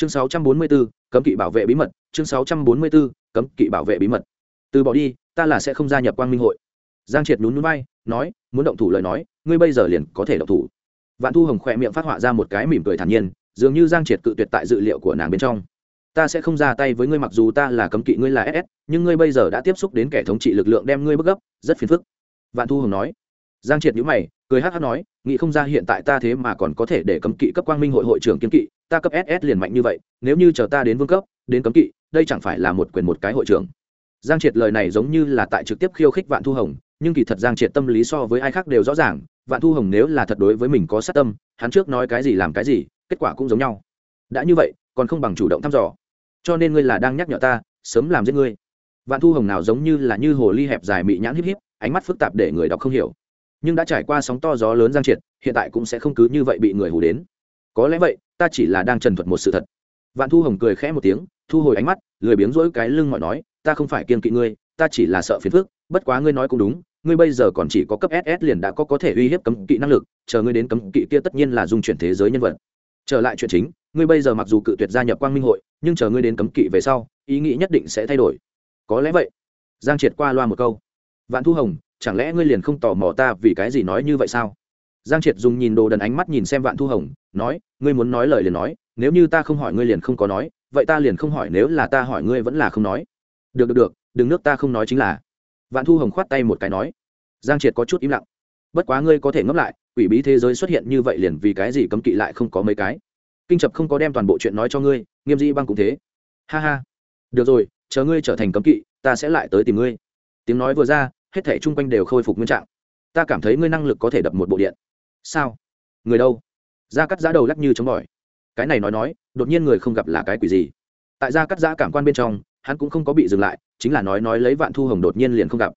chương 644, cấm kỵ bảo vệ bí mật. Chương 644, cấm kỵ bảo vệ bí mật. Từ bỏ đi ta là sẽ không gia nhập quang minh hội. Giang triệt nhún núi bay nói muốn động thủ lời nói ngươi bây giờ liền có thể động thủ. Vạn thu hồng khỏe miệng phát họa ra một cái mỉm cười thản nhiên dường như giang triệt cự tuyệt tại dự liệu của nàng bên trong. Ta sẽ không ra tay với ngươi mặc dù ta là cấm kỵ ngươi là ss nhưng ngươi bây giờ đã tiếp xúc đến kẻ thống trị lực lượng đem ngươi bức gấp rất phiền phức. Vạn thu hồng nói. Giang triệt nhữ mày cười hát hát nói nghĩ không ra hiện tại ta thế mà còn có thể để cấm kỵ cấp quang minh hội hội trưởng kiên kỵ ta cấp ss liền mạnh như vậy, nếu như chờ ta đến vương cấp, đến cấm kỵ, đây chẳng phải là một quyền một cái hội trưởng. Giang triệt lời này giống như là tại trực tiếp khiêu khích vạn thu hồng, nhưng kỳ thật giang triệt tâm lý so với ai khác đều rõ ràng, vạn thu hồng nếu là thật đối với mình có sát tâm, hắn trước nói cái gì làm cái gì, kết quả cũng giống nhau. Đã như vậy, còn không bằng chủ động thăm dò. Cho nên ngươi là đang nhắc nhở ta, sớm làm giết ngươi. Vạn thu hồng nào giống như là như hồ ly hẹp dài mị nhãn híp híp, ánh mắt phức tạp để người đọc không hiểu. Nhưng đã trải qua sóng to gió lớn giang triệt, hiện tại cũng sẽ không cứ như vậy bị người hù đến. Có lẽ vậy ta chỉ là đang trần thuật một sự thật. Vạn thu hồng cười khẽ một tiếng, thu hồi ánh mắt, lười biếng rỗi cái lưng mọi nói, ta không phải kiên kỵ ngươi, ta chỉ là sợ phiền phức, bất quá ngươi nói cũng đúng, ngươi bây giờ còn chỉ có cấp ss liền đã có có thể uy hiếp cấm kỵ năng lực, chờ ngươi đến cấm kỵ kia tất nhiên là dung chuyển thế giới nhân vật. Trở lại chuyện chính, ngươi bây giờ mặc dù cự tuyệt gia nhập quang minh hội, nhưng chờ ngươi đến cấm kỵ về sau, ý nghĩ nhất định sẽ thay đổi. Có lẽ vậy. Giang triệt qua loa một câu. Vạn thu hồng, chẳng lẽ ngươi liền không tò mò ta vì cái gì nói như vậy sao? Giang triệt dùng nhìn đồ đần ánh mắt nhìn xem vạn thu hồng, nói, ngươi muốn nói lời liền nói, nếu như ta không hỏi ngươi liền không có nói, vậy ta liền không hỏi nếu là ta hỏi ngươi vẫn là không nói. Được được được, đừng nước ta không nói chính là. Vạn thu hồng khoát tay một cái nói. Giang triệt có chút im lặng. Bất quá ngươi có thể ngẫm lại, quỷ bí thế giới xuất hiện như vậy liền vì cái gì cấm kỵ lại không có mấy cái? Kinh chập không có đem toàn bộ chuyện nói cho ngươi, nghiêm di băng cũng thế. Ha ha. Được rồi, chờ ngươi trở thành cấm kỵ, ta sẽ lại tới tìm ngươi. Tiếng nói vừa ra, hết thảy chung quanh đều khôi phục nguyên trạng. Ta cảm thấy ngươi năng lực có thể đập một bộ điện sao? Người đâu? Ra cắt giã đầu lắc như chống bỏi. Cái này nói nói, đột nhiên người không gặp là cái quỷ gì? Tại gia cắt giã cảm quan bên trong, hắn cũng không có bị dừng lại, chính là nói nói lấy vạn thu hồng đột nhiên liền không gặp.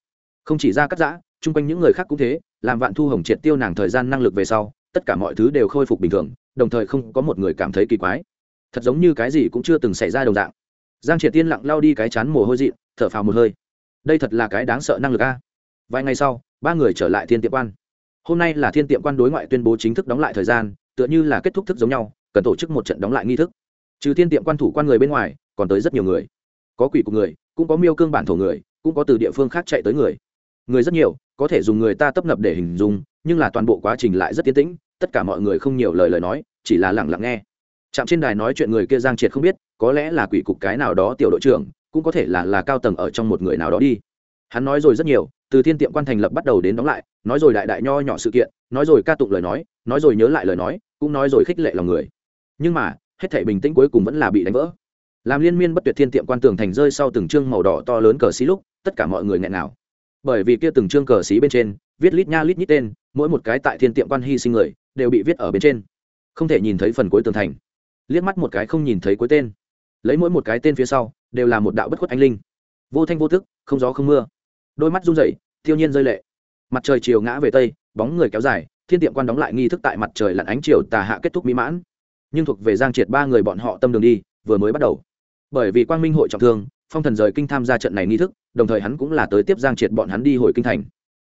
Không chỉ ra cắt giã, chung quanh những người khác cũng thế, làm vạn thu hồng triệt tiêu nàng thời gian năng lực về sau, tất cả mọi thứ đều khôi phục bình thường, đồng thời không có một người cảm thấy kỳ quái. Thật giống như cái gì cũng chưa từng xảy ra đồng dạng. Giang triệt tiên lặng lao đi cái chán mồ hôi dị thở phào một hơi. Đây thật là cái đáng sợ năng lực a. Vài ngày sau, ba người trở lại thiên tiệm quan hôm nay là thiên tiệm quan đối ngoại tuyên bố chính thức đóng lại thời gian, tựa như là kết thúc thức giống nhau, cần tổ chức một trận đóng lại nghi thức. Trừ thiên tiệm quan thủ quan người bên ngoài, còn tới rất nhiều người. Có quỷ của người, cũng có miêu cương bản thổ người, cũng có từ địa phương khác chạy tới người. Người rất nhiều, có thể dùng người ta tấp nập để hình dung, nhưng là toàn bộ quá trình lại rất tiến tĩnh, tất cả mọi người không nhiều lời lời nói, chỉ là lẳng lặng nghe. Chạm trên đài nói chuyện người kia giang triệt không biết, có lẽ là quỷ cục cái nào đó tiểu đội trưởng, cũng có thể là là cao tầng ở trong một người nào đó đi hắn nói rồi rất nhiều, từ thiên tiệm quan thành lập bắt đầu đến đóng lại, nói rồi đại đại nho nhỏ sự kiện, nói rồi ca tụng lời nói nói rồi nhớ lại lời nói, cũng nói rồi khích lệ lòng người. Nhưng mà, hết thể bình tĩnh cuối cùng vẫn là bị đánh vỡ. Làm liên miên bất tuyệt thiên tiệm quan tường thành rơi sau từng chương màu đỏ to lớn cờ xí lúc, tất cả mọi người nghẹn nào bởi vì kia từng chương cờ xí bên trên, viết lít nha lít nhít tên, mỗi một cái tại thiên tiệm quan hy sinh người, đều bị viết ở bên trên. Không thể nhìn thấy phần cuối tường thành. Liếc mắt một cái không nhìn thấy cuối tên. Lấy mỗi một cái tên phía sau, đều là một đạo bất khuất anh linh. Vô thanh vô thức không gió không mưa đôi mắt run rẩy, thiêu nhiên rơi lệ. Mặt trời chiều ngã về tây, bóng người kéo dài, thiên tiệm quan đóng lại nghi thức tại mặt trời lặn ánh chiều tà hạ kết thúc mỹ mãn. Nhưng thuộc về giang triệt ba người bọn họ tâm đường đi, vừa mới bắt đầu. Bởi vì quang minh hội trọng thương, phong thần rời kinh tham gia trận này nghi thức, đồng thời hắn cũng là tới tiếp giang triệt bọn hắn đi hồi kinh thành.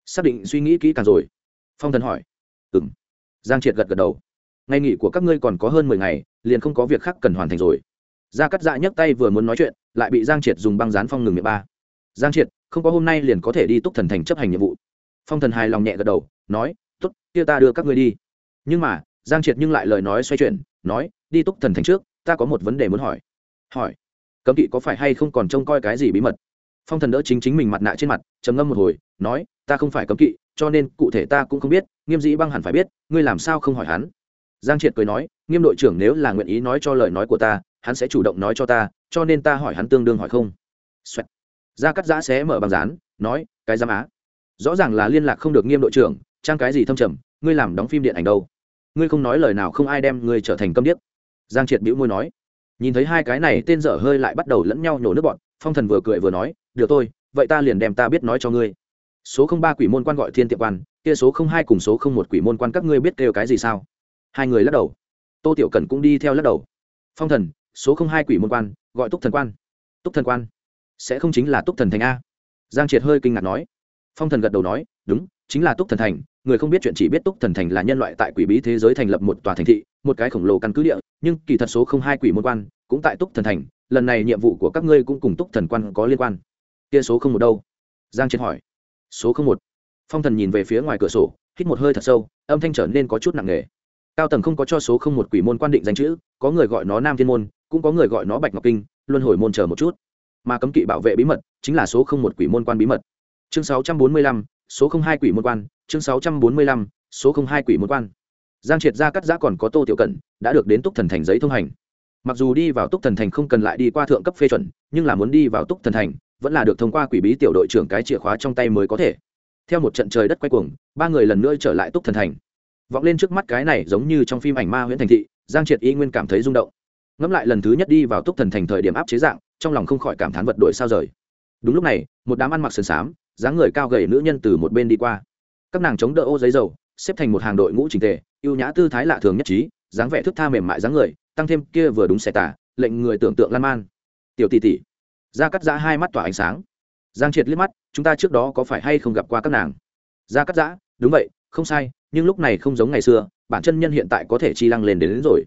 Xác định suy nghĩ kỹ càng rồi. Phong thần hỏi. Ừ m giang triệt gật gật đầu. Ngày nghỉ của các ngươi còn có hơn mười ngày, liền không có việc khác cần hoàn thành rồi. Gia cắt dạ nhấc tay vừa muốn nói chuyện, lại bị giang triệt dùng băng dán phong ngừng miệng ba. Giang triệt không có hôm nay liền có thể đi túc thần thành chấp hành nhiệm vụ. Phong thần hài lòng nhẹ gật đầu, nói t ố t kia ta đưa các ngươi đi. Nhưng mà, giang triệt nhưng lại lời nói xoay chuyển, nói, đi túc thần thành trước, ta có một vấn đề muốn hỏi. Hỏi? Cấm kỵ có phải hay không còn trông coi cái gì bí mật? Phong thần đỡ chính chính mình mặt nạ trên mặt, trầm ngâm một hồi, nói, ta không phải cấm kỵ, cho nên cụ thể ta cũng không biết, nghiêm dĩ băng hẳn phải biết, ngươi làm sao không hỏi hắn? Giang triệt cười nói, nghiêm đội trưởng nếu là nguyện ý nói cho lời nói của ta, hắn sẽ chủ động nói cho ta, cho nên ta hỏi hắn tương đương hỏi không. Xoẹt gia cắt giã xé mở bằng rán nói, cái giám á, rõ ràng là liên lạc không được nghiêm đội trưởng, trang cái gì thâm trầm, ngươi làm đóng phim điện ảnh đâu? Ngươi không nói lời nào không ai đem ngươi trở thành câm điếc. Giang triệt bĩu môi nói. Nhìn thấy hai cái này, tên dở hơi lại bắt đầu lẫn nhau nhổ nước bọn, phong thần vừa cười vừa nói, được tôi vậy ta liền đem ta biết nói cho ngươi. Số không ba quỷ môn quan gọi thiên tiệm quan, kia số không hai cùng số không một quỷ môn quan các ngươi biết kêu cái gì sao? Hai người lắc đầu. Tô tiểu cần cũng đi theo lắc đầu. Phong thần, số không hai quỷ môn quan, gọi túc thần quan. Túc thần quan sẽ không chính là túc thần thành a? Giang triệt hơi kinh ngạc nói. Phong thần gật đầu nói, đúng, chính là túc thần thành, người không biết chuyện chỉ biết túc thần thành là nhân loại tại quỷ bí thế giới thành lập một tòa thành thị, một cái khổng lồ căn cứ địa, nhưng kỳ thật số không hai quỷ môn quan cũng tại túc thần thành, lần này nhiệm vụ của các ngươi cũng cùng túc thần quan có liên quan. Kia số không một đâu? Giang triệt hỏi. Số không một. Phong thần nhìn về phía ngoài cửa sổ, hít một hơi thật sâu, âm thanh trở nên có chút nặng nề. Cao tầng không có cho số không một quỷ môn quan định danh chữ, có người gọi nó nam thiên môn, cũng có người gọi nó bạch ngọc kinh, luân hồi môn chờ một chút mà cấm kỵ bảo vệ bí mật chính là số không một quỷ môn quan bí mật. Chương sáu trăm bốn mươi lăm, số không hai quỷ môn quan. Chương sáu trăm bốn mươi lăm, số không hai quỷ môn quan. Giang triệt ra cắt giã còn có tô tiểu cẩn, đã được đến túc thần thành giấy thông hành. Mặc dù đi vào túc thần thành không cần lại đi qua thượng cấp phê chuẩn, nhưng là muốn đi vào túc thần thành, vẫn là được thông qua quỷ bí tiểu đội trưởng cái chìa khóa trong tay mới có thể. Theo một trận trời đất quay cuồng, ba người lần nữa trở lại túc thần thành. Vọng lên trước mắt cái này giống như trong phim ảnh ma huyện thành thị, giang triệt y nguyên cảm thấy rung động ngẫm lại lần thứ nhất đi vào túc thần thành thời điểm áp chế dạng trong lòng không khỏi cảm thán vật đổi sao rời. Đúng lúc này một đám ăn mặc sườn xám dáng người cao gầy nữ nhân từ một bên đi qua. Các nàng chống đỡ ô giấy dầu xếp thành một hàng đội ngũ trình tề ưu nhã tư thái lạ thường nhất trí dáng vẻ thức tha mềm mại dáng người tăng thêm kia vừa đúng xe tả lệnh người tưởng tượng lan man. Tiểu tỷ tỷ. Ra cắt giã hai mắt tỏa ánh sáng. Giang triệt liếc mắt chúng ta trước đó có phải hay không gặp qua các nàng? Ra cắt giã đúng vậy không sai nhưng lúc này không giống ngày xưa bản chân nhân hiện tại có thể chi lăng lên đến, đến rồi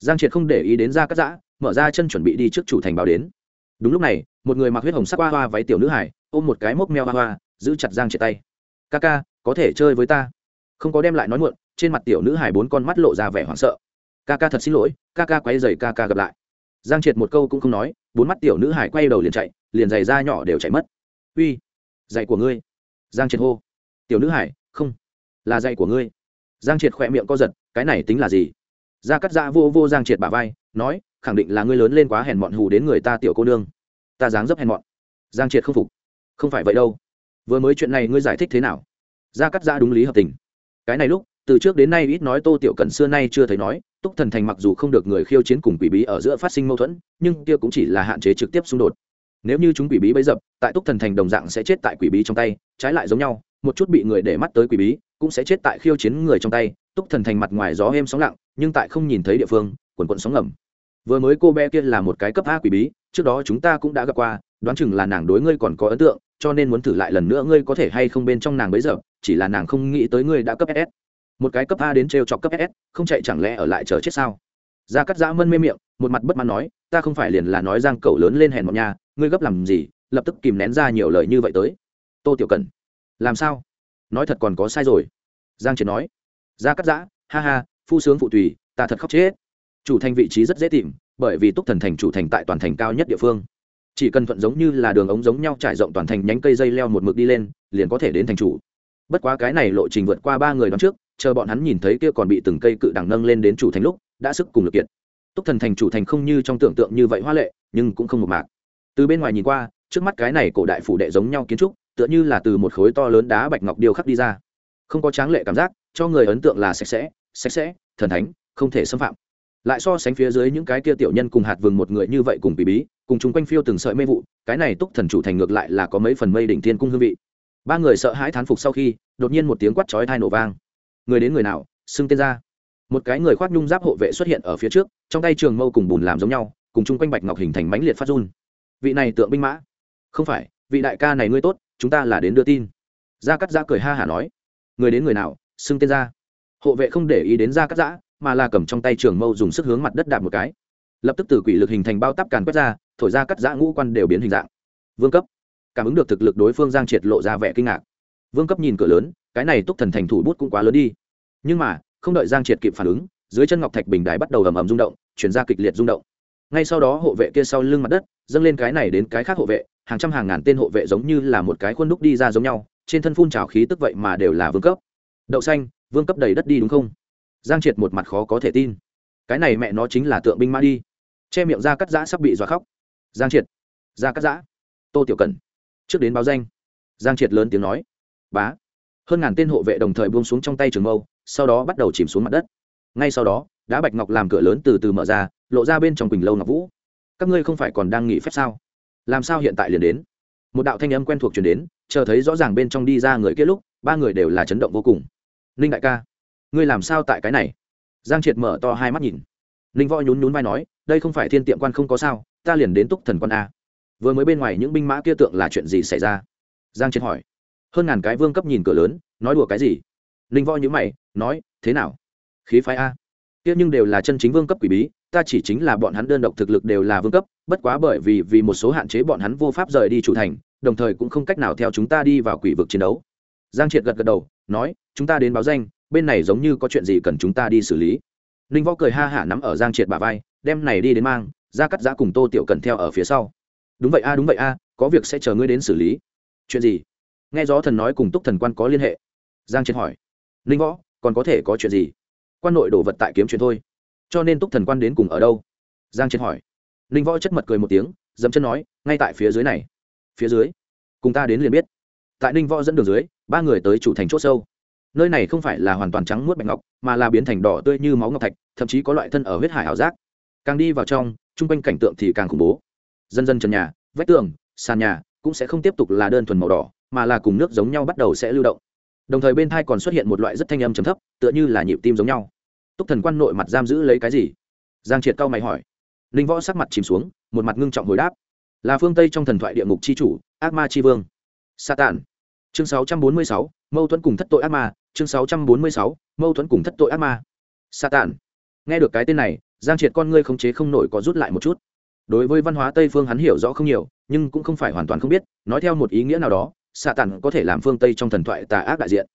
giang triệt không để ý đến ra cắt giã, mở ra chân chuẩn bị đi trước chủ thành báo đến. Đúng lúc này, một người mặc huyết hồng sắc hoa hoa váy tiểu nữ hải, ôm một cái mốc meo hoa hoa, giữ chặt giang triệt tay. Ca ca, có thể chơi với ta? Không có đem lại nói muộn, trên mặt tiểu nữ hải bốn con mắt lộ ra vẻ hoảng sợ. Ca ca thật xin lỗi, ca ca quay dày ca ca gặp lại. Giang triệt một câu cũng không nói, bốn mắt tiểu nữ hải quay đầu liền chạy, liền giày da nhỏ đều chạy mất. Uy, giày của ngươi. Giang triệt hô. Tiểu nữ hải, không, là giày của ngươi. Giang triệt khỏe miệng co giật, cái này tính là gì? Gia cắt giã vô vô giang triệt bà vai, nói, khẳng định là ngươi lớn lên quá hèn mọn hù đến người ta tiểu cô nương. Ta dáng dấp hèn mọn. Giang triệt không phục. Không phải vậy đâu. Vừa mới chuyện này ngươi giải thích thế nào? Gia cắt giã đúng lý hợp tình. Cái này lúc, từ trước đến nay ít nói tô tiểu cần xưa nay chưa thấy nói, túc thần thành mặc dù không được người khiêu chiến cùng quỷ bí ở giữa phát sinh mâu thuẫn, nhưng kia cũng chỉ là hạn chế trực tiếp xung đột. Nếu như chúng quỷ bí bấy dập, tại túc thần thành đồng dạng sẽ chết tại quỷ bí trong tay, trái lại giống nhau, một chút bị người để mắt tới quỷ bí, cũng sẽ chết tại khiêu chiến người trong tay túc thần thành mặt ngoài gió êm sóng lặng, nhưng tại không nhìn thấy địa phương, quần quận sóng ngầm. Vừa mới cô bé kia là một cái cấp a quỷ bí, trước đó chúng ta cũng đã gặp qua, đoán chừng là nàng đối ngươi còn có ấn tượng, cho nên muốn thử lại lần nữa ngươi có thể hay không bên trong nàng bấy giờ, chỉ là nàng không nghĩ tới ngươi đã cấp ss một cái cấp a đến t chọc cấp ss không chạy chẳng lẽ ở lại chờ chết sao? Gia cắt giã mân mê miệng, một mặt bất mãn nói, ta không phải liền là nói giang cậu lớn lên hèn mọc nhà ngươi gấp làm gì, lập tức kìm nén ra nhiều lời như vậy tới. Tô tiểu cần, làm sao? Nói thật còn có sai rồi. Giang triệt nói gia cắt giã, ha ha, phu sướng phụ tùy, ta thật khóc chết. Chủ thành vị trí rất dễ tìm, bởi vì túc thần thành chủ thành tại toàn thành cao nhất địa phương. Chỉ cần thuận giống như là đường ống giống nhau trải rộng toàn thành nhánh cây dây leo một mực đi lên, liền có thể đến thành chủ. Bất quá cái này lộ trình vượt qua ba người đón trước, chờ bọn hắn nhìn thấy kia còn bị từng cây cự đằng nâng lên đến chủ thành lúc, đã sức cùng lực kiện túc thần thành chủ thành không như trong tưởng tượng như vậy hoa lệ, nhưng cũng không một mạc. Từ bên ngoài nhìn qua, trước mắt cái này cổ đại phủ đệ giống nhau kiến trúc, tựa như là từ một khối to lớn đá bạch ngọc điêu khắc đi ra. Không có tráng lệ cảm giác cho người ấn tượng là sạch sẽ sạch sẽ, thần thánh, không thể xâm phạm. Lại so sánh phía dưới những cái kia tiểu nhân cùng hạt vừng một người như vậy cùng bí bí, cùng chung quanh phiêu từng sợi mê vụ, cái này túc thần chủ thành ngược lại là có mấy phần mây đỉnh thiên cung hương vị. Ba người sợ hãi thán phục sau khi, đột nhiên một tiếng quát chói thai nổ vang. Người đến người nào, xưng tên ra. Một cái người khoác nhung giáp hộ vệ xuất hiện ở phía trước, trong tay trường mâu cùng bùn làm giống nhau, cùng chung quanh bạch ngọc hình thành mãnh liệt phát run. Vị này tượng binh mã. Không phải, vị đại ca này ngươi tốt, chúng ta là đến đưa tin. Gia cắt gia cười ha hả nói. Người đến người nào xưng tên ra. Hộ vệ không để ý đến ra cắt giã, mà là cầm trong tay trường mâu dùng sức hướng mặt đất đạp một cái. Lập tức từ quỷ lực hình thành bao tắp càn quét ra, thổi ra cắt giã ngũ quan đều biến hình dạng. Vương cấp. Cảm ứng được thực lực đối phương giang triệt lộ ra vẻ kinh ngạc. Vương cấp nhìn cửa lớn, cái này túc thần thành thủ bút cũng quá lớn đi. Nhưng mà, không đợi giang triệt kịp phản ứng, dưới chân ngọc thạch bình đài bắt đầu ầm ầm rung động, chuyển ra kịch liệt rung động. Ngay sau đó hộ vệ kia sau lưng mặt đất, dâng lên cái này đến cái khác hộ vệ, hàng trăm hàng ngàn tên hộ vệ giống như là một cái khuôn đúc đi ra giống nhau, trên thân phun trào khí tức vậy mà đều là vương cấp đậu xanh, vương cấp đầy đất đi đúng không? Giang triệt một mặt khó có thể tin. Cái này mẹ nó chính là tượng binh mã đi. Che miệng ra cắt giã sắp bị dọa khóc. Giang triệt, ra cắt giã. Tô tiểu cần trước đến báo danh. Giang triệt lớn tiếng nói. Bá. Hơn ngàn tên hộ vệ đồng thời buông xuống trong tay trường mâu, sau đó bắt đầu chìm xuống mặt đất. Ngay sau đó, đá bạch ngọc làm cửa lớn từ từ mở ra, lộ ra bên trong quỳnh lâu ngọc vũ. Các ngươi không phải còn đang nghỉ phép sao? Làm sao hiện tại liền đến? Một đạo thanh âm quen thuộc chuyển đến, chờ thấy rõ ràng bên trong đi ra người kia lúc, ba người đều là chấn động vô cùng ninh đại ca, ngươi làm sao tại cái này? Giang triệt mở to hai mắt nhìn. Ninh võ nhún nhún vai nói, đây không phải thiên tiệm quan không có sao, ta liền đến túc thần quan a. Vừa mới bên ngoài những binh mã kia tượng là chuyện gì xảy ra? Giang triệt hỏi. Hơn ngàn cái vương cấp nhìn cửa lớn, nói đùa cái gì? Ninh võ nhữ mày, nói, thế nào? Khí phái a. Kia nhưng đều là chân chính vương cấp quỷ bí, ta chỉ chính là bọn hắn đơn độc thực lực đều là vương cấp, bất quá bởi vì vì một số hạn chế bọn hắn vô pháp rời đi chủ thành, đồng thời cũng không cách nào theo chúng ta đi vào quỷ vực chiến đấu giang triệt gật gật đầu, nói, chúng ta đến báo danh, bên này giống như có chuyện gì cần chúng ta đi xử lý. Ninh võ cười ha hả nắm ở giang triệt bà vai, đem này đi đến mang, ra cắt giã cùng tô tiểu cần theo ở phía sau. Đúng vậy a, đúng vậy a, có việc sẽ chờ ngươi đến xử lý. Chuyện gì? Nghe gió thần nói cùng túc thần quan có liên hệ. Giang triệt hỏi, ninh võ, còn có thể có chuyện gì? Quan nội đổ vật tại kiếm chuyện thôi, cho nên túc thần quan đến cùng ở đâu? Giang triệt hỏi. Ninh võ chất mật cười một tiếng dẫm chân nói, ngay tại phía dưới này. Phía dưới? Cùng ta đến liền biết tại ninh võ dẫn đường dưới, ba người tới chủ thành c h ỗ sâu. Nơi này không phải là hoàn toàn trắng muốt bạch ngọc, mà là biến thành đỏ tươi như máu ngọc thạch, thậm chí có loại thân ở huyết hải ảo giác. Càng đi vào trong, chung quanh cảnh tượng thì càng khủng bố. Dần dần trần nhà, vách tường, sàn nhà cũng sẽ không tiếp tục là đơn thuần màu đỏ, mà là cùng nước giống nhau bắt đầu sẽ lưu động. Đồng thời bên thai còn xuất hiện một loại rất thanh âm chấm thấp, tựa như là nhịp tim giống nhau. Túc thần quan nội mặt giam giữ lấy cái gì? Giang triệt cao mày hỏi. Ninh võ sắc mặt chìm xuống, một mặt ngưng trọng hồi đáp. Là phương tây trong thần thoại địa ngục c h i chủ, ác ma c h i vương. Sa tản chương 646, mâu thuẫn cùng thất tội ác ma. Chương 646, mâu thuẫn cùng thất tội ác ma. Sa tản nghe được cái tên này giang triệt con ngươi khống chế không nổi có rút lại một chút. Đối với văn hóa tây phương hắn hiểu rõ không nhiều nhưng cũng không phải hoàn toàn không biết nói theo một ý nghĩa nào đó sa tản có thể làm phương tây trong thần thoại tà ác đại diện.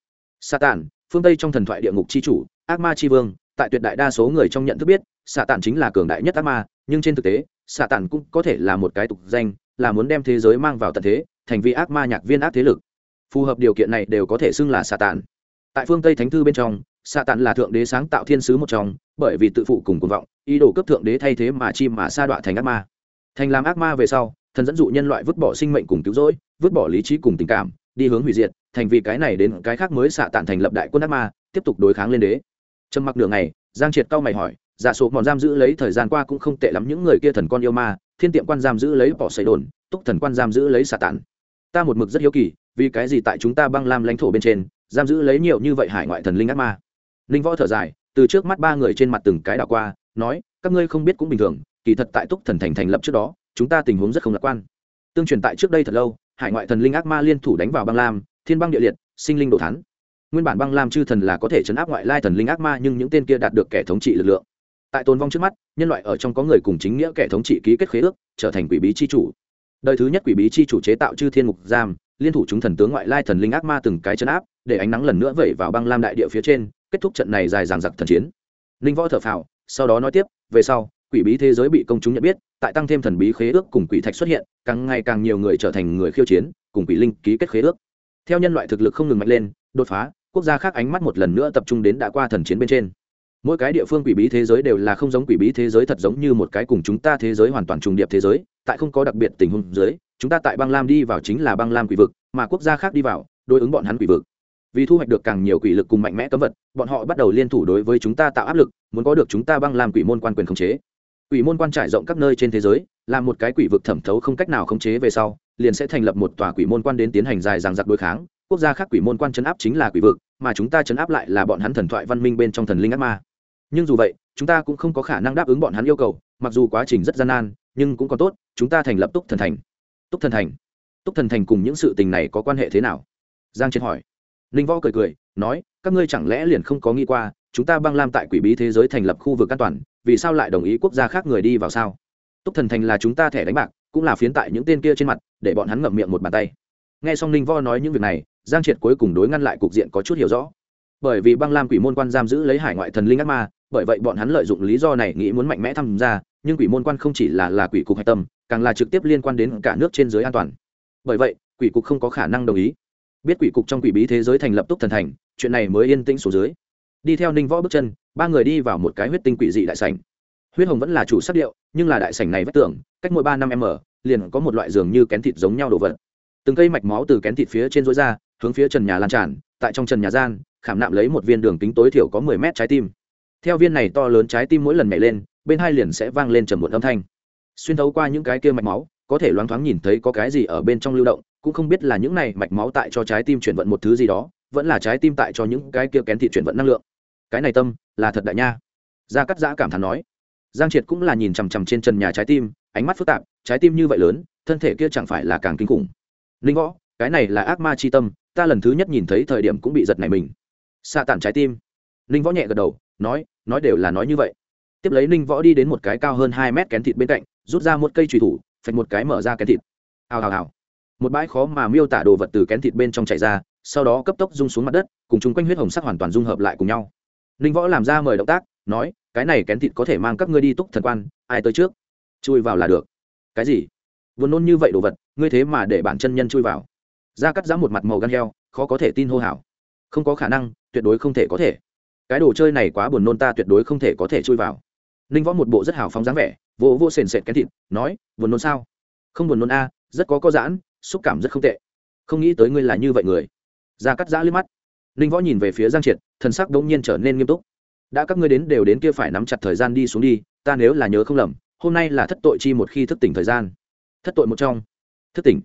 Sa tản phương tây trong thần thoại địa ngục c h i chủ ác ma c h i vương tại tuyệt đại đa số người trong nhận thức biết sa tản chính là cường đại nhất ác ma nhưng trên thực tế sa tản cũng có thể là một cái tục danh là muốn đem thế giới mang vào tận thế thành vi ác ma nhạc viên ác thế lực phù hợp điều kiện này đều có thể xưng là sa tàn. Tại phương tây thánh thư bên trong sa tàn là thượng đế sáng tạo thiên sứ một trong, bởi vì tự phụ cùng cuồng vọng, ý đồ cấp thượng đế thay thế mà chi mà sa đọa thành ác ma. Thành làm ác ma về sau, thần dẫn dụ nhân loại vứt bỏ sinh mệnh cùng cứu rỗi, vứt bỏ lý trí cùng tình cảm, đi hướng hủy diệt, thành vì cái này đến cái khác mới xạ tàn thành lập đại quân ác ma, tiếp tục đối kháng lên đế. Trầm mặc nửa ngày, giang triệt cao mày hỏi, giả số mòn giam giữ lấy thời gian qua cũng không tệ lắm những người kia thần con yêu ma, thiên tiệm quan giam giữ lấy bỏ xây đồn, túc thần quan giam giữ lấy xạ tàn. Ta một mực rất hiếu kỳ vì cái gì tại chúng ta băng lam lãnh thổ bên trên, giam giữ lấy nhiều như vậy hải ngoại thần linh ác ma? Linh võ thở dài, từ trước mắt ba người trên mặt từng cái đảo qua, nói, các ngươi không biết cũng bình thường, kỳ thật tại túc thần thành thành lập trước đó, chúng ta tình huống rất không lạc quan. Tương truyền tại trước đây thật lâu, hải ngoại thần linh ác ma liên thủ đánh vào băng lam, thiên băng địa liệt, sinh linh đồ thắn nguyên bản băng lam chư thần là có thể chấn áp ngoại lai thần linh ác ma, nhưng những tên kia đạt được kẻ thống trị lực lượng. Tại tồn vong trước mắt, nhân loại ở trong có người cùng chính nghĩa kẻ thống trị ký kết khế ước, trở thành quỷ bí c h i chủ. Đời thứ nhất quỷ bí c h i chủ chế tạo chư thiên mục giam liên thủ chúng thần tướng ngoại lai thần linh ác ma từng cái chấn áp, để ánh nắng lần nữa vẩy vào băng lam đại địa phía trên, kết thúc trận này dài dàng dặc thần chiến. Linh võ thở phào, sau đó nói tiếp, về sau, quỷ bí thế giới bị công chúng nhận biết, tại tăng thêm thần bí khế ước cùng quỷ thạch xuất hiện, càng ngày càng nhiều người trở thành người khiêu chiến, cùng quỷ linh ký kết khế ước. Theo nhân loại thực lực không ngừng mạnh lên, đột phá, quốc gia khác ánh mắt một lần nữa tập trung đến đã qua thần chiến bên trên. Mỗi cái địa phương quỷ bí thế giới đều là không giống quỷ bí thế giới thật giống như một cái cùng chúng ta thế giới hoàn toàn trùng điệp thế giới, tại không có đặc biệt tình huống dưới chúng ta tại băng lam đi vào chính là băng lam quỷ vực, mà quốc gia khác đi vào, đối ứng bọn hắn quỷ vực. Vì thu hoạch được càng nhiều quỷ lực cùng mạnh mẽ cấm vật, bọn họ bắt đầu liên thủ đối với chúng ta tạo áp lực, muốn có được chúng ta băng làm quỷ môn quan quyền khống chế. Quỷ môn quan trải rộng các nơi trên thế giới là một cái quỷ vực thẩm thấu không cách nào khống chế về sau, liền sẽ thành lập một tòa quỷ môn quan đến tiến hành dài ràng giặc đối kháng. Quốc gia khác quỷ môn quan chấn áp chính là quỷ vực, mà chúng ta chấn áp lại là bọn hắn thần thoại văn minh bên trong thần linh ác ma. Nhưng dù vậy, chúng ta cũng không có khả năng đáp ứng bọn hắn yêu cầu, mặc dù quá trình rất gian nan, nhưng cũng còn tốt, chúng ta thành lập túc thần thành túc thần thành. Túc thần thành cùng những sự tình này có quan hệ thế nào? Giang triệt hỏi. Ninh võ cười cười, nói, các ngươi chẳng lẽ liền không có nghĩ qua, chúng ta băng lam tại quỷ bí thế giới thành lập khu vực an toàn, vì sao lại đồng ý quốc gia khác người đi vào sao? Túc thần thành là chúng ta thẻ đánh bạc, cũng là phiến tại những tên kia trên mặt, để bọn hắn ngậm miệng một bàn tay. Nghe xong ninh võ nói những việc này, giang triệt cuối cùng đối ngăn lại cục diện có chút hiểu rõ bởi vì băng lam quỷ môn quan giam giữ lấy hải ngoại thần linh ác ma, bởi vậy bọn hắn lợi dụng lý do này nghĩ muốn mạnh mẽ tham gia, nhưng quỷ môn quan không chỉ là là quỷ cục hạch tâm, càng là trực tiếp liên quan đến cả nước trên giới an toàn. Bởi vậy, quỷ cục không có khả năng đồng ý. Biết quỷ cục trong quỷ bí thế giới thành lập túc thần thành, chuyện này mới yên tĩnh xuống dưới. Đi theo ninh võ bước chân, ba người đi vào một cái huyết tinh quỷ dị đại sảnh. Huyết hồng vẫn là chủ sắc điệu, nhưng là đại sảnh này vách tưởng cách mỗi ba năm m liền có một loại giường như kén thịt giống nhau đồ vật. Từng cây mạch máu từ kén thịt phía trên rối ra, hướng phía trần nhà lan tràn, tại trong trần nhà gian khảm nạm lấy một viên đường kính tối thiểu có mười mét trái tim. Theo viên này to lớn trái tim mỗi lần nhảy lên, bên hai liền sẽ vang lên trầm một âm thanh. Xuyên thấu qua những cái kia mạch máu, có thể loáng thoáng nhìn thấy có cái gì ở bên trong lưu động, cũng không biết là những này mạch máu tại cho trái tim chuyển vận một thứ gì đó, vẫn là trái tim tại cho những cái kia kén thị chuyển vận năng lượng. Cái này tâm, là thật đại nha. Gia cắt giã cảm thán nói. Giang triệt cũng là nhìn chằm chằm trên trần nhà trái tim, ánh mắt phức tạp, trái tim như vậy lớn, thân thể kia chẳng phải là càng kinh khủng. Linh võ, cái này là ác ma c h i tâm, ta lần thứ nhất nhìn thấy thời điểm cũng bị giật này mình xạ tản trái tim. Linh võ nhẹ gật đầu, nói nói đều là nói như vậy. Tiếp lấy ninh võ đi đến một cái cao hơn hai mét kén thịt bên cạnh, rút ra một cây trùy thủ, phạch một cái mở ra kén thịt. Hào hào hào. Một bãi khó mà miêu tả đồ vật từ kén thịt bên trong chạy ra, sau đó cấp tốc rung xuống mặt đất, cùng chung quanh huyết hồng sắc hoàn toàn dung hợp lại cùng nhau. Ninh võ làm ra mời động tác, nói, cái này kén thịt có thể mang các ngươi đi túc thần quan, ai tới trước? Chui vào là được. Cái gì? Vốn nôn như vậy đồ vật, ngươi thế mà để bản chân nhân chui vào. Ra cắt giã một mặt màu gan heo, khó có thể tin hô hào. Không có khả năng tuyệt đối không thể có thể. Cái đồ chơi này quá buồn nôn ta tuyệt đối không thể có thể chui vào. Ninh võ một bộ rất hào phóng dáng vẻ vô vô sền sệt kén thịt, nói, buồn nôn sao? Không buồn nôn a, rất có có giãn, xúc cảm rất không tệ. Không nghĩ tới ngươi là như vậy người. Ra cắt giã liếc mắt. Ninh võ nhìn về phía giang triệt, thần sắc đ ỗ n g nhiên trở nên nghiêm túc. Đã các ngươi đến đều đến kia phải nắm chặt thời gian đi xuống đi, ta nếu là nhớ không lầm, hôm nay là thất tội chi một khi thức tỉnh thời gian. Thất tội một trong. Thức tỉnh.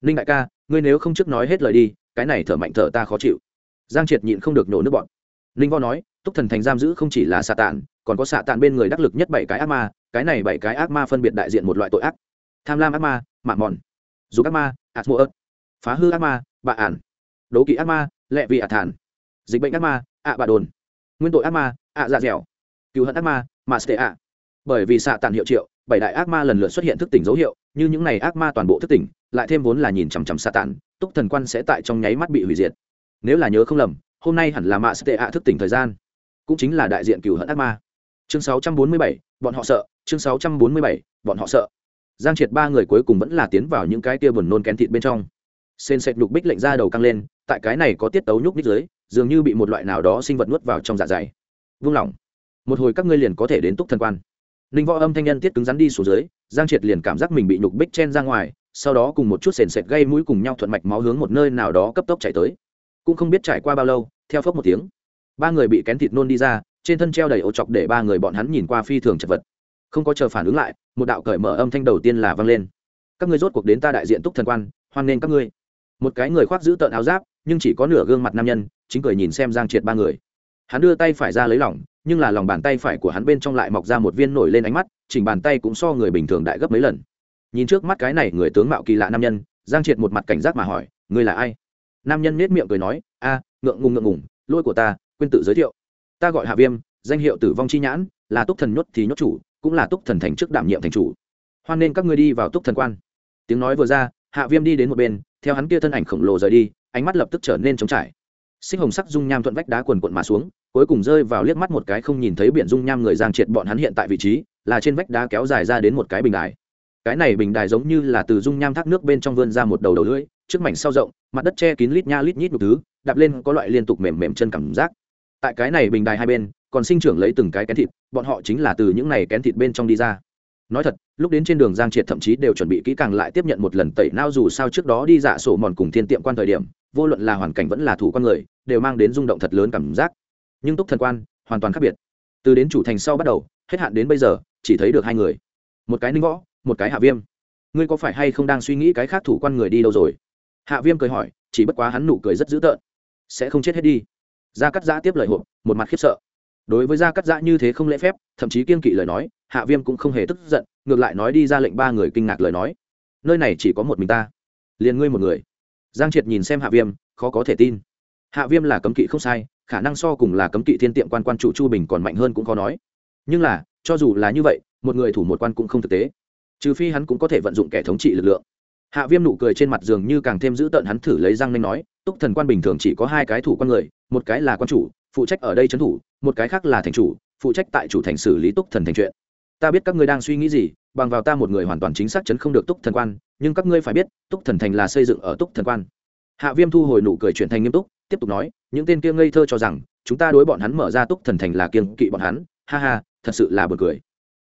Ninh đại ca, ngươi nếu không trước nói hết lời đi, cái này thở mạnh thở ta khó chịu giang triệt nhịn không được nổ nước bọn. Ninh võ nói, túc thần thành giam giữ không chỉ là xạ tàn còn có xạ tàn bên người đắc lực nhất bảy cái ác ma, cái này bảy cái ác ma phân biệt đại diện một loại tội ác. Tham lam ác ma mạng mòn. Dù ác ma, ạt mô ớt. Phá hư ác ma, bạ ản. Đố kỵ ác ma lệ vị ạt thản. Dịch bệnh ác ma, ạ bạ đồn. Nguyên tội ác ma, ạ dạ dẻo. Cứu hận ác ma, mà stệ ạ. Bởi vì xạ tàn hiệu triệu, bảy đại ác ma lần lượt xuất hiện thức tỉnh dấu hiệu, như những này ác ma toàn bộ thức tỉnh, lại thêm vốn là nhìn chằm chằm xạ tàn túc thần quan sẽ tại trong nháy mắt bị hủy diệt nếu là nhớ không lầm hôm nay hẳn là mạ stệ ạ thức tỉnh thời gian. Cũng chính là đại diện cửu hận ác ma. Chương 647, bọn họ sợ. Chương 647, bọn họ sợ. Giang triệt ba người cuối cùng vẫn là tiến vào những cái tia buồn nôn kén thịt bên trong. Sên sệt nhục bích lệnh ra đầu căng lên tại cái này có tiết tấu nhúc bích dưới dường như bị một loại nào đó sinh vật nuốt vào trong dạ dày. Vung lỏng một hồi các ngươi liền có thể đến túc thần quan. Ninh võ âm thanh nhân tiết cứng rắn đi xuống dưới giang triệt liền cảm giác mình bị nhục bích chen ra ngoài sau đó cùng một chút sền sệt gây mũi cùng nhau thuận mạch máu hướng một nơi nào đó cấp tốc chạy tới cũng không biết trải qua bao lâu, theo phốc một tiếng, ba người bị kén thịt nôn đi ra, trên thân treo đầy ô chọc để ba người bọn hắn nhìn qua phi thường chật vật. Không có chờ phản ứng lại, một đạo cởi mở âm thanh đầu tiên là vang lên. Các ngươi rốt cuộc đến ta đại diện túc thần quan, hoan nghênh các ngươi. Một cái người khoác giữ tợn áo giáp, nhưng chỉ có nửa gương mặt nam nhân, chính cười nhìn xem giang triệt ba người. Hắn đưa tay phải ra lấy lỏng nhưng là lòng bàn tay phải của hắn bên trong lại mọc ra một viên nổi lên ánh mắt, chỉnh bàn tay cũng so người bình thường đại gấp mấy lần. Nhìn trước mắt cái này người tướng mạo kỳ lạ nam nhân, giang triệt một mặt cảnh giác mà hỏi, ngươi là ai? Nam nhân nết miệng cười nói, a, ngượng ngùng ngượng ngùng, lôi của ta, quên tự giới thiệu. Ta gọi hạ viêm, danh hiệu tử vong chi nhãn, là túc thần nhốt thì nhốt chủ, cũng là túc thần thành trước đảm nhiệm thành chủ. Hoan nên các ngươi đi vào túc thần quan. Tiếng nói vừa ra, hạ viêm đi đến một bên, theo hắn kia thân ảnh khổng lồ rời đi, ánh mắt lập tức trở nên trống trải. Sinh hồng sắc dung nham thuận vách đá quần quận mà xuống, cuối cùng rơi vào liếc mắt một cái không nhìn thấy biển dung nham người giang triệt bọn hắn hiện tại vị trí, là trên vách đá kéo dài ra đến một cái bình đài. Cái này bình đài giống như là từ dung nham thác nước bên trong vươn ra một đầu đầu lưỡi trước mảnh sau rộng, mặt đất che kín lít nha lít nhít một thứ, đạp lên có loại liên tục mềm mềm chân cảm giác. Tại cái này bình đài hai bên, còn sinh trưởng lấy từng cái kén thịt, bọn họ chính là từ những này kén thịt bên trong đi ra. Nói thật, lúc đến trên đường giang triệt thậm chí đều chuẩn bị kỹ càng lại tiếp nhận một lần tẩy nao dù sao trước đó đi dạ sổ mòn cùng thiên tiệm quan thời điểm, vô luận là hoàn cảnh vẫn là thủ con người, đều mang đến rung động thật lớn cảm giác. Nhưng túc thần quan, hoàn toàn khác biệt. Từ đến chủ thành sau bắt đầu, hết hạn đến bây giờ, chỉ thấy được hai người. Một cái ninh võ, một cái hạ viêm. Ngươi có phải hay không đang suy nghĩ cái khác thủ quan người đi đâu rồi? Hạ viêm cười hỏi, chỉ bất quá hắn nụ cười rất dữ tợn. Sẽ không chết hết đi. Gia cắt giã tiếp lời hộp, một mặt khiếp sợ. Đối với gia cắt giã như thế không lễ phép, thậm chí kiên kỵ lời nói, hạ viêm cũng không hề tức giận, ngược lại nói đi ra lệnh ba người kinh ngạc lời nói. Nơi này chỉ có một mình ta, liền ngươi một người. Giang triệt nhìn xem hạ viêm, khó có thể tin. Hạ viêm là cấm kỵ không sai, khả năng so cùng là cấm kỵ thiên tiệm quan quan chủ chu bình còn mạnh hơn cũng khó nói. Nhưng là, cho dù là như vậy, một người thủ một quan cũng không thực tế. Trừ phi hắn cũng có thể vận dụng kẻ thống trị lực lượng hạ viêm nụ cười trên mặt giường như càng thêm giữ tợn hắn thử lấy răng nên nói, túc thần quan bình thường chỉ có hai cái thủ quan người, một cái là quan chủ, phụ trách ở đây trấn thủ, một cái khác là thành chủ, phụ trách tại chủ thành xử lý túc thần thành chuyện. Ta biết các ngươi đang suy nghĩ gì, bằng vào ta một người hoàn toàn chính xác chấn không được túc thần quan, nhưng các ngươi phải biết, túc thần thành là xây dựng ở túc thần quan. Hạ viêm thu hồi nụ cười chuyển thành nghiêm túc, tiếp tục nói, những tên kia ngây thơ cho rằng, chúng ta đối bọn hắn mở ra túc thần thành là kiêng kỵ bọn hắn. Ha ha, thật sự là b u ồ n cười.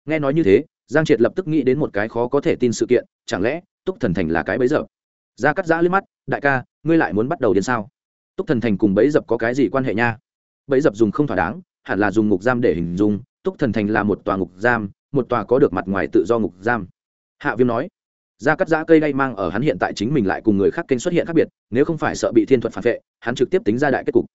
Nghe nói như thế, giang triệt lập tức nghĩ đến một cái khó có thể tin sự kiện, chẳng lẽ túc thần thành là cái bấy giờ. Ra cắt giã lên mắt, đại ca, ngươi lại muốn bắt đầu điên sao? Túc thần thành cùng bấy dập có cái gì quan hệ nha? Bấy dập dùng không thỏa đáng, hẳn là dùng ngục giam để hình dung, túc thần thành là một tòa ngục giam, một tòa có được mặt ngoài tự do ngục giam. Hạ viêm nói ra cắt giã cây đay mang ở hắn hiện tại chính mình lại cùng người khác kênh xuất hiện khác biệt, nếu không phải sợ bị thiên thuật phản vệ, hắn trực tiếp tính ra đại kết cục.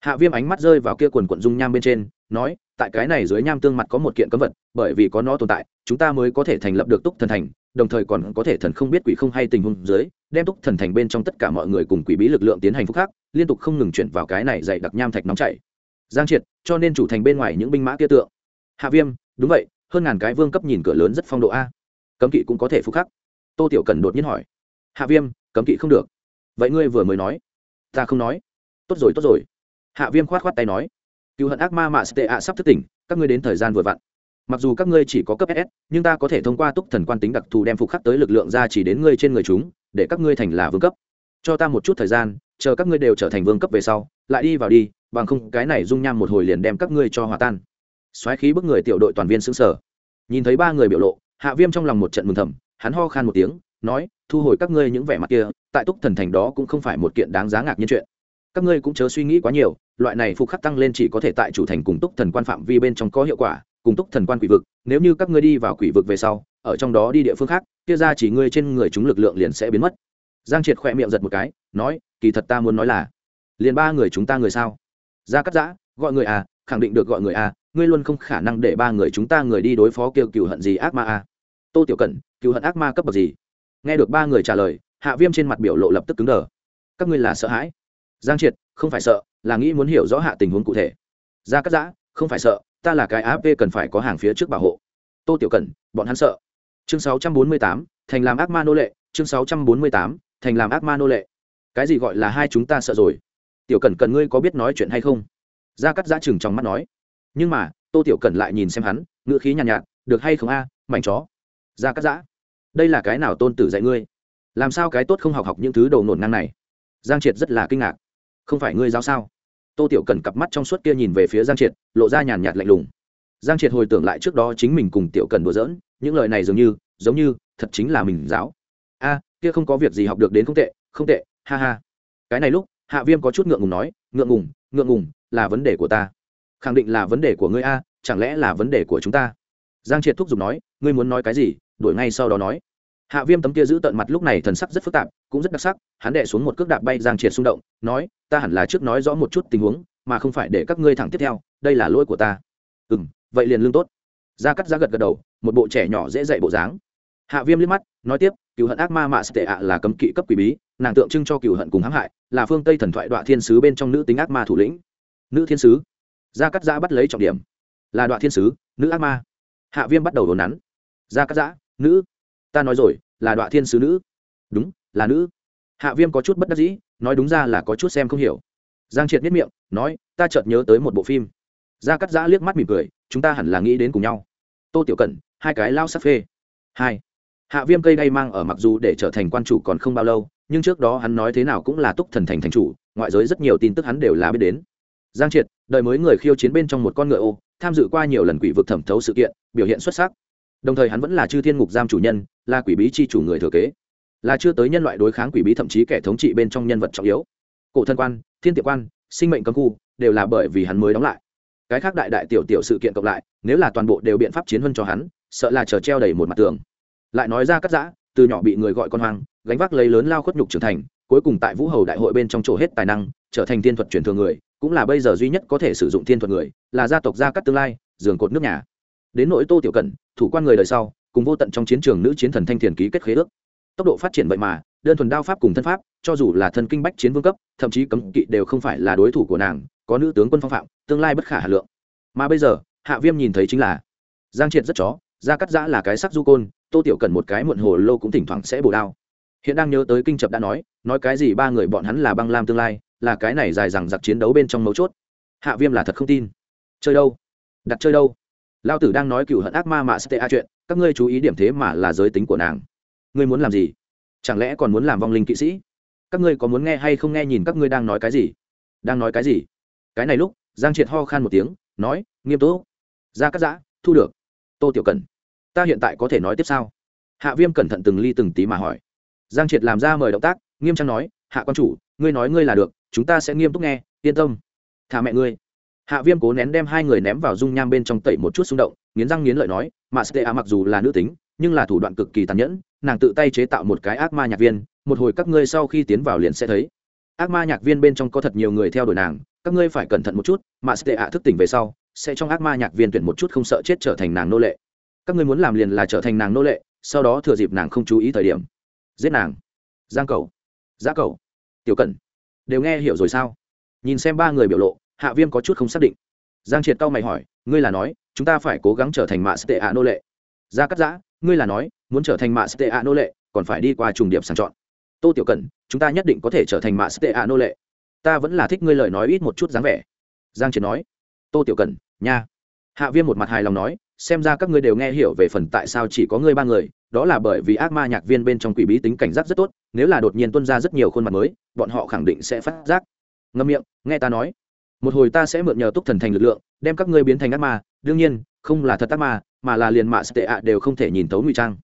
Hạ viêm ánh mắt rơi vào kia quần quận dung nham bên trên, nói, tại cái này dưới nham tương mặt có một kiện cấm vật, bởi vì có nó tồn tại, chúng ta mới có thể thành lập được túc thần thành đồng thời còn có thể thần không biết quỷ không hay tình huống dưới, đem túc thần thành bên trong tất cả mọi người cùng quỷ bí lực lượng tiến hành phúc khắc, liên tục không ngừng chuyển vào cái này dày đặc nham thạch nóng chảy. Giang triệt, cho nên chủ thành bên ngoài những binh mã kia tượng. Hạ viêm, đúng vậy, hơn ngàn cái vương cấp nhìn cửa lớn rất phong độ a. Cấm kỵ cũng có thể phục khắc. Tô tiểu cần đột nhiên hỏi. Hạ viêm, cấm kỵ không được. Vậy ngươi vừa mới nói. Ta không nói. Tốt rồi tốt rồi. Hạ viêm khoát khoát tay nói. Cựu hận ác ma mạ sệ ạ sắp thức tỉnh, các ngươi đến thời gian vừa vặn mặc dù các ngươi chỉ có cấp ss nhưng ta có thể thông qua túc thần quan tính đặc thù đem phục khắc tới lực lượng ra chỉ đến ngươi trên người chúng, để các ngươi thành là vương cấp. Cho ta một chút thời gian, chờ các ngươi đều trở thành vương cấp về sau, lại đi vào đi, bằng không cái này dung nham một hồi liền đem các ngươi cho hòa tan. Xoáy khí bức người tiểu đội toàn viên xứng sở nhìn thấy ba người biểu lộ, hạ viêm trong lòng một trận mừng thầm, hắn ho khan một tiếng, nói, thu hồi các ngươi những vẻ mặt kia, tại túc thần thành đó cũng không phải một kiện đáng giá ngạc nhiên chuyện. Các ngươi cũng chớ suy nghĩ quá nhiều, loại này phục khắc tăng lên chỉ có thể tại chủ thành cùng túc thần quan phạm vi bên trong có hiệu quả cùng túc thần quan quỷ vực, nếu như các ngươi đi vào quỷ vực về sau, ở trong đó đi địa phương khác, kia ra chỉ ngươi trên người chúng lực lượng liền sẽ biến mất. Giang triệt khỏe miệng giật một cái, nói, kỳ thật ta muốn nói là, liền ba người chúng ta người sao? Ra cắt giã, gọi người à khẳng định được gọi người à ngươi luôn không khả năng để ba người chúng ta người đi đối phó kêu cựu hận gì ác ma à. Tô tiểu cẩn cựu hận ác ma cấp bậc gì? Nghe được ba người trả lời, hạ viêm trên mặt biểu lộ lập tức cứng đờ. Các ngươi là sợ hãi. Giang triệt, không phải sợ, là nghĩ muốn hiểu rõ hạ tình huống cụ thể. Ra cắt giã, không phải sợ ta là cái áp cần phải có hàng phía trước bảo hộ. Tô tiểu cẩn bọn hắn sợ. Chương 648, thành làm ác ma nô lệ. Chương 648, thành làm ác ma nô lệ. Cái gì gọi là hai chúng ta sợ rồi? Tiểu cẩn cần ngươi có biết nói chuyện hay không? Gia cắt giã chừng trong mắt nói. Nhưng mà tô tiểu cẩn lại nhìn xem hắn ngựa khí nhàn nhạt, nhạt được hay không a à, mảnh chó. Gia cắt giã đây là cái nào tôn tử dạy ngươi? Làm sao cái tốt không học học những thứ đầu nổn ngang này? Giang triệt rất là kinh ngạc. Không phải ngươi giáo sao? Tô tiểu cần cặp mắt trong suốt kia nhìn về phía giang triệt, lộ ra nhàn nhạt lạnh lùng. Giang triệt hồi tưởng lại trước đó chính mình cùng tiểu cần đùa giỡn, những lời này dường như, giống như, thật chính là mình giáo. A, kia không có việc gì học được đến không tệ không tệ, ha ha. Cái này lúc, hạ viêm có chút ngượng ngùng nói, ngượng ngùng ngượng ngùng, là vấn đề của ta. Khẳng định là vấn đề của ngươi a, chẳng lẽ là vấn đề của chúng ta? Giang triệt thúc giục nói, ngươi muốn nói cái gì? Đuổi ngay sau đó nói hạ viêm tấm kia giữ tận mặt lúc này thần sắc rất phức tạp, cũng rất đặc sắc, hắn đệ xuống một cước đạp bay giang triệt xung động, nói, ta hẳn là trước nói rõ một chút tình huống, mà không phải để các ngươi thẳng tiếp theo, đây là lỗi của ta. Ừ m vậy liền lương tốt. Gia cắt ra gật gật đầu, một bộ trẻ nhỏ dễ dạy bộ dáng. Hạ viêm liếc mắt, nói tiếp cựu hận ác ma mạ tệ ạ là cấm kỵ cấp quỷ bí, nàng tượng trưng cho cựu hận cùng hãm hại, là phương tây thần thoại đoạn thiên sứ bên trong nữ tính ác ma thủ lĩnh. Nữ thiên sứ? Gia cắt giã bắt lấy trọng điểm. Là đoạn thiên sứ, nữ ác ma. Hạ viêm bắt đầu đồn nắn. Gia cắt giã nữ ta nói rồi, là đoạn thiên sứ nữ. Đúng, là nữ. Hạ viêm có chút bất đắc dĩ, nói đúng ra là có chút xem không hiểu. Giang triệt miết miệng, nói, ta chợt nhớ tới một bộ phim. Gia cắt giã liếc mắt mỉm cười, chúng ta hẳn là nghĩ đến cùng nhau. Tô tiểu cẩn, hai cái lao sắc phê. Hai. Hạ viêm cây đay mang ở mặc dù để trở thành quan chủ còn không bao lâu, nhưng trước đó hắn nói thế nào cũng là túc thần thành thành chủ, ngoại giới rất nhiều tin tức hắn đều là biết đến. Giang triệt đợi mới người khiêu chiến bên trong một con ngựa ô, tham dự qua nhiều lần quỷ vực thẩm thấu sự kiện, biểu hiện xuất sắc đồng thời hắn vẫn là chư thiên ngục giam chủ nhân, là quỷ bí c h i chủ người thừa kế. Là chưa tới nhân loại đối kháng quỷ bí thậm chí kẻ thống trị bên trong nhân vật trọng yếu. Cổ thân quan, thiên tiệp quan, sinh mệnh cấm khu, đều là bởi vì hắn mới đóng lại. Cái khác đại đại tiểu tiểu sự kiện cộng lại, nếu là toàn bộ đều biện pháp chiến hơn cho hắn, sợ là chờ treo đầy một mặt tường. Lại nói ra cắt giã, từ nhỏ bị người gọi con hoang, gánh vác lấy lớn lao khuất nhục trưởng thành, cuối cùng tại vũ hầu đại hội bên trong chỗ hết tài năng, trở thành thiên thuật truyền thường người, cũng là bây giờ duy nhất có thể sử dụng thiên thuật người, là gia tộc gia cắt tương lai, giường cột nước nhà. Đến nỗi tô tiểu cẩn thủ quan người đời sau, cùng vô tận trong chiến trường nữ chiến thần thanh thiền ký kết khế ước. Tốc độ phát triển vậy mà, đơn thuần đao pháp cùng thân pháp, cho dù là thân kinh bách chiến vương cấp, thậm chí cấm kỵ đều không phải là đối thủ của nàng, có nữ tướng quân phong phạm, tương lai bất khả hà lượng. Mà bây giờ, hạ viêm nhìn thấy chính là giang triệt rất chó, gia cắt giã là cái sắc du côn, tô tiểu cần một cái muộn hồ lô cũng thỉnh thoảng sẽ bổ đao. Hiện đang nhớ tới kinh chập đã nói nói cái gì ba người bọn hắn là băng lam tương lai, là cái này dài dằng giặc chiến đấu bên trong mấu chốt. Hạ viêm là thật không tin. Chơi đâu? Đặt chơi đâu? Lao tử đang nói cựu hận ác ma mạ stea chuyện, các ngươi chú ý điểm thế mà là giới tính của nàng. Ngươi muốn làm gì? Chẳng lẽ còn muốn làm vong linh kỵ sĩ? Các ngươi có muốn nghe hay không nghe nhìn các ngươi đang nói cái gì? Đang nói cái gì? Cái này lúc, giang triệt ho khan một tiếng, nói, nghiêm túc. Ra cắt giã, thu được. Tô tiểu cần ta hiện tại có thể nói tiếp sao? Hạ viêm cẩn thận từng ly từng tí mà hỏi. Giang triệt làm ra mời động tác, nghiêm trang nói, hạ quan chủ, ngươi nói ngươi là được, chúng ta sẽ nghiêm túc nghe, yên tâm. Thả mẹ ngươi hạ viêm cố nén đem hai người ném vào dung nham bên trong tẩy một chút xung động, nghiến răng nghiến lợi nói, mà stea mặc dù là nữ tính, nhưng là thủ đoạn cực kỳ tàn nhẫn, nàng tự tay chế tạo một cái ác ma nhạc viên, một hồi các ngươi sau khi tiến vào liền sẽ thấy. Ác ma nhạc viên bên trong có thật nhiều người theo đuổi nàng, các ngươi phải cẩn thận một chút, mà stea thức tỉnh về sau, sẽ trong ác ma nhạc viên tuyển một chút không sợ chết trở thành nàng nô lệ. Các ngươi muốn làm liền là trở thành nàng nô lệ, sau đó thừa dịp nàng không chú ý thời điểm, giết nàng. Giang cầu. Giá cầu. Tiểu cẩn. Đều nghe hiểu rồi sao? Nhìn xem ba người biểu lộ hạ viêm có chút không xác định. Giang triệt tao mày hỏi, ngươi là nói, chúng ta phải cố gắng trở thành mạ sệ ạ nô lệ? Gia cắt giã, ngươi là nói, muốn trở thành mạ sệ ạ nô lệ, còn phải đi qua trùng điểm sàng chọn. Tô tiểu cẩn, chúng ta nhất định có thể trở thành mạ sệ ạ nô lệ. Ta vẫn là thích ngươi lời nói ít một chút dáng vẻ. Giang triệt nói, tô tiểu cẩn, nha. Hạ viêm một mặt hài lòng nói, xem ra các ngươi đều nghe hiểu về phần tại sao chỉ có ngươi ba người, đó là bởi vì ác ma nhạc viên bên trong quỷ bí tính cảnh giác rất tốt, nếu là đột nhiên tuân ra rất nhiều khuôn mặt mới, bọn họ khẳng định sẽ phát giác. Ngâm miệng, nghe ta nói một hồi ta sẽ mượn nhờ túc thần thành lực lượng, đem các ngươi biến thành ác ma. Đương nhiên, không là thật ác ma, mà là liền mạ tệ ạ đều không thể nhìn tấu ngụy trang.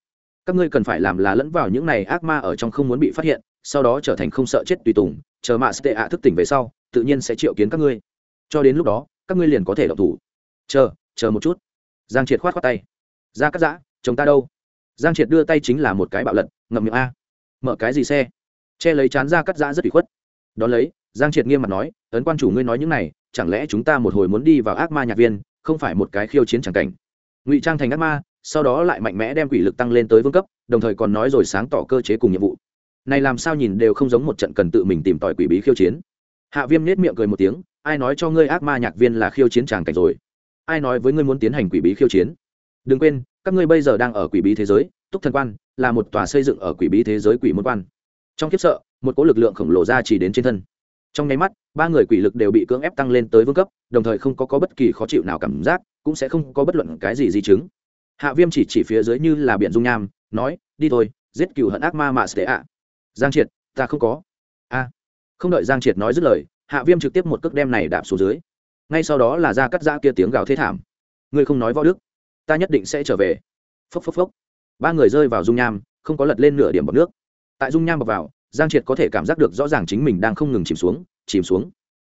Các ngươi cần phải làm là lẫn vào những này ác ma ở trong không muốn bị phát hiện, sau đó trở thành không sợ chết tùy tùng, chờ mạ tệ ạ thức tỉnh về sau, tự nhiên sẽ triệu kiến các ngươi. Cho đến lúc đó, các ngươi liền có thể độc thủ. Chờ chờ một chút. Giang triệt khoát khoát tay. Ra cắt giã, chồng ta đâu? Giang triệt đưa tay chính là một cái bạo lật, ngậm miệng a. Mở cái gì xe? Che lấy chán ra cắt giã rất bị khuất. Đón lấy giang triệt nghiêm mặt nói, ấn quan chủ ngươi nói những này, chẳng lẽ chúng ta một hồi muốn đi vào ác ma nhạc viên, không phải một cái khiêu chiến chẳng cảnh? Ngụy trang thành ác ma, sau đó lại mạnh mẽ đem quỷ lực tăng lên tới vương cấp, đồng thời còn nói rồi sáng tỏ cơ chế cùng nhiệm vụ. Này làm sao nhìn đều không giống một trận cần tự mình tìm tòi quỷ bí khiêu chiến. Hạ viêm nết miệng cười một tiếng, ai nói cho ngươi ác ma nhạc viên là khiêu chiến tràng cảnh rồi? Ai nói với ngươi muốn tiến hành quỷ bí khiêu chiến? Đừng quên, các ngươi bây giờ đang ở quỷ bí thế giới, túc thần quan là một tòa xây dựng ở quỷ bí thế giới quỷ môn quan. Trong kiếp sợ, một cỗ lực lượng khổng lồ ra chỉ đến trên thân trong nháy mắt ba người quỷ lực đều bị cưỡng ép tăng lên tới vương cấp đồng thời không có, có bất kỳ khó chịu nào cảm giác cũng sẽ không có bất luận cái gì di chứng. Hạ viêm chỉ chỉ phía dưới như là biển dung nham nói đi thôi giết cựu hận ác ma mà sẽ ạ. Giang triệt ta không có. A. Không đợi giang triệt nói dứt lời hạ viêm trực tiếp một cước đem này đạp xuống dưới. Ngay sau đó là ra cắt ra kia tiếng gào thế thảm. Ngươi không nói võ đức ta nhất định sẽ trở về. Phốc phốc phốc. Ba người rơi vào dung nham không có lật lên nửa điểm bọc nước. Tại dung nham bọc vào giang triệt có thể cảm giác được rõ ràng chính mình đang không ngừng chìm xuống chìm xuống.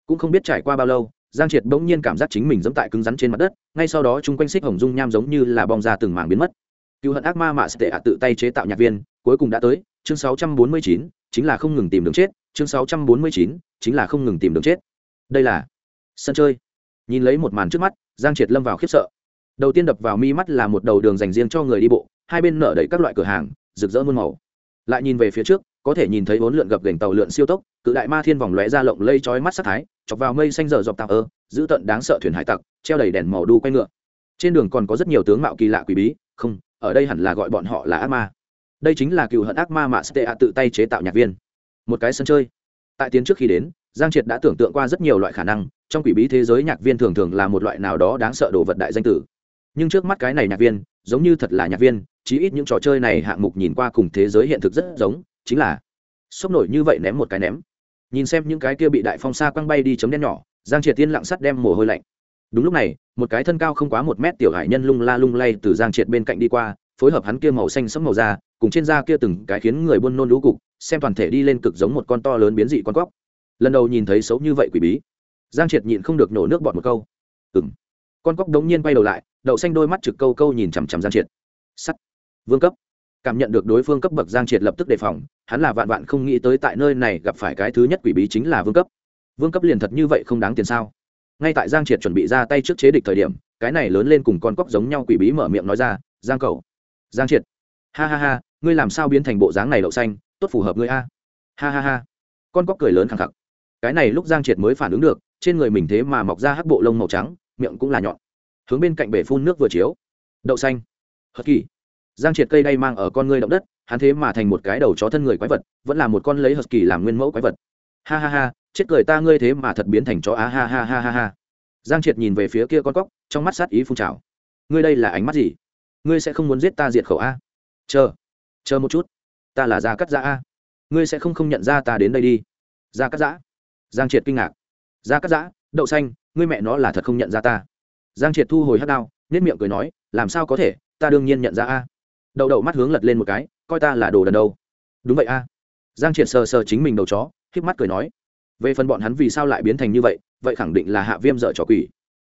Cũng không biết trải qua bao lâu giang triệt bỗng nhiên cảm giác chính mình dẫm tại cứng rắn trên mặt đất ngay sau đó chung quanh xích hồng dung nham giống như là bong ra từng mảng biến mất. Cựu hận ác ma mạ sẽ tệ ạ tự tay chế tạo nhạc viên cuối cùng đã tới chương 649, chính là không ngừng tìm đường chết chương 649, chính là không ngừng tìm đường chết. Đây là sân chơi. Nhìn lấy một màn trước mắt giang triệt lâm vào khiếp sợ. Đầu tiên đập vào mi mắt là một đầu đường dành riêng cho người đi bộ hai bên nở đầy các loại cửa hàng rực rỡ muôn màu. Lại nhìn về phía trước có thể nhìn thấy bốn lượn gập gành tàu lượn siêu tốc, cự đại ma thiên vòng lóe ra lộng lây chói mắt sắc thái, chọc vào mây xanh dở dọc tạo ơ, giữ tận đáng sợ thuyền hải tặc, treo đầy đèn màu đu quay ngựa. Trên đường còn có rất nhiều tướng mạo kỳ lạ quý bí, không, ở đây hẳn là gọi bọn họ là ác ma. Đây chính là cựu hận ác ma mà stea tự tay chế tạo nhạc viên. Một cái sân chơi. Tại tiến trước khi đến, giang triệt đã tưởng tượng qua rất nhiều loại khả năng, trong quỷ bí thế giới nhạc viên thường thường là một loại nào đó đáng sợ đồ vật đại danh tử. Nhưng trước mắt cái này nhạc viên, giống như thật là nhạc viên, chí ít những trò chơi này hạng mục nhìn qua cùng thế giới hiện thực rất giống chính là sốc nổi như vậy ném một cái ném. Nhìn xem những cái kia bị đại phong xa quăng bay đi chấm đen nhỏ, giang triệt tiên lặng sắt đem mồ hôi lạnh. Đúng lúc này, một cái thân cao không quá một mét tiểu hải nhân lung la lung lay từ giang triệt bên cạnh đi qua, phối hợp hắn kia màu xanh sẫm màu da, cùng trên da kia từng cái khiến người buôn nôn lũ cục, xem toàn thể đi lên cực giống một con to lớn biến dị con cóc. Lần đầu nhìn thấy xấu như vậy quỷ bí. Giang triệt nhịn không được nổ nước bọt một câu. Ừng con cóc đống nhiên quay đầu lại, đậu xanh đôi mắt trực câu câu nhìn chằm chằm giang triệt. Sắt. Vương cấp. Cảm nhận được đối phương cấp bậc giang triệt lập tức đề phòng hắn là vạn vạn không nghĩ tới tại nơi này gặp phải cái thứ nhất quỷ bí chính là vương cấp. Vương cấp liền thật như vậy không đáng tiền sao? Ngay tại giang triệt chuẩn bị ra tay trước chế địch thời điểm, cái này lớn lên cùng con cóc giống nhau quỷ bí mở miệng nói ra, giang cầu giang triệt, ha ha ha, ngươi làm sao biến thành bộ dáng này đậu xanh, tốt phù hợp ngươi a. Ha ha ha. Con cóc cười lớn khẳng khặc. Cái này lúc giang triệt mới phản ứng được, trên người mình thế mà mọc ra hắc bộ lông màu trắng, miệng cũng là nhọn. Hướng bên cạnh bể phun nước vừa chiếu. Đậu xanh. Hất kỳ giang triệt cây đay mang ở con ngươi động đất, hắn thế mà thành một cái đầu chó thân người quái vật, vẫn là một con lấy hất kỳ làm nguyên mẫu quái vật. Ha ha ha, chết cười ta ngươi thế mà thật biến thành chó á, ha ha ha ha ha. Giang triệt nhìn về phía kia con cóc, trong mắt sát ý phun trào. Ngươi đây là ánh mắt gì? Ngươi sẽ không muốn giết ta diệt khẩu a? Chờ chờ một chút. Ta là gia cắt giã a. Ngươi sẽ không không nhận ra ta đến đây đi. Gia cắt giã. Giang triệt kinh ngạc. Gia cắt giã, đậu xanh, ngươi mẹ nó là thật không nhận ra ta. Giang triệt thu hồi hát đao nết miệng cười nói, làm sao có thể, ta đương nhiên nhận ra a đậu đậu mắt hướng lật lên một cái, coi ta là đồ đần đâu. Đúng vậy a. Giang triệt sờ sờ chính mình đầu chó k mắt cười nói. Về phần bọn hắn vì sao lại biến thành như vậy vậy khẳng định là hạ viêm dở trò quỷ.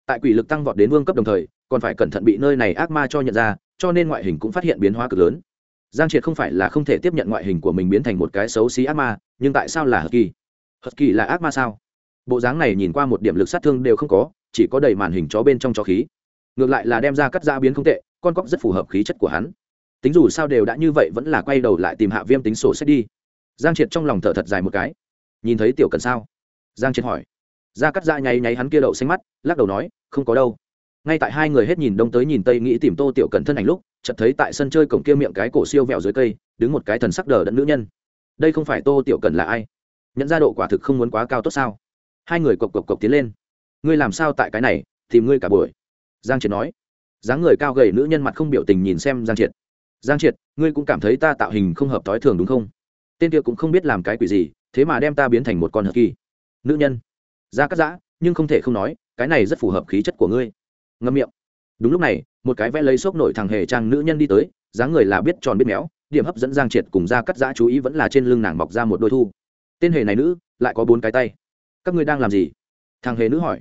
Tại quỷ lực tăng vọt đến vương cấp đồng thời, còn phải cẩn thận bị nơi này ác ma cho nhận ra, cho nên ngoại hình cũng phát hiện biến hóa cực lớn. Giang triệt không phải là không thể tiếp nhận ngoại hình của mình biến thành một cái xấu xí ác ma, nhưng tại sao là hờ kỳ? Hờ kỳ là ác ma sao? Bộ dáng này nhìn qua một điểm lực sát thương đều không có, chỉ có đầy màn hình chó bên trong chó khí. Ngược lại là đem ra cắt ra biến không tệ, con cóc rất phù hợp khí chất của hắn tính dù sao đều đã như vậy vẫn là quay đầu lại tìm hạ viêm tính sổ sách đi. Giang triệt trong lòng thở thật dài một cái. Nhìn thấy tiểu cần sao? Giang triệt hỏi. Ra cắt ra nháy nháy hắn kia đậu xanh mắt, lắc đầu nói, không có đâu. Ngay tại hai người hết nhìn đông tới nhìn tây nghĩ tìm tô tiểu cần thân ảnh lúc, chợt thấy tại sân chơi cổng kia miệng cái cổ siêu vẹo dưới cây, đứng một cái thần sắc đờ đẫn nữ nhân. Đây không phải tô tiểu cần là ai? Nhận ra độ quả thực không muốn quá cao tốt sao? Hai người cộc cộc cộc tiến lên. Ngươi làm sao tại cái này, tìm ngươi cả buổi? Giang triệt nói. Dáng người cao gầy nữ nhân mặt không biểu tình nhìn xem giang triệt giang triệt, ngươi cũng cảm thấy ta tạo hình không hợp t i thường đúng không? Tên kia cũng không biết làm cái quỷ gì, thế mà đem ta biến thành một con hợp kỳ. Nữ nhân. Ra cắt giã, nhưng không thể không nói, cái này rất phù hợp khí chất của ngươi. Ngâm miệng. Đúng lúc này, một cái vẽ lấy xốc nổi thằng hề trang nữ nhân đi tới, dáng người là biết tròn biết méo, điểm hấp dẫn giang triệt cùng ra cắt giã chú ý vẫn là trên lưng nàng mọc ra một đôi thu. Tên hề này nữ, lại có bốn cái tay. Các ngươi đang làm gì? Thằng hề nữ hỏi.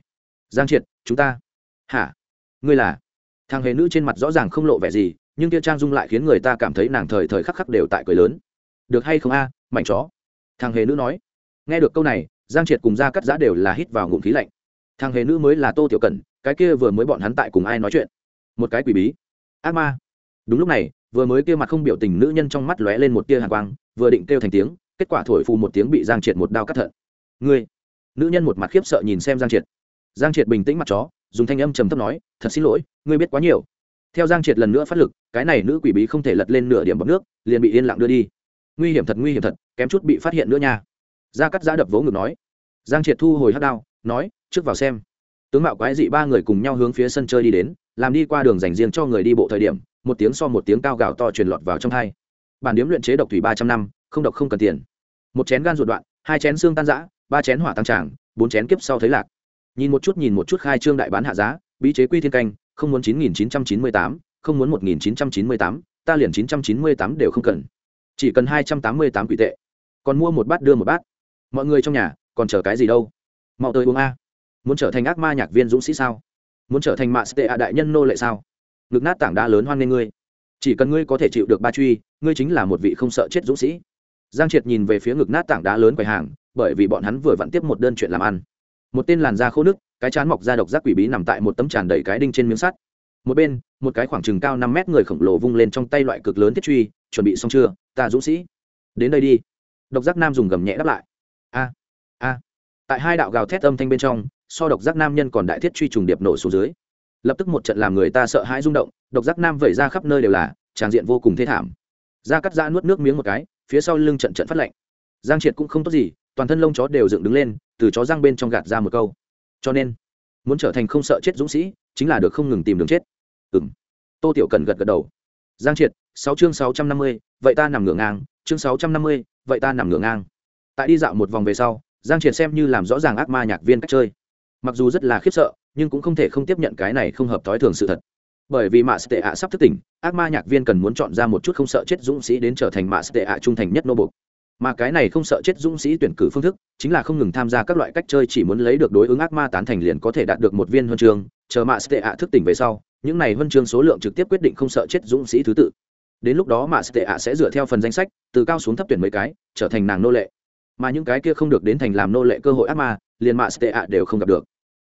Giang triệt, chúng ta. Hả? Ngươi là? Thằng hề nữ trên mặt rõ ràng không lộ vẻ gì nhưng kia trang dung lại khiến người ta cảm thấy nàng thời thời khắc khắc đều tại cười lớn. Được hay không a, mảnh chó? Thằng hề nữ nói. Nghe được câu này, giang triệt cùng ra cắt giã đều là hít vào ngụm khí lạnh. Thằng hề nữ mới là tô tiểu cần cái kia vừa mới bọn hắn tại cùng ai nói chuyện? Một cái quỷ bí. Ác ma. Đúng lúc này, vừa mới kia mặt không biểu tình nữ nhân trong mắt lóe lên một tia hàn quang, vừa định kêu thành tiếng, kết quả thổi phù một tiếng bị giang triệt một đao cắt thận. Ngươi. Nữ nhân một mặt khiếp sợ nhìn xem giang triệt. Giang triệt bình tĩnh mặt chó, dùng thanh âm trầm thấp nói, thật xin lỗi, ngươi biết quá nhiều theo giang triệt lần nữa phát lực, cái này nữ quỷ bí không thể lật lên nửa điểm bọc nước, liền bị yên lặng đưa đi. Nguy hiểm thật, nguy hiểm thật, kém chút bị phát hiện nữa nha. Gia cắt giã đập vỗ ngực nói. Giang triệt thu hồi hát đao, nói, trước vào xem. Tướng mạo quái dị ba người cùng nhau hướng phía sân chơi đi đến, làm đi qua đường dành riêng cho người đi bộ thời điểm, một tiếng so một tiếng cao gào to truyền lọt vào trong thai bản điếm luyện chế độc thủy ba trăm năm, không độc không cần tiền. Một chén gan ruột đoạn, hai chén xương tan giã, ba chén hỏa tăng tràng, bốn chén kiếp sau thấy lạc. Nhìn một chút, nhìn một chút khai trương đại bán hạ giá, bí chế quy thiên canh không muốn chín nghìn chín trăm chín mươi tám, không muốn một nghìn chín trăm chín mươi tám, ta liền chín trăm chín mươi tám đều không cần. Chỉ cần hai trăm tám mươi tám quỷ tệ. Còn mua một bát đưa một bát. Mọi người trong nhà, còn chờ cái gì đâu? Mau tới uống a. Muốn trở thành ác ma nhạc viên dũng sĩ sao? Muốn trở thành mạ sệ a đại nhân nô lệ sao? Lực nát tảng đá lớn hoan nên ngươi. Chỉ cần ngươi có thể chịu được ba truy, ngươi chính là một vị không sợ chết dũng sĩ. Giang triệt nhìn về phía ngực nát tảng đá lớn quầy hàng, bởi vì bọn hắn vừa vặn tiếp một đơn chuyện làm ăn một tên làn da khô nước, cái chán mọc ra độc giác quỷ bí nằm tại một tấm tràn đầy cái đinh trên miếng sắt. Một bên, một cái khoảng chừng cao năm mét người khổng lồ vung lên trong tay loại cực lớn thiết truy, chuẩn bị xong chưa? Ta, dũng sĩ. Đến đây đi. Độc giác nam dùng gầm nhẹ đáp lại. A a. Tại hai đạo gào thét âm thanh bên trong, so độc giác nam nhân còn đại thiết truy trùng điệp nổ xuống dưới. Lập tức một trận làm người ta sợ hãi rung động, độc giác nam vẩy ra khắp nơi đều là, tràng diện vô cùng thê thảm. Da cắt da nuốt nước miếng một cái, phía sau lưng trận trận phát lạnh. Giang triệt cũng không tốt gì, toàn thân lông chó đều dựng đứng lên từ chó răng bên trong gạt ra một câu. Cho nên, muốn trở thành không sợ chết dũng sĩ, chính là được không ngừng tìm đường chết. Ừ m tô tiểu cần gật gật đầu. Giang triệt, sáu chương sáu trăm năm mươi, vậy ta nằm ngửa ngang. Chương sáu trăm năm mươi, vậy ta nằm ngửa ngang. Tại đi dạo một vòng về sau, giang triệt xem như làm rõ ràng ác ma nhạc viên cách chơi. Mặc dù rất là khiếp sợ, nhưng cũng không thể không tiếp nhận cái này không hợp thói thường sự thật. Bởi vì mạ tệ ạ sắp thức tỉnh, ác ma nhạc viên cần muốn chọn ra một chút không sợ chết dũng sĩ đến trở thành mạ tệ ạ trung thành nhất nô bục mà cái này không sợ chết dũng sĩ tuyển cử phương thức, chính là không ngừng tham gia các loại cách chơi chỉ muốn lấy được đối ứng ác ma tán thành liền có thể đạt được một viên huân chương, chờ mạ tệ ạ thức tỉnh về sau, những này huân chương số lượng trực tiếp quyết định không sợ chết dũng sĩ thứ tự. Đến lúc đó mạ tệ ạ sẽ dựa theo phần danh sách, từ cao xuống thấp tuyển mấy cái, trở thành nàng nô lệ. Mà những cái kia không được đến thành làm nô lệ cơ hội ác ma, liền mạ tệ ạ đều không gặp được.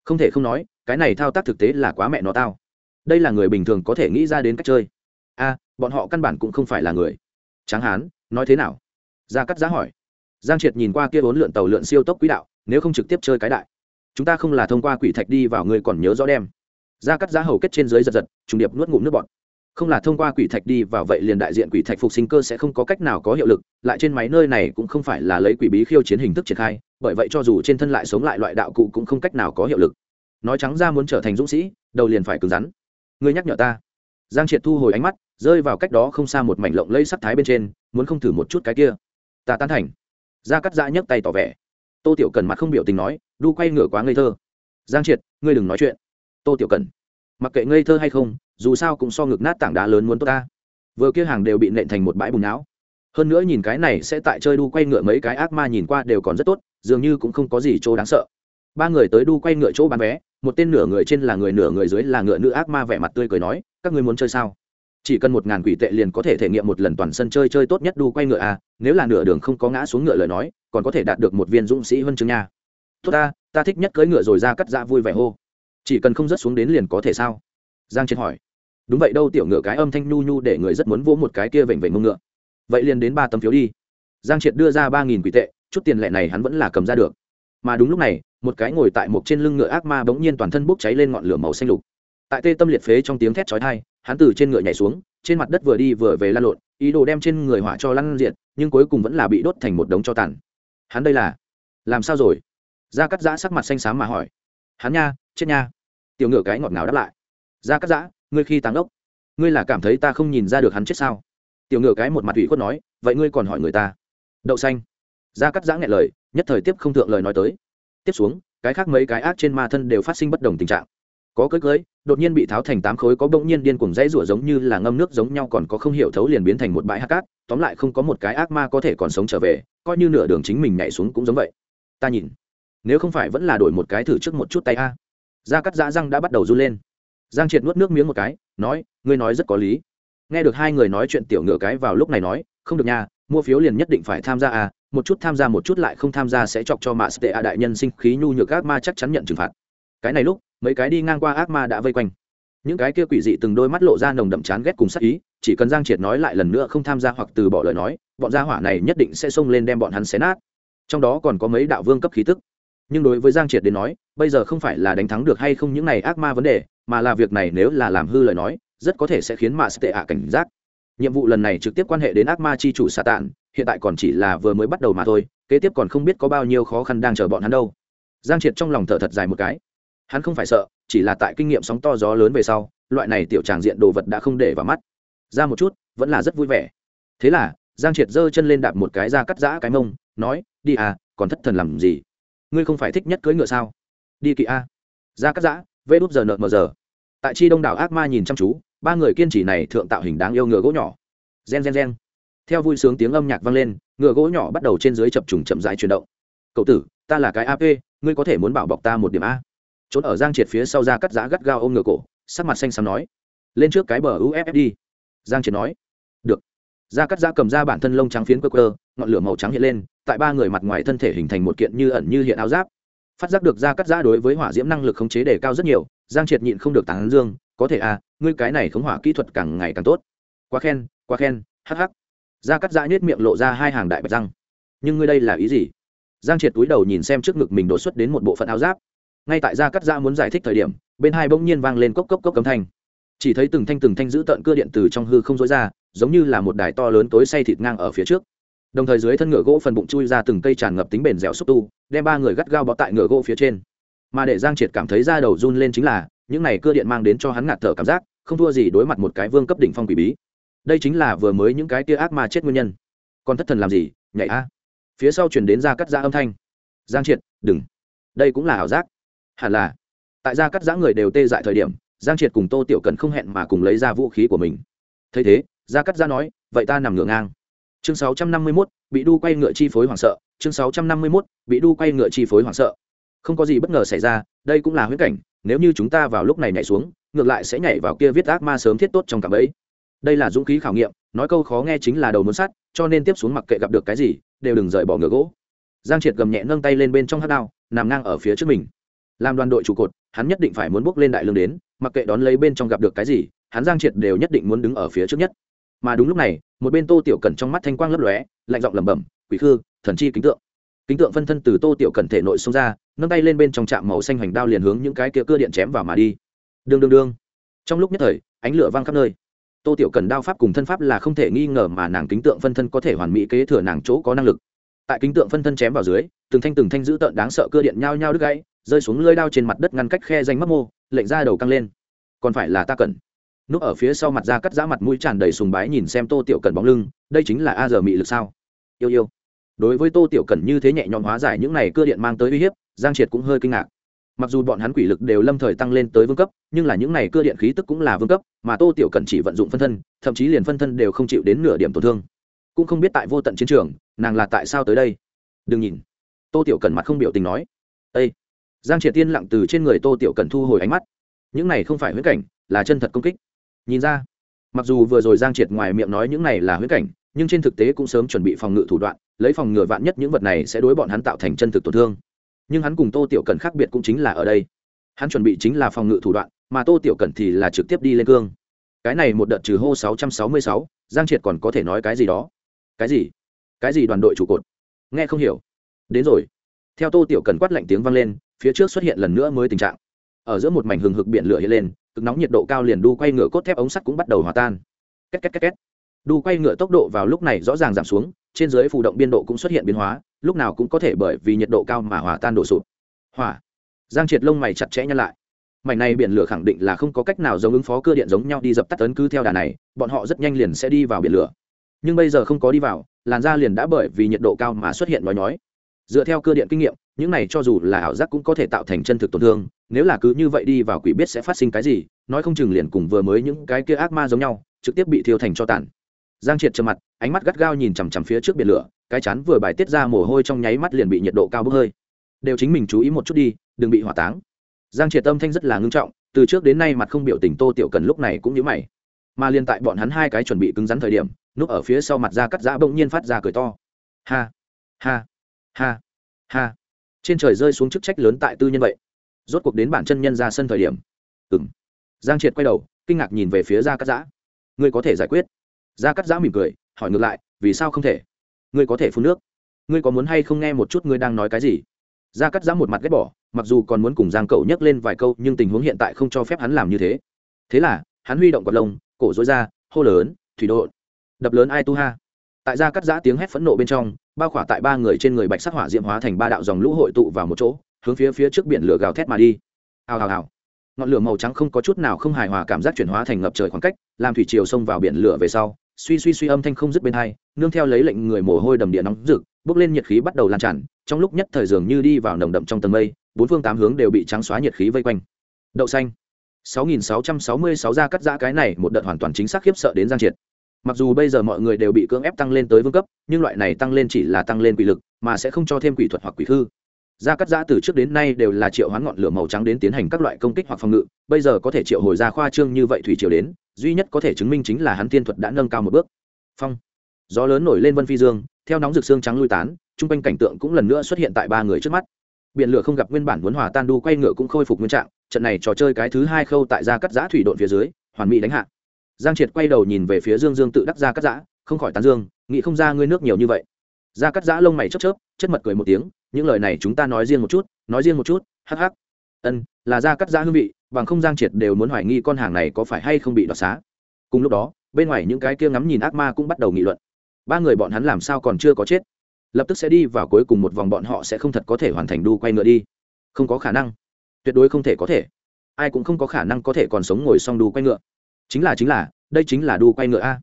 Không thể không nói, cái này thao tác thực tế là quá mẹ nó tao. Đây là người bình thường có thể nghĩ ra đến cách chơi. A, bọn họ căn bản cũng không phải là người. Tráng hán, nói thế nào? Gia cắt giá hỏi. Giang triệt nhìn qua kia bốn lượn tàu lượn siêu tốc quỹ đạo, nếu không trực tiếp chơi cái đại. Chúng ta không là thông qua quỷ thạch đi vào người còn nhớ rõ đem. Gia cắt giá hầu kết trên dưới giật giật, trùng điệp nuốt ngụm nước bọt. Không là thông qua quỷ thạch đi vào vậy liền đại diện quỷ thạch phục sinh cơ sẽ không có cách nào có hiệu lực, lại trên máy nơi này cũng không phải là lấy quỷ bí khiêu chiến hình thức triển khai, bởi vậy cho dù trên thân lại sống lại loại đạo cụ cũng không cách nào có hiệu lực. Nói trắng ra muốn trở thành dũng sĩ, đầu liền phải cứng rắn. Ngươi nhắc nhở ta. Giang triệt thu hồi ánh mắt, rơi vào cách đó không xa một mảnh lộng lây sắc thái bên trên, muốn không thử một chút cái kia ta tán thành. Gia cắt giã nhấc tay tỏ vẻ. Tô tiểu cần mặt không biểu tình nói, đu quay ngửa quá ngây thơ. Giang triệt, ngươi đừng nói chuyện. Tô tiểu cần, mặc kệ ngây thơ hay không, dù sao cũng so ngực nát tảng đá lớn muốn tốt ta. Vừa kia hàng đều bị nện thành một bãi bùn não. Hơn nữa nhìn cái này sẽ tại chơi đu quay ngựa mấy cái ác ma nhìn qua đều còn rất tốt, dường như cũng không có gì chỗ đáng sợ. Ba người tới đu quay ngựa chỗ bán vé, một tên nửa người trên là người nửa người dưới là ngựa nữ ác ma vẻ mặt tươi cười nói, các ngươi muốn chơi sao? Chỉ cần một ngàn quỷ tệ liền có thể thể nghiệm một lần toàn sân chơi chơi tốt nhất đu quay ngựa à nếu là nửa đường không có ngã xuống ngựa lời nói, còn có thể đạt được một viên dũng sĩ huân chương nha. Tốt ta ta thích nhất cưỡi ngựa rồi ra cắt dạ vui vẻ hô. Chỉ cần không rớt xuống đến liền có thể sao? Giang triệt hỏi. Đúng vậy đâu tiểu ngựa cái âm thanh nhu nhu để người rất muốn vỗ một cái kia vểnh vểnh mông ngựa. Vậy liền đến ba tấm phiếu đi. Giang triệt đưa ra ba nghìn quỷ tệ, chút tiền lệ này hắn vẫn là cầm ra được. Mà đúng lúc này, một cái ngồi tại một trên lưng ngựa ác ma bỗng nhiên toàn thân bốc cháy lên ngọn lửa màu xanh lục. Tại tê tâm liệt phế trong tiếng thét chói tai hắn từ trên ngựa nhảy xuống, trên mặt đất vừa đi vừa về lan lộn, ý đồ đem trên người hỏa cho lăn diện nhưng cuối cùng vẫn là bị đốt thành một đống cho tàn. Hắn đây là, làm sao rồi? Gia cắt giã sắc mặt xanh xám mà hỏi. Hắn nha, chết nha. Tiểu ngựa cái ngọt ngào đáp lại. Gia cắt giã, ngươi khi tàng ốc, ngươi là cảm thấy ta không nhìn ra được hắn chết sao? Tiểu ngựa cái một mặt ủy khuất nói, vậy ngươi còn hỏi người ta? Đậu xanh. Gia cắt giã nghe lời, nhất thời tiếp không thượng lời nói tới. Tiếp xuống, cái khác mấy cái ác trên ma thân đều phát sinh bất đồng tình trạng. Có cưới cưới đột nhiên bị tháo thành tám khối có bỗng nhiên điên cuồng dãy rủa giống như là ngâm nước giống nhau còn có không hiểu thấu liền biến thành một bãi hắc cát, tóm lại không có một cái ác ma có thể còn sống trở về, coi như nửa đường chính mình nhảy xuống cũng giống vậy. Ta nhìn, nếu không phải vẫn là đổi một cái thử trước một chút tay a. Da cắt dã răng đã bắt đầu run lên. Giang triệt nuốt nước miếng một cái, nói, ngươi nói rất có lý. Nghe được hai người nói chuyện tiểu ngựa cái vào lúc này nói, không được nha, mua phiếu liền nhất định phải tham gia à một chút tham gia một chút lại không tham gia sẽ chọc cho mạ sệ đại nhân sinh khí nhu nhược ác ma chắc chắn nhận trừng phạt. Cái này lúc mấy cái đi ngang qua ác ma đã vây quanh. Những cái kia quỷ dị từng đôi mắt lộ ra nồng đậm chán ghét cùng sắc ý, chỉ cần giang triệt nói lại lần nữa không tham gia hoặc từ bỏ lời nói, bọn gia hỏa này nhất định sẽ xông lên đem bọn hắn xé nát. Trong đó còn có mấy đạo vương cấp khí tức. Nhưng đối với giang triệt đến nói, bây giờ không phải là đánh thắng được hay không những này ác ma vấn đề, mà là việc này nếu là làm hư lời nói, rất có thể sẽ khiến mạ tệ ạ cảnh giác. Nhiệm vụ lần này trực tiếp quan hệ đến ác ma chi chủ xà tạn hiện tại còn chỉ là vừa mới bắt đầu mà thôi, kế tiếp còn không biết có bao nhiêu khó khăn đang chờ bọn hắn đâu. Giang triệt trong lòng thở thật dài một cái hắn không phải sợ, chỉ là tại kinh nghiệm sóng to gió lớn về sau, loại này tiểu tràng diện đồ vật đã không để vào mắt. Ra một chút, vẫn là rất vui vẻ. Thế là, giang triệt giơ chân lên đạp một cái ra cắt giã cái mông, nói, đi à còn thất thần làm gì? Ngươi không phải thích nhất cưỡi ngựa sao? Đi kỵ a. Ra cắt giã, vê đúp giờ nợ mờ giờ. Tại chi đông đảo ác ma nhìn chăm chú, ba người kiên trì này thượng tạo hình đáng yêu ngựa gỗ nhỏ. Gen gen gen. Theo vui sướng tiếng âm nhạc vang lên, ngựa gỗ nhỏ bắt đầu trên dưới chập trùng chậm rãi chuyển động. Cậu tử, ta là cái ap ngươi có thể muốn bảo bọc ta một điểm a? Trốn ở giang triệt phía sau ra cắt giã gắt gao ôm ngựa cổ, sắc mặt xanh xám nói, lên trước cái bờ uff đi. Giang triệt nói, được. Ra cắt giã cầm ra bản thân lông trắng phiến cơ cơ ngọn lửa màu trắng hiện lên, tại ba người mặt ngoài thân thể hình thành một kiện như ẩn như hiện áo giáp. Phát giác được ra cắt giã đối với hỏa diễm năng lực khống chế đề cao rất nhiều, giang triệt nhịn không được tán dương, có thể à ngươi cái này khống hỏa kỹ thuật càng ngày càng tốt. Quá khen quá khen, hắc hắc. Ra cắt giã nhét miệng lộ ra hai hàng đại bạch răng. Nhưng ngươi đây là ý gì? Giang triệt túi đầu nhìn xem trước ngực mình đột xuất đến một bộ phận áo giáp ngay tại gia cắt giã muốn giải thích thời điểm, bên hai bỗng nhiên vang lên cốc cốc cốc cấm thanh. Chỉ thấy từng thanh từng thanh giữ tợn cưa điện từ trong hư không dối ra, giống như là một đài to lớn tối say thịt ngang ở phía trước. Đồng thời dưới thân ngựa gỗ phần bụng chui ra từng cây tràn ngập tính bền dẻo xúc tu, đem ba người gắt gao bó tại ngựa gỗ phía trên. Mà để giang triệt cảm thấy da đầu run lên chính là, những này cưa điện mang đến cho hắn ngạt thở cảm giác, không thua gì đối mặt một cái vương cấp đỉnh phong quỷ bí. Đây chính là vừa mới những cái tia ác ma chết nguyên nhân. Còn thất thần làm gì, nhảy a. Phía sau chuyển đến ra cắt ra âm thanh. Giang triệt, đừng. Đây cũng là ảo giác hẳn là. Tại gia cắt giã người đều tê dại thời điểm giang triệt cùng tô tiểu cần không hẹn mà cùng lấy ra vũ khí của mình. Thấy thế gia cắt giã nói vậy ta nằm ngửa ngang. Chương sáu trăm năm mươi 651, bị đu quay ngựa chi phối hoảng sợ. Chương sáu trăm năm mươi 651, bị đu quay ngựa chi phối hoảng sợ. Không có gì bất ngờ xảy ra đây cũng là huyễn cảnh nếu như chúng ta vào lúc này nhảy xuống ngược lại sẽ nhảy vào kia viết ác ma sớm thiết tốt trong cả ấy đây là dũng khí khảo nghiệm nói câu khó nghe chính là đầu muốn sắt cho nên tiếp xuống mặc kệ gặp được cái gì đều đừng rời bỏ ngựa gỗ. Giang triệt gầm nhẹ nâng tay lên bên trong hát đao nằm ngang ở phía trước mình làm đoàn đội trụ cột, hắn nhất định phải muốn bước lên đại lương đến, mặc kệ đón lấy bên trong gặp được cái gì, hắn giang triệt đều nhất định muốn đứng ở phía trước nhất. Mà đúng lúc này, một bên tô tiểu cần trong mắt thanh quang lấp lóe, lạnh giọng lẩm bẩm, quỷ khư, thần chi kính tượng. Kính tượng phân thân từ tô tiểu cần thể nội xông ra, nâng tay lên bên trong trạm màu xanh hoành đao liền hướng những cái kia cưa điện chém vào mà đi. Đương đương đương. Trong lúc nhất thời, ánh lửa vang khắp nơi. Tô tiểu cần đao pháp cùng thân pháp là không thể nghi ngờ mà nàng kính tượng phân thân có thể hoàn mỹ kế thừa nàng chỗ có năng lực. Tại kính tượng phân thân chém vào dưới, từng thanh từng thanh dữ tợn đáng sợ cưa điện nhao nhao đứt gãy rơi xuống lưỡi đao trên mặt đất ngăn cách khe danh mắt mô, lệnh ra đầu căng lên. Còn phải là ta cần. Núp ở phía sau mặt ra cắt giã mặt mũi tràn đầy sùng bái nhìn xem tô tiểu cần bóng lưng, đây chính là a giờ mị lực sao? Yêu yêu. Đối với tô tiểu cần như thế nhẹ nhõm hóa giải những này cưa điện mang tới uy hiếp, giang triệt cũng hơi kinh ngạc. Mặc dù bọn hắn quỷ lực đều lâm thời tăng lên tới vương cấp, nhưng là những này cưa điện khí tức cũng là vương cấp, mà tô tiểu cần chỉ vận dụng phân thân, thậm chí liền phân thân đều không chịu đến nửa điểm tổn thương. Cũng không biết tại vô tận chiến trường, nàng là tại sao tới đây? Đừng nhìn. Tô tiểu cần mặt không biểu tình nói. Ây giang triệt tiên lặng từ trên người tô tiểu cần thu hồi ánh mắt. Những này không phải huyễn cảnh, là chân thật công kích. Nhìn ra, mặc dù vừa rồi giang triệt ngoài miệng nói những này là huyễn cảnh, nhưng trên thực tế cũng sớm chuẩn bị phòng ngự thủ đoạn, lấy phòng ngừa vạn nhất những vật này sẽ đối bọn hắn tạo thành chân thực tổn thương. Nhưng hắn cùng tô tiểu cần khác biệt cũng chính là ở đây. Hắn chuẩn bị chính là phòng ngự thủ đoạn, mà tô tiểu cần thì là trực tiếp đi lên cương. Cái này một đợt trừ hô sáu trăm sáu mươi sáu, giang triệt còn có thể nói cái gì đó? Cái gì? Cái gì đoàn đội trụ cột? Nghe không hiểu. Đến rồi. Theo tô tiểu cần quát lạnh tiếng vang lên phía trước xuất hiện lần nữa mới tình trạng. Ở giữa một mảnh hừng hực biển lửa hiện lên, cực nóng nhiệt độ cao liền đu quay ngựa cốt thép ống sắt cũng bắt đầu hòa tan. Két két két két. Đu quay ngựa tốc độ vào lúc này rõ ràng giảm xuống, trên dưới phụ động biên độ cũng xuất hiện biến hóa, lúc nào cũng có thể bởi vì nhiệt độ cao mà hòa tan đổ sụp. Hỏa. Giang triệt lông mày chặt chẽ nhăn lại. Mảnh này biển lửa khẳng định là không có cách nào giống ứng phó cơ điện giống nhau đi dập tắt tấn cứ theo đà này, bọn họ rất nhanh liền sẽ đi vào biển lửa. Nhưng bây giờ không có đi vào, làn da liền đã bởi vì nhiệt độ cao mà xuất hiện nói nhói dựa theo cơ điện kinh nghiệm, những này cho dù là ảo giác cũng có thể tạo thành chân thực tổn thương, nếu là cứ như vậy đi vào quỷ biết sẽ phát sinh cái gì, nói không chừng liền cùng vừa mới những cái kia ác ma giống nhau, trực tiếp bị thiêu thành cho tàn. Giang triệt trầm mặt, ánh mắt gắt gao nhìn chằm chằm phía trước biển lửa, cái chán vừa bài tiết ra mồ hôi trong nháy mắt liền bị nhiệt độ cao bốc hơi. Đều chính mình chú ý một chút đi, đừng bị hỏa táng. Giang triệt tâm thanh rất là ngưng trọng, từ trước đến nay mặt không biểu tình tô tiểu cần lúc này cũng như mày. Mà liên tại bọn hắn hai cái chuẩn bị cứng rắn thời điểm, núp ở phía sau mặt ra cắt giã bỗng nhiên phát ra cười to. Ha ha ha ha. Trên trời rơi xuống chức trách lớn tại tư nhân vậy. Rốt cuộc đến bản chân nhân ra sân thời điểm. Ừng giang triệt quay đầu, kinh ngạc nhìn về phía gia cắt giã. Ngươi có thể giải quyết. Gia cắt giã mỉm cười, hỏi ngược lại, vì sao không thể? Ngươi có thể phun nước. Ngươi có muốn hay không nghe một chút ngươi đang nói cái gì? Gia cắt giã một mặt ghét bỏ, mặc dù còn muốn cùng giang cậu nhắc lên vài câu, nhưng tình huống hiện tại không cho phép hắn làm như thế. Thế là, hắn huy động cọt lông, cổ dối ra, hô lớn, thủy độ đập lớn ai tu ha? Tại ra cắt giã tiếng hét phẫn nộ bên trong, bao khỏa tại ba người trên người bạch sắc hỏa diễm hóa thành ba đạo dòng lũ hội tụ vào một chỗ, hướng phía phía trước biển lửa gào thét mà đi. Hào hào hào. Ngọn lửa màu trắng không có chút nào không hài hòa cảm giác chuyển hóa thành ngập trời khoảng cách, làm thủy chiều xông vào biển lửa về sau, suy suy suy âm thanh không dứt bên hai, nương theo lấy lệnh người mồ hôi đầm địa nóng rực, bốc lên nhiệt khí bắt đầu lan tràn, trong lúc nhất thời dường như đi vào nồng đậm trong tầng mây, bốn phương tám hướng đều bị trắng xóa nhiệt khí vây quanh. Đậu xanh. 6.666 ra cắt giã cái này một đợt hoàn toàn chính xác khiếp sợ đến giang triệt mặc dù bây giờ mọi người đều bị cưỡng ép tăng lên tới vương cấp, nhưng loại này tăng lên chỉ là tăng lên quỷ lực, mà sẽ không cho thêm quỷ thuật hoặc quỷ hư gia cắt giã từ trước đến nay đều là triệu hoán ngọn lửa màu trắng đến tiến hành các loại công kích hoặc phòng ngự, bây giờ có thể triệu hồi ra khoa trương như vậy thủy triều đến, duy nhất có thể chứng minh chính là hắn tiên thuật đã nâng cao một bước. Phong. Gió lớn nổi lên vân phi dương, theo nóng rực xương trắng lui tán chung quanh cảnh tượng cũng lần nữa xuất hiện tại ba người trước mắt. Biển lửa không gặp nguyên bản muốn hòa tan đu quay ngựa cũng khôi phục nguyên trạng, trận này trò chơi cái thứ hai khâu tại gia cắt giã thủy độn phía dưới, hoàn mỹ đánh hạ giang triệt quay đầu nhìn về phía dương dương tự đắc ra cắt giã, không khỏi tán dương, nghĩ không ra ngươi nước nhiều như vậy. Ra cắt giã lông mày chớp chớp, chất mật cười một tiếng, những lời này chúng ta nói riêng một chút, nói riêng một chút, hắc hắc. Ân, là ra cắt giã hương vị, bằng không giang triệt đều muốn hoài nghi con hàng này có phải hay không bị đoạt xá. Cùng lúc đó, bên ngoài những cái kia ngắm nhìn ác ma cũng bắt đầu nghị luận. Ba người bọn hắn làm sao còn chưa có chết? Lập tức sẽ đi vào cuối cùng một vòng bọn họ sẽ không thật có thể hoàn thành đu quay ngựa đi. Không có khả năng. Tuyệt đối không thể có thể. Ai cũng không có khả năng có thể còn sống ngồi xong đu quay ngựa chính là chính là, đây chính là đu quay ngựa a.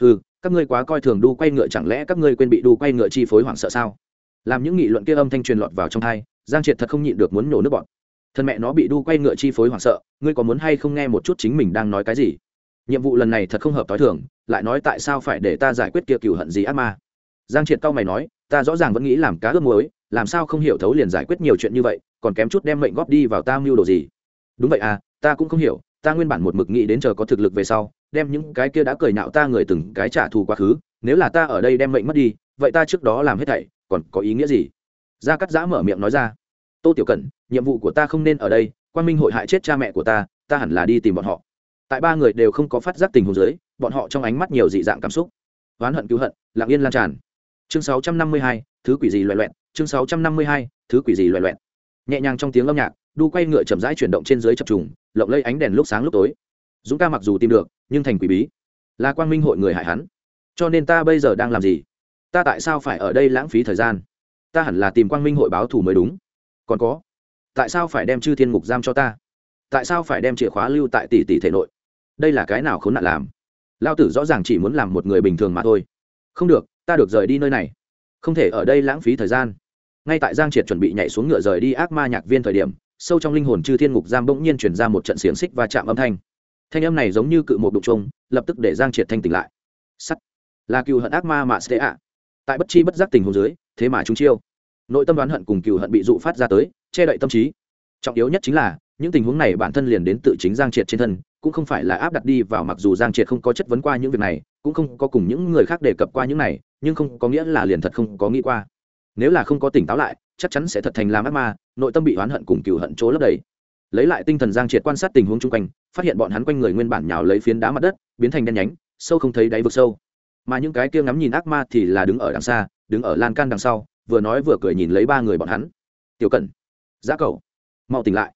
Ừ các ngươi quá coi thường đu quay ngựa, chẳng lẽ các ngươi quên bị đu quay ngựa chi phối hoảng sợ sao? Làm những nghị luận kia âm thanh truyền lọt vào trong thai giang triệt thật không nhịn được muốn nổ nước bọn thân mẹ nó bị đu quay ngựa chi phối hoảng sợ, ngươi có muốn hay không nghe một chút chính mình đang nói cái gì? Nhiệm vụ lần này thật không hợp t h i thường, lại nói tại sao phải để ta giải quyết kia cựu hận gì ác ma? Giang triệt tao mày nói, ta rõ ràng vẫn nghĩ làm cá ướp muối, làm sao không hiểu thấu liền giải quyết nhiều chuyện như vậy, còn kém chút đem mệnh góp đi vào ta mưu đồ gì? Đúng vậy à ta cũng không hiểu ta nguyên bản một mực nghĩ đến chờ có thực lực về sau đem những cái kia đã cười nhạo ta người từng cái trả thù quá khứ nếu là ta ở đây đem mệnh mất đi vậy ta trước đó làm hết thảy còn có ý nghĩa gì? Gia cắt giã mở miệng nói ra. Tô tiểu cẩn nhiệm vụ của ta không nên ở đây quan minh hội hại chết cha mẹ của ta ta hẳn là đi tìm bọn họ. Tại ba người đều không có phát giác tình huống dưới bọn họ trong ánh mắt nhiều dị dạng cảm xúc. Oán hận cứu hận lặng yên lan tràn. Chương 652, thứ quỷ gì loẹ loẹn chương 652, thứ quỷ gì loẹ loẹn nhẹ nhàng trong tiếng âm nhạc đu quay ngựa chậm rãi chuyển động trên dưới chập trùng lộng lây ánh đèn lúc sáng lúc tối. Dũng ca mặc dù tìm được, nhưng thành quỷ bí. Là quang minh hội người hại hắn. Cho nên ta bây giờ đang làm gì? Ta tại sao phải ở đây lãng phí thời gian? Ta hẳn là tìm quang minh hội báo thù mới đúng. Còn có, tại sao phải đem chư thiên ngục giam cho ta? Tại sao phải đem chìa khóa lưu tại tỷ tỷ thể nội? Đây là cái nào khốn nạn làm? Lao tử rõ ràng chỉ muốn làm một người bình thường mà thôi. Không được, ta được rời đi nơi này. Không thể ở đây lãng phí thời gian. Ngay tại giang triệt chuẩn bị nhảy xuống ngựa rời đi ác ma nhạc viên thời điểm sâu trong linh hồn chư thiên ngục giam bỗng nhiên chuyển ra một trận xiềng xích và chạm âm thanh. Thanh âm này giống như cự một đục trông lập tức để giang triệt thanh tỉnh lại. Sắt. Là cựu hận ác ma mà sẽ ạ. Tại bất chi bất giác tình hồ dưới, thế mà chúng chiêu. Nội tâm đoán hận cùng cựu hận bị dụ phát ra tới, che đậy tâm trí. Trọng yếu nhất chính là, những tình huống này bản thân liền đến tự chính giang triệt trên thân, cũng không phải là áp đặt đi vào mặc dù giang triệt không có chất vấn qua những việc này, cũng không có cùng những người khác đề cập qua những này, nhưng không có nghĩa là liền thật không có nghĩ qua nếu là không có tỉnh táo lại, chắc chắn sẽ thật thành làm ác ma, nội tâm bị oán hận cùng cựu hận chỗ lấp đầy. Lấy lại tinh thần giang triệt quan sát tình huống chung quanh, phát hiện bọn hắn quanh người nguyên bản nhào lấy phiến đá mặt đất, biến thành đen nhánh, sâu không thấy đáy vực sâu. Mà những cái kia ngắm nhìn ác ma thì là đứng ở đằng xa, đứng ở lan can đằng sau, vừa nói vừa cười nhìn lấy ba người bọn hắn. Tiểu cẩn giá cầu mau tỉnh lại.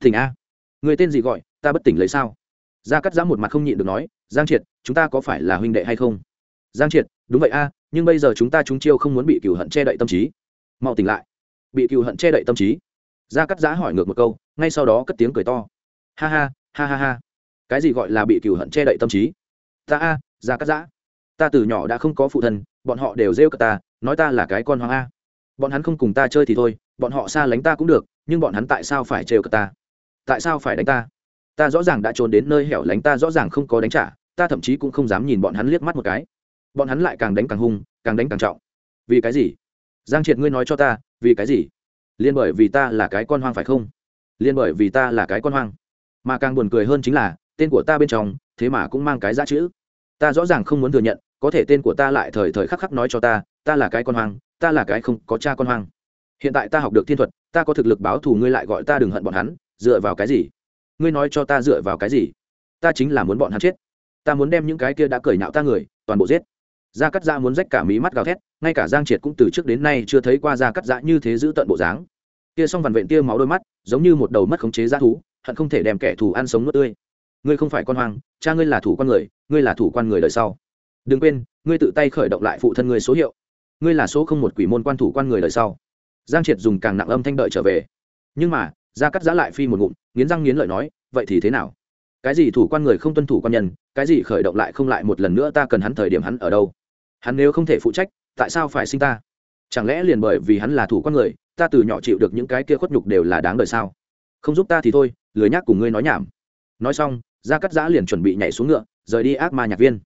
Tỉnh a? Người tên gì gọi, ta bất tỉnh lấy sao? Gia cắt giã một mặt không nhịn được nói, giang triệt, chúng ta có phải là huynh đệ hay không? Giang triệt, đúng vậy a nhưng bây giờ chúng ta chúng chiêu không muốn bị cựu hận che đậy tâm trí. Mau tỉnh lại. Bị cựu hận che đậy tâm trí. Gia cắt giã hỏi ngược một câu, ngay sau đó cất tiếng cười to. Ha ha ha ha ha. Cái gì gọi là bị cựu hận che đậy tâm trí? Ta a, gia cắt giã. Ta từ nhỏ đã không có phụ thân, bọn họ đều rêu cờ ta, nói ta là cái con hoàng a. Bọn hắn không cùng ta chơi thì thôi, bọn họ xa lánh ta cũng được, nhưng bọn hắn tại sao phải trêu cờ ta? Tại sao phải đánh ta? Ta rõ ràng đã trốn đến nơi hẻo lánh, ta rõ ràng không có đánh trả, ta thậm chí cũng không dám nhìn bọn hắn liếc mắt một cái bọn hắn lại càng đánh càng hung, càng đánh càng trọng. Vì cái gì? Giang triệt, ngươi nói cho ta, vì cái gì? Liên bởi vì ta là cái con hoang phải không? Liên bởi vì ta là cái con hoang. Mà càng buồn cười hơn chính là, tên của ta bên trong, thế mà cũng mang cái giá chữ. Ta rõ ràng không muốn thừa nhận, có thể tên của ta lại thời thời khắc khắc nói cho ta ta là cái con hoang, ta là cái không có cha con hoang. Hiện tại ta học được thiên thuật, ta có thực lực báo thù ngươi lại gọi ta đừng hận bọn hắn, dựa vào cái gì? Ngươi nói cho ta dựa vào cái gì? Ta chính là muốn bọn hắn chết. Ta muốn đem những cái kia đã cởi nhạo ta người, toàn bộ giết gia cắt giã muốn rách cả mí mắt gào thét, ngay cả giang triệt cũng từ trước đến nay chưa thấy qua gia cắt giã như thế giữ tận bộ dáng. Kia xong vằn vện tia máu đôi mắt, giống như một đầu mất khống chế g thú, hận không thể đem kẻ thù ăn sống nuốt tươi. Ngươi không phải con hoang, cha ngươi là thủ con người, ngươi là thủ quan người đời sau. Đừng quên, ngươi tự tay khởi động lại phụ thân ngươi số hiệu. Ngươi là số không một quỷ môn quan thủ quan người đời sau. Giang triệt dùng càng nặng âm thanh đợi trở về. Nhưng mà, gia cắt giã lại phi một ngụm, nghiến răng nghiến lợi nói, vậy thì thế nào? Cái gì thủ quan người không tuân thủ quan nhân, cái gì khởi động lại không lại một lần nữa ta cần hắn thời điểm hắn ở đâu? Hắn nếu không thể phụ trách, tại sao phải sinh ta? Chẳng lẽ liền bởi vì hắn là thủ quan người, ta từ nhỏ chịu được những cái kia khuất nhục đều là đáng đời sao? Không giúp ta thì thôi, lười nhác cùng ngươi nói nhảm. Nói xong, gia cắt giã liền chuẩn bị nhảy xuống ngựa, rời đi ác ma nhạc viên.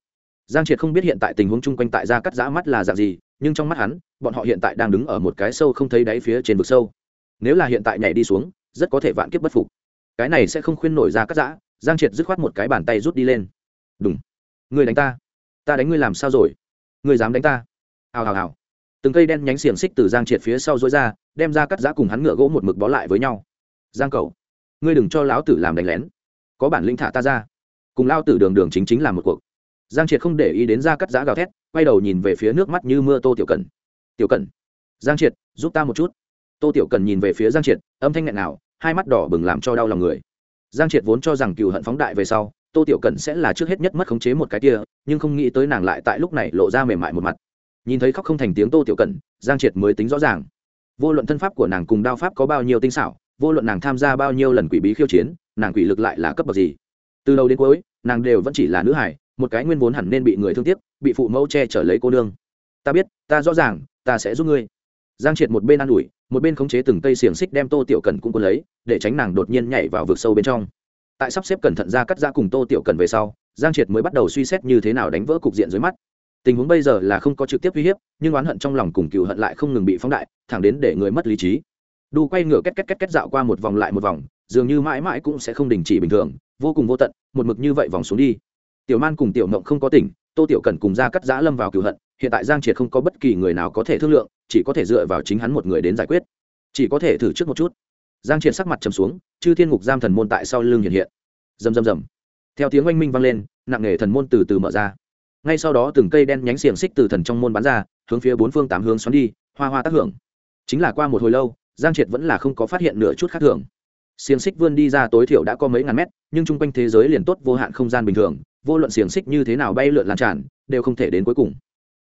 Giang triệt không biết hiện tại tình huống chung quanh tại gia cắt giã mắt là dạng gì, nhưng trong mắt hắn, bọn họ hiện tại đang đứng ở một cái sâu không thấy đáy phía trên vực sâu. Nếu là hiện tại nhảy đi xuống, rất có thể vạn kiếp bất phục. Cái này sẽ không khuyên nổi gia cắt giã, giang triệt dứt khoát một cái bàn tay rút đi lên. Đúng người đánh ta. Ta đánh ngươi làm sao rồi? Người dám đánh ta? Hào hào hào. Từng cây đen nhánh xiềng xích từ giang triệt phía sau dối ra, đem ra cắt giã cùng hắn ngựa gỗ một mực bó lại với nhau. Giang cầu ngươi đừng cho lão tử làm đánh lén. Có bản linh thả ta ra. Cùng lao tử đường đường chính chính làm một cuộc. Giang triệt không để ý đến ra cắt giã gào thét, quay đầu nhìn về phía nước mắt như mưa tô tiểu cần. Tiểu cần, giang triệt, giúp ta một chút. Tô tiểu cần nhìn về phía giang triệt, âm thanh nghẹn nào hai mắt đỏ bừng làm cho đau lòng người. Giang triệt vốn cho rằng cựu hận phóng đại về sau tô tiểu cần sẽ là trước hết nhất mất khống chế một cái kia, nhưng không nghĩ tới nàng lại tại lúc này lộ ra mềm mại một mặt. Nhìn thấy khóc không thành tiếng tô tiểu cần giang triệt mới tính rõ ràng. Vô luận thân pháp của nàng cùng đao pháp có bao nhiêu tinh xảo, vô luận nàng tham gia bao nhiêu lần quỷ bí khiêu chiến, nàng quỷ lực lại là cấp bậc gì? Từ đầu đến cuối, nàng đều vẫn chỉ là nữ hải một cái nguyên vốn hẳn nên bị người thương tiếc, bị phụ mẫu che chở lấy cô nương. Ta biết, ta rõ ràng, ta sẽ giúp ngươi. Giang triệt một bên an ủi, một bên khống chế từng cây xiềng xích đem tô tiểu cần cũng quân lấy, để tránh nàng đột nhiên nhảy vào vực sâu bên trong tại sắp xếp cẩn thận ra cắt ra cùng tô tiểu cần về sau, giang triệt mới bắt đầu suy xét như thế nào đánh vỡ cục diện dưới mắt. Tình huống bây giờ là không có trực tiếp uy hiếp, nhưng oán hận trong lòng cùng cựu hận lại không ngừng bị phóng đại, thẳng đến để người mất lý trí. Đu quay ngựa két két két két dạo qua một vòng lại một vòng, dường như mãi mãi cũng sẽ không đình chỉ bình thường, vô cùng vô tận, một mực như vậy vòng xuống đi. Tiểu man cùng tiểu mộng không có tỉnh, tô tiểu cần cùng ra cắt giã lâm vào cựu hận, hiện tại giang triệt không có bất kỳ người nào có thể thương lượng, chỉ có thể dựa vào chính hắn một người đến giải quyết. Chỉ có thể thử trước một chút giang triệt sắc mặt trầm xuống, chư thiên ngục giam thần môn tại sau lưng hiện hiện. Rầm rầm rầm. Theo tiếng oanh minh vang lên, nặng nề thần môn từ từ mở ra. Ngay sau đó từng cây đen nhánh xiềng xích từ thần trong môn bắn ra, hướng phía bốn phương tám hướng xoắn đi, hoa hoa tác hưởng. Chính là qua một hồi lâu, giang triệt vẫn là không có phát hiện nửa chút khác thường. Xiềng xích vươn đi ra tối thiểu đã có mấy ngàn mét, nhưng chung quanh thế giới liền tốt vô hạn không gian bình thường, vô luận xiềng xích như thế nào bay lượn lan tràn, đều không thể đến cuối cùng.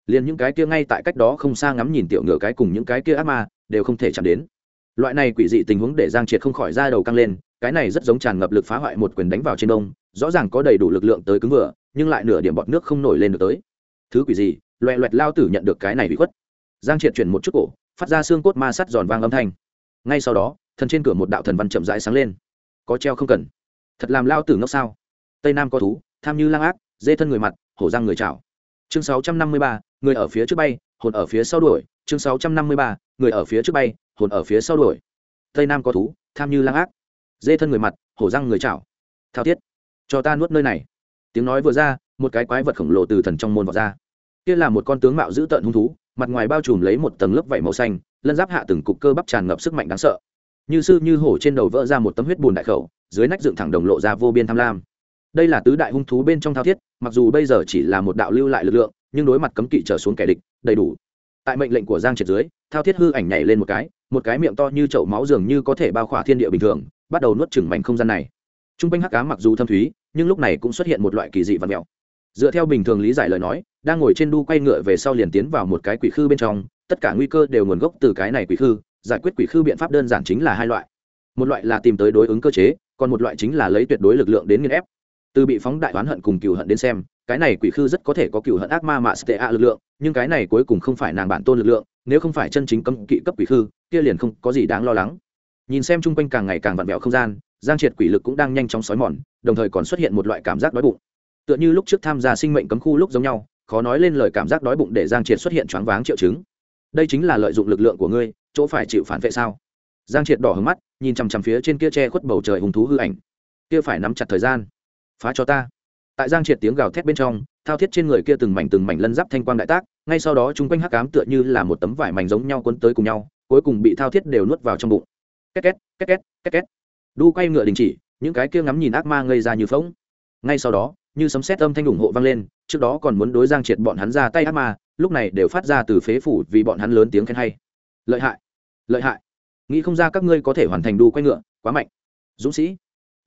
Liền những cái kia ngay tại cách đó không xa ngắm nhìn tiểu ngựa cái cùng những cái kia ác ma, đều không thể chạm đến loại này quỷ dị tình huống để giang triệt không khỏi ra đầu căng lên, cái này rất giống tràn ngập lực phá hoại một quyền đánh vào trên đông, rõ ràng có đầy đủ lực lượng tới cứng vừa, nhưng lại nửa điểm bọt nước không nổi lên được tới. Thứ quỷ gì? Loẹ loẹt lao tử nhận được cái này bị khuất. Giang triệt chuyển một chút cổ, phát ra xương cốt ma sắt giòn vang âm thanh. Ngay sau đó, thần trên cửa một đạo thần văn chậm rãi sáng lên. Có treo không cần. Thật làm lao tử ngốc sao? Tây nam có thú, tham như lang ác, dê thân người mặt, hổ răng người chảo. Chương sáu trăm năm mươi ba, người ở phía trước bay, hồn ở phía sau đuổi. Chương sáu trăm năm mươi ba người ở phía trước bay, hồn ở phía sau đuổi. Tây nam có thú, tham như lang ác. Dê thân người mặt, hổ răng người chảo. Thao thiết. Cho ta nuốt nơi này. Tiếng nói vừa ra, một cái quái vật khổng lồ từ thần trong môn vọt ra. Kia là một con tướng mạo dữ tợn hung thú, mặt ngoài bao trùm lấy một tầng lớp vảy màu xanh, lân giáp hạ từng cục cơ bắp tràn ngập sức mạnh đáng sợ. Như sư như hổ trên đầu vỡ ra một tấm huyết bùn đại khẩu, dưới nách dựng thẳng đồng lộ ra vô biên tham lam. Đây là tứ đại hung thú bên trong thao thiết, mặc dù bây giờ chỉ là một đạo lưu lại lực lượng, nhưng đối mặt cấm kỵ trở xuống kẻ địch, đầy đủ tại mệnh lệnh của giang triệt dưới, thao thiết hư ảnh nhảy lên một cái một cái miệng to như chậu máu dường như có thể bao khỏa thiên địa bình thường, bắt đầu nuốt chửng mảnh không gian này. T r u n g quanh hắc cá mặc dù thâm thúy, nhưng lúc này cũng xuất hiện một loại kỳ dị và mèo. Dựa theo bình thường lý giải lời nói, đang ngồi trên đu quay ngựa về sau liền tiến vào một cái quỷ khư bên trong, tất cả nguy cơ đều nguồn gốc từ cái này quỷ khư, giải quyết quỷ khư biện pháp đơn giản chính là hai loại. Một loại là tìm tới đối ứng cơ chế, còn một loại chính là lấy tuyệt đối lực lượng đến nghiên ép. Từ bị phóng đại oán hận cùng cựu hận đến xem cái này quỷ khư rất có thể có cựu hận ác ma mạ stea lực lượng, nhưng cái này cuối cùng không phải nàng bản tôn lực lượng, nếu không phải chân chính cấm kỵ cấp quỷ khư, kia liền không có gì đáng lo lắng. Nhìn xem chung quanh càng ngày càng vặn vẹo không gian, giang triệt quỷ lực cũng đang nhanh chóng xói mòn, đồng thời còn xuất hiện một loại cảm giác đói bụng. Tựa như lúc trước tham gia sinh mệnh cấm khu lúc giống nhau, khó nói lên lời cảm giác đói bụng để giang triệt xuất hiện choáng váng triệu chứng. Đây chính là lợi dụng lực lượng của ngươi, chỗ phải chịu phản vệ sao? Giang triệt đỏ hướng mắt, nhìn chằm chằm phía trên kia che khuất bầu trời hùng thú hư ảnh. Kia phải nắm chặt thời gian. Phá cho ta tại giang triệt tiếng gào thét bên trong, thao thiết trên người kia từng mảnh từng mảnh lân giáp thanh quang đại tác, ngay sau đó chung quanh hắc cám tựa như là một tấm vải mảnh giống nhau quấn tới cùng nhau, cuối cùng bị thao thiết đều nuốt vào trong bụng. Két két két két két két. Đu quay ngựa đình chỉ, những cái kia ngắm nhìn ác ma ngây ra như phóng ngay sau đó, như sấm sét âm thanh ủng hộ vang lên, trước đó còn muốn đối giang triệt bọn hắn ra tay ác ma, lúc này đều phát ra từ phế phủ vì bọn hắn lớn tiếng khen hay. Lợi hại lợi hại. Nghĩ không ra các ngươi có thể hoàn thành đu quay ngựa, quá mạnh. Dũng sĩ,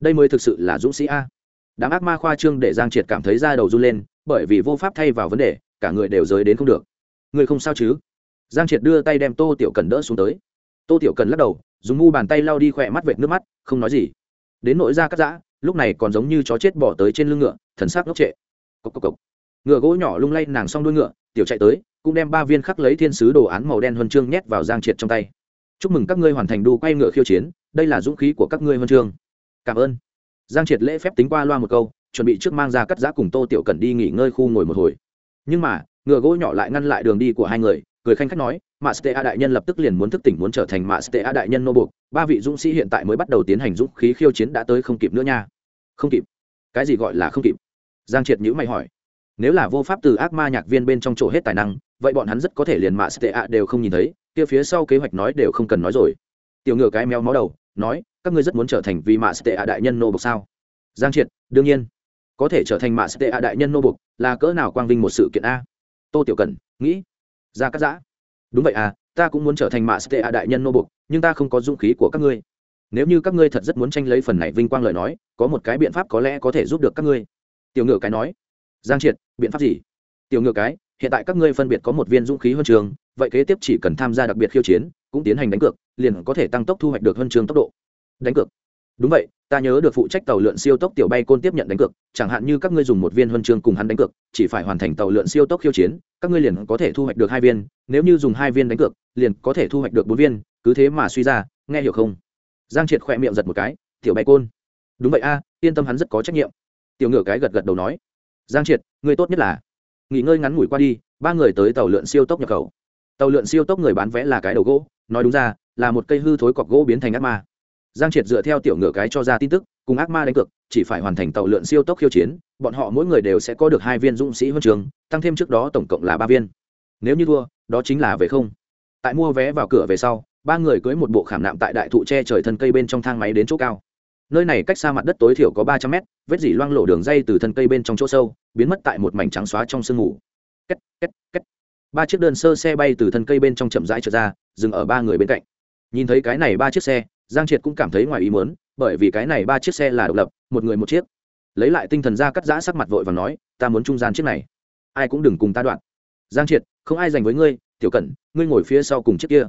đây mới thực sự là dũng sĩ a đám ác ma khoa trương để giang triệt cảm thấy da đầu run lên, bởi vì vô pháp thay vào vấn đề, cả người đều rơi đến không được. Người không sao chứ? Giang triệt đưa tay đem tô tiểu cần đỡ xuống tới. Tô tiểu cần lắc đầu, dùng ngu bàn tay lau đi khỏe mắt vệt nước mắt, không nói gì. Đến nỗi da cắt giã lúc này còn giống như chó chết bỏ tới trên lưng ngựa, thần sắc ngốc trệ. Cốc cốc cốc. ngựa gỗ nhỏ lung lay nàng xong đuôi ngựa, tiểu chạy tới, cũng đem ba viên khắc lấy thiên sứ đồ án màu đen huân chương nhét vào giang triệt trong tay. Chúc mừng các ngươi hoàn thành đu quay ngựa khiêu chiến, đây là dũng khí của các ngươi huân chương. Cảm ơn giang triệt lễ phép tính qua loa một câu, chuẩn bị trước mang ra cắt giã cùng tô tiểu cần đi nghỉ ngơi khu ngồi một hồi. Nhưng mà, ngựa gỗ nhỏ lại ngăn lại đường đi của hai người, cười khanh khách nói, mạ stea đại nhân lập tức liền muốn thức tỉnh muốn trở thành mạ stea đại nhân nô buộc, ba vị dũng sĩ hiện tại mới bắt đầu tiến hành dũng khí khiêu chiến đã tới không kịp nữa nha. Không kịp? Cái gì gọi là không kịp? Giang triệt nhữ mày hỏi. Nếu là vô pháp từ ác ma nhạc viên bên trong chỗ hết tài năng, vậy bọn hắn rất có thể liền mạ stea đều không nhìn thấy, kia phía sau kế hoạch nói đều không cần nói rồi. Tiểu ngựa cái meo máu đầu, nói các ngươi rất muốn trở thành vì mạ stea đại nhân nô Bộc sao? Giang triệt đương nhiên. Có thể trở thành mạ stea đại nhân nô Bộc là cỡ nào quang vinh một sự kiện a? Tô tiểu cần nghĩ. Ra cắt giã. Đúng vậy à ta cũng muốn trở thành mạ stea đại nhân nô Bộc, nhưng ta không có dũng khí của các ngươi. Nếu như các ngươi thật rất muốn tranh lấy phần này vinh quang lời nói có một cái biện pháp có lẽ có thể giúp được các ngươi. Tiểu ngựa cái nói. Giang triệt biện pháp gì? Tiểu ngựa cái hiện tại các ngươi phân biệt có một viên dũng khí huân trường vậy kế tiếp chỉ cần tham gia đặc biệt khiêu chiến cũng tiến hành đánh cược liền có thể tăng tốc thu hoạch được huân trường tốc độ đánh cược. Đúng vậy, ta nhớ được phụ trách tàu lượn siêu tốc tiểu bay côn tiếp nhận đánh cược, chẳng hạn như các ngươi dùng một viên huân chương cùng hắn đánh cược, chỉ phải hoàn thành tàu lượn siêu tốc khiêu chiến, các ngươi liền có thể thu hoạch được hai viên, nếu như dùng hai viên đánh cược, liền có thể thu hoạch được bốn viên, cứ thế mà suy ra, nghe hiểu không? Giang triệt khỏe miệng giật một cái, tiểu bay côn. Đúng vậy a, yên tâm hắn rất có trách nhiệm. Tiểu ngựa cái gật gật đầu nói. Giang triệt người tốt nhất là nghỉ ngơi ngắn ngủi qua đi, ba người tới tàu lượn siêu tốc nhập khẩu. Tàu lượn siêu tốc người bán vé là cái đầu gỗ, nói đúng ra, là một cây hư thối cọc gỗ biến thành ác ma giang triệt dựa theo tiểu ngựa cái cho ra tin tức, cùng ác ma đánh cược, chỉ phải hoàn thành tàu lượn siêu tốc khiêu chiến, bọn họ mỗi người đều sẽ có được hai viên dũng sĩ huân trường, tăng thêm trước đó tổng cộng là ba viên. Nếu như thua, đó chính là về không. Tại mua vé vào cửa về sau, ba người cưới một bộ khảm nạm tại đại thụ tre trời thân cây bên trong thang máy đến chỗ cao. Nơi này cách xa mặt đất tối thiểu có ba trăm mét, vết dỉ loang lộ đường dây từ thân cây bên trong chỗ sâu, biến mất tại một mảnh trắng xóa trong sương mù. Két két két. Ba chiếc đơn sơ xe bay từ thân cây bên trong chậm rãi trượt ra, dừng ở ba người bên cạnh. Nhìn thấy cái này ba chiếc xe giang triệt cũng cảm thấy ngoài ý muốn, bởi vì cái này ba chiếc xe là độc lập, một người một chiếc. Lấy lại tinh thần ra cắt giã sắc mặt vội và nói, ta muốn trung gian chiếc này. Ai cũng đừng cùng ta đoạn. Giang triệt, không ai dành với ngươi, tiểu cẩn, ngươi ngồi phía sau cùng chiếc kia.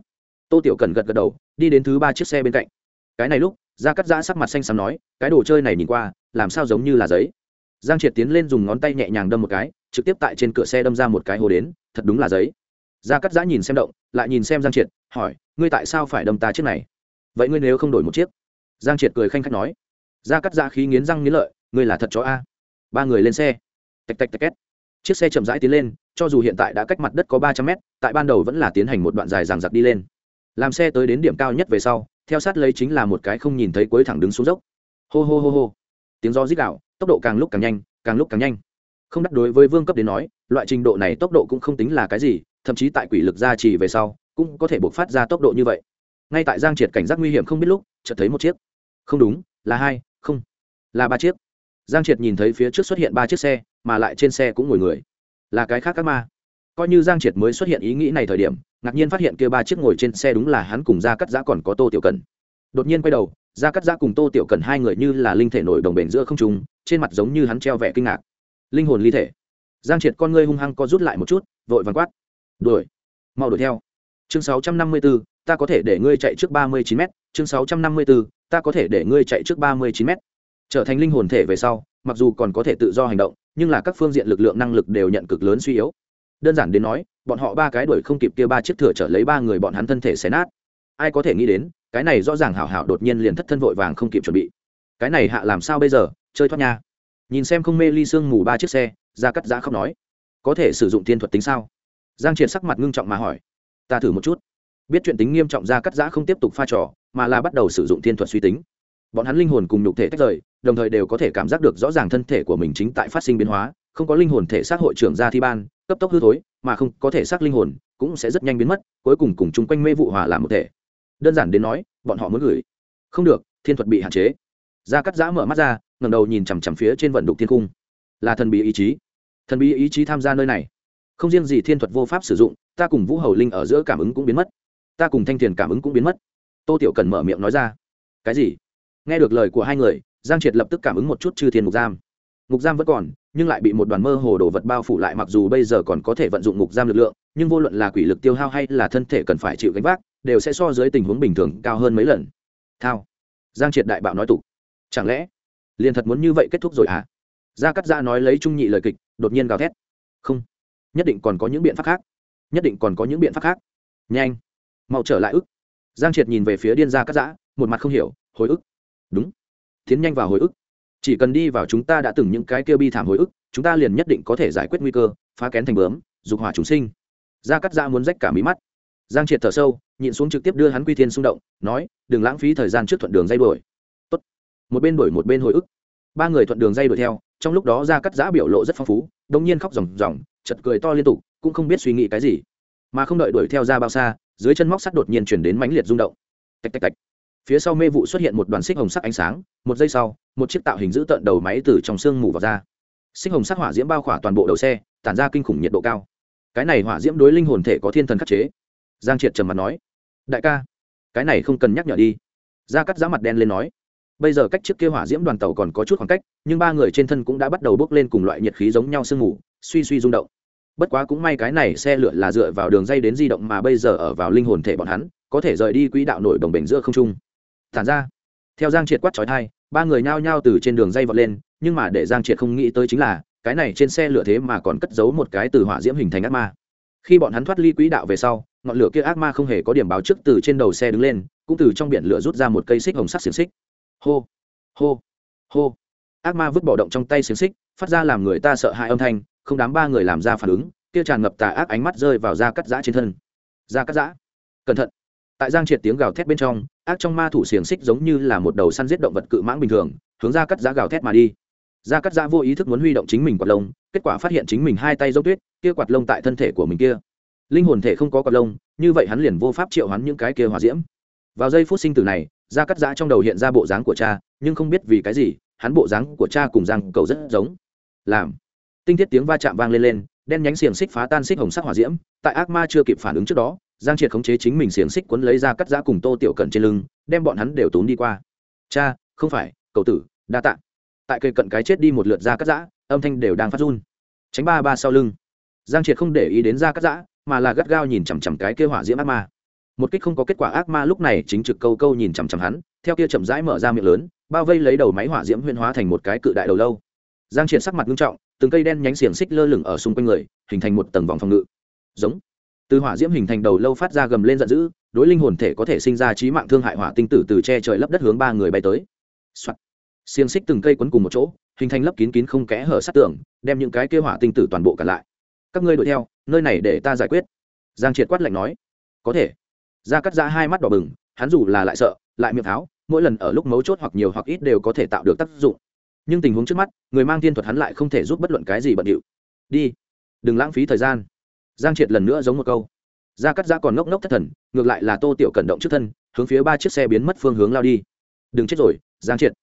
Tô tiểu cẩn gật gật đầu, đi đến thứ ba chiếc xe bên cạnh. Cái này lúc, ra cắt giã sắc mặt xanh xám nói, cái đồ chơi này nhìn qua, làm sao giống như là giấy? Giang triệt tiến lên dùng ngón tay nhẹ nhàng đâm một cái, trực tiếp tại trên cửa xe đâm ra một cái hồ đến, thật đúng là giấy. Ra cắt giã nhìn xem động, lại nhìn xem giang triệt, hỏi, ngươi tại sao phải đâm ta chiếc này? Vậy ngươi nếu không đổi một chiếc? Giang triệt cười khanh khách nói. Ra cắt ra khí nghiến răng nghiến lợi, ngươi là thật chó a. Ba người lên xe. Tạch tạch tạch két. Chiếc xe chậm rãi tiến lên, cho dù hiện tại đã cách mặt đất có ba trăm mét, tại ban đầu vẫn là tiến hành một đoạn dài ràng giặc đi lên. Làm xe tới đến điểm cao nhất về sau, theo sát lấy chính là một cái không nhìn thấy cuối thẳng đứng xuống dốc. Hô hô hô hô. Tiếng do rít đạo tốc độ càng lúc càng nhanh, càng lúc càng nhanh. Không đắc đối với vương cấp đến nói, loại trình độ này tốc độ cũng không tính là cái gì, thậm chí tại quỷ lực gia trì về sau, cũng có thể buộc phát ra tốc độ như vậy ngay tại giang triệt cảnh giác nguy hiểm không biết lúc chợt thấy một chiếc. Không đúng là hai không là ba chiếc. Giang triệt nhìn thấy phía trước xuất hiện ba chiếc xe mà lại trên xe cũng ngồi người. Là cái khác các ma. Coi như giang triệt mới xuất hiện ý nghĩ này thời điểm ngạc nhiên phát hiện kia ba chiếc ngồi trên xe đúng là hắn cùng gia cắt giã còn có tô tiểu cần. Đột nhiên quay đầu gia cắt giã cùng tô tiểu cần hai người như là linh thể nổi đồng bền giữa không trùng trên mặt giống như hắn treo vẻ kinh ngạc. Linh hồn ly thể. Giang triệt con ngươi hung hăng co rút lại một chút vội vàng quát. Đuổi mau đuổi theo. Chương 654, ta có thể để ngươi chạy trước 39 m chương 654, ta có thể để ngươi chạy trước 39 m trở thành linh hồn thể về sau mặc dù còn có thể tự do hành động nhưng là các phương diện lực lượng năng lực đều nhận cực lớn suy yếu. Đơn giản đến nói bọn họ ba cái đuổi không kịp kia ba chiếc thừa trở lấy ba người bọn hắn thân thể xé nát. Ai có thể nghĩ đến cái này rõ ràng hảo hảo đột nhiên liền thất thân vội vàng không kịp chuẩn bị. Cái này hạ làm sao bây giờ chơi thoát nha. Nhìn xem không mê ly sương mù ba chiếc xe ra cắt giá khóc nói. Có thể sử dụng thiên thuật tính sao? Giang triệt sắc mặt ngưng trọng mà hỏi. Ta thử một chút biết chuyện tính nghiêm trọng ra cắt giã không tiếp tục pha trò, mà là bắt đầu sử dụng thiên thuật suy tính. Bọn hắn linh hồn cùng nhục thể tách rời, đồng thời đều có thể cảm giác được rõ ràng thân thể của mình chính tại phát sinh biến hóa, không có linh hồn thể xác hội trưởng ra thi ban, cấp tốc hư thối, mà không có thể xác linh hồn, cũng sẽ rất nhanh biến mất, cuối cùng cùng chung quanh mê vụ hòa làm một thể. Đơn giản đến nói, bọn họ muốn gửi. Không được, thiên thuật bị hạn chế. Gia cắt giã mở mắt ra ngầm đầu nhìn chằm chằm phía trên vận đục thiên cung. Là thần bí ý chí. Thần bí ý chí tham gia nơi này. Không riêng gì thiên thuật vô pháp sử dụng, ta cùng vũ hầu linh ở giữa cảm ứng cũng biến mất ta cùng thanh thiền cảm ứng cũng biến mất. Tô tiểu cần mở miệng nói ra. Cái gì? Nghe được lời của hai người, giang triệt lập tức cảm ứng một chút chư thiên ngục giam. Ngục giam vẫn còn, nhưng lại bị một đoàn mơ hồ đồ vật bao phủ lại, mặc dù bây giờ còn có thể vận dụng ngục giam lực lượng, nhưng vô luận là quỷ lực tiêu hao hay là thân thể cần phải chịu gánh vác, đều sẽ so dưới tình huống bình thường cao hơn mấy lần. Thao. Giang triệt đại bạo nói tục. Chẳng lẽ, liền thật muốn như vậy kết thúc rồi à gia cắt Gia nói lấy trung nhị lời kịch, đột nhiên gào thét. Không, nhất định còn có những biện pháp khác. Nhất định còn có những biện pháp khác. Nhanh mau trở lại ức. Giang triệt nhìn về phía điên gia cắt giã, một mặt không hiểu, hồi ức. Đúng. Tiến nhanh vào hồi ức. Chỉ cần đi vào chúng ta đã từng những cái kia bi thảm hồi ức, chúng ta liền nhất định có thể giải quyết nguy cơ, phá kén thành bướm, dục hỏa chúng sinh. Gia cắt giã muốn rách cả mí mắt. Giang triệt thở sâu, nhịn xuống trực tiếp đưa hắn quy thiên xung động, nói, đừng lãng phí thời gian trước thuận đường dây đuổi. Tốt. một bên đuổi một bên hồi ức. Ba người thuận đường dây đuổi theo, trong lúc đó gia cắt giã biểu lộ rất phong phú đông nhiên khóc ròng ròng chật cười to liên tục, cũng không biết suy nghĩ cái gì. Mà không đợi đuổi theo ra bao xa dưới chân móc sắt đột nhiên chuyển đến mãnh liệt rung động. Tạch tạch tạch. Phía sau mê vụ xuất hiện một đoàn xích hồng sắc ánh sáng, một giây sau, một chiếc tạo hình giữ tợn đầu máy từ trong sương mù vào ra. Xích hồng sắc hỏa diễm bao khỏa toàn bộ đầu xe, tản ra kinh khủng nhiệt độ cao. Cái này hỏa diễm đối linh hồn thể có thiên thần khắc chế. Giang triệt trầm mặt nói, đại ca, cái này không cần nhắc nhở đi. Gia cắt giá mặt đen lên nói, bây giờ cách trước kia hỏa diễm đoàn tàu còn có chút khoảng cách, nhưng ba người trên thân cũng đã bắt đầu bước lên cùng loại nhiệt khí giống nhau sương mù, suy suy rung động bất quá cũng may cái này xe lửa là dựa vào đường dây đến di động mà bây giờ ở vào linh hồn thể bọn hắn, có thể rời đi quỹ đạo nổi đồng bình giữa không trung. Thản ra. Theo giang triệt quát trói thai, ba người nhao nhao từ trên đường dây vọt lên, nhưng mà để giang triệt không nghĩ tới chính là, cái này trên xe lửa thế mà còn cất giấu một cái từ hỏa diễm hình thành ác ma. Khi bọn hắn thoát ly quỹ đạo về sau, ngọn lửa kia ác ma không hề có điểm báo trước từ trên đầu xe đứng lên, cũng từ trong biển lửa rút ra một cây xích hồng sắc xiềng xích. Hô hô hô. Ác ma vứt bỏ động trong tay xiềng xích, phát ra làm người ta sợ hãi âm thanh không đám ba người làm ra phản ứng, kia tràn ngập tà ác ánh mắt rơi vào da cắt giã trên thân. Da cắt giã, cẩn thận. Tại giang triệt tiếng gào thét bên trong, ác trong ma thủ xiềng xích giống như là một đầu săn giết động vật cự mãng bình thường, hướng ra cắt giã gào thét mà đi. Da cắt giã vô ý thức muốn huy động chính mình quạt lông, kết quả phát hiện chính mình hai tay dốc tuyết, kia quạt lông tại thân thể của mình kia. Linh hồn thể không có quạt lông, như vậy hắn liền vô pháp triệu hắn những cái kia hòa diễm. Vào giây phút sinh tử này da cắt giã trong đầu hiện ra bộ dáng của cha, nhưng không biết vì cái gì, hắn bộ dáng của cha cùng giang cầu rất giống. Làm tinh thiết tiếng va chạm vang lên lên, đen nhánh xiềng xích phá tan xích hồng sắc hỏa diễm, tại ác ma chưa kịp phản ứng trước đó, giang triệt khống chế chính mình xiềng xích quấn lấy ra cắt giã cùng tô tiểu cận trên lưng, đem bọn hắn đều tốn đi qua. Cha, không phải, cậu tử, đa tạ. Tại cây cận cái chết đi một lượt ra cắt giã, âm thanh đều đang phát run. Tránh ba ba sau lưng, giang triệt không để ý đến ra cắt giã, mà là gắt gao nhìn chằm chằm cái kêu hỏa diễm ác ma. Một kích không có kết quả ác ma lúc này chính trực câu câu nhìn chằm chằm hắn, theo kia chậm rãi mở ra miệng lớn, bao vây lấy đầu máy hỏa diễm huyên hóa thành một cái cự đại đầu lâu. Giang triệt sắc mặt nghiêm trọng từng cây đen nhánh xiềng xích lơ lửng ở xung quanh người, hình thành một tầng vòng phòng ngự. Giống. Từ hỏa diễm hình thành đầu lâu phát ra gầm lên giận dữ, đối linh hồn thể có thể sinh ra trí mạng thương hại hỏa tinh tử từ che trời lấp đất hướng ba người bay tới、Soạn. xiềng xích từng cây quấn cùng một chỗ, hình thành lấp kín kín không kẽ hở sát tường, đem những cái kêu hỏa tinh tử toàn bộ cả lại. Các ngươi đuổi theo, nơi này để ta giải quyết. Giang triệt quát lạnh nói. Có thể. Ra cắt ra hai mắt đỏ bừng, hắn dù là lại sợ, lại miệng tháo, mỗi lần ở lúc mấu chốt hoặc nhiều hoặc ít đều có thể tạo được tác dụng nhưng tình huống trước mắt, người mang thiên thuật hắn lại không thể giúp bất luận cái gì bận điệu. Đi, đừng lãng phí thời gian. Giang triệt lần nữa giống một câu. Gia cắt giã còn ngốc ngốc thất thần, ngược lại là tô tiểu cẩn động trước thân, hướng phía ba chiếc xe biến mất phương hướng lao đi. Đừng chết rồi, giang triệt.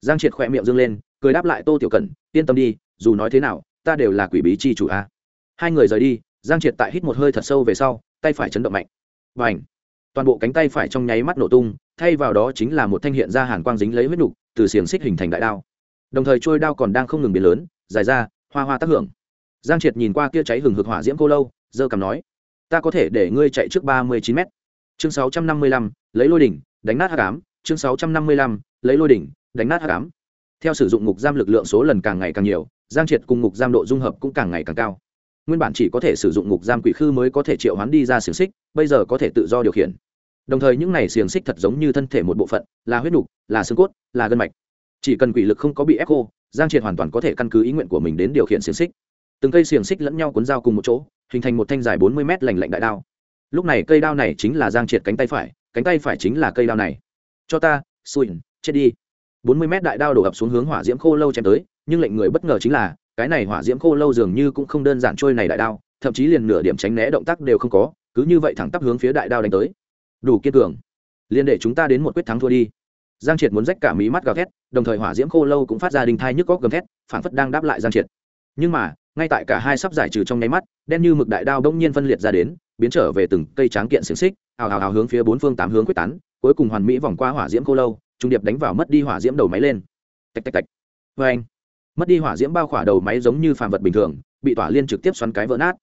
Giang triệt khỏe miệng dâng lên, cười đáp lại tô tiểu cẩn, yên tâm đi, dù nói thế nào, ta đều là quỷ bí chi chủ a. Hai người rời đi, giang triệt tại hít một hơi thật sâu về sau, tay phải chấn động mạnh. Và ảnh toàn bộ cánh tay phải trong nháy mắt nổ tung, thay vào đó chính là một thanh hiện ra hàn quang dính lấy huyết nục, từ xiềng xích hình thành đại đao đồng thời trôi đao còn đang không ngừng biến lớn, dài ra, hoa hoa tác hưởng. Giang triệt nhìn qua kia cháy hừng hực hỏa diễm cô lâu dơ cằm nói, ta có thể để ngươi chạy trước ba mươi chín mét. Chương sáu trăm năm mươi lăm, lấy lôi đỉnh, đánh nát hạ cám chương sáu trăm năm mươi lăm, lấy lôi đỉnh, đánh nát hạ cám theo sử dụng ngục giam lực lượng số lần càng ngày càng nhiều, giang triệt cùng ngục giam độ dung hợp cũng càng ngày càng cao. Nguyên bản chỉ có thể sử dụng ngục giam quỷ khư mới có thể triệu hoán đi ra xiềng xích, bây giờ có thể tự do điều khiển. Đồng thời những này xiềng xích thật giống như thân thể một bộ phận, là huyết nục, là xương cốt, là gân mạch chỉ cần quỷ lực không có bị ép khô, giang triệt hoàn toàn có thể căn cứ ý nguyện của mình đến điều khiển xiềng xích. Từng cây xiềng xích lẫn nhau cuốn dao cùng một chỗ, hình thành một thanh dài bốn mươi mét lành lạnh đại đao. Lúc này cây đao này chính là giang triệt cánh tay phải, cánh tay phải chính là cây đao này. Cho ta xùi chết đi. Bốn mươi mét đại đao đổ ập xuống hướng hỏa diễm khô lâu chém tới, nhưng lệnh người bất ngờ chính là, cái này hỏa diễm khô lâu dường như cũng không đơn giản trôi này đại đao, thậm chí liền nửa điểm tránh né động tác đều không có, cứ như vậy thẳng tắp hướng phía đại đao đánh tới. Đủ kiên cường. Liền để chúng ta đến một quyết thắng thua đi giang triệt muốn rách cả mí mắt gào thét, đồng thời hỏa diễm khô lâu cũng phát ra đình thai nhức góc gầm thét phản phất đang đáp lại giang triệt. Nhưng mà, ngay tại cả hai sắp giải trừ trong nháy mắt, đen như mực đại đao bỗng nhiên phân liệt ra đến, biến trở về từng cây tráng kiện xiềng xích hào hào hào hướng phía bốn phương tám hướng quyết tán, cuối cùng hoàn mỹ vòng qua hỏa diễm khô lâu, trung điệp đánh vào mất đi hỏa diễm đầu máy lên. Tạch tạch tạch. Vê anh, mất đi hỏa diễm bao khỏa đầu máy giống như phàm vật bình thường, bị tỏa liên trực tiếp xoắn cái vỡ nát.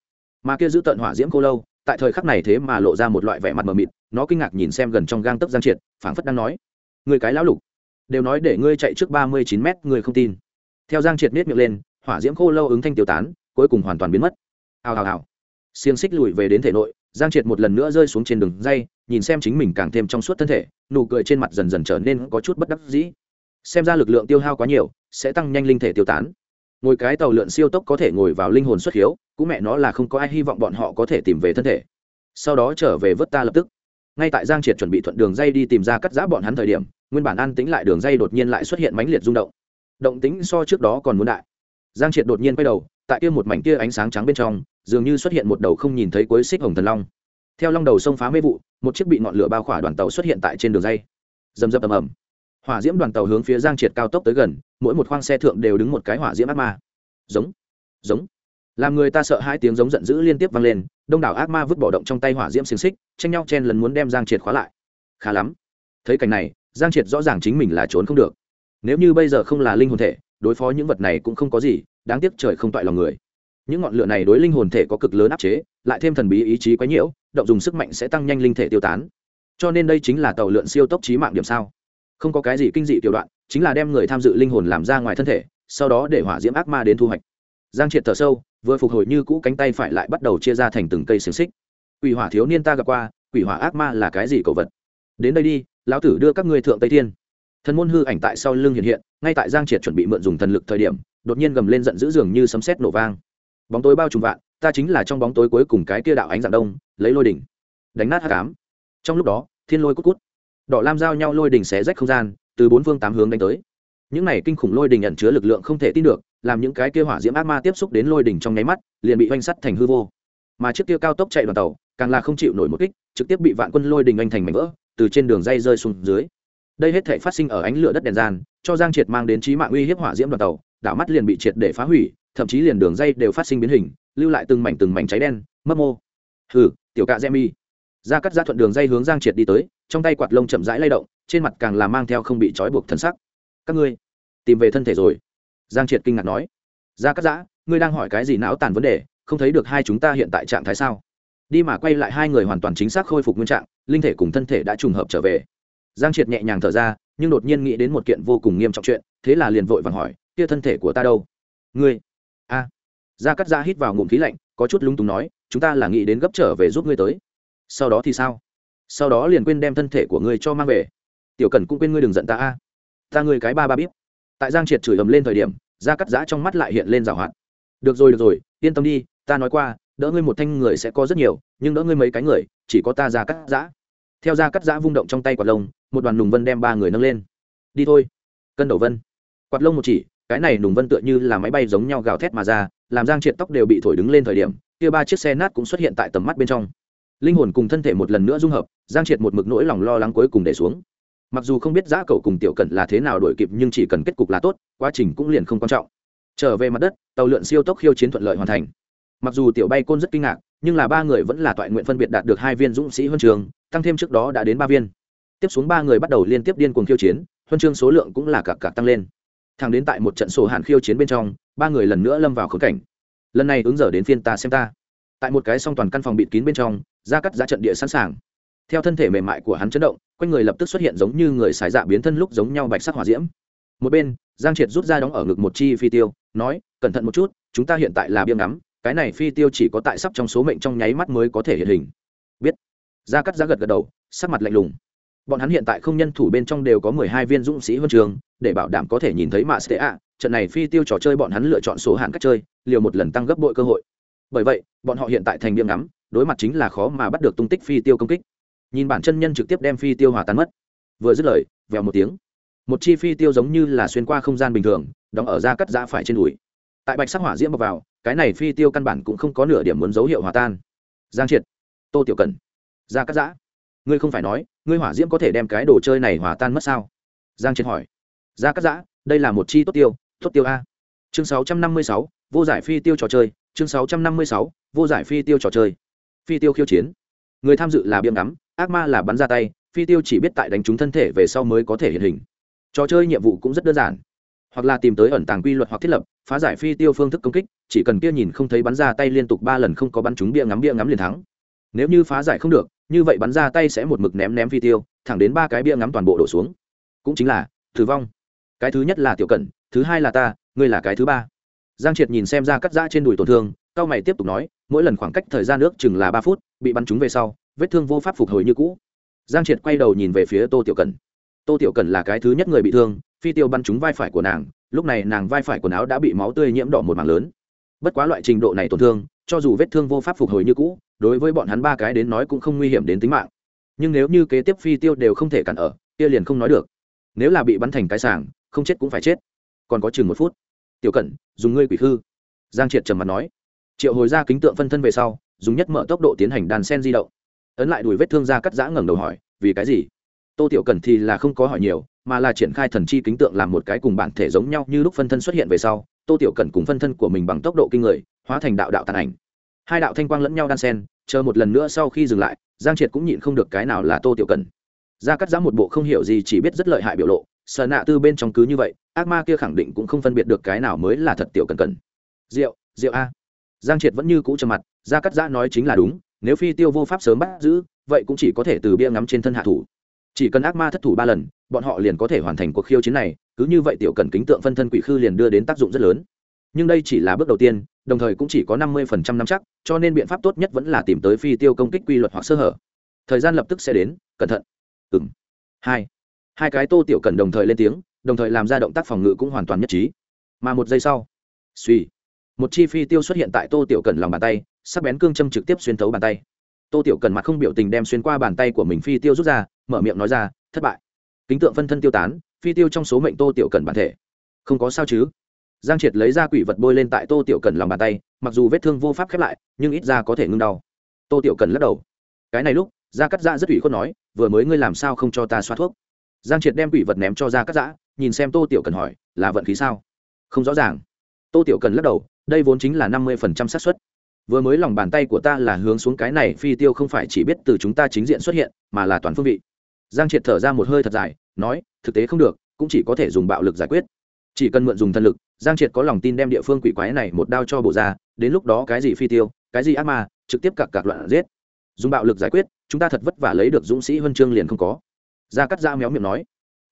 Mà kia giữ tận hỏa diễm khô lâu, tại thời khắc này thế mà lộ ra một loại vẻ mặt mờ mịt, nó kinh ngạc nhìn xem gần trong gang tấc giang triệt, phảng phất đang nói người cái lão lục. Đều nói để ngươi chạy trước ba mươi chín mét người không tin. Theo giang triệt miết miệng lên, hỏa diễm khô lâu ứng thanh tiêu tán, cuối cùng hoàn toàn biến mất. Hào hào hào. Xiềng xích lùi về đến thể nội, giang triệt một lần nữa rơi xuống trên đường dây, nhìn xem chính mình càng thêm trong suốt thân thể, nụ cười trên mặt dần dần trở nên có chút bất đắc dĩ. Xem ra lực lượng tiêu hao quá nhiều, sẽ tăng nhanh linh thể tiêu tán. Ngồi cái tàu lượn siêu tốc có thể ngồi vào linh hồn xuất hiếu, cũng mẹ nó là không có ai hy vọng bọn họ có thể tìm về thân thể. Sau đó trở về vớt ta lập tức. Ngay tại giang triệt chuẩn bị thuận đường dây đi tìm ra cắt giã bọn hắn thời điểm nguyên bản an tĩnh lại đường dây đột nhiên lại xuất hiện mãnh liệt rung động. Động tính so trước đó còn muốn đại. Giang triệt đột nhiên quay đầu, tại kia một mảnh kia ánh sáng trắng bên trong, dường như xuất hiện một đầu không nhìn thấy cuối xích hồng thần long. Theo long đầu sông phá mê vụ, một chiếc bị ngọn lửa bao khỏa đoàn tàu xuất hiện tại trên đường dây. Dầm dập ầm ầm. Hỏa diễm đoàn tàu hướng phía giang triệt cao tốc tới gần, mỗi một khoang xe thượng đều đứng một cái hỏa diễm ác ma. Giống giống. Làm người ta sợ hai tiếng giống giận dữ liên tiếp vang lên, đông đảo ác ma vứt bỏ động trong tay hỏa diễm xiềng xích, tranh nhau chen lần muốn đem giang triệt khóa lại. Khá lắm. Thấy cảnh này giang triệt rõ ràng chính mình là trốn không được. Nếu như bây giờ không là linh hồn thể, đối phó những vật này cũng không có gì, đáng tiếc trời không toại lòng người. Những ngọn lửa này đối linh hồn thể có cực lớn áp chế, lại thêm thần bí ý chí quấy nhiễu, động dùng sức mạnh sẽ tăng nhanh linh thể tiêu tán. Cho nên đây chính là tàu lượn siêu tốc trí mạng điểm sao. Không có cái gì kinh dị tiểu đoạn, chính là đem người tham dự linh hồn làm ra ngoài thân thể, sau đó để hỏa diễm ác ma đến thu hoạch. Giang triệt thở sâu, vừa phục hồi như cũ cánh tay phải lại bắt đầu chia ra thành từng cây xiềng xích. Quỷ hỏa thiếu niên ta gặp qua, quỷ hỏa ác ma là cái gì cầu vật? Đến đây đi lão tử đưa các ngươi thượng tây thiên. Thần môn hư ảnh tại sau lưng hiện hiện, ngay tại giang triệt chuẩn bị mượn dùng thần lực thời điểm, đột nhiên gầm lên giận dữ dường như sấm sét nổ vang. Bóng tối bao trùm vạn, ta chính là trong bóng tối cuối cùng cái kia đạo ánh dạng đông, lấy lôi đỉnh. Đánh nát hát cám trong lúc đó, thiên lôi cút cút. Đỏ lam giao nhau lôi đỉnh xé rách không gian, từ bốn phương tám hướng đánh tới. Những này kinh khủng lôi đỉnh ẩn chứa lực lượng không thể tin được, làm những cái kia hỏa diễm ác ma tiếp xúc đến lôi đỉnh trong nháy mắt, liền bị oanh sắt thành hư vô. Mà chiếc kia cao tốc chạy đoàn tàu, càng là không chịu nổi một kích, trực tiếp bị vạn quân lôi đỉnh oanh thành mảnh vỡ từ trên đường dây rơi xuống dưới. Đây hết thể phát sinh ở ánh lửa đất đèn gian, cho giang triệt mang đến trí mạng uy hiếp hỏa diễm đoàn tàu, đảo mắt liền bị triệt để phá hủy, thậm chí liền đường dây đều phát sinh biến hình, lưu lại từng mảnh từng mảnh cháy đen, mấp mô. Hừ, tiểu cạ gem mi ra cắt ra thuận đường dây hướng giang triệt đi tới, trong tay quạt lông chậm rãi lay động, trên mặt càng là mang theo không bị trói buộc thân sắc. Các ngươi, tìm về thân thể rồi. Giang triệt kinh ngạc nói. Ra cắt giã, ngươi đang hỏi cái gì não tàn vấn đề, không thấy được hai chúng ta hiện tại trạng thái sao? Đi mà quay lại hai người hoàn toàn chính xác khôi phục nguyên trạng linh thể cùng thân thể đã trùng hợp trở về. Giang triệt nhẹ nhàng thở ra, nhưng đột nhiên nghĩ đến một kiện vô cùng nghiêm trọng chuyện, thế là liền vội vàng hỏi, kia thân thể của ta đâu? Ngươi. A. À. gia cắt ra hít vào ngụm khí lạnh, có chút lung túng nói, chúng ta là nghĩ đến gấp trở về giúp ngươi tới. Sau đó thì sao? Sau đó liền quên đem thân thể của ngươi cho mang về. Tiểu cần cũng quên ngươi đừng giận ta a. Ta ngươi cái ba ba biết tại giang triệt chửi ầm lên thời điểm, gia cắt giã trong mắt lại hiện lên rào hoạt. Được rồi được rồi, yên tâm đi, ta nói qua, đỡ ngươi một thanh người sẽ có rất nhiều, nhưng đỡ ngươi mấy cái người, chỉ có ta gia cắt giã theo ra cắt giã vung động trong tay quạt lông, một đoàn nùng vân đem ba người nâng lên. Đi thôi, cân đầu vân. Quạt lông một chỉ, cái này nùng vân tựa như là máy bay giống nhau gào thét mà ra, làm giang triệt tóc đều bị thổi đứng lên thời điểm, kia ba chiếc xe nát cũng xuất hiện tại tầm mắt bên trong. Linh hồn cùng thân thể một lần nữa dung hợp, giang triệt một mực nỗi lòng lo lắng cuối cùng để xuống. Mặc dù không biết giã cầu cùng tiểu cẩn là thế nào đổi kịp nhưng chỉ cần kết cục là tốt, quá trình cũng liền không quan trọng. Trở về mặt đất, tàu lượn siêu tốc khiêu chiến thuận lợi hoàn thành. Mặc dù tiểu bay côn rất kinh ngạc nhưng là ba người vẫn là toại nguyện phân biệt đạt được hai viên dũng sĩ huân trường, tăng thêm trước đó đã đến ba viên. Tiếp xuống ba người bắt đầu liên tiếp điên cuồng khiêu chiến, huân chương số lượng cũng là cặp cặp tăng lên. Thẳng đến tại một trận sổ hạn khiêu chiến bên trong, ba người lần nữa lâm vào khớp cảnh. Lần này ứng giờ đến phiên ta xem ta. Tại một cái song toàn căn phòng bịt kín bên trong, ra cắt giá trận địa sẵn sàng. Theo thân thể mềm mại của hắn chấn động, quanh người lập tức xuất hiện giống như người xài dạ biến thân lúc giống nhau bạch sắc hỏa diễm. Một bên, giang triệt rút ra đóng ở ngực một chi phi tiêu, nói, cẩn thận một chút, chúng ta hiện tại là biêng ngắm cái này phi tiêu chỉ có tại sắp trong số mệnh trong nháy mắt mới có thể hiện hình. Biết. Gia cắt giá gật gật đầu, sắc mặt lạnh lùng. Bọn hắn hiện tại không nhân thủ bên trong đều có mười hai viên dũng sĩ huân trường, để bảo đảm có thể nhìn thấy mạ stea trận này phi tiêu trò chơi bọn hắn lựa chọn số hạn cách chơi, liều một lần tăng gấp bội cơ hội. Bởi vậy, bọn họ hiện tại thành điểm ngắm, đối mặt chính là khó mà bắt được tung tích phi tiêu công kích. Nhìn bản chân nhân trực tiếp đem phi tiêu hòa tan mất. Vừa dứt lời, vèo một tiếng. Một chi phi tiêu giống như là xuyên qua không gian bình thường, đóng ở ra cắt giã phải trên đùi. Tại bạch sắc hỏa diễm bọc vào cái này phi tiêu căn bản cũng không có nửa điểm muốn dấu hiệu hòa tan. Giang triệt, tô tiểu cần ra cắt giã, ngươi không phải nói, ngươi hỏa diễm có thể đem cái đồ chơi này hòa tan mất sao? Giang triệt hỏi. Ra cắt giã, đây là một chi tốt tiêu tốt tiêu a. Chương sáu trăm năm mươi sáu, vô giải phi tiêu trò chơi, chương sáu trăm năm mươi sáu, vô giải phi tiêu trò chơi. Phi tiêu khiêu chiến. Người tham dự là biếm ngắm, ác ma là bắn ra tay, phi tiêu chỉ biết tại đánh trúng thân thể về sau mới có thể hiện hình. Trò chơi nhiệm vụ cũng rất đơn giản. Hoặc là tìm tới ẩn tàng quy luật hoặc thiết lập phá giải phi tiêu phương thức công kích, chỉ cần kia nhìn không thấy bắn ra tay liên tục ba lần không có bắn trúng bia ngắm bia ngắm liền thắng. Nếu như phá giải không được, như vậy bắn ra tay sẽ một mực ném ném phi tiêu, thẳng đến ba cái bia ngắm toàn bộ đổ xuống. Cũng chính là, tử vong. Cái thứ nhất là tiểu cẩn, thứ hai là ta, ngươi là cái thứ ba. Giang triệt nhìn xem ra cắt giã trên đùi tổn thương, cao mày tiếp tục nói, mỗi lần khoảng cách thời gian nước chừng là ba phút, bị bắn trúng về sau, vết thương vô pháp phục hồi như cũ. Giang triệt quay đầu nhìn về phía tô tiểu cần tô tiểu cần là cái thứ nhất người bị thương, phi tiêu bắn trúng vai phải của nàng lúc này nàng vai phải quần áo đã bị máu tươi nhiễm đỏ một mảng lớn. Bất quá loại trình độ này tổn thương, cho dù vết thương vô pháp phục hồi như cũ, đối với bọn hắn ba cái đến nói cũng không nguy hiểm đến tính mạng. Nhưng nếu như kế tiếp phi tiêu đều không thể cản ở, kia liền không nói được. Nếu là bị bắn thành cái sàng, không chết cũng phải chết. Còn có chừng một phút. Tiểu cẩn, dùng ngươi quỷ hư. giang triệt trầm mặt nói. Triệu hồi ra kính tượng phân thân về sau, dùng nhất mở tốc độ tiến hành đàn sen di động. Ấn lại đùi vết thương ra cắt giã ngẩng đầu hỏi, vì cái gì? Tô tiểu Cẩn thì là không có hỏi nhiều mà là triển khai thần chi kính tượng làm một cái cùng bản thể giống nhau như lúc phân thân xuất hiện về sau, tô tiểu cần cùng phân thân của mình bằng tốc độ kinh người, hóa thành đạo đạo tàn ảnh. Hai đạo thanh quang lẫn nhau đan sen chờ một lần nữa sau khi dừng lại, giang triệt cũng nhịn không được cái nào là tô tiểu cần ra cắt giã một bộ không hiểu gì chỉ biết rất lợi hại biểu lộ sợ nạ tư bên trong cứ như vậy, ác ma kia khẳng định cũng không phân biệt được cái nào mới là thật tiểu cần cần rượu rượu a. Giang triệt vẫn như cũ trầm mặt ra cắt giã nói chính là đúng, nếu phi tiêu vô pháp sớm bắt giữ, vậy cũng chỉ có thể từ bia ngắm trên thân hạ thủ chỉ cần ác ma thất thủ ba lần, bọn họ liền có thể hoàn thành cuộc khiêu chiến này, cứ như vậy tiểu cần kính tượng phân thân quỷ khư liền đưa đến tác dụng rất lớn. Nhưng đây chỉ là bước đầu tiên, đồng thời cũng chỉ có năm mươi phần trăm năm chắc, cho nên biện pháp tốt nhất vẫn là tìm tới phi tiêu công kích quy luật hoặc sơ hở. Thời gian lập tức sẽ đến, cẩn thận. Ừ m hai. Hai cái tô tiểu cần đồng thời lên tiếng, đồng thời làm ra động tác phòng ngự cũng hoàn toàn nhất trí. Mà một giây sau, suy, một chi phi tiêu xuất hiện tại tô tiểu cần lòng bàn tay, sắc bén cương châm trực tiếp xuyên thấu bàn tay. Tô tiểu cần mặt không biểu tình đem xuyên qua bàn tay của mình phi tiêu rút ra mở miệng nói ra, thất bại. Kính tượng phân thân tiêu tán, phi tiêu trong số mệnh tô tiểu cần bản thể. Không có sao chứ? Giang triệt lấy ra quỷ vật bôi lên tại tô tiểu cần lòng bàn tay, mặc dù vết thương vô pháp khép lại, nhưng ít ra có thể ngưng đau. Tô tiểu cần lắc đầu. Cái này lúc, gia cắt giã rất ủy khuất nói, vừa mới ngươi làm sao không cho ta xoa thuốc? Giang triệt đem quỷ vật ném cho gia cắt giã, nhìn xem tô tiểu cần hỏi, là vận khí sao? Không rõ ràng. Tô tiểu cần lắc đầu, đây vốn chính là năm mươi phần trăm xác suất. Vừa mới lòng bàn tay của ta là hướng xuống cái này phi tiêu không phải chỉ biết từ chúng ta chính diện xuất hiện, mà là toàn phương vị giang triệt thở ra một hơi thật dài, nói, thực tế không được, cũng chỉ có thể dùng bạo lực giải quyết. Chỉ cần mượn dùng thân lực, giang triệt có lòng tin đem địa phương quỷ quái này một đao cho bổ ra, đến lúc đó cái gì phi tiêu, cái gì ác ma, trực tiếp cặp cặp loạn giết. Dùng bạo lực giải quyết, chúng ta thật vất vả lấy được dũng sĩ huân chương liền không có. Gia cắt ra méo miệng nói.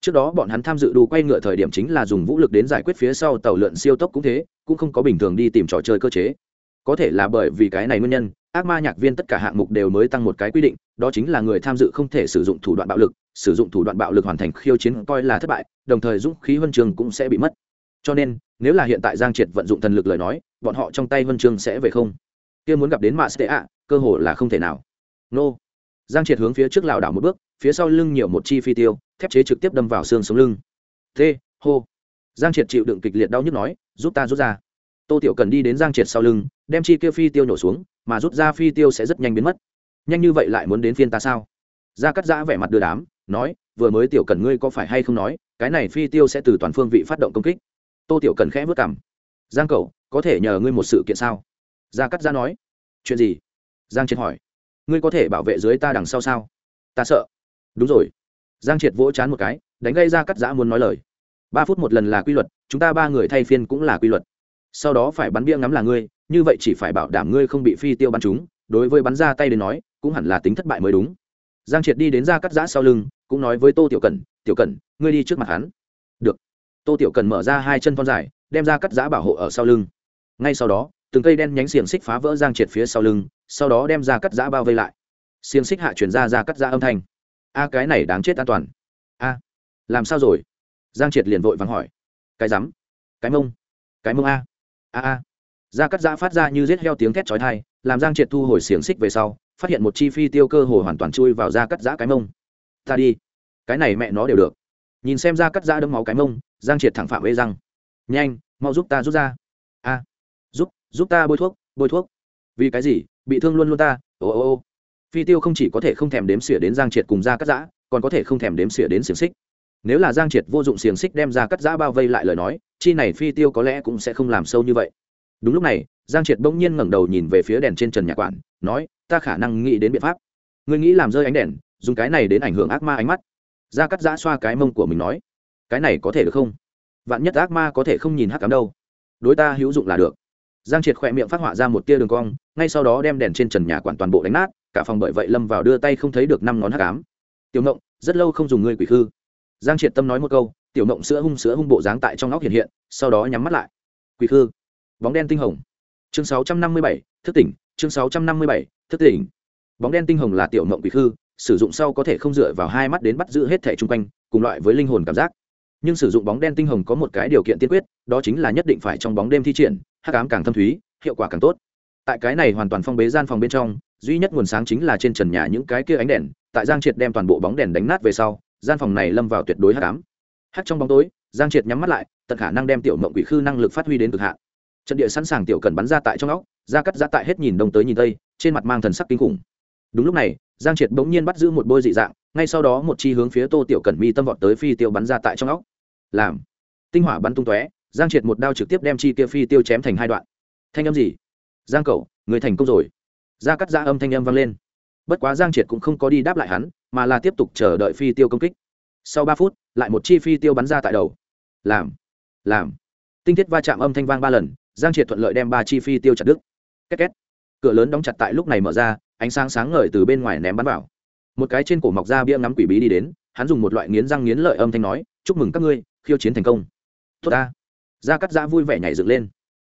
Trước đó bọn hắn tham dự đu quay ngựa thời điểm chính là dùng vũ lực đến giải quyết phía sau tàu lượn siêu tốc cũng thế, cũng không có bình thường đi tìm trò chơi cơ chế. Có thể là bởi vì cái này nguyên nhân ác ma nhạc viên tất cả hạng mục đều mới tăng một cái quy định đó chính là người tham dự không thể sử dụng thủ đoạn bạo lực sử dụng thủ đoạn bạo lực hoàn thành khiêu chiến coi là thất bại đồng thời dũng khí huân trường cũng sẽ bị mất. Cho nên nếu là hiện tại giang triệt vận dụng thần lực lời nói bọn họ trong tay huân chương sẽ về không? Kia muốn gặp đến mạ ạ, cơ hồ là không thể nào. Nô. Giang triệt hướng phía trước lảo đảo một bước phía sau lưng nhiều một chi phi tiêu thép chế trực tiếp đâm vào xương sống lưng. T hô. Giang triệt chịu đựng kịch liệt đau nhức nói giúp ta rút ra tô tiểu cần đi đến giang triệt sau lưng, đem chi kia phi tiêu nhổ xuống, mà rút ra phi tiêu sẽ rất nhanh biến mất. Nhanh như vậy lại muốn đến phiên ta sao? Gia cắt giã vẻ mặt đưa đám, nói, vừa mới tiểu cần ngươi có phải hay không nói, cái này phi tiêu sẽ từ toàn phương vị phát động công kích. Tô tiểu cần khẽ vất cảm giang cậu, có thể nhờ ngươi một sự kiện sao? Gia cắt giã nói. Chuyện gì? Giang triệt hỏi. Ngươi có thể bảo vệ dưới ta đằng sau sao? Ta sợ. Đúng rồi. Giang triệt vỗ chán một cái, đánh gây ra cắt giã muốn nói lời. Ba phút một lần là quy luật, chúng ta ba người thay phiên cũng là quy luật sau đó phải bắn bia ngắm là ngươi, như vậy chỉ phải bảo đảm ngươi không bị phi tiêu bắn chúng, đối với bắn ra tay đến nói, cũng hẳn là tính thất bại mới đúng. Giang triệt đi đến ra cắt giã sau lưng, cũng nói với tô tiểu cần tiểu cần ngươi đi trước mặt hắn. Được. Tô tiểu cần mở ra hai chân thon dài, đem ra cắt giã bảo hộ ở sau lưng. Ngay sau đó, từng cây đen nhánh xiềng xích phá vỡ giang triệt phía sau lưng, sau đó đem ra cắt giã bao vây lại. Xiềng xích hạ chuyển ra ra cắt giã âm thanh. A, cái này đáng chết an toàn. A, làm sao rồi? Giang triệt liền vội vắng hỏi. Cái rắm, cái mông cái mông a a a. Ra cắt giã phát ra như rết heo tiếng thét chói thai làm giang triệt thu hồi xiềng xích về sau, phát hiện một chi phi tiêu cơ hồ hoàn toàn chui vào da cắt giã cái mông. Ta đi. Cái này mẹ nó đều được. Nhìn xem da cắt giã đâm máu cái mông, giang triệt thẳng phạm ê răng. Nhanh, mau giúp ta rút ra. A. Giúp giúp ta bôi thuốc bôi thuốc. Vì cái gì? Bị thương luôn luôn ta. Ô ô ô. Phi tiêu không chỉ có thể không thèm đếm xỉa đến giang triệt cùng da cắt giã, còn có thể không thèm đếm xỉa đến xiềng xích nếu là giang triệt vô dụng xiềng xích đem ra cắt giã bao vây lại lời nói, chi này phi tiêu có lẽ cũng sẽ không làm sâu như vậy. Đúng lúc này, giang triệt bỗng nhiên ngẩng đầu nhìn về phía đèn trên trần nhà quản, nói, ta khả năng nghĩ đến biện pháp. Ngươi nghĩ làm rơi ánh đèn, dùng cái này đến ảnh hưởng ác ma ánh mắt. Ra cắt giã xoa cái mông của mình nói, cái này có thể được không? Vạn nhất ác ma có thể không nhìn hắc cám đâu. Đối ta hữu dụng là được. Giang triệt khỏe miệng phát họa ra một tia đường cong, ngay sau đó đem đèn trên trần nhà quản toàn bộ đánh nát, cả phòng bởi vậy lâm vào đưa tay không thấy được năm ngón hắc ám. Tiểu ngộng, rất lâu không dùng ngươi quỷ khư giang triệt tâm nói một câu tiểu mộng sữa hung sữa hung bộ dáng tại trong óc hiện hiện sau đó nhắm mắt lại. Quỷ khư. Bóng đen tinh hồng. Chương 657, thức tỉnh. Chương 657, thức tỉnh. Bóng đen tinh hồng là tiểu mộng quỷ khư sử dụng sau có thể không dựa vào hai mắt đến bắt giữ hết thể chung quanh cùng loại với linh hồn cảm giác. Nhưng sử dụng bóng đen tinh hồng có một cái điều kiện tiên quyết đó chính là nhất định phải trong bóng đêm thi triển hát cám càng thâm thúy hiệu quả càng tốt. Tại cái này hoàn toàn phong bế gian phòng bên trong duy nhất nguồn sáng chính là trên trần nhà những cái kia ánh đèn tại giang triệt đem toàn bộ bóng đèn đánh nát về sau gian phòng này lâm vào tuyệt đối hát cám hát trong bóng tối, giang triệt nhắm mắt lại, tận khả năng đem tiểu mộng quỷ khư năng lực phát huy đến cực hạn. Trận địa sẵn sàng tiểu cần bắn ra tại trong óc, ra cắt ra tại hết nhìn đông tới nhìn tây, trên mặt mang thần sắc kinh khủng. Đúng lúc này, giang triệt bỗng nhiên bắt giữ một bôi dị dạng, ngay sau đó một chi hướng phía tô tiểu cần mi tâm vọt tới phi tiêu bắn ra tại trong óc. Làm. Tinh hỏa bắn tung tóe, giang triệt một đao trực tiếp đem chi tiêu phi tiêu chém thành hai đoạn. Thanh âm gì? Giang cậu người thành công rồi. Ra cắt ra âm thanh âm vang lên bất quá giang triệt cũng không có đi đáp lại hắn, mà là tiếp tục chờ đợi phi tiêu công kích. Sau ba phút, lại một chi phi tiêu bắn ra tại đầu. Làm làm. Tinh thiết va chạm âm thanh vang ba lần, giang triệt thuận lợi đem ba chi phi tiêu chặt đứt. Két két. Cửa lớn đóng chặt tại lúc này mở ra, ánh sáng sáng ngời từ bên ngoài ném bắn vào. Một cái trên cổ mọc ra bia ngắm quỷ bí đi đến, hắn dùng một loại nghiến răng nghiến lợi âm thanh nói, chúc mừng các ngươi, khiêu chiến thành công. Tốt ta. Gia cắt giã vui vẻ nhảy dựng lên.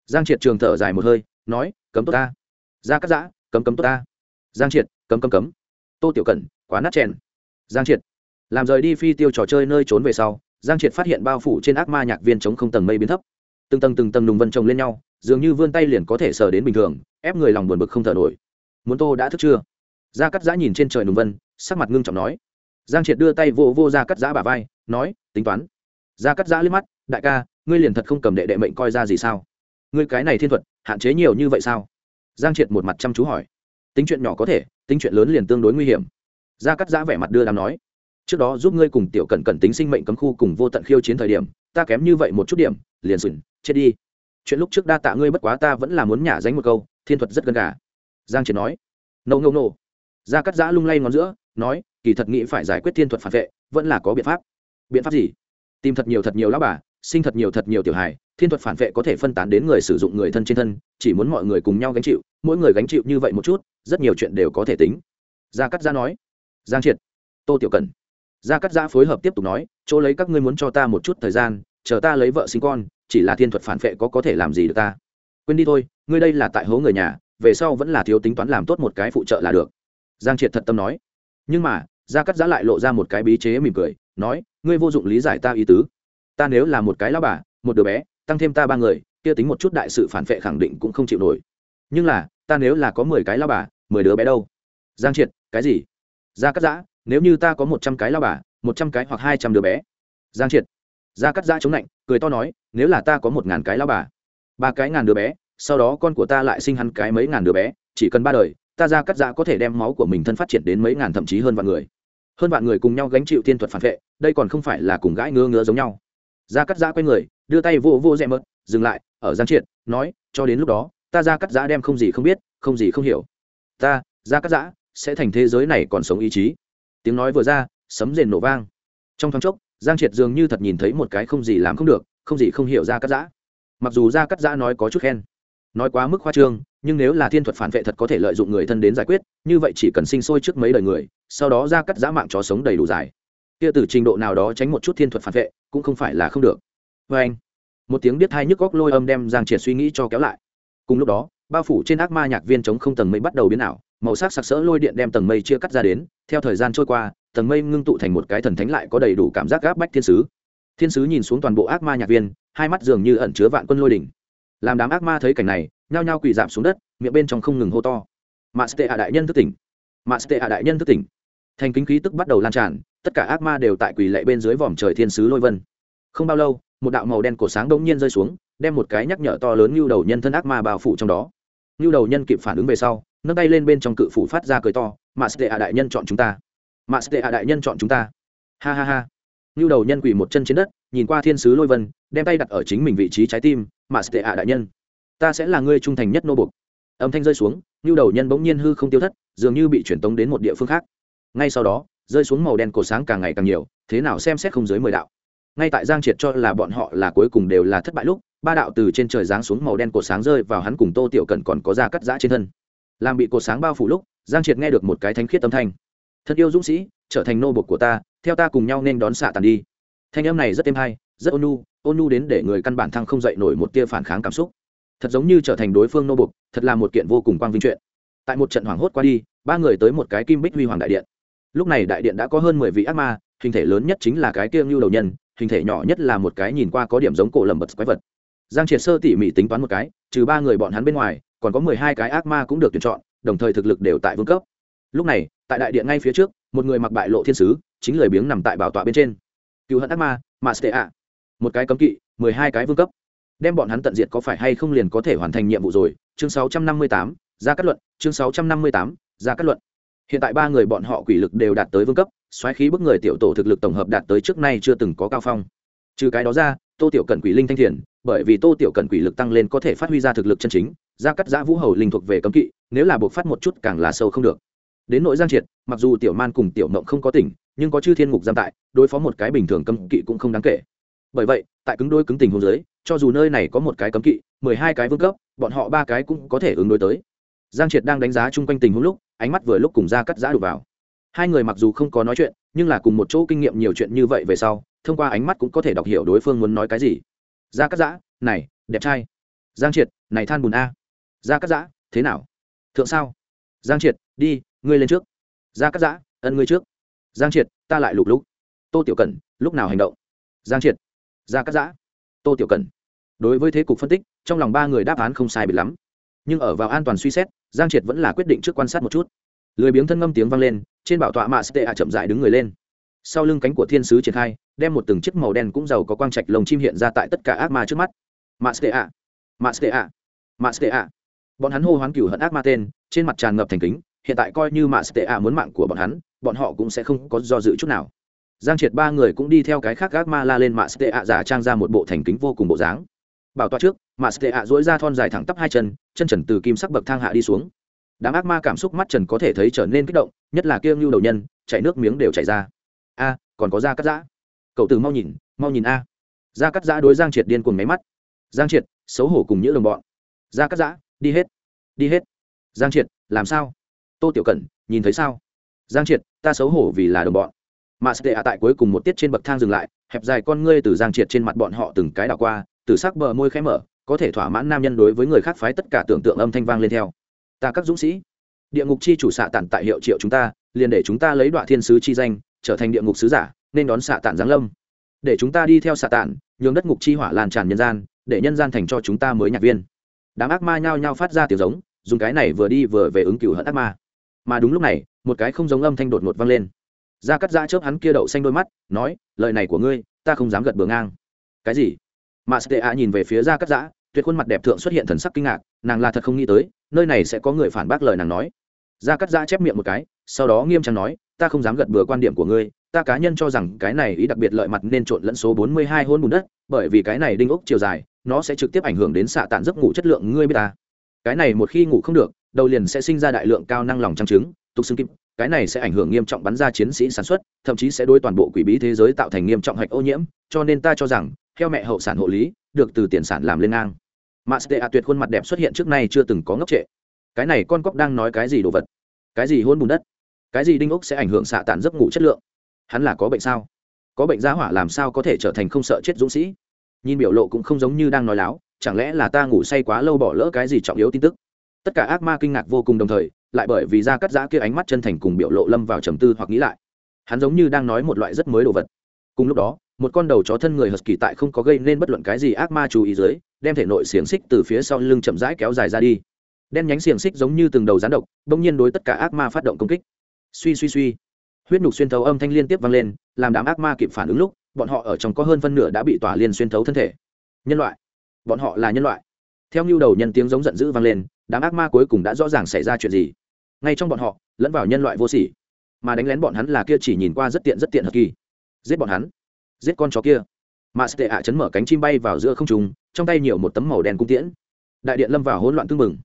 Giang triệt trường thở dài một hơi, nói, cấm tốt ta. Gia cắt giã, cấm cấm tốt ta. Giang triệt cấm cấm cấm. Tô tiểu cẩn, quá nát chèn. Giang triệt. Làm rời đi phi tiêu trò chơi nơi trốn về sau, giang triệt phát hiện bao phủ trên ác ma nhạc viên chống không tầng mây biến thấp. Từng tầng từng tầng đùng vân trồng lên nhau, dường như vươn tay liền có thể sờ đến bình thường, ép người lòng buồn bực không thở nổi. Muốn tô đã thức chưa? Gia cắt giã nhìn trên trời đùng vân, sắc mặt ngưng trọng nói. Giang triệt đưa tay vô vô ra cắt giã bà vai, nói, tính toán. Gia cắt giã liếc mắt, đại ca, ngươi liền thật không cầm đệ đệ mệnh coi ra gì sao? Ngươi cái này thiên thuật, hạn chế nhiều như vậy sao? Giang triệt một mặt chăm chú hỏi tính chuyện nhỏ có thể, tính chuyện lớn liền tương đối nguy hiểm. Gia cắt giã vẻ mặt đưa đàm nói, trước đó giúp ngươi cùng tiểu cẩn cẩn tính sinh mệnh cấm khu cùng vô tận khiêu chiến thời điểm, ta kém như vậy một chút điểm, liền sửng chết đi. Chuyện lúc trước đa tạ ngươi bất quá ta vẫn là muốn nhả dánh một câu, thiên thuật rất gần gà. Giang triệt nói nâu nâu nâu gia cắt giã lung lay ngón giữa, nói, kỳ thật nghĩ phải giải quyết thiên thuật phản vệ, vẫn là có biện pháp. Biện pháp gì? Tìm thật nhiều thật nhiều lão bà, sinh thật nhiều thật nhiều tiểu hài thiên thuật phản vệ có thể phân tán đến người sử dụng người thân trên thân, chỉ muốn mọi người cùng nhau gánh chịu, mỗi người gánh chịu như vậy một chút, rất nhiều chuyện đều có thể tính. Gia cắt gia nói. Giang triệt. Tô tiểu cần gia cắt gia phối hợp tiếp tục nói, chỗ lấy các ngươi muốn cho ta một chút thời gian, chờ ta lấy vợ sinh con, chỉ là thiên thuật phản vệ có có thể làm gì được ta? Quên đi thôi, ngươi đây là tại hố người nhà, về sau vẫn là thiếu tính toán làm tốt một cái phụ trợ là được. Giang triệt thật tâm nói. Nhưng mà, gia cắt giã lại lộ ra một cái bí chế mỉm cười, nói, ngươi vô dụng lý giải ta ý tứ. Ta nếu là một cái lao bà, một đứa bé tăng thêm ta ba người, kia tính một chút đại sự phản vệ khẳng định cũng không chịu nổi. Nhưng là, ta nếu là có mười cái lao bà, mười đứa bé đâu? Giang triệt, cái gì? Gia cắt giã, nếu như ta có một trăm cái lao bà, một trăm cái hoặc hai trăm đứa bé. Giang triệt, gia cắt giã chống lạnh cười to nói, nếu là ta có một ngàn cái lao bà, ba cái ngàn đứa bé, sau đó con của ta lại sinh hắn cái mấy ngàn đứa bé, chỉ cần ba đời, ta gia cắt giã có thể đem máu của mình thân phát triển đến mấy ngàn thậm chí hơn vạn người. Hơn vạn người cùng nhau gánh chịu thiên thuật phản vệ, đây còn không phải là cùng gãi ngứa ngứa giống nhau. Gia cắt giã quay người đưa tay vô vô rẽ mất dừng lại, ở giang triệt, nói, cho đến lúc đó, ta Ra cắt giã đem không gì không biết, không gì không hiểu. Ta ra cắt giã, sẽ thành thế giới này còn sống ý chí. Tiếng nói vừa ra, sấm rền nổ vang. Trong thoáng chốc, giang triệt dường như thật nhìn thấy một cái không gì làm không được, không gì không hiểu ra cắt giã. Mặc dù ra cắt giã nói có chút khen, nói quá mức khoa trương, nhưng nếu là thiên thuật phản vệ thật có thể lợi dụng người thân đến giải quyết, như vậy chỉ cần sinh sôi trước mấy đời người, sau đó ra cắt giã mạng chó sống đầy đủ dài. Kia từ trình độ nào đó tránh một chút thiên thuật phản vệ, cũng không phải là không được vê anh. Một tiếng biết hai nhức góc lôi âm đem giang triệt suy nghĩ cho kéo lại. Cùng lúc đó, bao phủ trên ác ma nhạc viên chống không tầng mây bắt đầu biến ảo, màu sắc sặc sỡ lôi điện đem tầng mây chia cắt ra đến, theo thời gian trôi qua, tầng mây ngưng tụ thành một cái thần thánh lại có đầy đủ cảm giác gáp bách thiên sứ. Thiên sứ nhìn xuống toàn bộ ác ma nhạc viên, hai mắt dường như ẩn chứa vạn quân lôi đỉnh. Làm đám ác ma thấy cảnh này, nhao nhao quỳ giảm xuống đất, miệng bên trong không ngừng hô to. Mạ stệ hạ đại nhân thức tỉnh. Mạ stệ hạ đại nhân thức tỉnh. Thành kính khí tức bắt đầu lan tràn, tất cả ác ma đều tại quỳ lệ bên dưới vòm trời thiên sứ lôi vân. Không bao lâu một đạo màu đen cổ sáng đông nhiên rơi xuống, đem một cái nhắc nhở to lớn như đầu nhân thân ác ma bao phủ trong đó. Như đầu nhân kịp phản ứng về sau, nâng tay lên bên trong cự phủ phát ra cười to, mà stệ hạ đại nhân chọn chúng ta. Mà stệ hạ đại nhân chọn chúng ta. Ha ha ha. Như đầu nhân quỳ một chân trên đất, nhìn qua thiên sứ lôi vân, đem tay đặt ở chính mình vị trí trái tim, mà stệ hạ đại nhân, ta sẽ là người trung thành nhất nô bục âm thanh rơi xuống như đầu nhân bỗng nhiên hư không tiêu thất, dường như bị truyền tống đến một địa phương khác. Ngay sau đó, rơi xuống màu đen cổ sáng càng ngày càng nhiều, thế nào xem xét không dưới mười đạo ngay tại giang triệt cho là bọn họ là cuối cùng đều là thất bại lúc, ba đạo từ trên trời giáng xuống màu đen cột sáng rơi vào hắn cùng tô tiểu cần còn có da cắt giã trên thân. Làm bị cột sáng bao phủ lúc, giang triệt nghe được một cái thánh khiết âm thanh. Thật yêu dũng sĩ, trở thành nô bộc của ta, theo ta cùng nhau nên đón xạ tàn đi. Thanh âm này rất êm hay, rất ôn nhu ôn nhu đến để người căn bản thăng không dậy nổi một tia phản kháng cảm xúc. Thật giống như trở thành đối phương nô bục thật là một kiện vô cùng quang vinh chuyện. Tại một trận hoảng hốt qua đi, ba người tới một cái kim bích huy hoàng đại điện. Lúc này đại điện đã có hơn mười vị ác ma, hình thể lớn nhất chính là cái kia lưu đầu nhân hình thể nhỏ nhất là một cái nhìn qua có điểm giống cổ lầm bật quái vật. Giang triệt sơ tỉ mỉ tính toán một cái, trừ ba người bọn hắn bên ngoài, còn có mười hai cái ác ma cũng được tuyển chọn, đồng thời thực lực đều tại vương cấp. Lúc này, tại đại điện ngay phía trước, một người mặc bại lộ thiên sứ, chính lười biếng nằm tại bảo tọa bên trên. Cựu hận ác ma mà stea một cái cấm kỵ, mười hai cái vương cấp. Đem bọn hắn tận diệt có phải hay không liền có thể hoàn thành nhiệm vụ rồi? Chương sáu trăm năm mươi tám, ra kết luận, chương sáu trăm năm mươi tám, ra kết luận. Hiện tại ba người bọn họ quỷ lực đều đạt tới vương cấp xoáy khí bức người tiểu tổ thực lực tổng hợp đạt tới trước nay chưa từng có cao phong. Trừ cái đó ra, tô tiểu cận quỷ linh thanh thiền, bởi vì tô tiểu cận quỷ lực tăng lên có thể phát huy ra thực lực chân chính, gia cắt giã vũ hầu linh thuộc về cấm kỵ, nếu là buộc phát một chút càng là sâu không được. Đến nội giang triệt, mặc dù tiểu man cùng tiểu mộng không có tỉnh, nhưng có chư thiên ngục giam tại, đối phó một cái bình thường cấm kỵ cũng không đáng kể. Bởi vậy, tại cứng đôi cứng tình hôn giới cho dù nơi này có một cái cấm kỵ, mười hai cái vương cấp, bọn họ ba cái cũng có thể ứng đối tới. Giang triệt đang đánh giá chung quanh tình huống lúc, ánh mắt vừa lúc cùng gia cắt giã đục vào hai người mặc dù không có nói chuyện, nhưng là cùng một chỗ kinh nghiệm nhiều chuyện như vậy về sau, thông qua ánh mắt cũng có thể đọc hiểu đối phương muốn nói cái gì. Gia cắt giã, này, đẹp trai. Giang triệt, này than bùn a. Gia cắt giã, thế nào? Thượng sao? Giang triệt, đi, ngươi lên trước. Gia cắt giã, ân ngươi trước. Giang triệt, ta lại lục lục. Tô tiểu cần lúc nào hành động? Giang triệt. Gia cắt giã. Tô tiểu cần đối với thế cục phân tích, trong lòng ba người đáp án không sai biệt lắm. Nhưng ở vào an toàn suy xét, giang triệt vẫn là quyết định trước quan sát một chút lười biếng thân ngâm tiếng vang lên, trên bảo tọa mạ stea chậm dại đứng người lên. Sau lưng cánh của thiên sứ triển khai, đem một từng chiếc màu đen cũng giàu có quang trạch lồng chim hiện ra tại tất cả ác ma trước mắt. Mạ stea mạ stea mạ stea bọn hắn hô hoán cửu hận ác ma tên, trên mặt tràn ngập thành kính, hiện tại coi như mạ stea muốn mạng của bọn hắn, bọn họ cũng sẽ không có do dự chút nào. Giang triệt ba người cũng đi theo cái khác ác ma la lên mạ stea giả trang ra một bộ thành kính vô cùng bộ dáng. Bảo tọa trước, mạ stea dỗi ra thon dài thẳng tắp hai chân chân trần từ kim sắc bậc thang hạ đi xuống đám ác ma cảm xúc mắt trần có thể thấy trở nên kích động, nhất là kia lưu đầu nhân, chảy nước miếng đều chảy ra. A, còn có da cắt giã. Cậu từ mau nhìn mau nhìn a. À. da cắt giã đối giang triệt điên cuồng máy mắt. Giang triệt, xấu hổ cùng những đồng bọn. Da cắt giã, đi hết đi hết. Giang triệt, làm sao? Tô tiểu cẩn, nhìn thấy sao? Giang triệt, ta xấu hổ vì là đồng bọn. Mà sệ ạ tại cuối cùng một tiết trên bậc thang dừng lại, hẹp dài con ngươi từ giang triệt trên mặt bọn họ từng cái đảo qua, từ sắc bờ môi khẽ mở, có thể thỏa mãn nam nhân đối với người khác phái tất cả tưởng tượng âm thanh vang lên theo ta các dũng sĩ. Địa ngục chi chủ xạ tản tại hiệu triệu chúng ta, liền để chúng ta lấy đoạn thiên sứ chi danh, trở thành địa ngục sứ giả, nên đón xạ tản giáng lâm. Để chúng ta đi theo xạ tản, nhường đất ngục chi hỏa lan tràn nhân gian, để nhân gian thành cho chúng ta mới nhạc viên. Đám ác ma nhao nhao phát ra tiếng giống, dùng cái này vừa đi vừa về ứng cửu hận ác ma. Mà đúng lúc này, một cái không giống âm thanh đột ngột vang lên. Ra cắt ra chớp hắn kia đậu xanh đôi mắt, nói, lời này của ngươi, ta không dám gật bừa ngang. Cái gì? Mà stea nhìn về phía ra cắt giã tuyệt khuôn mặt đẹp thượng xuất hiện thần sắc kinh ngạc, nàng là thật không nghĩ tới, nơi này sẽ có người phản bác lời nàng nói. Ra cắt giã chép miệng một cái, sau đó nghiêm trang nói, ta không dám gật bừa quan điểm của ngươi, ta cá nhân cho rằng cái này ý đặc biệt lợi mặt nên trộn lẫn số bốn mươi hai hôn bùn đất, bởi vì cái này đinh ốc chiều dài, nó sẽ trực tiếp ảnh hưởng đến xạ tản giấc ngủ chất lượng, ngươi biết ta. Cái này một khi ngủ không được, đầu liền sẽ sinh ra đại lượng cao năng lòng trăng trứng, tục xương kim, cái này sẽ ảnh hưởng nghiêm trọng bắn ra chiến sĩ sản xuất, thậm chí sẽ đối toàn bộ quỷ bí thế giới tạo thành nghiêm trọng hạch ô nhiễm, cho nên ta cho rằng theo mẹ hậu sản hộ lý, được từ tiền sản làm lên ngang. Mastea tuyệt khuôn mặt đẹp xuất hiện trước nay chưa từng có ngốc trệ. Cái này con cóc đang nói cái gì đồ vật? Cái gì hôn bùn đất? Cái gì đinh ốc sẽ ảnh hưởng xạ tản giấc ngủ chất lượng? Hắn là có bệnh sao? Có bệnh giá hỏa làm sao có thể trở thành không sợ chết dũng sĩ? Nhìn biểu lộ cũng không giống như đang nói láo, chẳng lẽ là ta ngủ say quá lâu bỏ lỡ cái gì trọng yếu tin tức? Tất cả ác ma kinh ngạc vô cùng đồng thời, lại bởi vì ra cắt giã kia ánh mắt chân thành cùng biểu lộ lâm vào trầm tư hoặc nghĩ lại. Hắn giống như đang nói một loại rất mới đồ vật. Cùng lúc đó một con đầu chó thân người hờt kỳ tại không có gây nên bất luận cái gì ác ma chú ý dưới, đem thể nội xiềng xích từ phía sau lưng chậm rãi kéo dài ra đi. Đen nhánh xiềng xích giống như từng đầu rán độc, bỗng nhiên đối tất cả ác ma phát động công kích. Suy suy suy. Huyết nhục xuyên thấu âm thanh liên tiếp vang lên, làm đám ác ma kịp phản ứng lúc, bọn họ ở trong có hơn phân nửa đã bị tỏa liên xuyên thấu thân thể. Nhân loại. Bọn họ là nhân loại. Theo nhu đầu nhân tiếng giống giận dữ vang lên, đám ác ma cuối cùng đã rõ ràng xảy ra chuyện gì. Ngay trong bọn họ, lẫn vào nhân loại vô sỉ. Mà đánh lén bọn hắn là kia chỉ nhìn qua rất tiện rất tiện hợp kỳ giết bọn hắn giết con chó kia. Mà tệ ạ chấn mở cánh chim bay vào giữa không trùng trong tay nhiều một tấm màu đen cung tiễn. Đại điện lâm vào hỗn loạn tương mừng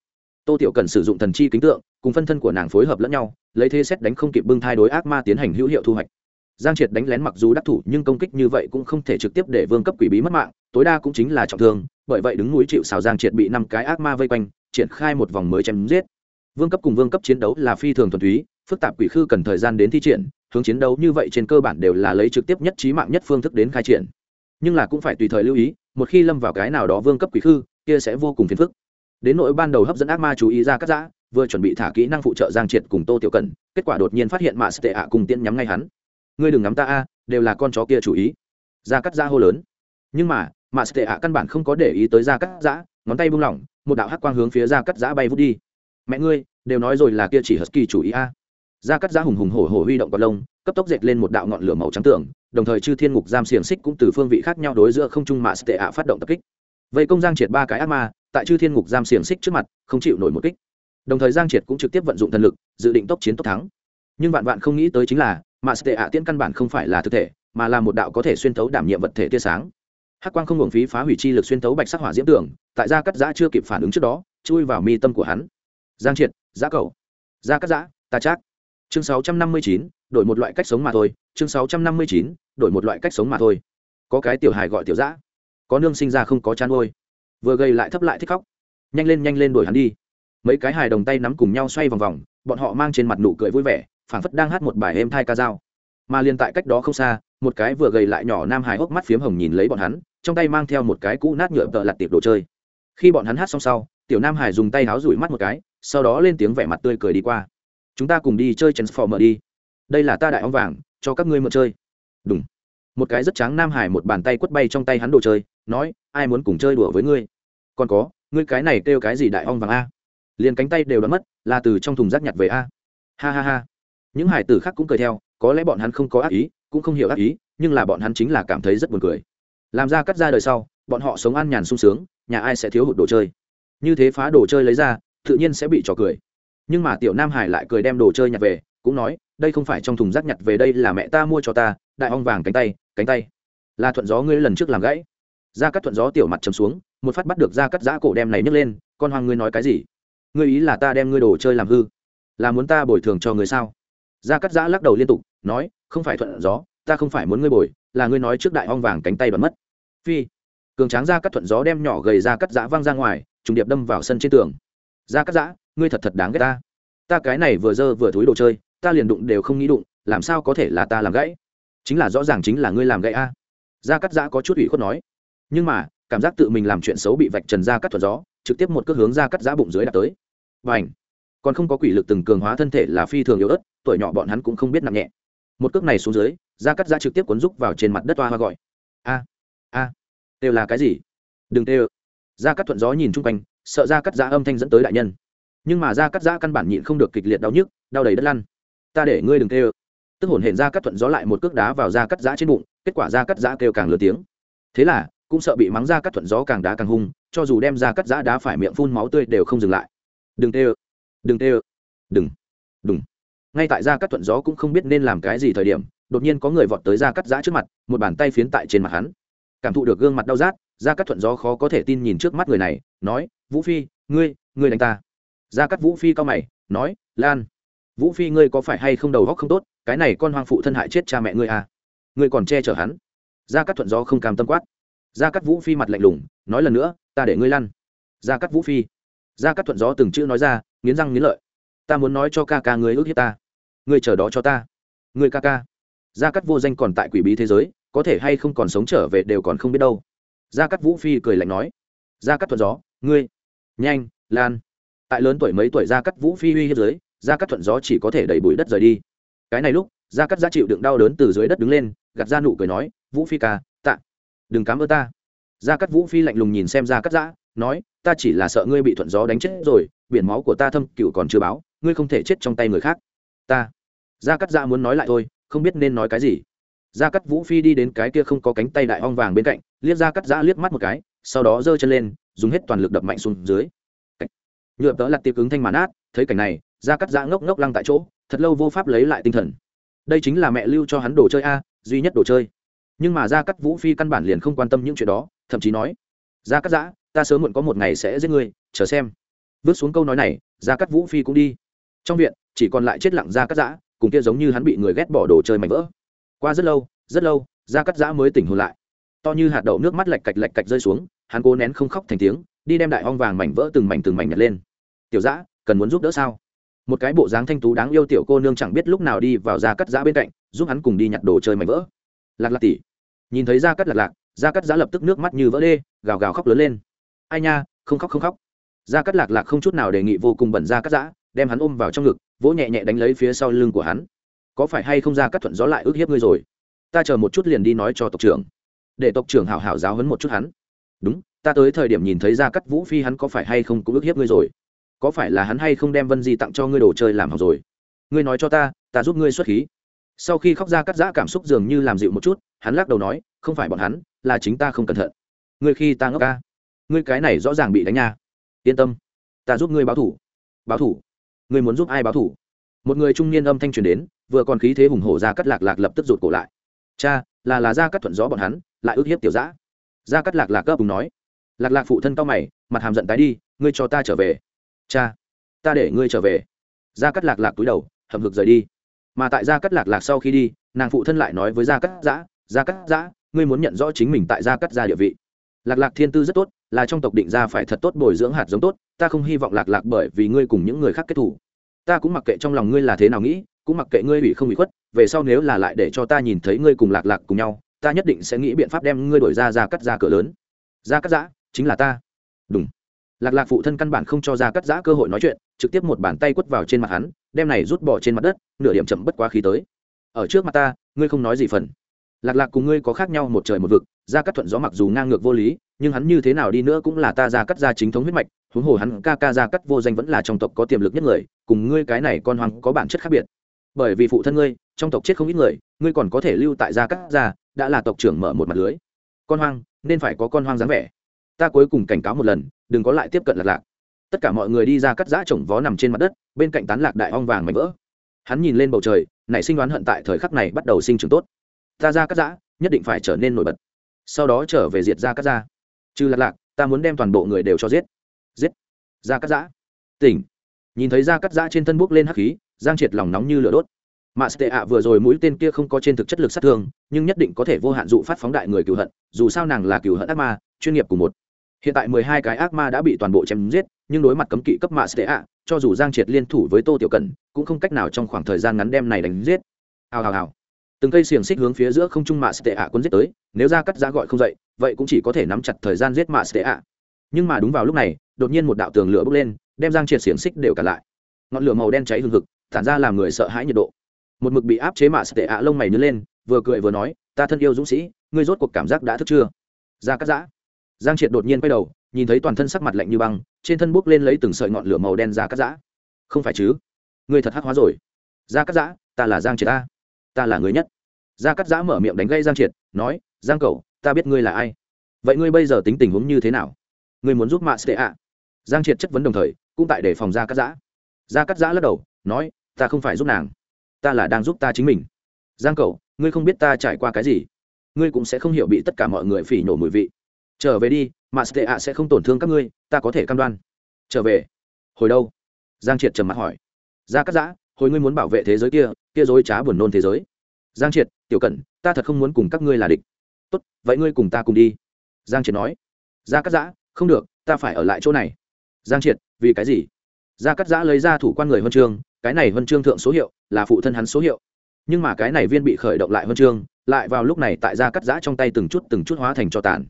tô tiểu cần sử dụng thần chi kính tượng, cùng phân thân của nàng phối hợp lẫn nhau, lấy thế xét đánh không kịp bưng thai đối ác ma tiến hành hữu hiệu thu hoạch. Giang triệt đánh lén mặc dù đắc thủ, nhưng công kích như vậy cũng không thể trực tiếp để vương cấp quỷ bí mất mạng, tối đa cũng chính là trọng thương, bởi vậy đứng núi chịu xào giang triệt bị năm cái ác ma vây quanh, triển khai một vòng mới chém giết. Vương cấp cùng vương cấp chiến đấu là phi thường thuần túy, phức tạp quỷ khư cần thời gian đến thi triển hướng chiến đấu như vậy trên cơ bản đều là lấy trực tiếp nhất trí mạng nhất phương thức đến khai triển. Nhưng là cũng phải tùy thời lưu ý, một khi lâm vào cái nào đó vương cấp quỷ khư, kia sẽ vô cùng phiền phức. Đến nỗi ban đầu hấp dẫn ác ma chú ý ra cắt giã vừa chuẩn bị thả kỹ năng phụ trợ giang triệt cùng tô tiểu cần kết quả đột nhiên phát hiện mạ tệ ạ cùng tiễn nhắm ngay hắn. Ngươi đừng ngắm ta a, đều là con chó kia chủ ý. Ra cắt giã hô lớn. Nhưng mà mạ tệ ạ căn bản không có để ý tới ra cắt giã ngón tay buông lỏng, một đạo hắc quang hướng phía ra cắt giã bay vút đi. Mẹ ngươi, đều nói rồi là kia chỉ hất kỳ chủ ý a. Gia cắt giã hùng hùng hổ hổ huy động quạt lông, cấp tốc dệt lên một đạo ngọn lửa màu trắng tưởng đồng thời chư thiên ngục giam xiềng xích cũng từ phương vị khác nhau đối giữa không trung mạ tệ ạ phát động tập kích. Vậy công giang triệt ba cái ác ma, tại chư thiên ngục giam xiềng xích trước mặt, không chịu nổi một kích. Đồng thời giang triệt cũng trực tiếp vận dụng thần lực, dự định tốc chiến tốc thắng. Nhưng vạn vạn không nghĩ tới chính là mạ tệ ạ tiễn căn bản không phải là thực thể, mà là một đạo có thể xuyên thấu đảm nhiệm vật thể tia sáng. Hắc quang không hưởng phí phá hủy chi lực xuyên thấu bạch sắc hỏa diễm tưởng tại gia cắt giã chưa kịp phản ứng trước đó, chui vào mi tâm của hắn. Giang triệt giã cầu. Gia cắt giã ta Trác chương 659, đổi một loại cách sống mà thôi. Chương 659, đổi một loại cách sống mà thôi. Có cái tiểu hài gọi tiểu giã có nương sinh ra không có chán ôi vừa gây lại thấp lại thích khóc. Nhanh lên nhanh lên đuổi hắn đi. Mấy cái hài đồng tay nắm cùng nhau xoay vòng vòng bọn họ mang trên mặt nụ cười vui vẻ phảng phất đang hát một bài êm thai ca dao. Mà liền tại cách đó không xa một cái vừa gầy lại nhỏ nam hài hốc mắt phiếm hồng nhìn lấy bọn hắn trong tay mang theo một cái cũ nát nhựa tợ lặt tiệp đồ chơi. Khi bọn hắn hát xong sau tiểu nam hải dùng tay háo rủi mắt một cái sau đó lên tiếng vẻ mặt tươi cười đi qua chúng ta cùng đi chơi transformer đi. Đây là ta đại ong vàng, cho các ngươi mượn chơi. Đúng một cái rất tráng nam hải một bàn tay quất bay trong tay hắn đồ chơi, nói, ai muốn cùng chơi đùa với ngươi? Còn có, ngươi cái này kêu cái gì đại ong vàng a? Liền cánh tay đều đã mất, là từ trong thùng rác nhặt về a. Ha ha ha. Những hải tử khác cũng cười theo, có lẽ bọn hắn không có ác ý, cũng không hiểu ác ý, nhưng là bọn hắn chính là cảm thấy rất buồn cười. Làm ra cắt ra đời sau, bọn họ sống ăn nhàn sung sướng, nhà ai sẽ thiếu hụt đồ chơi. Như thế phá đồ chơi lấy ra, tự nhiên sẽ bị trò cười nhưng mà tiểu nam hải lại cười đem đồ chơi nhặt về, cũng nói, đây không phải trong thùng rác nhặt về đây là mẹ ta mua cho ta, đại ong vàng cánh tay cánh tay. Là thuận gió ngươi lần trước làm gãy. Ra cắt thuận gió tiểu mặt chầm xuống, một phát bắt được ra cắt giã cổ đem này nhấc lên, con hoàng ngươi nói cái gì? Ngươi ý là ta đem ngươi đồ chơi làm hư? Là muốn ta bồi thường cho người sao? Ra cắt giã lắc đầu liên tục, nói, không phải thuận gió, ta không phải muốn ngươi bồi, là ngươi nói trước đại ong vàng cánh tay bật mất. Phi, cường tráng ra cắt thuận gió đem nhỏ gầy ra cắt giã văng ra ngoài, trùng điệp đâm vào sân trên tường. Ra cắt giã ngươi thật thật đáng ghét ta. Ta cái này vừa dơ vừa thúi đồ chơi, ta liền đụng đều không nghĩ đụng, làm sao có thể là ta làm gãy? Chính là rõ ràng chính là ngươi làm gãy a. Gia cắt giã có chút ủy khuất nói. Nhưng mà, cảm giác tự mình làm chuyện xấu bị vạch trần ra cắt thuận gió, trực tiếp một cước hướng ra cắt giã bụng dưới đặt tới. Và ảnh còn không có quỷ lực từng cường hóa thân thể là phi thường yếu ớt, tuổi nhỏ bọn hắn cũng không biết nặng nhẹ. Một cước này xuống dưới ra cắt giã trực tiếp cuốn rúc vào trên mặt đất hoa hoa gọi. A! A! Đều là cái gì? Đừng tê ra cắt thuận gió nhìn chung quanh, sợ ra cắt giã âm thanh dẫn tới đại nhân nhưng mà ra cắt giã căn bản nhịn không được kịch liệt đau nhức, đau đầy đất lăn. Ta để ngươi đừng kêu. Tức hồn hển ra cắt thuận gió lại một cước đá vào ra cắt giã trên bụng, kết quả ra cắt giã kêu càng lớn tiếng. Thế là, cũng sợ bị mắng ra cắt thuận gió càng đá càng hung, cho dù đem ra cắt giã đá phải miệng phun máu tươi đều không dừng lại. Đừng tê đừng tê đừng. Đừng. Ngay tại ra cắt thuận gió cũng không biết nên làm cái gì thời điểm, đột nhiên có người vọt tới ra cắt giã trước mặt, một bàn tay phiến tại trên mặt hắn. Cảm thụ được gương mặt đau rát ra cắt thuận gió khó có thể tin nhìn trước mắt người này, nói, vũ phi, ngươi ngươi đánh ta gia cắt vũ phi cao mày, nói, lan, vũ phi ngươi có phải hay không đầu góc không tốt? Cái này con hoang phụ thân hại chết cha mẹ ngươi à? Ngươi còn che chở hắn? Gia cắt thuận gió không cam tâm quát. Gia cắt vũ phi mặt lạnh lùng, nói lần nữa, ta để ngươi lăn gia cắt vũ phi. Gia cắt thuận gió từng chữ nói ra, nghiến răng nghiến lợi. Ta muốn nói cho ca ca ngươi ước hiếp ta. Ngươi chờ đó cho ta. Ngươi ca ca. Gia cắt vô danh còn tại quỷ bí thế giới, có thể hay không còn sống trở về đều còn không biết đâu. Gia cắt vũ phi cười lạnh nói. Gia cắt thuận gió, ngươi, nhanh, lan tại lớn tuổi mấy tuổi gia cắt vũ phi uy hiếp dưới, gia cắt thuận gió chỉ có thể đẩy bụi đất rời đi. Cái này lúc, gia cắt giá chịu đựng đau đớn từ dưới đất đứng lên, gạt ra nụ cười nói, vũ phi ca, tạ. Đừng cám ơn ta. Gia cắt vũ phi lạnh lùng nhìn xem gia cắt giã, nói, ta chỉ là sợ ngươi bị thuận gió đánh chết rồi, biển máu của ta thâm cựu còn chưa báo, ngươi không thể chết trong tay người khác. Ta. Gia cắt giã muốn nói lại thôi, không biết nên nói cái gì. Gia cắt vũ phi đi đến cái kia không có cánh tay đại ong vàng bên cạnh, liếc gia cắt giã liếc mắt một cái, sau đó giơ chân lên, dùng hết toàn lực đập mạnh xuống dưới nhựa tớ lặt tiệp ứng thanh màn át, thấy cảnh này gia cắt giã ngốc ngốc lăng tại chỗ, thật lâu vô pháp lấy lại tinh thần. Đây chính là mẹ lưu cho hắn đồ chơi a, duy nhất đồ chơi. Nhưng mà gia cắt vũ phi căn bản liền không quan tâm những chuyện đó, thậm chí nói gia cắt giã ta sớm muộn có một ngày sẽ giết ngươi, chờ xem. Vứt xuống câu nói này gia cắt vũ phi cũng đi. Trong viện, chỉ còn lại chết lặng gia cắt giã cùng kia giống như hắn bị người ghét bỏ đồ chơi mảnh vỡ. Qua rất lâu rất lâu gia cắt giã mới tỉnh hồn lại. To như hạt đậu nước mắt lạch cạch lạch cạch rơi xuống, hắn cố nén không khóc thành tiếng, đi đem đại ong vàng mảnh vỡ từng mảnh từng mảnh nhặt lên tiểu giã, cần muốn giúp đỡ sao? Một cái bộ dáng thanh tú đáng yêu tiểu cô nương chẳng biết lúc nào đi vào gia cắt giã bên cạnh, giúp hắn cùng đi nhặt đồ chơi mảnh vỡ. Lạc lạc tỉ nhìn thấy gia cắt lạc lạc, gia cắt giã lập tức nước mắt như vỡ đê, gào gào khóc lớn lên. Ai nha, không khóc không khóc. Gia cắt lạc lạc không chút nào đề nghị vô cùng bẩn gia cắt giã, đem hắn ôm vào trong ngực, vỗ nhẹ nhẹ đánh lấy phía sau lưng của hắn. Có phải hay không ra cắt thuận gió lại ước hiếp ngươi rồi? Ta chờ một chút liền đi nói cho tộc trưởng. Để tộc trưởng hảo hảo giáo hấn một chút hắn. Đúng, ta tới thời điểm nhìn thấy ra cắt vũ phi hắn có phải hay không cũng ước hiếp ngươi rồi có phải là hắn hay không đem vân di tặng cho ngươi đồ chơi làm học rồi? Ngươi nói cho ta ta giúp ngươi xuất khí. Sau khi khóc ra cắt giã cảm xúc dường như làm dịu một chút, hắn lắc đầu nói, không phải bọn hắn, là chính ta không cẩn thận. Ngươi khi ta ngốc ca, ngươi cái này rõ ràng bị đánh nha. Yên tâm, ta giúp ngươi báo thủ. Báo thủ? Ngươi muốn giúp ai báo thủ? Một người trung niên âm thanh truyền đến, vừa còn khí thế hùng hổ ra cắt lạc lạc lập tức rụt cổ lại. Cha, là là ra cắt thuận gió bọn hắn, lại ước hiếp tiểu giã. Ra cắt lạc lạc gấp cùng nói. Lạc lạc phụ thân cao mày, mặt hàm giận tái đi, ngươi cho ta trở về cha, ta để ngươi trở về. Gia cắt lạc lạc túi đầu hầm hực rời đi. Mà tại gia cắt lạc lạc sau khi đi, nàng phụ thân lại nói với gia cắt giã, gia cắt giã, ngươi muốn nhận rõ chính mình tại gia cắt gia địa vị. Lạc lạc thiên tư rất tốt, là trong tộc định gia phải thật tốt bồi dưỡng hạt giống tốt, ta không hy vọng lạc lạc bởi vì ngươi cùng những người khác kết thủ ta cũng mặc kệ trong lòng ngươi là thế nào nghĩ, cũng mặc kệ ngươi ủy không bị khuất, về sau nếu là lại để cho ta nhìn thấy ngươi cùng lạc lạc cùng nhau, ta nhất định sẽ nghĩ biện pháp đem ngươi đổi ra ra cắt ra cửa lớn. Ra cắt giã, chính là ta. Đúng lạc lạc phụ thân căn bản không cho ra cắt giã cơ hội nói chuyện, trực tiếp một bàn tay quất vào trên mặt hắn, đem này rút bỏ trên mặt đất, nửa điểm chậm bất quá khí tới. Ở trước mặt ta, ngươi không nói gì phần. Lạc lạc cùng ngươi có khác nhau một trời một vực, ra cắt thuận gió mặc dù ngang ngược vô lý, nhưng hắn như thế nào đi nữa cũng là ta ra cắt ra chính thống huyết mạch, huống hồ hắn ca ca ra cắt vô danh vẫn là trong tộc có tiềm lực nhất người, cùng ngươi cái này con hoàng có bản chất khác biệt. Bởi vì phụ thân ngươi, trong tộc chết không ít người, ngươi còn có thể lưu tại gia cắt gia đã là tộc trưởng mở một mặt lưới. Con hoang, nên phải có con hoang dáng vẻ. Ta cuối cùng cảnh cáo một lần đừng có lại tiếp cận lạc lạc. Tất cả mọi người đi ra cắt giã trồng vó nằm trên mặt đất, bên cạnh tán lạc đại ong vàng mảnh vỡ. Hắn nhìn lên bầu trời, nảy sinh đoán hận tại thời khắc này bắt đầu sinh trưởng tốt. Ta ra cắt giã, nhất định phải trở nên nổi bật. Sau đó trở về diệt ra cắt giã. Trừ lạc lạc, ta muốn đem toàn bộ người đều cho giết. Giết. Ra cắt giã. Tỉnh. Nhìn thấy ra cắt giã trên thân bốc lên hắc khí, giang triệt lòng nóng như lửa đốt. Mạ tệ ạ vừa rồi mũi tên kia không có trên thực chất lực sát thương, nhưng nhất định có thể vô hạn dụ phát phóng đại người cựu hận, dù sao nàng là cựu hận ác ma, chuyên nghiệp của một hiện tại mười hai cái ác ma đã bị toàn bộ chém giết, nhưng đối mặt cấm kỵ cấp mạ tệ ạ cho dù giang triệt liên thủ với tô tiểu cần cũng không cách nào trong khoảng thời gian ngắn đem này đánh giết. Hào hào hào. Từng cây xiềng xích hướng phía giữa không trung mạ tệ ạ quân giết tới, nếu ra cắt giá gọi không dậy, vậy cũng chỉ có thể nắm chặt thời gian giết mạ tệ ạ nhưng mà đúng vào lúc này, đột nhiên một đạo tường lửa bốc lên, đem giang triệt xiềng xích đều cả lại. Ngọn lửa màu đen cháy hừng hực, tản ra làm người sợ hãi nhiệt độ. Một mực bị áp chế mạ sẽ ạ lông mày nhớ lên, vừa cười vừa nói, ta thân yêu dũng sĩ, ngươi rốt cuộc cảm giác đã thức chưa? Ra cắt giã giang triệt đột nhiên quay đầu, nhìn thấy toàn thân sắc mặt lạnh như băng, trên thân bốc lên lấy từng sợi ngọn lửa màu đen ra cắt giã. Không phải chứ? Ngươi thật hắc hóa rồi. Ra cắt giã, ta là giang triệt ta. Ta là người nhất. Ra cắt giã mở miệng đánh gây giang triệt, nói, giang cầu ta biết ngươi là ai. Vậy ngươi bây giờ tính tình huống như thế nào? Ngươi muốn giúp mạ sệ ạ? Giang triệt chất vấn đồng thời, cũng tại để phòng ra cắt giã. Ra cắt giã lắc đầu, nói, ta không phải giúp nàng. Ta là đang giúp ta chính mình. Giang cầu ngươi không biết ta trải qua cái gì. Ngươi cũng sẽ không hiểu bị tất cả mọi người phỉ nổ mùi vị trở về đi, mà tệ ạ sẽ không tổn thương các ngươi, ta có thể cam đoan. Trở về. Hồi đâu? Giang triệt trầm mặt hỏi. Gia cắt giã, hồi ngươi muốn bảo vệ thế giới kia kia dối trá buồn nôn thế giới. Giang triệt, tiểu cẩn, ta thật không muốn cùng các ngươi là địch. Tốt, vậy ngươi cùng ta cùng đi. Giang triệt nói. Gia cắt giã, không được, ta phải ở lại chỗ này. Giang triệt, vì cái gì? Gia cắt giã lấy ra thủ quan người huân chương, cái này huân chương thượng số hiệu là phụ thân hắn số hiệu. Nhưng mà cái này viên bị khởi động lại huân chương, lại vào lúc này tại gia cắt giã trong tay từng chút từng chút hóa thành cho tàn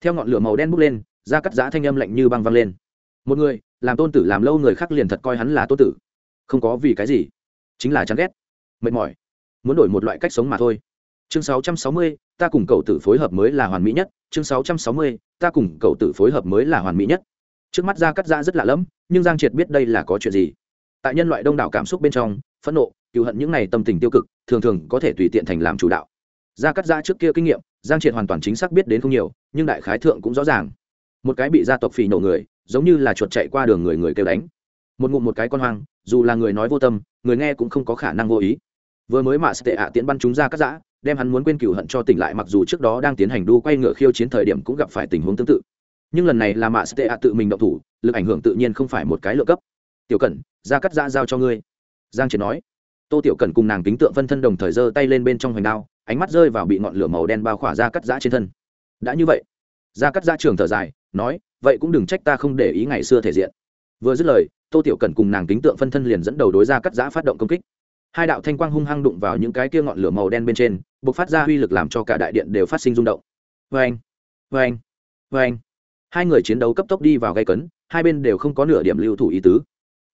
theo ngọn lửa màu đen bốc lên gia cắt giã thanh âm lạnh như băng văng lên. Một người làm tôn tử làm lâu người khác liền thật coi hắn là tôn tử. Không có vì cái gì chính là chán ghét mệt mỏi muốn đổi một loại cách sống mà thôi. Chương 660, ta cùng cậu tử phối hợp mới là hoàn mỹ nhất. Chương 660, ta cùng cậu tử phối hợp mới là hoàn mỹ nhất. Trước mắt ra cắt giã rất lạ lẫm nhưng giang triệt biết đây là có chuyện gì. Tại nhân loại đông đảo cảm xúc bên trong phẫn nộ cựu hận những n à y tâm tình tiêu cực thường thường có thể tùy tiện thành làm chủ đạo. Ra cắt giã trước kia kinh nghiệm giang triệt hoàn toàn chính xác biết đến không nhiều, nhưng đại khái thượng cũng rõ ràng. Một cái bị gia tộc phì nổ người, giống như là chuột chạy qua đường người người kêu đánh. Một ngụm một cái con hoang, dù là người nói vô tâm, người nghe cũng không có khả năng vô ý. Vừa mới mạ tệ ạ tiễn bắn chúng ra cắt giã, đem hắn muốn quên cửu hận cho tỉnh lại mặc dù trước đó đang tiến hành đu quay ngựa khiêu chiến thời điểm cũng gặp phải tình huống tương tự. Nhưng lần này là mạ tệ ạ tự mình động thủ, lực ảnh hưởng tự nhiên không phải một cái lựa cấp. Tiểu cẩn, ra cắt giã giao cho ngươi. Giang triệt nói. Tô tiểu cẩn cùng nàng kính tượng phân thân đồng thời giơ tay lên bên trong hoành đao ánh mắt rơi vào bị ngọn lửa màu đen bao khỏa ra cắt giã trên thân. Đã như vậy, ra cắt giã trường thở dài, nói, vậy cũng đừng trách ta không để ý ngày xưa thể diện. Vừa dứt lời, tô tiểu cần cùng nàng kính tượng phân thân liền dẫn đầu đối ra cắt giã phát động công kích. Hai đạo thanh quang hung hăng đụng vào những cái kia ngọn lửa màu đen bên trên b ộ c phát ra uy lực làm cho cả đại điện đều phát sinh rung động. Vê anh vê anh vê anh hai người chiến đấu cấp tốc đi vào gây cấn, hai bên đều không có nửa điểm lưu thủ ý tứ.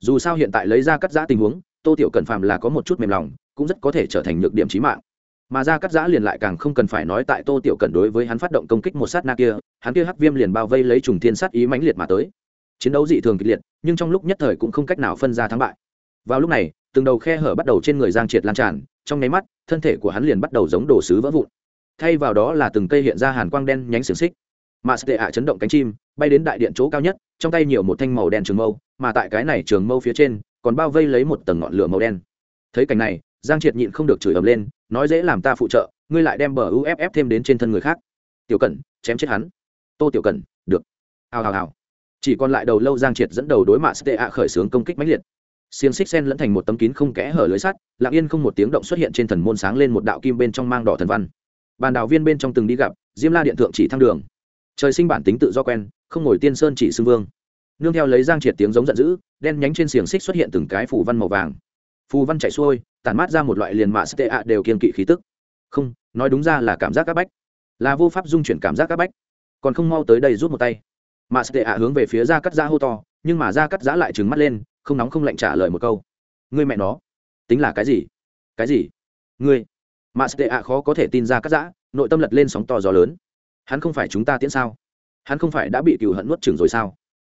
Dù sao hiện tại lấy ra cắt giã tình huống, tô tiểu cần phàm là có một chút mềm lòng, cũng rất có thể trở thành nhược điểm trí mạng mà ra cắt giã liền lại càng không cần phải nói tại tô tiểu cần đối với hắn phát động công kích một sát na kia, hắn kia hắc viêm liền bao vây lấy trùng thiên sát ý mãnh liệt mà tới. Chiến đấu dị thường kịch liệt, nhưng trong lúc nhất thời cũng không cách nào phân ra thắng bại. Vào lúc này, từng đầu khe hở bắt đầu trên người giang triệt lan tràn, trong nháy mắt, thân thể của hắn liền bắt đầu giống đồ sứ vỡ vụn. Thay vào đó là từng cây hiện ra hàn quang đen nhánh xiềng xích. Mà sệ ạ chấn động cánh chim, bay đến đại điện chỗ cao nhất, trong tay nhiều một thanh màu đen trường mâu, mà tại cái này trường mâu phía trên, còn bao vây lấy một tầng ngọn lửa màu đen. Thấy cảnh này, giang triệt nhịn không được chửi ầm lên nói dễ làm ta phụ trợ, ngươi lại đem bờ uff thêm đến trên thân người khác. Tiểu cẩn, chém chết hắn. Tô tiểu cẩn, được. Hào hào hào. Chỉ còn lại đầu lâu giang triệt dẫn đầu đối mạ stea khởi xướng công kích mãnh liệt. Xiềng xích sen lẫn thành một tấm kín không kẽ hở lưới sắt, lặng yên không một tiếng động xuất hiện trên thần môn sáng lên một đạo kim bên trong mang đỏ thần văn. Bàn đạo viên bên trong từng đi gặp, diêm la điện thượng chỉ thăng đường. Trời sinh bản tính tự do quen, không ngồi tiên sơn chỉ xưng vương. Nương theo lấy giang triệt tiếng giống giận dữ, đen nhánh trên xiềng xích xuất hiện từng cái phủ văn màu vàng phù văn chạy xuôi, tản mát ra một loại liền mạ stea đều kiên kỵ khí tức. Không, nói đúng ra là cảm giác áp bách. Là vô pháp dung chuyển cảm giác áp bách. Còn không mau tới đây rút một tay. Mạ sệ ạ hướng về phía ra cắt giã hô to, nhưng mà ra cắt giã lại trừng mắt lên, không nóng không lạnh trả lời một câu. Ngươi mẹ nó, tính là cái gì? Cái gì? Ngươi, mạ sệ ạ khó có thể tin ra cắt giã, nội tâm lật lên sóng to gió lớn. Hắn không phải chúng ta tiễn sao? Hắn không phải đã bị cựu hận nuốt chừng rồi sao?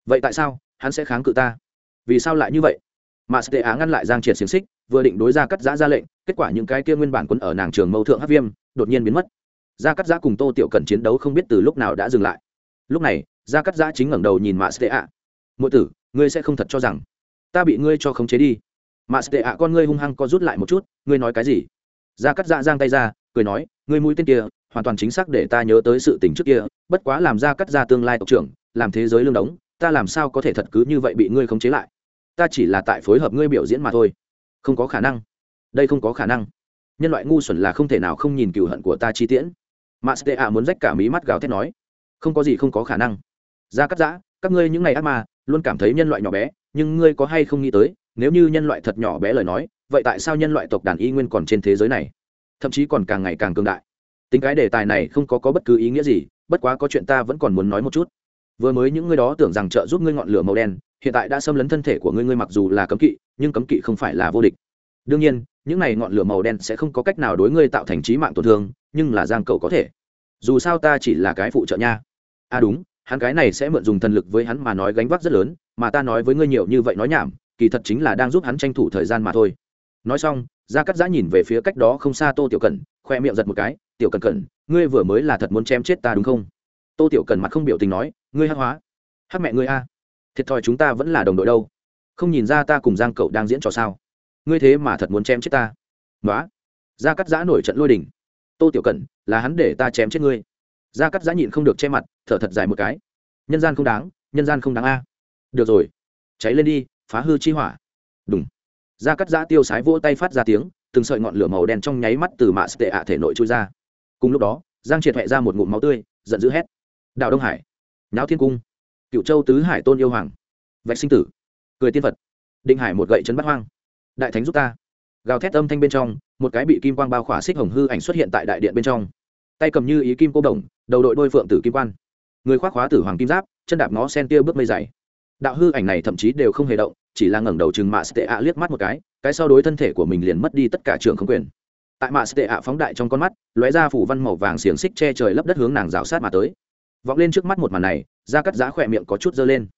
Vậy tại sao hắn sẽ kháng cự ta? Vì sao lại như vậy? Mạ sệ á ngăn lại giang triệt xiềng xích, vừa định đối ra cắt giã ra lệnh, kết quả những cái kia nguyên bản quân ở nàng trường mâu thượng hát viêm, đột nhiên biến mất. Gia cắt giã cùng tô tiểu cần chiến đấu không biết từ lúc nào đã dừng lại. Lúc này, gia cắt giã chính ngẩng đầu nhìn mạ sệ ạ mỗi tử, ngươi sẽ không thật cho rằng ta bị ngươi cho khống chế đi. Mạ sệ ạ con ngươi hung hăng co rút lại một chút, ngươi nói cái gì? Gia cắt giã giang tay ra, cười nói, ngươi mũi tên kia, hoàn toàn chính xác để ta nhớ tới sự tình trước kia, bất quá làm gia cắt ra tương lai tộc trưởng, làm thế giới lương đống, ta làm sao có thể thật cứ như vậy bị ngươi khống chế lại? Ta chỉ là tại phối hợp ngươi biểu diễn mà thôi. Không có khả năng. Đây không có khả năng. Nhân loại ngu xuẩn là không thể nào không nhìn cựu hận của ta chi tiễn. Mà stea à muốn rách cả mí mắt gào thét nói. Không có gì không có khả năng. Ra cắt giã các ngươi những ngày ác ma luôn cảm thấy nhân loại nhỏ bé nhưng ngươi có hay không nghĩ tới nếu như nhân loại thật nhỏ bé lời nói vậy tại sao nhân loại tộc đàn y nguyên còn trên thế giới này? Thậm chí còn càng ngày càng cường đại. Tính cái đề tài này không có, có bất cứ ý nghĩa gì bất quá có chuyện ta vẫn còn muốn nói một chút. Vừa mới những ngươi đó tưởng rằng trợ giúp ngươi ngọn lửa màu đen hiện tại đã xâm lấn thân thể của ngươi ngươi mặc dù là cấm kỵ, nhưng cấm kỵ không phải là vô địch. Đương nhiên, những này ngọn lửa màu đen sẽ không có cách nào đối ngươi tạo thành trí mạng tổn thương, nhưng là giang cầu có thể. Dù sao ta chỉ là cái phụ trợ nha. À đúng, hắn cái này sẽ mượn dùng thần lực với hắn mà nói gánh vác rất lớn, mà ta nói với ngươi nhiều như vậy nói nhảm, kỳ thật chính là đang giúp hắn tranh thủ thời gian mà thôi. Nói xong, gia cắt giã nhìn về phía cách đó không xa tô tiểu cần khoe miệng giật một cái, tiểu cần cần ngươi vừa mới là thật muốn chém chết ta đúng không? Tô tiểu cần mặt không biểu tình nói, ngươi hát hóa. Hắc mẹ ngươi a thiệt thòi chúng ta vẫn là đồng đội đâu. Không nhìn ra ta cùng giang cậu đang diễn trò sao. Ngươi thế mà thật muốn chém chết ta. Nói gia cắt giã nổi trận lôi đình. Tô tiểu cẩn, là hắn để ta chém chết ngươi. Gia cắt giã nhịn không được che mặt, thở thật dài một cái. Nhân gian không đáng, nhân gian không đáng a. Được rồi. Cháy lên đi, phá hư chi hỏa. Đúng ra cắt giã tiêu sái vỗ tay phát ra tiếng, từng sợi ngọn lửa màu đen trong nháy mắt từ mạ tệ ạ thể nội trôi ra. Cùng lúc đó, giang triệt hẹ ra một ngụm máu tươi, giận dữ hét. Đạo đông hải. Nháo thiên cung cựu châu tứ hải tôn yêu hoàng. Vạch sinh tử. Cười tiên phật. Định hải một gậy chấn bắt hoang. Đại thánh giúp ta. Gào thét âm thanh bên trong, một cái bị kim quang bao khỏa xích hồng hư ảnh xuất hiện tại đại điện bên trong. Tay cầm như ý kim cô đồng, đầu đội đôi phượng tử kim quan. Người khoác khóa tử hoàng kim giáp, chân đạp nó sen tia bước mây dày. Đạo hư ảnh này thậm chí đều không hề động, chỉ là ngẩng đầu chừng mạ sệ ạ liếc mắt một cái cái sau đối thân thể của mình liền mất đi tất cả trường không quyền. Tại mạ sệ ạ phóng đại trong con mắt, lóe ra phủ văn màu vàng xiềng xích che trời lấp đất hướng nàng rào sát mà tới vọng lên trước mắt một màn này da cắt giá khỏe miệng có chút dơ lên.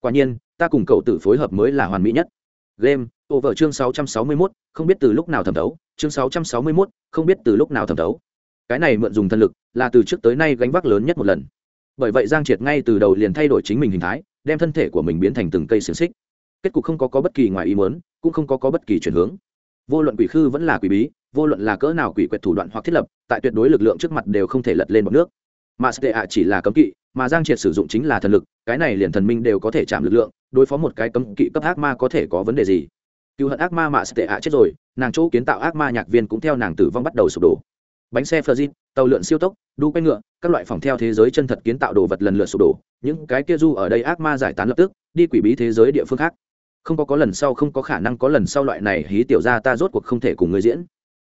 Quả nhiên ta cùng cậu tử phối hợp mới là hoàn mỹ nhất. Game over chương 661, không biết từ lúc nào thẩm thấu chương 661, không biết từ lúc nào thẩm thấu. Cái này mượn dùng thân lực là từ trước tới nay gánh vác lớn nhất một lần. Bởi vậy giang triệt ngay từ đầu liền thay đổi chính mình hình thái đem thân thể của mình biến thành từng cây xiềng xích. Kết cục không có, có bất kỳ ngoài ý muốn cũng không có, có bất kỳ chuyển hướng. Vô luận quỷ khư vẫn là quỷ bí vô luận là cỡ nào quỷ quyệt thủ đoạn hoặc thiết lập tại tuyệt đối lực lượng trước mặt đều không thể lật lên bọc nước mà sệ ạ chỉ là cấm kỵ, mà giang triệt sử dụng chính là thần lực, cái này liền thần minh đều có thể chạm lực lượng, đối phó một cái cấm kỵ cấp ác ma có thể có vấn đề gì? Cựu hận ác ma mạ sệ ạ chết rồi, nàng chỗ kiến tạo ác ma nhạc viên cũng theo nàng tử vong bắt đầu sụp đổ. Bánh xe phơ tàu lượn siêu tốc, đu quay ngựa, các loại phòng theo thế giới chân thật kiến tạo đồ vật lần lượt sụp đổ, những cái kia du ở đây ác ma giải tán lập tức, đi quỷ bí thế giới địa phương khác. Không có có lần sau không có khả năng có lần sau loại này hí tiểu ra ta rốt cuộc không thể cùng người diễn.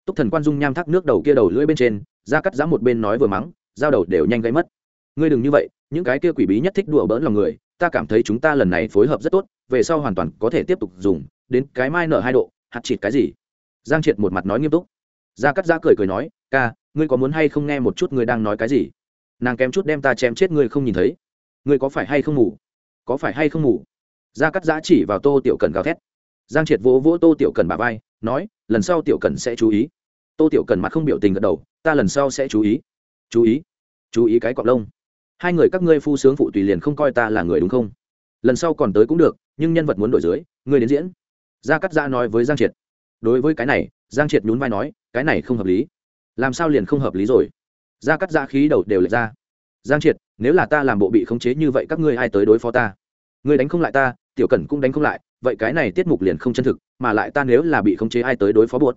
Túc thần quan dung nham thác nước đầu kia đầu lưỡi bên trên, ra cắt giá một bên nói vừa mắng dao đầu đều nhanh gãy mất. Ngươi đừng như vậy, những cái kia quỷ bí nhất thích đùa bỡn lòng người, ta cảm thấy chúng ta lần này phối hợp rất tốt, về sau hoàn toàn có thể tiếp tục dùng, đến cái mai nở hai độ, hạt chịt cái gì? Giang triệt một mặt nói nghiêm túc. Gia cắt giã cười cười nói, ca, ngươi có muốn hay không nghe một chút ngươi đang nói cái gì? Nàng kém chút đem ta chém chết ngươi không nhìn thấy. Ngươi có phải hay không ngủ có phải hay không ngủ gia cắt giã chỉ vào tô tiểu cần gào thét. Giang triệt vỗ vỗ tô tiểu cần bà vai, nói, lần sau tiểu cần sẽ chú ý. Tô tiểu cần mặt không biểu tình gật đầu, ta lần sau sẽ chú ý chú ý chú ý cái cọp lông. Hai người các ngươi phu sướng phụ tùy liền không coi ta là người đúng không? Lần sau còn tới cũng được, nhưng nhân vật muốn đổi dưới, ngươi đến diễn. Gia cắt gia nói với giang triệt. Đối với cái này, giang triệt nhún vai nói, cái này không hợp lý. Làm sao liền không hợp lý rồi? Gia cắt gia khí đầu đều lệch ra. Giang triệt, nếu là ta làm bộ bị khống chế như vậy các ngươi ai tới đối phó ta? Ngươi đánh không lại ta, tiểu cẩn cũng đánh không lại, vậy cái này tiết mục liền không chân thực, mà lại ta nếu là bị khống chế ai tới đối phó buột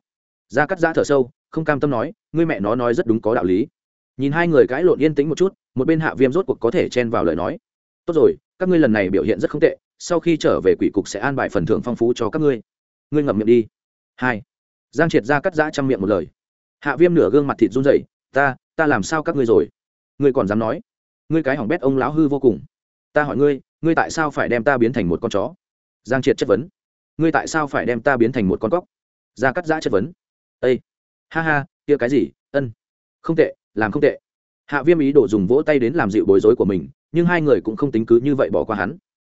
gia cắt gia thở sâu, không cam tâm nói, ngươi mẹ nó nói rất đúng có đạo lý nhìn hai người cãi lộn yên tĩnh một chút, một bên hạ viêm rốt cuộc có thể chen vào lời nói. Tốt rồi, các ngươi lần này biểu hiện rất không tệ, sau khi trở về quỷ cục sẽ an bài phần thưởng phong phú cho các ngươi. Ngươi ngậm miệng đi. Hai. Giang triệt ra cắt giã chăm miệng một lời. Hạ viêm nửa gương mặt thịt run rẩy, ta ta làm sao các ngươi rồi? Ngươi còn dám nói? Ngươi cái hỏng bét ông lão hư vô cùng. Ta hỏi ngươi ngươi tại sao phải đem ta biến thành một con chó? Giang triệt chất vấn. Ngươi tại sao phải đem ta biến thành một con cóc? Ra cắt giã chất vấn. Ây ha ha, kia cái gì? Ân, không tệ làm không tệ. Hạ viêm ý đồ dùng vỗ tay đến làm dịu bối rối của mình, nhưng hai người cũng không tính cứ như vậy bỏ qua hắn.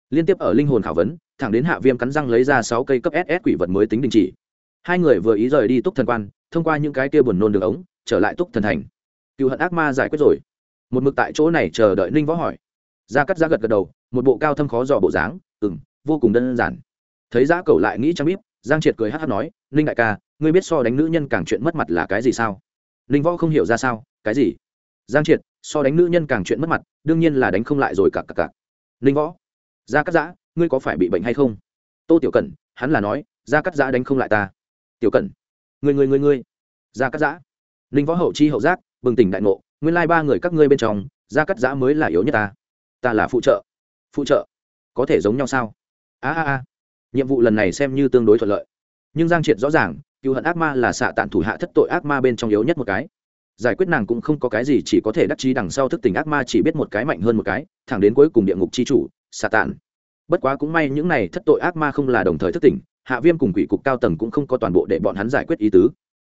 Liên tiếp ở linh hồn khảo vấn, thẳng đến hạ viêm cắn răng lấy ra sáu cây cấp ss quỷ vật mới tính đình chỉ. Hai người vừa ý rời đi túc thần quan, thông qua những cái kia buồn nôn đường ống, trở lại túc thần thành. Cựu hận ác ma giải quyết rồi. Một mực tại chỗ này chờ đợi ninh võ hỏi. Ra cắt ra gật gật đầu, một bộ cao thâm khó dò bộ dáng ừ m vô cùng đơn giản. Thấy giá cầu lại nghĩ trang bíp, giang triệt cười hát hát nói, ninh đại ca, ngươi biết so đánh nữ nhân càng chuyện mất mặt là cái gì sao? Ninh võ không hiểu ra sao cái gì? Giang triệt, so đánh nữ nhân càng chuyện mất mặt, đương nhiên là đánh không lại rồi cặp cặp cặp ninh võ, gia cắt giã, ngươi có phải bị bệnh hay không? Tô tiểu cẩn, hắn là nói, gia cắt giã đánh không lại ta. Tiểu cẩn người người người người gia cắt giã. Ninh võ hậu chi hậu giác, bừng tỉnh đại ngộ, nguyên lai ba người các ngươi bên trong, gia cắt giã mới là yếu nhất ta. Ta là phụ trợ. Phụ trợ? Có thể giống nhau sao? A a a. Nhiệm vụ lần này xem như tương đối thuận lợi. Nhưng giang triệt rõ ràng, cựu hận ác ma là xạ tản thủ hạ thất tội ác ma bên trong yếu nhất một cái giải quyết nàng cũng không có cái gì, chỉ có thể đắc chí đằng sau thức tỉnh ác ma chỉ biết một cái mạnh hơn một cái, thẳng đến cuối cùng địa ngục c h i chủ, xà tàn. Bất quá cũng may những này thất tội ác ma không là đồng thời thức tỉnh, hạ viêm cùng quỷ cục cao tầng cũng không có toàn bộ để bọn hắn giải quyết ý tứ.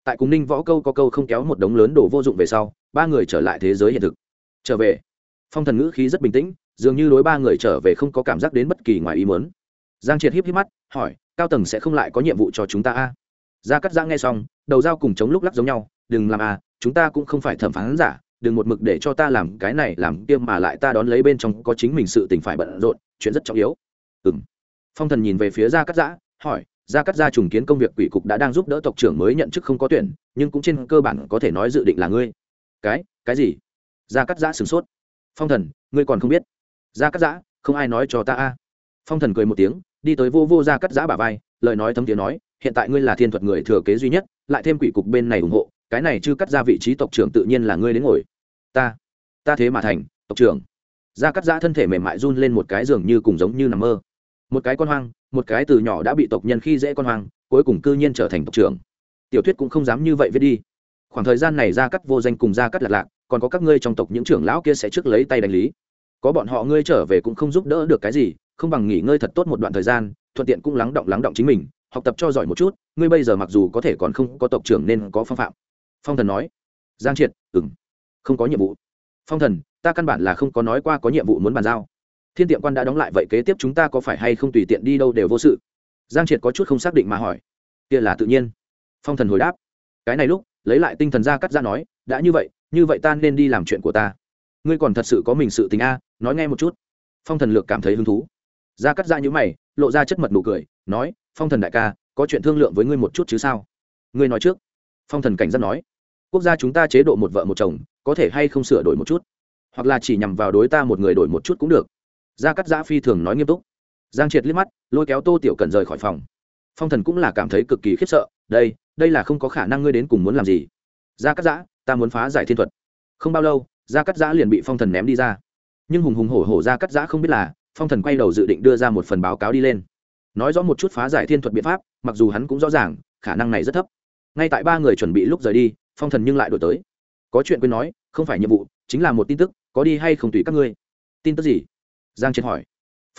Tại cùng ninh võ câu có câu không kéo một đống lớn đồ vô dụng về sau, ba người trở lại thế giới hiện thực. Trở về. Phong thần ngữ khí rất bình tĩnh, dường như đối ba người trở về không có cảm giác đến bất kỳ ngoài ý mớn giang triệt híp híp mắt, hỏi, cao tầng sẽ không lại có nhiệm vụ cho chúng ta a? À? ra cắt giã nghe xong, đầu dao cùng chống lúc lắc giống nhau đừng làm à, chúng ta cũng không phải thẩm phán giả đừng một mực để cho ta làm cái này làm kia mà lại ta đón lấy bên trong có chính mình sự tình phải bận rộn chuyện rất trọng yếu. Ừ m phong thần nhìn về phía gia cắt giã hỏi gia cắt gia trùng kiến công việc quỷ cục đã đang giúp đỡ tộc trưởng mới nhận chức không có tuyển nhưng cũng trên cơ bản có thể nói dự định là ngươi. Cái cái gì? Gia cắt giã sửng sốt. Phong thần ngươi còn không biết. Gia cắt giã không ai nói cho ta a. Phong thần cười một tiếng đi tới vô vô gia cắt giã bả vai lời nói thấm tiếng nói hiện tại ngươi là thiên thuật người thừa kế duy nhất lại thêm quỷ cục bên này ủng hộ cái này chưa cắt ra vị trí tộc trưởng tự nhiên là ngươi đến ngồi. Ta ta thế mà thành tộc trưởng. Gia cắt giã thân thể mềm mại run lên một cái giường như cùng giống như nằm mơ. Một cái con hoang, một cái từ nhỏ đã bị tộc nhân khi dễ con hoang, cuối cùng cư nhiên trở thành tộc trưởng. Tiểu thuyết cũng không dám như vậy viết đi. Khoảng thời gian này gia cắt vô danh cùng gia cắt lạc lạc, còn có các ngươi trong tộc những trưởng lão kia sẽ trước lấy tay đánh lý. Có bọn họ ngươi trở về cũng không giúp đỡ được cái gì, không bằng nghỉ ngơi thật tốt một đoạn thời gian, thuận tiện cũng lắng động lắng động chính mình, học tập cho giỏi một chút, ngươi bây giờ mặc dù có thể còn không có tộc trưởng nên có phong phạm phong thần nói. Giang triệt ừng không có nhiệm vụ. Phong thần, ta căn bản là không có nói qua có nhiệm vụ muốn bàn giao. Thiên tiệm quan đã đóng lại vậy kế tiếp chúng ta có phải hay không tùy tiện đi đâu đều vô sự? Giang triệt có chút không xác định mà hỏi. Kia là tự nhiên. Phong thần hồi đáp. Cái này lúc, lấy lại tinh thần ra cắt ra nói, đã như vậy như vậy ta nên đi làm chuyện của ta. Ngươi còn thật sự có mình sự tình a, nói nghe một chút. Phong thần lược cảm thấy hứng thú. Ra cắt ra những mày, lộ ra chất mật nụ cười, nói, phong thần đại ca, có chuyện thương lượng với ngươi một chút chứ sao? Ngươi nói trước phong thần cảnh giác nói, quốc gia chúng ta chế độ một vợ một chồng, có thể hay không sửa đổi một chút? Hoặc là chỉ nhằm vào đối ta một người đổi một chút cũng được. Gia cắt giã phi thường nói nghiêm túc. Giang triệt liếc mắt, lôi kéo tô tiểu cần rời khỏi phòng. Phong thần cũng là cảm thấy cực kỳ khiếp sợ, đây đây là không có khả năng ngươi đến cùng muốn làm gì. Gia cắt giã, ta muốn phá giải thiên thuật. Không bao lâu, gia cắt giã liền bị phong thần ném đi ra. Nhưng hùng hùng hổ hổ gia cắt giã không biết là, phong thần quay đầu dự định đưa ra một phần báo cáo đi lên. Nói rõ một chút phá giải thiên thuật biện pháp, mặc dù hắn cũng rõ ràng, khả năng này rất thấp ngay tại ba người chuẩn bị lúc rời đi phong thần nhưng lại đổi tới. Có chuyện quên nói không phải nhiệm vụ chính là một tin tức có đi hay không tùy các ngươi. Tin tức gì? Giang triệt hỏi.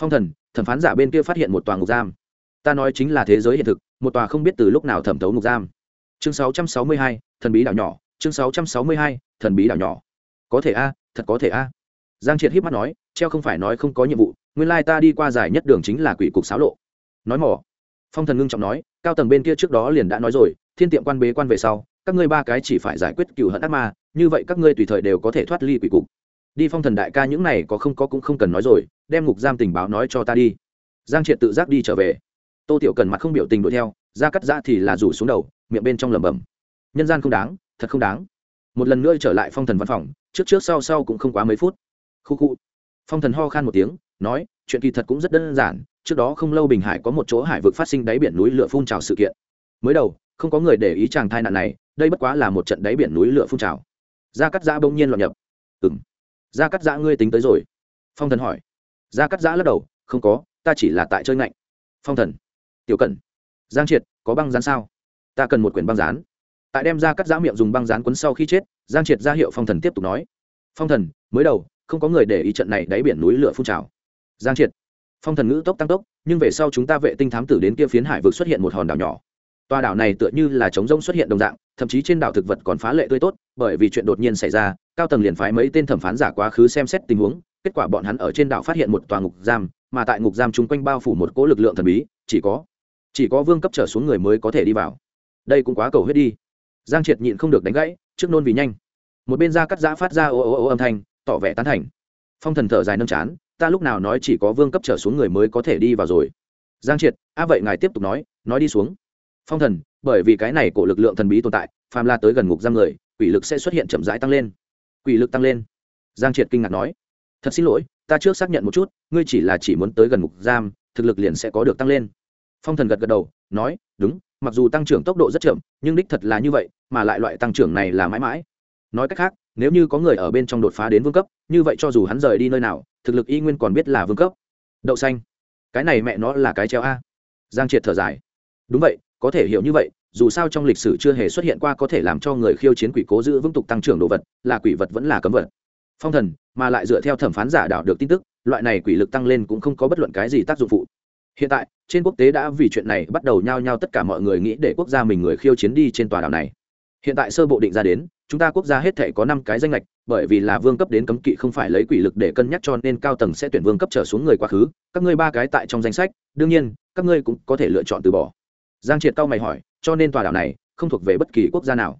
Phong thần thẩm phán giả bên kia phát hiện một tòa ngục giam. Ta nói chính là thế giới hiện thực một tòa không biết từ lúc nào thẩm thấu ngục giam. Chương 662, thần bí đảo nhỏ chương 662, thần bí đảo nhỏ. Có thể a thật có thể a. Giang triệt híp mắt nói treo không phải nói không có nhiệm vụ nguyên lai ta đi qua giải nhất đường chính là quỷ cục xáo lộ. Nói mỏ phong thần ngưng trọng nói, cao tầng bên kia trước đó liền đã nói rồi, thiên tiệm quan bế quan về sau, các ngươi ba cái chỉ phải giải quyết cựu hận ác ma, như vậy các ngươi tùy thời đều có thể thoát ly quỷ cục. Đi phong thần đại ca những này có không có cũng không cần nói rồi, đem ngục giam tình báo nói cho ta đi. Giang triệt tự giác đi trở về. Tô tiểu cần mặt không biểu tình đuổi theo, ra cắt ra thì là rủ xuống đầu, miệng bên trong lẩm bẩm. Nhân gian không đáng, thật không đáng. Một lần nữa trở lại phong thần văn phòng, trước trước sau sau cũng không quá mấy phút. Khu khu. Phong thần ho khan một tiếng, nói, chuyện kỳ thật cũng rất đơn giản trước đó không lâu bình hải có một chỗ hải vực phát sinh đáy biển núi lửa phun trào sự kiện. Mới đầu, không có người để ý chàng thai nạn này, đây bất quá là một trận đáy biển núi lửa phun trào. Gia cắt giã bỗng nhiên loạn nhập. Ừng gia cắt giã ngươi tính tới rồi? Phong thần hỏi. Gia cắt giã lắc đầu, không có, ta chỉ là tại chơi ngạnh. Phong thần. Tiểu cẩn, giang triệt, có băng rán sao? Ta cần một quyển băng rán. Tại đem Gia cắt giã miệng dùng băng rán quấn sau khi chết, giang triệt ra hiệu phong thần tiếp tục nói. Phong thần, mới đầu, không có người để ý trận này đáy biển núi lửa phun trào. Giang triệt phong thần ngữ tốc tăng tốc, nhưng về sau chúng ta vệ tinh thám tử đến kia phiến hải vực xuất hiện một hòn đảo nhỏ. Tòa đảo này tựa như là trống rông xuất hiện đồng dạng, thậm chí trên đảo thực vật còn phá lệ tươi tốt, bởi vì chuyện đột nhiên xảy ra, cao tầng liền phái mấy tên thẩm phán giả quá khứ xem xét tình huống, kết quả bọn hắn ở trên đảo phát hiện một tòa ngục giam, mà tại ngục giam chung quanh bao phủ một cỗ lực lượng thần bí, chỉ có chỉ có vương cấp trở xuống người mới có thể đi vào. Đây cũng quá cầu huyết đi. Giang triệt nhịn không được đánh gãy, trước nôn vì nhanh. Một bên da cắt giã phát ra ô ô ô âm thanh, tỏ vẻ tán thành. Phong thần thở dài nâm chán ta lúc nào nói chỉ có vương cấp trở xuống người mới có thể đi vào rồi. Giang triệt, a, vậy ngài tiếp tục nói nói đi xuống. Phong thần, bởi vì cái này cổ lực lượng thần bí tồn tại, phàm la tới gần ngục giam người, quỷ lực sẽ xuất hiện chậm rãi tăng lên. Quỷ lực tăng lên. Giang triệt kinh ngạc nói, thật xin lỗi, ta trước xác nhận một chút, ngươi chỉ là chỉ muốn tới gần ngục giam, thực lực liền sẽ có được tăng lên. Phong thần gật gật đầu, nói, đúng, mặc dù tăng trưởng tốc độ rất chậm, nhưng đích thật là như vậy, mà lại loại tăng trưởng này là mãi mãi nói cách khác, nếu như có người ở bên trong đột phá đến vương cấp, như vậy cho dù hắn rời đi nơi nào, thực lực y nguyên còn biết là vương cấp. Đậu xanh. Cái này mẹ nó là cái treo a. Giang triệt thở dài. Đúng vậy, có thể hiểu như vậy, dù sao trong lịch sử chưa hề xuất hiện qua có thể làm cho người khiêu chiến quỷ cố giữ vững tục tăng trưởng đồ vật, là quỷ vật vẫn là cấm vật. Phong thần, mà lại dựa theo thẩm phán giả đạo được tin tức, loại này quỷ lực tăng lên cũng không có bất luận cái gì tác dụng phụ. Hiện tại, trên quốc tế đã vì chuyện này bắt đầu nhao nhao tất cả mọi người nghĩ để quốc gia mình người khiêu chiến đi trên tòa đảo này hiện tại sơ bộ định ra đến, chúng ta quốc gia hết thể có năm cái danh lệch bởi vì là vương cấp đến cấm kỵ không phải lấy quỷ lực để cân nhắc cho nên cao tầng sẽ tuyển vương cấp trở xuống người quá khứ. Các ngươi ba cái tại trong danh sách, đương nhiên, các ngươi cũng có thể lựa chọn từ bỏ. Giang triệt cao mày hỏi, cho nên tòa đảo này không thuộc về bất kỳ quốc gia nào.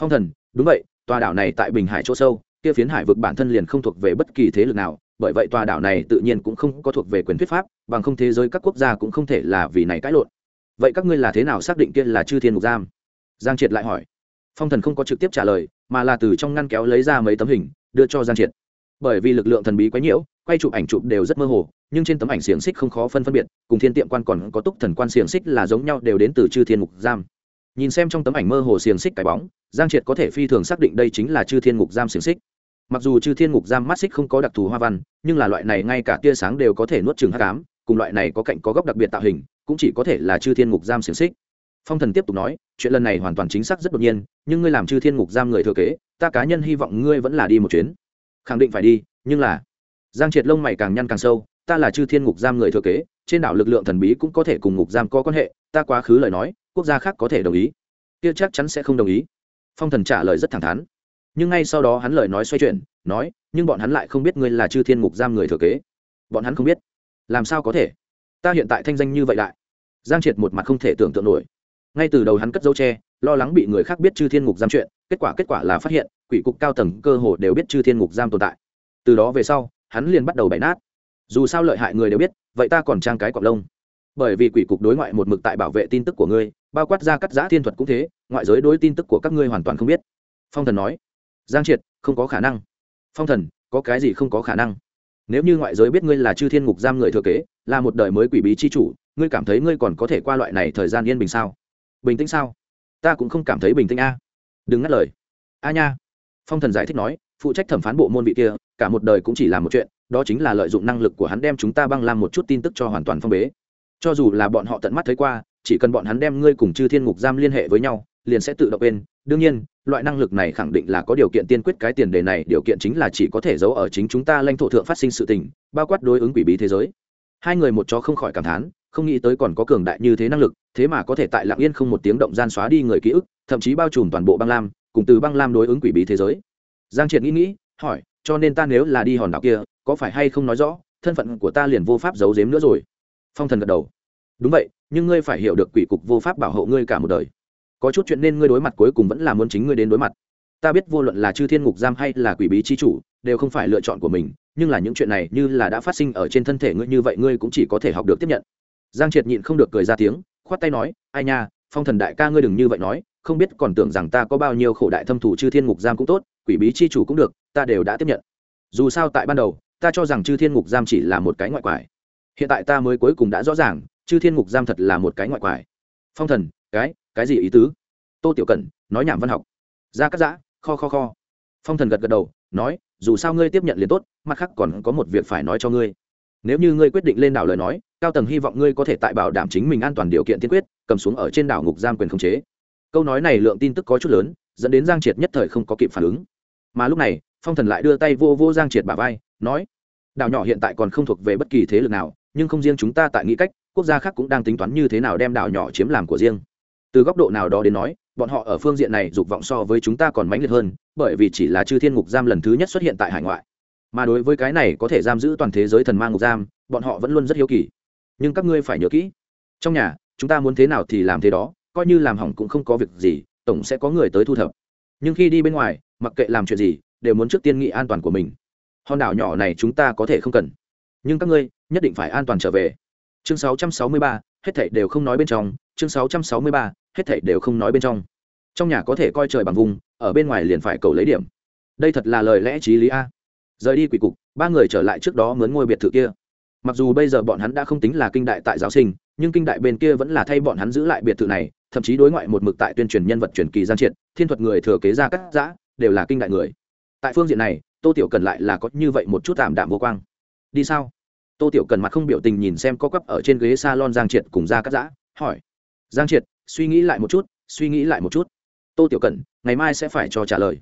Phong thần, đúng vậy, tòa đảo này tại bình hải chỗ sâu, kia phiến hải vực bản thân liền không thuộc về bất kỳ thế lực nào, bởi vậy tòa đảo này tự nhiên cũng không có thuộc về quyền thuyết pháp, bằng không thế giới các quốc gia cũng không thể là vì này cãi lộn. Vậy các ngươi là thế nào xác định kia là chư thiên mục giam? Giang triệt lại hỏi phong thần không có trực tiếp trả lời, mà là từ trong ngăn kéo lấy ra mấy tấm hình, đưa cho giang triệt. Bởi vì lực lượng thần bí quá nhiễu, quay chụp ảnh chụp đều rất mơ hồ, nhưng trên tấm ảnh xiềng xích không khó phân phân biệt, cùng thiên tiệm quan còn có túc thần quan xiềng xích là giống nhau đều đến từ chư thiên ngục giam. Nhìn xem trong tấm ảnh mơ hồ xiềng xích cái bóng, giang triệt có thể phi thường xác định đây chính là chư thiên ngục giam xiềng xích. Mặc dù chư thiên ngục giam mắt xích không có đặc thù hoa văn, nhưng là loại này ngay cả tia sáng đều có thể nuốt chừng hát cám cùng loại này có cạnh có góc đặc biệt tạo hình, cũng chỉ có thể là chư thiên ngục giam xiềng xích phong thần tiếp tục nói, chuyện lần này hoàn toàn chính xác rất đột nhiên, nhưng ngươi làm chư thiên ngục giam người thừa kế, ta cá nhân hy vọng ngươi vẫn là đi một chuyến. Khẳng định phải đi, nhưng là, giang triệt lông mày càng nhăn càng sâu, ta là chư thiên ngục giam người thừa kế, trên đảo lực lượng thần bí cũng có thể cùng ngục giam có quan hệ, ta quá khứ lời nói, quốc gia khác có thể đồng ý. Kia chắc chắn sẽ không đồng ý. Phong thần trả lời rất thẳng thắn. Nhưng ngay sau đó hắn lời nói xoay chuyển, nói, nhưng bọn hắn lại không biết ngươi là chư thiên ngục giam người thừa kế. Bọn hắn không biết. Làm sao có thể? Ta hiện tại thanh danh như vậy lại. Giang triệt một mặt không thể tưởng tượng nổi ngay từ đầu hắn cất dấu tre lo lắng bị người khác biết chư thiên ngục giam chuyện, kết quả kết quả là phát hiện, quỷ cục cao tầng cơ hồ đều biết chư thiên ngục giam tồn tại. Từ đó về sau, hắn liền bắt đầu bày nát. Dù sao lợi hại người đều biết, vậy ta còn trang cái cọc lông. Bởi vì quỷ cục đối ngoại một mực tại bảo vệ tin tức của ngươi, bao quát ra cắt giã thiên thuật cũng thế, ngoại giới đối tin tức của các ngươi hoàn toàn không biết. Phong thần nói, giang triệt, không có khả năng. Phong thần, có cái gì không có khả năng? Nếu như ngoại giới biết ngươi là chư thiên ngục giam người thừa kế, là một đời mới quỷ bí chi chủ, ngươi cảm thấy ngươi còn có thể qua loại này thời gian yên bình sao? Bình tĩnh sao? Ta cũng không cảm thấy bình tĩnh a. Đừng ngắt lời. A nha. Phong thần giải thích nói, phụ trách thẩm phán bộ môn vị kia, cả một đời cũng chỉ làm một chuyện, đó chính là lợi dụng năng lực của hắn đem chúng ta băng làm một chút tin tức cho hoàn toàn phong bế. Cho dù là bọn họ tận mắt thấy qua, chỉ cần bọn hắn đem ngươi cùng chư thiên ngục giam liên hệ với nhau, liền sẽ tự động bên đương nhiên, loại năng lực này khẳng định là có điều kiện tiên quyết, cái tiền đề này, điều kiện chính là chỉ có thể giấu ở chính chúng ta lãnh thổ thượng phát sinh sự tình, bao quát đối ứng quỷ bí thế giới. Hai người một chó không khỏi cảm thán không nghĩ tới còn có cường đại như thế năng lực, thế mà có thể tại lạng yên không một tiếng động gian xóa đi người ký ức, thậm chí bao trùm toàn bộ băng lam, cùng từ băng lam đối ứng quỷ bí thế giới. Giang triệt nghĩ nghĩ, hỏi, cho nên ta nếu là đi hòn đảo kia, có phải hay không nói rõ, thân phận của ta liền vô pháp giấu giếm nữa rồi? Phong thần gật đầu. Đúng vậy, nhưng ngươi phải hiểu được quỷ cục vô pháp bảo hộ ngươi cả một đời. Có chút chuyện nên ngươi đối mặt cuối cùng vẫn là muốn chính ngươi đến đối mặt. Ta biết vô luận là chư thiên ngục giam hay là quỷ bí chi chủ, đều không phải lựa chọn của mình, nhưng là những chuyện này như là đã phát sinh ở trên thân thể ngươi như vậy, ngươi cũng chỉ có thể học được tiếp nhận giang triệt nhịn không được cười ra tiếng, khoát tay nói, ai nha, phong thần đại ca ngươi đừng như vậy nói, không biết còn tưởng rằng ta có bao nhiêu khổ đại thâm thủ chư thiên ngục giam cũng tốt, quỷ bí chi chủ cũng được, ta đều đã tiếp nhận. Dù sao tại ban đầu, ta cho rằng chư thiên ngục giam chỉ là một cái ngoại quải. Hiện tại ta mới cuối cùng đã rõ ràng, chư thiên ngục giam thật là một cái ngoại quải. Phong thần, cái cái gì ý tứ? Tô tiểu cẩn nói nhảm văn học. Ra cắt giã, kho kho kho. Phong thần gật gật đầu, nói, dù sao ngươi tiếp nhận liền tốt, mặt khác còn có một việc phải nói cho ngươi nếu như ngươi quyết định lên đảo lời nói, cao tầng hy vọng ngươi có thể tại bảo đảm chính mình an toàn điều kiện tiên quyết, cầm xuống ở trên đảo ngục giam quyền khống chế. Câu nói này lượng tin tức có chút lớn, dẫn đến giang triệt nhất thời không có kịp phản ứng. Mà lúc này, phong thần lại đưa tay vô vô giang triệt bà vai, nói, đảo nhỏ hiện tại còn không thuộc về bất kỳ thế lực nào, nhưng không riêng chúng ta tại nghĩ cách, quốc gia khác cũng đang tính toán như thế nào đem đảo nhỏ chiếm làm của riêng. Từ góc độ nào đó đến nói, bọn họ ở phương diện này dục vọng so với chúng ta còn mãnh liệt hơn, bởi vì chỉ là chư thiên ngục giam lần thứ nhất xuất hiện tại hải ngoại mà đối với cái này có thể giam giữ toàn thế giới thần mang ngục giam bọn họ vẫn luôn rất hiếu kỳ. Nhưng các ngươi phải nhớ kỹ trong nhà chúng ta muốn thế nào thì làm thế đó coi như làm hỏng cũng không có việc gì tổng sẽ có người tới thu thập. Nhưng khi đi bên ngoài mặc kệ làm chuyện gì đều muốn trước tiên nghị an toàn của mình. Hòn đảo nhỏ này chúng ta có thể không cần. Nhưng các ngươi nhất định phải an toàn trở về. Chương 663, hết thảy đều không nói bên trong. Chương 663, hết thảy đều không nói bên trong. Trong nhà có thể coi trời bằng vùng ở bên ngoài liền phải cầu lấy điểm. Đây thật là lời lẽ t r í lý a rời đi quỷ cục, ba người trở lại trước đó mướn ngôi biệt thự kia. Mặc dù bây giờ bọn hắn đã không tính là kinh đại tại giáo sinh, nhưng kinh đại bên kia vẫn là thay bọn hắn giữ lại biệt thự này, thậm chí đối ngoại một mực tại tuyên truyền nhân vật truyền kỳ giang triệt, thiên thuật người thừa kế ra cắt giã, đều là kinh đại người. Tại phương diện này, tô tiểu cần lại là có như vậy một chút tạm đạm vô quang. Đi sao? Tô tiểu cần mặt không biểu tình nhìn xem có cắp ở trên ghế s a lon giang triệt cùng ra cắt giã, hỏi. Giang triệt, suy nghĩ lại một chút, suy nghĩ lại một chút. Tô tiểu cần, ngày mai sẽ phải cho trả lời.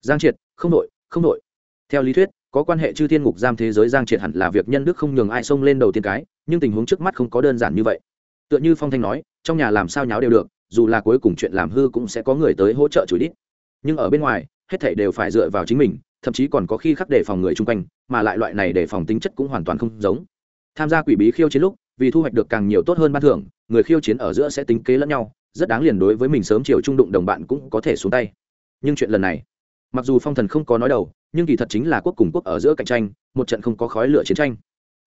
Giang triệt, không đội không đội. Theo lý thuyết có quan hệ chư thiên ngục giam thế giới giang triệt hẳn là việc nhân đức không nhường ai xông lên đầu tiên cái, nhưng tình huống trước mắt không có đơn giản như vậy. Tựa như phong thanh nói, trong nhà làm sao nháo đều được, dù là cuối cùng chuyện làm hư cũng sẽ có người tới hỗ trợ chửi đít. Nhưng ở bên ngoài, hết thảy đều phải dựa vào chính mình, thậm chí còn có khi khắc đề phòng người chung quanh, mà lại loại này đề phòng tính chất cũng hoàn toàn không giống. Tham gia quỷ bí khiêu chiến lúc, vì thu hoạch được càng nhiều tốt hơn ban thưởng, người khiêu chiến ở giữa sẽ tính kế lẫn nhau, rất đáng liền đối với mình sớm chiều trung đụng đồng bạn cũng có thể xuống tay. Nhưng chuyện lần này mặc dù phong thần không có nói đầu, nhưng kỳ thật chính là quốc cùng quốc ở giữa cạnh tranh, một trận không có khói lửa chiến tranh.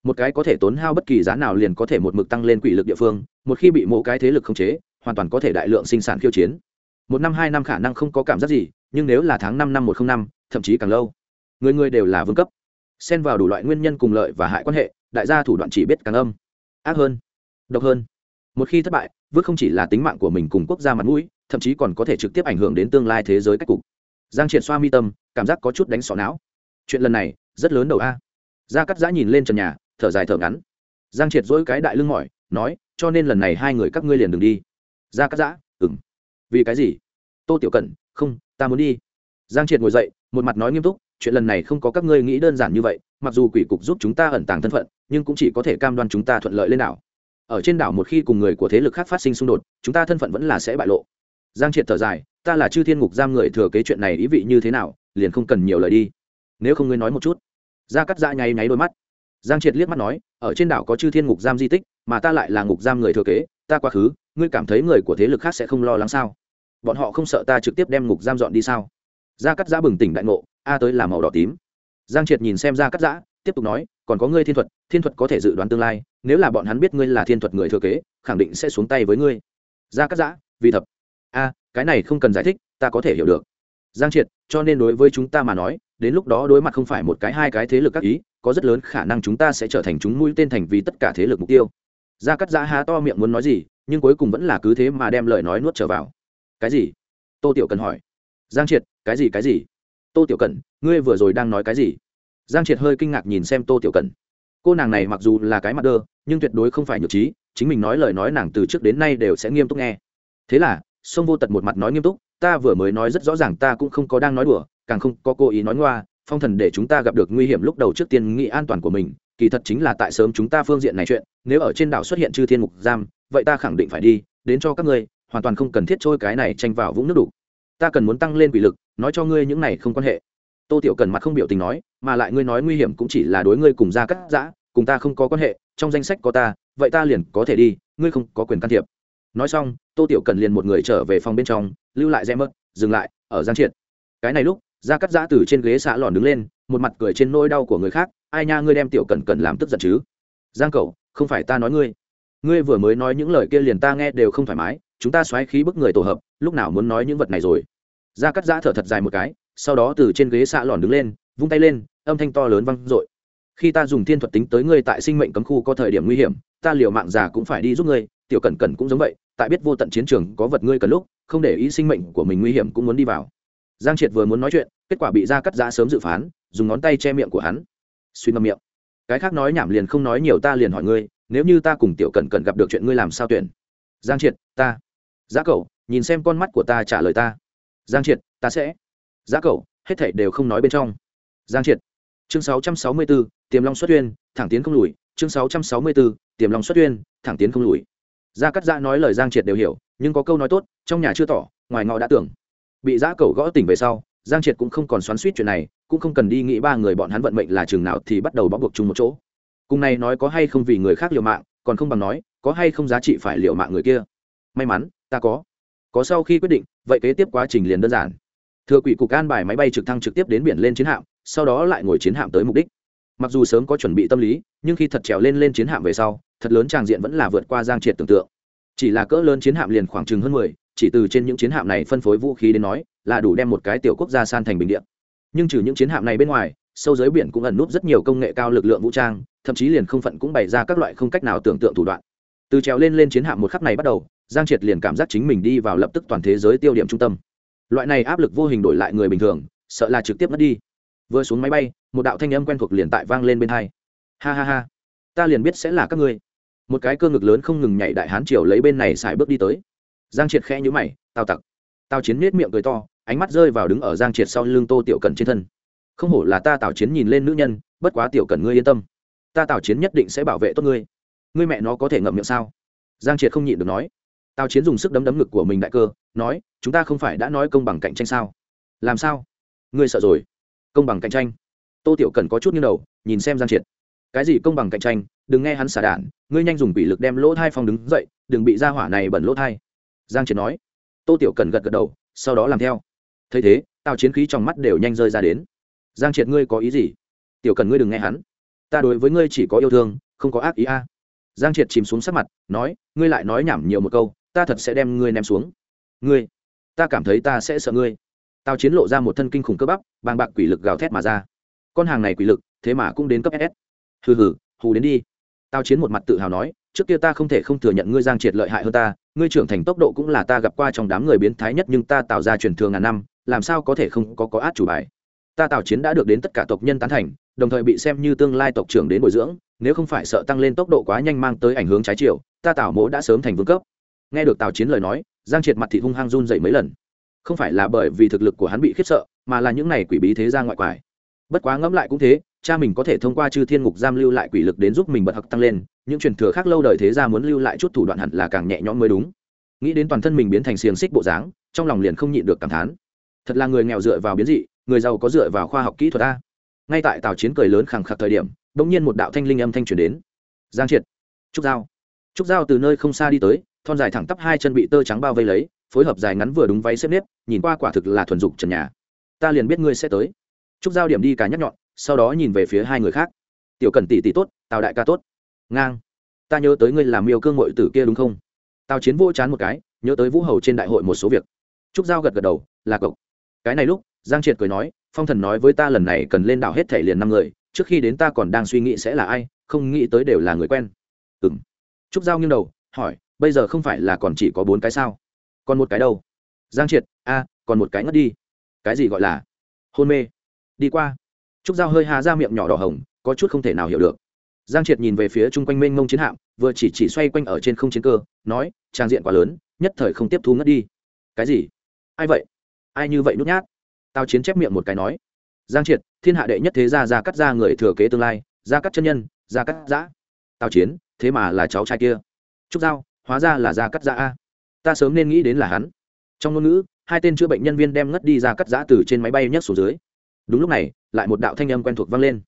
Một cái có thể tốn hao bất kỳ giá nào liền có thể một mực tăng lên quỷ lực địa phương, một khi bị mỗi cái thế lực khống chế, hoàn toàn có thể đại lượng sinh sản khiêu chiến. Một năm, hai năm khả năng không có cảm giác gì, nhưng nếu là tháng năm năm một không năm, thậm chí càng lâu. Người người đều là vương cấp. Xen vào đủ loại nguyên nhân cùng lợi và hại quan hệ, đại gia thủ đoạn chỉ biết càng âm. Ác hơn. Độc hơn. Một khi thất bại vứt không chỉ là tính mạng của mình cùng quốc gia mặt mũi, thậm chí còn có thể trực tiếp ảnh hưởng đến tương lai thế giới cách cục giang triệt xoa mi tâm, cảm giác có chút đánh sọ não. Chuyện lần này, rất lớn đầu a. Gia cắt giã nhìn lên trần nhà, thở dài thở ngắn. Giang triệt dỗi cái đại lưng mỏi, nói, cho nên lần này hai người các ngươi liền đừng đi. Gia cắt giã ừng vì cái gì? Tô tiểu cẩn, không, ta muốn đi. Giang triệt ngồi dậy, một mặt nói nghiêm túc, chuyện lần này không có các ngươi nghĩ đơn giản như vậy, mặc dù quỷ cục giúp chúng ta ẩn tàng thân phận, nhưng cũng chỉ có thể cam đoan chúng ta thuận lợi lên đảo. Ở trên đảo một khi cùng người của thế lực khác phát sinh xung đột, chúng ta thân phận vẫn là sẽ bại lộ giang triệt thở dài, ta là chư thiên ngục giam người thừa kế chuyện này ý vị như thế nào, liền không cần nhiều lời đi. Nếu không ngươi nói một chút. Gia cắt Dã nháy nháy đôi mắt. Giang triệt liếc mắt nói, ở trên đảo có chư thiên ngục giam di tích, mà ta lại là ngục giam người thừa kế, ta quá khứ, ngươi cảm thấy người của thế lực khác sẽ không lo lắng sao? Bọn họ không sợ ta trực tiếp đem ngục giam dọn đi sao? Gia cắt giã bừng tỉnh đại ngộ, a tới là màu đỏ tím. Giang triệt nhìn xem gia cắt giã, tiếp tục nói, còn có ngươi thiên thuật thiên thuật có thể dự đoán tương lai, nếu là bọn hắn biết ngươi là thiên thuật người thừa kế, khẳng định sẽ xuống tay với ngươi. Gia cắt giã, vì thập a, cái này không cần giải thích, ta có thể hiểu được. Giang triệt, cho nên đối với chúng ta mà nói, đến lúc đó đối mặt không phải một cái hai cái thế lực các ý, có rất lớn khả năng chúng ta sẽ trở thành chúng mũi tên thành vì tất cả thế lực mục tiêu. Gia cắt giã há to miệng muốn nói gì, nhưng cuối cùng vẫn là cứ thế mà đem lời nói nuốt trở vào. Cái gì? Tô tiểu cần hỏi. Giang triệt, cái gì cái gì? Tô tiểu cần, ngươi vừa rồi đang nói cái gì? Giang triệt hơi kinh ngạc nhìn xem tô tiểu cần. Cô nàng này mặc dù là cái mặt đơ, nhưng tuyệt đối không phải nhược trí, chính mình nói lời nói nàng từ trước đến nay đều sẽ nghiêm túc nghe. Thế là sông vô tật một mặt nói nghiêm túc, ta vừa mới nói rất rõ ràng, ta cũng không có đang nói đùa, càng không có cố ý nói ngoa, phong thần để chúng ta gặp được nguy hiểm lúc đầu trước tiên nghĩ an toàn của mình, kỳ thật chính là tại sớm chúng ta phương diện này chuyện, nếu ở trên đảo xuất hiện chư thiên mục giam, vậy ta khẳng định phải đi, đến cho các ngươi, hoàn toàn không cần thiết trôi cái này tranh vào vũng nước đủ. Ta cần muốn tăng lên quỷ lực, nói cho ngươi những này không quan hệ. Tô tiểu cần mặt không biểu tình nói, mà lại ngươi nói nguy hiểm cũng chỉ là đối ngươi cùng ra cắt giã, cùng ta không có quan hệ, trong danh sách có ta, vậy ta liền có thể đi, ngươi không có quyền can thiệp nói xong, tô tiểu cần liền một người trở về phòng bên trong, lưu lại rẽ mất dừng lại, ở giang triệt. Cái này lúc ra cắt giã từ trên ghế xạ lòn đứng lên, một mặt cười trên nỗi đau của người khác, ai nha, ngươi đem tiểu cần cần làm tức giận chứ? Giang cậu, không phải ta nói ngươi. Ngươi vừa mới nói những lời kia liền ta nghe đều không thoải mái, chúng ta xoáy khí bức người tổ hợp, lúc nào muốn nói những vật này rồi? Ra cắt giã thở thật dài một cái, sau đó từ trên ghế xạ lòn đứng lên, vung tay lên, âm thanh to lớn vang i khi ta dùng thiên thuật tính tới ngươi tại sinh mệnh cấm khu có thời điểm nguy hiểm, ta liều mạng già cũng phải đi giúp ngươi, tiểu cẩn cẩn cũng giống vậy, tại biết vô tận chiến trường có vật ngươi cần lúc, không để ý sinh mệnh của mình nguy hiểm cũng muốn đi vào. Giang triệt vừa muốn nói chuyện, kết quả bị ra cắt giã sớm dự phán, dùng ngón tay che miệng của hắn. Suy ngâm miệng. Cái khác nói nhảm liền không nói nhiều ta liền hỏi ngươi, nếu như ta cùng tiểu cẩn cẩn gặp được chuyện ngươi làm sao tuyển? Giang triệt, ta. Giá cậu nhìn xem con mắt của ta trả lời ta. Giang triệt, ta sẽ. Giá cậu hết thảy đều không nói bên trong. Giang triệt chương 664, tiềm long xuất uyên thẳng tiến không lùi. Chương 664, tiềm long xuất uyên thẳng tiến không lùi. Gia cắt giã nói lời giang triệt đều hiểu nhưng có câu nói tốt trong nhà chưa tỏ ngoài ngõ đã tưởng. Bị giã cầu gõ tỉnh về sau giang triệt cũng không còn xoắn suýt chuyện này cũng không cần đi nghĩ ba người bọn hắn vận mệnh là chừng nào thì bắt đầu bó buộc chung một chỗ. Cùng này nói có hay không vì người khác liều mạng còn không bằng nói có hay không giá trị phải liều mạng người kia. May mắn ta có. Có sau khi quyết định vậy kế tiếp quá trình liền đơn giản thừa quỷ cục an bài máy bay trực thăng trực tiếp đến biển lên chiến hạm, sau đó lại ngồi chiến hạm tới mục đích. Mặc dù sớm có chuẩn bị tâm lý, nhưng khi thật trèo lên lên chiến hạm về sau, thật lớn tràng diện vẫn là vượt qua giang triệt tưởng tượng. Chỉ là cỡ lớn chiến hạm liền khoảng chừng hơn mười, chỉ từ trên những chiến hạm này phân phối vũ khí đến nói, là đủ đem một cái tiểu quốc gia san thành bình điện nhưng trừ những chiến hạm này bên ngoài, sâu dưới biển cũng ẩn núp rất nhiều công nghệ cao lực lượng vũ trang, thậm chí liền không phận cũng bày ra các loại không cách nào tưởng tượng thủ đoạn. Từ trèo lên lên chiến hạm một khắc này bắt đầu, giang triệt liền cảm giác chính mình đi vào lập tức toàn thế giới tiêu điểm trung tâm loại này áp lực vô hình đổi lại người bình thường, sợ là trực tiếp mất đi. Vừa xuống máy bay, một đạo thanh âm quen thuộc liền tại vang lên bên hai. Ha ha ha, ta liền biết sẽ là các ngươi. Một cái cơ ngực lớn không ngừng nhảy đại hán triều lấy bên này xài bước đi tới. Giang triệt khẽ nhữ mày tào tặc. Tào chiến nết miệng cười to, ánh mắt rơi vào đứng ở giang triệt sau lưng tô tiểu cần trên thân. Không hổ là ta tào chiến nhìn lên nữ nhân, bất quá tiểu cần ngươi yên tâm. Ta tào chiến nhất định sẽ bảo vệ tốt ngươi. Ngươi mẹ nó có thể ngậm miệng sao? Giang triệt không nhịn được nói. Tào chiến dùng sức đấm đấm ngực của mình đại cơ nói chúng ta không phải đã nói công bằng cạnh tranh sao? Làm sao? Ngươi sợ rồi. Công bằng cạnh tranh? Tô tiểu cần có chút như đầu nhìn xem giang triệt. Cái gì công bằng cạnh tranh? Đừng nghe hắn xả đạn, ngươi nhanh dùng bị lực đem lỗ thai phong đứng dậy đừng bị ra hỏa này bẩn lỗ thai. Giang triệt nói. Tô tiểu cần gật gật đầu sau đó làm theo. Thấy thế tào chiến khí trong mắt đều nhanh rơi ra đến. Giang triệt ngươi có ý gì? Tiểu cần ngươi đừng nghe hắn. Ta đối với ngươi chỉ có yêu thương không có ác ý a. Giang triệt chìm xuống sắc mặt nói ngươi lại nói nhảm nhiều một câu ta thật sẽ đem ngươi ném xuống ngươi, ta cảm thấy ta sẽ sợ ngươi. Tào chiến lộ ra một thân kinh khủng cơ bắp, bàng bạc quỷ lực gào thét mà ra. Con hàng này quỷ lực, thế mà cũng đến cấp ss hừ hừ, hù đến đi. Tao chiến một mặt tự hào nói, trước kia ta không thể không thừa nhận ngươi giang triệt lợi hại hơn ta, ngươi trưởng thành tốc độ cũng là ta gặp qua trong đám người biến thái nhất nhưng ta tạo ra truyền thường ngàn năm, làm sao có thể không có có át chủ bài. Ta tạo chiến đã được đến tất cả tộc nhân tán thành, đồng thời bị xem như tương lai tộc trưởng đến bồi dưỡng, nếu không phải sợ tăng lên tốc độ quá nhanh mang tới ảnh hưởng trái chiều, ta tào mỗ đã sớm thành vương cấp. Nghe được tào chiến lời nói giang triệt mặt thị hung hăng run dậy mấy lần. Không phải là bởi vì thực lực của hắn bị khiếp sợ, mà là những này quỷ bí thế ra ngoại quải. Bất quá ngẫm lại cũng thế, cha mình có thể thông qua chư thiên ngục giam lưu lại quỷ lực đến giúp mình bật hặc tăng lên, những truyền thừa khác lâu đời thế ra muốn lưu lại chút thủ đoạn hẳn là càng nhẹ nhõm mới đúng. Nghĩ đến toàn thân mình biến thành xiềng xích bộ dáng, trong lòng liền không nhịn được cảm thán. Thật là người nghèo dựa vào biến dị, người giàu có dựa vào khoa học kỹ thuật ta. ngay tại tào chiến cười lớn khẳng khặc thời điểm đ ỗ n g nhiên một đạo thanh linh âm thanh truyền đến. Giang triệt, trúc giao. Trúc giao từ nơi không xa đi tới thon dài thẳng tắp hai chân bị tơ trắng bao vây lấy, phối hợp dài ngắn vừa đúng váy xếp nếp, nhìn qua quả thực là thuần dục trần nhà. Ta liền biết ngươi sẽ tới. Trúc giao điểm đi cả nhắc nhọn, sau đó nhìn về phía hai người khác. Tiểu cần tỷ tỷ tốt, tào đại ca tốt. Ngang. Ta nhớ tới ngươi làm miêu cương ngội tử kia đúng không? Tào chiến vô chán một cái, nhớ tới vũ hầu trên đại hội một số việc. Trúc giao gật gật đầu, là cậu. Cái này lúc, giang triệt cười nói, phong thần nói với ta lần này cần lên đảo hết thể liền năm người, trước khi đến ta còn đang suy nghĩ sẽ là ai, không nghĩ tới đều là người quen. Ừng trúc giao nghiêng đầu, hỏi bây giờ không phải là còn chỉ có bốn cái sao? Còn một cái đâu? Giang triệt, a, còn một cái ngất đi. Cái gì gọi là hôn mê? Đi qua. Trúc giao hơi hà ra miệng nhỏ đỏ hồng, có chút không thể nào hiểu được. Giang triệt nhìn về phía chung quanh mênh mông chiến hạm, vừa chỉ chỉ xoay quanh ở trên không chiến cơ, nói, trang diện quá lớn, nhất thời không tiếp thu ngất đi. Cái gì? Ai vậy? Ai như vậy nhút nhát? Tao chiến chép miệng một cái nói. Giang triệt, thiên hạ đệ nhất thế gia ra cắt ra người thừa kế tương lai, ra cắt chân nhân, ra cắt giã. Tao chiến, thế mà là cháu trai kia. Trúc giao hóa ra là ra cắt giã a. Ta sớm nên nghĩ đến là hắn. Trong ngôn ngữ, hai tên chữa bệnh nhân viên đem ngất đi ra cắt giã từ trên máy bay nhấc xuống dưới. Đúng lúc này, lại một đạo thanh âm quen thuộc vang lên.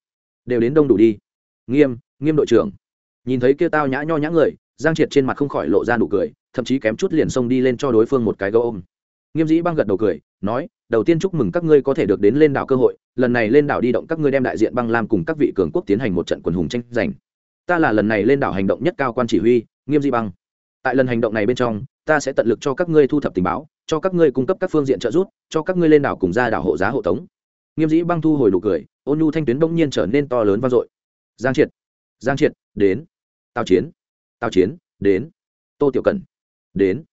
Đều đến đông đủ đi. Nghiêm nghiêm đội trưởng. Nhìn thấy kia tao nhã nho nhã người, giang triệt trên mặt không khỏi lộ ra nụ cười, thậm chí kém chút liền xông đi lên cho đối phương một cái gấu ôm. Nghiêm dĩ băng gật đầu cười, nói, đầu tiên chúc mừng các ngươi có thể được đến lên đảo cơ hội, lần này lên đảo đi động các ngươi đem đại diện băng lam cùng các vị cường quốc tiến hành một trận quần hùng tranh giành. Ta là lần này lên đảo hành động nhất cao quan chỉ huy, nghiêm dĩ băng tại lần hành động này bên trong, ta sẽ tận lực cho các ngươi thu thập tình báo, cho các ngươi cung cấp các phương diện trợ giúp, cho các ngươi lên đảo cùng ra đảo hộ giá hộ tống. Nghiêm dĩ băng thu hồi nụ cười, ôn nhu thanh tuyến bỗng nhiên trở nên to lớn vang dội. Giang triệt giang triệt, đến. Tào chiến tào chiến, đến. Tô tiểu cần đến.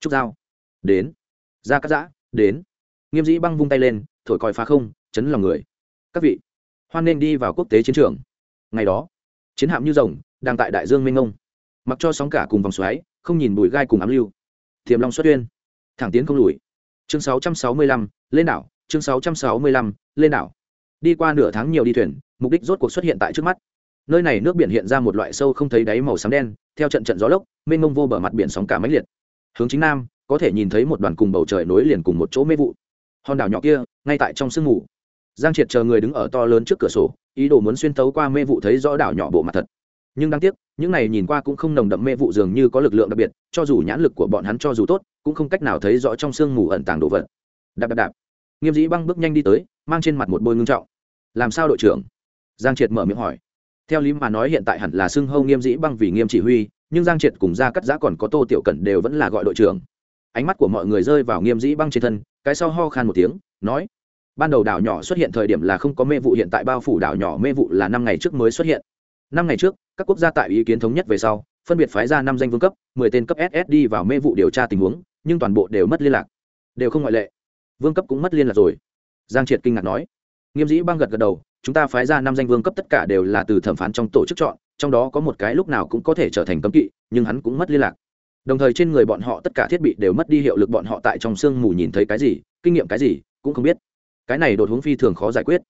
Trúc giao, đến. Gia cắt giã, đến. Nghiêm dĩ băng vung tay lên, thổi còi phá không, chấn lòng người. Các vị, hoan nên đi vào quốc tế chiến trường. Ngày đó, chiến hạm như rồng, đang tại đại dương minh ngông mặc cho sóng cả cùng vòng xoáy không nhìn bụi gai cùng ám lưu. Thiềm long xuất tuyên. Thẳng tiến không lùi. Chương 665, lên đảo. Chương 665, lên đảo. Đi qua nửa tháng nhiều đi thuyền mục đích rốt cuộc xuất hiện tại trước mắt. Nơi này nước biển hiện ra một loại sâu không thấy đáy màu xám đen theo trận trận gió lốc mênh mông vô bờ mặt biển sóng cả máy liệt. Hướng chính nam có thể nhìn thấy một đoàn cùng bầu trời nối liền cùng một chỗ mê vụ. Hòn đảo nhỏ kia ngay tại trong sương mù. Giang triệt chờ người đứng ở to lớn trước cửa sổ ý đồ muốn xuyên tấu qua mê vụ thấy rõ đảo nhỏ bộ mặt thật nhưng đáng tiếc, những này nhìn qua cũng không nồng đậm mê vụ dường như có lực lượng đặc biệt, cho dù nhãn lực của bọn hắn cho dù tốt, cũng không cách nào thấy rõ trong sương mù ẩn tàng đồ vật. Đạp đạp đạp. Nghiêm dĩ băng bước nhanh đi tới, mang trên mặt một bôi ngưng trọng. Làm sao đội trưởng? Giang triệt mở miệng hỏi. Theo lý mà nói hiện tại hẳn là xưng hâu nghiêm dĩ băng vì nghiêm chỉ huy, nhưng giang triệt cùng ra cắt giã còn có tô tiểu cẩn đều vẫn là gọi đội trưởng. Ánh mắt của mọi người rơi vào nghiêm dĩ băng trên thân, cái sau ho khan một tiếng, nói, ban đầu đảo nhỏ xuất hiện thời điểm là không có mê vụ, hiện tại bao phủ đảo nhỏ mê vụ là năm ngày trước mới xuất hiện năm ngày trước, các quốc gia tại ý kiến thống nhất về sau, phân biệt phái ra năm danh vương cấp, mười tên cấp ss đi vào mê vụ điều tra tình huống, nhưng toàn bộ đều mất liên lạc. Đều không ngoại lệ. Vương cấp cũng mất liên lạc rồi. Giang triệt kinh ngạc nói. Nghiêm dĩ băng gật gật đầu, chúng ta phái ra năm danh vương cấp tất cả đều là từ thẩm phán trong tổ chức chọn, trong đó có một cái lúc nào cũng có thể trở thành cấm kỵ, nhưng hắn cũng mất liên lạc. Đồng thời trên người bọn họ tất cả thiết bị đều mất đi hiệu lực, bọn họ tại trong sương mù nhìn thấy cái gì, kinh nghiệm cái gì, cũng không biết. Cái này đột hướng phi thường khó giải quyết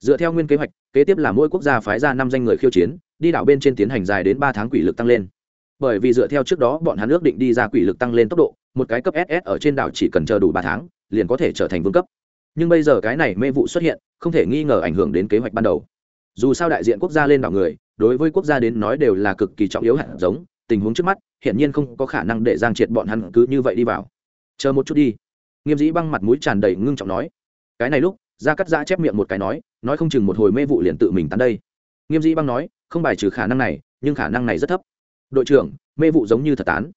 dựa theo nguyên kế hoạch, kế tiếp là mỗi quốc gia phái ra năm danh người khiêu chiến, đi đảo bên trên tiến hành dài đến ba tháng quỷ lực tăng lên. Bởi vì dựa theo trước đó, bọn hắn ước định đi ra quỷ lực tăng lên tốc độ, một cái cấp ss ở trên đảo chỉ cần chờ đủ ba tháng, liền có thể trở thành vương cấp. Nhưng bây giờ cái này mê vụ xuất hiện, không thể nghi ngờ ảnh hưởng đến kế hoạch ban đầu. Dù sao đại diện quốc gia lên đảo người, đối với quốc gia đến nói đều là cực kỳ trọng yếu hạt giống, tình huống trước mắt, hiển nhiên không có khả năng để giang triệt bọn hắn cứ như vậy đi vào. Chờ một chút đi. Nghiêm dĩ băng mặt mũi tràn đầy ngưng trọng nói, cái này lúc Gia cắt giã chép miệng một cái nói nói không chừng một hồi mê vụ liền tự mình tán đây. Nghiêm dĩ băng nói, không bài trừ khả năng này, nhưng khả năng này rất thấp. Đội trưởng, mê vụ giống như thật tán.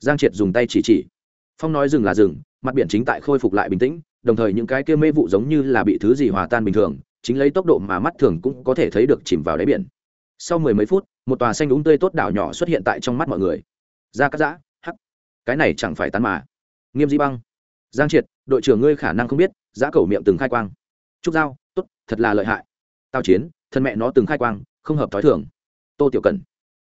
Giang triệt dùng tay chỉ chỉ. Phong nói dừng là dừng, mặt biển chính tại khôi phục lại bình tĩnh, đồng thời những cái kia mê vụ giống như là bị thứ gì hòa tan bình thường, chính lấy tốc độ mà mắt thường cũng có thể thấy được chìm vào đáy biển. Sau mười mấy phút, một tòa xanh đúng tươi tốt đảo nhỏ xuất hiện tại trong mắt mọi người. Ra cắt giã, hắc, cái này chẳng phải tán mà. Nghiêm di băng, giang triệt, đội trưởng ngươi khả năng không biết, giã cầu miệng từng khai quang trúc giao, tốt, thật là lợi hại. Tao chiến, thân mẹ nó từng khai quang, không hợp thói thường. Tô tiểu cần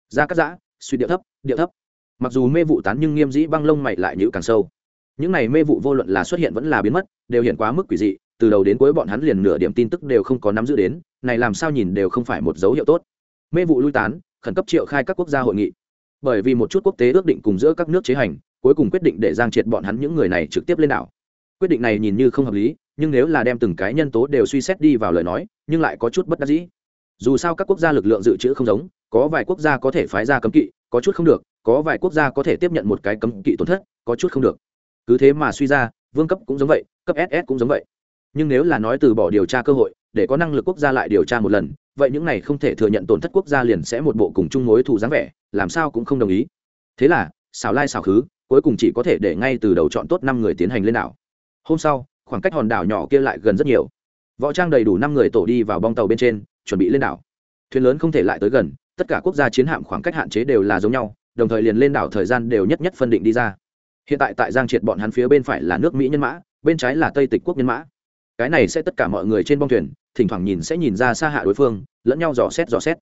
ra cắt giã, suy điệu thấp điệu thấp. Mặc dù mê vụ tán nhưng nghiêm dĩ băng lông mày lại nhữ càng sâu. Những này mê vụ vô luận là xuất hiện vẫn là biến mất, đều hiện quá mức quỷ dị, từ đầu đến cuối bọn hắn liền nửa điểm tin tức đều không có nắm giữ đến, này làm sao nhìn đều không phải một dấu hiệu tốt. Mê vụ lui tán, khẩn cấp triệu khai các quốc gia hội nghị. Bởi vì một chút quốc tế ước định cùng giữa các nước chế hành, cuối cùng quyết định để giang triệt bọn hắn những người này trực tiếp lên đảo. Quyết định này nhìn như không hợp lý nhưng nếu là đem từng cái nhân tố đều suy xét đi vào lời nói, nhưng lại có chút bất đắc dĩ. Dù sao các quốc gia lực lượng dự trữ không giống, có vài quốc gia có thể phái ra cấm kỵ, có chút không được, có vài quốc gia có thể tiếp nhận một cái cấm kỵ tổn thất, có chút không được. Cứ thế mà suy ra, vương cấp cũng giống vậy, cấp ss cũng giống vậy. Nhưng nếu là nói từ bỏ điều tra cơ hội, để có năng lực quốc gia lại điều tra một lần, vậy những này không thể thừa nhận tổn thất quốc gia liền sẽ một bộ cùng chung mối thù dáng vẻ, làm sao cũng không đồng ý. Thế là xào lai xào khứ, cuối cùng chỉ có thể để ngay từ đầu chọn tốt năm người tiến hành lên đảo. Hôm sau khoảng cách hòn đảo nhỏ kia lại gần rất nhiều. Võ trang đầy đủ năm người tổ đi vào bong tàu bên trên, chuẩn bị lên đảo. Thuyền lớn không thể lại tới gần, tất cả quốc gia chiến hạm khoảng cách hạn chế đều là giống nhau, đồng thời liền lên đảo thời gian đều nhất nhất phân định đi ra. Hiện tại tại giang triệt bọn hắn phía bên phải là nước mỹ nhân mã, bên trái là tây tịch quốc nhân mã. Cái này sẽ tất cả mọi người trên bong thuyền, thỉnh thoảng nhìn sẽ nhìn ra xa hạ đối phương, lẫn nhau dò xét dò xét.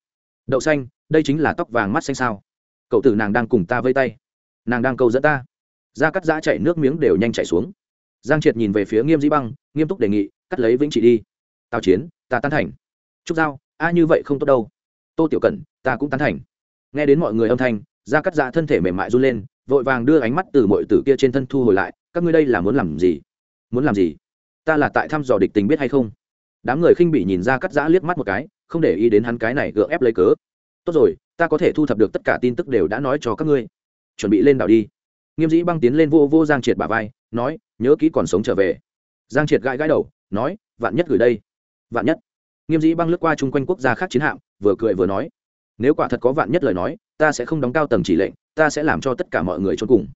Đậu xanh, đây chính là tóc vàng mắt xanh sao. Cậu tử nàng đang cùng ta vây tay. Nàng đang câu dẫn ta. Ra cắt giã chạy nước miếng đều nhanh chạy xuống giang triệt nhìn về phía nghiêm dĩ băng, nghiêm túc đề nghị, cắt lấy vĩnh trị đi. Tào chiến, ta tán thành. Trúc giao, a như vậy không tốt đâu. Tô tiểu cẩn, ta cũng tán thành. Nghe đến mọi người âm thanh ra cắt giã thân thể mềm mại run lên, vội vàng đưa ánh mắt từ mọi tử kia trên thân thu hồi lại, các ngươi đây là muốn làm gì? Muốn làm gì? Ta là tại thăm dò địch tình biết hay không? Đám người khinh bị nhìn ra cắt giã liếc mắt một cái, không để ý đến hắn cái này gượng ép lấy cớ. Tốt rồi, ta có thể thu thập được tất cả tin tức đều đã nói cho các ngươi. Chuẩn bị lên đảo đi nghiêm dĩ băng tiến lên vô vô giang triệt bà vai, nói, nhớ kỹ còn sống trở về. Giang triệt gãi gãi đầu, nói, vạn nhất gửi đây. Vạn nhất? Nghiêm dĩ băng lướt qua chung quanh quốc gia khác chiến hạm, vừa cười vừa nói, nếu quả thật có vạn nhất lời nói, ta sẽ không đóng cao tầng chỉ lệnh, ta sẽ làm cho tất cả mọi người trốn cùng.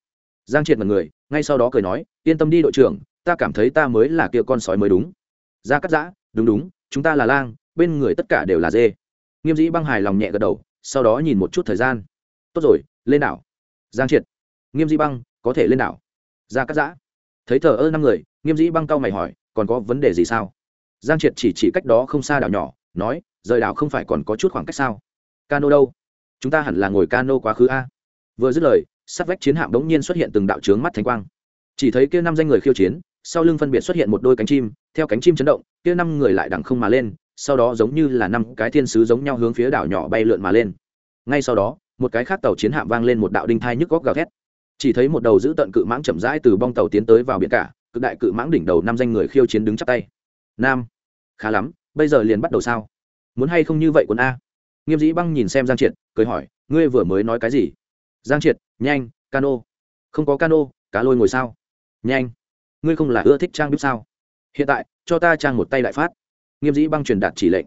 Giang triệt mật người, ngay sau đó cười nói, yên tâm đi đội trưởng, ta cảm thấy ta mới là kia con sói mới đúng. Ra cắt giã, đúng đúng, chúng ta là lang, bên người tất cả đều là dê. Nghiêm dĩ băng hài lòng nhẹ gật đầu, sau đó nhìn một chút thời gian. Tốt rồi, lên đảo. Giang triệt nghiêm Di băng có thể lên đảo. Ra cắt giã. Thấy thờ ơ năm người, nghiêm dĩ băng cao mày hỏi, còn có vấn đề gì sao? Giang triệt chỉ chỉ cách đó không xa đảo nhỏ, nói, rời đảo không phải còn có chút khoảng cách sao? Cano đâu? Chúng ta hẳn là ngồi cano quá khứ a. Vừa dứt lời, sát vách chiến hạm đống nhiên xuất hiện từng đạo trướng mắt thánh quang. Chỉ thấy kia năm danh người khiêu chiến, sau lưng phân biệt xuất hiện một đôi cánh chim, theo cánh chim chấn động, kia năm người lại đằng không mà lên, sau đó giống như là năm cái thiên sứ giống nhau hướng phía đảo nhỏ bay lượn mà lên. Ngay sau đó, một cái khác tàu chiến hạm vang lên một đạo đinh thai nhức góc gào thét chỉ thấy một đầu giữ tận cự mãng chậm rãi từ bong tàu tiến tới vào biển cả, cực đại cự mãng đỉnh đầu năm danh người khiêu chiến đứng chắp tay. Nam, khá lắm, bây giờ liền bắt đầu sao? Muốn hay không như vậy quân a? Nghiêm dĩ băng nhìn xem giang triệt, cười hỏi, ngươi vừa mới nói cái gì? Giang triệt, nhanh, cano. Không có cano, cá lôi ngồi sao? Nhanh. Ngươi không là ưa thích trang bíp sao? Hiện tại, cho ta trang một tay đại phát. Nghiêm dĩ băng truyền đạt chỉ lệnh.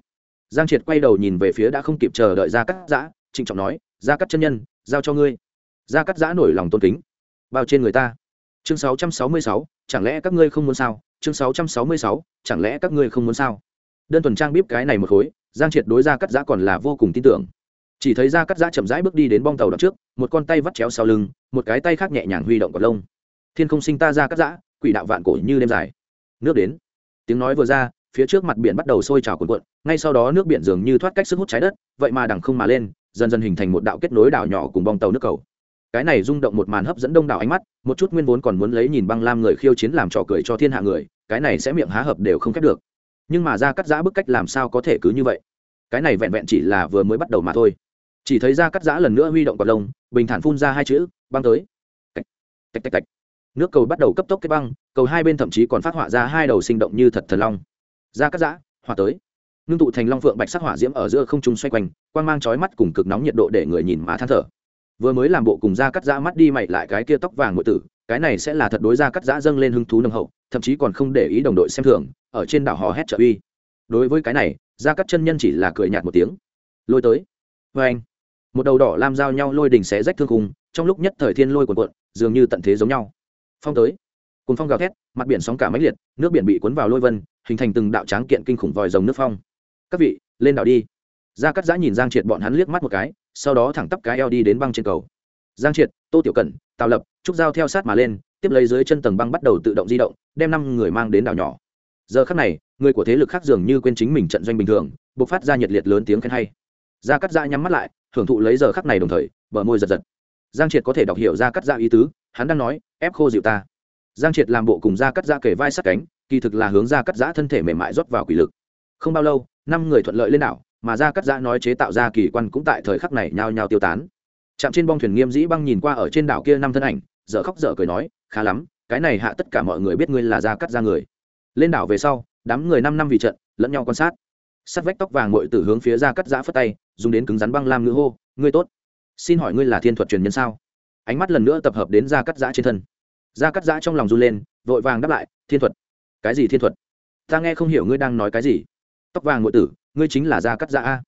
Giang triệt quay đầu nhìn về phía đã không kịp chờ đợi ra cắt giã, trịnh trọng nói ra cắt chân nhân, giao cho ngươi ra cắt giã nổi lòng tôn kính. Bao trên người ta. Chương 666, chẳng lẽ các ngươi không muốn sao? Chương 666, chẳng lẽ các ngươi không muốn sao? Đơn thuần trang bíp cái này một khối giang triệt đối ra cắt giã còn là vô cùng tin tưởng. Chỉ thấy ra cắt giã chậm rãi bước đi đến bong tàu đằng trước một con tay vắt chéo sau lưng một cái tay khác nhẹ nhàng huy động cọt lông. Thiên không sinh ta ra cắt giã quỷ đạo vạn cổ như đêm dài. Nước đến. Tiếng nói vừa ra phía trước mặt biển bắt đầu sôi trào cuồn cuộn ngay sau đó nước biển dường như thoát cách sức hút trái đất vậy mà đằng không mà lên dần dần hình thành một đạo kết nối đảo nhỏ cùng bong tàu nước cầu cái này rung động một màn hấp dẫn đông đảo ánh mắt, một chút nguyên vốn còn muốn lấy nhìn băng lam người khiêu chiến làm trò cười cho thiên hạ người, cái này sẽ miệng há hợp đều không khép được. Nhưng mà ra cắt giã bức cách làm sao có thể cứ như vậy? Cái này vẹn vẹn chỉ là vừa mới bắt đầu mà thôi. Chỉ thấy ra cắt giã lần nữa huy động cọt lông, bình thản phun ra hai chữ, băng tới. Tạch tạch tạch tạch. Nước cầu bắt đầu cấp tốc kết băng, cầu hai bên thậm chí còn phát họa ra hai đầu sinh động như thật thần long. Ra cắt giã hỏa tới. Ngưng tụ thành long phượng bạch sắc hỏa diễm ở giữa không trung xoay quanh, quang mang chói mắt cùng cực nóng nhiệt độ để người nhìn má than thở vừa mới làm bộ cùng ra cắt giã mắt đi mày lại cái kia tóc vàng ngụy tử, cái này sẽ là thật đối ra cắt giã dâng lên hứng thú nâng hậu, thậm chí còn không để ý đồng đội xem thường, ở trên đảo hò hét trợ uy. Đối với cái này ra cắt chân nhân chỉ là cười nhạt một tiếng. Lôi tới. Vê anh, một đầu đỏ làm giao nhau lôi đình xé rách thương khùng trong lúc nhất thời thiên lôi cuộn cuộn, dường như tận thế giống nhau. Phong tới. Cùng phong gào thét, mặt biển sóng cả máy liệt, nước biển bị cuốn vào lôi vân, hình thành từng đạo tráng kiện kinh khủng vòi rồng nước phong. Các vị, lên đảo đi gia cắt giã nhìn giang triệt bọn hắn liếc mắt một cái, sau đó thẳng tắp cái eo đi đến băng trên cầu. Giang triệt, tô tiểu cẩn, tào lập, trúc giao theo sát mà lên, tiếp lấy dưới chân tầng băng bắt đầu tự động di động, đem năm người mang đến đảo nhỏ. Giờ khắc này, người của thế lực khác dường như quên chính mình trận doanh bình thường buộc phát ra nhiệt liệt lớn tiếng khen hay. Gia cắt giã nhắm mắt lại, hưởng thụ lấy giờ khắc này đồng thời, bờ môi giật giật. Giang triệt có thể đọc hiểu gia cắt giã ý tứ, hắn đang nói, ép khô dịu ta. Giang triệt làm bộ cùng gia cắt giã kể vai sát cánh, kỳ thực là hướng gia cắt giã thân thể mềm mại rót vào quỷ lực. Không bao lâu, năm người thuận lợi lên đảo mà gia cắt giã nói chế tạo ra kỳ quan cũng tại thời khắc này nhao nhao tiêu tán. Chạm trên bong thuyền nghiêm dĩ băng nhìn qua ở trên đảo kia năm thân ảnh, dở khóc dở cười nói, khá lắm, cái này hạ tất cả mọi người biết ngươi là gia cắt ra người. Lên đảo về sau, đám người năm năm vì trận, lẫn nhau quan sát. Sắt vách tóc vàng mội từ hướng phía gia cắt giã phất tay, dùng đến cứng rắn băng lam ngữ hô, ngươi tốt. Xin hỏi ngươi là thiên thuật truyền nhân sao? Ánh mắt lần nữa tập hợp đến gia cắt giã trên thân. Gia cắt giã trong lòng run lên, vội vàng đáp lại, thiên thuật. Cái gì thiên thuật? Ta nghe không hiểu ngươi đang nói cái gì. Tóc vàng ngội tử ngươi chính là gia cắt gia a.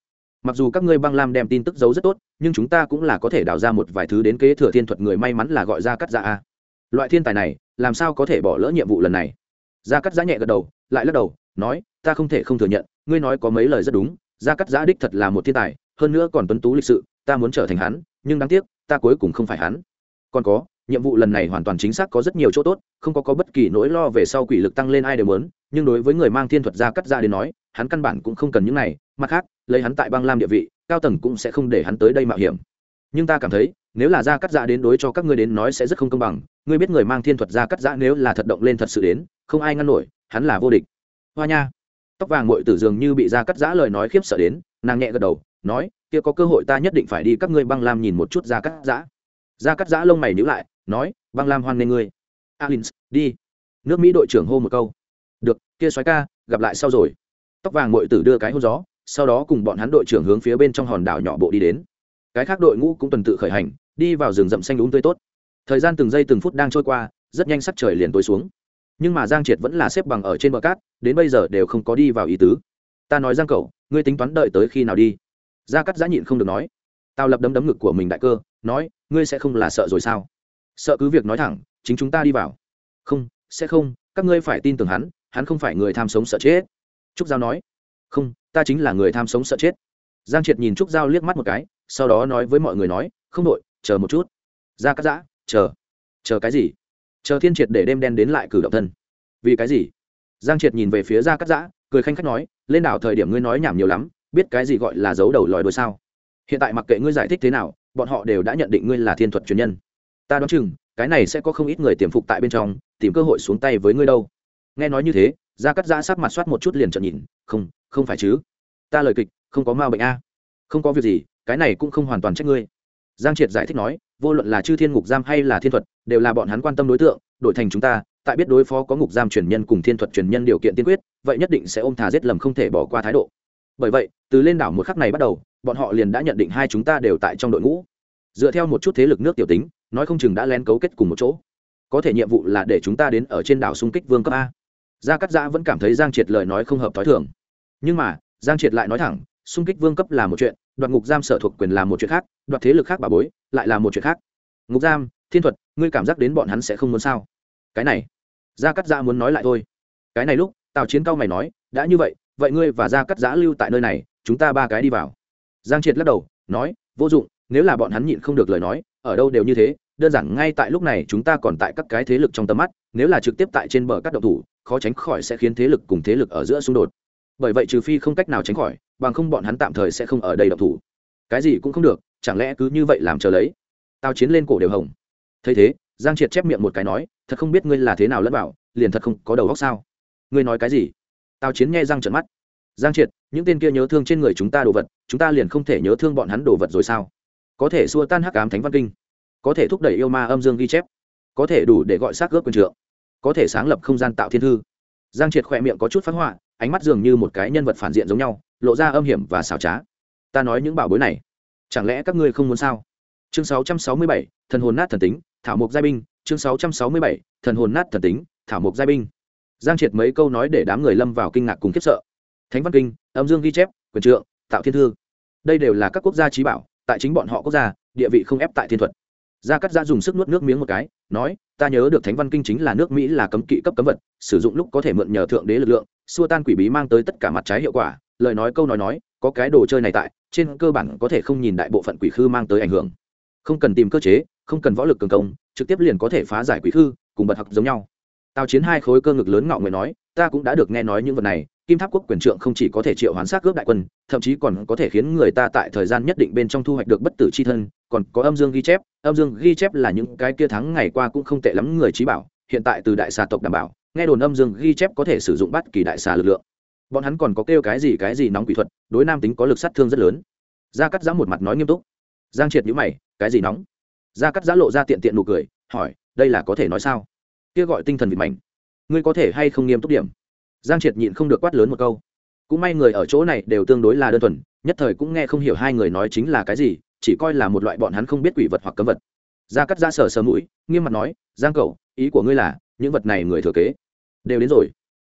Mặc dù các ngươi băng lam đem tin tức giấu rất tốt, nhưng chúng ta cũng là có thể đào ra một vài thứ đến kế thừa thiên thuật người may mắn là gọi gia cắt gia a. Loại thiên tài này, làm sao có thể bỏ lỡ nhiệm vụ lần này? Gia cắt giã nhẹ gật đầu, lại lắc đầu, nói, ta không thể không thừa nhận, ngươi nói có mấy lời rất đúng, gia cắt giã đích thật là một thiên tài, hơn nữa còn tuấn tú lịch sự, ta muốn trở thành hắn, nhưng đáng tiếc, ta cuối cùng không phải hắn. Còn có nhiệm vụ lần này hoàn toàn chính xác có rất nhiều chỗ tốt, không có có bất kỳ nỗi lo về sau quỷ lực tăng lên ai đều muốn, nhưng đối với người mang thiên thuật gia cắt ra đến nói, hắn căn bản cũng không cần những này, mặt khác, lấy hắn tại băng lam địa vị, cao tầng cũng sẽ không để hắn tới đây mạo hiểm. Nhưng ta cảm thấy, nếu là gia cắt dạ đến đối cho các ngươi đến nói sẽ rất không công bằng, ngươi biết người mang thiên thuật gia cắt dạ nếu là thật động lên thật sự đến, không ai ngăn nổi, hắn là vô địch. Hoa nha. Tóc vàng ngồi tử dường như bị gia cắt giã lời nói khiếp sợ đến, nàng nhẹ gật đầu, nói, kia có cơ hội ta nhất định phải đi các ngươi băng lam nhìn một chút gia cắt giã. Gia cắt giã lông mày nhữ lại nói, băng lam hoan nghê ngươi. Alin đi. Nước mỹ đội trưởng hô một câu. Được, kia xoáy ca, gặp lại sau rồi. Tóc vàng mội tử đưa cái hôn gió, sau đó cùng bọn hắn đội trưởng hướng phía bên trong hòn đảo nhỏ bộ đi đến. Cái khác đội ngũ cũng tuần tự khởi hành, đi vào rừng rậm xanh đúng tươi tốt. Thời gian từng giây từng phút đang trôi qua, rất nhanh sắc trời liền tối xuống. Nhưng mà giang triệt vẫn là xếp bằng ở trên bờ cát, đến bây giờ đều không có đi vào ý tứ. Ta nói giang cậu, ngươi tính toán đợi tới khi nào đi? Gia cắt giã nhịn không được nói. Tao lập đấm đấm ngực của mình đại cơ, nói, ngươi sẽ không là sợ rồi sao? Sợ cứ việc nói thẳng, chính chúng ta đi vào. Không, sẽ không, các ngươi phải tin tưởng hắn hắn không phải người tham sống sợ chết. Trúc giao nói. Không, ta chính là người tham sống sợ chết. Giang triệt nhìn trúc giao liếc mắt một cái, sau đó nói với mọi người nói, không đội, chờ một chút. Ra cắt giã chờ. Chờ cái gì? Chờ thiên triệt để đêm đen đến lại cử động thân. Vì cái gì? Giang triệt nhìn về phía ra cắt giã cười khanh khách nói, lên đảo thời điểm ngươi nói nhảm nhiều lắm, biết cái gì gọi là giấu đầu lòi đôi sao? Hiện tại mặc kệ ngươi giải thích thế nào, bọn họ đều đã nhận định ngươi là thiên thuật truyền nhân ta đoán chừng, cái này sẽ có không ít người tiềm phục tại bên trong, tìm cơ hội xuống tay với ngươi đâu. Nghe nói như thế, gia cắt giã sắc mặt soát một chút liền trợn nhìn, không không phải chứ. Ta lời kịch, không có ma bệnh a. Không có việc gì, cái này cũng không hoàn toàn trách ngươi. Giang triệt giải thích nói, vô luận là chư thiên ngục giam hay là thiên thuật, đều là bọn hắn quan tâm đối tượng, đổi thành chúng ta, tại biết đối phó có ngục giam truyền nhân cùng thiên thuật truyền nhân điều kiện tiên quyết, vậy nhất định sẽ ôm thà giết lầm không thể bỏ qua thái độ. Bởi vậy, từ lên đảo một khắc này bắt đầu, bọn họ liền đã nhận định hai chúng ta đều tại trong đội ngũ. Dựa theo một chút thế lực nước tiểu tính nói không chừng đã lén cấu kết cùng một chỗ. Có thể nhiệm vụ là để chúng ta đến ở trên đảo xung kích vương cấp a. Gia cắt giã vẫn cảm thấy giang triệt lời nói không hợp t h ó i thường. Nhưng mà, giang triệt lại nói thẳng, xung kích vương cấp là một chuyện, đoạt ngục giam sở thuộc quyền là một chuyện khác, đoạt thế lực khác bà bối, lại là một chuyện khác. Ngục giam, thiên thuật, ngươi cảm giác đến bọn hắn sẽ không muốn sao? Cái này, gia cắt giã muốn nói lại thôi. Cái này lúc, tào chiến cao mày nói, đã như vậy vậy ngươi và gia cắt giã lưu tại nơi này, chúng ta ba cái đi vào. Giang triệt lắc đầu, nói, vô dụng, nếu là bọn hắn nhịn không được lời nói, ở đâu đều như thế đơn giản, ngay tại lúc này chúng ta còn tại các cái thế lực trong tầm mắt, nếu là trực tiếp tại trên bờ các động thủ, khó tránh khỏi sẽ khiến thế lực cùng thế lực ở giữa xung đột. Bởi vậy trừ phi không cách nào tránh khỏi, bằng không bọn hắn tạm thời sẽ không ở đây động thủ. Cái gì cũng không được, chẳng lẽ cứ như vậy làm chờ lấy? Tao chiến lên cổ đều hồng. Thấy thế, giang triệt chép miệng một cái nói, thật không biết ngươi là thế nào lẫn bảo liền thật không có đầu góc sao? Ngươi nói cái gì? Tao chiến nghe răng trợn mắt. Giang triệt, những tên kia nhớ thương trên người chúng ta đồ vật, chúng ta liền không thể nhớ thương bọn hắn đồ vật rồi sao? Có thể xua tan hắc ám thánh văn kinh có thể thúc đẩy yêu ma âm dương ghi chép có thể đủ để gọi xác ướp quyền trượng có thể sáng lập không gian tạo thiên thư. Giang triệt khỏe miệng có chút phát họa ánh mắt dường như một cái nhân vật phản diện giống nhau lộ ra âm hiểm và xảo trá. Ta nói những bảo bối này chẳng lẽ các ngươi không muốn sao? Chương 667, thần hồn nát thần tính thảo mộc giai binh. Chương 667, thần hồn nát thần tính thảo mộc giai binh. Giang triệt mấy câu nói để đám người lâm vào kinh ngạc cùng khiếp sợ. Thánh văn kinh âm dương ghi chép quyền trượng tạo thiên thư. Đây đều là các quốc gia trí bảo tại chính bọn họ quốc gia địa vị không ép tại thiên thuật gia cắt giã dùng sức nuốt nước miếng một cái, nói, ta nhớ được thánh văn kinh chính là nước mỹ là cấm kỵ cấp cấm vật, sử dụng lúc có thể mượn nhờ thượng đế lực lượng, xua tan quỷ bí mang tới tất cả mặt trái hiệu quả, lời nói câu nói nói, có cái đồ chơi này tại, trên cơ bản có thể không nhìn đại bộ phận quỷ khư mang tới ảnh hưởng. Không cần tìm cơ chế, không cần võ lực cường công, trực tiếp liền có thể phá giải quỷ khư, cùng bật học giống nhau tào chiến hai khối cơ ngực lớn ngạo nguyện nói, ta cũng đã được nghe nói những vật này, kim tháp quốc quyền trượng không chỉ có thể triệu hoán sát cướp đại quân, thậm chí còn có thể khiến người ta tại thời gian nhất định bên trong thu hoạch được bất tử c h i thân, còn có âm dương ghi chép, âm dương ghi chép là những cái kia thắng ngày qua cũng không tệ lắm người trí bảo, hiện tại từ đại xà tộc đảm bảo, nghe đồn âm dương ghi chép có thể sử dụng bắt kỳ đại xà lực lượng. Bọn hắn còn có kêu cái gì cái gì nóng quỷ thuật, đối nam tính có lực sát thương rất lớn. Gia cắt giã một mặt nói nghiêm túc. Giang triệt nhữ mày, cái gì nóng? Gia cắt giã lộ ra tiện tiện nụ cười, hỏi, đây là có thể nói sao? Kia gọi tinh thần vịt mảnh. Ngươi có thể hay không nghiêm túc điểm? Giang triệt nhịn không được quát lớn một câu. Cũng may người ở chỗ này đều tương đối là đơn thuần, nhất thời cũng nghe không hiểu hai người nói chính là cái gì, chỉ coi là một loại bọn hắn không biết quỷ vật hoặc cấm vật. Gia cắt ra sờ sờ mũi, nghiêm mặt nói, giang cậu, ý của ngươi là, những vật này người thừa kế. Đều đến rồi.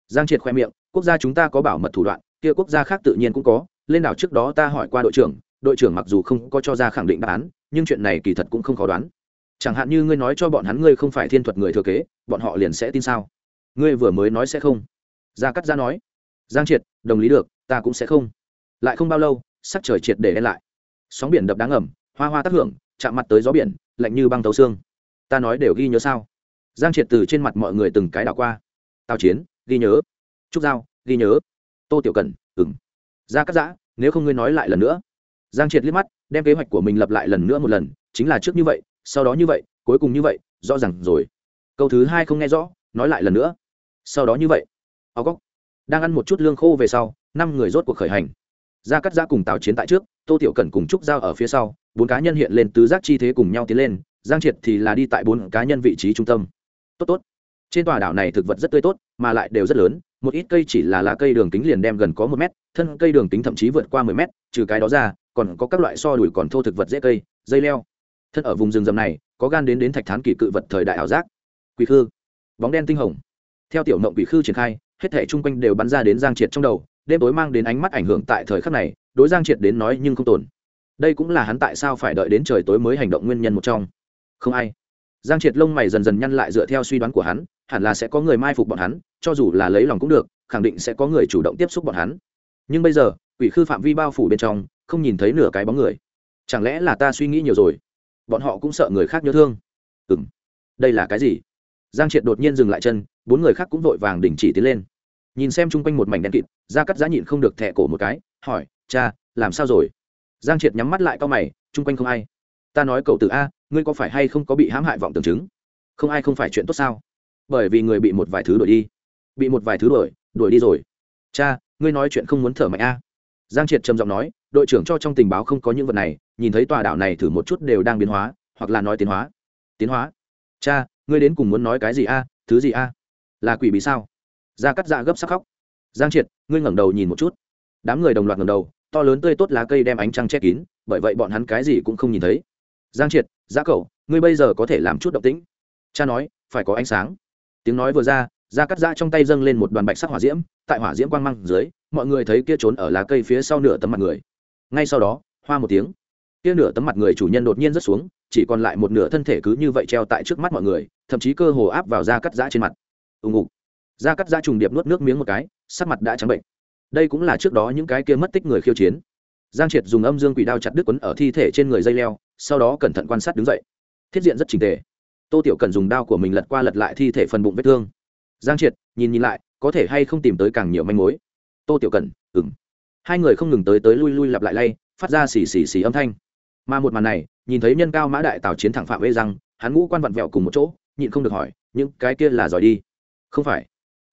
Giang triệt khoe miệng, quốc gia chúng ta có bảo mật thủ đoạn, kia quốc gia khác tự nhiên cũng có, lên đảo trước đó ta hỏi qua đội trưởng đội trưởng mặc dù không có cho ra khẳng định đáp án, nhưng chuyện này kỳ thật cũng không khó đoán chẳng hạn như ngươi nói cho bọn hắn ngươi không phải thiên thuật người thừa kế, bọn họ liền sẽ tin sao? Ngươi vừa mới nói sẽ không. Gia cắt gia nói. Giang triệt, đồng lý được, ta cũng sẽ không. Lại không bao lâu, sắc trời triệt để đen lại. Sóng biển đập đáng ẩm hoa hoa tác hưởng, chạm mặt tới gió biển, lạnh như băng tấu xương. Ta nói đều ghi nhớ sao? Giang triệt từ trên mặt mọi người từng cái đảo qua. Tào chiến, ghi nhớ. Trúc giao, ghi nhớ. Tô tiểu cần ừng gia cắt giã, nếu không ngươi nói lại lần nữa. Giang triệt liếc mắt, đem kế hoạch của mình lập lại lần nữa một lần, chính là trước như vậy sau đó như vậy, cuối cùng như vậy, rõ r à n g rồi. Câu thứ hai không nghe rõ, nói lại lần nữa. Sau đó như vậy. Ao góc đang ăn một chút lương khô về sau, năm người rốt cuộc khởi hành. Gia cắt giã cùng tào chiến tại trước, tô tiểu cần cùng trúc giao ở phía sau, bốn cá nhân hiện lên tứ giác chi thế cùng nhau tiến lên, giang triệt thì là đi tại bốn cá nhân vị trí trung tâm. Tốt tốt. Trên tòa đảo này thực vật rất tươi tốt, mà lại đều rất lớn, một ít cây chỉ là lá cây đường kính liền đem gần có một mét, thân cây đường kính thậm chí vượt qua mười mét, trừ cái đó ra, còn có các loại so đùi còn thô thực vật dễ cây, dây leo thân ở vùng rừng rầm này, có gan đến đến thạch thán kỷ cự vật thời đại ảo giác. Quỷ khư. Bóng đen tinh hồng. Theo tiểu mộng quỷ khư triển khai, hết thể chung quanh đều bắn ra đến giang triệt trong đầu, đêm tối mang đến ánh mắt ảnh hưởng tại thời khắc này, đối giang triệt đến nói nhưng không tồn. Đây cũng là hắn tại sao phải đợi đến trời tối mới hành động nguyên nhân một trong. Không ai. Giang triệt lông mày dần dần nhăn lại dựa theo suy đoán của hắn, hẳn là sẽ có người mai phục bọn hắn, cho dù là lấy lòng cũng được, khẳng định sẽ có người chủ động tiếp xúc bọn hắn. Nhưng bây giờ, quỷ khư phạm vi bao phủ bên trong, không nhìn thấy nửa cái bóng người. Chẳng lẽ là ta suy nghĩ nhiều rồi? Bọn họ cũng sợ người khác nhớ thương. Ừ m đây là cái gì? Giang triệt đột nhiên dừng lại chân, bốn người khác cũng vội vàng đình chỉ tiến lên. Nhìn xem chung quanh một mảnh đen kịt, gia cắt giá nhịn không được thẹ cổ một cái, hỏi, cha, làm sao rồi? Giang triệt nhắm mắt lại cao mày, chung quanh không ai. Ta nói cậu tử a, ngươi có phải hay không có bị hãm hại vọng tưởng chứng? Không ai không phải chuyện tốt sao? Bởi vì người bị một vài thứ đuổi đi. Bị một vài thứ đuổi đuổi đi rồi. Cha, ngươi nói chuyện không muốn thở mạnh a. Giang triệt trầm giọng nói đội trưởng cho trong tình báo không có những vật này, nhìn thấy tòa đảo này thử một chút đều đang biến hóa, hoặc là nói tiến hóa. Tiến hóa? Cha, ngươi đến cùng muốn nói cái gì a? Thứ gì a? Là quỷ bí sao? Gia cắt dạ gấp sắc khóc. Giang triệt, ngươi ngẩng đầu nhìn một chút. Đám người đồng loạt ngẩng đầu, to lớn tươi tốt lá cây đem ánh trăng che kín, bởi vậy bọn hắn cái gì cũng không nhìn thấy. Giang triệt dạ giá cậu ngươi bây giờ có thể làm chút động tĩnh. Cha nói, phải có ánh sáng. Tiếng nói vừa ra dạ gia cắt dạ trong tay dâng lên một đoàn bạch sắc hỏa diễm, tại hỏa diễm quang măng dưới, mọi người thấy kia trốn ở lá cây phía sau nửa tấm mặt người ngay sau đó, hoa một tiếng. Kia nửa tấm mặt người chủ nhân đột nhiên rớt xuống, chỉ còn lại một nửa thân thể cứ như vậy treo tại trước mắt mọi người, thậm chí cơ hồ áp vào da cắt giã trên mặt. Ùng ục da cắt giã trùng điệp nuốt nước miếng một cái, sắc mặt đã trắng bệnh. Đây cũng là trước đó những cái kia mất tích người khiêu chiến. Giang triệt dùng âm dương quỷ đao chặt đứt quấn ở thi thể trên người dây leo, sau đó cẩn thận quan sát đứng dậy. Thiết diện rất trình tề. Tô tiểu cần dùng đao của mình lật qua lật lại thi thể phần bụng vết thương. Giang triệt, nhìn nhìn lại, có thể hay không tìm tới càng nhiều manh mối? Tô tiểu cần ừng hai người không ngừng tới tới lui lui lặp lại lay, phát ra xì xì xì âm thanh. Mà một màn này, nhìn thấy nhân cao mã đại tào chiến thẳng phạm ê rằng hắn ngũ quan vặn vẹo cùng một chỗ, nhịn không được hỏi, những cái kia là giỏi đi? Không phải.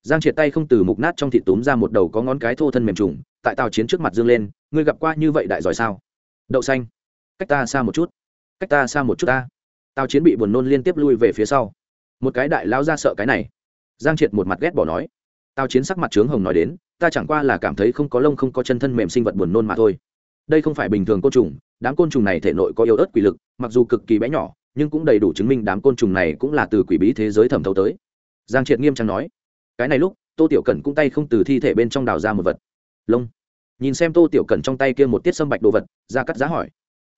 Giang triệt tay không từ mục nát trong thịt túm ra một đầu có ngón cái thô thân mềm trùng, tại tào chiến trước mặt dương lên, ngươi gặp qua như vậy đại giỏi sao? Đậu xanh. Cách ta xa một chút. Cách ta xa một chút ta. Tào chiến bị buồn nôn liên tiếp lui về phía sau. Một cái đại lao ra sợ cái này. Giang triệt một mặt ghét bỏ nói. Tào chiến sắc mặt trướng hồng nói đến ta chẳng qua là cảm thấy không có lông không có chân thân mềm sinh vật buồn nôn mà thôi. Đây không phải bình thường côn trùng, đám côn trùng này thể nội có yếu ớt quỷ lực, mặc dù cực kỳ bé nhỏ, nhưng cũng đầy đủ chứng minh đám côn trùng này cũng là từ quỷ bí thế giới thẩm thấu tới. Giang triệt nghiêm trang nói, cái này lúc, tô tiểu cẩn cũng tay không từ thi thể bên trong đào ra một vật. Lông? Nhìn xem tô tiểu cẩn trong tay kia một tiết sâm bạch đồ vật ra cắt giá hỏi,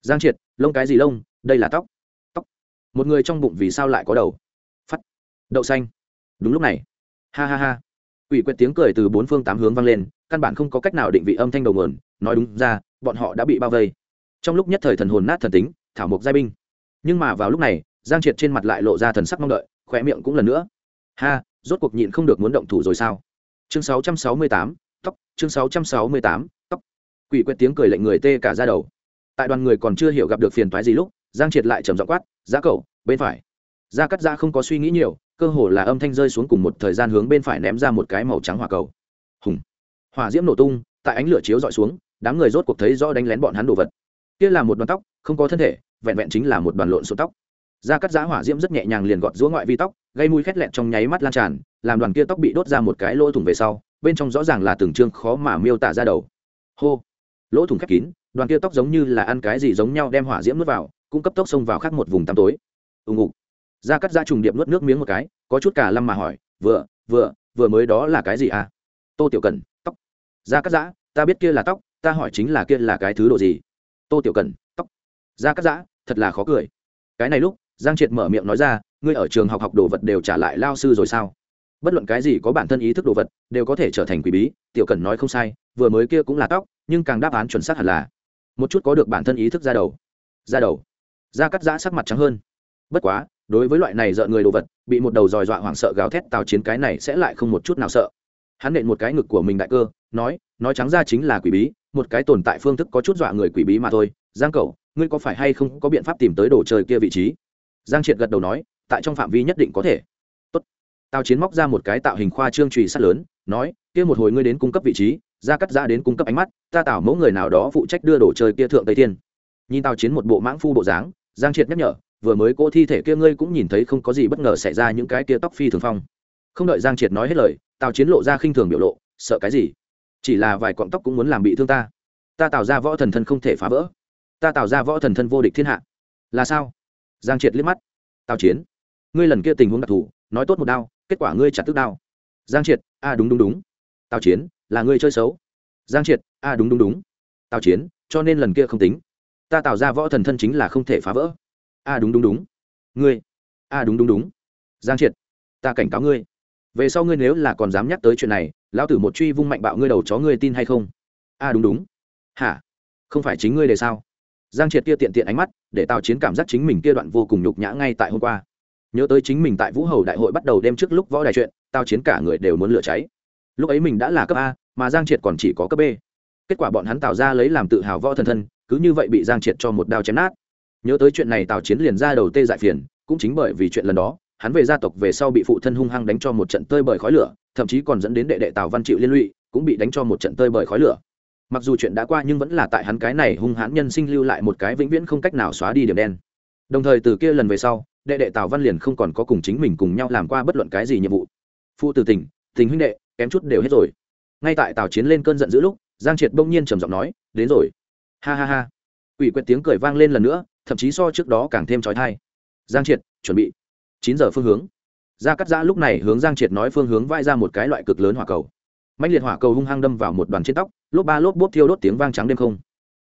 giang triệt, lông cái gì lông? Đây là tóc. Tóc? Một người trong bụng vì sao lại có đầu? Phắt. Đậu xanh. Đúng lúc này. Ha ha ha. Quỷ quyệt tiếng cười từ bốn phương tám hướng vang lên căn bản không có cách nào định vị âm thanh đầu nguồn nói đúng ra bọn họ đã bị bao vây. Trong lúc nhất thời thần hồn nát thần tính thảo mộc giai binh. Nhưng mà vào lúc này giang triệt trên mặt lại lộ ra thần sắc mong đợi khỏe miệng cũng lần nữa. Ha rốt cuộc nhịn không được muốn động thủ rồi sao? Chương 668, tóc chương 668, tóc. Quỷ quyệt tiếng cười lệnh người tê cả ra đầu. Tại đoàn người còn chưa hiểu gặp được phiền toái gì lúc giang triệt lại trầm giọng quát giá cậu bên phải gia cắt ra không có suy nghĩ nhiều, cơ hồ là âm thanh rơi xuống cùng một thời gian hướng bên phải ném ra một cái màu trắng hỏa cầu. Hùng! Hỏa diễm nổ tung, tại ánh lửa chiếu dọi xuống, đám người rốt cuộc thấy rõ đánh lén bọn hắn đồ vật. Kia là một đoàn tóc, không có thân thể, vẹn vẹn chính là một đoàn lộn xộn tóc. Gia cắt giã hỏa diễm rất nhẹ nhàng liền gọt giữa ngoại vi tóc, gây mùi khét lẹn trong nháy mắt lan tràn, làm đoàn kia tóc bị đốt ra một cái lỗ thủng về sau, bên trong rõ ràng là từng chương khó mà miêu tả ra đầu. Hô! Lỗ thủng khép kín, đoàn kia tóc giống như là ăn cái gì giống nhau đem hỏa diễm nuốt vào, cung cấp tốc xông vào khác một vùng tăm tối. Ùng ục! Gia cắt da trùng điệp nuốt nước miếng một cái, có chút cả lâm mà hỏi, vừa vừa vừa mới đó là cái gì à? Tô tiểu cần tóc. Gia cắt giã, ta biết kia là tóc, ta hỏi chính là kia là cái thứ độ gì? Tô tiểu cần tóc. Gia cắt giã, thật là khó cười. Cái này lúc, giang triệt mở miệng nói ra, ngươi ở trường học học đồ vật đều trả lại lao sư rồi sao? Bất luận cái gì có bản thân ý thức đồ vật, đều có thể trở thành quỷ bí. Tiểu cần nói không sai, vừa mới kia cũng là tóc, nhưng càng đáp án chuẩn xác hẳn là một chút có được bản thân ý thức ra đầu. Ra đầu. Da cắt giã sắc mặt trắng hơn. Bất quá đối với loại này dợ người đồ vật, bị một đầu dòi dọa hoảng sợ gào thét tào chiến cái này sẽ lại không một chút nào sợ. Hắn nện một cái ngực của mình đại cơ, nói nói trắng ra chính là quỷ bí, một cái tồn tại phương thức có chút dọa người quỷ bí mà thôi. Giang cầu ngươi có phải hay không có biện pháp tìm tới đồ chơi kia vị trí? Giang triệt gật đầu nói, tại trong phạm vi nhất định có thể. Tốt. tào chiến móc ra một cái tạo hình khoa trương trùy sắt lớn, nói, kia một hồi ngươi đến cung cấp vị trí, ra cắt ra đến cung cấp ánh mắt, ta tạo mẫu người nào đó phụ trách đưa đồ chơi kia thượng tây thiên. Nhìn tào chiến một bộ mãng phu bộ dáng, giang triệt nhắc nhở vừa mới cỗ thi thể kia ngươi cũng nhìn thấy không có gì bất ngờ xảy ra những cái kia tóc phi thường phong. Không đợi giang triệt nói hết lời, tào chiến lộ ra khinh thường biểu lộ, sợ cái gì? Chỉ là vài cọng tóc cũng muốn làm bị thương ta. Ta tạo ra võ thần thân không thể phá vỡ. Ta tạo ra võ thần thân vô địch thiên hạ. Là sao? Giang triệt liếc mắt. Tào chiến, ngươi lần kia tình huống đặc thù, nói tốt một đao, kết quả ngươi chặt tức đao. Giang triệt a à đúng đúng đúng. Tào chiến, là ngươi chơi xấu. Giang triệt a à đúng đúng đúng. Tào chiến, cho nên lần kia không tính. Ta tạo ra võ thần thân chính là không thể phá vỡ a đúng đúng đúng. Ngươi. A đúng đúng đúng. Giang triệt, ta cảnh cáo ngươi. Về sau ngươi nếu là còn dám nhắc tới chuyện này, lão tử một truy vung mạnh bạo ngươi đầu chó ngươi tin hay không? A đúng đúng. Hả? Không phải chính ngươi để sao? Giang triệt kia tiện tiện ánh mắt, để tào chiến cảm giác chính mình kia đoạn vô cùng nhục nhã ngay tại hôm qua. Nhớ tới chính mình tại vũ hầu đại hội bắt đầu đêm trước lúc võ đài chuyện, tào chiến cả người đều muốn lửa cháy. Lúc ấy mình đã là cấp a, mà giang triệt còn chỉ có cấp b. Kết quả bọn hắn tạo ra lấy làm tự hào võ thần thân, cứ như vậy bị giang triệt cho một đao chém nát nhớ tới chuyện này tào chiến liền ra đầu tê dại phiền cũng chính bởi vì chuyện lần đó hắn về gia tộc về sau bị phụ thân hung hăng đánh cho một trận tơi bời khói lửa thậm chí còn dẫn đến đệ đệ tào văn chịu liên lụy cũng bị đánh cho một trận tơi bời khói lửa mặc dù chuyện đã qua nhưng vẫn là tại hắn cái này hung hãn nhân sinh lưu lại một cái vĩnh viễn không cách nào xóa đi điểm đen đồng thời từ kia lần về sau đệ đệ tào văn liền không còn có cùng chính mình cùng nhau làm qua bất luận cái gì nhiệm vụ phụ từ tình tình huynh đệ kém chút đều hết rồi ngay tại tào chiến lên cơn giận dữ lúc giang triệt bỗng nhiên trầm giọng nói đến rồi ha ha ha ủy quyết tiếng cười vang lên lần nữa thậm chí so trước đó càng thêm trói thai. Giang triệt, chuẩn bị. Chín giờ phương hướng. Gia cắt giã lúc này hướng giang triệt nói phương hướng vai ra một cái loại cực lớn hỏa cầu. Mạnh liệt hỏa cầu hung hăng đâm vào một đoàn trên tóc, lốp ba lốp bốp thiêu đốt tiếng vang trắng đêm không.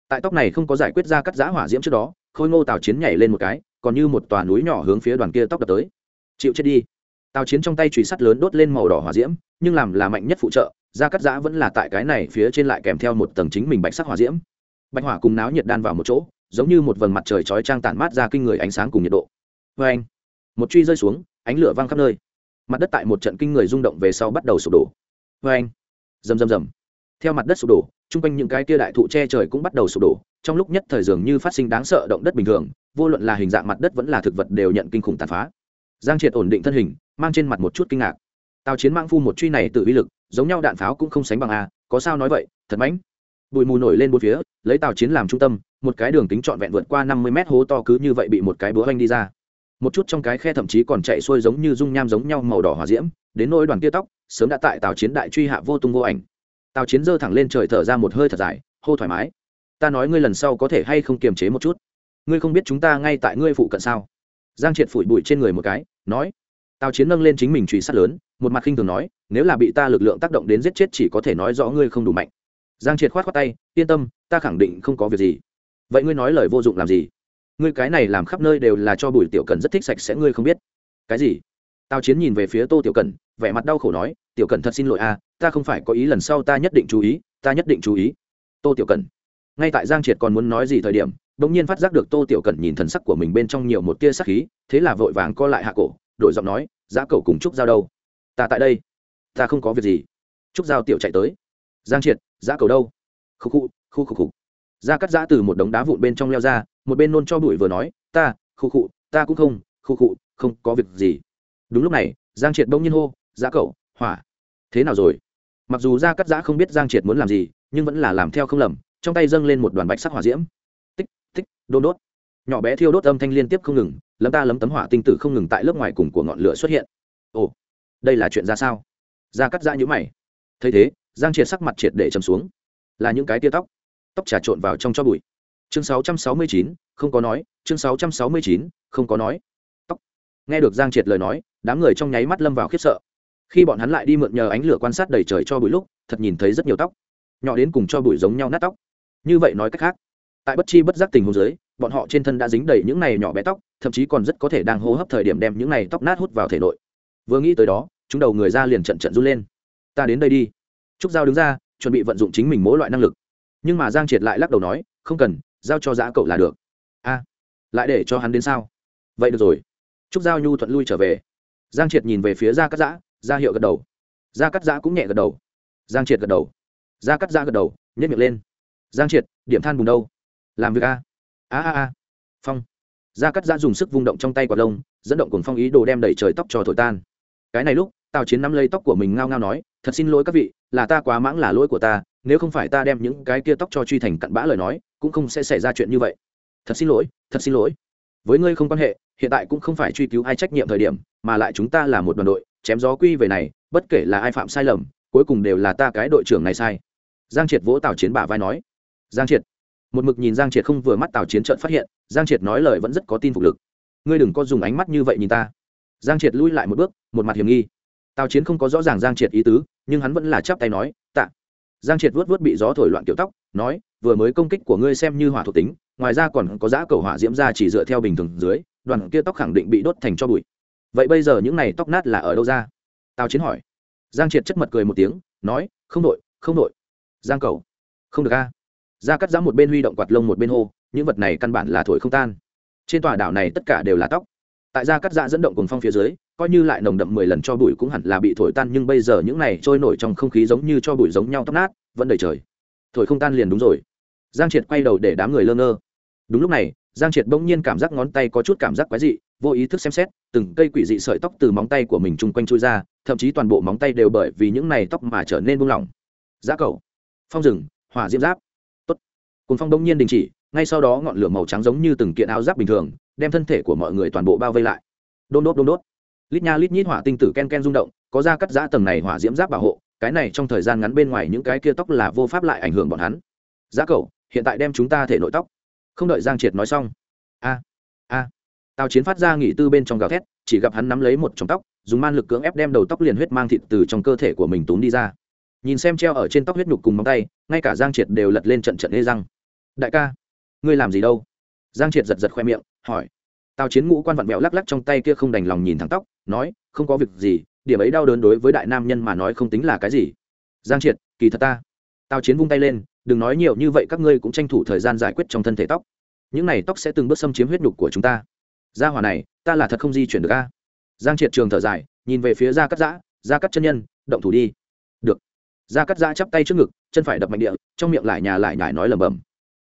Tại tóc này không có giải quyết Gia cắt giã hỏa diễm trước đó, khôi ngô tào chiến nhảy lên một cái, còn như một tòa núi nhỏ hướng phía đoàn kia tóc đập tới. Chịu chết đi. Tào chiến trong tay chùy sắt lớn đốt lên màu đỏ hỏa diễm, nhưng làm là mạnh nhất phụ trợ, Gia cắt giã vẫn là tại cái này phía trên lại kèm theo một tầng chính mình bạch sắc hỏa diễm. Bạch hỏa cùng náo nhiệt đan vào một chỗ giống như một vầng mặt trời chói trang tản mát ra kinh người ánh sáng cùng nhiệt độ. Vê anh, một truy rơi xuống, ánh lửa văng khắp nơi. Mặt đất tại một trận kinh người rung động về sau bắt đầu sụp đổ. Vê anh, rầm rầm rầm. Theo mặt đất sụp đổ, chung quanh những cái kia đại thụ che trời cũng bắt đầu sụp đổ. Trong lúc nhất thời dường như phát sinh đáng sợ động đất bình thường, vô luận là hình dạng mặt đất vẫn là thực vật đều nhận kinh khủng tàn phá. Giang triệt ổn định thân hình, mang trên mặt một chút kinh ngạc. Tào chiến mang phu một truy này tự uy lực, giống nhau đạn pháo cũng không sánh bằng a, có sao nói vậy, thật mãnh bụi mù nổi lên bốn phía, lấy tàu chiến làm trung tâm, một cái đường kính trọn vẹn vượt qua năm mươi mét hố to cứ như vậy bị một cái búa anh đi ra. Một chút trong cái khe thậm chí còn chạy xuôi giống như dung nham giống nhau màu đỏ hỏa diễm, đến nỗi đoàn kia tóc, sớm đã tại tàu chiến đại truy hạ vô tung vô ảnh. Tàu chiến giơ thẳng lên trời thở ra một hơi thật dài, hô thoải mái. Ta nói ngươi lần sau có thể hay không kiềm chế một chút? Ngươi không biết chúng ta ngay tại ngươi phụ cận sao? Giang triệt phủi bụi trên người một cái, nói. Tàu chiến nâng lên chính mình truy sát lớn, một mặt khinh thường nói, nếu là bị ta lực lượng tác động đến giết chết chỉ có thể nói rõ ngươi không đủ mạnh giang triệt khoát khoát tay, yên tâm, ta khẳng định không có việc gì. Vậy ngươi nói lời vô dụng làm gì? Ngươi cái này làm khắp nơi đều là cho bùi tiểu cần rất thích sạch sẽ, ngươi không biết. Cái gì? Tào chiến nhìn về phía tô tiểu cần vẻ mặt đau khổ nói, tiểu cần thật xin lỗi à ta không phải có ý lần sau ta nhất định chú ý, ta nhất định chú ý. Tô tiểu cần ngay tại giang triệt còn muốn nói gì thời điểm đ ỗ n g nhiên phát giác được tô tiểu cần nhìn thần sắc của mình bên trong nhiều một tia sắc khí, thế là vội vàng co lại hạ cổ, đổi giọng nói, giá cầu cùng trúc giao đâu? Ta tại đây. Ta không có việc gì. Trúc giao tiểu chạy tới giang triệt giá cầu đâu? Khu khu khu khu khu ra cắt giã từ một đống đá vụn bên trong leo ra, một bên nôn cho bụi vừa nói, ta khu khu ta cũng không khu khu không có việc gì. Đúng lúc này, giang triệt bỗng nhiên hô giá cầu, hỏa, thế nào rồi? Mặc dù ra cắt giã không biết giang triệt muốn làm gì, nhưng vẫn là làm theo không lầm, trong tay dâng lên một đoàn bạch sắc hỏa diễm. Tích tích, đôn đốt. Nhỏ bé thiêu đốt âm thanh liên tiếp không ngừng, lấm ta lấm tấm hỏa tinh tử không ngừng tại lớp ngoài cùng của ngọn lửa xuất hiện. Ồ, đây là chuyện ra sao? Ra cắt giã nhũ mày. Thấy thế giang triệt sắc mặt triệt để chầm xuống. Là những cái tia tóc. Tóc trà trộn vào trong cho bụi. Chương 669, không có nói. Chương 669, không có nói. Tóc. Nghe được giang triệt lời nói đám người trong nháy mắt lâm vào khiếp sợ. Khi bọn hắn lại đi mượn nhờ ánh lửa quan sát đầy trời cho bụi lúc thật nhìn thấy rất nhiều tóc. Nhỏ đến cùng cho bụi giống nhau nát tóc. Như vậy nói cách khác tại bất chi bất giác tình hồ dưới bọn họ trên thân đã dính đầy những này nhỏ bé tóc thậm chí còn rất có thể đang hô hấp thời điểm đem những này tóc nát hút vào thể nội. Vừa nghĩ tới đó chúng đầu người ra liền trận trận run lên. Ta đến đây đi trúc giao đứng ra, chuẩn bị vận dụng chính mình mỗi loại năng lực. Nhưng mà giang triệt lại lắc đầu nói, không cần, giao cho giã cậu là được. A, lại để cho hắn đến sao? Vậy được rồi. Trúc giao nhu thuận lui trở về. Giang triệt nhìn về phía gia cắt giã ra hiệu gật đầu. Gia cắt giã cũng nhẹ gật đầu. Giang triệt gật đầu. Gia cắt giã gật đầu nhét miệng lên. Giang triệt, điểm than bùn đâu? Làm việc a. A a a. Phong. Gia cắt giã dùng sức vung động trong tay quạt lông, dẫn động cùng phong ý đồ đem đẩy trời tóc cho thổi tan. Cái này lúc tào chiến nắm lấy tóc của mình ngao ngao nói, thật xin lỗi các vị, là ta quá mãng là lỗi của ta, nếu không phải ta đem những cái kia tóc cho truy thành cặn bã lời nói, cũng không sẽ xảy ra chuyện như vậy. Thật xin lỗi, thật xin lỗi. Với ngươi không quan hệ, hiện tại cũng không phải truy cứu ai trách nhiệm thời điểm, mà lại chúng ta là một đoàn đội, chém gió quy về này, bất kể là ai phạm sai lầm, cuối cùng đều là ta cái đội trưởng này sai. Giang triệt vỗ tào chiến bả vai nói. Giang triệt. Một mực nhìn giang triệt không vừa mắt tào chiến trợn phát hiện, giang triệt nói lời vẫn rất có tin phục lực. Ngươi đừng có dùng ánh mắt như vậy nhìn ta. Giang triệt lui lại một bước, một mặt hiểm nghi tào chiến không có rõ ràng giang triệt ý tứ, nhưng hắn vẫn là chắp tay nói, tạ. Giang triệt vuốt vuốt bị gió thổi loạn kiểu tóc, nói, vừa mới công kích của ngươi xem như hỏa thuộc tính, ngoài ra còn có giã cầu hỏa diễm ra chỉ dựa theo bình thường dưới, đoàn kia tóc khẳng định bị đốt thành cho bụi. Vậy bây giờ những này tóc nát là ở đâu ra? Tào chiến hỏi. Giang triệt chất mật cười một tiếng, nói, không đội không đội. Giang cầu. Không được a. Ra cắt giã một bên huy động quạt lông một bên hô, những vật này căn bản là thổi không tan. Trên tòa đảo này tất cả đều là tóc. Tại ra cắt giã dẫn động cùng phong phía dưới coi như lại nồng đậm mười lần cho bụi cũng hẳn là bị thổi tan, nhưng bây giờ những này trôi nổi trong không khí giống như cho bụi giống nhau tóc nát, vẫn đầy trời. Thổi không tan liền đúng rồi. Giang triệt quay đầu để đám người lơ ngơ. Đúng lúc này, giang triệt bỗng nhiên cảm giác ngón tay có chút cảm giác quái dị, vô ý thức xem xét, từng cây quỷ dị sợi tóc từ móng tay của mình chung quanh trôi ra, thậm chí toàn bộ móng tay đều bởi vì những này tóc mà trở nên buông lỏng. Giá cầu. Phong rừng. Hỏa diễm giáp. Tốt. Cùng phong bỗng nhiên đình chỉ, ngay sau đó ngọn lửa màu trắng giống như từng kiện áo giáp bình thường, đem thân thể của mọi người toàn bộ bao vây lại. Đôn đốt đôn đốt lít nha lít nhít hỏa tinh tử ken ken rung động, có ra cắt giã tầng này hỏa diễm giáp bảo hộ, cái này trong thời gian ngắn bên ngoài những cái kia tóc là vô pháp lại ảnh hưởng bọn hắn. Giá cầu hiện tại đem chúng ta thể nội tóc. Không đợi giang triệt nói xong. A a. Tào chiến phát ra nghỉ tư bên trong gào thét, chỉ gặp hắn nắm lấy một trong tóc, dùng man lực cưỡng ép đem đầu tóc liền huyết mang thịt từ trong cơ thể của mình túm đi ra. Nhìn xem treo ở trên tóc huyết nhục cùng móng tay, ngay cả giang triệt đều lật lên trận trận lê răng. Đại ca, ngươi làm gì đâu? Giang triệt giật giật khoe miệng, hỏi tào chiến ngũ quan vặn vẹo lắc lắc trong tay kia không đành lòng nhìn thẳng tóc, nói, không có việc gì, điểm ấy đau đớn đối với đại nam nhân mà nói không tính là cái gì. Giang triệt, kỳ thật ta. Tào chiến vung tay lên, đừng nói nhiều như vậy, các ngươi cũng tranh thủ thời gian giải quyết trong thân thể tóc. Những này tóc sẽ từng bước xâm chiếm huyết nhục của chúng ta. Gia hỏa này, ta là thật không di chuyển được a. Giang triệt trường thở dài, nhìn về phía gia cắt giã, gia cắt chân nhân, động thủ đi. Được. Gia cắt giã chắp tay trước ngực, chân phải đập mạnh địa, trong miệng lại nhà lại nhải nói lầm bầm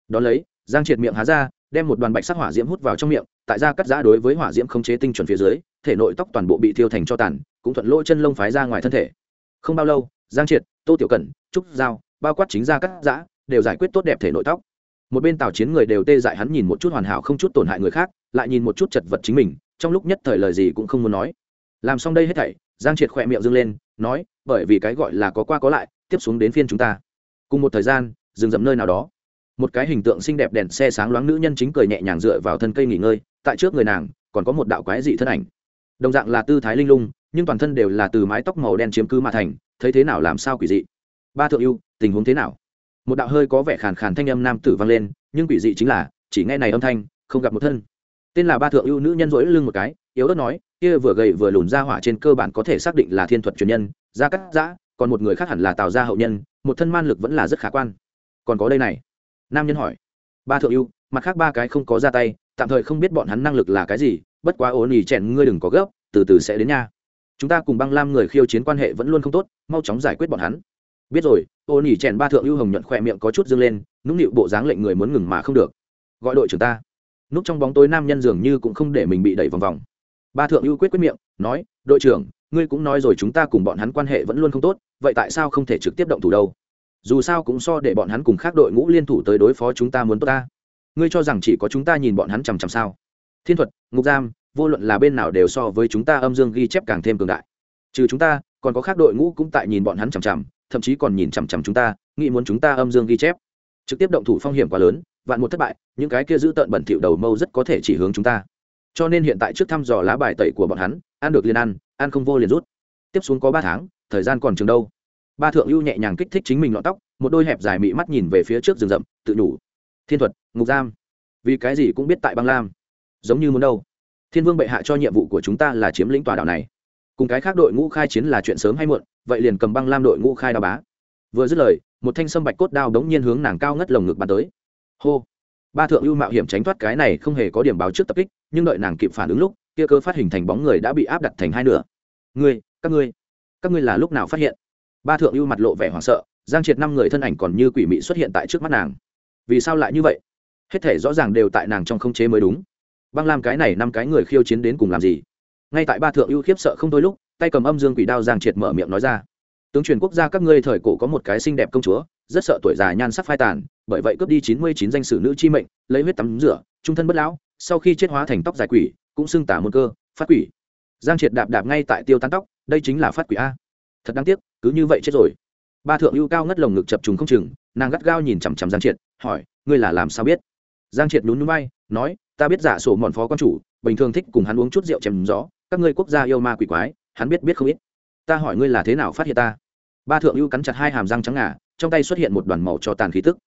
đón lấy, giang triệt miệng há ra, đem một đoàn bạch sắc hỏa diễm hút vào trong miệng tại gia cắt giã đối với hỏa diễm không chế tinh chuẩn phía dưới, thể nội tóc toàn bộ bị thiêu thành cho tàn, cũng thuận lỗ chân lông phái ra ngoài thân thể. Không bao lâu, giang triệt, tô tiểu cẩn, trúc giao, bao quát chính gia cắt giã, đều giải quyết tốt đẹp thể nội tóc. Một bên tào chiến người đều tê dại hắn nhìn một chút hoàn hảo không chút tổn hại người khác, lại nhìn một chút chật vật chính mình, trong lúc nhất thời lời gì cũng không muốn nói. Làm xong đây hết thảy, giang triệt khỏe miệng dâng lên, nói, bởi vì cái gọi là có qua có lại, tiếp xuống đến phiên chúng ta. Cùng một thời gian dừng dậm nơi nào đó, một cái hình tượng xinh đẹp đèn xe sáng loáng nữ nhân chính cười nhẹ nhàng dựa vào thân cây nghỉ ngơi tại trước người nàng còn có một đạo quái dị thân ảnh. Đồng dạng là tư thái linh lung, nhưng toàn thân đều là từ mái tóc màu đen chiếm cứ mà thành, thấy thế nào làm sao quỷ dị? Ba thượng ưu, tình huống thế nào? Một đạo hơi có vẻ khàn khàn thanh âm nam tử vang lên, nhưng quỷ dị chính là, chỉ nghe này âm thanh, không gặp một thân. Tên là ba thượng ưu nữ nhân rỗi lưng một cái, yếu ớt nói, kia vừa gầy vừa lùn ra hỏa trên cơ bản có thể xác định là thiên thuật truyền nhân, gia cắt giã, còn một người khác hẳn là tào gia hậu nhân, một thân man lực vẫn là rất khả quan. Còn có đây này? Nam nhân hỏi. Ba thượng ưu, mặt khác ba cái không có ra tay tạm thời không biết bọn hắn năng lực là cái gì, bất quá ổn ỉ chèn ngươi đừng có gấp, từ từ sẽ đến nha. Chúng ta cùng băng lam người khiêu chiến quan hệ vẫn luôn không tốt, mau chóng giải quyết bọn hắn. Biết rồi ổn ỉ chèn ba thượng ưu hồng nhuận khỏe miệng có chút dâng lên, nũng nịu bộ dáng lệnh người muốn ngừng mà không được. Gọi đội trưởng ta. Núp trong bóng tối nam nhân dường như cũng không để mình bị đẩy vòng vòng. Ba thượng ưu quyết quyết miệng, nói, đội trưởng, ngươi cũng nói rồi chúng ta cùng bọn hắn quan hệ vẫn luôn không tốt, vậy tại sao không thể trực tiếp động thủ đâu? Dù sao cũng so để bọn hắn cùng khác đội ngũ liên thủ tới đối phó chúng ta muốn tốt ta ngươi cho rằng chỉ có chúng ta nhìn bọn hắn chằm chằm sao? Thiên thuật, ngục giam, vô luận là bên nào đều so với chúng ta âm dương ghi chép càng thêm cường đại. Trừ chúng ta, còn có khác đội ngũ cũng tại nhìn bọn hắn chằm chằm, thậm chí còn nhìn chằm chằm chúng ta, nghĩ muốn chúng ta âm dương ghi chép. Trực tiếp động thủ phong hiểm quá lớn, vạn một thất bại, những cái kia giữ tợn bẩn thỉu đầu mâu rất có thể chỉ hướng chúng ta. Cho nên hiện tại trước thăm dò lá bài tẩy của bọn hắn, ăn được liền ăn ăn không vô liền rút. Tiếp xuống có ba tháng, thời gian còn chừng đâu? Ba thượng lưu nhẹ nhàng kích thích chính mình lọn tóc, một đôi hẹp dài mị mắt nhìn về phía trước rừng rậm, tự nhủ. Thiên thuật ngục giam. Vì cái gì cũng biết tại băng lam. Giống như muốn đâu. Thiên vương bệ hạ cho nhiệm vụ của chúng ta là chiếm lĩnh tòa đảo này. Cùng cái khác đội ngũ khai chiến là chuyện sớm hay muộn, vậy liền cầm băng lam đội ngũ khai đao bá. Vừa dứt lời, một thanh sâm bạch cốt đao đống nhiên hướng nàng cao ngất lồng ngực bắn tới. Hô. Ba thượng ưu mạo hiểm tránh thoát cái này không hề có điểm báo trước tập kích, nhưng đợi nàng kịp phản ứng lúc, kia cơ phát hình thành bóng người đã bị áp đặt thành hai nửa. Ngươi, các ngươi các ngươi là lúc nào phát hiện? Ba thượng ưu mặt lộ vẻ hoảng sợ, giang triệt năm người thân ảnh còn như quỷ mị xuất hiện tại trước mắt nàng. Vì sao lại như vậy? Hết thể rõ ràng đều tại nàng trong không chế mới đúng. Băng lam cái này năm cái người khiêu chiến đến cùng làm gì? Ngay tại ba thượng ưu khiếp sợ không thôi lúc, tay cầm âm dương quỷ đao giang triệt mở miệng nói ra. Tướng truyền quốc gia các ngươi thời cổ có một cái xinh đẹp công chúa, rất sợ tuổi già nhan sắc phai tàn, bởi vậy cướp đi chín mươi chín danh sử nữ chi mệnh, lấy huyết tắm rửa, trung thân bất lão, sau khi chết hóa thành tóc dài quỷ, cũng xưng tả môn cơ, phát quỷ. Giang triệt đạp đạp ngay tại tiêu tán tóc, đây chính là phát quỷ a. Thật đáng tiếc, cứ như vậy chết rồi. Ba thượng ưu cao ngất lồng ngực chập trùng không chừng, nàng gắt gao nhìn chằm chằm giang triệt, hỏi, ngươi là làm sao biết? Giang triệt nhún nhún bay nói, ta biết giả sổ mòn phó quan chủ, bình thường thích cùng hắn uống chút rượu chèm gió, các ngươi quốc gia yêu ma quỷ quái, hắn biết biết không ít. Ta hỏi ngươi là thế nào phát hiện ta? Ba thượng ưu cắn chặt hai hàm răng trắng ngà, trong tay xuất hiện một đoàn màu cho tàn khí tức.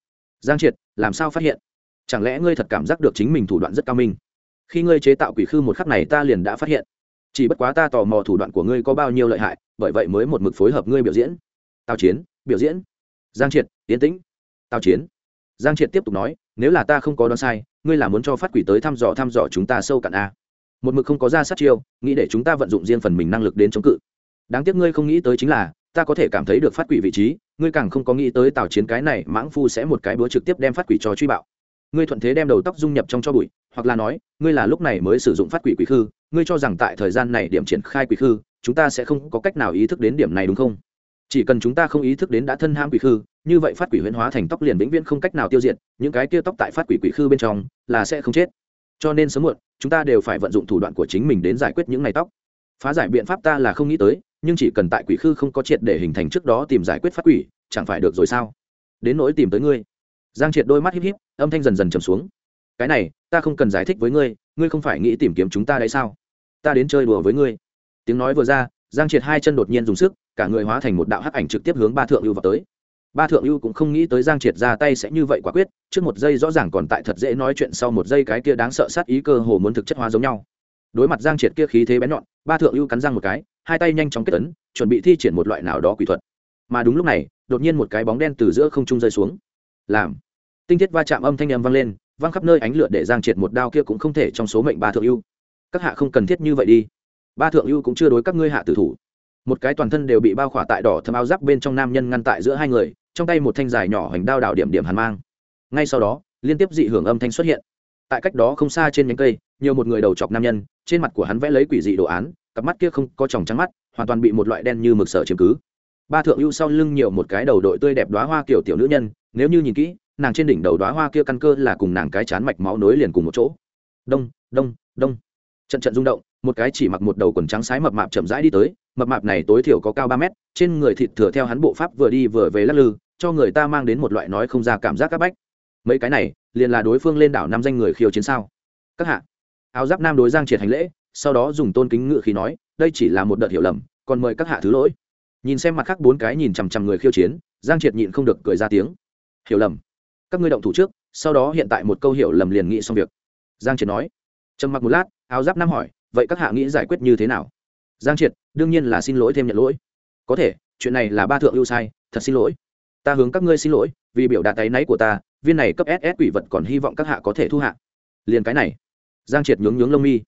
Giang triệt, làm sao phát hiện? Chẳng lẽ ngươi thật cảm giác được chính mình thủ đoạn rất cao minh? Khi ngươi chế tạo quỷ khư một khắc này ta liền đã phát hiện. Chỉ bất quá ta tò mò thủ đoạn của ngươi có bao nhiêu lợi hại, bởi vậy mới một mực phối hợp ngươi biểu diễn. Tào chiến, biểu diễn. Giang triệt tiến tĩnh. Tào chiến giang triệt tiếp tục nói, nếu là ta không có đoán sai, ngươi là muốn cho phát quỷ tới thăm dò thăm dò chúng ta sâu cạn a. Một mực không có ra sát chiêu, nghĩ để chúng ta vận dụng riêng phần mình năng lực đến chống cự. Đáng tiếc ngươi không nghĩ tới chính là, ta có thể cảm thấy được phát quỷ vị trí, ngươi càng không có nghĩ tới tào chiến cái này mãng phu sẽ một cái búa trực tiếp đem phát quỷ cho truy bạo. Ngươi thuận thế đem đầu tóc dung nhập trong cho bụi, hoặc là nói, ngươi là lúc này mới sử dụng phát quỷ quỷ khư, ngươi cho rằng tại thời gian này điểm triển khai quỷ khư, chúng ta sẽ không có cách nào ý thức đến điểm này đúng không? Chỉ cần chúng ta không ý thức đến đã thân ham quỷ khư, như vậy phát quỷ huyễn hóa thành tóc liền vĩnh viễn không cách nào tiêu diệt, những cái kia tóc tại phát quỷ quỷ khư bên trong, là sẽ không chết. Cho nên sớm muộn, chúng ta đều phải vận dụng thủ đoạn của chính mình đến giải quyết những này tóc. Phá giải biện pháp ta là không nghĩ tới, nhưng chỉ cần tại quỷ khư không có triệt để hình thành trước đó tìm giải quyết phát quỷ, chẳng phải được rồi sao? Đến nỗi tìm tới ngươi. Giang triệt đôi mắt híp híp, âm thanh dần dần trầm xuống. Cái này, ta không cần giải thích với ngươi ngươi không phải nghĩ tìm kiếm chúng ta đấy sao? Ta đến chơi đùa với ngươi. Tiếng nói vừa ra giang triệt hai chân đột nhiên dùng sức, cả người hóa thành một đạo hắc ảnh trực tiếp hướng ba thượng lưu vào tới. Ba thượng lưu cũng không nghĩ tới giang triệt ra tay sẽ như vậy quả quyết, trước một giây rõ ràng còn tại thật dễ nói chuyện, sau một giây cái kia đáng sợ sát ý cơ hồ muốn thực chất hóa giống nhau. Đối mặt giang triệt kia khí thế bén nhọn, ba thượng lưu cắn răng một cái, hai tay nhanh chóng kết ấn, chuẩn bị thi triển một loại nào đó quỷ thuật. Mà đúng lúc này, đột nhiên một cái bóng đen từ giữa không trung rơi xuống. Làm. Tinh thiết va chạm âm thanh em vang lên, vang khắp nơi ánh lửa để giang triệt một đao kia cũng không thể trong số mệnh ba thượng lưu. Các hạ không cần thiết như vậy đi ba thượng lưu cũng chưa đối các ngươi hạ tử thủ. Một cái toàn thân đều bị bao khỏa tại đỏ thâm áo giáp bên trong nam nhân ngăn tại giữa hai người, trong tay một thanh dài nhỏ hoành đao đảo điểm điểm hàn mang. Ngay sau đó, liên tiếp dị hưởng âm thanh xuất hiện. Tại cách đó không xa trên nhánh cây, nhiều một người đầu chọc nam nhân, trên mặt của hắn vẽ lấy quỷ dị đồ án, cặp mắt kia không có tròng trắng mắt, hoàn toàn bị một loại đen như mực sở chiếm cứ. Ba thượng ưu sau lưng nhiều một cái đầu đội tươi đẹp đoá hoa kiểu tiểu nữ nhân, nếu như nhìn kỹ, nàng trên đỉnh đầu đoá hoa kia căn cơ là cùng nàng cái chán mạch máu nối liền cùng một chỗ. Đông đông đông trận trận rung động, một cái chỉ mặc một đầu quần trắng sái mập mạp chậm rãi đi tới, mập mạp này tối thiểu có cao ba mét, trên người thịt thừa theo hắn bộ pháp vừa đi vừa về lắc lư, cho người ta mang đến một loại nói không ra cảm giác áp bách. Mấy cái này, liền là đối phương lên đảo năm danh người khiêu chiến sao? Các hạ, áo giáp nam đối giang triệt hành lễ, sau đó dùng tôn kính ngự khí nói, đây chỉ là một đợt hiểu lầm, còn mời các hạ thứ lỗi. Nhìn xem mặt khác bốn cái nhìn chằm chằm người khiêu chiến, giang triệt nhịn không được cười ra tiếng. Hiểu lầm. Các ngươi động thủ trước, sau đó hiện tại một câu hiểu lầm liền nghĩ xong việc. Giang triệt nói. Trầm mặc một lát áo giáp nam hỏi, vậy các hạ nghĩ giải quyết như thế nào? Giang triệt, đương nhiên là xin lỗi thêm nhận lỗi. Có thể, chuyện này là ba thượng ưu sai, thật xin lỗi. Ta hướng các ngươi xin lỗi, vì biểu đạt tay náy của ta, viên này cấp ss quỷ vật còn hy vọng các hạ có thể thu hạ. Liền cái này. Giang triệt nhướng nhướng lông mi.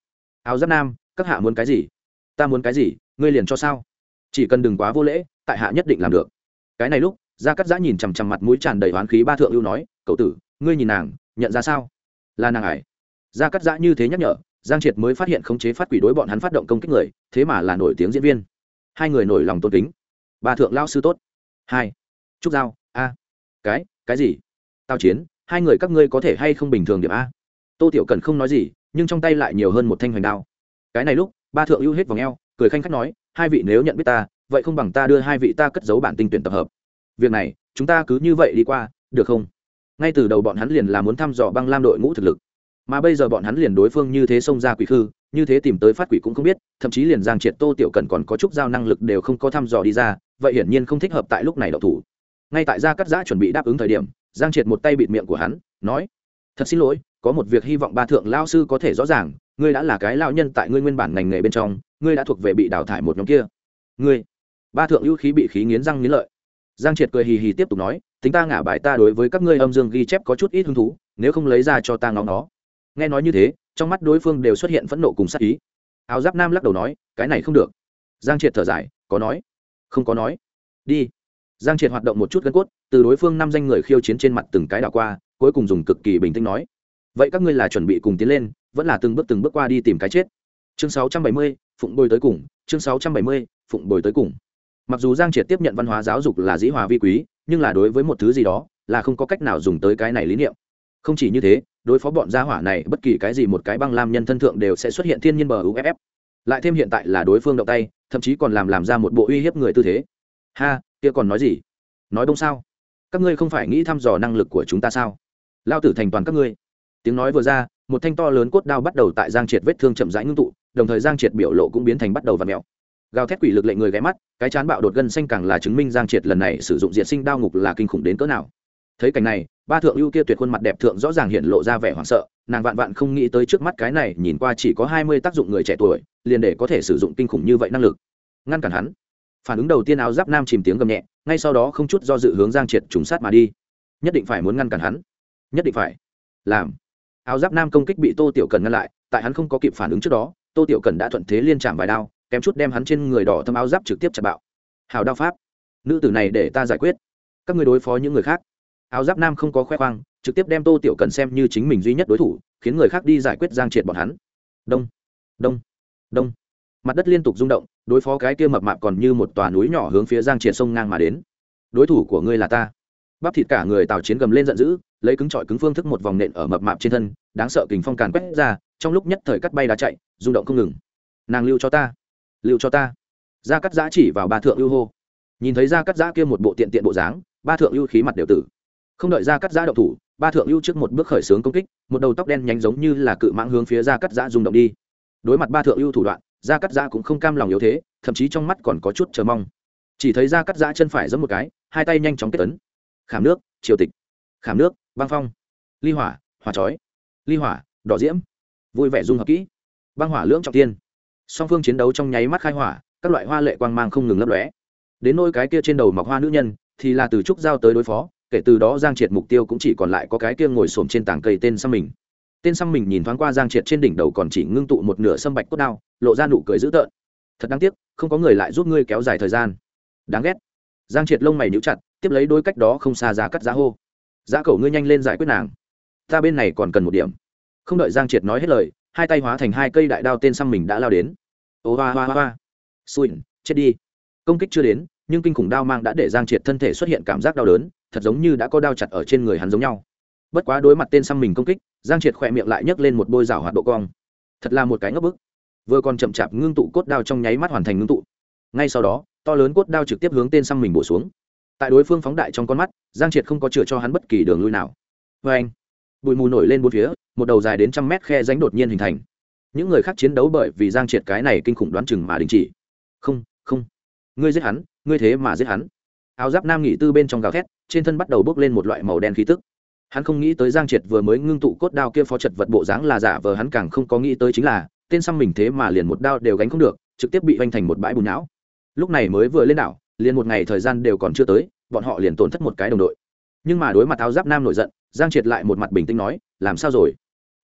Áo giáp nam, các hạ muốn cái gì? Ta muốn cái gì, ngươi liền cho sao. Chỉ cần đừng quá vô lễ, tại hạ nhất định làm được. Cái này lúc, gia cắt giã nhìn chằm chằm mặt mũi tràn đầy oán khí ba thượng ưu nói, cậu tử, ngươi nhìn nàng, nhận ra sao? Là nàng ải. Gia cắt giã như thế nhắc nhở giang triệt mới phát hiện khống chế phát quỷ đối bọn hắn phát động công kích người, thế mà là nổi tiếng diễn viên. Hai người nổi lòng tôn kính. Ba thượng lao sư tốt. Hai. Trúc giao. A. Cái cái gì? Tao chiến, hai người các ngươi có thể hay không bình thường điểm a? Tô tiểu cần không nói gì, nhưng trong tay lại nhiều hơn một thanh hoành đao. Cái này lúc, ba thượng ưu hết vòng eo, cười khanh khách nói, hai vị nếu nhận biết ta, vậy không bằng ta đưa hai vị ta cất giấu bản tinh tuyển tập hợp. Việc này, chúng ta cứ như vậy đi qua, được không? Ngay từ đầu bọn hắn liền là muốn thăm dò băng lam đội ngũ thực lực mà bây giờ bọn hắn liền đối phương như thế xông ra quỷ khư, như thế tìm tới phát quỷ cũng không biết, thậm chí liền giang triệt, tô tiểu cần còn có chút giao năng lực đều không có thăm dò đi ra, vậy hiển nhiên không thích hợp tại lúc này đậu thủ. Ngay tại gia cắt giã chuẩn bị đáp ứng thời điểm, giang triệt một tay bịt miệng của hắn, nói, thật xin lỗi, có một việc hy vọng ba thượng lao sư có thể rõ ràng, ngươi đã là cái lao nhân tại ngươi nguyên bản ngành nghề bên trong, ngươi đã thuộc về bị đào thải một nhóm kia. Ngươi, ba thượng ưu khí bị khí nghiến răng nghiến lợi. Giang triệt cười hì hì tiếp tục nói, tính ta ngả bài ta đối với các ngươi âm dương ghi chép có chút ít hứng thú, nếu không lấy ra cho ta ngóng nó nghe nói như thế trong mắt đối phương đều xuất hiện phẫn nộ cùng sát ý. Áo giáp nam lắc đầu nói cái này không được. Giang triệt thở dài có nói. Không có nói. Đi. Giang triệt hoạt động một chút gân cốt từ đối phương năm danh người khiêu chiến trên mặt từng cái đảo qua cuối cùng dùng cực kỳ bình tĩnh nói vậy các ngươi là chuẩn bị cùng tiến lên vẫn là từng bước từng bước qua đi tìm cái chết? Chương 670, phụng bồi tới cùng. Chương 670, phụng bồi tới cùng. Mặc dù giang triệt tiếp nhận văn hóa giáo dục là dĩ hòa vi quý nhưng là đối với một thứ gì đó là không có cách nào dùng tới cái này lý niệm. Không chỉ như thế đối phó bọn gia hỏa này, bất kỳ cái gì một cái băng lam nhân thân thượng đều sẽ xuất hiện thiên nhiên bờ uff lại thêm hiện tại là đối phương động tay, thậm chí còn làm làm ra một bộ uy hiếp người tư thế. Ha, kia còn nói gì? Nói đông sao? Các ngươi không phải nghĩ thăm dò năng lực của chúng ta sao? Lao tử thành toàn các ngươi. Tiếng nói vừa ra, một thanh to lớn cốt đao bắt đầu tại giang triệt vết thương chậm rãi ngưng tụ, đồng thời giang triệt biểu lộ cũng biến thành bắt đầu và mèo. Gào thét quỷ lực lệnh người ghé mắt, cái chán bạo đột gân xanh càng là chứng minh giang triệt lần này sử dụng diện sinh đao ngục là kinh khủng đến cỡ nào. Thấy cảnh này ba thượng ưu kia tuyệt khuôn mặt đẹp thượng rõ ràng hiện lộ ra vẻ hoảng sợ, nàng vạn vạn không nghĩ tới trước mắt cái này, nhìn qua chỉ có hai mươi tác dụng người trẻ tuổi, liền để có thể sử dụng kinh khủng như vậy năng lực. Ngăn cản hắn. Phản ứng đầu tiên áo giáp nam chìm tiếng gầm nhẹ, ngay sau đó không chút do dự hướng giang triệt trùng sát mà đi. Nhất định phải muốn ngăn cản hắn. Nhất định phải. Làm. Áo giáp nam công kích bị tô tiểu cần ngăn lại, tại hắn không có kịp phản ứng trước đó, tô tiểu cần đã thuận thế liên chạm vài đao, kém chút đem hắn trên người đỏ thâm áo giáp trực tiếp chặt bạo. Hào đao pháp. Nữ tử này để ta giải quyết. Các người đối phó những người khác áo giáp nam không có khoe khoang, trực tiếp đem tô tiểu cần xem như chính mình duy nhất đối thủ, khiến người khác đi giải quyết giang triệt bọn hắn. Đông đông đông. Mặt đất liên tục rung động, đối phó cái kia mập mạp còn như một tòa núi nhỏ hướng phía giang triệt sông ngang mà đến. Đối thủ của ngươi là ta. Bắp thịt cả người tào chiến gầm lên giận dữ, lấy cứng trọi cứng phương thức một vòng nện ở mập mạp trên thân, đáng sợ kình phong càn quét ra, trong lúc nhất thời cắt bay đá chạy, rung động không ngừng. Nàng lưu cho ta, lưu cho ta. Ra cắt giã chỉ vào ba thượng ưu hô. Nhìn thấy ra cắt giã kia một bộ tiện tiện bộ dáng, ba thượng ưu khí mặt đều tử không đợi ra cắt giã động thủ, ba thượng lưu trước một bước khởi xướng công kích, một đầu tóc đen nhánh giống như là cự mãng hướng phía ra cắt giã rung động đi. Đối mặt ba thượng lưu thủ đoạn, ra cắt giã cũng không cam lòng yếu thế, thậm chí trong mắt còn có chút chờ mong. Chỉ thấy ra cắt giã chân phải giẫm một cái, hai tay nhanh chóng kết tấn khảm nước, triều tịch. Khảm nước, băng phong. Ly hỏa hỏa chói. Ly hỏa, đỏ diễm. Vui vẻ dung hợp kỹ. Băng hỏa lưỡng trọng tiên song phương chiến đấu trong nháy mắt khai hỏa, các loại hoa lệ quang mang không ngừng lấp lóe. Đến nôi cái kia trên đầu mọc hoa nữ nhân, thì là từ trúc giao tới đối phó kể từ đó giang triệt mục tiêu cũng chỉ còn lại có cái kia ngồi xổm trên tảng cây tên xăm mình. Tên xăm mình nhìn thoáng qua giang triệt trên đỉnh đầu còn chỉ ngưng tụ một nửa sâm bạch cốt đao, lộ ra nụ cười dữ tợn. Thật đáng tiếc, không có người lại giúp ngươi kéo dài thời gian. Đáng ghét. Giang triệt lông mày níu chặt, tiếp lấy đôi cách đó không xa giá cắt giá hô. Giá cầu ngươi nhanh lên giải quyết nàng. Ta bên này còn cần một điểm. Không đợi giang triệt nói hết lời, hai tay hóa thành hai cây đại đao tên xăm mình đã lao đến. Ô hoa hoa hoa. Xui, chết đi. Công kích chưa đến, nhưng kinh khủng đao mang đã để giang triệt thân thể xuất hiện cảm giác đau đớn thật giống như đã có đao chặt ở trên người hắn giống nhau. Bất quá đối mặt tên xăm mình công kích, giang triệt khỏe miệng lại nhấc lên một bôi rào hoạt độ cong. Thật là một cái ngấp bức. Vừa còn chậm chạp ngưng tụ cốt đao trong nháy mắt hoàn thành ngưng tụ. Ngay sau đó, to lớn cốt đao trực tiếp hướng tên xăm mình bổ xuống. Tại đối phương phóng đại trong con mắt, giang triệt không có chừa cho hắn bất kỳ đường lui nào. Vê anh, bụi mù nổi lên bốn phía, một đầu dài đến trăm mét khe ránh đột nhiên hình thành. Những người khác chiến đấu bởi vì giang triệt cái này kinh khủng đoán chừng mà đình chỉ. Không không. Ngươi giết hắn, ngươi thế mà giết hắn áo giáp nam nghỉ tư bên trong gào thét, trên thân bắt đầu bốc lên một loại màu đen khí tức. Hắn không nghĩ tới giang triệt vừa mới ngưng tụ cốt đao kia phó chật vật bộ dáng là giả vờ hắn càng không có nghĩ tới chính là, tên xăm mình thế mà liền một đao đều gánh không được, trực tiếp bị vanh thành một bãi bùn não. Lúc này mới vừa lên đảo, liền một ngày thời gian đều còn chưa tới, bọn họ liền tổn thất một cái đồng đội. Nhưng mà đối mặt áo giáp nam nổi giận, giang triệt lại một mặt bình tĩnh nói, làm sao rồi?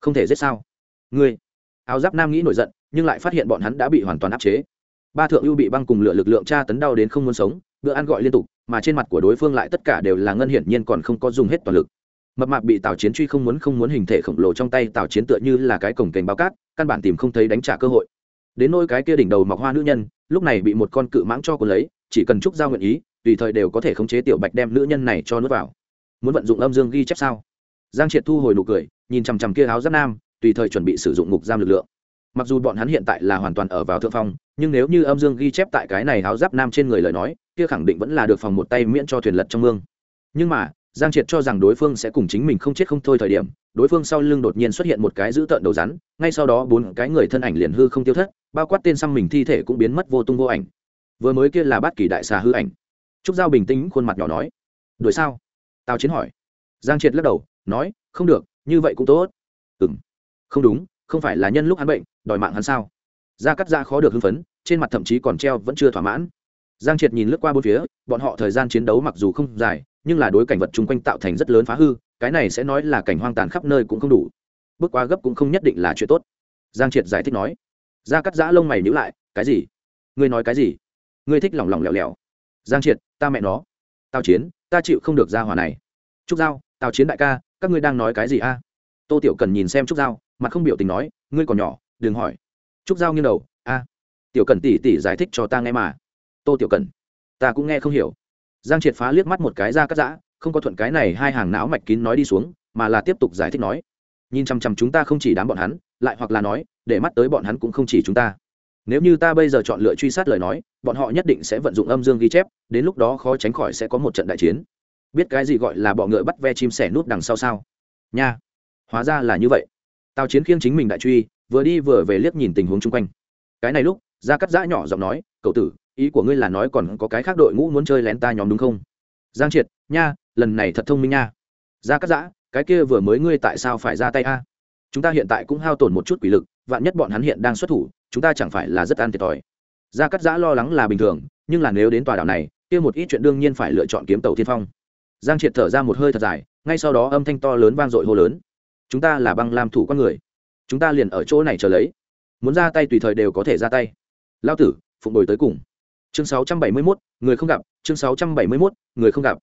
Không thể giết sao? Ngươi. Áo giáp nam nghĩ nổi giận, nhưng lại phát hiện bọn hắn đã bị hoàn toàn áp chế. Ba thượng ưu bị băng cùng lựa lực lượng tra tấn đau đến không muốn sống bữa ăn gọi liên tục, mà trên mặt của đối phương lại tất cả đều là ngân hiển nhiên còn không có dùng hết toàn lực. Mập mạp bị tào chiến truy không muốn không muốn hình thể khổng lồ trong tay tào chiến tựa như là cái cổng kềnh bao cát, căn bản tìm không thấy đánh trả cơ hội. Đến nôi cái kia đỉnh đầu mọc hoa nữ nhân, lúc này bị một con cự mãng cho cuốn lấy, chỉ cần chúc giao nguyện ý, tùy thời đều có thể khống chế tiểu bạch đem nữ nhân này cho nuốt vào. Muốn vận dụng âm dương ghi chép sao? Giang triệt thu hồi nụ cười, nhìn chằm chằm kia áo giáp nam, tùy thời chuẩn bị sử dụng ngục giam lực lượng mặc dù bọn hắn hiện tại là hoàn toàn ở vào thượng phong, nhưng nếu như âm dương ghi chép tại cái này háo giáp nam trên người lời nói, kia khẳng định vẫn là được phòng một tay miễn cho thuyền lật trong mương. Nhưng mà, giang triệt cho rằng đối phương sẽ cùng chính mình không chết không thôi thời điểm, đối phương sau lưng đột nhiên xuất hiện một cái dữ tợn đầu rắn, ngay sau đó bốn cái người thân ảnh liền hư không tiêu thất, bao quát tên xăm mình thi thể cũng biến mất vô tung vô ảnh. Vừa mới kia là bát kỳ đại xà hư ảnh. Trúc giao bình tĩnh khuôn mặt nhỏ nói, đuổi sao? Tào chiến hỏi. Giang triệt lắc đầu, nói, không được, như vậy cũng tốt. Ừ m không đúng không phải là nhân lúc hắn bệnh, đòi mạng hắn sao? Gia cắt ra khó được hưng phấn, trên mặt thậm chí còn treo vẫn chưa thỏa mãn. Giang triệt nhìn lướt qua bốn phía, bọn họ thời gian chiến đấu mặc dù không dài, nhưng là đối cảnh vật chung quanh tạo thành rất lớn phá hư, cái này sẽ nói là cảnh hoang tàn khắp nơi cũng không đủ. Bước qua gấp cũng không nhất định là chuyện tốt. Giang triệt giải thích nói. Gia cắt giã lông mày nhữ lại, cái gì? Ngươi nói cái gì? Ngươi thích lỏng lỏng lẻo lẻo. Giang triệt, ta mẹ nó. Tao chiến, ta chịu không được ra hòa này. Trúc giao tào chiến đại ca, các ngươi đang nói cái gì a? Tô tiểu cần nhìn xem trúc giao mặt không biểu tình nói, ngươi còn nhỏ, đừng hỏi. Trúc giao nghiêng đầu, a, tiểu cần tỉ tỉ giải thích cho ta nghe mà. Tô tiểu cần ta cũng nghe không hiểu. Giang triệt phá liếc mắt một cái ra cắt giã, không có thuận cái này hai hàng não mạch kín nói đi xuống, mà là tiếp tục giải thích nói, nhìn chăm chăm chúng ta không chỉ đám bọn hắn, lại hoặc là nói, để mắt tới bọn hắn cũng không chỉ chúng ta. Nếu như ta bây giờ chọn lựa truy sát lời nói, bọn họ nhất định sẽ vận dụng âm dương ghi chép, đến lúc đó khó tránh khỏi sẽ có một trận đại chiến. Biết cái gì gọi là bọ ngựa bắt ve chim sẻ nút đằng sau sao? Nha, hóa ra là như vậy tào chiến khiêng chính mình đại truy, vừa đi vừa về liếc nhìn tình huống chung quanh. Cái này lúc, gia cắt giã nhỏ giọng nói, cậu tử, ý của ngươi là nói còn có cái khác đội ngũ muốn chơi lén ta nhóm đúng không? Giang triệt, nha, lần này thật thông minh nha. Gia cắt giã, cái kia vừa mới ngươi tại sao phải ra tay a? Chúng ta hiện tại cũng hao tổn một chút quỷ lực, vạn nhất bọn hắn hiện đang xuất thủ, chúng ta chẳng phải là rất an thiệt thòi. Gia cắt giã lo lắng là bình thường, nhưng là nếu đến tòa đảo này, kia một ít chuyện đương nhiên phải lựa chọn kiếm tàu thiên phong. Giang triệt thở ra một hơi thật dài, ngay sau đó âm thanh to lớn vang dội hô lớn chúng ta là băng lam thủ con người. Chúng ta liền ở chỗ này chờ lấy. Muốn ra tay tùy thời đều có thể ra tay. Lao tử phụng đổi tới cùng. Chương 671, người không gặp. Chương 671, người không gặp.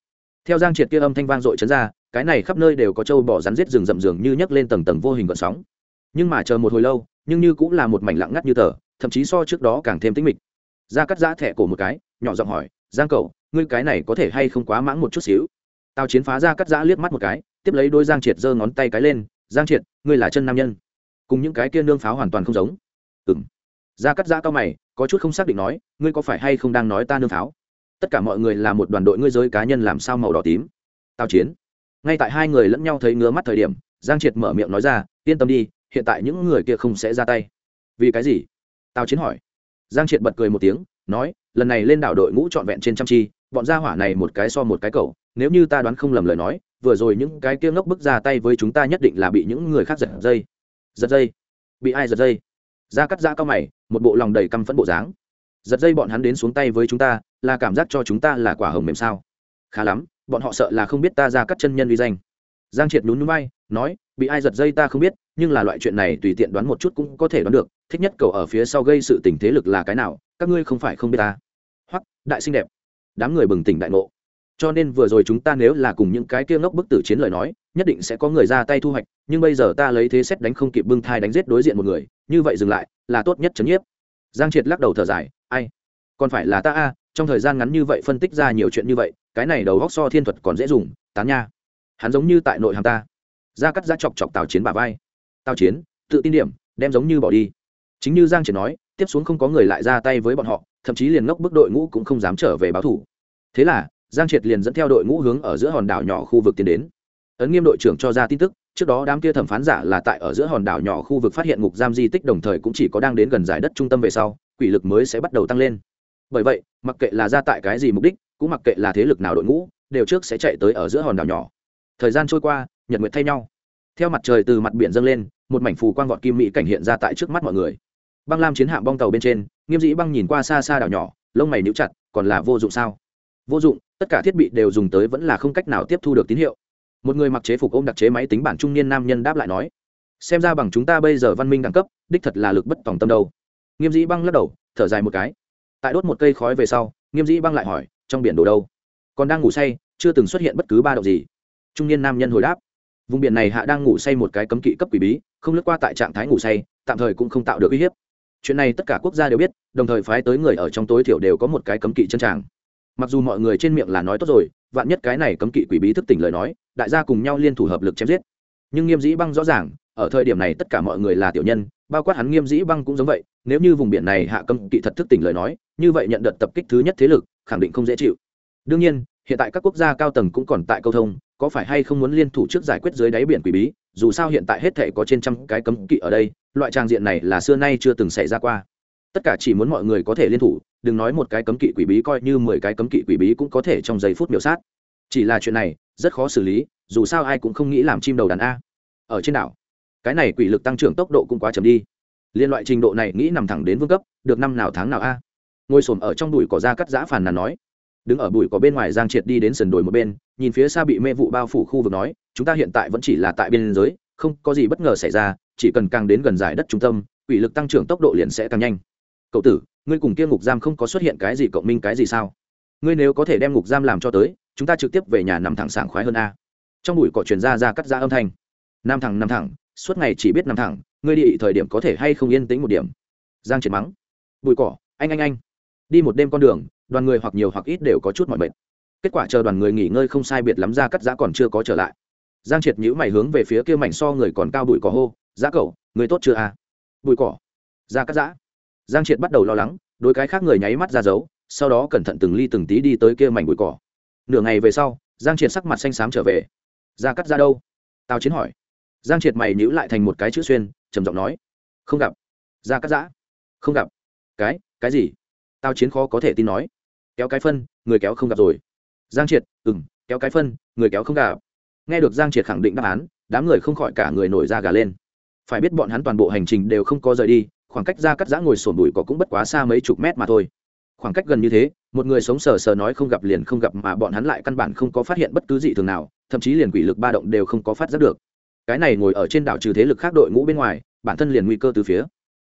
Theo giang triệt kia âm thanh vang dội chấn ra cái này khắp nơi đều có trâu bỏ rắn giết rừng rậm rường như nhấc lên tầng tầng vô hình gợn sóng. Nhưng mà chờ một hồi lâu nhưng như cũng là một mảnh lặng ngắt như tờ thậm chí so trước đó càng thêm tĩnh mịch. Ra cắt giã thẻ cổ một cái nhỏ giọng hỏi giang cậu ngươi cái này có thể hay không quá mãng một chút xíu? Tao chiến phá ra cắt giã liếc mắt một cái tiếp lấy đôi giang triệt giơ ngón tay cái lên giang triệt, ngươi là chân nam nhân. Cùng những cái kia nương pháo hoàn toàn không giống. Ừ m ra cắt giã cao mày, có chút không xác định nói, ngươi có phải hay không đang nói ta nương pháo? Tất cả mọi người là một đoàn đội ngươi giới cá nhân làm sao màu đỏ tím? Tao chiến. Ngay tại hai người lẫn nhau thấy ngứa mắt thời điểm, giang triệt mở miệng nói ra, yên tâm đi, hiện tại những người kia không sẽ ra tay. Vì cái gì? Tao chiến hỏi. Giang triệt bật cười một tiếng, nói, lần này lên đảo đội ngũ trọn vẹn trên trăm chi, bọn gia hỏa này một cái so một cái cầu nếu như ta đoán không lầm lời nói vừa rồi những cái kia ngốc bức ra tay với chúng ta nhất định là bị những người khác giật dây. Giật dây? Bị ai giật dây? Ra cắt ra cao mày, một bộ lòng đầy căm phẫn bộ dáng. Giật dây bọn hắn đến xuống tay với chúng ta, là cảm giác cho chúng ta là quả hồng mềm sao? Khá lắm, bọn họ sợ là không biết ta ra cắt chân nhân vi danh. Giang triệt nhún núi bay nói, bị ai giật dây ta không biết, nhưng là loại chuyện này tùy tiện đoán một chút cũng có thể đoán được, thích nhất cầu ở phía sau gây sự tình thế lực là cái nào, các ngươi không phải không biết ta. Hoặc đại xinh đẹp. Đám người bừng tỉnh đại ngộ cho nên vừa rồi chúng ta nếu là cùng những cái kia ngốc bức tử chiến lời nói, nhất định sẽ có người ra tay thu hoạch, nhưng bây giờ ta lấy thế xét đánh không kịp bưng thai đánh giết đối diện một người, như vậy dừng lại, là tốt nhất chấn nhiếp. Giang triệt lắc đầu thở dài, ai? Còn phải là ta a, trong thời gian ngắn như vậy phân tích ra nhiều chuyện như vậy, cái này đầu góc so thiên thuật còn dễ dùng, tán nha. Hắn giống như tại nội hàng ta. Ra cắt ra chọc chọc tào chiến bà vai. Tào chiến, tự tin điểm, đem giống như bỏ đi. Chính như giang triệt nói, tiếp xuống không có người lại ra tay với bọn họ, thậm chí liền ngốc bức đội ngũ cũng không dám trở về báo thủ. Thế là giang triệt liền dẫn theo đội ngũ hướng ở giữa hòn đảo nhỏ khu vực tiến đến. Ấn nghiêm đội trưởng cho ra tin tức, trước đó đám kia thẩm phán giả là tại ở giữa hòn đảo nhỏ khu vực phát hiện ngục giam di tích đồng thời cũng chỉ có đang đến gần giải đất trung tâm về sau, quỷ lực mới sẽ bắt đầu tăng lên. Bởi vậy, mặc kệ là ra tại cái gì mục đích, cũng mặc kệ là thế lực nào đội ngũ, đều trước sẽ chạy tới ở giữa hòn đảo nhỏ. Thời gian trôi qua, nhật nguyệt thay nhau. Theo mặt trời từ mặt biển dâng lên, một mảnh phù quang vọt kim mỹ cảnh hiện ra tại trước mắt mọi người. Băng lam chiến hạm bong tàu bên trên, nghiêm dĩ băng nhìn qua xa xa đảo nhỏ, lông mày níu chặt, còn là vô dụng sao? Vô dụng tất cả thiết bị đều dùng tới vẫn là không cách nào tiếp thu được tín hiệu. Một người mặc chế phục ôm đặc chế máy tính bản trung niên nam nhân đáp lại nói, xem ra bằng chúng ta bây giờ văn minh đẳng cấp, đích thật là lực bất tòng tâm đâu. Nghiêm dĩ băng lắc đầu, thở dài một cái. Tại đốt một cây khói về sau, nghiêm dĩ băng lại hỏi, trong biển đồ đâu? Còn đang ngủ say, chưa từng xuất hiện bất cứ ba động gì? Trung niên nam nhân hồi đáp, vùng biển này hạ đang ngủ say một cái cấm kỵ cấp quỷ bí, không lướt qua tại trạng thái ngủ say, tạm thời cũng không tạo được uy hiếp. Chuyện này tất cả quốc gia đều biết, đồng thời phái tới người ở trong tối thiểu đều có một cái cấm kỵ chân tràng mặc dù mọi người trên miệng là nói tốt rồi, vạn nhất cái này cấm kỵ quỷ bí thức tỉnh lời nói, đại gia cùng nhau liên thủ hợp lực chém giết. Nhưng nghiêm dĩ băng rõ ràng, ở thời điểm này tất cả mọi người là tiểu nhân, bao quát hắn nghiêm dĩ băng cũng giống vậy, nếu như vùng biển này hạ cấm kỵ thật thức tỉnh lời nói, như vậy nhận đợt tập kích thứ nhất thế lực, khẳng định không dễ chịu. Đương nhiên, hiện tại các quốc gia cao tầng cũng còn tại câu thông, có phải hay không muốn liên thủ trước giải quyết dưới đáy biển quỷ bí, dù sao hiện tại hết thể có trên trăm cái cấm kỵ ở đây, loại trang diện này là xưa nay chưa từng xảy ra qua tất cả chỉ muốn mọi người có thể liên thủ, đừng nói một cái cấm kỵ quỷ bí coi như mười cái cấm kỵ quỷ bí cũng có thể trong giây phút miểu sát. Chỉ là chuyện này, rất khó xử lý, dù sao ai cũng không nghĩ làm chim đầu đàn a. Ở trên đảo, cái này quỷ lực tăng trưởng tốc độ cũng quá chậm đi. Liên loại trình độ này nghĩ nằm thẳng đến vương cấp, được năm nào tháng nào a. Ngồi xổm ở trong đùi cỏ ra cắt giã phàn nàn nói. Đứng ở bụi có bên ngoài giang triệt đi đến sườn đồi một bên, nhìn phía xa bị mê vụ bao phủ khu vực nói, chúng ta hiện tại vẫn chỉ là tại biên giới, không có gì bất ngờ xảy ra, chỉ cần càng đến gần giải đất trung tâm, quỷ lực tăng trưởng tốc độ liền sẽ càng nhanh cậu tử, ngươi cùng kia ngục giam không có xuất hiện cái gì cộng minh cái gì sao? Ngươi nếu có thể đem ngục giam làm cho tới, chúng ta trực tiếp về nhà nằm thẳng sảng khoái hơn a. Trong bụi cỏ truyền ra ra cắt ra âm thanh. Nam thẳng nằm thẳng, suốt ngày chỉ biết nằm thẳng, ngươi đi thời điểm có thể hay không yên tĩnh một điểm. Giang triệt mắng. Bụi cỏ, anh anh anh. Đi một đêm con đường, đoàn người hoặc nhiều hoặc ít đều có chút mọi mệt. Kết quả chờ đoàn người nghỉ ngơi không sai biệt lắm, ra cắt giã còn chưa có trở lại. Giang triệt nhữ mày hướng về phía kia mảnh so người còn cao bụi cỏ hô giá cậu, người tốt chưa à bụi cỏ, ra cắt giã giang triệt bắt đầu lo lắng đôi cái khác người nháy mắt ra giấu sau đó cẩn thận từng ly từng tí đi tới kia mảnh bụi cỏ. Nửa ngày về sau, giang triệt sắc mặt xanh xám trở về. Ra cắt ra đâu? Tào chiến hỏi. Giang triệt mày nhữ lại thành một cái chữ xuyên, trầm giọng nói. Không gặp. Ra cắt giã? Không gặp. Cái cái gì? Tao chiến khó có thể tin nói. Kéo cái phân, người kéo không gặp rồi. Giang triệt ừng kéo cái phân, người kéo không gặp. Nghe được giang triệt khẳng định đáp án, đám người không khỏi cả người nổi da gà lên. Phải biết bọn hắn toàn bộ hành trình đều không có rời đi khoảng cách ra cắt giã ngồi sổn bụi có cũng bất quá xa mấy chục mét mà thôi. Khoảng cách gần như thế, một người sống sờ sờ nói không gặp liền không gặp mà bọn hắn lại căn bản không có phát hiện bất cứ gì thường nào, thậm chí liền quỷ lực ba động đều không có phát giác được. Cái này ngồi ở trên đảo trừ thế lực khác đội ngũ bên ngoài, bản thân liền nguy cơ từ phía.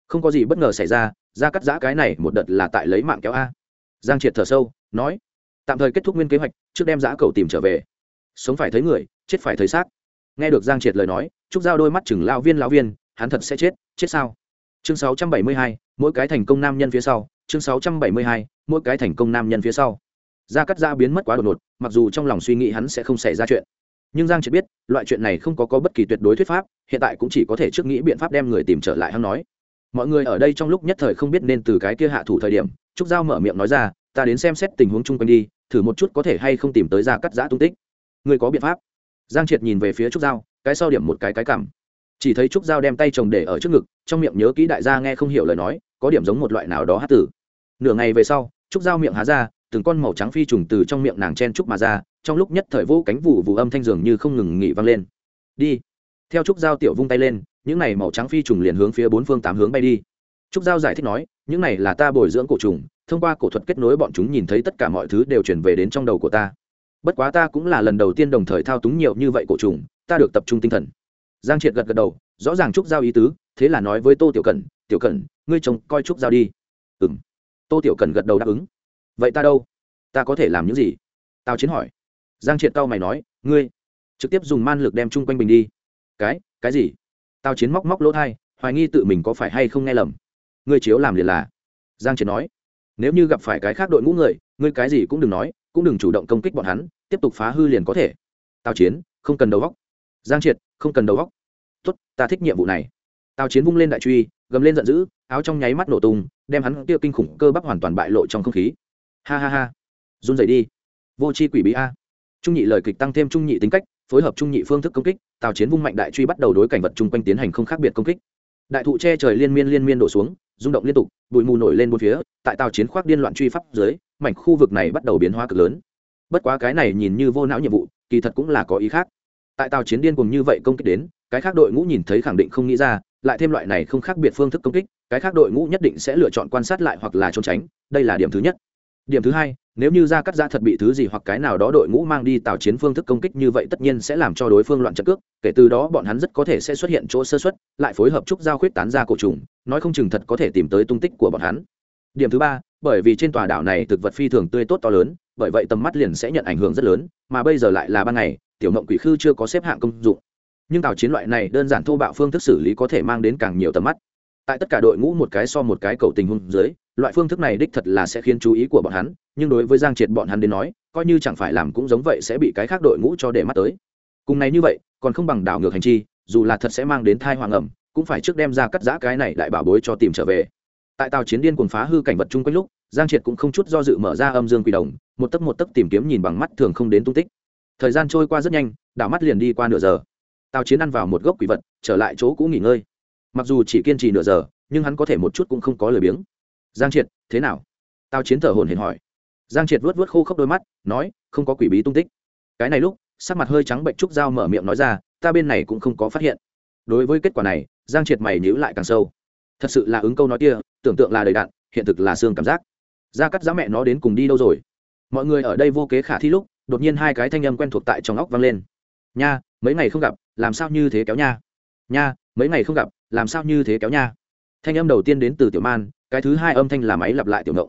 Không có gì bất ngờ xảy ra ra cắt giã cái này một đợt là tại lấy mạng kéo a. Giang triệt thở sâu, nói, tạm thời kết thúc nguyên kế hoạch, trước đem giã cầu tìm trở về. Sống phải thấy người, chết phải thấy xác. Nghe được giang triệt lời nói, trúc giao đôi mắt chừng lao viên lao viên, hắn thật sẽ chết chết sao? Chương 672, mỗi cái thành công nam nhân phía sau. Chương 672, mỗi cái thành công nam nhân phía sau. Gia cắt ra biến mất quá đột ngột mặc dù trong lòng suy nghĩ hắn sẽ không xảy ra chuyện. Nhưng giang triệt biết loại chuyện này không có có bất kỳ tuyệt đối thuyết pháp hiện tại cũng chỉ có thể trước nghĩ biện pháp đem người tìm trở lại hắn nói. Mọi người ở đây trong lúc nhất thời không biết nên từ cái kia hạ thủ thời điểm trúc giao mở miệng nói ra ta đến xem xét tình huống chung quanh đi thử một chút có thể hay không tìm tới ra cắt giã tung tích. Người có biện pháp? Giang triệt nhìn về phía trúc giao cái sau điểm một cái cái cảm chỉ thấy trúc giao đem tay chồng để ở trước ngực, trong miệng nhớ kỹ đại gia nghe không hiểu lời nói, có điểm giống một loại nào đó hát tử. Nửa ngày về sau, trúc giao miệng há ra, từng con màu trắng phi trùng từ trong miệng nàng chen trúc mà ra, trong lúc nhất thời vũ cánh vụ vụ âm thanh dường như không ngừng nghỉ vang lên. Đi. Theo trúc giao tiểu vung tay lên, những này màu trắng phi trùng liền hướng phía bốn phương tám hướng bay đi. Trúc giao giải thích nói, những này là ta bồi dưỡng cổ trùng, thông qua cổ thuật kết nối bọn chúng nhìn thấy tất cả mọi thứ đều chuyển về đến trong đầu của ta. Bất quá ta cũng là lần đầu tiên đồng thời thao túng nhiều như vậy cổ trùng, ta được tập trung tinh thần giang triệt gật gật đầu, rõ ràng trúc giao ý tứ, thế là nói với tô tiểu cẩn tiểu cẩn, ngươi chồng coi trúc giao đi. Ừ m tô tiểu cẩn gật đầu đáp ứng. Vậy ta đâu? Ta có thể làm những gì? Tào chiến hỏi. Giang triệt tao mày nói, ngươi trực tiếp dùng man lực đem chung quanh bình đi. Cái? Cái gì? Tào chiến móc móc lỗ thai, hoài nghi tự mình có phải hay không nghe lầm. Ngươi chiếu làm liền là. Giang triệt nói. Nếu như gặp phải cái khác đội ngũ người, ngươi cái gì cũng đừng nói, cũng đừng chủ động công kích bọn hắn, tiếp tục phá hư liền có thể. Tào chiến, không cần đầu góc giang triệt không cần đầu góc tốt, ta thích nhiệm vụ này. Tào chiến vung lên đại truy, gầm lên giận dữ, áo trong nháy mắt nổ tung, đem hắn kia kinh khủng cơ bắp hoàn toàn bại lộ trong không khí. Ha ha ha. Run dậy đi. Vô c h i quỷ bí a. Trung nhị lời kịch tăng thêm trung nhị tính cách, phối hợp trung nhị phương thức công kích, tào chiến vung mạnh đại truy bắt đầu đối cảnh vật chung quanh tiến hành không khác biệt công kích. Đại thụ che trời liên miên liên miên đổ xuống, rung động liên tục, bụi mù nổi lên bốn phía, tại tàu chiến khoác điên loạn truy pháp dưới, mảnh khu vực này bắt đầu biến hóa cực lớn. Bất quá cái này nhìn như vô não nhiệm vụ, kỳ thật cũng là có ý khác tại tàu chiến điên cùng như vậy công kích đến, cái khác đội ngũ nhìn thấy khẳng định không nghĩ ra, lại thêm loại này không khác biệt phương thức công kích, cái khác đội ngũ nhất định sẽ lựa chọn quan sát lại hoặc là trốn tránh, đây là điểm thứ nhất. Điểm thứ hai, nếu như ra cắt ra thật bị thứ gì hoặc cái nào đó đội ngũ mang đi tạo chiến phương thức công kích như vậy tất nhiên sẽ làm cho đối phương loạn trận cước, kể từ đó bọn hắn rất có thể sẽ xuất hiện chỗ sơ xuất lại phối hợp trúc giao khuyết tán ra cổ trùng, nói không chừng thật có thể tìm tới tung tích của bọn hắn. Điểm thứ ba, bởi vì trên tòa đảo này thực vật phi thường tươi tốt to lớn, bởi vậy tầm mắt liền sẽ nhận ảnh hưởng rất lớn, mà bây giờ lại là ban ngày tiểu mộng quỷ khư chưa có xếp hạng công dụng. Nhưng tàu chiến loại này đơn giản thô bạo phương thức xử lý có thể mang đến càng nhiều tầm mắt. Tại tất cả đội ngũ một cái so một cái cầu tình hung dưới, loại phương thức này đích thật là sẽ khiến chú ý của bọn hắn, nhưng đối với giang triệt bọn hắn đến nói, coi như chẳng phải làm cũng giống vậy sẽ bị cái khác đội ngũ cho để mắt tới. Cùng này như vậy, còn không bằng đảo ngược hành chi, dù là thật sẽ mang đến thai hoàng ẩm, cũng phải trước đem ra cắt giã cái này đại bảo bối cho tìm trở về. Tại tàu chiến điên cuồng phá hư cảnh vật chung quanh lúc, giang triệt cũng không chút do dự mở ra âm dương quỷ đồng, một tấc một tấc tìm kiếm nhìn bằng mắt thường không đến tung tích thời gian trôi qua rất nhanh, đảo mắt liền đi qua nửa giờ. Tào chiến ăn vào một gốc quỷ vật, trở lại chỗ cũ nghỉ ngơi. Mặc dù chỉ kiên trì nửa giờ, nhưng hắn có thể một chút cũng không có lời biếng. Giang triệt, thế nào? Tào chiến thở hồn hển hỏi. Giang triệt vớt vớt khô khốc đôi mắt, nói, không có quỷ bí tung tích. Cái này lúc, sắc mặt hơi trắng bệnh trúc dao mở miệng nói ra, ta bên này cũng không có phát hiện. Đối với kết quả này, giang triệt mày nhíu lại càng sâu. Thật sự là ứng câu nói kia, tưởng tượng là đầy đạn, hiện thực là xương cảm giác. Ra cắt giá mẹ nó đến cùng đi đâu rồi? Mọi người ở đây vô kế khả thi lúc đột nhiên hai cái thanh âm quen thuộc tại trong óc vang lên. Nha, mấy ngày không gặp, làm sao như thế kéo nha? Nha, mấy ngày không gặp, làm sao như thế kéo nha? Thanh âm đầu tiên đến từ tiểu man, cái thứ hai âm thanh là máy lặp lại tiểu ngộng.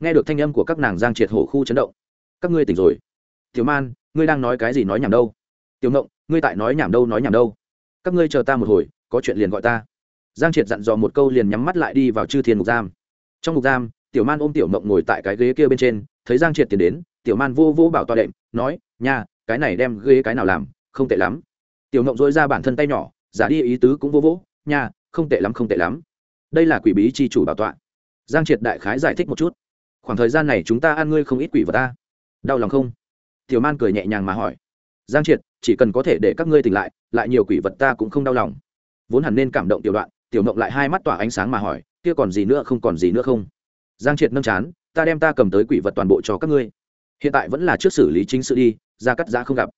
Nghe được thanh âm của các nàng giang triệt hổ khu chấn động. Các ngươi tỉnh rồi. Tiểu man, ngươi đang nói cái gì nói nhảm đâu? Tiểu ngộng, ngươi tại nói nhảm đâu nói nhảm đâu? Các ngươi chờ ta một hồi, có chuyện liền gọi ta. Giang triệt dặn dò một câu liền nhắm mắt lại đi vào chư thiên ngục giam. Trong ngục giam, tiểu man ôm tiểu mộng ngồi tại cái ghế kia bên trên, thấy giang triệt tiến đến tiểu man vô vô bảo tọa đệm, nói, nha, cái này đem ghế cái nào làm, không tệ lắm. Tiểu ngộng dối ra bản thân tay nhỏ, giả đi ý tứ cũng vô vỗ nha, không tệ lắm, không tệ lắm. Đây là quỷ bí c h i chủ bảo tọa. Giang triệt đại khái giải thích một chút. Khoảng thời gian này chúng ta ăn ngươi không ít quỷ vật ta. Đau lòng không? Tiểu man cười nhẹ nhàng mà hỏi. Giang triệt, chỉ cần có thể để các ngươi tỉnh lại lại nhiều quỷ vật ta cũng không đau lòng. Vốn hẳn nên cảm động tiểu đoạn, tiểu mộng lại hai mắt tỏa ánh sáng mà hỏi, kia còn gì nữa không, còn gì nữa không? Giang triệt nâng chán, ta đem ta cầm tới quỷ vật toàn bộ cho các ngươi hiện tại vẫn là trước xử lý chính sự đi, ra cắt giá không gặp.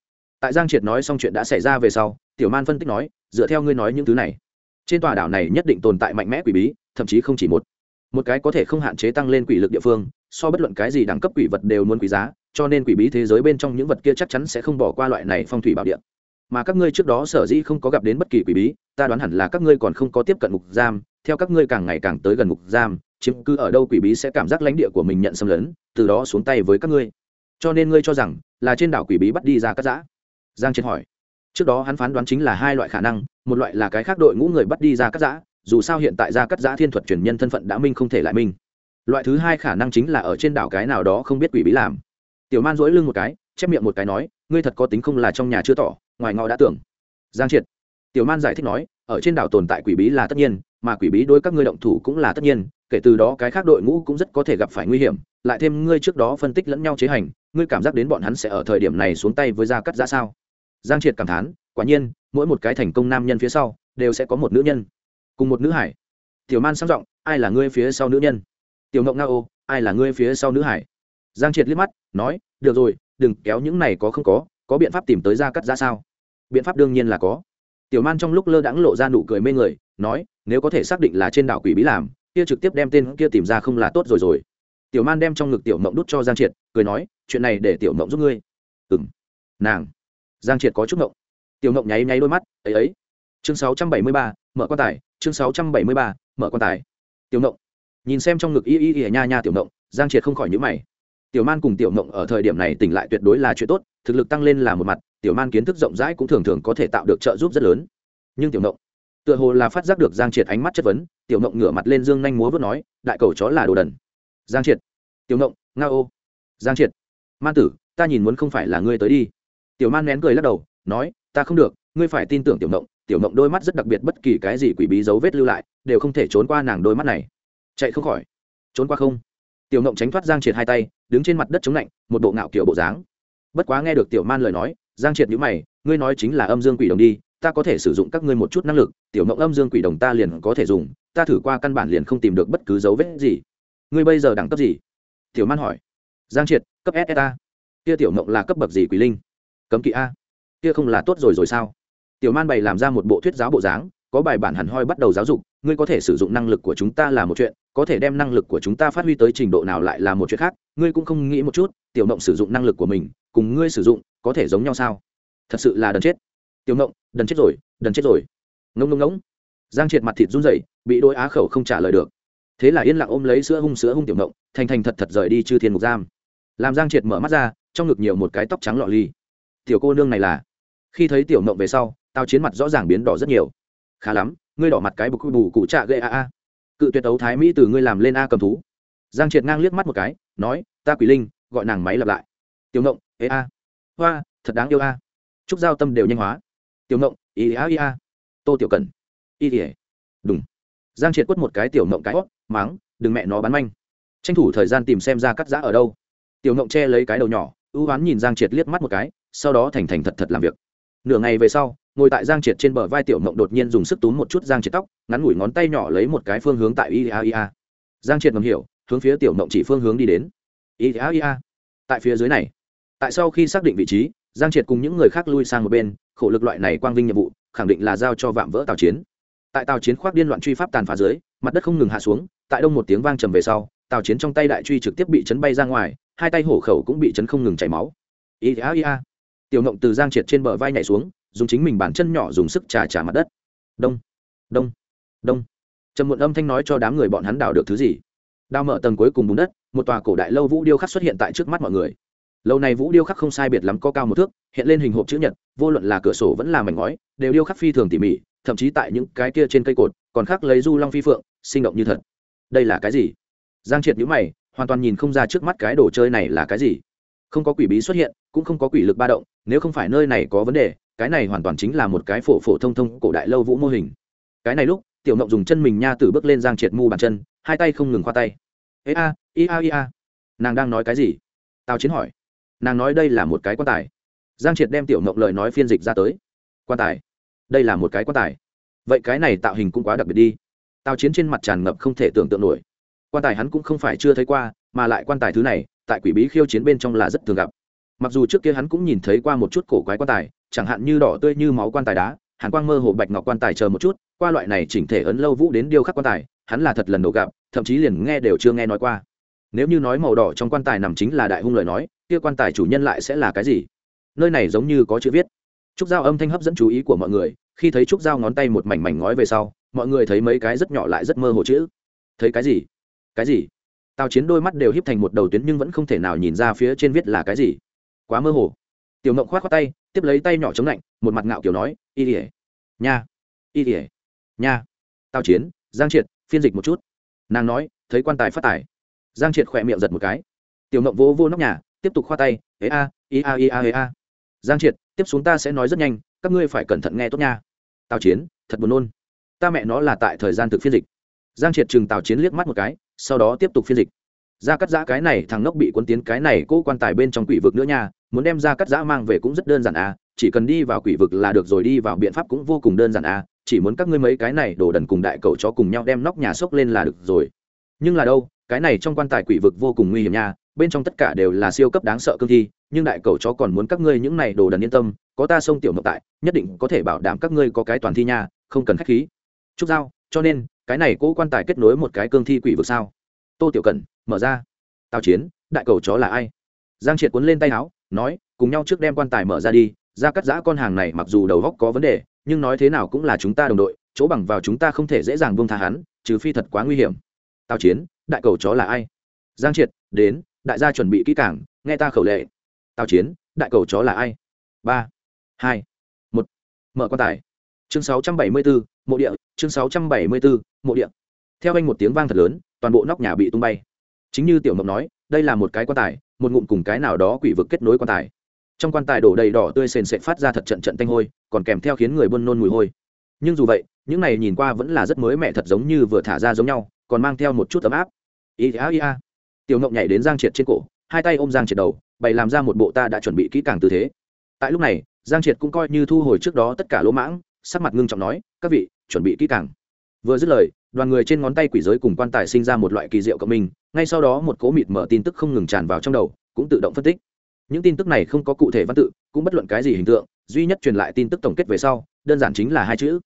Tại giang triệt nói xong chuyện đã xảy ra về sau, tiểu man phân tích nói, dựa theo ngươi nói những thứ này, trên tòa đảo này nhất định tồn tại mạnh mẽ quỷ bí, thậm chí không chỉ một. Một cái có thể không hạn chế tăng lên quỷ lực địa phương, so bất luận cái gì đẳng cấp quỷ vật đều muốn quý giá, cho nên quỷ bí thế giới bên trong những vật kia chắc chắn sẽ không bỏ qua loại này phong thủy bảo địa. Mà các ngươi trước đó sở dĩ không có gặp đến bất kỳ quỷ bí, ta đoán hẳn là các ngươi còn không có tiếp cận ngục giam, theo các ngươi càng ngày càng tới gần ngục giam, chiếm cứ ở đâu quỷ bí sẽ cảm giác lãnh địa của mình nhận xâm lấn, từ đó xuống tay với các ngươi cho nên ngươi cho rằng là trên đảo quỷ bí bắt đi ra cắt giã? Giang triệt hỏi. Trước đó hắn phán đoán chính là hai loại khả năng, một loại là cái khác đội ngũ người bắt đi ra cắt giã, dù sao hiện tại ra cắt giã thiên thuật truyền nhân thân phận đã minh không thể lại minh. Loại thứ hai khả năng chính là ở trên đảo cái nào đó không biết quỷ bí làm. Tiểu man dỗi lưng một cái, chép miệng một cái nói, ngươi thật có tính không là trong nhà chưa tỏ, ngoài ngọ đã tưởng. Giang triệt. Tiểu man giải thích nói, ở trên đảo tồn tại quỷ bí là tất nhiên, mà quỷ bí đối các ngươi động thủ cũng là tất nhiên, kể từ đó cái khác đội ngũ cũng rất có thể gặp phải nguy hiểm, lại thêm ngươi trước đó phân tích lẫn nhau chế hành ngươi cảm giác đến bọn hắn sẽ ở thời điểm này xuống tay với gia cắt giã sao? Giang triệt cảm thán, quả nhiên, mỗi một cái thành công nam nhân phía sau, đều sẽ có một nữ nhân. Cùng một nữ hải. Tiểu man sang giọng, ai là ngươi phía sau nữ nhân? Tiểu ngộng nga ô ai là ngươi phía sau nữ hải? Giang triệt liếc mắt, nói, được rồi, đừng kéo những này có không có có biện pháp tìm tới gia cắt giã sao? Biện pháp đương nhiên là có. Tiểu man trong lúc lơ đãng lộ ra nụ cười mê người, nói, nếu có thể xác định là trên đảo quỷ bí làm, kia trực tiếp đem tên kia tìm ra không là tốt rồi rồi tiểu man đem trong ngực tiểu mộng đút cho giang triệt, cười nói, chuyện này để tiểu mộng giúp ngươi. Ừ m nàng. Giang triệt có chút mộng tiểu mộng nháy nháy đôi mắt, ấy ấy. Chương sáu trăm bảy mươi ba, mở quan tài. Chương sáu trăm bảy mươi ba, mở quan tài. Tiểu mộng. Nhìn xem trong ngực y y y nha nha tiểu mộng, giang triệt không khỏi nhữ mày. Tiểu man cùng tiểu mộng ở thời điểm này tỉnh lại tuyệt đối là chuyện tốt, thực lực tăng lên là một mặt, tiểu man kiến thức rộng rãi cũng thường thường có thể tạo được trợ giúp rất lớn. Nhưng tiểu mộng, tựa hồ là phát giác được giang triệt ánh mắt chất vấn, tiểu mộng ngửa mặt lên dương nhanh múa vớt nói, đại cầu chó là đồ đần giang triệt. Tiểu ngộng, nga ô. Giang triệt. Man tử, ta nhìn muốn không phải là ngươi tới đi. Tiểu man nén cười lắc đầu, nói, ta không được, ngươi phải tin tưởng tiểu ngộng. Tiểu ngộng đôi mắt rất đặc biệt, bất kỳ cái gì quỷ bí dấu vết lưu lại, đều không thể trốn qua nàng đôi mắt này. Chạy không khỏi. Trốn qua không. Tiểu ngộng tránh thoát giang triệt hai tay, đứng trên mặt đất chống lạnh, một bộ ngạo kiểu bộ dáng. Bất quá nghe được tiểu man lời nói, giang triệt nhữ mày, ngươi nói chính là âm dương quỷ đồng đi, ta có thể sử dụng các ngươi một chút năng lực, tiểu mộng âm dương quỷ đồng ta liền có thể dùng, ta thử qua căn bản liền không tìm được bất cứ dấu vết gì ngươi bây giờ đẳng cấp gì? Tiểu man hỏi. Giang triệt, cấp ssa kia tiểu mộng là cấp bậc gì quỷ linh? Cấm kỵ a. Kia không là tốt rồi rồi sao? Tiểu man bày làm ra một bộ thuyết giáo bộ dáng, có bài bản hẳn hoi bắt đầu giáo dục, ngươi có thể sử dụng năng lực của chúng ta là một chuyện, có thể đem năng lực của chúng ta phát huy tới trình độ nào lại là một chuyện khác, ngươi cũng không nghĩ một chút, tiểu mộng sử dụng năng lực của mình, cùng ngươi sử dụng, có thể giống nhau sao? Thật sự là đần chết. Tiểu mộng, đần chết rồi, đần chết rồi. Ngông ngông ngỗng. Giang triệt mặt thịt run rẩy, bị đôi á khẩu không trả lời được thế là yên lặng ôm lấy sữa hung sữa hung tiểu mộng thành thành thật thật rời đi chư thiên mục giam. Làm giang triệt mở mắt ra, trong ngực nhiều một cái tóc trắng lọ ly tiểu cô nương này là? Khi thấy tiểu mộng về sau, tao chiến mặt rõ ràng biến đỏ rất nhiều. Khá lắm, ngươi đỏ mặt cái bục bù cụ trạ gây a a. Cự tuyệt đấu thái mỹ từ ngươi làm lên a cầm thú. Giang triệt ngang liếc mắt một cái, nói, ta quỷ linh, gọi nàng máy lặp lại. Tiểu ngộng, ê a. Hoa, thật đáng yêu a. Trúc giao tâm đều nhanh hóa. Tiểu ngộng, ý a ý a. Tô tiểu cần ý ỉa đúng giang triệt quất một cái tiểu ngộng cái hót máng, đừng mẹ nó bắn manh. Tranh thủ thời gian tìm xem ra cắt giã ở đâu. Tiểu ngộng che lấy cái đầu nhỏ, ưu oán nhìn giang triệt liếc mắt một cái, sau đó thành thành thật thật làm việc. Nửa ngày về sau, ngồi tại giang triệt trên bờ vai tiểu ngộng đột nhiên dùng sức túm một chút giang triệt tóc, ngắn ngủi ngón tay nhỏ lấy một cái phương hướng tại ia ia giang triệt ngầm hiểu, hướng phía tiểu ngộng chỉ phương hướng đi đến. Ia ia tại phía dưới này. Tại sau khi xác định vị trí, giang triệt cùng những người khác lui sang một bên, khổ lực loại này quang vinh nhiệm vụ, khẳng định là giao cho vạm vỡ tàu chiến. Tại tàu chiến khoác điên loạn truy pháp tàn phá dưới mặt đất không ngừng hạ xuống, tại đông một tiếng vang trầm về sau tàu chiến trong tay đại truy trực tiếp bị chấn bay ra ngoài, hai tay hổ khẩu cũng bị chấn không ngừng chảy máu. Ia ia tiểu ngộng từ giang triệt trên bờ vai nhảy xuống, dùng chính mình bàn chân nhỏ dùng sức trà trà mặt đất. Đông đông đông. Trầm muộn âm thanh nói cho đám người bọn hắn đào được thứ gì. Đào mở tầng cuối cùng bùn đất, một tòa cổ đại lâu vũ điêu khắc xuất hiện tại trước mắt mọi người. Lâu này vũ điêu khắc không sai biệt lắm có cao một thước, hiện lên hình hộp chữ nhật, vô luận là cửa sổ vẫn là mảnh ngói, đều điêu khắc phi thường tỉ mỉ thậm chí tại những cái kia trên cây cột, còn khác lấy du long phi phượng, sinh động như thật. Đây là cái gì? Giang triệt nhữ mày, hoàn toàn nhìn không ra trước mắt cái đồ chơi này là cái gì. Không có quỷ bí xuất hiện, cũng không có quỷ lực ba động, nếu không phải nơi này có vấn đề, cái này hoàn toàn chính là một cái phổ phổ thông thông cổ đại lâu vũ mô hình. Cái này lúc, tiểu mộng dùng chân mình nha tử bước lên giang triệt mu bàn chân, hai tay không ngừng khoa tay. Ê a ia ia nàng đang nói cái gì? Tào chiến hỏi. Nàng nói đây là một cái quan tài. Giang triệt đem tiểu mộng lời nói phiên dịch ra tới. Quan tài đây là một cái quan tài. Vậy cái này tạo hình cũng quá đặc biệt đi. Tào chiến trên mặt tràn ngập không thể tưởng tượng nổi. Quan tài hắn cũng không phải chưa thấy qua, mà lại quan tài thứ này, tại quỷ bí khiêu chiến bên trong là rất thường gặp. Mặc dù trước kia hắn cũng nhìn thấy qua một chút cổ quái quan tài, chẳng hạn như đỏ tươi như máu quan tài đá, hàn quang mơ hồ bạch ngọc quan tài chờ một chút, qua loại này chỉnh thể ấn lâu vũ đến điêu khắc quan tài, hắn là thật lần đầu gặp, thậm chí liền nghe đều chưa nghe nói qua. Nếu như nói màu đỏ trong quan tài nằm chính là đại hung lời nói, kia quan tài chủ nhân lại sẽ là cái gì? Nơi này giống như có chữ viết trúc giao âm thanh hấp dẫn chú ý của mọi người, khi thấy trúc giao ngón tay một mảnh mảnh ngói về sau, mọi người thấy mấy cái rất nhỏ lại rất mơ hồ chữ. Thấy cái gì? Cái gì? Tào chiến đôi mắt đều híp thành một đầu tuyến nhưng vẫn không thể nào nhìn ra phía trên viết là cái gì. Quá mơ hồ. Tiểu ngộng khoát khoát tay, tiếp lấy tay nhỏ chống lạnh, một mặt ngạo kiểu nói, y ỉa nha. Y ỉa nha. Tào chiến, giang triệt, phiên dịch một chút. Nàng nói, thấy quan tài phát tài. Giang triệt khỏe miệng giật một cái. Tiểu ngộng vô vô nóc nhà, tiếp tục khoa tay, ế a ý a ý a, ế a giang triệt, tiếp xuống ta sẽ nói rất nhanh, các ngươi phải cẩn thận nghe tốt nha. Tào chiến, thật buồn nôn. Ta mẹ nó là tại thời gian thực phiên dịch. Giang triệt chừng tào chiến liếc mắt một cái, sau đó tiếp tục phiên dịch. Ra cắt giã cái này thằng nốc bị quân tiến cái này cố quan tài bên trong quỷ vực nữa nha, muốn đem ra cắt giã mang về cũng rất đơn giản à chỉ cần đi vào quỷ vực là được rồi, đi vào biện pháp cũng vô cùng đơn giản à chỉ muốn các ngươi mấy cái này đổ đần cùng đại cậu chó cùng nhau đem nóc nhà sốc lên là được rồi. Nhưng là đâu, cái này trong quan tài quỷ vực vô cùng nguy hiểm nha bên trong tất cả đều là siêu cấp đáng sợ cương thi, nhưng đại cầu chó còn muốn các ngươi những này đồ đần yên tâm, có ta sông tiểu mộng tại, nhất định có thể bảo đảm các ngươi có cái toàn thi nha, không cần khách khí. Trúc giao, cho nên, cái này cố quan tài kết nối một cái cương thi quỷ vực sao? Tô tiểu cần mở ra. Tào chiến, đại cầu chó là ai? Giang triệt cuốn lên tay áo, nói, cùng nhau trước đem quan tài mở ra đi, ra cắt giã con hàng này mặc dù đầu góc có vấn đề, nhưng nói thế nào cũng là chúng ta đồng đội, chỗ bằng vào chúng ta không thể dễ dàng buông tha hắn, trừ phi thật quá nguy hiểm. Tào chiến, đại cầu chó là ai? Giang triệt, đến đại gia chuẩn bị kỹ cảng nghe ta khẩu lệ. Tào chiến, đại cầu chó là ai? Ba, hai, một. Mở quan tài. Chương sáu trăm bảy mươi bốn mộ địa. Chương sáu trăm bảy mươi bốn mộ địa. Theo anh một tiếng vang thật lớn, toàn bộ nóc nhà bị tung bay. Chính như tiểu mộng nói, đây là một cái quan tài, một ngụm cùng cái nào đó quỷ vực kết nối quan tài. Trong quan tài đổ đầy đỏ tươi sền sệt phát ra thật trận trận tanh hôi, còn kèm theo khiến người buôn nôn mùi hôi. Nhưng dù vậy, những này nhìn qua vẫn là rất mới mẻ thật giống như vừa thả ra giống nhau, còn mang theo một chút ấm áp. Ý a ý a tiểu ngộng nhảy đến giang triệt trên cổ, hai tay ôm giang triệt đầu, bày làm ra một bộ ta đã chuẩn bị kỹ càng tư thế. Tại lúc này, giang triệt cũng coi như thu hồi trước đó tất cả lỗ mãng, sắc mặt ngưng trọng nói, các vị, chuẩn bị kỹ càng. Vừa dứt lời, đoàn người trên ngón tay quỷ giới cùng quan tài sinh ra một loại kỳ diệu cộng minh, ngay sau đó một cố mịt mở tin tức không ngừng tràn vào trong đầu, cũng tự động phân tích. Những tin tức này không có cụ thể văn tự, cũng bất luận cái gì hình tượng, duy nhất truyền lại tin tức tổng kết về sau, đơn giản chính là hai chữ,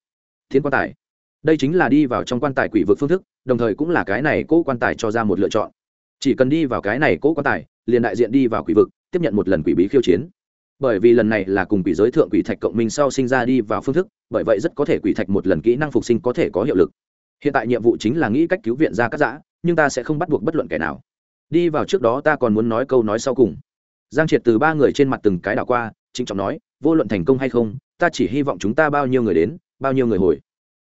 thiên quan tài. Đây chính là đi vào trong quan tài quỷ vực phương thức, đồng thời cũng là cái này cố quan tài cho ra một lựa chọn chỉ cần đi vào cái này cố quan tài, liền đại diện đi vào quỷ vực, tiếp nhận một lần quỷ bí khiêu chiến. Bởi vì lần này là cùng quỷ giới thượng quỷ thạch cộng minh sau sinh ra đi vào phương thức, bởi vậy rất có thể quỷ thạch một lần kỹ năng phục sinh có thể có hiệu lực. Hiện tại nhiệm vụ chính là nghĩ cách cứu viện ra các giã, nhưng ta sẽ không bắt buộc bất luận kẻ nào. Đi vào trước đó ta còn muốn nói câu nói sau cùng. Giang triệt từ ba người trên mặt từng cái đảo qua, trịnh trọng nói, vô luận thành công hay không, ta chỉ hy vọng chúng ta bao nhiêu người đến, bao nhiêu người hồi.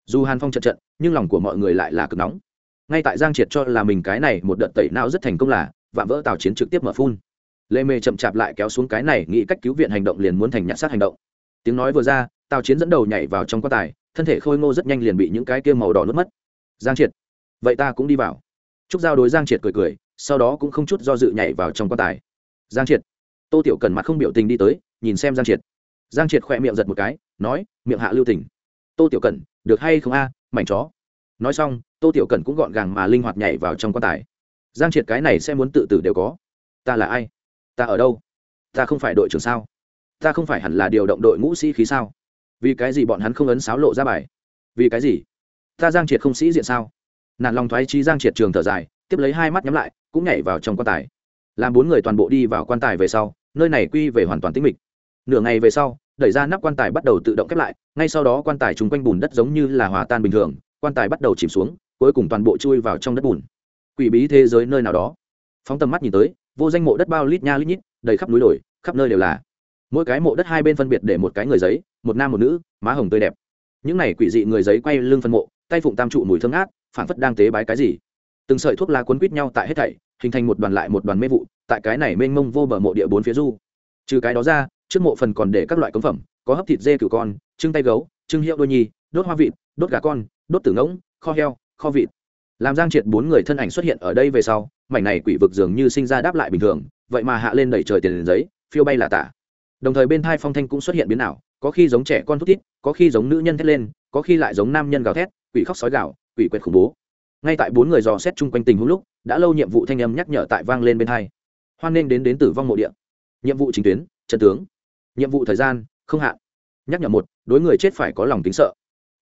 Dù hàn phong trận trận, nhưng lòng của mọi người lại là cực nóng ngay tại giang triệt cho là mình cái này một đợt tẩy não rất thành công là, vạm vỡ tàu chiến trực tiếp mở phun. Lê mê chậm chạp lại kéo xuống cái này, nghĩ cách cứu viện hành động liền muốn thành nhặt sát hành động. Tiếng nói vừa ra tàu chiến dẫn đầu nhảy vào trong quan tài, thân thể khôi ngô rất nhanh liền bị những cái kia màu đỏ nuốt mất. Giang triệt, vậy ta cũng đi vào. Trúc giao đối giang triệt cười cười, sau đó cũng không chút do dự nhảy vào trong quan tài. Giang triệt, tô tiểu cần mặt không biểu tình đi tới, nhìn xem giang triệt. Giang triệt khỏe miệng giật một cái, nói, miệng hạ lưu tình. Tô tiểu cần, được hay không a, mảnh chó? Nói xong, tô tiểu cần cũng gọn gàng mà linh hoạt nhảy vào trong quan tài. Giang triệt cái này sẽ muốn tự tử đều có. Ta là ai? Ta ở đâu? Ta không phải đội trưởng sao? Ta không phải hẳn là điều động đội ngũ sĩ khí sao? Vì cái gì bọn hắn không ấn sáo lộ ra bài? Vì cái gì? Ta giang triệt không sĩ diện sao? Nản lòng thoái trí giang triệt trường thở dài, tiếp lấy hai mắt nhắm lại, cũng nhảy vào trong quan tài. Làm bốn người toàn bộ đi vào quan tài về sau, nơi này quy về hoàn toàn tĩnh mịch. Nửa ngày về sau, đẩy ra nắp quan tài bắt đầu tự động khép lại, ngay sau đó quan tài chung quanh bùn đất giống như là hòa tan bình thường quan tài bắt đầu chìm xuống, cuối cùng toàn bộ chui vào trong đất bùn. Quỷ bí thế giới nơi nào đó. Phóng tầm mắt nhìn tới, vô danh mộ đất bao lít nha lít nhít, đầy khắp núi đồi, khắp nơi đều là. Mỗi cái mộ đất hai bên phân biệt để một cái người giấy, một nam một nữ, má hồng tươi đẹp. Những này quỷ dị người giấy quay lưng phân mộ, tay phụng tam trụ mùi thơm ngát phản phất đang tế bái cái gì. Từng sợi thuốc lá cuốn quít nhau tại hết thảy, hình thành một đoàn lại một đoàn mê vụ, tại cái này mênh mông vô bờ mộ địa bốn phía du. Trừ cái đó ra, trước mộ phần còn để các loại cống phẩm, có hấp thịt dê cửu con, trưng tay gấu, trưng hiệu đôi nhi, đốt hoa vịt, đốt gà con đốt tử ngỗng, kho heo, kho vịt. Làm giang triệt bốn người thân ảnh xuất hiện ở đây về sau, mảnh này quỷ vực dường như sinh ra đáp lại bình thường, vậy mà hạ lên đẩy trời tiền giấy, phiêu bay là tả. Đồng thời bên thai phong thanh cũng xuất hiện biến ảo, có khi giống trẻ con thút thít, có khi giống nữ nhân thét lên, có khi lại giống nam nhân gào thét, quỷ khóc sói gạo quỷ quệt khủng bố. Ngay tại bốn người dò xét chung quanh tình huống lúc, đã lâu nhiệm vụ thanh âm nhắc nhở tại vang lên bên hai. Hoan nghênh đến đến tử vong mộ địa. Nhiệm vụ chính tuyến, trận tướng. Nhiệm vụ thời gian, không hạn. Nhắc nhở một, đối người chết phải có lòng tính sợ.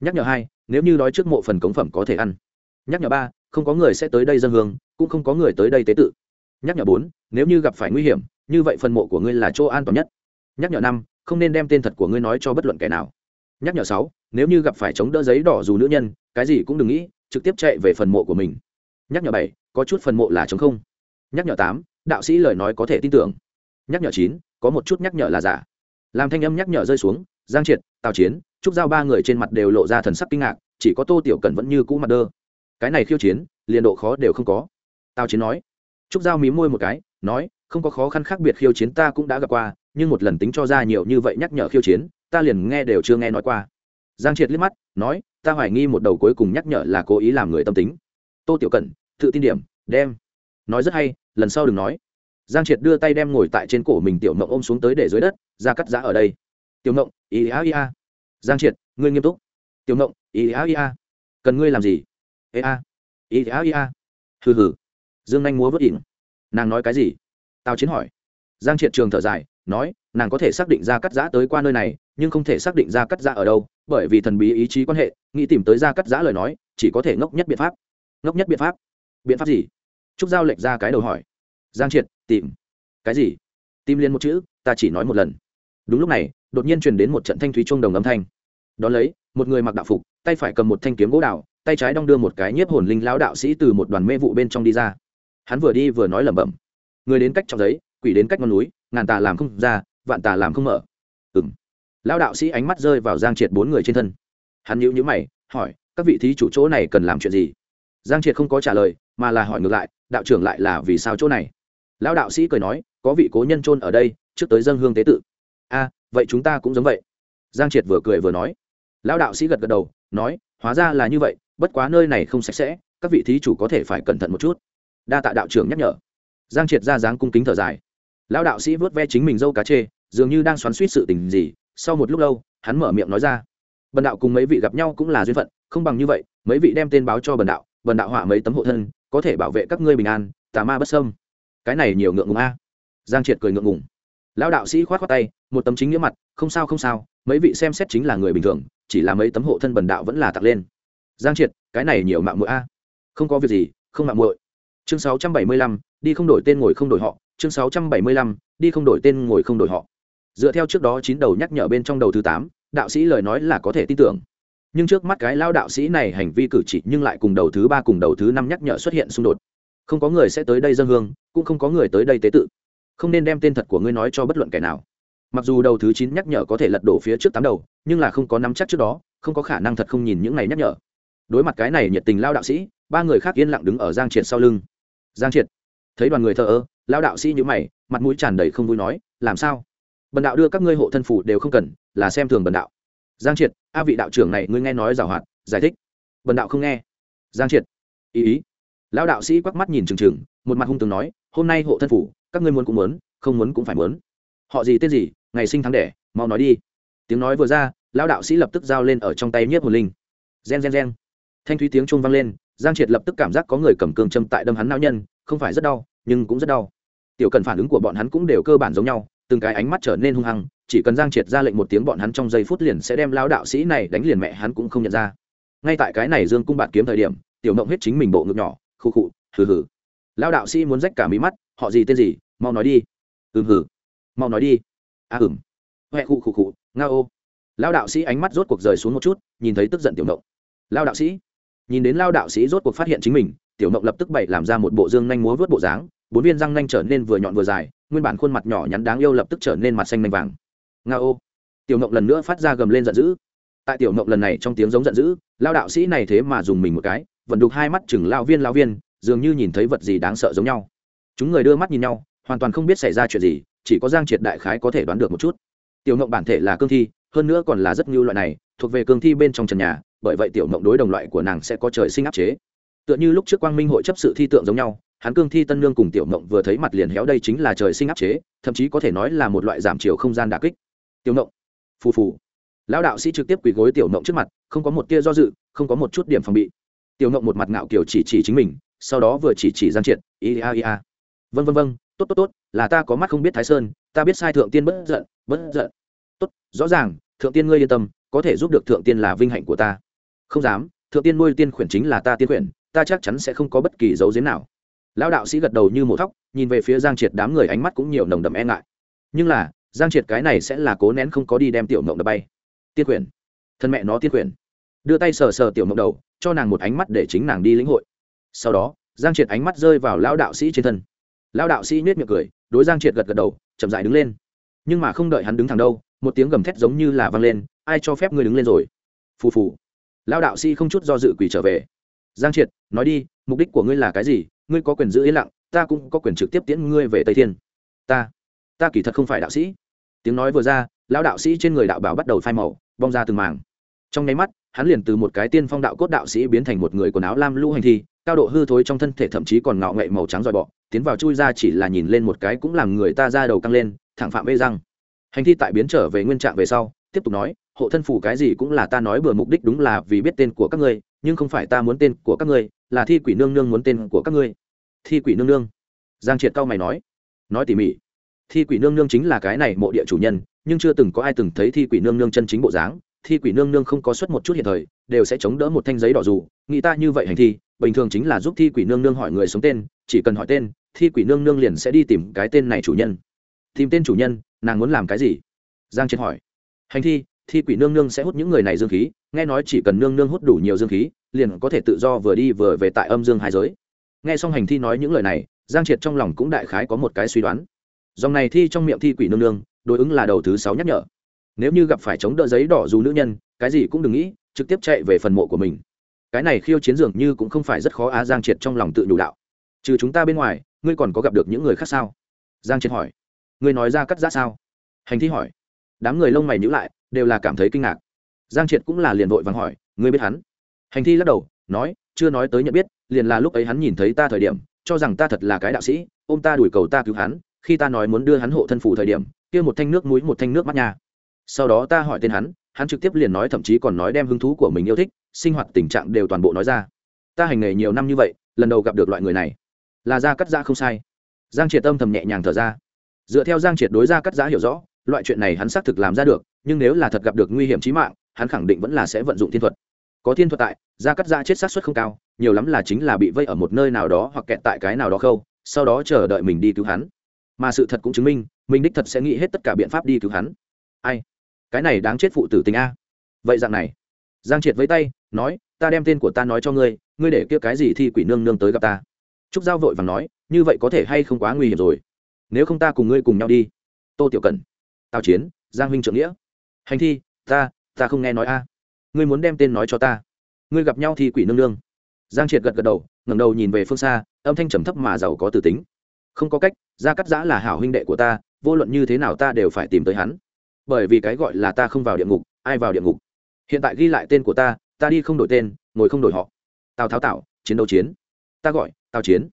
Nhắc nhở hai nếu như đói trước mộ phần cống phẩm có thể ăn. Nhắc nhở ba, không có người sẽ tới đây dân hương, cũng không có người tới đây tế tự. Nhắc nhở bốn, nếu như gặp phải nguy hiểm, như vậy phần mộ của ngươi là chỗ an toàn nhất. Nhắc nhở năm, không nên đem tên thật của ngươi nói cho bất luận kẻ nào. Nhắc nhở sáu, nếu như gặp phải chống đỡ giấy đỏ dù nữ nhân, cái gì cũng đừng nghĩ, trực tiếp chạy về phần mộ của mình. Nhắc nhở bảy, có chút phần mộ là chống không. Nhắc nhở tám, đạo sĩ lời nói có thể tin tưởng. Nhắc nhở chín, có một chút nhắc nhở là giả. Làm thanh âm nhắc nhở rơi xuống, giang triệt, tào chiến trúc giao ba người trên mặt đều lộ ra thần sắc kinh ngạc, chỉ có tô tiểu cần vẫn như cũ mặt đơ. Cái này khiêu chiến, liền độ khó đều không có. Tào chiến nói. Trúc giao mí môi một cái, nói, không có khó khăn khác biệt khiêu chiến ta cũng đã gặp qua, nhưng một lần tính cho ra nhiều như vậy nhắc nhở khiêu chiến, ta liền nghe đều chưa nghe nói qua. Giang triệt liếc mắt, nói, ta hoài nghi một đầu cuối cùng nhắc nhở là cố ý làm người tâm tính. Tô tiểu cẩn, tự tin điểm, đem. Nói rất hay, lần sau đừng nói. Giang triệt đưa tay đem ngồi tại trên cổ mình tiểu mộng ôm xuống tới để dưới đất, ra cắt giã ở đây. Tiểu mộng ý a ý a giang triệt, ngươi nghiêm túc. Tiểu mộng ý a ý a cần ngươi làm gì? Ê a. Ý a ý a hừ hừ. Dương anh múa vớt ỉn. Nàng nói cái gì? Tào chiến hỏi. Giang triệt trường thở dài, nói, nàng có thể xác định ra cắt giã tới qua nơi này, nhưng không thể xác định ra cắt giã ở đâu, bởi vì thần bí ý chí quan hệ, nghĩ tìm tới ra cắt giã lời nói, chỉ có thể ngốc nhất biện pháp. Ngốc nhất biện pháp? Biện pháp gì? Trúc giao lệch ra cái đầu hỏi. Giang triệt, tìm. Cái gì? Tìm liên một chữ, ta chỉ nói một lần. Đúng lúc này, đột nhiên truyền đến một trận thanh thúy chuông đồng âm thanh đón lấy, một người mặc đạo phục, tay phải cầm một thanh kiếm gỗ đạo tay trái đong đưa một cái nhiếp hồn linh lão đạo sĩ từ một đoàn mê vụ bên trong đi ra. Hắn vừa đi vừa nói lẩm bẩm. Người đến cách trong giấy, quỷ đến cách ngọn núi, ngàn tà làm không ra, vạn tà làm không mở. Ừng lão đạo sĩ ánh mắt rơi vào giang triệt bốn người trên thân. Hắn nhíu nhíu mày, hỏi, các vị thí chủ chỗ này cần làm chuyện gì? Giang triệt không có trả lời, mà là hỏi ngược lại, đạo trưởng lại là vì sao chỗ này? Lão đạo sĩ cười nói, có vị cố nhân trôn ở đây, trước tới dân hương tế tự. A, vậy chúng ta cũng giống vậy. Giang triệt vừa cười vừa nói lão đạo sĩ gật gật đầu, nói, hóa ra là như vậy, bất quá nơi này không sạch sẽ, các vị thí chủ có thể phải cẩn thận một chút. Đa tạ đạo trưởng nhắc nhở. Giang triệt ra dáng cung kính thở dài. Lão đạo sĩ vớt ve chính mình dâu cá chê, dường như đang xoắn suýt sự tình gì, sau một lúc lâu, hắn mở miệng nói ra, bần đạo cùng mấy vị gặp nhau cũng là duyên phận, không bằng như vậy, mấy vị đem tên báo cho bần đạo bần đạo họa mấy tấm hộ thân, có thể bảo vệ các ngươi bình an, tà ma bất sâm cái này nhiều ngượng ngùng a. Giang triệt cười ngượng ngùng lão đạo sĩ khoát khoát tay, một tấm chính nghĩa mặt, không sao không sao, mấy vị xem xét chính là người bình thường, chỉ là mấy tấm hộ thân bần đạo vẫn là tặc lên. Giang triệt, cái này nhiều mạng mũi a. Không có việc gì, không mạng muội. Chương sáu trăm bảy mươi lăm, đi không đổi tên ngồi không đổi họ. Chương sáu trăm bảy mươi lăm, đi không đổi tên ngồi không đổi họ. Dựa theo trước đó chín đầu nhắc nhở bên trong đầu thứ tám, đạo sĩ lời nói là có thể tin tưởng. Nhưng trước mắt cái lao đạo sĩ này hành vi cử chỉ nhưng lại cùng đầu thứ ba cùng đầu thứ năm nhắc nhở xuất hiện xung đột. Không có người sẽ tới đây dân hương, cũng không có người tới đây tế tự không nên đem tên thật của ngươi nói cho bất luận kẻ nào. Mặc dù đầu thứ chín nhắc nhở có thể lật đổ phía trước tám đầu, nhưng là không có nắm chắc trước đó, không có khả năng thật không nhìn những này nhắc nhở. Đối mặt cái này nhiệt tình lao đạo sĩ, ba người khác yên lặng đứng ở giang triệt sau lưng. Giang triệt. Thấy đoàn người thợ ơ, lao đạo sĩ nhữ mày, mặt mũi tràn đầy không vui nói, làm sao? Bần đạo đưa các ngươi hộ thân phủ đều không cần, là xem thường bần đạo. Giang triệt, a vị đạo trưởng này ngươi nghe nói giảo hoạt, giải thích. Bần đạo không nghe. Giang triệt. Ý ý. Lao đạo sĩ quắc mắt nhìn trừng trừng một mặt hung tường nói, hôm nay hộ thân phủ các ngươi muốn cũng muốn, không muốn cũng phải muốn. Họ gì tên gì, ngày sinh tháng đẻ, mau nói đi. Tiếng nói vừa ra, lão đạo sĩ lập tức giao lên ở trong tay nhiếp hồn linh. Gen gen gen. Thanh thúy tiếng chuông vang lên, giang triệt lập tức cảm giác có người cầm cương châm tại đâm hắn não nhân, không phải rất đau, nhưng cũng rất đau. Tiểu cần phản ứng của bọn hắn cũng đều cơ bản giống nhau, từng cái ánh mắt trở nên hung hăng, chỉ cần giang triệt ra lệnh một tiếng bọn hắn trong giây phút liền sẽ đem lao đạo sĩ này đánh liền mẹ hắn cũng không nhận ra. Ngay tại cái này dương cung bạn kiếm thời điểm, tiểu mộng hết chính mình bộ ngực nhỏ khu khụ, hừ hừ. Lao đạo sĩ muốn rách cả mí mắt, họ gì tên gì mau nói đi. Ừm hử. mau nói đi. A à, ừm. Huệ khụ khụ khụ nga ô. Lao đạo sĩ ánh mắt rốt cuộc rời xuống một chút nhìn thấy tức giận tiểu mộng lao đạo sĩ. Nhìn đến lao đạo sĩ rốt cuộc phát hiện chính mình tiểu mộng lập tức bậy làm ra một bộ dương nhanh múa vớt bộ dáng bốn viên răng nhanh trở nên vừa nhọn vừa dài nguyên bản khuôn mặt nhỏ nhắn đáng yêu lập tức trở nên mặt xanh nhanh vàng. Nga ô. Tiểu mộng lần nữa phát ra gầm lên giận dữ. Tại tiểu mộng lần này trong tiếng giống giận dữ lao đạo sĩ này thế mà dùng mình một cái vẫn đục hai mắt chừng lao viên lao viên dường như nhìn thấy vật gì đáng sợ giống nhau. Chúng người đưa mắt nhìn nhau hoàn toàn không biết xảy ra chuyện gì, chỉ có giang triệt đại khái có thể đoán được một chút. Tiểu mộng bản thể là cương thi, hơn nữa còn là rất ngưu loại này, thuộc về cương thi bên trong trần nhà, bởi vậy tiểu mộng đối đồng loại của nàng sẽ có trời sinh áp chế. Tựa như lúc trước quang minh hội chấp sự thi tượng giống nhau, hắn cương thi tân nương cùng tiểu mộng vừa thấy mặt liền héo đây chính là trời sinh áp chế, thậm chí có thể nói là một loại giảm chiều không gian đà kích. Tiểu mộng phù phù. Lão đạo sĩ trực tiếp quỳ gối tiểu mộng trước mặt, không có một tia do dự, không có một chút điểm phòng bị. Tiểu mộng một mặt ngạo kiểu chỉ chỉ chính mình, sau đó vừa chỉ chỉ giang triệt ia ia vân vân vân tốt tốt tốt, là ta có mắt không biết thái sơn, ta biết sai thượng tiên bất giận bất giận. Tốt, rõ ràng, thượng tiên ngươi yên tâm, có thể giúp được thượng tiên là vinh hạnh của ta. Không dám, thượng tiên nuôi tiên khuyển chính là ta tiên khuyển, ta chắc chắn sẽ không có bất kỳ dấu giếm nào. Lão đạo sĩ gật đầu như một thóc, nhìn về phía giang triệt, đám người ánh mắt cũng nhiều nồng đậm e ngại. Nhưng là, giang triệt cái này sẽ là cố nén không có đi đem tiểu mộng đập bay. Tiên khuyển. Thân mẹ nó tiên khuyển. Đưa tay sờ sờ tiểu mộng đầu, cho nàng một ánh mắt để chính nàng đi lĩnh hội. Sau đó, giang triệt ánh mắt rơi vào lão đạo sĩ trên thân lão đạo sĩ nhếch miệng cười, đối giang triệt gật gật đầu, chậm dại đứng lên. Nhưng mà không đợi hắn đứng thẳng đâu, một tiếng gầm thét giống như là vang lên, ai cho phép ngươi đứng lên rồi? Phù phù. Lão đạo sĩ không chút do dự quỷ trở về. Giang triệt, nói đi, mục đích của ngươi là cái gì? Ngươi có quyền giữ yên lặng, ta cũng có quyền trực tiếp tiễn ngươi về tây thiên. Ta ta kỳ thật không phải đạo sĩ. Tiếng nói vừa ra, lão đạo sĩ trên người đạo bảo bắt đầu phai màu, bong ra từng màng trong nháy mắt, hắn liền từ một cái tiên phong đạo cốt đạo sĩ biến thành một người quần áo lam lũ hành thi cao độ hư thối trong thân thể thậm chí còn ngạo ngậy màu trắng dòi bọ. Tiến vào chui ra chỉ là nhìn lên một cái cũng làm người ta ra đầu căng lên, thẳng phạm bê răng. Hành thi tại biến trở về nguyên trạng về sau, tiếp tục nói, hộ thân phủ cái gì cũng là ta nói bừa mục đích đúng là vì biết tên của các ngươi, nhưng không phải ta muốn tên của các ngươi, là thi quỷ nương nương muốn tên của các ngươi. Thi quỷ nương nương. Giang triệt cao mày nói nói tỉ mỉ, thi quỷ nương nương chính là cái này mộ địa chủ nhân, nhưng chưa từng có ai từng thấy thi quỷ nương nương chân chính bộ dáng, thi quỷ nương nương không có suất một chút hiện thời, đều sẽ chống đỡ một thanh giấy đỏ dù, nghĩ ta như vậy hành thi bình thường chính là giúp thi quỷ nương nương hỏi người sống tên, chỉ cần hỏi tên, thi quỷ nương nương liền sẽ đi tìm cái tên này chủ nhân. Tìm tên chủ nhân, nàng muốn làm cái gì? Giang triệt hỏi. Hành thi thi quỷ nương nương sẽ hút những người này dương khí, nghe nói chỉ cần nương nương hút đủ nhiều dương khí, liền có thể tự do vừa đi vừa về tại âm dương hai giới. Nghe xong hành thi nói những lời này, giang triệt trong lòng cũng đại khái có một cái suy đoán. Dòng này thi trong miệng thi quỷ nương nương, đối ứng là đầu thứ sáu nhắc nhở. Nếu như gặp phải chống đỡ giấy đỏ dù nữ nhân, cái gì cũng đừng nghĩ, trực tiếp chạy về phần mộ của mình cái này khiêu chiến dường như cũng không phải rất khó á, giang triệt trong lòng tự đủ đạo. Trừ chúng ta bên ngoài, ngươi còn có gặp được những người khác sao? Giang triệt hỏi. Ngươi nói ra cắt ra sao? Hành thi hỏi. Đám người lông mày nhữ lại, đều là cảm thấy kinh ngạc. Giang triệt cũng là liền vội vàng hỏi, ngươi biết hắn? Hành thi lắc đầu, nói, chưa nói tới nhận biết, liền là lúc ấy hắn nhìn thấy ta thời điểm, cho rằng ta thật là cái đạo sĩ ô m ta đuổi cầu ta cứu hắn, khi ta nói muốn đưa hắn hộ thân phủ thời điểm, kia một thanh nước mũi, một thanh nước mắt nha. Sau đó ta hỏi tên hắn hắn trực tiếp liền nói thậm chí còn nói đem hứng thú của mình yêu thích, sinh hoạt tình trạng đều toàn bộ nói ra. Ta hành nghề nhiều năm như vậy, lần đầu gặp được loại người này. Là da cắt da không sai. Giang triệt tâm thầm nhẹ nhàng thở ra. Dựa theo giang triệt đối da cắt da hiểu rõ, loại chuyện này hắn xác thực làm ra được, nhưng nếu là thật gặp được nguy hiểm trí mạng, hắn khẳng định vẫn là sẽ vận dụng thiên thuật. Có thiên thuật tại da cắt da chết sát xuất không cao, nhiều lắm là chính là bị vây ở một nơi nào đó hoặc kẹt tại cái nào đó khâu, sau đó chờ đợi mình đi cứu hắn. Mà sự thật cũng chứng minh, mình đích thật sẽ nghĩ hết tất cả biện pháp đi cứu hắn. Ai? Cái này đáng chết phụ tử tình a. Vậy dạng này, giang triệt với tay, nói, ta đem tên của ta nói cho ngươi ngươi để kia cái gì thi quỷ nương nương tới gặp ta. Trúc giao vội và nói, như vậy có thể hay không quá nguy hiểm rồi. Nếu không ta cùng ngươi cùng nhau đi. Tô tiểu cần tào chiến, giang huynh trưởng nghĩa. Hành thi, ta ta không nghe nói a. Ngươi muốn đem tên nói cho ta. Ngươi gặp nhau thì quỷ nương nương. Giang triệt gật gật đầu, ngẩng đầu nhìn về phương xa, âm thanh trầm thấp mà giàu có từ tính. Không có cách, gia cắt giã là hảo huynh đệ của ta, vô luận như thế nào ta đều phải tìm tới hắn bởi vì cái gọi là ta không vào địa ngục ai vào địa ngục. Hiện tại ghi lại tên của ta ta đi không đổi tên ngồi không đổi họ. Tào tháo tạo chiến đấu chiến. Ta gọi tào chiến.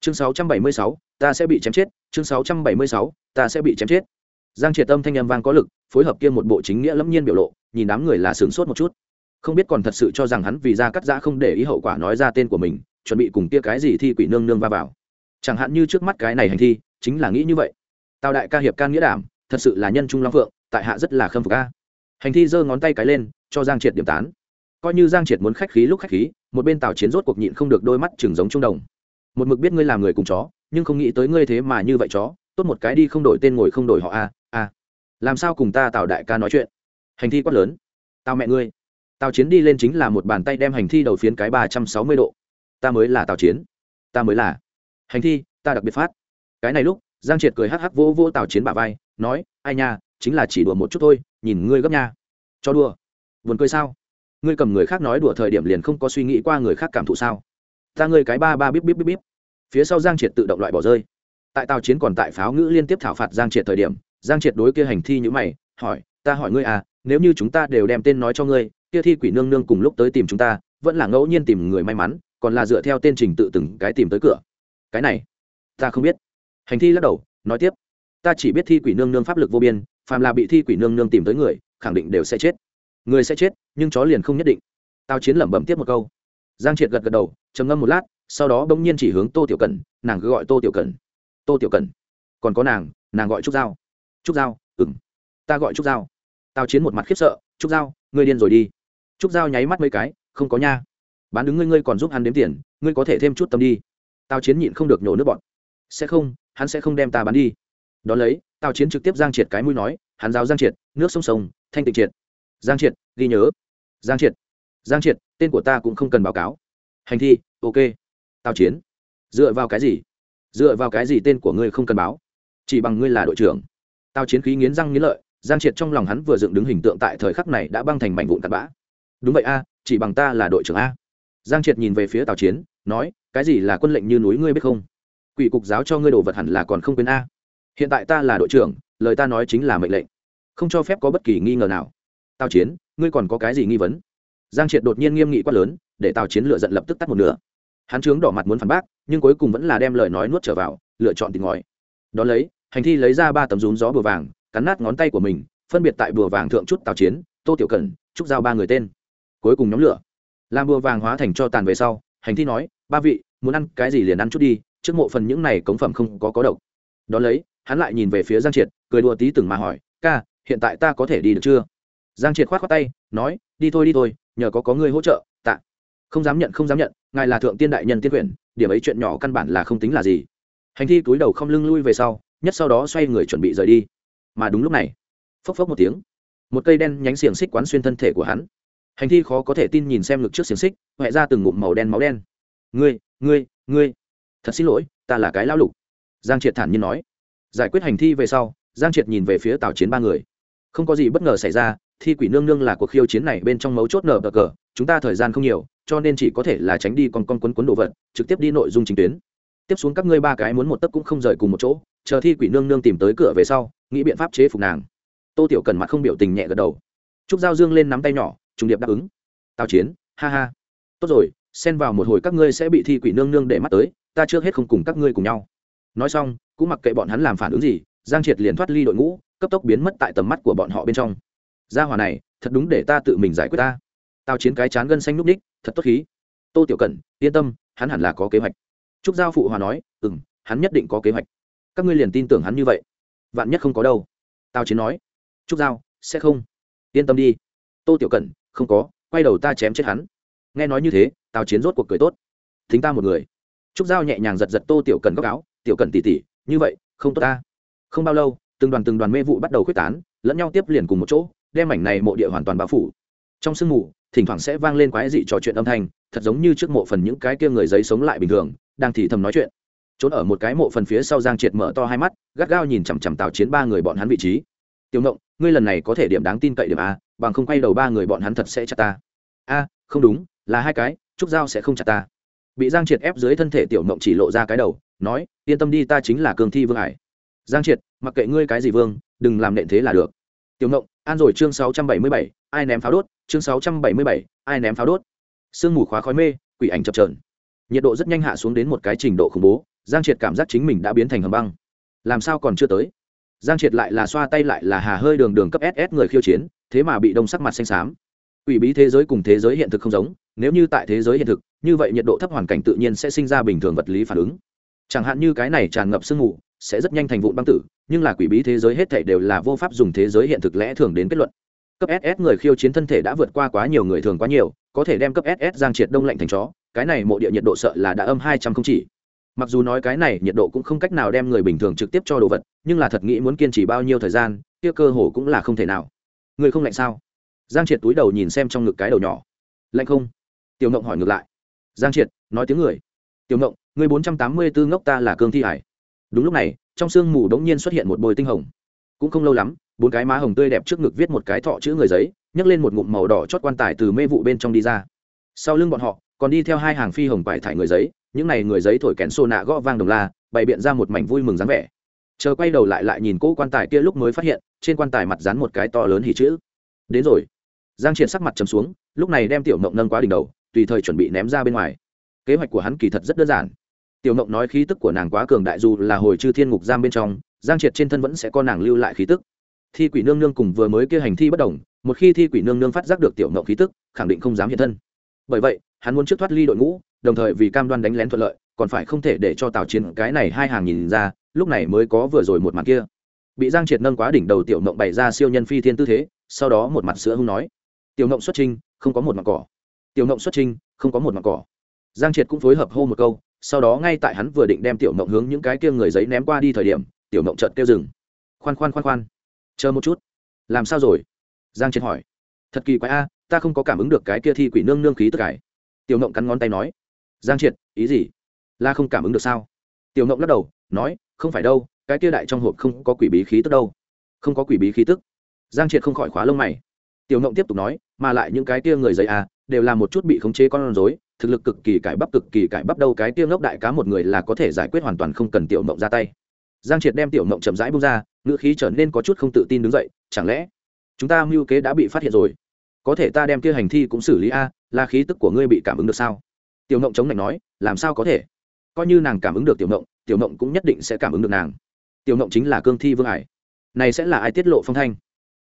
Chương 676, ta sẽ bị chém chết. Chương 676, ta sẽ bị chém chết. Giang triệt tâm thanh âm vang có lực phối hợp kia một bộ chính nghĩa lẫm nhiên biểu lộ nhìn đám người là sướng sốt một chút. Không biết còn thật sự cho rằng hắn vì ra cắt giã không để ý hậu quả nói ra tên của mình chuẩn bị cùng kia cái gì thi quỷ nương nương va vào. Chẳng hạn như trước mắt cái này hành thi chính là nghĩ như vậy. Tào đại ca hiệp can nghĩa đảm thật sự là nhân trung long phượng tại hạ rất là khâm phục a. hành thi giơ ngón tay cái lên, cho giang triệt điểm tán. Coi như giang triệt muốn khách khí lúc khách khí, một bên tào chiến rốt cuộc nhịn không được đôi mắt chừng giống trung đồng. Một mực biết ngươi làm người cùng chó, nhưng không nghĩ tới ngươi thế mà như vậy chó, tốt một cái đi không đổi tên ngồi không đổi họ a a. Làm sao cùng ta tào đại ca nói chuyện? Hành thi quát lớn. Tao mẹ ngươi. Tào chiến đi lên chính là một bàn tay đem hành thi đầu phiến cái ba trăm sáu mươi độ. Ta mới là tào chiến. Ta mới là. Hành thi, ta đặc biệt phát. Cái này lúc, giang triệt cười hắc hắc vỗ vỗ tào chiến bả vai, nói, ai nha chính là chỉ đùa một chút thôi, nhìn ngươi gấp nha. Cho đùa. Buồn cười sao? Ngươi cầm người khác nói đùa thời điểm liền không có suy nghĩ qua người khác cảm thụ sao? Ta ngươi cái ba ba bíp bíp bíp bíp. Phía sau giang triệt tự động loại bỏ rơi. Tại tàu chiến còn tại pháo ngữ liên tiếp thảo phạt giang triệt thời điểm, giang triệt đối kia hành thi như mày, hỏi, ta hỏi ngươi à nếu như chúng ta đều đem tên nói cho ngươi, kia thi quỷ nương nương cùng lúc tới tìm chúng ta, vẫn là ngẫu nhiên tìm người may mắn, còn là dựa theo tên trình tự từng cái tìm tới cửa? Cái này, ta không biết. Hành thi lắc đầu, nói tiếp, ta chỉ biết thi quỷ nương nương pháp lực vô biên phàm là bị thi quỷ nương nương tìm tới người, khẳng định đều sẽ chết. Người sẽ chết, nhưng chó liền không nhất định. Tao chiến lẩm bẩm tiếp một câu. Giang triệt gật gật đầu, trầm ngâm một lát, sau đó bỗng nhiên chỉ hướng tô tiểu cần nàng cứ gọi tô tiểu cần tô tiểu cần còn có nàng nàng gọi trúc giao. Trúc giao ừng ta gọi trúc giao. Tao chiến một mặt khiếp sợ, trúc giao, ngươi điên rồi đi. Trúc giao nháy mắt mấy cái, không có nha. Bán đứng ngươi ngươi còn giúp hắn đếm tiền, ngươi có thể thêm chút tâm đi. Tao chiến nhịn không được nhổ nước bọn sẽ không, hắn sẽ không đem ta bán đi. Đón lấy Tào chiến trực tiếp giang triệt cái mũi nói, hắn giáo giang triệt, nước sông sông, thanh tịnh triệt. Giang triệt, ghi nhớ. Giang triệt giang triệt, tên của ta cũng không cần báo cáo. Hành thi, ok. Tào chiến, dựa vào cái gì? Dựa vào cái gì tên của ngươi không cần báo? Chỉ bằng ngươi là đội trưởng. Tào chiến khí nghiến răng nghiến lợi, giang triệt trong lòng hắn vừa dựng đứng hình tượng tại thời khắc này đã băng thành mảnh vụn cặn bã. Đúng vậy a, chỉ bằng ta là đội trưởng a. Giang triệt nhìn về phía tào chiến, nói, cái gì là quân lệnh như núi ngươi biết không? Quỷ cục giáo cho ngươi đồ vật hẳn là còn không quên a hiện tại ta là đội trưởng, lời ta nói chính là mệnh lệnh. Không cho phép có bất kỳ nghi ngờ nào. Tào chiến, ngươi còn có cái gì nghi vấn? Giang triệt đột nhiên nghiêm nghị quát lớn, để tào chiến lựa giận lập tức tắt một nửa. Hắn trướng đỏ mặt muốn phản bác, nhưng cuối cùng vẫn là đem lời nói nuốt trở vào, lựa chọn tìm ngòi. Đón lấy, hành thi lấy ra ba tấm rún gió bùa vàng, cắn nát ngón tay của mình, phân biệt tại bùa vàng thượng chút tào chiến, tô tiểu cẩn, trúc giao ba người tên. Cuối cùng nhóm lửa. Làm bùa vàng hóa thành cho tàn về sau, hành thi nói, ba vị, muốn ăn cái gì liền ăn chút đi, trước mộ phần những này cống phẩm không có có độc. Đón lấy hắn lại nhìn về phía giang triệt, cười đùa tí từng mà hỏi, ca, hiện tại ta có thể đi được chưa? Giang triệt khoát khoát tay, nói, đi thôi đi thôi, nhờ có có người hỗ trợ, tạ. Không dám nhận, không dám nhận, ngài là thượng tiên đại nhân tiên quyển điểm ấy chuyện nhỏ căn bản là không tính là gì. Hành thi túi đầu không lưng lui về sau, nhất sau đó xoay người chuẩn bị rời đi. Mà đúng lúc này, phốc phốc một tiếng, một cây đen nhánh xiềng xích quán xuyên thân thể của hắn. Hành thi khó có thể tin nhìn xem ngực trước xiềng xích huệ ra từng ngụm màu đen, máu đen. Ngươi ngươi ngươi, thật xin lỗi, ta là cái lao lục. Giang triệt thản nhiên nói giải quyết hành thi về sau, giang triệt nhìn về phía Tào chiến ba người. Không có gì bất ngờ xảy ra, thi quỷ nương nương là cuộc khiêu chiến này bên trong mấu chốt nở bờ cờ, chúng ta thời gian không nhiều, cho nên chỉ có thể là tránh đi con con quấn quấn đồ vật, trực tiếp đi nội dung chính tuyến. Tiếp xuống các ngươi ba cái muốn một tấc cũng không rời cùng một chỗ, chờ thi quỷ nương nương tìm tới cửa về sau, nghĩ biện pháp chế phục nàng. Tô tiểu cần mặt không biểu tình nhẹ gật đầu. Trúc giao dương lên nắm tay nhỏ, trùng điệp đáp ứng. Tào chiến, ha ha. Tốt rồi, xen vào một hồi các ngươi sẽ bị thi quỷ nương nương để mắt tới, ta trước hết không cùng các ngươi cùng nhau nói xong, cũng mặc kệ bọn hắn làm phản ứng gì, giang triệt liền thoát ly đội ngũ, cấp tốc biến mất tại tầm mắt của bọn họ bên trong. Gia hòa này, thật đúng để ta tự mình giải quyết ta. Tào chiến cái chán gân xanh núp ních, thật tốt khí. Tô tiểu cẩn, yên tâm, hắn hẳn là có kế hoạch. Trúc giao phụ hòa nói ừ m hắn nhất định có kế hoạch. Các ngươi liền tin tưởng hắn như vậy. Vạn nhất không có đâu. Tào chiến nói, trúc giao, sẽ không. Yên tâm đi. Tô tiểu cẩn, không có, quay đầu ta chém chết hắn. Nghe nói như thế tào chiến rốt cuộc cười tốt. Thính ta một người. Trúc giao nhẹ nhàng giật giật tô tiểu cần góc áo tiểu cần tỉ tỉ, như vậy, không tốt ta. Không bao lâu, từng đoàn từng đoàn mê vụ bắt đầu quyết tán, lẫn nhau tiếp liền cùng một chỗ, đem ảnh này mộ địa hoàn toàn bao phủ. Trong sương mù, thỉnh thoảng sẽ vang lên quái dị trò chuyện âm thanh, thật giống như trước mộ phần những cái kia người giấy sống lại bình thường, đang thì thầm nói chuyện. Trốn ở một cái mộ phần phía sau giang triệt mở to hai mắt, gắt gao nhìn chằm chằm tào chiến ba người bọn hắn vị trí. Tiểu ngộng, ngươi lần này có thể điểm đáng tin cậy điểm a, bằng không quay đầu ba người bọn hắn thật sẽ chặt ta. A, không đúng, là hai cái, trúc dao sẽ không chặt ta. Bị giang triệt ép dưới thân thể tiểu ngộng chỉ lộ ra cái đầu nói yên tâm đi ta chính là cường thi vương hải. Giang triệt mặc kệ ngươi cái gì vương đừng làm nện thế là được. Tiểu ngộng an rồi chương sáu trăm bảy mươi bảy ai ném pháo đốt? Chương sáu trăm bảy mươi bảy ai ném pháo đốt? Sương mù khóa khói mê quỷ ảnh chập trờn nhiệt độ rất nhanh hạ xuống đến một cái trình độ khủng bố giang triệt cảm giác chính mình đã biến thành hầm băng. Làm sao còn chưa tới? Giang triệt lại là xoa tay lại là hà hơi đường đường cấp ss người khiêu chiến thế mà bị đông sắc mặt xanh xám. Quỷ bí thế giới cùng thế giới hiện thực không giống, nếu như tại thế giới hiện thực, như vậy nhiệt độ thấp hoàn cảnh tự nhiên sẽ sinh ra bình thường vật lý phản ứng. Chẳng hạn như cái này tràn ngập sương mù, sẽ rất nhanh thành vụn băng tử, nhưng là quỷ bí thế giới hết thảy đều là vô pháp dùng thế giới hiện thực lẽ thường đến kết luận. Cấp SS người khiêu chiến thân thể đã vượt qua quá nhiều người thường quá nhiều, có thể đem cấp SS giang triệt đông lạnh thành chó, cái này mộ địa nhiệt độ sợ là đã âm hai trăm không chỉ. Mặc dù nói cái này nhiệt độ cũng không cách nào đem người bình thường trực tiếp cho đồ vật, nhưng là thật nghĩ muốn kiên trì bao nhiêu thời gian, kia cơ hồ cũng là không thể nào. Người không lạnh sao? giang triệt túi đầu nhìn xem trong ngực cái đầu nhỏ lạnh không tiểu ngộng hỏi ngược lại giang triệt nói tiếng người tiểu ngộng người bốn trăm tám mươi bốn ngốc ta là cương thi hải. Đúng lúc này, trong sương mù đống nhiên xuất hiện một bồi tinh hồng. Cũng không lâu lắm, bốn cái má hồng tươi đẹp trước ngực viết một cái thọ chữ người giấy, nhấc lên một ngụm màu đỏ chót quan tài từ mê vụ bên trong đi ra. Sau lưng bọn họ, còn đi theo hai hàng phi hồng quải thải người giấy, những n à y người giấy thổi kèn xô nạ gõ vang đồng la, bày biện ra một mảnh vui mừng dáng vẻ. Chờ quay đầu lại lại nhìn cỗ quan tài kia lúc mới phát hiện, trên quan tài mặt dán một cái to lớn hỉ chữ. Đến rồi. Giang triệt sắc mặt trầm xuống, lúc này đem tiểu mộng nâng quá đỉnh đầu, tùy thời chuẩn bị ném ra bên ngoài. Kế hoạch của hắn kỳ thật rất đơn giản tiểu mộng nói khí tức của nàng quá cường đại dù là hồi chư thiên ngục giam bên trong, giang triệt trên thân vẫn sẽ có nàng lưu lại khí tức. Thi quỷ nương nương cùng vừa mới kia hành thi bất đồng, một khi thi quỷ nương nương phát giác được tiểu mộng khí tức, khẳng định không dám hiện thân. Bởi vậy, hắn muốn trước thoát ly đội ngũ, đồng thời vì cam đoan đánh lén thuận lợi, còn phải không thể để cho tào chiến cái này hai hàng nhìn ra, lúc này mới có vừa rồi một mặt kia. Bị giang triệt nâng quá đỉnh đầu tiểu mộng bày ra siêu nhân phi thiên tư thế, sau đó một mặt sữa hung nói, tiểu mộng xuất trinh không có một mặt cỏ. Tiểu mộng xuất trinh không có một mặt cỏ. Giang triệt cũng phối hợp hô một câu sau đó ngay tại hắn vừa định đem tiểu mộng hướng những cái kia người giấy ném qua đi thời điểm, tiểu mộng chợt kêu dừng. Khoan khoan khoan khoan. Chờ một chút. Làm sao rồi? Giang triệt hỏi. Thật kỳ quái a, ta không có cảm ứng được cái kia thi quỷ nương nương khí tức cải tiểu mộng cắn ngón tay nói. Giang triệt, ý gì? La không cảm ứng được sao? Tiểu mộng lắc đầu, nói, không phải đâu, cái kia đại trong hộp không có quỷ bí khí tức đâu. Không có quỷ bí khí tức. Giang triệt không khỏi khóa lông mày. Tiểu mộng tiếp tục nói, mà lại những cái kia người giấy à đều là một chút bị khống chế con rối, thực lực cực kỳ cải bắp, cực kỳ cải bắp đâu cái tiêu ngốc đại cá một người là có thể giải quyết hoàn toàn không cần tiểu mộng ra tay. Giang triệt đem tiểu mộng chậm rãi bung ra, ngữ khí trở nên có chút không tự tin đứng dậy, chẳng lẽ chúng ta mưu kế đã bị phát hiện rồi? Có thể ta đem kia hành thi cũng xử lý a, là khí tức của ngươi bị cảm ứng được sao? Tiểu mộng chống lạnh nói, làm sao có thể? Coi như nàng cảm ứng được tiểu mộng tiểu mộng cũng nhất định sẽ cảm ứng được nàng. Tiểu mộng chính là cương thi vương ải. Này sẽ là ai tiết lộ phong thanh?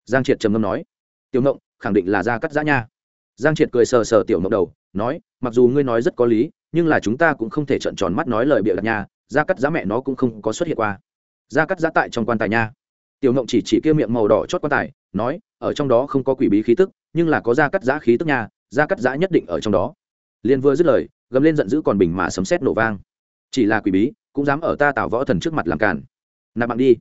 Giang triệt trầm ngâm nói. Tiểu mộng, khẳng định là gia cắt giã nha giang triệt cười sờ sờ tiểu mộng đầu, nói, mặc dù ngươi nói rất có lý, nhưng là chúng ta cũng không thể trợn tròn mắt nói lời bịa đặt nha, gia cắt giá mẹ nó cũng không có xuất hiện qua. Gia cắt giá tại trong quan tài nha. Tiểu mộng chỉ chỉ kia miệng màu đỏ chót quan tài, nói, ở trong đó không có quỷ bí khí tức, nhưng là có gia cắt giá khí tức nha, gia cắt giá nhất định ở trong đó. Liên vừa dứt lời, gầm lên giận dữ còn bình mà sấm sét nổ vang. Chỉ là quỷ bí, cũng dám ở ta tạo võ thần trước mặt làm cản nạp bạn đi.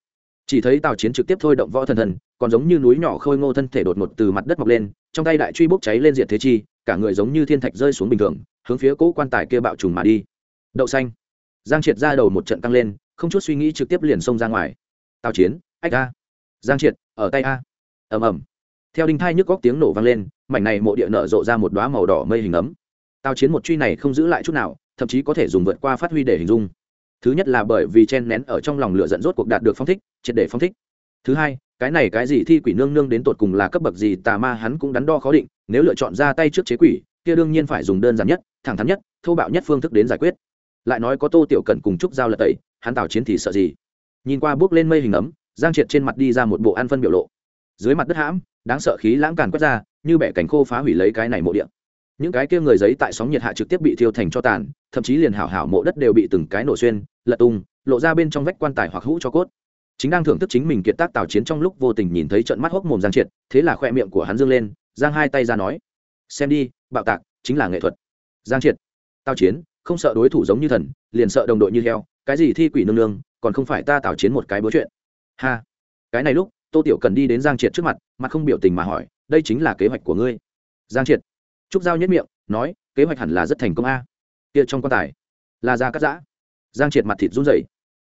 Chỉ thấy tào chiến trực tiếp thôi động võ thần thần còn giống như núi nhỏ khôi ngô thân thể đột ngột từ mặt đất mọc lên, trong tay đại truy bốc cháy lên diệt thế chi, cả người giống như thiên thạch rơi xuống bình thường, hướng phía cỗ quan tài kia bạo trùng mà đi. Đậu xanh. Giang triệt ra đầu một trận tăng lên, không chút suy nghĩ trực tiếp liền xông ra ngoài. Tào chiến, ách a. Giang triệt, ở tay a. Ầm ầm. Theo đinh thai nhức góc tiếng nổ vang lên, mảnh này mộ địa nở rộ ra một đoá màu đỏ mây hình ấm. Tào chiến một truy này không giữ lại chút nào, thậm chí có thể dùng vượt qua phát huy để hình dung. Thứ nhất là bởi vì chen nén ở trong lòng lửa giận rốt cuộc đạt được phong thích, triệt để phong thích. Thứ hai cái này cái gì thi quỷ nương nương đến tột cùng là cấp bậc gì, tà ma hắn cũng đắn đo khó định, nếu lựa chọn ra tay trước chế quỷ, kia đương nhiên phải dùng đơn giản nhất, thẳng thắn nhất, thô bạo nhất phương thức đến giải quyết. Lại nói có tô tiểu cần cùng trúc giao lật tẩy, hắn tào chiến thì sợ gì? Nhìn qua bước lên mây hình ấm, giang triệt trên mặt đi ra một bộ ăn phân biểu lộ. Dưới mặt đất hãm, đáng sợ khí lãng càn quét ra, như bẻ cánh khô phá hủy lấy cái này mộ điện những cái kia người giấy tại sóng nhiệt hạ trực tiếp bị thiêu thành cho tàn, thậm chí liền hảo hảo mộ đất đều bị từng cái nổ xuyên, lật tung, lộ ra bên trong vách quan tài hoặc hũ cho cốt chính đang thưởng thức chính mình kiệt tác tào chiến trong lúc vô tình nhìn thấy trận mắt hốc mồm giang triệt, thế là khoe miệng của hắn dương lên, giang hai tay ra nói, xem đi, bạo tạc chính là nghệ thuật. Giang triệt, tào chiến, không sợ đối thủ giống như thần, liền sợ đồng đội như heo, cái gì thi quỷ nương nương, còn không phải ta tào chiến một cái bữa chuyện. Ha, cái này lúc, tô tiểu cần đi đến giang triệt trước mặt mặt không biểu tình mà hỏi, đây chính là kế hoạch của ngươi? Giang triệt, trúc giao nhất miệng, nói, kế hoạch hẳn là rất thành công a. Kia trong quan tài, là ra cắt giã. Giang triệt mặt thịt run rẩy.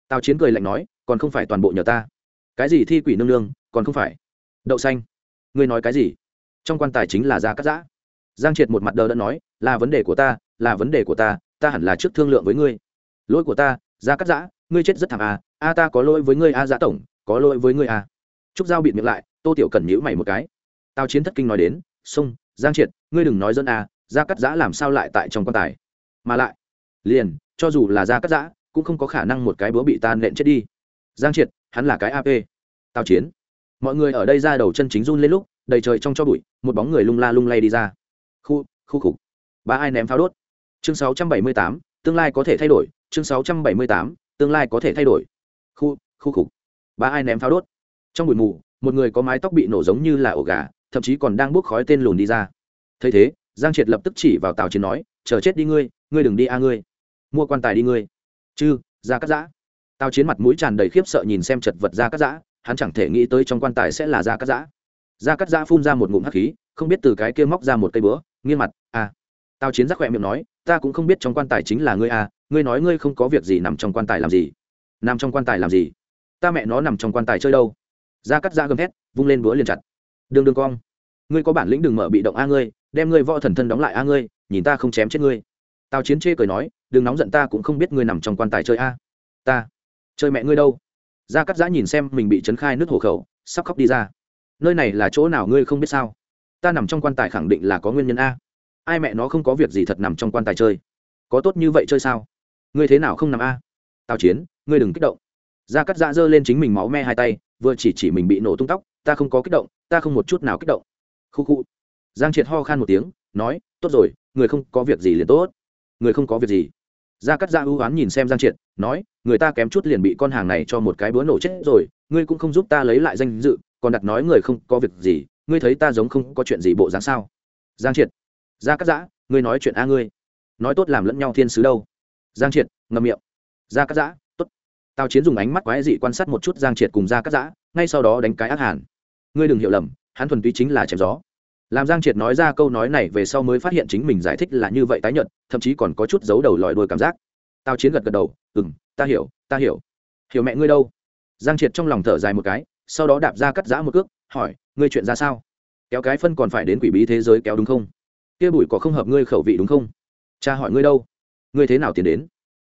Tào chiến cười lạnh nói còn không phải toàn bộ nhờ ta. Cái gì thi quỷ nương nương, còn không phải. Đậu xanh. Ngươi nói cái gì? Trong quan tài chính là gia cắt giã. Giang triệt một mặt đờ đã nói, là vấn đề của ta, là vấn đề của ta ta hẳn là trước thương lượng với ngươi. Lỗi của ta, gia cắt giã, ngươi chết rất thảm à a ta có lỗi với ngươi a giã tổng, có lỗi với ngươi a trúc giao bịt miệng lại, tô tiểu cần nhữ mày một cái. Tao chiến thất kinh nói đến sông giang triệt, ngươi đừng nói dân a à, gia cắt giã làm sao lại tại trong quan tài? Mà lại, liền, cho dù là gia cắt giã, cũng không có khả năng một cái búa bị tan nện chết đi giang triệt hắn là cái ap Tào chiến. Mọi người ở đây ra đầu chân chính run lên lúc đầy trời trong cho bụi một bóng người lung la lung lay đi ra. Khu khu khục. Ba ai ném pháo đốt? Chương 678, tương lai có thể thay đổi. Chương 678, tương lai có thể thay đổi. Khu khu khục. Ba ai ném pháo đốt? Trong bụi mù một người có mái tóc bị nổ giống như là ổ gà thậm chí còn đang bốc khói tên lùn đi ra. Thấy thế giang triệt lập tức chỉ vào Tào chiến nói chờ chết đi ngươi ngươi đừng đi a ngươi. Mua quan tài đi ngươi. Chư ra cắt giã tao chiến mặt mũi tràn đầy khiếp sợ nhìn xem chật vật ra cắt giã, hắn chẳng thể nghĩ tới trong quan tài sẽ là ra cắt giã. Ra cắt giã phun ra một ngụm hắc khí, không biết từ cái kia móc ra một cây bữa nghiêng mặt à. tao chiến rắc khỏe miệng nói, ta cũng không biết trong quan tài chính là ngươi à ngươi nói ngươi không có việc gì nằm trong quan tài làm gì? Nằm trong quan tài làm gì? Ta mẹ nó nằm trong quan tài chơi đâu? Ra cắt giã gầm hét vung lên búa liền chặt. Đường đường cong, ngươi có bản lĩnh đừng mở bị động a ngươi, đem ngươi võ thần thân đóng lại a ngươi, nhìn ta không chém chết ngươi. Tào chiến chê cười nói, đừng nóng giận ta cũng không biết ngươi nằm trong quan tài chơi a. Ta chơi mẹ ngươi đâu? Gia cắt giã nhìn xem mình bị trấn khai nước hộ khẩu, sắp khóc đi ra. Nơi này là chỗ nào ngươi không biết sao? Ta nằm trong quan tài khẳng định là có nguyên nhân a. Ai mẹ nó không có việc gì thật nằm trong quan tài chơi? Có tốt như vậy chơi sao? Ngươi thế nào không nằm a? Tào chiến, ngươi đừng kích động. Gia cắt giã giơ lên chính mình máu me hai tay, vừa chỉ chỉ mình bị nổ tung tóc, ta không có kích động, ta không một chút nào kích động. Khu khu. Giang triệt ho khan một tiếng, nói, tốt rồi, người không có việc gì liền tốt. Người không có việc gì gia cắt ra ưu oán nhìn xem giang triệt, nói, người ta kém chút liền bị con hàng này cho một cái búa nổ chết rồi, ngươi cũng không giúp ta lấy lại danh dự, còn đặt nói người không có việc gì, ngươi thấy ta giống không có chuyện gì bộ dáng sao? Giang triệt, gia cắt giã ngươi nói chuyện a ngươi. Nói tốt làm lẫn nhau thiên sứ đâu? Giang triệt, ngậm miệng. Gia cắt giã tốt. Tao chiến dùng ánh mắt quái dị quan sát một chút giang triệt cùng gia cắt giã ngay sau đó đánh cái ác hàn. Ngươi đừng hiểu lầm, hắn thuần túy chính là chém gió làm giang triệt nói ra câu nói này về sau mới phát hiện chính mình giải thích là như vậy tái nhận thậm chí còn có chút giấu đầu lòi đuôi cảm giác. Tao chiến gật gật đầu ừ m ta hiểu ta hiểu. Hiểu mẹ ngươi đâu? Giang triệt trong lòng thở dài một cái, sau đó đạp ra cắt giã một cước, hỏi, ngươi chuyện ra sao? Kéo cái phân còn phải đến quỷ bí thế giới kéo đúng không? Kia bụi có không hợp ngươi khẩu vị đúng không? Cha hỏi ngươi đâu? Ngươi thế nào tiến đến?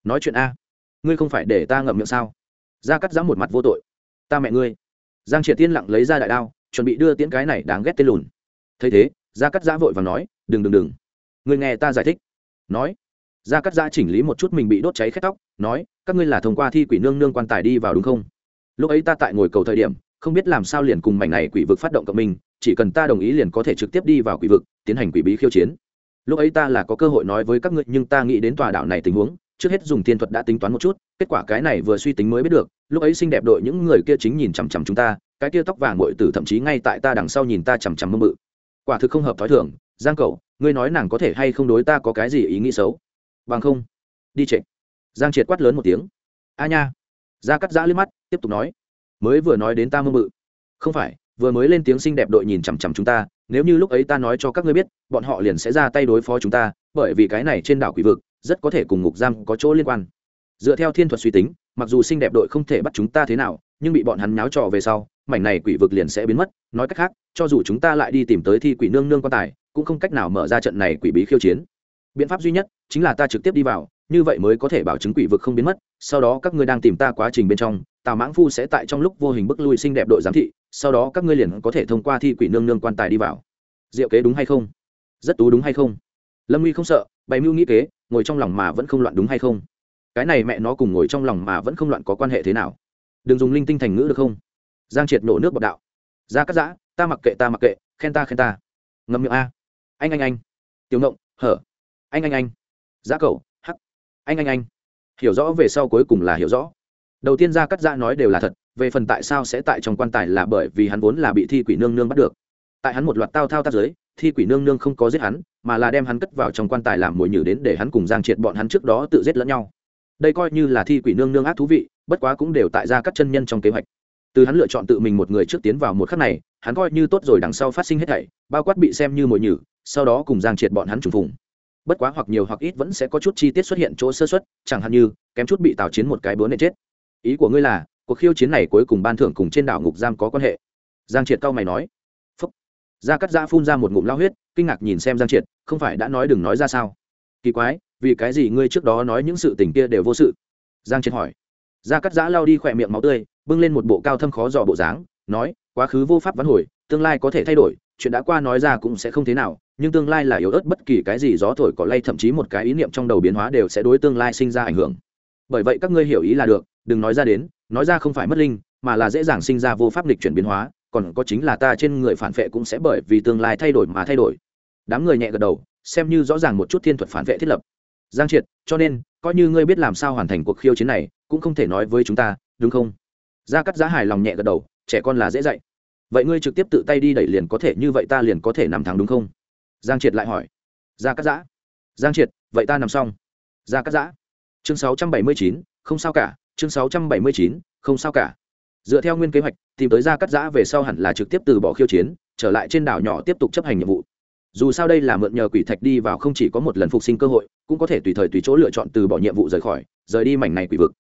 Nói chuyện a. Ngươi không phải để ta ngậm miệng sao? Ra cắt giã một mặt vô tội. Ta mẹ ngươi. Giang triệt tiên lặng lấy ra đại đao, chuẩn bị đưa tiễn cái này đáng ghét tên lùn thấy thế, gia cắt giã vội và nói, đừng đừng đừng. Người nghe ta giải thích. Nói, gia cắt giã chỉnh lý một chút mình bị đốt cháy khét tóc, nói, các ngươi là thông qua thi quỷ nương nương quan tài đi vào đúng không? Lúc ấy ta tại ngồi cầu thời điểm, không biết làm sao liền cùng mảnh này quỷ vực phát động cộng minh, chỉ cần ta đồng ý liền có thể trực tiếp đi vào quỷ vực, tiến hành quỷ bí khiêu chiến. Lúc ấy ta là có cơ hội nói với các ngươi, nhưng ta nghĩ đến tòa đảo này tình huống, trước hết dùng thiên thuật đã tính toán một chút, kết quả cái này vừa suy tính mới biết được, lúc ấy xinh đẹp đội những người kia chính nhìn chằm chằm chúng ta, cái kia tóc vàng bội tử thậm chí ngay tại ta đằng sau nhìn ta chằm chằm mơ mự quả thực không hợp thói thường. Giang cậu, ngươi nói nàng có thể hay không đối ta có cái gì ý nghĩ xấu? Bằng không, đi trệ giang triệt quát lớn một tiếng. A nha. Ra cắt giã liếc mắt, tiếp tục nói. Mới vừa nói đến ta mơ mự. Không phải, vừa mới lên tiếng xinh đẹp đội nhìn chằm chằm chúng ta, nếu như lúc ấy ta nói cho các ngươi biết, bọn họ liền sẽ ra tay đối phó chúng ta, bởi vì cái này trên đảo quỷ vực, rất có thể cùng ngục giam có chỗ liên quan. Dựa theo thiên thuật suy tính, mặc dù xinh đẹp đội không thể bắt chúng ta thế nào, nhưng bị bọn hắn nháo trò về sau, mảnh này quỷ vực liền sẽ biến mất, nói cách khác cho dù chúng ta lại đi tìm tới thi quỷ nương nương quan tài, cũng không cách nào mở ra trận này quỷ bí khiêu chiến. Biện pháp duy nhất chính là ta trực tiếp đi vào, như vậy mới có thể bảo chứng quỷ vực không biến mất, sau đó các ngươi đang tìm ta quá trình bên trong tào mãng phu sẽ tại trong lúc vô hình bức lui xinh đẹp đội giám thị, sau đó các ngươi liền có thể thông qua thi quỷ nương nương quan tài đi vào. Diệu kế đúng hay không? Rất tú đúng hay không? Lâm nguy không sợ, bày mưu nghĩ kế, ngồi trong lòng mà vẫn không loạn đúng hay không? Cái này mẹ nó cùng ngồi trong lòng mà vẫn không loạn có quan hệ thế nào? Đừng dùng linh tinh thành ngữ được không? Giang triệt nổ nước bọc đạo. Ra cắt giã ta mặc kệ, ta mặc kệ, khen ta khen ta. Ngâm miệng a. Anh anh anh. Tiểu ngộng, hở. Anh anh anh. Giá cầu hắc. Anh anh anh. Hiểu rõ về sau cuối cùng là hiểu rõ. Đầu tiên ra cắt ra nói đều là thật, về phần tại sao sẽ tại trong quan tài là bởi vì hắn vốn là bị thi quỷ nương nương bắt được. Tại hắn một loạt tao thao tác giới, thi quỷ nương nương không có giết hắn, mà là đem hắn cất vào trong quan tài làm mồi nhử đến để hắn cùng giang triệt bọn hắn trước đó tự giết lẫn nhau. Đây coi như là thi quỷ nương nương ác thú vị, bất quá cũng đều tại ra các chân nhân trong kế hoạch. Từ hắn lựa chọn tự mình một người trước tiến vào một khắc này hắn coi như tốt rồi đằng sau phát sinh hết thảy, bao quát bị xem như mồi nhử, sau đó cùng giang triệt bọn hắn trùng phùng. Bất quá hoặc nhiều hoặc ít vẫn sẽ có chút chi tiết xuất hiện chỗ sơ xuất chẳng hạn như, kém chút bị tào chiến một cái bướn nệ chết. Ý của ngươi là, cuộc khiêu chiến này cuối cùng ban thưởng cùng trên đảo ngục giam có quan hệ? Giang triệt cao mày nói. Phúc. Gia cắt giã phun ra một ngụm lao huyết, kinh ngạc nhìn xem giang triệt, không phải đã nói đừng nói ra sao? Kỳ quái, vì cái gì ngươi trước đó nói những sự tình kia đều vô sự? Giang triệt hỏi. Gia cắt giã lao đi khỏe miệng máu tươi, bưng lên một bộ cao thâm khó dò bộ dáng nói, quá khứ vô pháp vắn hồi, tương lai có thể thay đổi, chuyện đã qua nói ra cũng sẽ không thế nào, nhưng tương lai là yếu ớt bất kỳ cái gì, gió thổi có lay thậm chí một cái ý niệm trong đầu biến hóa đều sẽ đối tương lai sinh ra ảnh hưởng. Bởi vậy các ngươi hiểu ý là được, đừng nói ra đến, nói ra không phải mất linh, mà là dễ dàng sinh ra vô pháp lịch chuyển biến hóa, còn có chính là ta trên người phản vệ cũng sẽ bởi vì tương lai thay đổi mà thay đổi. Đám người nhẹ gật đầu, xem như rõ ràng một chút thiên thuật phản vệ thiết lập. Giang triệt, cho nên, coi như ngươi biết làm sao hoàn thành cuộc khiêu chiến này, cũng không thể nói với chúng ta, đúng không? Gia cắt giá hài lòng nhẹ gật đầu trẻ con là dễ dạy. Vậy ngươi trực tiếp tự tay đi đẩy liền có thể, như vậy ta liền có thể nằm thắng đúng không? Giang triệt lại hỏi. Gia cắt giã. Giang triệt, vậy ta nằm xong. Gia cắt giã. Chương sáu trăm bảy mươi chín, không sao cả. Chương sáu trăm bảy mươi chín, không sao cả. Dựa theo nguyên kế hoạch, tìm tới gia cắt giã về sau hẳn là trực tiếp từ bỏ khiêu chiến, trở lại trên đảo nhỏ tiếp tục chấp hành nhiệm vụ. Dù sao đây là mượn nhờ quỷ thạch đi vào không chỉ có một lần phục sinh cơ hội, cũng có thể tùy thời tùy chỗ lựa chọn từ bỏ nhiệm vụ rời khỏi, rời đi mảnh này quỷ vực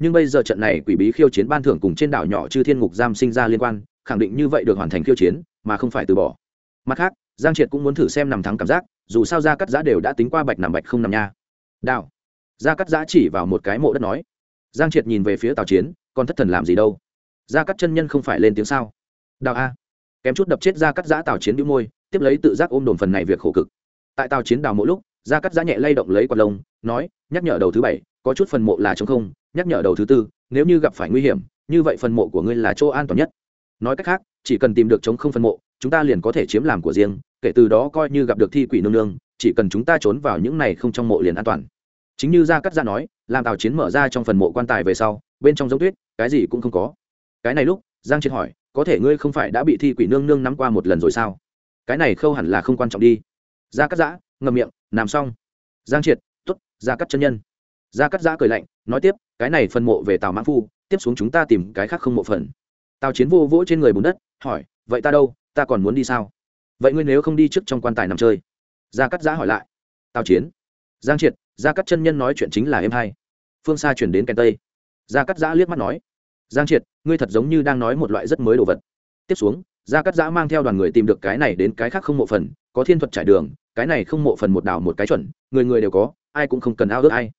nhưng bây giờ trận này quỷ bí khiêu chiến ban thưởng cùng trên đảo nhỏ chư thiên ngục giam sinh ra liên quan, khẳng định như vậy được hoàn thành khiêu chiến, mà không phải từ bỏ. Mặt khác, giang triệt cũng muốn thử xem nằm thắng cảm giác, dù sao gia cắt giã đều đã tính qua bạch nằm bạch không nằm nha. Đào gia cắt giã chỉ vào một cái mộ đất nói. Giang triệt nhìn về phía tào chiến còn thất thần làm gì đâu? Gia cắt chân nhân không phải lên tiếng sao? Đào a. Kém chút đập chết gia cắt giã tào chiến đĩu môi, tiếp lấy tự giác ôm đồn phần này việc khổ cực. Tại tào chiến đào mỗi lúc, gia cắt giã nhẹ lay động lấy quạt lông, nói, nhắc nhở đầu thứ bảy có chút phần mộ là chống không, nhắc nhở đầu thứ tư, nếu như gặp phải nguy hiểm, như vậy phần mộ của ngươi là chỗ an toàn nhất. Nói cách khác, chỉ cần tìm được chống không phần mộ, chúng ta liền có thể chiếm làm của riêng, kể từ đó coi như gặp được thi quỷ nương nương, chỉ cần chúng ta trốn vào những này không trong mộ liền an toàn. Chính như gia cắt gia nói, làm tào chiến mở ra trong phần mộ quan tài về sau, bên trong giống tuyết, cái gì cũng không có. Cái này lúc, giang triệt hỏi, có thể ngươi không phải đã bị thi quỷ nương nương nắm qua một lần rồi sao? Cái này khâu hẳn là không quan trọng đi. Gia cắt giã ngậm miệng làm xong. Giang triệt t ố t gia cắt chân nhân gia cắt giã cười lạnh, nói tiếp, cái này phần mộ về tào mãn phu, tiếp xuống chúng ta tìm cái khác không mộ phần. Tào chiến vô vỗ trên người bùn đất, hỏi, vậy ta đâu, ta còn muốn đi sao? Vậy ngươi nếu không đi trước trong quan tài nằm chơi. Gia cắt giã hỏi lại. Tào chiến. Giang triệt, gia cắt chân nhân nói chuyện chính là em hai phương xa chuyển đến kèn tây. Gia cắt giã liếc mắt nói. Giang triệt, ngươi thật giống như đang nói một loại rất mới đồ vật. Tiếp xuống, gia cắt giã mang theo đoàn người tìm được cái này đến cái khác không mộ phần, có thiên thuật trải đường, cái này không mộ phần một đảo một cái chuẩn, người người đều có, ai cũng không cần ao ước ai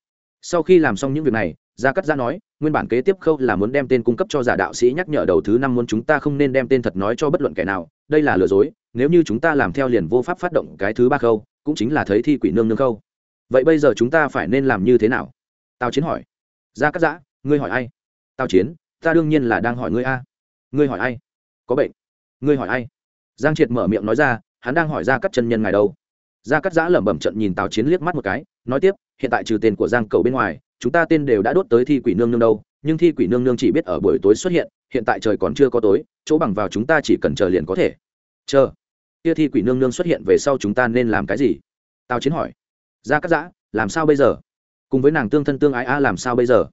sau khi làm xong những việc này, gia cắt gia nói, nguyên bản kế tiếp khâu là muốn đem tên cung cấp cho giả đạo sĩ nhắc nhở đầu thứ năm muốn chúng ta không nên đem tên thật nói cho bất luận kẻ nào, đây là lừa dối, nếu như chúng ta làm theo liền vô pháp phát động cái thứ ba khâu, cũng chính là thấy thi quỷ nương nương khâu. Vậy bây giờ chúng ta phải nên làm như thế nào? Tào chiến hỏi. Gia cắt giã, ngươi hỏi ai? Tào chiến, ta đương nhiên là đang hỏi ngươi a. Ngươi hỏi ai? Có bệnh. Ngươi hỏi ai? Giang triệt mở miệng nói ra, hắn đang hỏi ra các chân nhân ngài đâu? Gia cắt giã lẩm bẩm trận nhìn tào chiến liếc mắt một cái, nói tiếp, hiện tại trừ tên của giang cầu bên ngoài, chúng ta tên đều đã đốt tới thi quỷ nương nương đâu, nhưng thi quỷ nương nương chỉ biết ở buổi tối xuất hiện hiện tại trời còn chưa có tối, chỗ bằng vào chúng ta chỉ cần chờ liền có thể. Chờ. Kia thi quỷ nương nương xuất hiện về sau chúng ta nên làm cái gì? Tào chiến hỏi. Gia cắt giã, làm sao bây giờ? Cùng với nàng tương thân tương ái a làm sao bây giờ?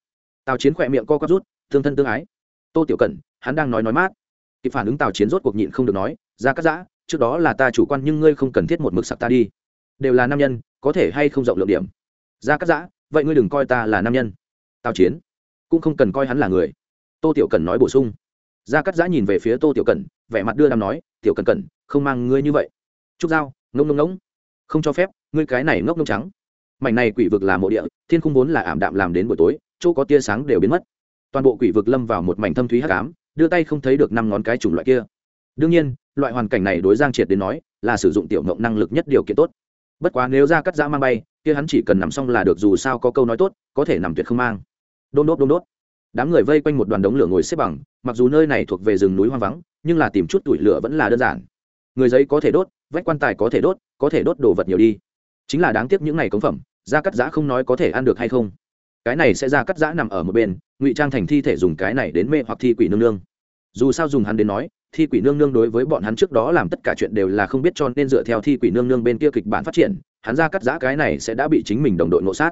Tào chiến khỏe miệng co quắp rút, tương thân tương ái. Tô tiểu cẩn, hắn đang nói nói mát. Kịp phản ứng tào chiến rốt cuộc nhịn không được nói ra cắt giã, trước đó là ta chủ quan nhưng ngươi không cần thiết một mực sặc ta đi đều là nam nhân, có thể hay không rộng lượng điểm. Ra cắt giã, vậy ngươi đừng coi ta là nam nhân. Tào chiến, cũng không cần coi hắn là người. Tô tiểu cần nói bổ sung. Gia cắt giã nhìn về phía tô tiểu cần vẻ mặt đưa đàm nói, tiểu cần cần không mang ngươi như vậy. Trúc giao ngông ngông ngỗng không cho phép, ngươi cái này ngốc ngông trắng. Mảnh này quỷ vực là mộ địa, thiên khung vốn là ảm đạm làm đến buổi tối, chỗ có tia sáng đều biến mất. Toàn bộ quỷ vực lâm vào một mảnh thâm thúy hắc ám, đưa tay không thấy được năm ngón cái chủng loại kia. Đương nhiên, loại hoàn cảnh này đối giang triệt đến nói, là sử dụng tiểu ngộng năng lực nhất điều kiện tốt bất quá nếu ra cắt giã mang bay, kia hắn chỉ cần nằm xong là được dù sao có câu nói tốt, có thể nằm tuyệt không mang. Đôn đốt đôn đốt. Đám người vây quanh một đoàn đống lửa ngồi xếp bằng, mặc dù nơi này thuộc về rừng núi hoang vắng, nhưng là tìm chút tuổi lửa vẫn là đơn giản. Người giấy có thể đốt, vách quan tài có thể đốt, có thể đốt đồ vật nhiều đi. Chính là đáng tiếc những ngày cống phẩm da cắt giã không nói có thể ăn được hay không. Cái này sẽ ra cắt giã nằm ở một bên, ngụy trang thành thi thể dùng cái này đến mê hoặc thi quỷ nương nương. Dù sao dùng hắn đến nói thi quỷ nương nương đối với bọn hắn trước đó làm tất cả chuyện đều là không biết cho nên dựa theo thi quỷ nương nương bên kia kịch bản phát triển, hắn ra cắt giã cái này sẽ đã bị chính mình đồng đội ngộ sát.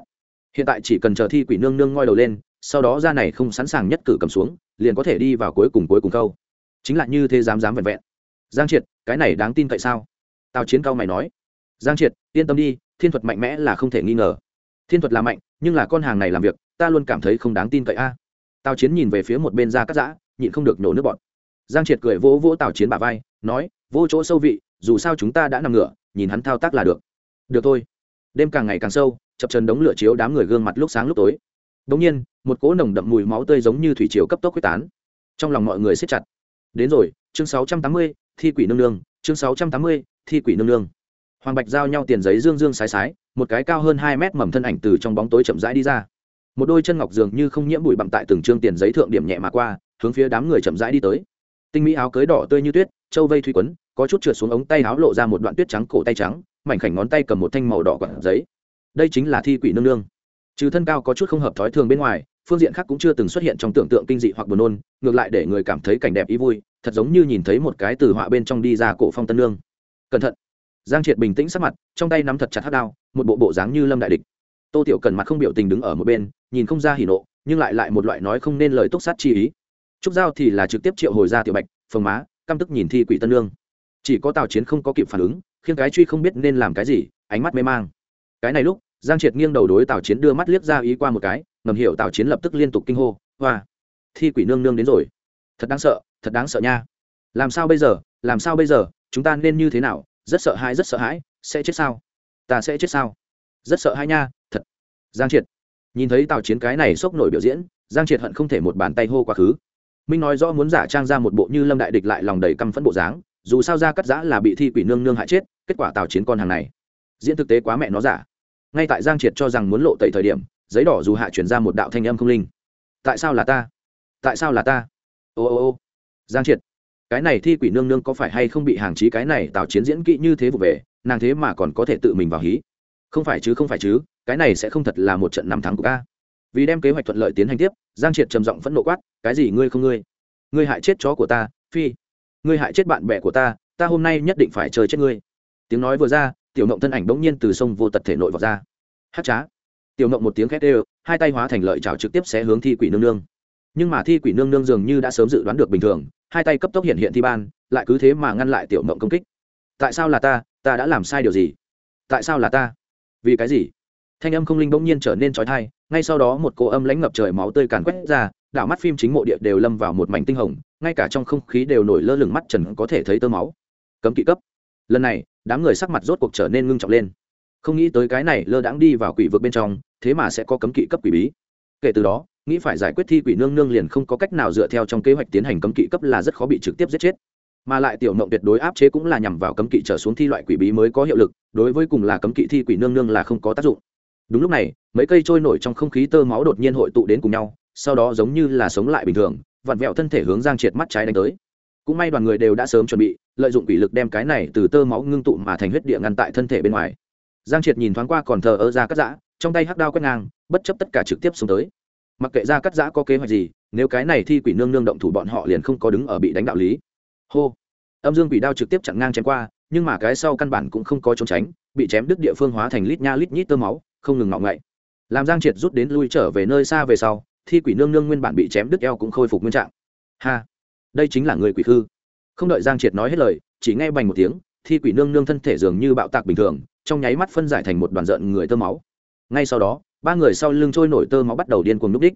Hiện tại chỉ cần chờ thi quỷ nương nương ngoi đầu lên, sau đó ra này không sẵn sàng nhất cử cầm xuống, liền có thể đi vào cuối cùng cuối cùng câu. Chính là như thế dám dám vẹn vẹn. Giang triệt, cái này đáng tin cậy sao? Tào chiến cao mày nói. Giang triệt, yên tâm đi, thiên thuật mạnh mẽ là không thể nghi ngờ. Thiên thuật là mạnh, nhưng là con hàng này làm việc, ta luôn cảm thấy không đáng tin cậy a. Tào chiến nhìn về phía một bên ra cắt giã, nhịn không được nổ nước bọn giang triệt cười vỗ vỗ tào chiến bà vai, nói, vô chỗ sâu vị, dù sao chúng ta đã nằm ngửa, nhìn hắn thao tác là được. Được thôi. Đêm càng ngày càng sâu, chập trần đống lửa chiếu đám người gương mặt lúc sáng lúc tối. Đống nhiên, một cỗ nồng đậm mùi máu tươi giống như thủy chiều cấp tốc quyết tán. Trong lòng mọi người siết chặt. Đến rồi, chương sáu trăm tám mươi, thi quỷ nương nương, chương sáu trăm tám mươi, thi quỷ nương nương. Hoàng bạch giao nhau tiền giấy dương dương sái sái, một cái cao hơn hai mét mầm thân ảnh từ trong bóng tối chậm rãi đi ra. Một đôi chân ngọc dường như không nhiễm bụi bặm tại từng chương tiền giấy thượng điểm nhẹ mà qua, hướng phía đám người chậm rãi đi tới tinh mỹ áo cưới đỏ tươi như tuyết, châu vây thủy quấn, có chút trượt xuống ống tay áo lộ ra một đoạn tuyết trắng cổ tay trắng, mảnh khảnh ngón tay cầm một thanh màu đỏ quặn giấy. Đây chính là thi quỷ nương nương. Trừ thân cao có chút không hợp thói thường bên ngoài, phương diện khác cũng chưa từng xuất hiện trong tưởng tượng kinh dị hoặc buồn nôn, ngược lại để người cảm thấy cảnh đẹp ý vui, thật giống như nhìn thấy một cái từ họa bên trong đi ra cổ phong tân nương. Cẩn thận. Giang triệt bình tĩnh sắc mặt, trong tay nắm thật chặt hát đao, một bộ bộ dáng như lâm đại địch. Tô tiểu cần mặt không biểu tình đứng ở một bên, nhìn không ra hỉ nộ, nhưng lại lại một loại nói không nên lời túc sát chi ý trúc giao thì là trực tiếp triệu hồi ra tiểu bạch, phồng má, căm tức nhìn thi quỷ tân lương. Chỉ có tào chiến không có kịp phản ứng, khiến cái truy không biết nên làm cái gì, ánh mắt mê mang. Cái này lúc, giang triệt nghiêng đầu đối tào chiến đưa mắt liếc ra ý qua một cái, ngầm hiểu tào chiến lập tức liên tục kinh hô, hoa, thi quỷ nương nương đến rồi. Thật đáng sợ, thật đáng sợ nha. Làm sao bây giờ, làm sao bây giờ, chúng ta nên như thế nào, rất sợ hãi, rất sợ hãi, sẽ chết sao? Ta sẽ chết sao? Rất sợ hãi nha, thật. Giang triệt. Nhìn thấy tào chiến cái này sốc nổi biểu diễn, giang triệt hận không thể một bàn tay hô quá khứ minh nói rõ muốn giả trang ra một bộ như lâm đại địch lại lòng đầy căm phẫn bộ dáng, dù sao ra cắt giã là bị thi quỷ nương nương hại chết, kết quả tào chiến con hàng này. Diễn thực tế quá mẹ nó giả. Ngay tại giang triệt cho rằng muốn lộ tẩy thời điểm, giấy đỏ dù hạ chuyển ra một đạo thanh âm không linh. Tại sao là ta? Tại sao là ta? Ô ô ô. Giang triệt. Cái này thi quỷ nương nương có phải hay không bị hàng trí cái này tào chiến diễn kỹ như thế vụ về, nàng thế mà còn có thể tự mình vào hí. Không phải chứ, không phải chứ, cái này sẽ không thật là một trận năm thắng của ca vì đem kế hoạch thuận lợi tiến hành tiếp, giang triệt trầm giọng phẫn nộ quát, cái gì ngươi không ngươi? Ngươi hại chết chó của ta, phi. Ngươi hại chết bạn bè của ta ta hôm nay nhất định phải chơi chết ngươi. Tiếng nói vừa ra, tiểu mộng thân ảnh bỗng nhiên từ sông vô tật thể nội vào ra. Hát trá tiểu mộng một tiếng khét ê hai tay hóa thành lợi trào trực tiếp sẽ hướng thi quỷ nương nương. Nhưng mà thi quỷ nương nương dường như đã sớm dự đoán được bình thường, hai tay cấp tốc hiện hiện thi ban, lại cứ thế mà ngăn lại tiểu mộng công kích. Tại sao là ta? Ta đã làm sai điều gì? Tại sao là ta? Vì cái gì? Thanh âm không linh bỗng nhiên trở nên trói thai ngay sau đó một cô âm lãnh ngập trời máu tươi càn quét ra, đảo mắt phim chính mộ địa đều lâm vào một mảnh tinh hồng, ngay cả trong không khí đều nổi lơ lửng mắt trần có thể thấy tơ máu. Cấm kỵ cấp. Lần này, đám người sắc mặt rốt cuộc trở nên ngưng trọng lên. Không nghĩ tới cái này lơ đãng đi vào quỷ vực bên trong, thế mà sẽ có cấm kỵ cấp quỷ bí. Kể từ đó, nghĩ phải giải quyết thi quỷ nương nương liền không có cách nào dựa theo trong kế hoạch tiến hành cấm kỵ cấp là rất khó bị trực tiếp giết chết. Mà lại tiểu mộng tuyệt đối áp chế cũng là nhằm vào cấm kỵ trở xuống thi loại quỷ bí mới có hiệu lực, đối với cùng là cấm kỵ thi quỷ nương nương là không có tác dụng đúng lúc này, mấy cây trôi nổi trong không khí tơ máu đột nhiên hội tụ đến cùng nhau, sau đó giống như là sống lại bình thường, vặn vẹo thân thể hướng giang triệt mắt trái đánh tới. Cũng may đoàn người đều đã sớm chuẩn bị, lợi dụng quỷ lực đem cái này từ tơ máu ngưng tụ mà thành huyết địa ngăn tại thân thể bên ngoài. Giang triệt nhìn thoáng qua còn thờ ơ ra cắt giã, trong tay hắc đao quét ngang, bất chấp tất cả trực tiếp xuống tới. Mặc kệ ra cắt giã có kế hoạch gì, nếu cái này thi quỷ nương nương động thủ bọn họ liền không có đứng ở bị đánh đạo lý. Hô! Âm dương quỷ đao trực tiếp chặn ngang chém qua, nhưng mà cái sau căn bản cũng không có trốn tránh, bị chém đứt địa phương hóa thành lít nha lít nhít tơ máu không ngừng ngọng ngậy. Làm giang triệt rút đến lui trở về nơi xa về sau, thi quỷ nương nương nguyên bản bị chém đứt eo cũng khôi phục nguyên trạng. Ha, đây chính là người quỷ hư. không đợi giang triệt nói hết lời, chỉ nghe bành một tiếng, thi quỷ nương nương thân thể dường như bạo tạc bình thường, trong nháy mắt phân giải thành một đoàn rợn người tơ máu. Ngay sau đó, ba người sau lưng trôi nổi tơ máu bắt đầu điên cuồng núp đích.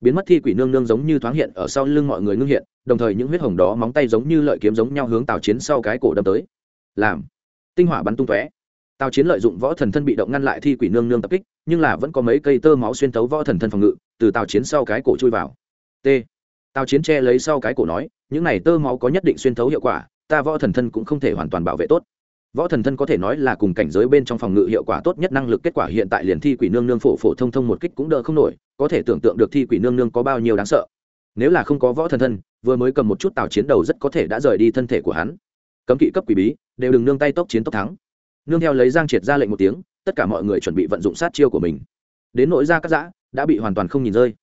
Biến mất thi quỷ nương nương giống như thoáng hiện ở sau lưng mọi người ngưng hiện, đồng thời những huyết hồng đó móng tay giống như lợi kiếm giống nhau hướng tào chiến sau cái cổ đâm tới. Làm, tinh hỏa bắn tung tóe tào chiến lợi dụng võ thần thân bị động ngăn lại thi quỷ nương nương tập kích, nhưng là vẫn có mấy cây tơ máu xuyên tấu võ thần thân phòng ngự, từ tào chiến sau cái cổ chui vào. T. Tào chiến che lấy sau cái cổ nói, những này tơ máu có nhất định xuyên thấu hiệu quả, ta võ thần thân cũng không thể hoàn toàn bảo vệ tốt. Võ thần thân có thể nói là cùng cảnh giới bên trong phòng ngự hiệu quả tốt nhất năng lực kết quả hiện tại liền thi quỷ nương nương phổ phổ thông thông một kích cũng đỡ không nổi, có thể tưởng tượng được thi quỷ nương nương có bao nhiêu đáng sợ. Nếu là không có võ thần thân, vừa mới cầm một chút tào chiến đầu rất có thể đã rời đi thân thể của hắn. Cấm kỵ cấp quỷ bí, đều đừng nương tay tốc chiến tốc thắng nương theo lấy giang triệt ra lệnh một tiếng, tất cả mọi người chuẩn bị vận dụng sát chiêu của mình. Đến nội ra các giã đã bị hoàn toàn không nhìn rơi.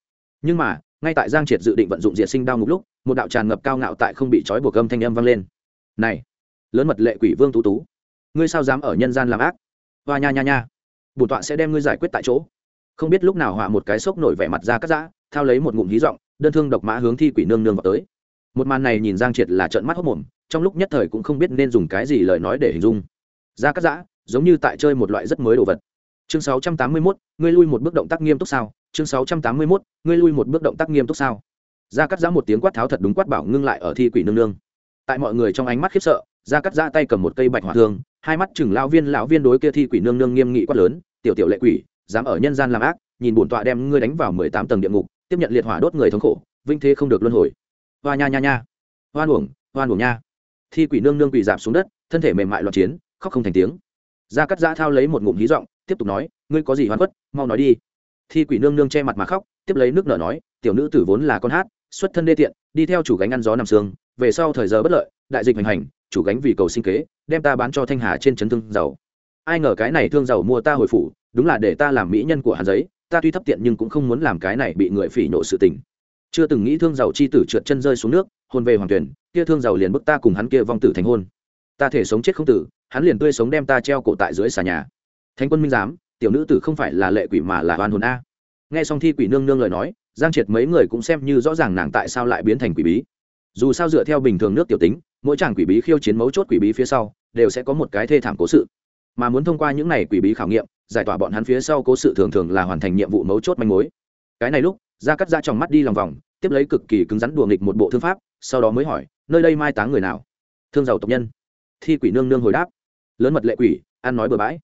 Nhưng mà, ngay tại giang triệt dự định vận dụng diệt sinh đao ngục lúc, một đạo tràn ngập cao ngạo tại không bị trói buộc âm thanh âm vang lên. Này, lớn mật lệ quỷ vương tú tú, ngươi sao dám ở nhân gian làm ác? Hoa nha nha nha, bổn tọa sẽ đem ngươi giải quyết tại chỗ. Không biết lúc nào họa một cái sốc nổi vẻ mặt ra cắt giã, thao lấy một ngụm hí giọng, đơn thương độc mã hướng thi quỷ nương nương vào tới. Một màn này nhìn giang triệt là trợn mắt hốc mồm, trong lúc nhất thời cũng không biết nên dùng cái gì lời nói để hình dung ra cắt giã giống như tại chơi một loại rất mới đồ vật. Chương 681, ngươi lui một bước động tác nghiêm túc sao? Chương 681, ngươi lui một bước động tác nghiêm túc sao? Ra cắt giã một tiếng quát tháo thật đúng quát bảo ngưng lại ở thi quỷ nương nương. Tại mọi người trong ánh mắt khiếp sợ ra cắt giã tay cầm một cây bạch hỏa thương hai mắt chừng lão viên lão viên đối kia thi quỷ nương nương nghiêm nghị quát lớn tiểu tiểu lệ quỷ dám ở nhân gian làm ác nhìn bổn tọa đem ngươi đánh vào mười tám tầng địa ngục tiếp nhận liệt hỏa đốt người thống khổ vinh thế không được luân hồi. Hoa nha nha nha. Hoan uổng hoan uổng nha. Thi quỷ nương nương quỷ dạp xuống đất thân thể mềm mại loạn chiến khóc không thành tiếng. Gia cắt giã thao lấy một ngụm hí giọng, tiếp tục nói, ngươi có gì hoan khuất, mau nói đi. Thi quỷ nương nương che mặt mà khóc, tiếp lấy nước nở nói, tiểu nữ tử vốn là con hát, xuất thân đê tiện, đi theo chủ gánh ăn gió nằm sương, về sau thời giờ bất lợi, đại dịch hành hành, chủ gánh vì cầu sinh kế, đem ta bán cho thanh hà trên trấn thương giàu. Ai ngờ cái này thương giàu mua ta hồi phủ, đúng là để ta làm mỹ nhân của hàn giấy, ta tuy thấp tiện nhưng cũng không muốn làm cái này bị người phỉ nộ sự tình. Chưa từng nghĩ thương giàu chi tử trượt chân rơi xuống nước, hôn về hoàng tuyển, kia thương giàu liền bức ta cùng hắn kia vong tử thành hôn ta thể sống chết không tử, hắn liền tươi sống đem ta treo cổ tại dưới xà nhà. Thánh quân minh giám, tiểu nữ tử không phải là lệ quỷ mà là oan hồn a. Nghe xong thi quỷ nương nương lời nói, giang triệt mấy người cũng xem như rõ ràng nàng tại sao lại biến thành quỷ bí. Dù sao dựa theo bình thường nước tiểu tính, mỗi chàng quỷ bí khiêu chiến mấu chốt quỷ bí phía sau, đều sẽ có một cái thê thảm cố sự. Mà muốn thông qua những này quỷ bí khảo nghiệm, giải tỏa bọn hắn phía sau cố sự thường thường là hoàn thành nhiệm vụ mấu chốt manh mối. Cái này lúc ra cắt ra trong mắt đi lòng vòng, tiếp lấy cực kỳ cứng rắn đùa nghịch một bộ thương pháp, sau đó mới hỏi, nơi đây mai táng người nào? Thương giàu tộc nhân thi quỷ nương nương hồi đáp. Lớn mật lệ quỷ, ăn nói bừa bãi.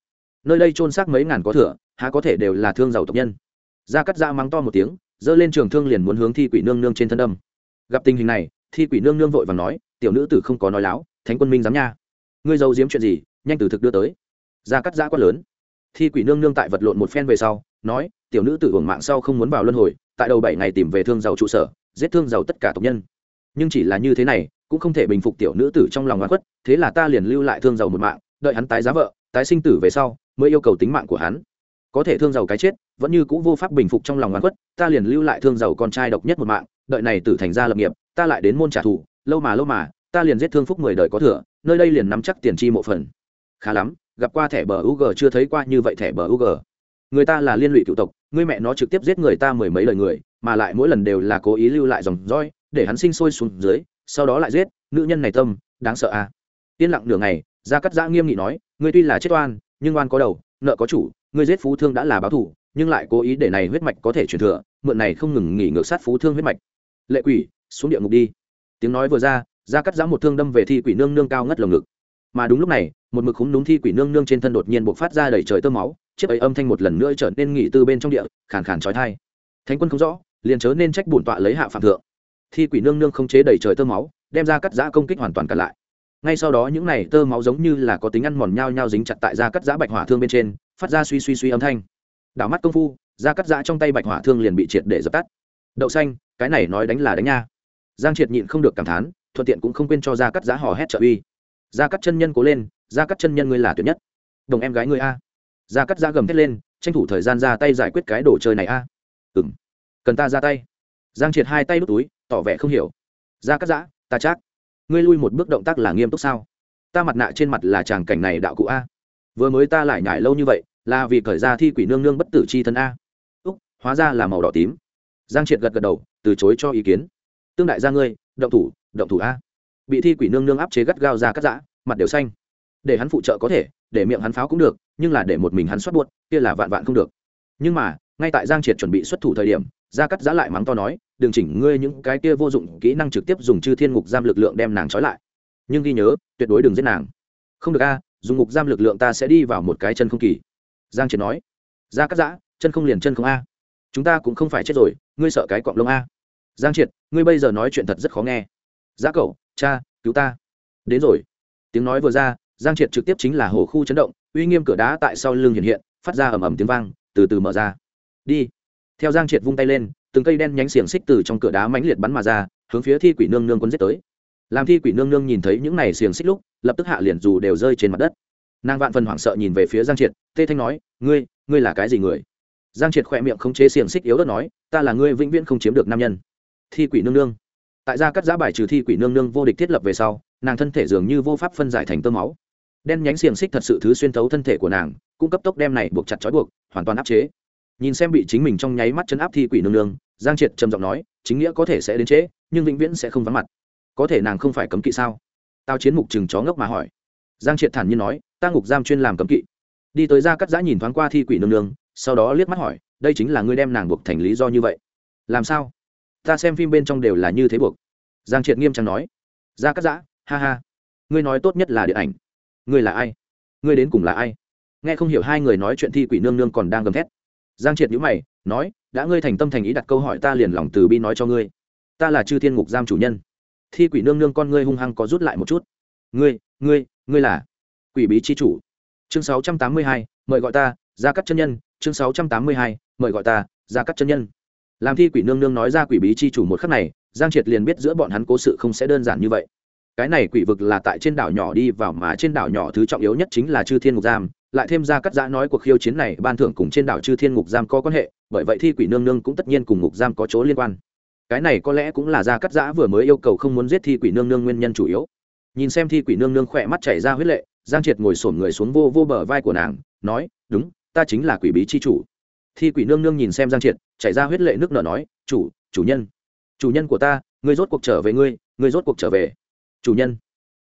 Nơi đây trôn xác mấy ngàn có thừa, há có thể đều là thương giàu tộc nhân. Ra cắt ra mắng to một tiếng, giơ lên trường thương liền muốn hướng thi quỷ nương nương trên thân đâm. Gặp tình hình này, thi quỷ nương nương vội và nói, tiểu nữ tử không có nói láo, thánh quân minh dám nha. Ngươi giấu giếm chuyện gì, nhanh từ thực đưa tới. Ra cắt giã quát lớn. Thi quỷ nương nương tại vật lộn một phen về sau, nói, tiểu nữ tử hưởng mạng sau không muốn vào luân hồi, tại đầu bảy ngày tìm về thương giàu trụ sở, giết thương giàu tất cả tộc nhân. Nhưng chỉ là như thế này cũng không thể bình phục tiểu nữ tử trong lòng oán khuất thế là ta liền lưu lại thương giàu một mạng đợi hắn tái giá vợ tái sinh tử về sau mới yêu cầu tính mạng của hắn có thể thương giàu cái chết vẫn như cũng vô pháp bình phục trong lòng oán khuất ta liền lưu lại thương giàu con trai độc nhất một mạng đợi này tử thành ra lập nghiệp ta lại đến môn trả thù lâu mà lâu mà ta liền giết thương phúc mười đời có thừa nơi đây liền nắm chắc tiền chi mộ phần khá lắm gặp qua thẻ bờ UG chưa thấy qua như vậy thẻ bờ UG. Người ta là liên lụy cựu tộc, người mẹ nó trực tiếp giết người ta mười mấy lời người, mà lại mỗi lần đều là cố ý lưu lại dòng roi, để hắn sinh sôi xuống dưới, sau đó lại giết, nữ nhân này tâm, đáng sợ à. Tiên lặng nửa ngày, Gia Cát Giã nghiêm nghị nói, ngươi tuy là chết oan, nhưng oan có đầu, nợ có chủ, ngươi giết phú thương đã là báo thù, nhưng lại cố ý để này huyết mạch có thể truyền thừa, mượn này không ngừng nghỉ ngược sát phú thương huyết mạch. Lệ quỷ, xuống địa ngục đi. Tiếng nói vừa ra, Gia Cát Giã một thương đâm về thi quỷ nương nương cao ngất lồng ngực. Mà đúng lúc này, một mực khúng đúng thi quỷ nương nương trên thân đột nhiên bộc phát ra đầy trời tơ máu chiếc ấy âm thanh một lần nữa trở nên nghỉ từ bên trong địa khàn khàn trói thai thánh quân không rõ liền chớ nên trách bổn tọa lấy hạ phạm thượng thi quỷ nương nương không chế đầy trời tơ máu, đem ra cắt giã công kích hoàn toàn cản lại. Ngay sau đó những này tơ máu giống như là có tính ăn mòn nhau nhau dính chặt tại da cắt giã bạch hỏa thương bên trên, phát ra suy suy suy âm thanh. Đảo mắt công phu, da cắt giã trong tay bạch hỏa thương liền bị triệt để dập tắt. Đậu xanh, cái này nói đánh là đánh nha. Giang triệt nhịn không được cảm thán, thuận tiện cũng không quên cho da cắt giã hò hét trợ uy. Da cắt chân nhân cố lên ra cắt chân nhân ngươi là tuyệt nhất. Đồng em gái ngươi a. Ra cắt giã gầm thét lên, tranh thủ thời gian ra tay giải quyết cái đồ chơi này a. Ừ cần ta ra tay giang triệt hai tay đút túi, tỏ vẻ không hiểu. Ra cắt giã, ta chắc. Ngươi lui một bước động tác là nghiêm túc sao? Ta mặt nạ trên mặt là tràng cảnh này đạo cụ a. Vừa mới ta lại nhải lâu như vậy, là vì khởi ra thi quỷ nương nương bất tử c h i thân a. Úc, hóa ra là màu đỏ tím. Giang triệt gật gật đầu, từ chối cho ý kiến. Tương đại gia ngươi, động thủ động thủ a. Bị thi quỷ nương nương áp chế gắt gao ra cắt giã, mặt đều xanh. Để hắn phụ trợ có thể, để miệng hắn pháo cũng được, nhưng là để một mình hắn xuất buốt, kia là vạn vạn không được. Nhưng mà, ngay tại giang triệt chuẩn bị xuất thủ thời điểm gia cắt giã lại mắng to nói, đừng chỉnh ngươi những cái kia vô dụng kỹ năng trực tiếp dùng chư thiên ngục giam lực lượng đem nàng trói lại. Nhưng ghi nhớ, tuyệt đối đừng giết nàng. Không được a, dùng ngục giam lực lượng ta sẽ đi vào một cái chân không kỳ. Giang triệt nói. Gia cắt giã, chân không liền chân không a. Chúng ta cũng không phải chết rồi, ngươi sợ cái cọng lông a. Giang triệt, ngươi bây giờ nói chuyện thật rất khó nghe. Giá cậu, cha, cứu ta. Đến rồi. Tiếng nói vừa ra, giang triệt trực tiếp chính là hồ khu chấn động, uy nghiêm cửa đá tại sau lưng hiện hiện, phát ra ầm ầm tiếng vang, từ từ mở ra. Đi theo giang triệt vung tay lên, từng cây đen nhánh xiềng xích từ trong cửa đá mãnh liệt bắn mà ra, hướng phía thi quỷ nương nương quân giết tới. Làm thi quỷ nương nương nhìn thấy những này xiềng xích lúc, lập tức hạ liền dù đều rơi trên mặt đất. Nàng vạn phần hoảng sợ nhìn về phía giang triệt, tê thanh nói, ngươi ngươi là cái gì người? Giang triệt khỏe miệng không chế xiềng xích yếu đất nói, ta là ngươi vĩnh viễn không chiếm được nam nhân. Thi quỷ nương nương. Tại gia cắt giã bài trừ thi quỷ nương nương vô địch thiết lập về sau, nàng thân thể dường như vô pháp phân giải thành tơ máu. Đen nhánh xiềng xích thật sự thứ xuyên thấu thân thể của nàng cung cấp tốc đem này buộc chặt trói buộc, hoàn toàn áp chế nhìn xem bị chính mình trong nháy mắt chân áp thi quỷ nương nương, giang triệt trầm giọng nói, chính nghĩa có thể sẽ đến trễ, nhưng vĩnh viễn sẽ không vắng mặt. Có thể nàng không phải cấm kỵ sao? Tao chiến mục chừng chó ngốc mà hỏi. Giang triệt thản nhiên nói, ta ngục giam chuyên làm cấm kỵ. Đi tới ra cắt giã nhìn thoáng qua thi quỷ nương nương, sau đó liếc mắt hỏi, đây chính là ngươi đem nàng buộc thành lý do như vậy? Làm sao? Ta xem phim bên trong đều là như thế buộc. Giang triệt nghiêm trang nói. Ra cắt giã, ha ha. Ngươi nói tốt nhất là điện ảnh. Ngươi là ai? Ngươi đến cùng là ai? Nghe không hiểu hai người nói chuyện thi quỷ nương nương còn đang gầm thét giang triệt nhữ mày, nói, đã ngươi thành tâm thành ý đặt câu hỏi ta liền lòng từ bi nói cho ngươi. Ta là chư thiên ngục giam chủ nhân. Thi quỷ nương nương con ngươi hung hăng có rút lại một chút. Ngươi ngươi ngươi là quỷ bí c h i chủ. Chương sáu trăm tám mươi hai, mời gọi ta ra cắt chân nhân. Chương sáu trăm tám mươi hai, mời gọi ta ra cắt chân nhân. Làm thi quỷ nương nương nói ra quỷ bí c h i chủ một khắc này, giang triệt liền biết giữa bọn hắn cố sự không sẽ đơn giản như vậy. Cái này quỷ vực là tại trên đảo nhỏ đi vào mà trên đảo nhỏ thứ trọng yếu nhất chính là chư thiên ngục giam lại thêm ra cắt giã nói cuộc khiêu chiến này, ban thưởng cùng trên đảo chư thiên ngục giam có quan hệ, bởi vậy thi quỷ nương nương cũng tất nhiên cùng ngục giam có chỗ liên quan. Cái này có lẽ cũng là ra cắt giã vừa mới yêu cầu không muốn giết thi quỷ nương nương nguyên nhân chủ yếu. Nhìn xem thi quỷ nương nương khỏe mắt chảy ra huyết lệ, giang triệt ngồi sổm người xuống vô vô bờ vai của nàng, nói, đúng, ta chính là quỷ bí c h i chủ. Thi quỷ nương nương nhìn xem giang triệt, chảy ra huyết lệ nước nở nói, chủ chủ nhân chủ nhân của ta, ngươi rốt cuộc trở về ngươi ngươi rốt cuộc trở về. Chủ nhân.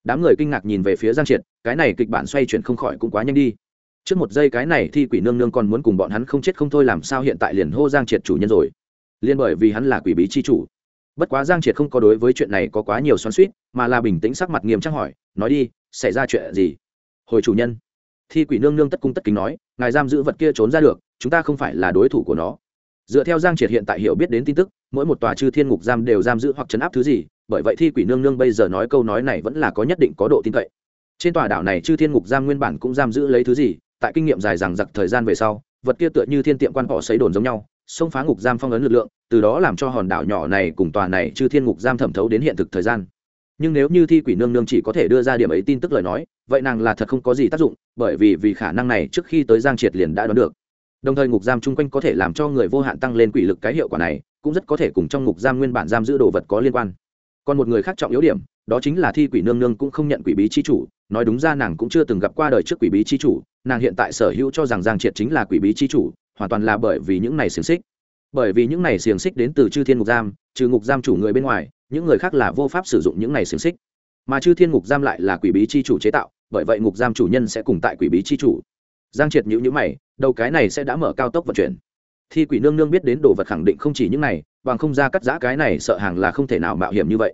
Đám người kinh ngạc nhìn về phía giang triệt, cái này kịch bản xoay chuyển không khỏi cũng quá nhanh đi trước một giây cái này thi quỷ nương nương còn muốn cùng bọn hắn không chết không thôi, làm sao hiện tại liền hô giang triệt chủ nhân rồi? Liên bởi vì hắn là quỷ bí c h i chủ. Bất quá giang triệt không có đối với chuyện này có quá nhiều xoắn suýt mà là bình tĩnh sắc mặt nghiêm trang hỏi, nói đi, xảy ra chuyện gì? Hồi chủ nhân. Thi quỷ nương nương tất cung tất kính nói, ngài giam giữ vật kia trốn ra được, chúng ta không phải là đối thủ của nó. Dựa theo giang triệt hiện tại hiểu biết đến tin tức, mỗi một tòa chư thiên ngục giam đều giam giữ hoặc chấn áp thứ gì, bởi vậy thi quỷ nương nương bây giờ nói câu nói này vẫn là có nhất định có độ tin cậy. Trên tòa đảo này chư thiên ngục giam nguyên bản cũng giam giữ lấy thứ gì tại kinh nghiệm dài rằng giặc thời gian về sau, vật kia tựa như thiên tiệm quan họ xấy đồn giống nhau, xông phá ngục giam phong ấn lực lượng, từ đó làm cho hòn đảo nhỏ này cùng tòa này chư thiên ngục giam thẩm thấu đến hiện thực thời gian. Nhưng nếu như thi quỷ nương nương chỉ có thể đưa ra điểm ấy tin tức lời nói, vậy nàng là thật không có gì tác dụng, bởi vì vì khả năng này trước khi tới giang triệt liền đã đoán được. Đồng thời ngục giam chung quanh có thể làm cho người vô hạn tăng lên quỷ lực cái hiệu quả này, cũng rất có thể cùng trong ngục giam nguyên bản giam giữ đồ vật có liên quan. Còn một người khác trọng yếu điểm, đó chính là thi quỷ nương nương cũng không nhận quỷ bí chi chủ, nói đúng ra nàng cũng chưa từng gặp qua đời trước quỷ bí chi chủ nàng hiện tại sở hữu cho rằng giang triệt chính là quỷ bí chi chủ, hoàn toàn là bởi vì những này xiềng xích. Bởi vì những này xiềng xích đến từ chư thiên ngục giam, trừ ngục giam chủ người bên ngoài, những người khác là vô pháp sử dụng những này xiềng xích. Mà chư thiên ngục giam lại là quỷ bí chi chủ chế tạo, bởi vậy ngục giam chủ nhân sẽ cùng tại quỷ bí chi chủ. Giang triệt nhữ nhữ mày, đầu cái này sẽ đã mở cao tốc vận chuyển. Thi quỷ nương nương biết đến đồ vật khẳng định không chỉ những này, bằng không ra cắt giã cái này sợ hàng là không thể nào mạo hiểm như vậy.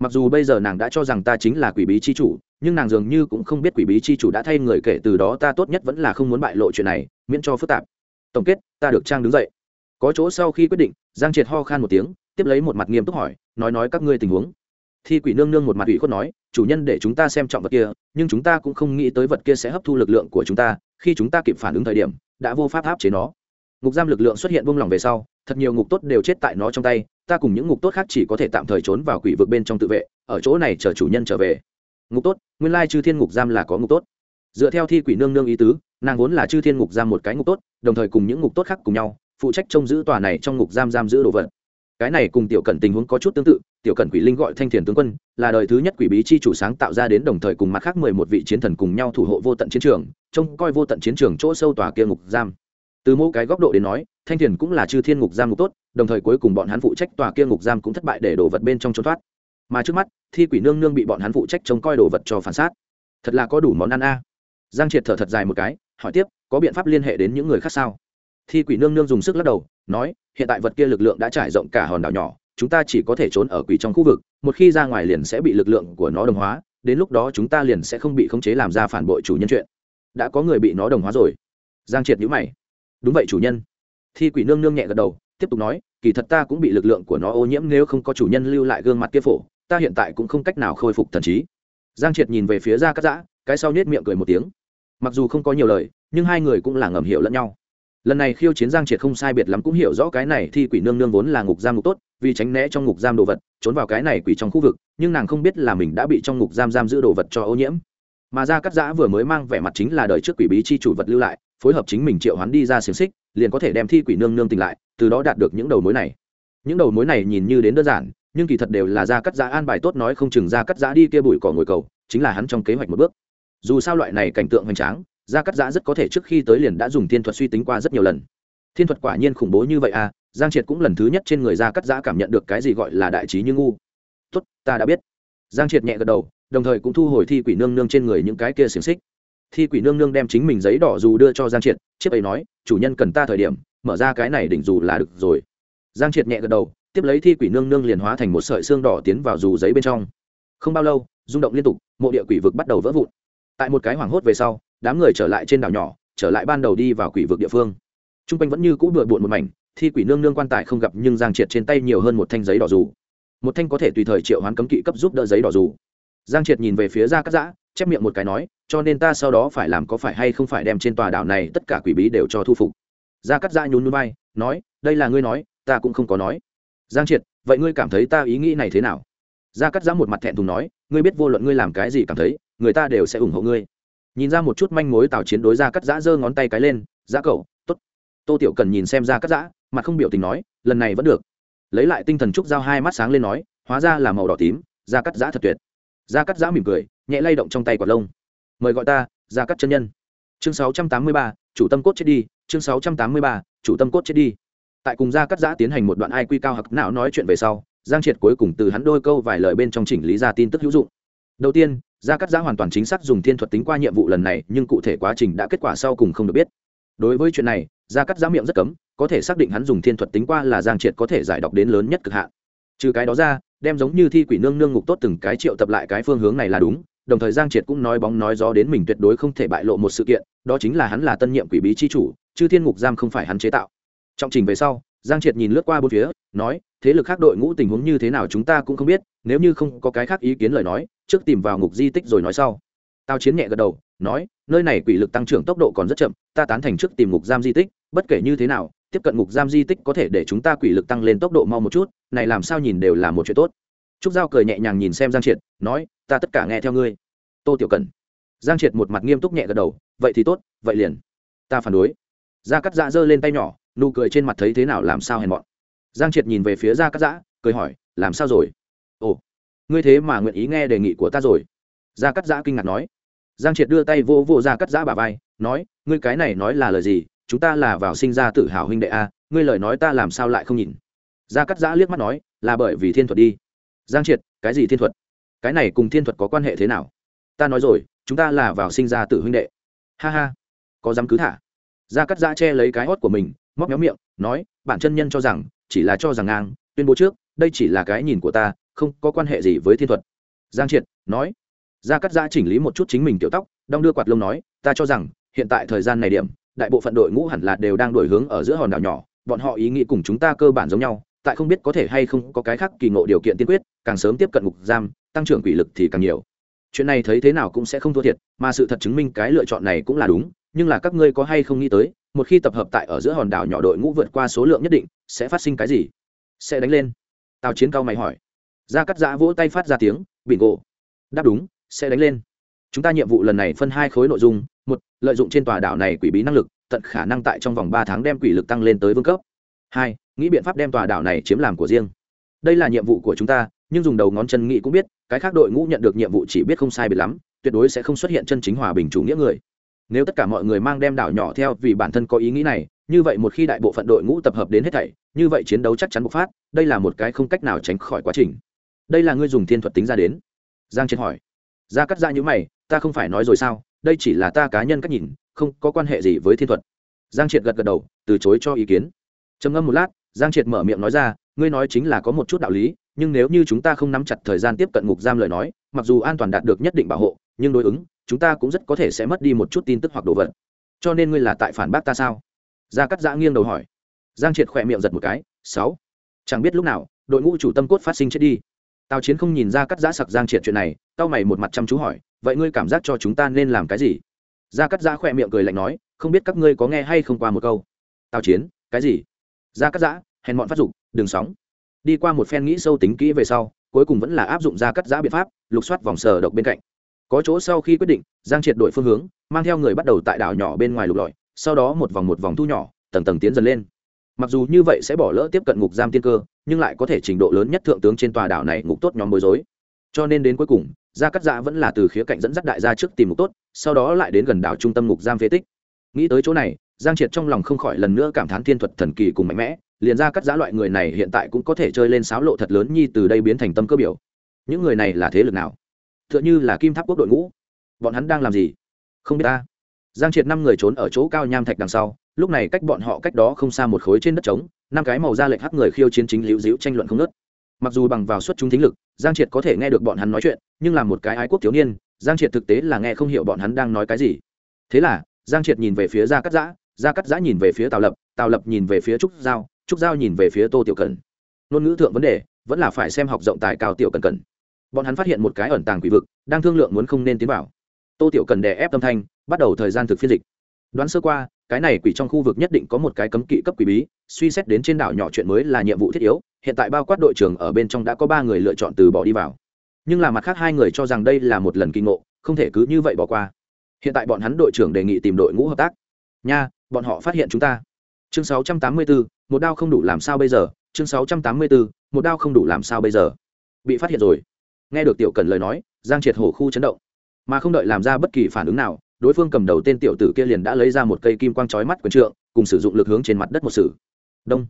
Mặc dù bây giờ nàng đã cho rằng ta chính là quỷ bí chi chủ nhưng nàng dường như cũng không biết quỷ bí chi chủ đã thay người kể từ đó ta tốt nhất vẫn là không muốn bại lộ chuyện này, miễn cho phức tạp. Tổng kết, ta được trang đứng dậy. Có chỗ sau khi quyết định, giang triệt ho khan một tiếng, tiếp lấy một mặt nghiêm túc hỏi, nói nói các ngươi tình huống. Thi quỷ nương nương một mặt ủy khuất nói, chủ nhân để chúng ta xem trọng vật kia, nhưng chúng ta cũng không nghĩ tới vật kia sẽ hấp thu lực lượng của chúng ta, khi chúng ta kịp phản ứng thời điểm, đã vô pháp áp chế nó. Ngục giam lực lượng xuất hiện buông lỏng về sau, thật nhiều ngục tốt đều chết tại nó trong tay, ta cùng những ngục tốt khác chỉ có thể tạm thời trốn vào quỷ vực bên trong tự vệ, ở chỗ này chờ chủ nhân trở về ngục tốt, nguyên lai chư thiên ngục giam là có ngục tốt. Dựa theo thi quỷ nương nương ý tứ, nàng vốn là chư thiên ngục giam một cái ngục tốt, đồng thời cùng những ngục tốt khác cùng nhau, phụ trách trông giữ tòa này trong ngục giam giam giữ đồ vật. Cái này cùng tiểu cẩn tình huống có chút tương tự, tiểu cẩn quỷ linh gọi thanh thiền tướng quân, là đời thứ nhất quỷ bí chi chủ sáng tạo ra đến đồng thời cùng mặt khác mười một vị chiến thần cùng nhau thủ hộ vô tận chiến trường, trông coi vô tận chiến trường chỗ sâu tòa kia ngục giam. Từ mỗi cái góc độ đến nói, thanh thiền cũng là chư thiên ngục giam ngục tốt, đồng thời cuối cùng bọn hắn phụ trách tòa kia ngục giam cũng thất bại để đổ vật bên trong trốn thoát mà trước mắt, thi quỷ nương nương bị bọn hắn phụ trách trông coi đồ vật cho phản xác. Thật là có đủ món ăn a. Giang triệt thở thật dài một cái, hỏi tiếp, có biện pháp liên hệ đến những người khác sao? Thi quỷ nương nương dùng sức lắc đầu, nói, hiện tại vật kia lực lượng đã trải rộng cả hòn đảo nhỏ, chúng ta chỉ có thể trốn ở quỷ trong khu vực, một khi ra ngoài liền sẽ bị lực lượng của nó đồng hóa, đến lúc đó chúng ta liền sẽ không bị khống chế làm ra phản bội chủ nhân chuyện. Đã có người bị nó đồng hóa rồi. Giang triệt nhữ mày. Đúng vậy chủ nhân. Thi quỷ nương nương nhẹ gật đầu, tiếp tục nói, kỳ thật ta cũng bị lực lượng của nó ô nhiễm nếu không có chủ nhân lưu lại gương mặt kia phổ ta hiện tại cũng không cách nào khôi phục thần trí. Giang triệt nhìn về phía ra cắt giã, cái sau nết miệng cười một tiếng. Mặc dù không có nhiều lời, nhưng hai người cũng là ngầm hiểu lẫn nhau. Lần này khiêu chiến giang triệt không sai biệt lắm cũng hiểu rõ cái này thi quỷ nương nương vốn là ngục giam ngục tốt, vì tránh né trong ngục giam đồ vật, trốn vào cái này quỷ trong khu vực, nhưng nàng không biết là mình đã bị trong ngục giam giam giữ đồ vật cho ô nhiễm. Mà ra cắt giã vừa mới mang vẻ mặt chính là đời trước quỷ bí chi chủ vật lưu lại, phối hợp chính mình triệu hoán đi ra xiềng xích, liền có thể đem thi quỷ nương nương tỉnh lại, từ đó đạt được những đầu mối này. Những đầu mối này nhìn như đến đơn giản nhưng kỳ thật đều là ra cắt giã an bài tốt nói không chừng ra cắt giã đi kia bụi cỏ ngồi cầu, chính là hắn trong kế hoạch một bước. Dù sao loại này cảnh tượng hoành tráng ra cắt giã rất có thể trước khi tới liền đã dùng thiên thuật suy tính qua rất nhiều lần. Thiên thuật quả nhiên khủng bố như vậy à giang triệt cũng lần thứ nhất trên người ra cắt giã cảm nhận được cái gì gọi là đại trí như ngu. Tốt, ta đã biết. Giang triệt nhẹ gật đầu, đồng thời cũng thu hồi thi quỷ nương nương trên người những cái kia xiềng xích. Thi quỷ nương nương đem chính mình giấy đỏ dù đưa cho giang triệt, chiếc ấy nói, chủ nhân cần ta thời điểm, mở ra cái này đỉnh dù là được rồi. Giang triệt nhẹ gật đầu tiếp lấy thi quỷ nương nương liền hóa thành một sợi xương đỏ tiến vào dù giấy bên trong. Không bao lâu, rung động liên tục, mộ địa quỷ vực bắt đầu vỡ vụn. Tại một cái hoảng hốt về sau, đám người trở lại trên đảo nhỏ, trở lại ban đầu đi vào quỷ vực địa phương. T r u n g quanh vẫn như cũ bừa bộn một mảnh, thi quỷ nương nương quan tài không gặp nhưng giang triệt trên tay nhiều hơn một thanh giấy đỏ dù. Một thanh có thể tùy thời triệu hoán cấm kỵ cấp giúp đỡ giấy đỏ dù. Giang triệt nhìn về phía ra cắt giã, chép miệng một cái nói, cho nên ta sau đó phải làm có phải hay không phải đem trên tòa đảo này tất cả quỷ bí đều cho thu phục. Ra cắt giã nhún núi bay nói, đây là ngươi nói, ta cũng không có nói giang triệt, vậy ngươi cảm thấy ta ý nghĩ này thế nào? Gia cắt giã một mặt thẹn thùng nói, ngươi biết vô luận ngươi làm cái gì cảm thấy, người ta đều sẽ ủng hộ ngươi. Nhìn ra một chút manh mối tào chiến đối gia cắt giã giơ ngón tay cái lên, giã cậu t ố t tô tiểu cần nhìn xem gia cắt giã, mặt không biểu tình nói, lần này vẫn được. Lấy lại tinh thần trúc giao hai mắt sáng lên nói, hóa ra là màu đỏ tím, gia cắt giã thật tuyệt. Gia cắt giã mỉm cười, nhẹ lay động trong tay quả lông. Mời gọi ta, gia cắt chân nhân. Chương sáu trăm tám mươi ba, chủ tâm cốt chết đi, chương sáu trăm tám mươi ba, chủ tâm cốt chết đi tại cùng gia cắt giã tiến hành một đoạn ai quy cao hặc não nói chuyện về sau, giang triệt cuối cùng từ hắn đôi câu vài lời bên trong chỉnh lý ra tin tức hữu dụng. Đầu tiên, gia cắt giã hoàn toàn chính xác dùng thiên thuật tính qua nhiệm vụ lần này, nhưng cụ thể quá trình đã kết quả sau cùng không được biết. Đối với chuyện này, gia cắt giã miệng rất cấm, có thể xác định hắn dùng thiên thuật tính qua là giang triệt có thể giải đọc đến lớn nhất cực hạn. Trừ cái đó ra, đem giống như thi quỷ nương nương ngục tốt từng cái triệu tập lại cái phương hướng này là đúng, đồng thời giang triệt cũng nói bóng nói gió đến mình tuyệt đối không thể bại lộ một sự kiện, đó chính là hắn là tân nhiệm quỷ bí chi chủ chứ thiên ngục giam không phải hắn chế tạo trong trình về sau, giang triệt nhìn lướt qua bốn phía, nói, thế lực khác đội ngũ tình huống như thế nào chúng ta cũng không biết, nếu như không có cái khác ý kiến lời nói, trước tìm vào ngục di tích rồi nói sau. Tao chiến nhẹ gật đầu, nói, nơi này quỷ lực tăng trưởng tốc độ còn rất chậm, ta tán thành trước tìm ngục giam di tích, bất kể như thế nào, tiếp cận ngục giam di tích có thể để chúng ta quỷ lực tăng lên tốc độ mau một chút, này làm sao nhìn đều là một chuyện tốt. Trúc giao cười nhẹ nhàng nhìn xem giang triệt, nói, ta tất cả nghe theo ngươi. Tô tiểu cần giang triệt một mặt nghiêm túc nhẹ gật đầu, vậy thì tốt, vậy liền. Ta phản đối. Gia cắt dạ giơ lên tay nhỏ nụ cười trên mặt thấy thế nào làm sao hèn mọn. Giang triệt nhìn về phía gia cắt giã, cười hỏi, làm sao rồi? Ồ, ngươi thế mà nguyện ý nghe đề nghị của ta rồi. Gia cắt giã kinh ngạc nói. Giang triệt đưa tay vô vô gia cắt giã bà vai, nói, ngươi cái này nói là lời gì? Chúng ta là vào sinh ra tự hào huynh đệ a, ngươi lời nói ta làm sao lại không nhìn? Gia cắt giã liếc mắt nói, là bởi vì thiên thuật đi. Giang triệt, cái gì thiên thuật? Cái này cùng thiên thuật có quan hệ thế nào? Ta nói rồi, chúng ta là vào sinh ra tự huynh đệ. Ha ha, có dám cứ thả. Gia cắt giã che lấy cái hót của mình móc méo miệng, nói, bản chân nhân cho rằng, chỉ là cho rằng ngang, tuyên bố trước, đây chỉ là cái nhìn của ta, không có quan hệ gì với thiên thuật. Giang triệt nói. Gia cắt giã chỉnh lý một chút chính mình tiểu tóc, đong đưa quạt lông nói, ta cho rằng, hiện tại thời gian này điểm, đại bộ phận đội ngũ hẳn là đều đang đổi hướng ở giữa hòn đảo nhỏ, bọn họ ý nghĩ cùng chúng ta cơ bản giống nhau, tại không biết có thể hay không có cái khác kỳ ngộ điều kiện tiên quyết, càng sớm tiếp cận ngục giam, tăng trưởng quỷ lực thì càng nhiều. Chuyện này thấy thế nào cũng sẽ không thua thiệt, mà sự thật chứng minh cái lựa chọn này cũng là đúng, nhưng là các ngươi có hay không nghĩ tới một khi tập hợp tại ở giữa hòn đảo nhỏ đội ngũ vượt qua số lượng nhất định, sẽ phát sinh cái gì? Sẽ đánh lên. Tào chiến cao mày hỏi. Ra cắt giã vỗ tay phát ra tiếng bị ngộ. Đáp đúng, sẽ đánh lên. Chúng ta nhiệm vụ lần này phân hai khối nội dung, một, lợi dụng trên tòa đảo này quỷ bí năng lực, tận khả năng tại trong vòng ba tháng đem quỷ lực tăng lên tới vương cấp. Hai, nghĩ biện pháp đem tòa đảo này chiếm làm của riêng. Đây là nhiệm vụ của chúng ta, nhưng dùng đầu ngón chân nghĩ cũng biết, cái khác đội ngũ nhận được nhiệm vụ chỉ biết không sai biệt lắm, tuyệt đối sẽ không xuất hiện chân chính hòa bình chủ nghĩa người nếu tất cả mọi người mang đem đảo nhỏ theo vì bản thân có ý nghĩ này, như vậy một khi đại bộ phận đội ngũ tập hợp đến hết thảy, như vậy chiến đấu chắc chắn bộc phát, đây là một cái không cách nào tránh khỏi quá trình. Đây là ngươi dùng thiên thuật tính ra đến. Giang triệt hỏi. Ra cắt ra dạ những mày, ta không phải nói rồi sao? Đây chỉ là ta cá nhân cách nhìn, không có quan hệ gì với thiên thuật. Giang triệt gật gật đầu, từ chối cho ý kiến. Trầm ngâm một lát, giang triệt mở miệng nói ra, ngươi nói chính là có một chút đạo lý, nhưng nếu như chúng ta không nắm chặt thời gian tiếp cận ngục giam lời nói, mặc dù an toàn đạt được nhất định bảo hộ, nhưng đối ứng chúng ta cũng rất có thể sẽ mất đi một chút tin tức hoặc đồ vật. Cho nên ngươi là tại phản bác ta sao? Gia cắt giã nghiêng đầu hỏi. Giang triệt khỏe miệng giật một cái. Sáu. Chẳng biết lúc nào, đội ngũ chủ tâm cốt phát sinh chết đi. Tào chiến không nhìn ra cắt giã sặc giang triệt chuyện này tao mày một mặt chăm chú hỏi, vậy ngươi cảm giác cho chúng ta nên làm cái gì? Gia cắt giã khỏe miệng cười lạnh nói, không biết các ngươi có nghe hay không qua một câu. Tào chiến, cái gì? Gia cắt giã, hèn mọn phát dục, đừng sóng. Đi qua một phen nghĩ sâu tính kỹ về sau, cuối cùng vẫn là áp dụng gia cắt giã biện pháp, lục soát vòng sờ độc bên cạnh có chỗ sau khi quyết định, giang triệt đổi phương hướng, mang theo người bắt đầu tại đảo nhỏ bên ngoài lục lọi, sau đó một vòng một vòng thu nhỏ, tầng tầng tiến dần lên. Mặc dù như vậy sẽ bỏ lỡ tiếp cận ngục giam tiên cơ, nhưng lại có thể trình độ lớn nhất thượng tướng trên tòa đảo này ngục tốt nhóm bối rối. Cho nên đến cuối cùng, gia cắt giã vẫn là từ khía cạnh dẫn dắt đại gia trước tìm ngục tốt, sau đó lại đến gần đảo trung tâm ngục giam phế tích. Nghĩ tới chỗ này, giang triệt trong lòng không khỏi lần nữa cảm thán thiên thuật thần kỳ cùng mạnh mẽ, liền ra cắt giã loại người này hiện tại cũng có thể chơi lên sáo lộ thật lớn nhi từ đây biến thành tâm cơ biểu. Những người này là thế lực nào? T h ư ợ n h ư là kim tháp quốc đội ngũ. Bọn hắn đang làm gì? Không biết ta. Giang triệt năm người trốn ở chỗ cao nham thạch đằng sau, lúc này cách bọn họ cách đó không xa một khối trên đất trống, năm cái màu da lệch hắc người khiêu chiến chính liễu dĩu tranh luận không nớt mặc dù bằng vào xuất chúng thính lực, giang triệt có thể nghe được bọn hắn nói chuyện, nhưng là một cái ái quốc thiếu niên, giang triệt thực tế là nghe không hiểu bọn hắn đang nói cái gì. Thế là, giang triệt nhìn về phía gia cắt giã, gia cắt giã nhìn về phía tào lập tào lập nhìn về phía trúc giao trúc giao nhìn về phía tô tiểu cần. Ngôn ngữ thượng vấn đề, vẫn là phải xem học rộng tài cao tiểu cần cần bọn hắn phát hiện một cái ẩn tàng quỷ vực đang thương lượng muốn không nên tiến vào. Tô tiểu cần đè ép tâm thanh bắt đầu thời gian thực phiên dịch. Đoán sơ qua cái này quỷ trong khu vực nhất định có một cái cấm kỵ cấp quỷ bí suy xét đến trên đảo nhỏ chuyện mới là nhiệm vụ thiết yếu hiện tại bao quát đội trưởng ở bên trong đã có ba người lựa chọn từ bỏ đi vào. Nhưng là mặt khác hai người cho rằng đây là một lần kinh ngộ không thể cứ như vậy bỏ qua. Hiện tại bọn hắn đội trưởng đề nghị tìm đội ngũ hợp tác. Nha bọn họ phát hiện chúng ta. Chương 684, một đao không đủ làm sao bây giờ? Chương 684, một đao không đủ làm sao bây giờ? Bị phát hiện rồi nghe được tiểu cần lời nói, giang triệt hổ khu chấn động. Mà không đợi làm ra bất kỳ phản ứng nào, đối phương cầm đầu tên tiểu tử kia liền đã lấy ra một cây kim quang chói mắt quyền trượng, cùng sử dụng lực hướng trên mặt đất một sử đông.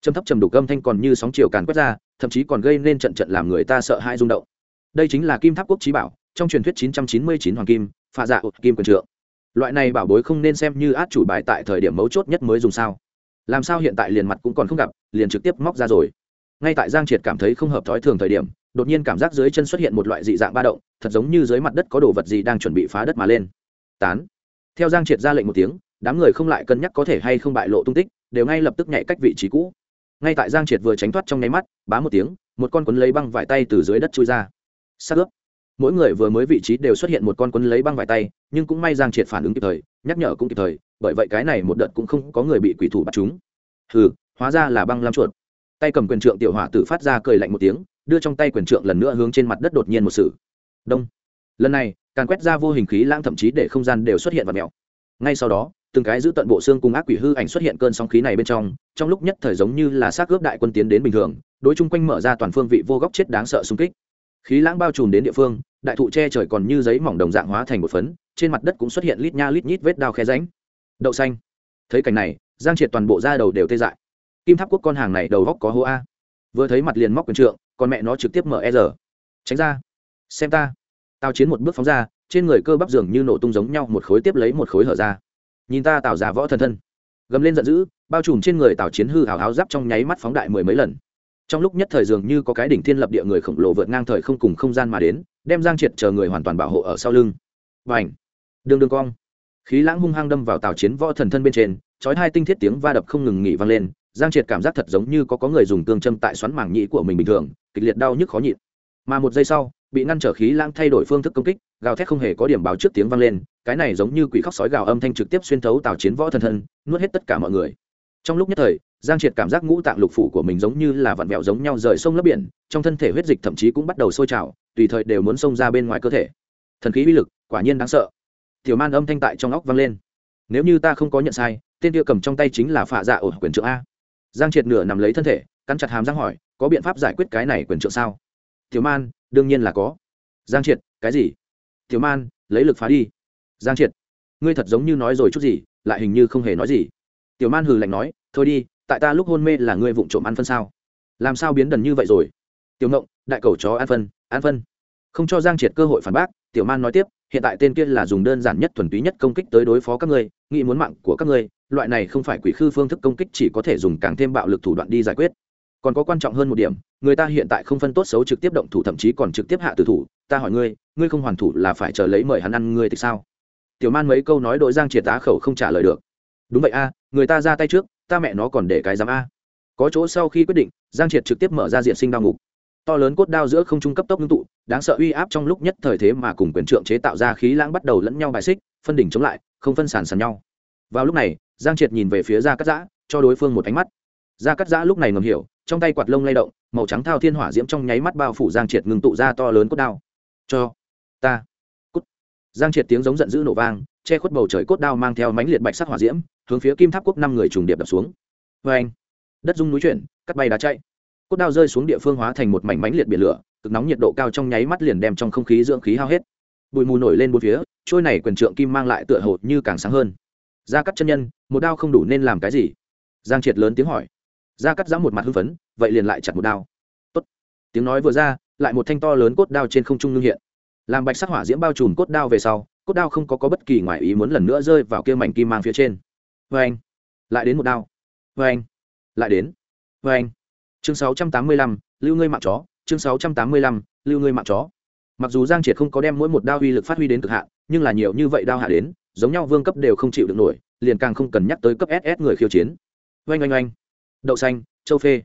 Châm thấp trầm đục âm thanh còn như sóng chiều càn quét ra, thậm chí còn gây nên trận trận làm người ta sợ hãi rung động. Đây chính là kim tháp quốc trí bảo, trong truyền thuyết 999 hoàng kim, phạ dạ kim quyền trượng. Loại này bảo bối không nên xem như át chủ bài tại thời điểm mấu chốt nhất mới dùng sao. Làm sao hiện tại liền mặt cũng còn không gặp, liền trực tiếp móc ra rồi. Ngay tại giang triệt cảm thấy không hợp thói thường thời điểm đột nhiên cảm giác dưới chân xuất hiện một loại dị dạng ba động, thật giống như dưới mặt đất có đồ vật gì đang chuẩn bị phá đất mà lên. Tán. Theo giang triệt ra lệnh một tiếng, đám người không lại cân nhắc có thể hay không bại lộ tung tích, đều ngay lập tức nhảy cách vị trí cũ. Ngay tại giang triệt vừa tránh thoát trong nháy mắt, bá một tiếng, một con quấn lấy băng vải tay từ dưới đất chui ra. Sắc ướp. Mỗi người vừa mới vị trí đều xuất hiện một con quấn lấy băng vải tay, nhưng cũng may giang triệt phản ứng kịp thời, nhắc nhở cũng kịp thời, bởi vậy cái này một đợt cũng không có người bị quỷ thủ bắt chúng. Hừ, hóa ra là băng lam chuột. Tay cầm quyền trượng tiểu hỏa tử phát ra cười lạnh một tiếng đưa trong tay quyền trượng lần nữa hướng trên mặt đất đột nhiên một sự. Đông. Lần này, càng quét ra vô hình khí lãng thậm chí để không gian đều xuất hiện và mèo. Ngay sau đó, từng cái giữ tận bộ xương cùng ác quỷ hư ảnh xuất hiện cơn sóng khí này bên trong trong lúc nhất thời giống như là xác ướp đại quân tiến đến bình thường, đối chung quanh mở ra toàn phương vị vô góc chết đáng sợ xung kích. Khí lãng bao trùm đến địa phương, đại thụ che trời còn như giấy mỏng đồng dạng hóa thành một phấn, trên mặt đất cũng xuất hiện lít nha lít nhít vết đao khe ránh đậu xanh. Thấy cảnh này, giang triệt toàn bộ da đầu đều tê dại. Kim tháp quốc con hàng này đầu góc có hô a. Vừa thấy mặt liền móc quyền trượng còn mẹ nó trực tiếp mở e rờ. Tránh ra. Xem ta. Tào chiến một bước phóng ra, trên người cơ bắp dường như nổ tung giống nhau, một khối tiếp lấy một khối hở ra. Nhìn ta tạo ra võ thần thân. Gầm lên giận dữ, bao trùm trên người tào chiến hư hào háo giáp trong nháy mắt phóng đại mười mấy lần. Trong lúc nhất thời dường như có cái đỉnh thiên lập địa người khổng lồ vượt ngang thời không cùng không gian mà đến, đem giang triệt chờ người hoàn toàn bảo hộ ở sau lưng. Và ảnh đường đường cong. Khí lãng hung hăng đâm vào tàu chiến võ thần thân bên trên, chói hai tinh thiết tiếng va đập không ngừng nghỉ vang lên giang triệt cảm giác thật giống như có có người dùng tương châm tại xoắn mảng nhĩ của mình bình thường, kịch liệt đau nhức khó nhịn. Mà một giây sau, bị ngăn trở khí lãng thay đổi phương thức công kích, gào thét không hề có điểm báo trước tiếng vang lên, cái này giống như quỷ khóc sói gào âm thanh trực tiếp xuyên thấu tào chiến võ thần thân, nuốt hết tất cả mọi người. Trong lúc nhất thời, giang triệt cảm giác ngũ tạng lục phủ của mình giống như là vặn vẹo giống nhau rời sông lấp biển, trong thân thể huyết dịch thậm chí cũng bắt đầu sôi trào, tùy thời đều muốn xông ra bên ngoài cơ thể. Thần khí uy lực, quả nhiên đáng sợ. Tiểu man âm thanh tại trong óc vang lên. Nếu như ta không có nhận sai, tên kia cầm trong tay chính là phạ dạ ổ quyền trượng a giang triệt nửa nằm lấy thân thể, cắn chặt hàm giang hỏi, có biện pháp giải quyết cái này quyền trượng sao? Tiểu man, đương nhiên là có. Giang triệt, cái gì? Tiểu man, lấy lực phá đi. Giang triệt, ngươi thật giống như nói rồi chút gì, lại hình như không hề nói gì. Tiểu man hừ lạnh nói, thôi đi, tại ta lúc hôn mê là ngươi vụng trộm ăn phân sao? Làm sao biến đần như vậy rồi? Tiểu ngộng, đại cầu chó ăn phân ăn phân. Không cho giang triệt cơ hội phản bác tiểu man nói tiếp, hiện tại tên kia là dùng đơn giản nhất thuần túy nhất công kích tới đối phó các ngươi, nghĩ muốn mạng của các ngươi, loại này không phải quỷ khư phương thức công kích chỉ có thể dùng càng thêm bạo lực thủ đoạn đi giải quyết. Còn có quan trọng hơn một điểm, người ta hiện tại không phân tốt xấu trực tiếp động thủ thậm chí còn trực tiếp hạ tử thủ, ta hỏi ngươi ngươi không hoàn thủ là phải chờ lấy mời hắn ăn ngươi thì sao? Tiểu man mấy câu nói đội giang triệt tá khẩu không trả lời được. Đúng vậy a, người ta ra tay trước, ta mẹ nó còn để cái dám a. Có chỗ sau khi quyết định, giang triệt trực tiếp mở ra diện sinh đao ngục to lớn cốt đao giữa không trung cấp tốc ngưng tụ, đáng sợ uy áp trong lúc nhất thời thế mà cùng quyền trượng chế tạo ra khí lãng bắt đầu lẫn nhau bài xích, phân đỉnh chống lại, không phân sàn sàn nhau. Vào lúc này, giang triệt nhìn về phía gia cắt giã, cho đối phương một ánh mắt. Gia cắt giã lúc này ngầm hiểu, trong tay quạt lông lay động, màu trắng thao thiên hỏa diễm trong nháy mắt bao phủ giang triệt ngừng tụ ra to lớn cốt đao. Cho ta. Cút. Giang triệt tiếng giống giận dữ nổ vang, che khuất bầu trời cốt đao mang theo mánh liệt bạch sắc hỏa diễm, hướng phía kim tháp quốc năm người trùng điệp đập xuống. Vê anh đất dung núi chuyển cắt bay đá chạy cốt đao rơi xuống địa phương hóa thành một mảnh mánh liệt biển lửa cực nóng nhiệt độ cao trong nháy mắt liền đem trong không khí dưỡng khí hao hết. Bụi mù nổi lên bốn phía trôi này quyền trượng kim mang lại tựa hồ như càng sáng hơn. Gia cắt chân nhân một đao không đủ nên làm cái gì? Giang triệt lớn tiếng hỏi. Gia cắt giã một mặt hưng phấn vậy liền lại chặt một đao. Tốt. tiếng nói vừa ra lại một thanh to lớn cốt đao trên không trung ngưng hiện. Làm bạch sắc hỏa diễm bao trùm cốt đao về sau cốt đao không có, có bất kỳ ngoại ý muốn lần nữa rơi vào kia mảnh kim mang phía trên. Vê anh lại đến một đao. Vê anh lại đến. Vê anh chương sáu trăm tám mươi lăm, lưu ngươi mạng chó. Chương sáu trăm tám mươi lăm, lưu ngươi mạng chó. Mặc dù giang triệt không có đem mỗi một đao uy lực phát huy đến cực hạn, nhưng là nhiều như vậy đao hạ đến, giống nhau vương cấp đều không chịu được nổi, liền càng không cần nhắc tới cấp ss người khiêu chiến. Oanh oanh oanh. Đậu xanh, châu phê.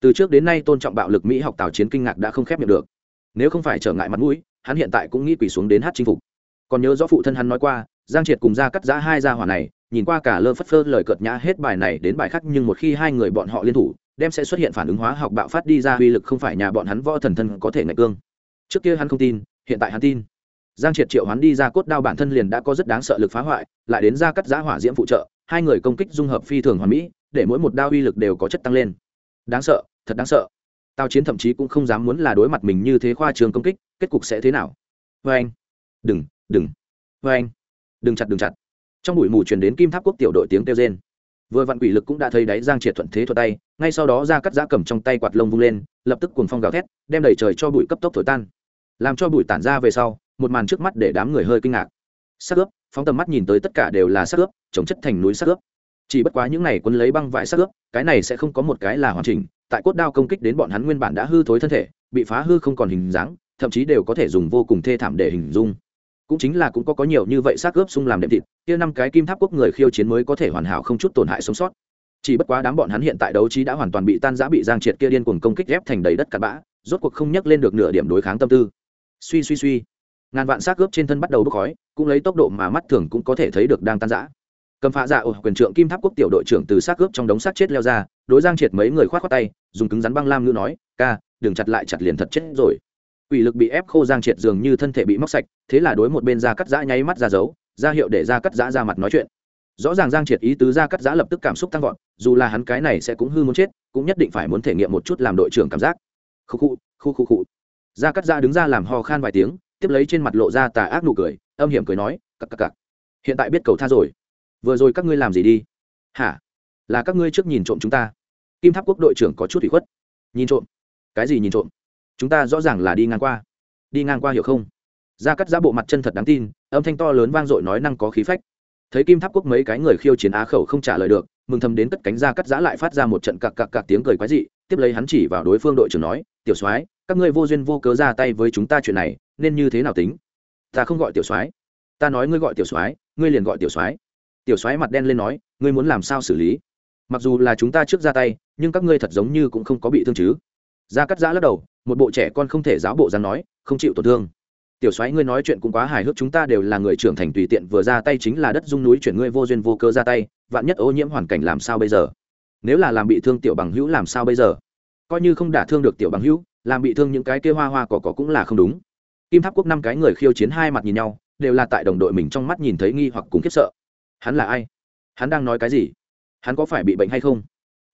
Từ trước đến nay tôn trọng bạo lực mỹ học tào chiến kinh ngạc đã không khép miệng được. Nếu không phải trở ngại mặt mũi, hắn hiện tại cũng nghĩ quỳ xuống đến hát chinh phục. Còn nhớ rõ phụ thân hắn nói qua, giang triệt cùng ra cắt giã hai gia hỏa này, nhìn qua cả lơ phất phơ lời cợt nhã hết bài này đến bài khác, nhưng một khi hai người bọn họ liên thủ đem sẽ xuất hiện phản ứng hóa học bạo phát đi ra uy lực không phải nhà bọn hắn võ thần thân có thể ngạch cương. Trước kia hắn không tin, hiện tại hắn tin. Giang triệt triệu hắn đi ra cốt đao bản thân liền đã có rất đáng sợ lực phá hoại, lại đến ra cắt giá hỏa diễm phụ trợ, hai người công kích dung hợp phi thường hoàn mỹ, để mỗi một đao uy lực đều có chất tăng lên. Đáng sợ, thật đáng sợ. Tao chiến thậm chí cũng không dám muốn là đối mặt mình như thế khoa trường công kích, kết cục sẽ thế nào? Vê anh. Đừng đừng. Vê anh. Đừng chặt đừng chặt. Trong bụi mù truyền đến kim tháp quốc tiểu đội tiếng kêu trên vừa vặn quỷ lực cũng đã thấy đáy giang triệt thuận thế thuật tay, ngay sau đó ra cắt giã cầm trong tay quạt lông vung lên, lập tức cuồng phong gào thét, đem đầy trời cho bụi cấp tốc thổi tan. Làm cho bụi tản ra về sau, một màn trước mắt để đám người hơi kinh ngạc. Sắc ướp, phóng tầm mắt nhìn tới tất cả đều là sắc ướp chống chất thành núi sắc ướp. Chỉ bất quá những này quân lấy băng vải sắc ướp, cái này sẽ không có một cái là hoàn chỉnh, tại cốt đao công kích đến bọn hắn nguyên bản đã hư thối thân thể, bị phá hư không còn hình dáng, thậm chí đều có thể dùng vô cùng thê thảm để hình dung cũng chính là cũng có có nhiều như vậy xác ướp xung làm đệm thịt, kia năm cái kim tháp quốc người khiêu chiến mới có thể hoàn hảo không chút tổn hại sống sót. Chỉ bất quá đám bọn hắn hiện tại đấu trí đã hoàn toàn bị tan giã bị giang triệt kia điên cuồng công kích ghép thành đầy đất cặn bã, rốt cuộc không nhắc lên được nửa điểm đối kháng tâm tư. Suy suy suy. Ngàn vạn xác ướp trên thân bắt đầu bốc khói, cũng lấy tốc độ mà mắt thường cũng có thể thấy được đang tan giã cầm phá dạ ổ, quyền trượng kim tháp quốc tiểu đội trưởng từ xác ướp trong đống xác chết leo ra, đối giang triệt mấy người khoát khoát tay, dùng cứng rắn băng lam ngữ nói, ca, đừng chặt lại chặt liền thật chết rồi. Quỷ lực bị ép khô giang triệt dường như thân thể bị móc sạch, thế là đối một bên ra cắt giã nháy mắt ra dấu, ra hiệu để ra cắt giã ra mặt nói chuyện. Rõ ràng giang triệt ý tứ ra cắt giã lập tức cảm xúc tăng vọt, dù là hắn cái này sẽ cũng hư muốn chết, cũng nhất định phải muốn thể nghiệm một chút làm đội trưởng cảm giác. Khu khu, khu khu khu. Ra cắt giã đứng ra làm ho khan vài tiếng, tiếp lấy trên mặt lộ ra tà ác nụ cười, âm hiểm cười nói, cặc cặc cặc. Hiện tại biết cầu tha rồi. Vừa rồi các ngươi làm gì đi? Hả? Là các ngươi trước nhìn trộm chúng ta. Kim Tháp quốc đội trưởng có chút ủy khuất. Nhìn trộm? Cái gì nhìn trộm? Chúng ta rõ ràng là đi ngang qua. Đi ngang qua hiểu không? Ra cắt giã bộ mặt chân thật đáng tin, âm thanh to lớn vang dội nói năng có khí phách. Thấy kim tháp quốc mấy cái người khiêu chiến á khẩu không trả lời được, mừng thầm đến cất cánh ra cắt giã lại phát ra một trận cặc cặc cặc tiếng cười quái dị, tiếp lấy hắn chỉ vào đối phương đội trưởng nói, tiểu soái, các ngươi vô duyên vô cớ ra tay với chúng ta chuyện này, nên như thế nào tính? Ta không gọi tiểu soái. Ta nói ngươi gọi tiểu soái, ngươi liền gọi tiểu soái. Tiểu soái mặt đen lên nói, ngươi muốn làm sao xử lý? Mặc dù là chúng ta trước ra tay, nhưng các ngươi thật giống như cũng không có bị thương chứ. Ra cắt giã lắc đầu một bộ trẻ con không thể giáo bộ dáng nói, không chịu tổn thương. Tiểu soái, ngươi nói chuyện cũng quá hài hước, chúng ta đều là người trưởng thành tùy tiện, vừa ra tay chính là đất dung núi chuyển ngươi vô duyên vô cơ ra tay, vạn nhất ô nhiễm hoàn cảnh làm sao bây giờ? Nếu là làm bị thương tiểu bằng hữu làm sao bây giờ? Coi như không đả thương được tiểu bằng hữu, làm bị thương những cái kia hoa hoa cỏ cỏ cũng là không đúng. Kim tháp quốc năm cái người khiêu chiến hai mặt nhìn nhau, đều là tại đồng đội mình trong mắt nhìn thấy nghi hoặc cùng khiếp sợ. Hắn là ai? Hắn đang nói cái gì? Hắn có phải bị bệnh hay không?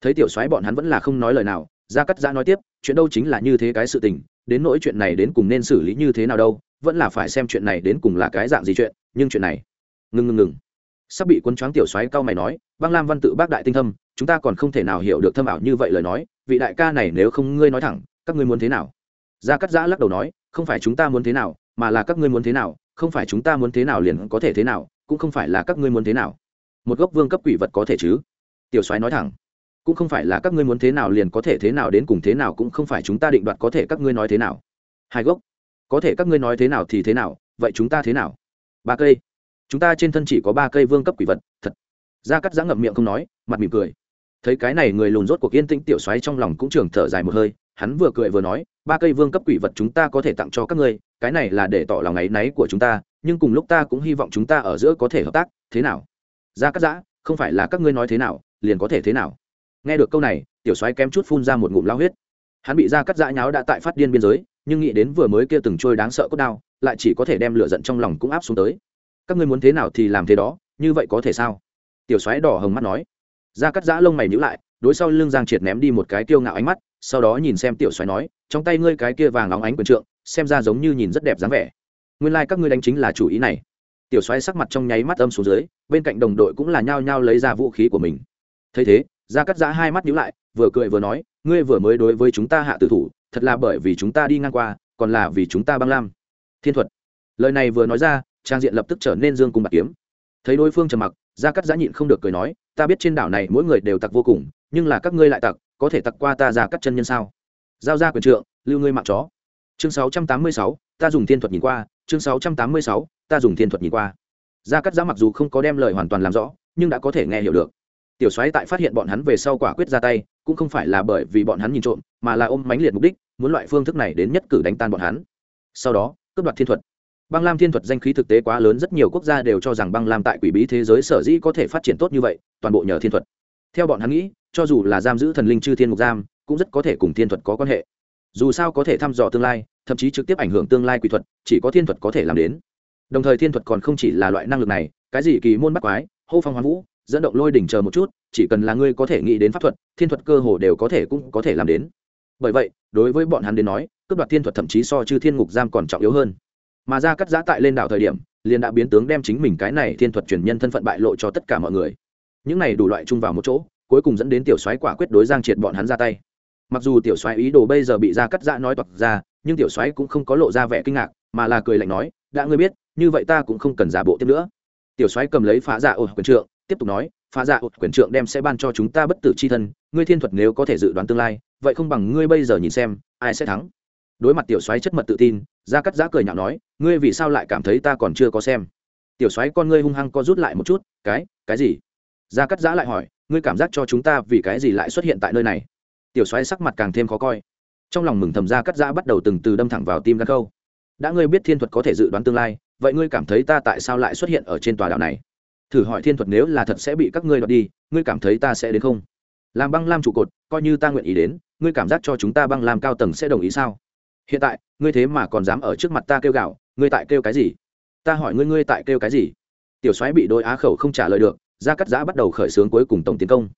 Thấy tiểu soái bọn hắn vẫn là không nói lời nào, gia cắt giã nói tiếp chuyện đâu chính là như thế cái sự tình, đến nỗi chuyện này đến cùng nên xử lý như thế nào đâu, vẫn là phải xem chuyện này đến cùng là cái dạng gì chuyện, nhưng chuyện này, ngừng ngừng ngừng. Sắp bị quân choáng tiểu xoáy cao mày nói, băng lam văn tự bác đại tinh thâm, chúng ta còn không thể nào hiểu được thâm ảo như vậy lời nói, vị đại ca này nếu không ngươi nói thẳng, các ngươi muốn thế nào? Gia cắt giã lắc đầu nói, không phải chúng ta muốn thế nào, mà là các ngươi muốn thế nào, không phải chúng ta muốn thế nào liền có thể thế nào, cũng không phải là các ngươi muốn thế nào. Một gốc vương cấp quỷ vật có thể chứ? Tiểu soái nói thẳng cũng không phải là các ngươi muốn thế nào liền có thể thế nào đến cùng thế nào, cũng không phải chúng ta định đoạt có thể các ngươi nói thế nào. Hai gốc. Có thể các ngươi nói thế nào thì thế nào, vậy chúng ta thế nào? Ba cây. Chúng ta trên thân chỉ có ba cây vương cấp quỷ vật, thật. Ra cắt giã ngậm miệng không nói, mặt mỉm cười. Thấy cái này người lùn rốt cuộc yên tĩnh tiểu xoáy trong lòng cũng trường thở dài một hơi, hắn vừa cười vừa nói, ba cây vương cấp quỷ vật chúng ta có thể tặng cho các ngươi, cái này là để tỏ lòng áy náy của chúng ta, nhưng cùng lúc ta cũng hy vọng chúng ta ở giữa có thể hợp tác, thế nào? Ra cắt giã, không phải là các ngươi nói thế nào, liền có thể thế nào? Nghe được câu này, tiểu soái kém chút phun ra một ngụm lao huyết. Hắn bị ra cắt dã nháo đã tại phát điên biên giới, nhưng nghĩ đến vừa mới kia từng trôi đáng sợ cốt đao, lại chỉ có thể đem lửa giận trong lòng cũng áp xuống tới. Các ngươi muốn thế nào thì làm thế đó, như vậy có thể sao? Tiểu soái đỏ hồng mắt nói. Ra cắt dã lông mày nhữ lại, đối sau lưng giang triệt ném đi một cái tiêu ngạo ánh mắt, sau đó nhìn xem tiểu soái nói, trong tay ngươi cái kia vàng óng ánh quần trượng, xem ra giống như nhìn rất đẹp dáng vẻ. Nguyên lai、like、các ngươi đánh chính là chủ ý này. Tiểu soái sắc mặt trong nháy mắt âm xuống dưới, bên cạnh đồng đội cũng là nhao nhao lấy ra vũ khí của mình. Thấy thế Gia cắt giã hai mắt nhữ lại vừa cười vừa nói ngươi vừa mới đối với chúng ta hạ tử thủ thật là bởi vì chúng ta đi ngang qua còn là vì chúng ta băng lam. Thiên thuật. Lời này vừa nói ra trang diện lập tức trở nên dương cung bạc kiếm. Thấy đối phương trầm mặc gia cắt giã nhịn không được cười nói ta biết trên đảo này mỗi người đều tặc vô cùng nhưng là các ngươi lại tặc có thể tặc qua ta ra cắt chân nhân sao? Giao ra quyền trượng lưu ngươi mạng chó. Chương 686, ta dùng thiên thuật nhìn qua chương 686, ta dùng thiên thuật nhìn qua. Gia cắt giã mặc dù không có đem lời hoàn toàn làm rõ nhưng đã có thể nghe hiểu được tiểu soái tại phát hiện bọn hắn về sau quả quyết ra tay, cũng không phải là bởi vì bọn hắn nhìn trộm, mà là ôm mánh liệt mục đích, muốn loại phương thức này đến nhất cử đánh tan bọn hắn. Sau đó, cướp đoạt thiên thuật. Băng lam thiên thuật danh khí thực tế quá lớn, rất nhiều quốc gia đều cho rằng băng lam tại quỷ bí thế giới sở dĩ có thể phát triển tốt như vậy, toàn bộ nhờ thiên thuật. Theo bọn hắn nghĩ, cho dù là giam giữ thần linh chư thiên mục giam, cũng rất có thể cùng thiên thuật có quan hệ. Dù sao có thể thăm dò tương lai, thậm chí trực tiếp ảnh hưởng tương lai quỷ thuật, chỉ có thiên thuật có thể làm đến. Đồng thời thiên thuật còn không chỉ là loại năng lực này, cái gì kỳ môn bắt quái, hô phong hoán vũ dẫn động lôi đỉnh chờ một chút, chỉ cần là ngươi có thể nghĩ đến pháp thuật, thiên thuật cơ hồ đều có thể cũng có thể làm đến. Bởi vậy, đối với bọn hắn đến nói, cướp đoạt thiên thuật thậm chí so chư thiên ngục giam còn trọng yếu hơn. Mà ra cắt giã tại lên đảo thời điểm, liền đã biến tướng đem chính mình cái này thiên thuật truyền nhân thân phận bại lộ cho tất cả mọi người. Những này đủ loại chung vào một chỗ, cuối cùng dẫn đến tiểu soái quả quyết đối giang triệt bọn hắn ra tay. Mặc dù tiểu soái ý đồ bây giờ bị ra cắt giã nói toạc ra, nhưng tiểu soái cũng không có lộ ra vẻ kinh ngạc, mà là cười lạnh nói, đã ngươi biết, như vậy ta cũng không cần giả bộ tiếp nữa. Tiểu soái cầm lấy phá giả ột quyền trượng tiếp tục nói, phá dạ ột quyền trượng đem sẽ ban cho chúng ta bất tử c h i thân, ngươi thiên thuật nếu có thể dự đoán tương lai, vậy không bằng ngươi bây giờ nhìn xem, ai sẽ thắng. Đối mặt tiểu soái chất mật tự tin, gia cắt giã cười nhạo nói, ngươi vì sao lại cảm thấy ta còn chưa có xem? Tiểu soái con ngươi hung hăng co rút lại một chút, cái cái gì? Gia cắt giã lại hỏi, ngươi cảm giác cho chúng ta vì cái gì lại xuất hiện tại nơi này? Tiểu soái sắc mặt càng thêm khó coi. Trong lòng mừng thầm gia cắt giã bắt đầu từng từ đâm thẳng vào tim gan khâu đã ngươi biết thiên thuật có thể dự đoán tương lai, vậy ngươi cảm thấy ta tại sao lại xuất hiện ở trên tòa đảo này? Thử hỏi thiên thuật nếu là thật sẽ bị các ngươi đoạt đi, ngươi cảm thấy ta sẽ đến không? Làm băng lam trụ cột, coi như ta nguyện ý đến, ngươi cảm giác cho chúng ta băng lam cao tầng sẽ đồng ý sao? Hiện tại, ngươi thế mà còn dám ở trước mặt ta kêu gạo, ngươi tại kêu cái gì? Ta hỏi ngươi ngươi tại kêu cái gì? Tiểu soái bị đôi á khẩu không trả lời được, gia cắt giã bắt đầu khởi xướng cuối cùng tổng tiến công.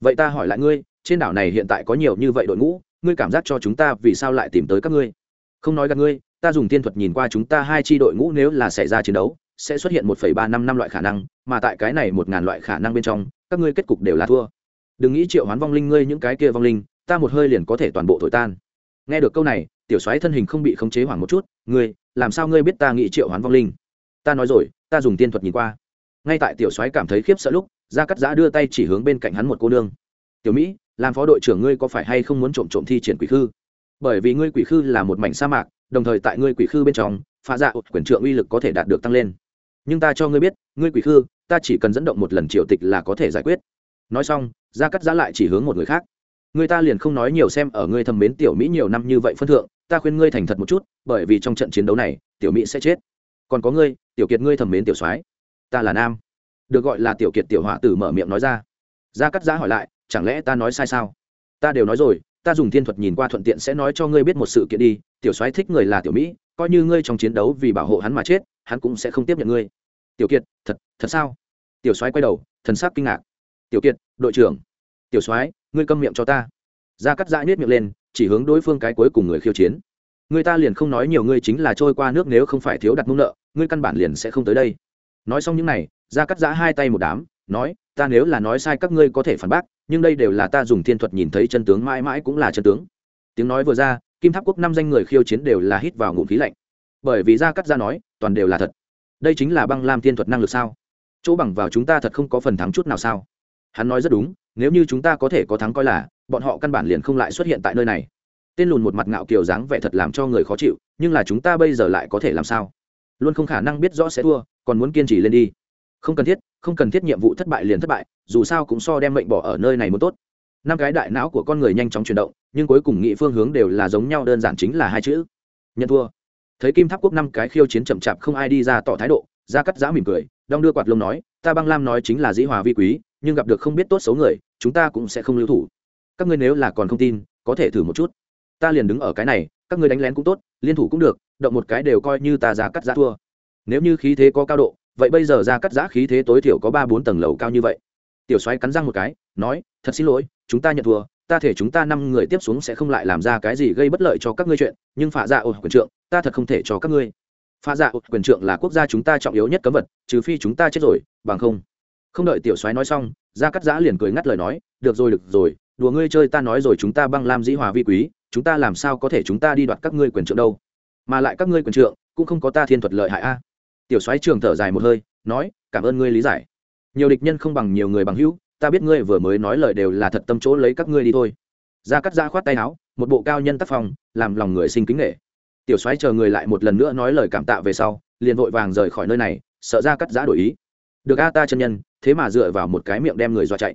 Vậy ta hỏi lại ngươi, trên đảo này hiện tại có nhiều như vậy đội ngũ, ngươi cảm giác cho chúng ta vì sao lại tìm tới các ngươi? Không nói gặp ngươi, ta dùng tiên thuật nhìn qua chúng ta hai chi đội ngũ nếu là xảy ra chiến đấu sẽ xuất hiện một phẩy ba năm năm loại khả năng, mà tại cái này một ngàn loại khả năng bên trong, các ngươi kết cục đều là thua. Đừng nghĩ triệu hoán vong linh ngươi những cái kia vong linh, ta một hơi liền có thể toàn bộ thổi tan. Nghe được câu này, tiểu soái thân hình không bị khống chế hoảng một chút, ngươi, làm sao ngươi biết ta nghĩ triệu hoán vong linh? Ta nói rồi, ta dùng tiên thuật nhìn qua. Ngay tại tiểu soái cảm thấy khiếp sợ lúc, gia cắt giã đưa tay chỉ hướng bên cạnh hắn một cô nương. Tiểu mỹ, làm phó đội trưởng ngươi có phải hay không muốn trộm trộm thi triển quỷ khư? Bởi vì ngươi quỷ khư là một mảnh sa mạc, đồng thời tại ngươi quỷ khư bên trong pha dạ quyền trượng uy lực có thể đạt được tăng lên nhưng ta cho ngươi biết, ngươi quỷ khư, ta chỉ cần dẫn động một lần triều tịch là có thể giải quyết. Nói xong, gia cắt giã lại chỉ hướng một người khác. Người ta liền không nói nhiều xem ở ngươi thầm mến tiểu mỹ nhiều năm như vậy phân thượng, ta khuyên ngươi thành thật một chút, bởi vì trong trận chiến đấu này, tiểu mỹ sẽ chết. Còn có ngươi, tiểu kiệt ngươi thầm mến tiểu soái, ta là nam. Được gọi là tiểu kiệt tiểu họa tử mở miệng nói ra. Gia cắt giã hỏi lại, chẳng lẽ ta nói sai sao? Ta đều nói rồi ta dùng thiên thuật nhìn qua thuận tiện sẽ nói cho ngươi biết một sự kiện đi, tiểu soái thích người là tiểu mỹ, coi như ngươi trong chiến đấu vì bảo hộ hắn mà chết, hắn cũng sẽ không tiếp nhận ngươi. Tiểu kiệt, thật thật sao? Tiểu soái quay đầu, thần sắc kinh ngạc. Tiểu kiệt, đội trưởng. Tiểu soái, ngươi câm miệng cho ta. Gia cắt dãi nết miệng lên, chỉ hướng đối phương cái cuối cùng người khiêu chiến. Người ta liền không nói nhiều, ngươi chính là trôi qua nước nếu không phải thiếu đặt mông nợ, ngươi căn bản liền sẽ không tới đây. Nói xong những này, gia cắt giã hai tay một đám, nói, ta nếu là nói sai các ngươi có thể phản bác nhưng đây đều là ta dùng thiên thuật nhìn thấy chân tướng mãi mãi cũng là chân tướng. Tiếng nói vừa ra, kim tháp quốc năm danh người khiêu chiến đều là hít vào ngụm khí lạnh. Bởi vì gia cắt ra nói, toàn đều là thật. Đây chính là băng lam thiên thuật năng lực sao? Chỗ bằng vào chúng ta thật không có phần thắng chút nào sao? Hắn nói rất đúng, nếu như chúng ta có thể có thắng coi là, bọn họ căn bản liền không lại xuất hiện tại nơi này. Tên lùn một mặt ngạo kiều dáng vẻ thật làm cho người khó chịu, nhưng là chúng ta bây giờ lại có thể làm sao? Luôn không khả năng biết rõ sẽ thua, còn muốn kiên trì lên đi không cần thiết, không cần thiết nhiệm vụ thất bại liền thất bại, dù sao cũng so đem mệnh bỏ ở nơi này muốn tốt. Năm cái đại não của con người nhanh chóng chuyển động, nhưng cuối cùng nghị phương hướng đều là giống nhau, đơn giản chính là hai chữ. Nhận thua. Thấy kim tháp quốc năm cái khiêu chiến chậm chạp không ai đi ra tỏ thái độ ra cắt giã mỉm cười, đong đưa quạt lông nói, ta băng lam nói chính là dĩ hòa vi quý, nhưng gặp được không biết tốt xấu người, chúng ta cũng sẽ không lưu thủ. Các ngươi nếu là còn không tin, có thể thử một chút. Ta liền đứng ở cái này, các ngươi đánh lén cũng tốt, liên thủ cũng được, động một cái đều coi như ta ra cắt giã thua. Nếu như khí thế có cao độ vậy bây giờ ra cắt giã khí thế tối thiểu có ba bốn tầng lầu cao như vậy. Tiểu soái cắn răng một cái, nói, thật xin lỗi, chúng ta nhận thua, ta thể chúng ta năm người tiếp xuống sẽ không lại làm ra cái gì gây bất lợi cho các ngươi chuyện, nhưng phạ dạ ột quyền trượng, ta thật không thể cho các ngươi. Phạ dạ ột quyền trượng là quốc gia chúng ta trọng yếu nhất cấm vật, trừ phi chúng ta chết rồi, bằng không. Không đợi tiểu soái nói xong, ra cắt giã liền cười ngắt lời nói, được rồi được rồi, đùa ngươi chơi ta nói rồi chúng ta băng lam dĩ hòa vi quý, chúng ta làm sao có thể chúng ta đi đoạt các ngươi quyền trượng đâu? Mà lại các ngươi quyền trượng, cũng không có ta thiên thuật lợi hại a tiểu soái trường thở dài một hơi, nói, cảm ơn ngươi lý giải. Nhiều địch nhân không bằng nhiều người bằng hữu, ta biết ngươi vừa mới nói lời đều là thật tâm chỗ lấy các ngươi đi thôi. Ra cắt ra khoát tay áo, một bộ cao nhân tác phong, làm lòng người sinh kính nghệ. Tiểu soái chờ người lại một lần nữa nói lời cảm tạ về sau, liền vội vàng rời khỏi nơi này, sợ ra cắt giã đổi ý. Được a, ta chân nhân. Thế mà dựa vào một cái miệng đem người dọa chạy.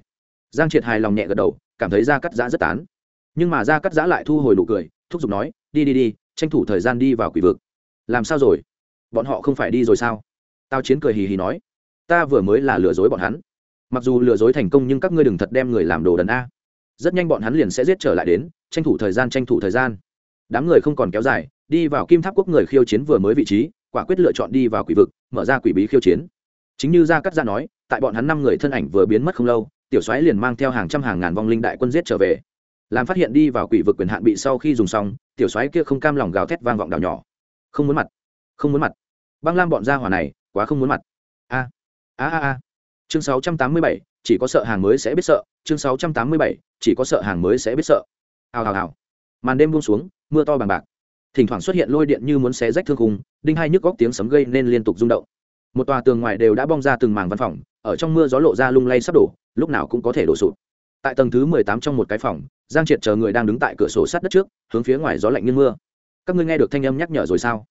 Giang triệt hài lòng nhẹ gật đầu, cảm thấy ra cắt giã rất tán. Nhưng mà ra cắt giã lại thu hồi nụ cười, thúc giục nói, đi đi đi, tranh thủ thời gian đi vào quỷ vực. Làm sao rồi? Bọn họ không phải đi rồi sao? Tao chiến cười hì hì nói, ta vừa mới là lừa dối bọn hắn. Mặc dù lừa dối thành công nhưng các ngươi đừng thật đem người làm đồ đần a. Rất nhanh bọn hắn liền sẽ giết trở lại đến, tranh thủ thời gian, tranh thủ thời gian. Đám người không còn kéo dài, đi vào kim tháp quốc người khiêu chiến vừa mới vị trí, quả quyết lựa chọn đi vào quỷ vực, mở ra quỷ bí khiêu chiến. Chính như gia cắt gia nói, tại bọn hắn năm người thân ảnh vừa biến mất không lâu, tiểu soái liền mang theo hàng trăm hàng ngàn vong linh đại quân giết trở về. Làm phát hiện đi vào quỷ vực quyền hạn bị sau khi dùng xong, tiểu soái kia không cam lòng gào thét vang vọng đảo nhỏ. Không muốn mặt không muốn mặt. Băng lam bọn gia hỏa này quá không muốn mặt. A a a a. Chương 687, chỉ có sợ hàng mới sẽ biết sợ. Chương 687, chỉ có sợ hàng mới sẽ biết sợ. Hào hào hào. Màn đêm buông xuống mưa to bằng bạc. Thỉnh thoảng xuất hiện lôi điện như muốn xé rách thương khung đinh hai nhức góc tiếng sấm gây nên liên tục rung động. Một tòa tường ngoài đều đã bong ra từng màng văn phòng ở trong mưa gió lộ ra lung lay sắp đổ lúc nào cũng có thể đổ sụp. Tại tầng thứ mười tám trong một cái phòng giang triệt chờ người đang đứng tại cửa sổ sát đất trước hướng phía ngoài gió lạnh như mưa. Các ngươi nghe được thanh âm nhắc nhở rồi sao?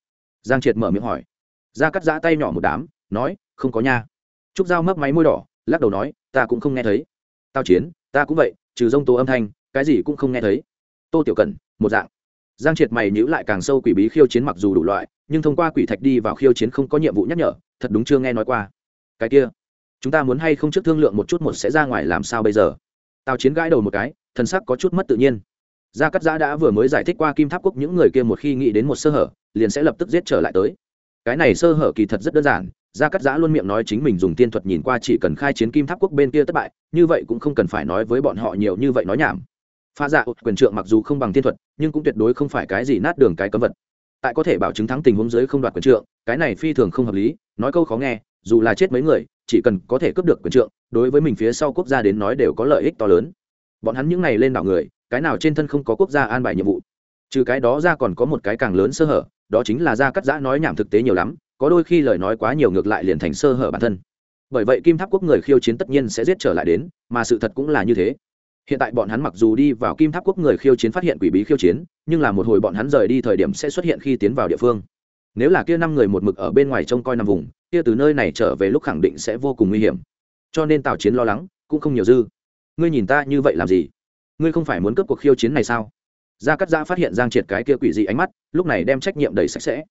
Giang triệt mở miệng hỏi. Ra cắt giã tay nhỏ một đám, nói, không có nha. Trúc dao mấp máy môi đỏ, lắc đầu nói, ta cũng không nghe thấy. Tao chiến, ta cũng vậy, trừ rông tố âm thanh, cái gì cũng không nghe thấy. Tô tiểu cẩn, một dạng. Giang triệt mày nhữ lại càng sâu quỷ bí khiêu chiến mặc dù đủ loại, nhưng thông qua quỷ thạch đi vào khiêu chiến không có nhiệm vụ nhắc nhở, thật đúng chưa nghe nói qua. Cái kia, chúng ta muốn hay không trước thương lượng một chút một sẽ ra ngoài làm sao bây giờ? Tào chiến gãi đầu một cái, thần sắc có chút mất tự nhiên. Gia cắt giã đã vừa mới giải thích qua kim tháp quốc những người kia một khi nghĩ đến một sơ hở liền sẽ lập tức giết trở lại tới. Cái này sơ hở kỳ thật rất đơn giản, gia cắt giã luôn miệng nói chính mình dùng tiên thuật nhìn qua chỉ cần khai chiến kim tháp quốc bên kia thất bại, như vậy cũng không cần phải nói với bọn họ nhiều như vậy nói nhảm. Pha dạ quyền trượng mặc dù không bằng tiên thuật, nhưng cũng tuyệt đối không phải cái gì nát đường cái cấm vật. Tại có thể bảo chứng thắng tình huống dưới không đoạt quyền trượng, cái này phi thường không hợp lý, nói câu khó nghe, dù là chết mấy người, chỉ cần có thể cướp được quyền trượng, đối với mình phía sau quốc gia đến nói đều có lợi ích to lớn. Bọn hắn những này lên đảo người, cái nào trên thân không có quốc gia an bài nhiệm vụ? Trừ cái đó ra còn có một cái càng lớn sơ hở đó chính là ra cắt giã nói nhảm thực tế nhiều lắm, có đôi khi lời nói quá nhiều ngược lại liền thành sơ hở bản thân. Bởi vậy kim tháp quốc người khiêu chiến tất nhiên sẽ giết trở lại đến, mà sự thật cũng là như thế. Hiện tại bọn hắn mặc dù đi vào kim tháp quốc người khiêu chiến phát hiện quỷ bí khiêu chiến, nhưng là một hồi bọn hắn rời đi thời điểm sẽ xuất hiện khi tiến vào địa phương. Nếu là kia năm người một mực ở bên ngoài trông coi năm vùng, kia từ nơi này trở về lúc khẳng định sẽ vô cùng nguy hiểm. Cho nên tào chiến lo lắng, cũng không nhiều dư. Ngươi nhìn ta như vậy làm gì? Ngươi không phải muốn cướp cuộc khiêu chiến này sao? Gia cắt giã phát hiện giang triệt cái kia quỷ dị ánh mắt, lúc này đem trách nhiệm đầy sạch sẽ.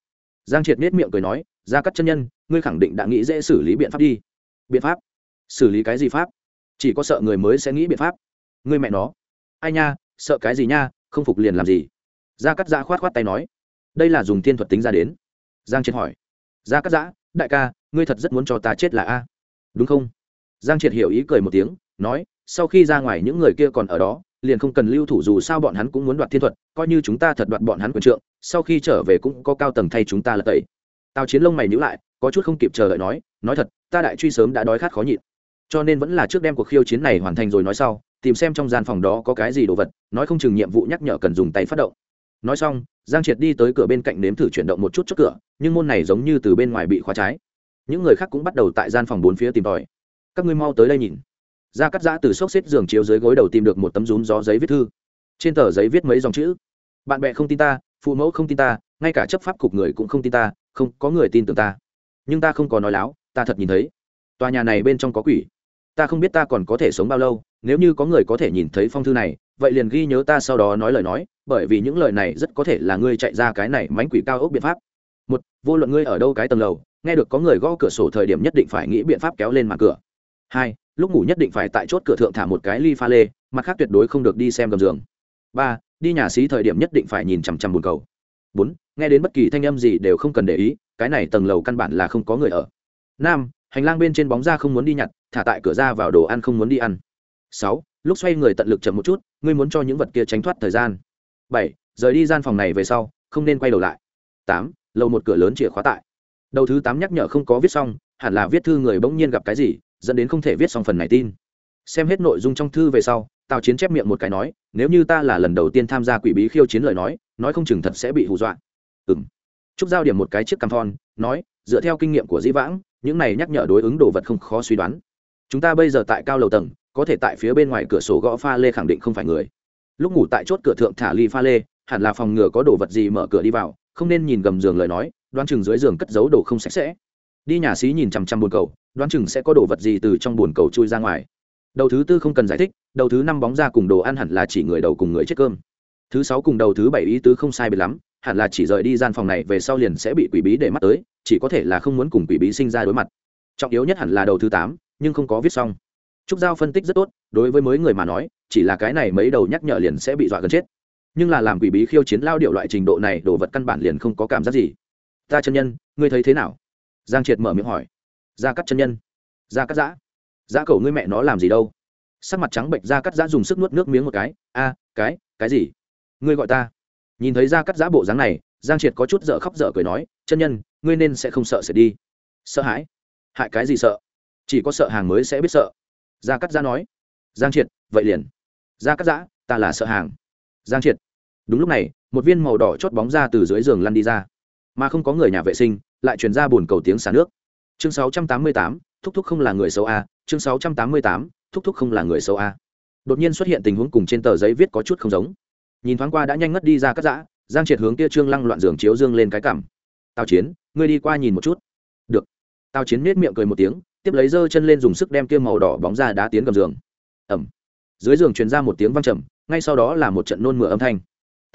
Giang triệt nết miệng cười nói, gia cắt chân nhân, ngươi khẳng định đã nghĩ dễ xử lý biện pháp đi. Biện pháp? Xử lý cái gì pháp? Chỉ có sợ người mới sẽ nghĩ biện pháp. Ngươi mẹ nó. Ai nha, sợ cái gì nha, không phục liền làm gì. Gia cắt giã khoát khoát tay nói. Đây là dùng thiên thuật tính ra đến. Giang triệt hỏi. Gia cắt giã, đại ca, ngươi thật rất muốn cho ta chết là a? Đúng không? Giang triệt hiểu ý cười một tiếng, nói, sau khi ra ngoài những người kia còn ở đó liền không cần lưu thủ dù sao bọn hắn cũng muốn đoạt thiên thuật, coi như chúng ta thật đoạt bọn hắn quyền trượng, sau khi trở về cũng có cao tầng thay chúng ta là tẩy. Tào chiến lông mày nhữ lại, có chút không kịp chờ đợi nói nói thật, ta đại truy sớm đã đói khát khó nhịn. Cho nên vẫn là trước đem cuộc khiêu chiến này hoàn thành rồi nói sau, tìm xem trong gian phòng đó có cái gì đồ vật, nói không chừng nhiệm vụ nhắc nhở cần dùng tay phát động. Nói xong, giang triệt đi tới cửa bên cạnh nếm thử chuyển động một chút trước cửa, nhưng môn này giống như từ bên ngoài bị khóa trái. Những người khác cũng bắt đầu tại gian phòng bốn phía tìm tòi. Các ngươi mau tới đây nhìn ra cắt giã từ xốc xếp giường chiếu dưới gối đầu tìm được một tấm rúm gió giấy viết thư. Trên tờ giấy viết mấy dòng chữ. Bạn bè không tin ta, phụ mẫu không tin ta, ngay cả chấp pháp cục người cũng không tin ta, không có người tin tưởng ta. Nhưng ta không có nói láo, ta thật nhìn thấy. Tòa nhà này bên trong có quỷ. Ta không biết ta còn có thể sống bao lâu, nếu như có người có thể nhìn thấy phong thư này, vậy liền ghi nhớ ta sau đó nói lời nói, bởi vì những lời này rất có thể là ngươi chạy ra cái này mánh quỷ cao ốc biện pháp. Một, vô luận ngươi ở đâu cái tầng lầu, nghe được có người gõ cửa sổ thời điểm nhất định phải nghĩ biện pháp kéo lên mặt cửa hai, lúc ngủ nhất định phải tại chốt cửa thượng thả một cái ly pha lê, mặt khác tuyệt đối không được đi xem gầm giường. Ba, đi nhà xí thời điểm nhất định phải nhìn chằm chằm bồn cầu. Bốn, nghe đến bất kỳ thanh âm gì đều không cần để ý, cái này tầng lầu căn bản là không có người ở. Năm, hành lang bên trên bóng ra không muốn đi nhặt, thả tại cửa ra vào đồ ăn không muốn đi ăn. Sáu, lúc xoay người tận lực chậm một chút, ngươi muốn cho những vật kia tránh thoát thời gian. Bảy, rời đi gian phòng này về sau, không nên quay đầu lại. Tám lầu một cửa lớn chìa khóa tại. Đầu thứ tám nhắc nhở không có viết xong, hẳn là viết thư người bỗng nhiên gặp cái gì dẫn đến không thể viết xong phần này tin. Xem hết nội dung trong thư về sau, tào chiến chép miệng một cái nói, nếu như ta là lần đầu tiên tham gia quỷ bí khiêu chiến lời nói nói không chừng thật sẽ bị hù dọa. Ừng trúc giao điểm một cái chiếc cằm thon, nói, dựa theo kinh nghiệm của dĩ vãng, những này nhắc nhở đối ứng đồ vật không khó suy đoán. Chúng ta bây giờ tại cao lầu tầng, có thể tại phía bên ngoài cửa sổ gõ pha lê khẳng định không phải người. Lúc ngủ tại chốt cửa thượng thả ly pha lê, hẳn là phòng ngừa có đồ vật gì mở cửa đi vào, không nên nhìn gầm giường lời nói, đoán chừng dưới giường cất giấu đồ không sạch sẽ đi nhà xí nhìn chằm chằm bồn cầu, đoán chừng sẽ có đồ vật gì từ trong bồn cầu chui ra ngoài. Đầu thứ tư không cần giải thích, đầu thứ năm bóng ra cùng đồ ăn hẳn là chỉ người đầu cùng người chết cơm. Thứ sáu cùng đầu thứ bảy ý tứ không sai biệt lắm, hẳn là chỉ rời đi gian phòng này về sau liền sẽ bị quỷ bí để mắt tới, chỉ có thể là không muốn cùng quỷ bí sinh ra đối mặt. Trọng yếu nhất hẳn là đầu thứ tám, nhưng không có viết xong. Trúc giao phân tích rất tốt, đối với mới người mà nói, chỉ là cái này mấy đầu nhắc nhở liền sẽ bị dọa gần chết. Nhưng là làm quỷ bí khiêu chiến lao điệu loại trình độ này, đồ vật căn bản liền không có cảm giác gì. Ta chân nhân, ngươi thấy thế nào? Giang triệt mở miệng hỏi. Ra cắt chân nhân. Ra cắt giã. Giã cầu ngươi mẹ nó làm gì đâu? Sắc mặt trắng bệnh ra cắt giã dùng sức nuốt nước miếng một cái. A, cái cái gì? Ngươi gọi ta. Nhìn thấy ra cắt giã bộ dáng này, giang triệt có chút dở khóc dở cười nói, chân nhân, ngươi nên sẽ không sợ sẽ đi. Sợ hãi? Hại cái gì sợ? Chỉ có sợ hàng mới sẽ biết sợ. Gia cắt giã nói. Giang triệt, vậy liền. Gia cắt giã, ta là sợ hàng. Giang triệt. Đúng lúc này, một viên màu đỏ chót bóng ra từ dưới giường lăn đi ra. Mà không có người nhà vệ sinh lại truyền ra bồn cầu tiếng xả nước. Chương 688, thúc thúc không là người xấu a. Chương 688, thúc thúc không là người xấu a. Đột nhiên xuất hiện tình huống cùng trên tờ giấy viết có chút không giống. Nhìn thoáng qua đã nhanh ngất đi ra cát dã giang triệt hướng kia trương lăng loạn giường chiếu dương lên cái cảm tào chiến ngươi đi qua nhìn một chút. Được. Tào chiến nết miệng cười một tiếng tiếp lấy giơ chân lên dùng sức đem kia màu đỏ bóng ra đá tiến gầm giường. Ẩm dưới giường truyền ra một tiếng vang trầm ngay sau đó là một trận nôn mửa âm thanh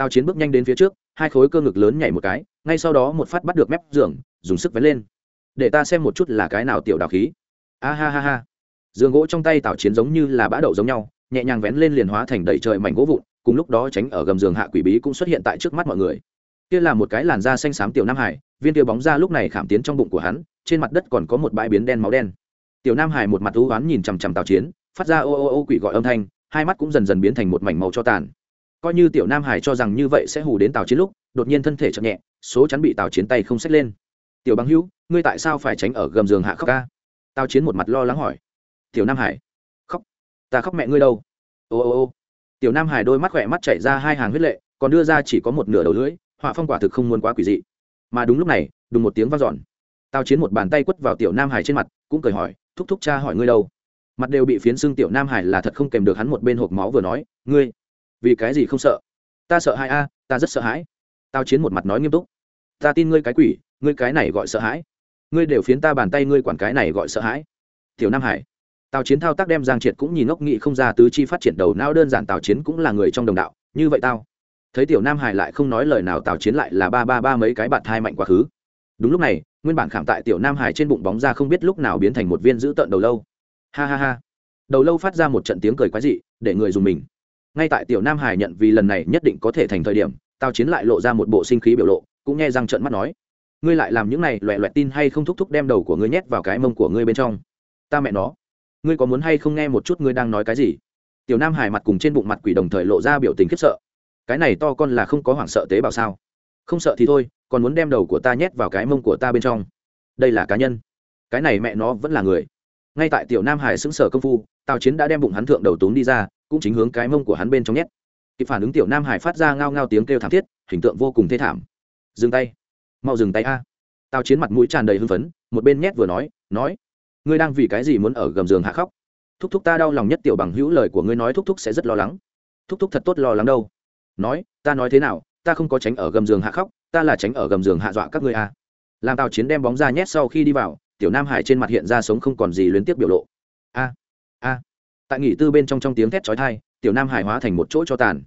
tào chiến bước nhanh đến phía trước, hai khối cơ ngực lớn nhảy một cái, ngay sau đó một phát bắt được mép giường, dùng sức vén lên. Để ta xem một chút là cái nào tiểu đào khí. A ha ha ha. Giường gỗ trong tay tào chiến giống như là bã đậu giống nhau, nhẹ nhàng vén lên liền hóa thành đầy trời mảnh gỗ vụn, cùng lúc đó tránh ở gầm giường hạ quỷ bí cũng xuất hiện tại trước mắt mọi người. Kia là một cái làn da xanh xám tiểu nam hải, viên tiêu bóng ra lúc này khảm tiến trong bụng của hắn, trên mặt đất còn có một bãi biến đen máu đen. Tiểu nam hải một mặt thú oán nhìn chằm chằm tào chiến, phát ra ô ô ô quỷ gọi âm thanh, hai mắt cũng dần dần biến thành một mảnh màu cho tàn coi như tiểu nam hải cho rằng như vậy sẽ hù đến tào chiến lúc, đột nhiên thân thể chậm nhẹ, số chắn bị tào chiến tay không xách lên. Tiểu bằng hữu, ngươi tại sao phải tránh ở gầm giường hạ khóc ca? Tào chiến một mặt lo lắng hỏi. Tiểu nam hải, khóc? Ta khóc mẹ ngươi đâu? Ô ô ô. Tiểu nam hải đôi mắt khỏe mắt chảy ra hai hàng huyết lệ, còn đưa ra chỉ có một nửa đầu lưỡi, họa phong quả thực không muốn quá quỷ dị. Mà đúng lúc này, đùng một tiếng vang dọn. Tào chiến một bàn tay quất vào tiểu nam hải trên mặt, cũng cười hỏi, thúc thúc cha hỏi ngươi đâu? Mặt đều bị phiến xương tiểu nam hải là thật không kèm được hắn một bên hộp máu vừa nói, ngươi vì cái gì không sợ? Ta sợ hãi a, ta rất sợ hãi. Tao chiến một mặt nói nghiêm túc. Ta tin ngươi cái quỷ, ngươi cái này gọi sợ hãi. Ngươi đều phiến ta bàn tay ngươi quản cái này gọi sợ hãi. Tiểu nam hải. Tào chiến thao tác đem giang triệt cũng nhìn ngốc nghị không ra tứ chi phát triển đầu não đơn giản tào chiến cũng là người trong đồng đạo. Như vậy tao. Thấy tiểu nam hải lại không nói lời nào tào chiến lại là ba ba ba mấy cái bạn thai mạnh quá khứ. Đúng lúc này, nguyên bản khảm tại tiểu nam hải trên bụng bóng ra không biết lúc nào biến thành một viên dữ tợn đầu lâu. Ha ha ha. Đầu lâu phát ra một trận tiếng cười quái dị, để người dùng mình ngay tại tiểu nam hải nhận vì lần này nhất định có thể thành thời điểm, tào chiến lại lộ ra một bộ sinh khí biểu lộ, cũng nghe răng trợn mắt nói, ngươi lại làm những này loẹ loẹt tin hay không thúc thúc đem đầu của ngươi nhét vào cái mông của ngươi bên trong? Ta mẹ nó, ngươi có muốn hay không nghe một chút ngươi đang nói cái gì? Tiểu nam hải mặt cùng trên bụng mặt quỷ đồng thời lộ ra biểu tình khiếp sợ. Cái này to con là không có hoảng sợ tế bào sao? Không sợ thì thôi, còn muốn đem đầu của ta nhét vào cái mông của ta bên trong? Đây là cá nhân. Cái này mẹ nó vẫn là người. Ngay tại tiểu nam hải xứng sở công phu, tào chiến đã đem bụng hắn thượng đầu tốn đi ra cũng chính hướng cái mông của hắn bên trong nhét. Kịp phản ứng tiểu nam hải phát ra ngao ngao tiếng kêu thảm thiết, hình tượng vô cùng thê thảm. Dừng tay. Mau dừng tay a. Tào chiến mặt mũi tràn đầy hưng phấn, một bên nhét vừa nói nói, ngươi đang vì cái gì muốn ở gầm giường hạ khóc? Thúc thúc ta đau lòng nhất tiểu bằng hữu lời của ngươi nói thúc thúc sẽ rất lo lắng. Thúc thúc thật tốt lo lắng đâu. Nói, ta nói thế nào, ta không có tránh ở gầm giường hạ khóc, ta là tránh ở gầm giường hạ dọa các ngươi a. Làm tào chiến đem bóng ra nhét sau khi đi vào, tiểu nam hải trên mặt hiện ra sống không còn gì luyến tiếc biểu lộ. A a tại nghỉ tư bên trong trong tiếng thét chói tai, tiểu nam hải hóa thành một chỗ cho tàn.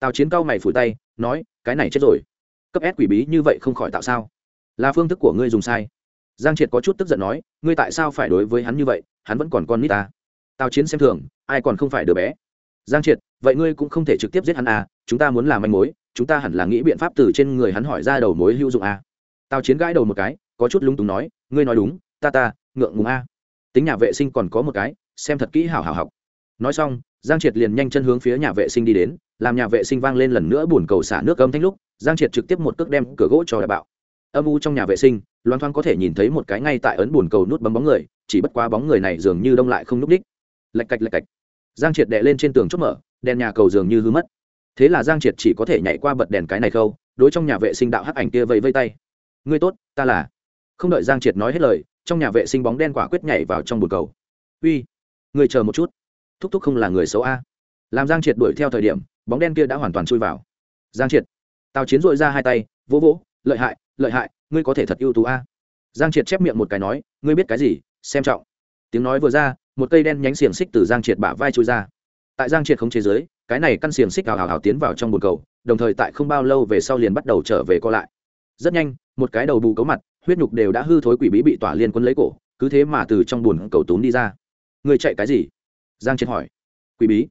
Tào chiến cao mày phủi tay, nói, cái này chết rồi. Cấp ép quỷ bí như vậy không khỏi tạo sao? Là phương thức của ngươi dùng sai. Giang triệt có chút tức giận nói, ngươi tại sao phải đối với hắn như vậy? Hắn vẫn còn con nít ta. Tào chiến xem thường, ai còn không phải đứa bé? Giang triệt, vậy ngươi cũng không thể trực tiếp giết hắn à chúng ta muốn làm manh mối, chúng ta hẳn là nghĩ biện pháp từ trên người hắn hỏi ra đầu mối hữu dụng à. Tào chiến gãi đầu một cái, có chút lúng túng nói, ngươi nói đúng, ta ta, ngượng ngùng a. Tính nhà vệ sinh còn có một cái, xem thật kỹ hảo hảo học nói xong, giang triệt liền nhanh chân hướng phía nhà vệ sinh đi đến, làm nhà vệ sinh vang lên lần nữa bùn cầu xả nước âm thanh lúc, giang triệt trực tiếp một cước đem cửa gỗ cho đại bạo. Âm u trong nhà vệ sinh, loan Thoang có thể nhìn thấy một cái ngay tại ấn bùn cầu nút bấm bóng người, chỉ bất quá bóng người này dường như đông lại không núp đích. Lạch cạch lạch cạch. Giang triệt đệ lên trên tường chốt mở, đèn nhà cầu dường như hư mất. Thế là giang triệt chỉ có thể nhảy qua bật đèn cái này khâu, đối trong nhà vệ sinh đạo hắc ảnh kia vẫy vây tay. Ngươi tốt, ta là. Không đợi giang triệt nói hết lời, trong nhà vệ sinh bóng đen quả quyết nhảy vào trong bồn cầu. Uy người chờ một chút thúc thúc không là người xấu a. Làm giang triệt đuổi theo thời điểm, bóng đen kia đã hoàn toàn chui vào. Giang triệt, tào chiến dội ra hai tay, vỗ vỗ, lợi hại lợi hại, ngươi có thể thật ưu tú a. Giang triệt chép miệng một cái nói, ngươi biết cái gì, xem trọng. Tiếng nói vừa ra, một cây đen nhánh xiềng xích từ giang triệt bả vai chui ra. Tại giang triệt không chế giới cái này căn xiềng xích hào hào hào tiến vào trong bồn cầu, đồng thời tại không bao lâu về sau liền bắt đầu trở về co lại. Rất nhanh, một cái đầu bù cấu mặt, huyết nhục đều đã hư thối quỷ bí bị tỏa liên quân lấy cổ, cứ thế mà từ trong bồn cầu túm đi ra. Ngươi chạy cái gì? Giang triệt hỏi quỷ bí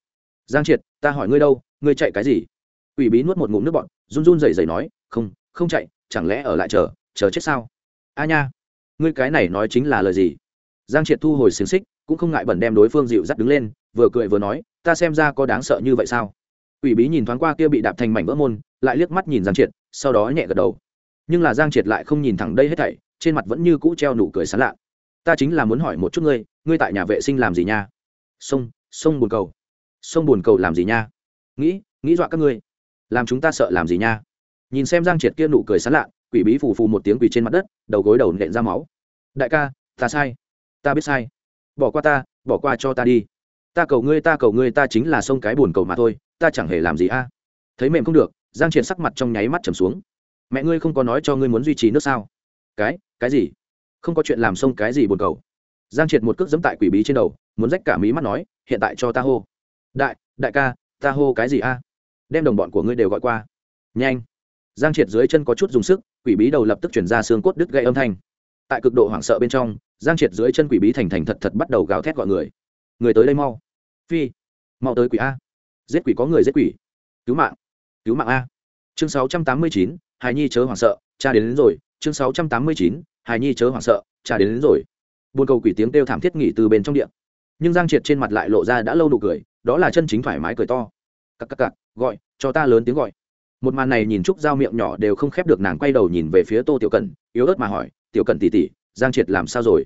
giang triệt ta hỏi ngươi đâu ngươi chạy cái gì quỷ bí nuốt một ngụm nước bọn run run rẩy rẩy nói không không chạy chẳng lẽ ở lại chờ chờ chết sao a nha ngươi cái này nói chính là lời gì giang triệt thu hồi xiềng xích cũng không ngại bẩn đem đối phương dịu dắt đứng lên vừa cười vừa nói ta xem ra có đáng sợ như vậy sao Quỷ bí nhìn thoáng qua kia bị đạp thành mảnh vỡ môn, lại liếc mắt nhìn Giang Triệt, sau đó nhẹ gật đầu. Nhưng là Giang Triệt lại không nhìn thẳng đây hết thảy, trên mặt vẫn như cũ treo nụ cười sán lạ. Ta chính là muốn hỏi một chút ngươi, ngươi tại nhà vệ sinh làm gì nha? Sông, sông buồn cầu. Sông buồn cầu làm gì nha? Nghĩ, nghĩ dọa các ngươi. Làm chúng ta sợ làm gì nha? Nhìn xem Giang Triệt kia nụ cười sán lạ, quỷ bí phù phù một tiếng quỳ trên mặt đất, đầu gối đầu nện ra máu. Đại ca, ta sai, ta biết sai. Bỏ qua ta, bỏ qua cho ta đi ta cầu ngươi ta cầu ngươi ta chính là sông cái buồn cầu mà thôi ta chẳng hề làm gì a thấy mềm không được giang triệt sắc mặt trong nháy mắt trầm xuống mẹ ngươi không có nói cho ngươi muốn duy trì nước sao cái cái gì không có chuyện làm sông cái gì buồn cầu giang triệt một cước dẫm tại quỷ bí trên đầu muốn rách cả mí mắt nói hiện tại cho ta hô. Đại đại ca ta hô cái gì a? Đem đồng bọn của ngươi đều gọi qua. Nhanh. Giang triệt dưới chân có chút dùng sức quỷ bí đầu lập tức chuyển ra xương cốt đứt gây âm thanh. Tại cực độ hoảng sợ bên trong giang triệt dưới chân quỷ bí thành thành thật thật bắt đầu gào thét gọi người. Người tới đây mau. Phi mau tới quỷ a. Giết quỷ có người giết quỷ. Cứu mạng cứu mạng a. Chương sáu trăm tám mươi chín hài nhi chớ hoảng sợ cha đến, đến rồi. Chương sáu trăm tám mươi chín hài nhi chớ hoảng sợ cha đến, đến rồi. Buôn cầu quỷ tiếng kêu thảm thiết nghỉ từ bên trong điện nhưng giang triệt trên mặt lại lộ ra đã lâu nụ cười đó là chân chính thoải mái cười to. Cặc cặc cặc gọi cho ta lớn tiếng gọi. Một màn này nhìn trúc dao miệng nhỏ đều không khép được nàng quay đầu nhìn về phía tô tiểu cần yếu ớt mà hỏi tiểu cần tỉ tỉ giang triệt làm sao rồi?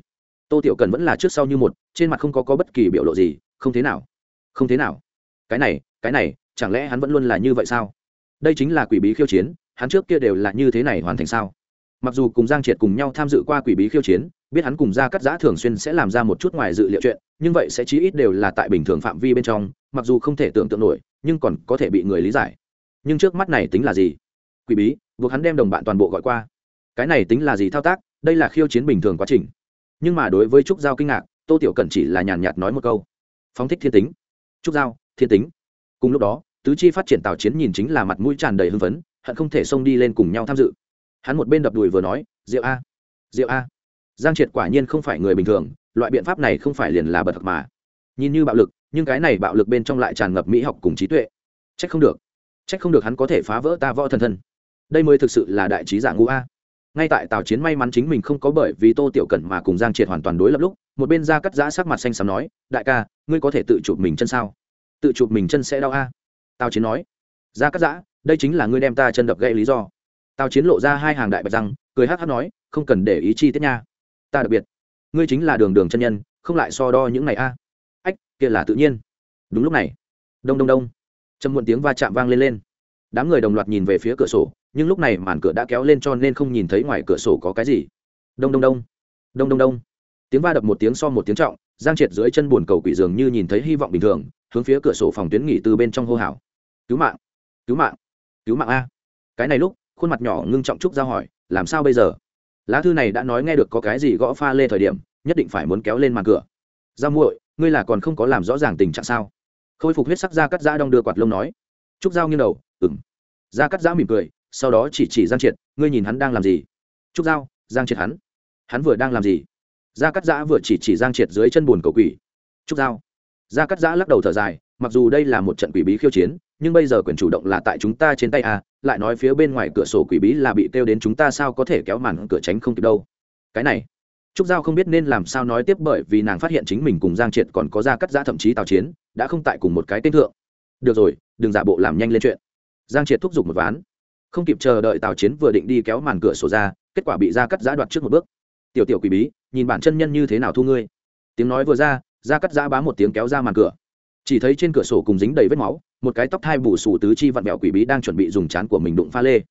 Tô tiểu cần vẫn là trước sau như một trên mặt không có, có bất kỳ biểu lộ gì không thế nào không thế nào. Cái này cái này chẳng lẽ hắn vẫn luôn là như vậy sao? Đây chính là quỷ bí khiêu chiến hắn trước kia đều là như thế này hoàn thành sao? Mặc dù cùng giang triệt cùng nhau tham dự qua quỷ bí khiêu chiến, biết hắn cùng ra cắt giã thường xuyên sẽ làm ra một chút ngoài dự liệu chuyện, nhưng vậy sẽ chí ít đều là tại bình thường phạm vi bên trong, mặc dù không thể tưởng tượng nổi, nhưng còn có thể bị người lý giải. Nhưng trước mắt này tính là gì? Quỷ bí, buộc hắn đem đồng bạn toàn bộ gọi qua. Cái này tính là gì thao tác? Đây là khiêu chiến bình thường quá trình. Nhưng mà đối với trúc giao kinh ngạc, tô tiểu cẩn chỉ là nhàn nhạt nói một câu. Phóng thích thiên tính. Trúc giao, thiên tính. Cùng lúc đó, tứ chi phát triển tào chiến nhìn chính là mặt mũi tràn đầy hưng phấn, hận không thể xông đi lên cùng nhau tham dự hắn một bên đập đùi vừa nói rượu a rượu a. Giang triệt quả nhiên không phải người bình thường, loại biện pháp này không phải liền là bật thật mà. Nhìn như bạo lực, nhưng cái này bạo lực bên trong lại tràn ngập mỹ học cùng trí tuệ. C h ắ c không được. C h ắ c không được hắn có thể phá vỡ ta võ thần thân. Đây mới thực sự là đại trí giả ngũ a. Ngay tại tào chiến may mắn chính mình không có bởi vì tô tiểu cẩn mà cùng giang triệt hoàn toàn đối lập lúc, một bên ra cắt giã sắc mặt xanh xám nói, đại ca, ngươi có thể tự chụp mình chân sao? Tự chụp mình chân sẽ đau a. Tào chiến nói. Ra cắt giã, đây chính là ngươi đem ta chân đập gãy lý do tào chiến lộ ra hai hàng đại bạch răng, cười hát hát nói, không cần để ý chi tiết nha. Ta đặc biệt, ngươi chính là đường đường chân nhân, không lại so đo những này a. Ách, kia là tự nhiên. Đúng lúc này, đông đông đông châm muộn tiếng va chạm vang lên lên. Đám người đồng loạt nhìn về phía cửa sổ, nhưng lúc này màn cửa đã kéo lên cho nên không nhìn thấy ngoài cửa sổ có cái gì. Đông đông đông đông đông đông, tiếng va đập một tiếng so một tiếng trọng, giang triệt dưới chân buồn cầu quỷ dường như nhìn thấy hy vọng bình thường, hướng phía cửa sổ phòng tuyến nghỉ từ bên trong hô hào. Cứu mạng cứu mạng cứu mạng a. Cái này lúc khuôn mặt nhỏ ngưng trọng trúc ra hỏi, làm sao bây giờ? Lá thư này đã nói nghe được có cái gì gõ pha lê thời điểm, nhất định phải muốn kéo lên màn cửa. Ra muội, ngươi là còn không có làm rõ ràng tình trạng sao? Khôi phục huyết sắc ra cắt giã đong đưa quạt lông nói. Trúc dao nghiêng đầu ừng ra cắt giã mỉm cười, sau đó chỉ chỉ giang triệt, ngươi nhìn hắn đang làm gì? Trúc dao giang triệt hắn. Hắn vừa đang làm gì? Gia cắt giã vừa chỉ chỉ giang triệt dưới chân bùn cầu quỷ. Trúc giao. Gia cắt giã lắc đầu thở dài, mặc dù đây là một trận quỷ bí khiêu chiến, nhưng bây giờ quyền chủ động là tại chúng ta trên tay à lại nói phía bên ngoài cửa sổ quỷ bí là bị kêu đến chúng ta sao có thể kéo màn cửa tránh không kịp đâu. Cái này, trúc giao không biết nên làm sao nói tiếp bởi vì nàng phát hiện chính mình cùng giang triệt còn có ra cắt giã thậm chí tào chiến, đã không tại cùng một cái tên thượng. Được rồi, đừng giả bộ làm nhanh lên chuyện. Giang triệt thúc giục một ván. Không kịp chờ đợi tào chiến vừa định đi kéo màn cửa sổ ra, kết quả bị ra cắt giã đoạt trước một bước. Tiểu tiểu quỷ bí, nhìn bản chân nhân như thế nào thu ngươi? Tiếng nói vừa ra ra cắt giã bá một tiếng kéo ra màn cửa chỉ thấy trên cửa sổ cùng dính đầy vết máu, một cái tóc thai bù sù tứ chi vặn bẹo quỷ bí đang chuẩn bị dùng chán của mình đụng pha lê.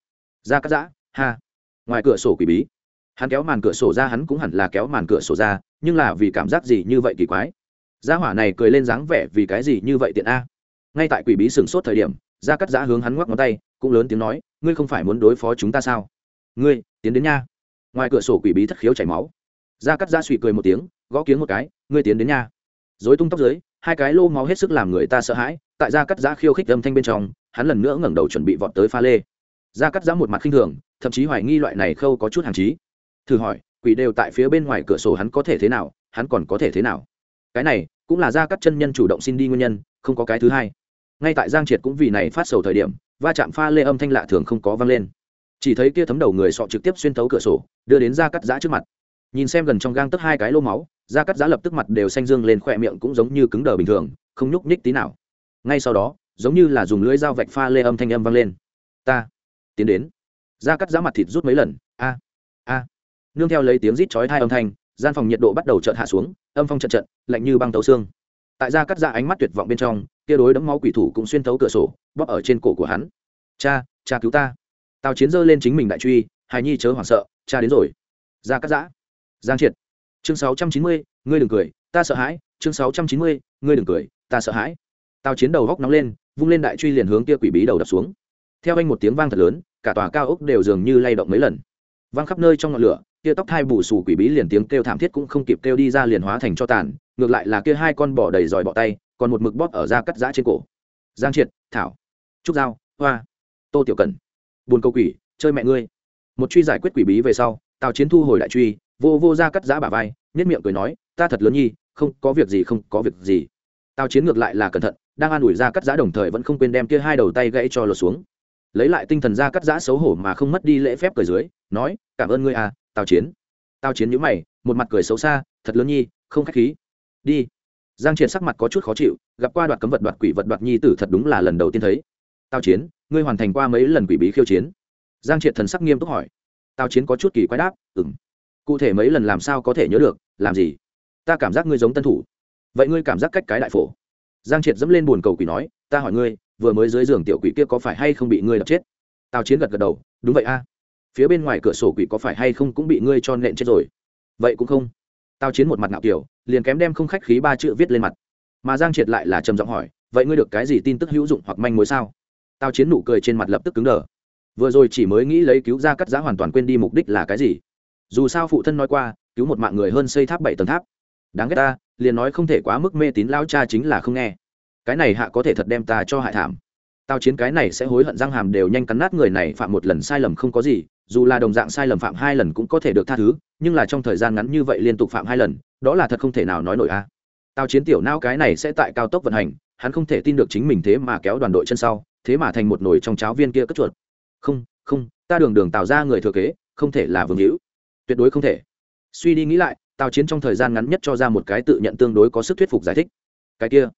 Ra cắt giã, ha. Ngoài cửa sổ quỷ bí, hắn kéo màn cửa sổ ra, hắn cũng hẳn là kéo màn cửa sổ ra, nhưng là vì cảm giác gì như vậy kỳ quái? Gia hỏa này cười lên dáng vẻ vì cái gì như vậy tiện a? Ngay tại quỷ bí sừng sốt thời điểm, gia cắt giã hướng hắn ngoắc ngón tay, cũng lớn tiếng nói, ngươi không phải muốn đối phó chúng ta sao? Ngươi, tiến đến nha. Ngoài cửa sổ quỷ bí thất khiếu chảy máu. Gia cắt giã suy cười một tiếng, gõ kiếng một cái, ngươi tiến đến nha. Dối tung tóc dưới hai cái lô máu hết sức làm người ta sợ hãi, tại gia cắt giã khiêu khích âm thanh bên trong, hắn lần nữa ngẩng đầu chuẩn bị vọt tới pha lê. Gia cắt giã một mặt khinh thường, thậm chí hoài nghi loại này khâu có chút hàng trí. Thử hỏi, quỷ đều tại phía bên ngoài cửa sổ hắn có thể thế nào, hắn còn có thể thế nào? Cái này, cũng là gia cắt chân nhân chủ động xin đi nguyên nhân, không có cái thứ hai. Ngay tại giang triệt cũng vì này phát sầu thời điểm, va chạm pha lê âm thanh lạ thường không có vang lên. Chỉ thấy kia thấm đầu người sọ trực tiếp xuyên thấu cửa sổ, đưa đến gia cắt giã trước mặt. Nhìn xem gần trong gang tấp hai cái lô máu gia cắt giá lập tức mặt đều xanh dương lên, khỏe miệng cũng giống như cứng đờ bình thường, không nhúc nhích tí nào. Ngay sau đó, giống như là dùng lưỡi dao vạch pha lê âm thanh âm vang lên. Ta, tiến đến. Gia cắt giá mặt thịt rút mấy lần, a a. Nương theo lấy tiếng rít chói hai âm thanh, gian phòng nhiệt độ bắt đầu chợt hạ xuống, âm phong chật chật lạnh như băng tấu xương. Tại gia cắt giá ánh mắt tuyệt vọng bên trong, kia đối đấm máu quỷ thủ cũng xuyên thấu cửa sổ, bóp ở trên cổ của hắn. Cha cha cứu ta. Tào chiến giơ lên chính mình đại truy, hài nhi chớ hoảng sợ, cha đến rồi. Gia cắt giã. Giang triệt chương sáu trăm chín mươi, ngươi đừng cười, ta sợ hãi. Chương sáu trăm chín mươi, ngươi đừng cười, ta sợ hãi. Tào chiến đầu góc nóng lên, vung lên đại truy liền hướng kia quỷ bí đầu đập xuống. Theo anh một tiếng vang thật lớn, cả tòa cao ốc đều dường như lay động mấy lần. Vang khắp nơi trong ngọn lửa, kia tóc thai bù xù quỷ bí liền tiếng kêu thảm thiết cũng không kịp kêu đi ra liền hóa thành cho tàn, ngược lại là kia hai con bò đầy dòi bọ tay, còn một mực bóp ở da cắt giã trên cổ. Giang triệt, thảo, trúc dao hoa, tô tiểu cần, buồn câu quỷ, chơi mẹ ngươi. Một truy giải quyết quỷ bí về sau tào chiến thu hồi đại truy, vô vô ra cắt giã bả vai nhất miệng cười nói, ta thật lớn nhi, không có việc gì, không có việc gì. Tào chiến ngược lại là cẩn thận, đang an ủi ra cắt giã đồng thời vẫn không quên đem kia hai đầu tay gãy cho lột xuống. Lấy lại tinh thần ra cắt giã xấu hổ mà không mất đi lễ phép cười dưới, nói, cảm ơn ngươi à tào chiến. Tào chiến nhữ mày, một mặt cười xấu xa, thật lớn nhi, không k h á c h khí. Đi. Giang triệt sắc mặt có chút khó chịu, gặp qua đoạt cấm vật đoạt quỷ vật đoạt nhi tử thật đúng là lần đầu tiên thấy. Tào chiến, ngươi hoàn thành qua mấy lần quỷ bí khiêu chiến? Giang triệt thần sắc nghiêm túc hỏi tào chiến có chút kỳ quái đáp ừng cụ thể mấy lần làm sao có thể nhớ được, làm gì? Ta cảm giác ngươi giống tân thủ. Vậy ngươi cảm giác cách cái đại phổ? Giang triệt dẫm lên buồn cầu quỷ nói, ta hỏi ngươi, vừa mới dưới giường tiểu quỷ kia có phải hay không bị ngươi đập chết? Tào chiến gật gật đầu, đúng vậy a. Phía bên ngoài cửa sổ quỷ có phải hay không cũng bị ngươi cho nện chết rồi? Vậy cũng không. Tào chiến một mặt ngạo kiểu, liền kém đem không khách khí ba chữ viết lên mặt. Mà giang triệt lại là trầm giọng hỏi, vậy ngươi được cái gì tin tức hữu dụng hoặc manh mối sao? Tào chiến nụ cười trên mặt lập tức cứng đờ vừa rồi chỉ mới nghĩ lấy cứu ra cắt giá hoàn toàn quên đi mục đích là cái gì. Dù sao phụ thân nói qua, cứu một mạng người hơn xây tháp bảy tầng tháp. Đáng ghét ta, liền nói không thể quá mức mê tín lao cha chính là không nghe. Cái này hạ có thể thật đem ta cho hại thảm. Tao chiến cái này sẽ hối hận răng hàm đều nhanh cắn nát người này phạm một lần sai lầm không có gì, dù là đồng dạng sai lầm phạm hai lần cũng có thể được tha thứ, nhưng là trong thời gian ngắn như vậy liên tục phạm hai lần, đó là thật không thể nào nói nổi a. À. tao chiến tiểu nao cái này sẽ tại cao tốc vận hành, hắn không thể tin được chính mình thế mà kéo đoàn đội chân sau, thế mà thành một nồi trong cháo viên kia cất chuột không không, ta đường đường tạo ra người thừa kế, không thể là vương hữu. Tuyệt đối không thể. Suy đi nghĩ lại, tào chiến trong thời gian ngắn nhất cho ra một cái tự nhận tương đối có sức thuyết phục giải thích. Cái kia.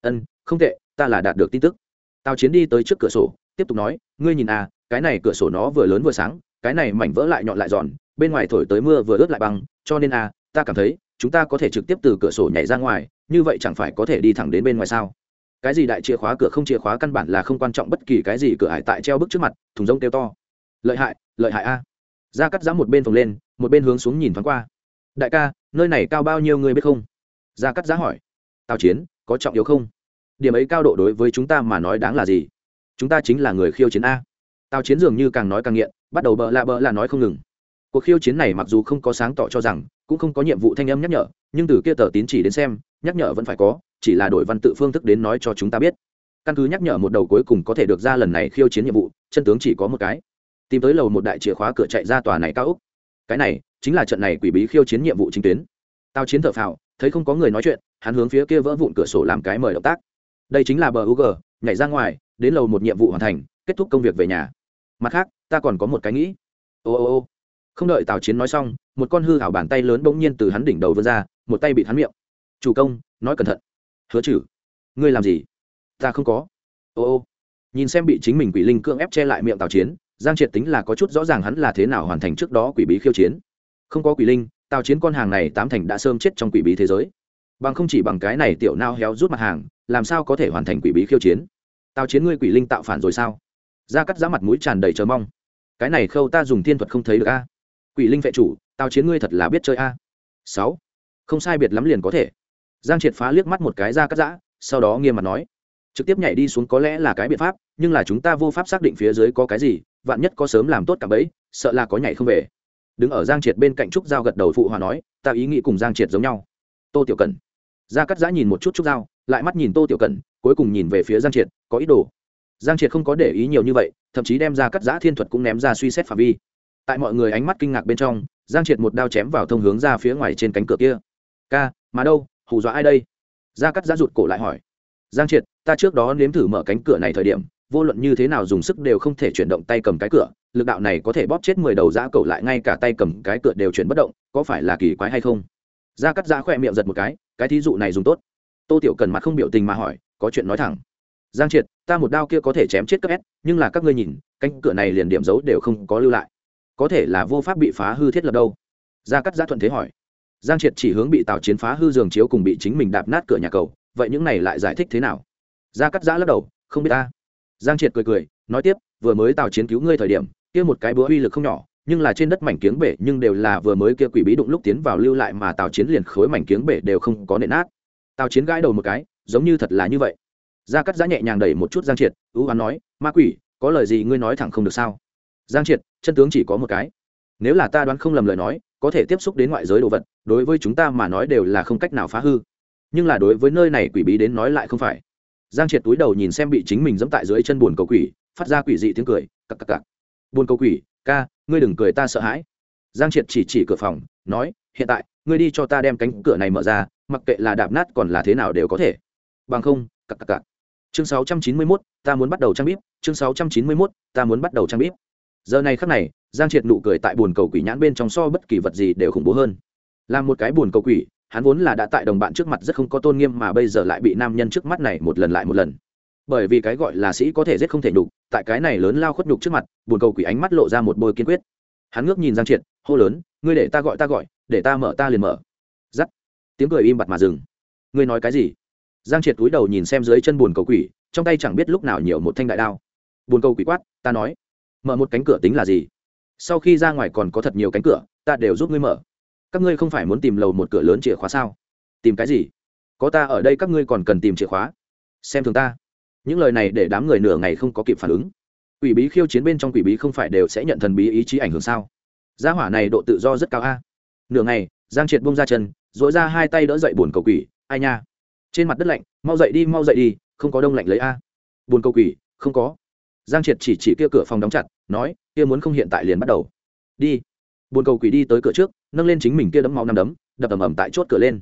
Ân, không tệ, ta là đạt được tin tức. Tào chiến đi tới trước cửa sổ, tiếp tục nói, ngươi nhìn à cái này cửa sổ nó vừa lớn vừa sáng, cái này mảnh vỡ lại nhọn lại giòn, bên ngoài thổi tới mưa vừa ướt lại băng, cho nên à ta cảm thấy, chúng ta có thể trực tiếp từ cửa sổ nhảy ra ngoài, như vậy chẳng phải có thể đi thẳng đến bên ngoài sao? Cái gì đại chìa khóa cửa không chìa khóa căn bản là không quan trọng bất kỳ cái gì, cửa hải tại treo bức trước mặt, thùng rông kêu to. Lợi hại lợi hại a. Ra cắt giã một bên phồng lên, một bên hướng xuống nhìn thoáng qua. Đại ca, nơi này cao bao nhiêu người biết không? Ra cắt giã hỏi. Tào chiến, có trọng yếu không? Điểm ấy cao độ đối với chúng ta mà nói đáng là gì? Chúng ta chính là người khiêu chiến a. Tào chiến dường như càng nói càng nghiện, bắt đầu bợ lạ bợ là nói không ngừng. Cuộc khiêu chiến này mặc dù không có sáng tỏ cho rằng, cũng không có nhiệm vụ thanh âm nhắc nhở, nhưng từ kia tờ tín chỉ đến xem, nhắc nhở vẫn phải có chỉ là đổi văn tự phương thức đến nói cho chúng ta biết. Căn cứ nhắc nhở một đầu cuối cùng có thể được ra lần này khiêu chiến nhiệm vụ, chân tướng chỉ có một cái. Tìm tới lầu một đại chìa khóa cửa chạy ra tòa này cao úc cái này chính là trận này quỷ bí khiêu chiến nhiệm vụ chính tuyến. Tao chiến thợ phào, thấy không có người nói chuyện, hắn hướng phía kia vỡ vụn cửa sổ làm cái mời động tác. Đây chính là bờ u g nhảy ra ngoài, đến lầu một nhiệm vụ hoàn thành, kết thúc công việc về nhà. Mặt khác, ta còn có một cái nghĩ. Ô ô ô. Không đợi tào chiến nói xong, một con hư hảo bàn tay lớn bỗng nhiên từ hắn đỉnh đầu vươn ra, một tay bị hắn miệng. Chủ công, nói cẩn thận hứa chử. Ngươi làm gì? Ta không có. Ô ô. Nhìn xem bị chính mình quỷ linh cưỡng ép che lại miệng tào chiến, giang triệt tính là có chút rõ ràng hắn là thế nào hoàn thành trước đó quỷ bí khiêu chiến. Không có quỷ linh, tào chiến con hàng này tám thành đã sơm chết trong quỷ bí thế giới. Bằng không chỉ bằng cái này tiểu nao héo rút mặt hàng, làm sao có thể hoàn thành quỷ bí khiêu chiến? Tào chiến ngươi quỷ linh tạo phản rồi sao? Ra cắt giá mặt mũi tràn đầy chờ mong. Cái này khâu ta dùng thiên thuật không thấy được a. Quỷ linh vệ chủ, tào chiến ngươi thật là biết chơi a. Sáu. Không sai biệt lắm liền có thể giang triệt phá liếc mắt một cái ra cắt giã, sau đó nghiêm mặt nói, trực tiếp nhảy đi xuống có lẽ là cái biện pháp, nhưng là chúng ta vô pháp xác định phía dưới có cái gì, vạn nhất có sớm làm tốt cả bẫy, sợ là có nhảy không về. Đứng ở giang triệt bên cạnh trúc giao gật đầu phụ hòa nói, ta ý nghĩ cùng giang triệt giống nhau. Tô tiểu cần Ra cắt giã nhìn một chút trúc giao, lại mắt nhìn tô tiểu cần cuối cùng nhìn về phía giang triệt, có ý đồ. Giang triệt không có để ý nhiều như vậy, thậm chí đem ra cắt giã thiên thuật cũng ném ra suy xét phạm vi. Tại mọi người ánh mắt kinh ngạc bên trong, giang triệt một đao chém vào thông hướng ra phía ngoài trên cánh cửa kia. Ca, mà đâu? Hù dọa ai đây? Gia cắt giã rụt cổ lại hỏi. Giang triệt, ta trước đó nếm thử mở cánh cửa này thời điểm, vô luận như thế nào dùng sức đều không thể chuyển động tay cầm cái cửa, lực đạo này có thể bóp chết mười đầu giã cầu lại ngay cả tay cầm cái cửa đều chuyển bất động, có phải là kỳ quái hay không? Gia cắt giã khỏe miệng giật một cái cái thí dụ này dùng tốt. Tô tiểu cần mặt không biểu tình mà hỏi, có chuyện nói thẳng. Giang triệt, ta một đao kia có thể chém chết cấp s, nhưng là các ngươi nhìn, cánh cửa này liền điểm dấu đều không có lưu lại. Có thể là vô pháp bị phá hư thiết lập đâu. Gia cắt giã thuận thế hỏi giang triệt chỉ hướng bị tào chiến phá hư giường chiếu cùng bị chính mình đạp nát cửa nhà cầu, vậy những này lại giải thích thế nào? Gia cắt giã lắc đầu, không biết ta. Giang triệt cười cười, nói tiếp, vừa mới tào chiến cứu ngươi thời điểm, kia một cái búa uy lực không nhỏ, nhưng là trên đất mảnh kiếng bể nhưng đều là vừa mới kia quỷ bí đụng lúc tiến vào lưu lại mà tào chiến liền khối mảnh kiếng bể đều không có nện nát. Tào chiến gãi đầu một cái, giống như thật là như vậy. Gia cắt giã nhẹ nhàng đẩy một chút giang triệt, ưu hoán nói, ma quỷ, có lời gì ngươi nói thẳng không được sao? Giang triệt, chân tướng chỉ có một cái. Nếu là ta đoán không lầm lời nói có thể tiếp xúc đến ngoại giới đồ vật đối với chúng ta mà nói đều là không cách nào phá hư. Nhưng là đối với nơi này quỷ bí đến nói lại không phải. Giang triệt túi đầu nhìn xem bị chính mình dẫm tại dưới chân buồn cầu quỷ phát ra quỷ dị tiếng cười cặc cặc cặc. Buồn cầu quỷ ca ngươi đừng cười ta sợ hãi. Giang triệt chỉ chỉ cửa phòng nói hiện tại ngươi đi cho ta đem cánh cửa này mở ra mặc kệ là đạp nát còn là thế nào đều có thể. Bằng không cặc cặc cặc. Chương 691, ta muốn bắt đầu trang bíp chương 691, ta muốn bắt đầu trang bíp. Giờ này khắc này giang triệt nụ cười tại buồn cầu quỷ nhãn bên trong so bất kỳ vật gì đều khủng bố hơn. Là một cái buồn cầu quỷ, hắn vốn là đã tại đồng bạn trước mặt rất không có tôn nghiêm mà bây giờ lại bị nam nhân trước mắt này một lần lại một lần. Bởi vì cái gọi là sĩ có thể giết không thể nhục, tại cái này lớn lao khuất nhục trước mặt, buồn cầu quỷ ánh mắt lộ ra một bôi kiên quyết. Hắn ngước nhìn giang triệt, hô lớn, ngươi để ta gọi ta gọi, để ta mở ta liền mở. Giắt. Tiếng cười im bặt mà dừng. Ngươi nói cái gì? Giang triệt túi đầu nhìn xem dưới chân buồn cầu quỷ, trong tay chẳng biết lúc nào nhiều một thanh đại đao. Buồn cầu quỷ quát, ta nói, mở một cánh cửa tính là gì? Sau khi ra ngoài còn có thật nhiều cánh cửa, ta đều giúp ngươi mở. Các ngươi không phải muốn tìm lầu một cửa lớn chìa khóa sao? Tìm cái gì? Có ta ở đây các ngươi còn cần tìm chìa khóa. Xem thường ta. Những lời này để đám người nửa ngày không có kịp phản ứng. Quỷ bí khiêu chiến bên trong quỷ bí không phải đều sẽ nhận thần bí ý chí ảnh hưởng sao? Gia hỏa này độ tự do rất cao a. Nửa ngày, giang triệt bông ra chân dội ra hai tay đỡ dậy buồn cầu quỷ, ai nha. Trên mặt đất lạnh, mau dậy đi, mau dậy đi, không có đông lạnh lấy a. Buồn cầu quỷ, không có giang triệt chỉ chỉ kia cửa phòng đóng chặt nói kia muốn không hiện tại liền bắt đầu. Đi. Buồn cầu quỷ đi tới cửa trước nâng lên chính mình kia đấm máu năm đấm đập ầm ầm tại chốt cửa lên.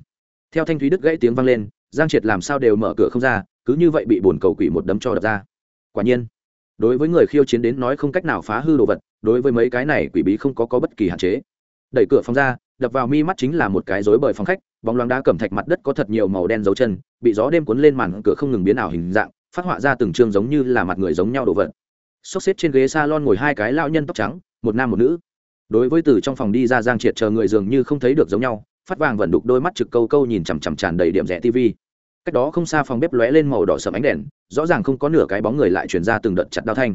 Theo thanh thúy đức gãy tiếng vang lên giang triệt làm sao đều mở cửa không ra cứ như vậy bị buồn cầu quỷ một đấm cho đập ra. Quả nhiên đối với người khiêu chiến đến nói không cách nào phá hư đồ vật đối với mấy cái này quỷ bí không có, có bất kỳ hạn chế. Đẩy cửa phòng ra đập vào mi mắt chính là một cái rối bời phòng khách bóng loáng đá cẩm thạch mặt đất có thật nhiều màu đen dấu chân bị gió đêm cuốn lên màn cửa không ngừng biến ảo hình dạng phát họa ra từng chương giống như là mặt người giống nhau đồ vật. Xốc xếp trên ghế salon ngồi hai cái lao nhân tóc trắng, một nam một nữ. Đối với từ trong phòng đi ra giang triệt chờ người dường như không thấy được giống nhau, phát vàng vẫn đục đôi mắt trực câu câu nhìn chằm chằm tràn đầy điểm rẻ tv cách đó không xa phòng bếp lóe lên màu đỏ sầm ánh đèn, rõ ràng không có nửa cái bóng người lại chuyển ra từng đợt chặt đao thanh.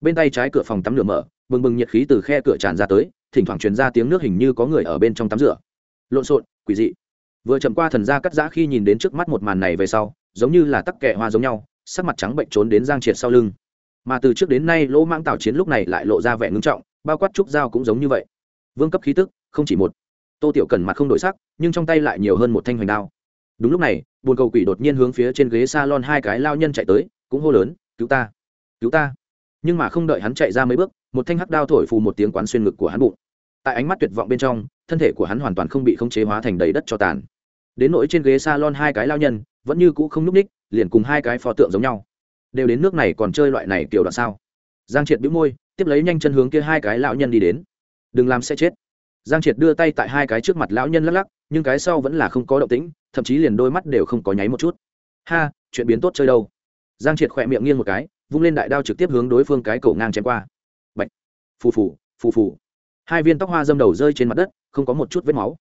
Bên tay trái cửa phòng tắm lửa mở, bừng bừng nhiệt khí từ khe cửa tràn ra tới, thỉnh thoảng truyền ra tiếng nước hình như có người ở bên trong tắm rửa. Lộn xộn, quỷ dị. Vừa chậm qua thần ra cắt giã khi nhìn đến trước mắt một màn này về sau, giống như là tắc kẹ hoa giống nhau sắc mặt trắng bệnh trốn đến giang triệt sau lưng. Mà từ trước đến nay, lỗ mãng tảo chiến lúc này lại lộ ra vẻ ngưng trọng, bao quát trúc dao cũng giống như vậy. Vương cấp khí tức, không chỉ một. Tô tiểu cần mặt không đổi sắc, nhưng trong tay lại nhiều hơn một thanh hoành đao. Đúng lúc này, buồn cầu quỷ đột nhiên hướng phía trên ghế s a lon hai cái lao nhân chạy tới, cũng hô lớn, cứu ta! Cứu ta! Nhưng mà không đợi hắn chạy ra mấy bước, một thanh hắc đao thổi phù một tiếng quán xuyên ngực của hắn bụng. Tại ánh mắt tuyệt vọng bên trong, thân thể của hắn hoàn toàn không bị khống chế hóa thành đầy đất cho tàn. Đến nỗi trên ghế s a lon hai cái lao nhân, vẫn như cũ không n ú c ních liền cùng hai cái pho tượng giống nhau. Đều đến nước này còn chơi loại này kiểu đoạn sao? Giang triệt bĩu môi, tiếp lấy nhanh chân hướng kia hai cái lão nhân đi đến. Đừng làm sẽ chết. Giang triệt đưa tay tại hai cái trước mặt lão nhân lắc lắc, nhưng cái sau vẫn là không có động tĩnh, thậm chí liền đôi mắt đều không có nháy một chút. Ha, chuyện biến tốt chơi đâu? Giang triệt khỏe miệng nghiêng một cái, vung lên đại đao trực tiếp hướng đối phương cái cổ ngang chém qua. Bạch. phù phù phù phù. Hai viên tóc hoa dâm đầu rơi trên mặt đất, không có một chút vết máu.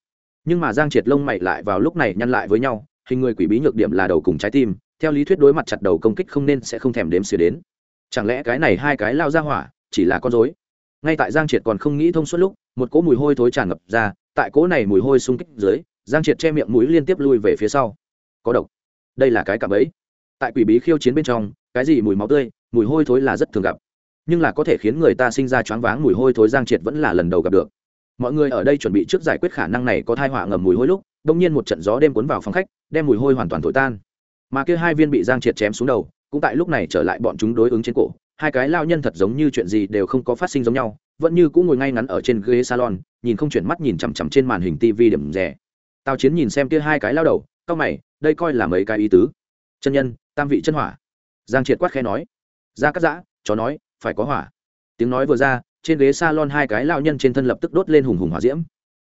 Nhưng mà giang triệt lông mày lại vào lúc này nhăn lại với nhau hình người quỷ bí nhược điểm là đầu cùng trái tim, theo lý thuyết đối mặt chặt đầu công kích không nên sẽ không thèm đếm xỉa đến. Chẳng lẽ cái này hai cái lao ra hỏa chỉ là con dối ngay tại giang triệt còn không nghĩ thông suốt lúc, một cỗ mùi hôi thối tràn ngập ra, tại cỗ này mùi hôi xung kích dưới, giang triệt che miệng mũi liên tiếp lui về phía sau. Có độc. Đây là cái cạm ấy tại quỷ bí khiêu chiến bên trong, cái gì mùi máu tươi, mùi hôi thối là rất thường gặp. Nhưng là có thể khiến người ta sinh ra choáng váng mùi hôi thối giang triệt vẫn là lần đầu gặp được. Mọi người ở đây chuẩn bị trước giải quyết khả năng này có thai họa ngầm mùi hôi lúc, đông nhiên một trận gió đêm cuốn vào phòng khách đem mùi hôi hoàn toàn thổi tan. Mà kia hai viên bị giang triệt chém xuống đầu, cũng tại lúc này trở lại bọn chúng đối ứng trên cổ. Hai cái lao nhân thật giống như chuyện gì đều không có phát sinh giống nhau, vẫn như cũng ngồi ngay ngắn ở trên ghế salon, nhìn không chuyển mắt nhìn chằm chằm trên màn hình tv điểm rẻ. Tào chiến nhìn xem kia hai cái lao đầu cao mày, đây coi là mấy cái ý tứ. Chân nhân, tam vị chân hỏa. Giang triệt quát khẽ nói. Ra cắt giã, chó nói, phải có hỏa. Tiếng nói vừa ra, trên ghế salon hai cái lao nhân trên thân lập tức đốt lên hùng hùng hỏa diễm.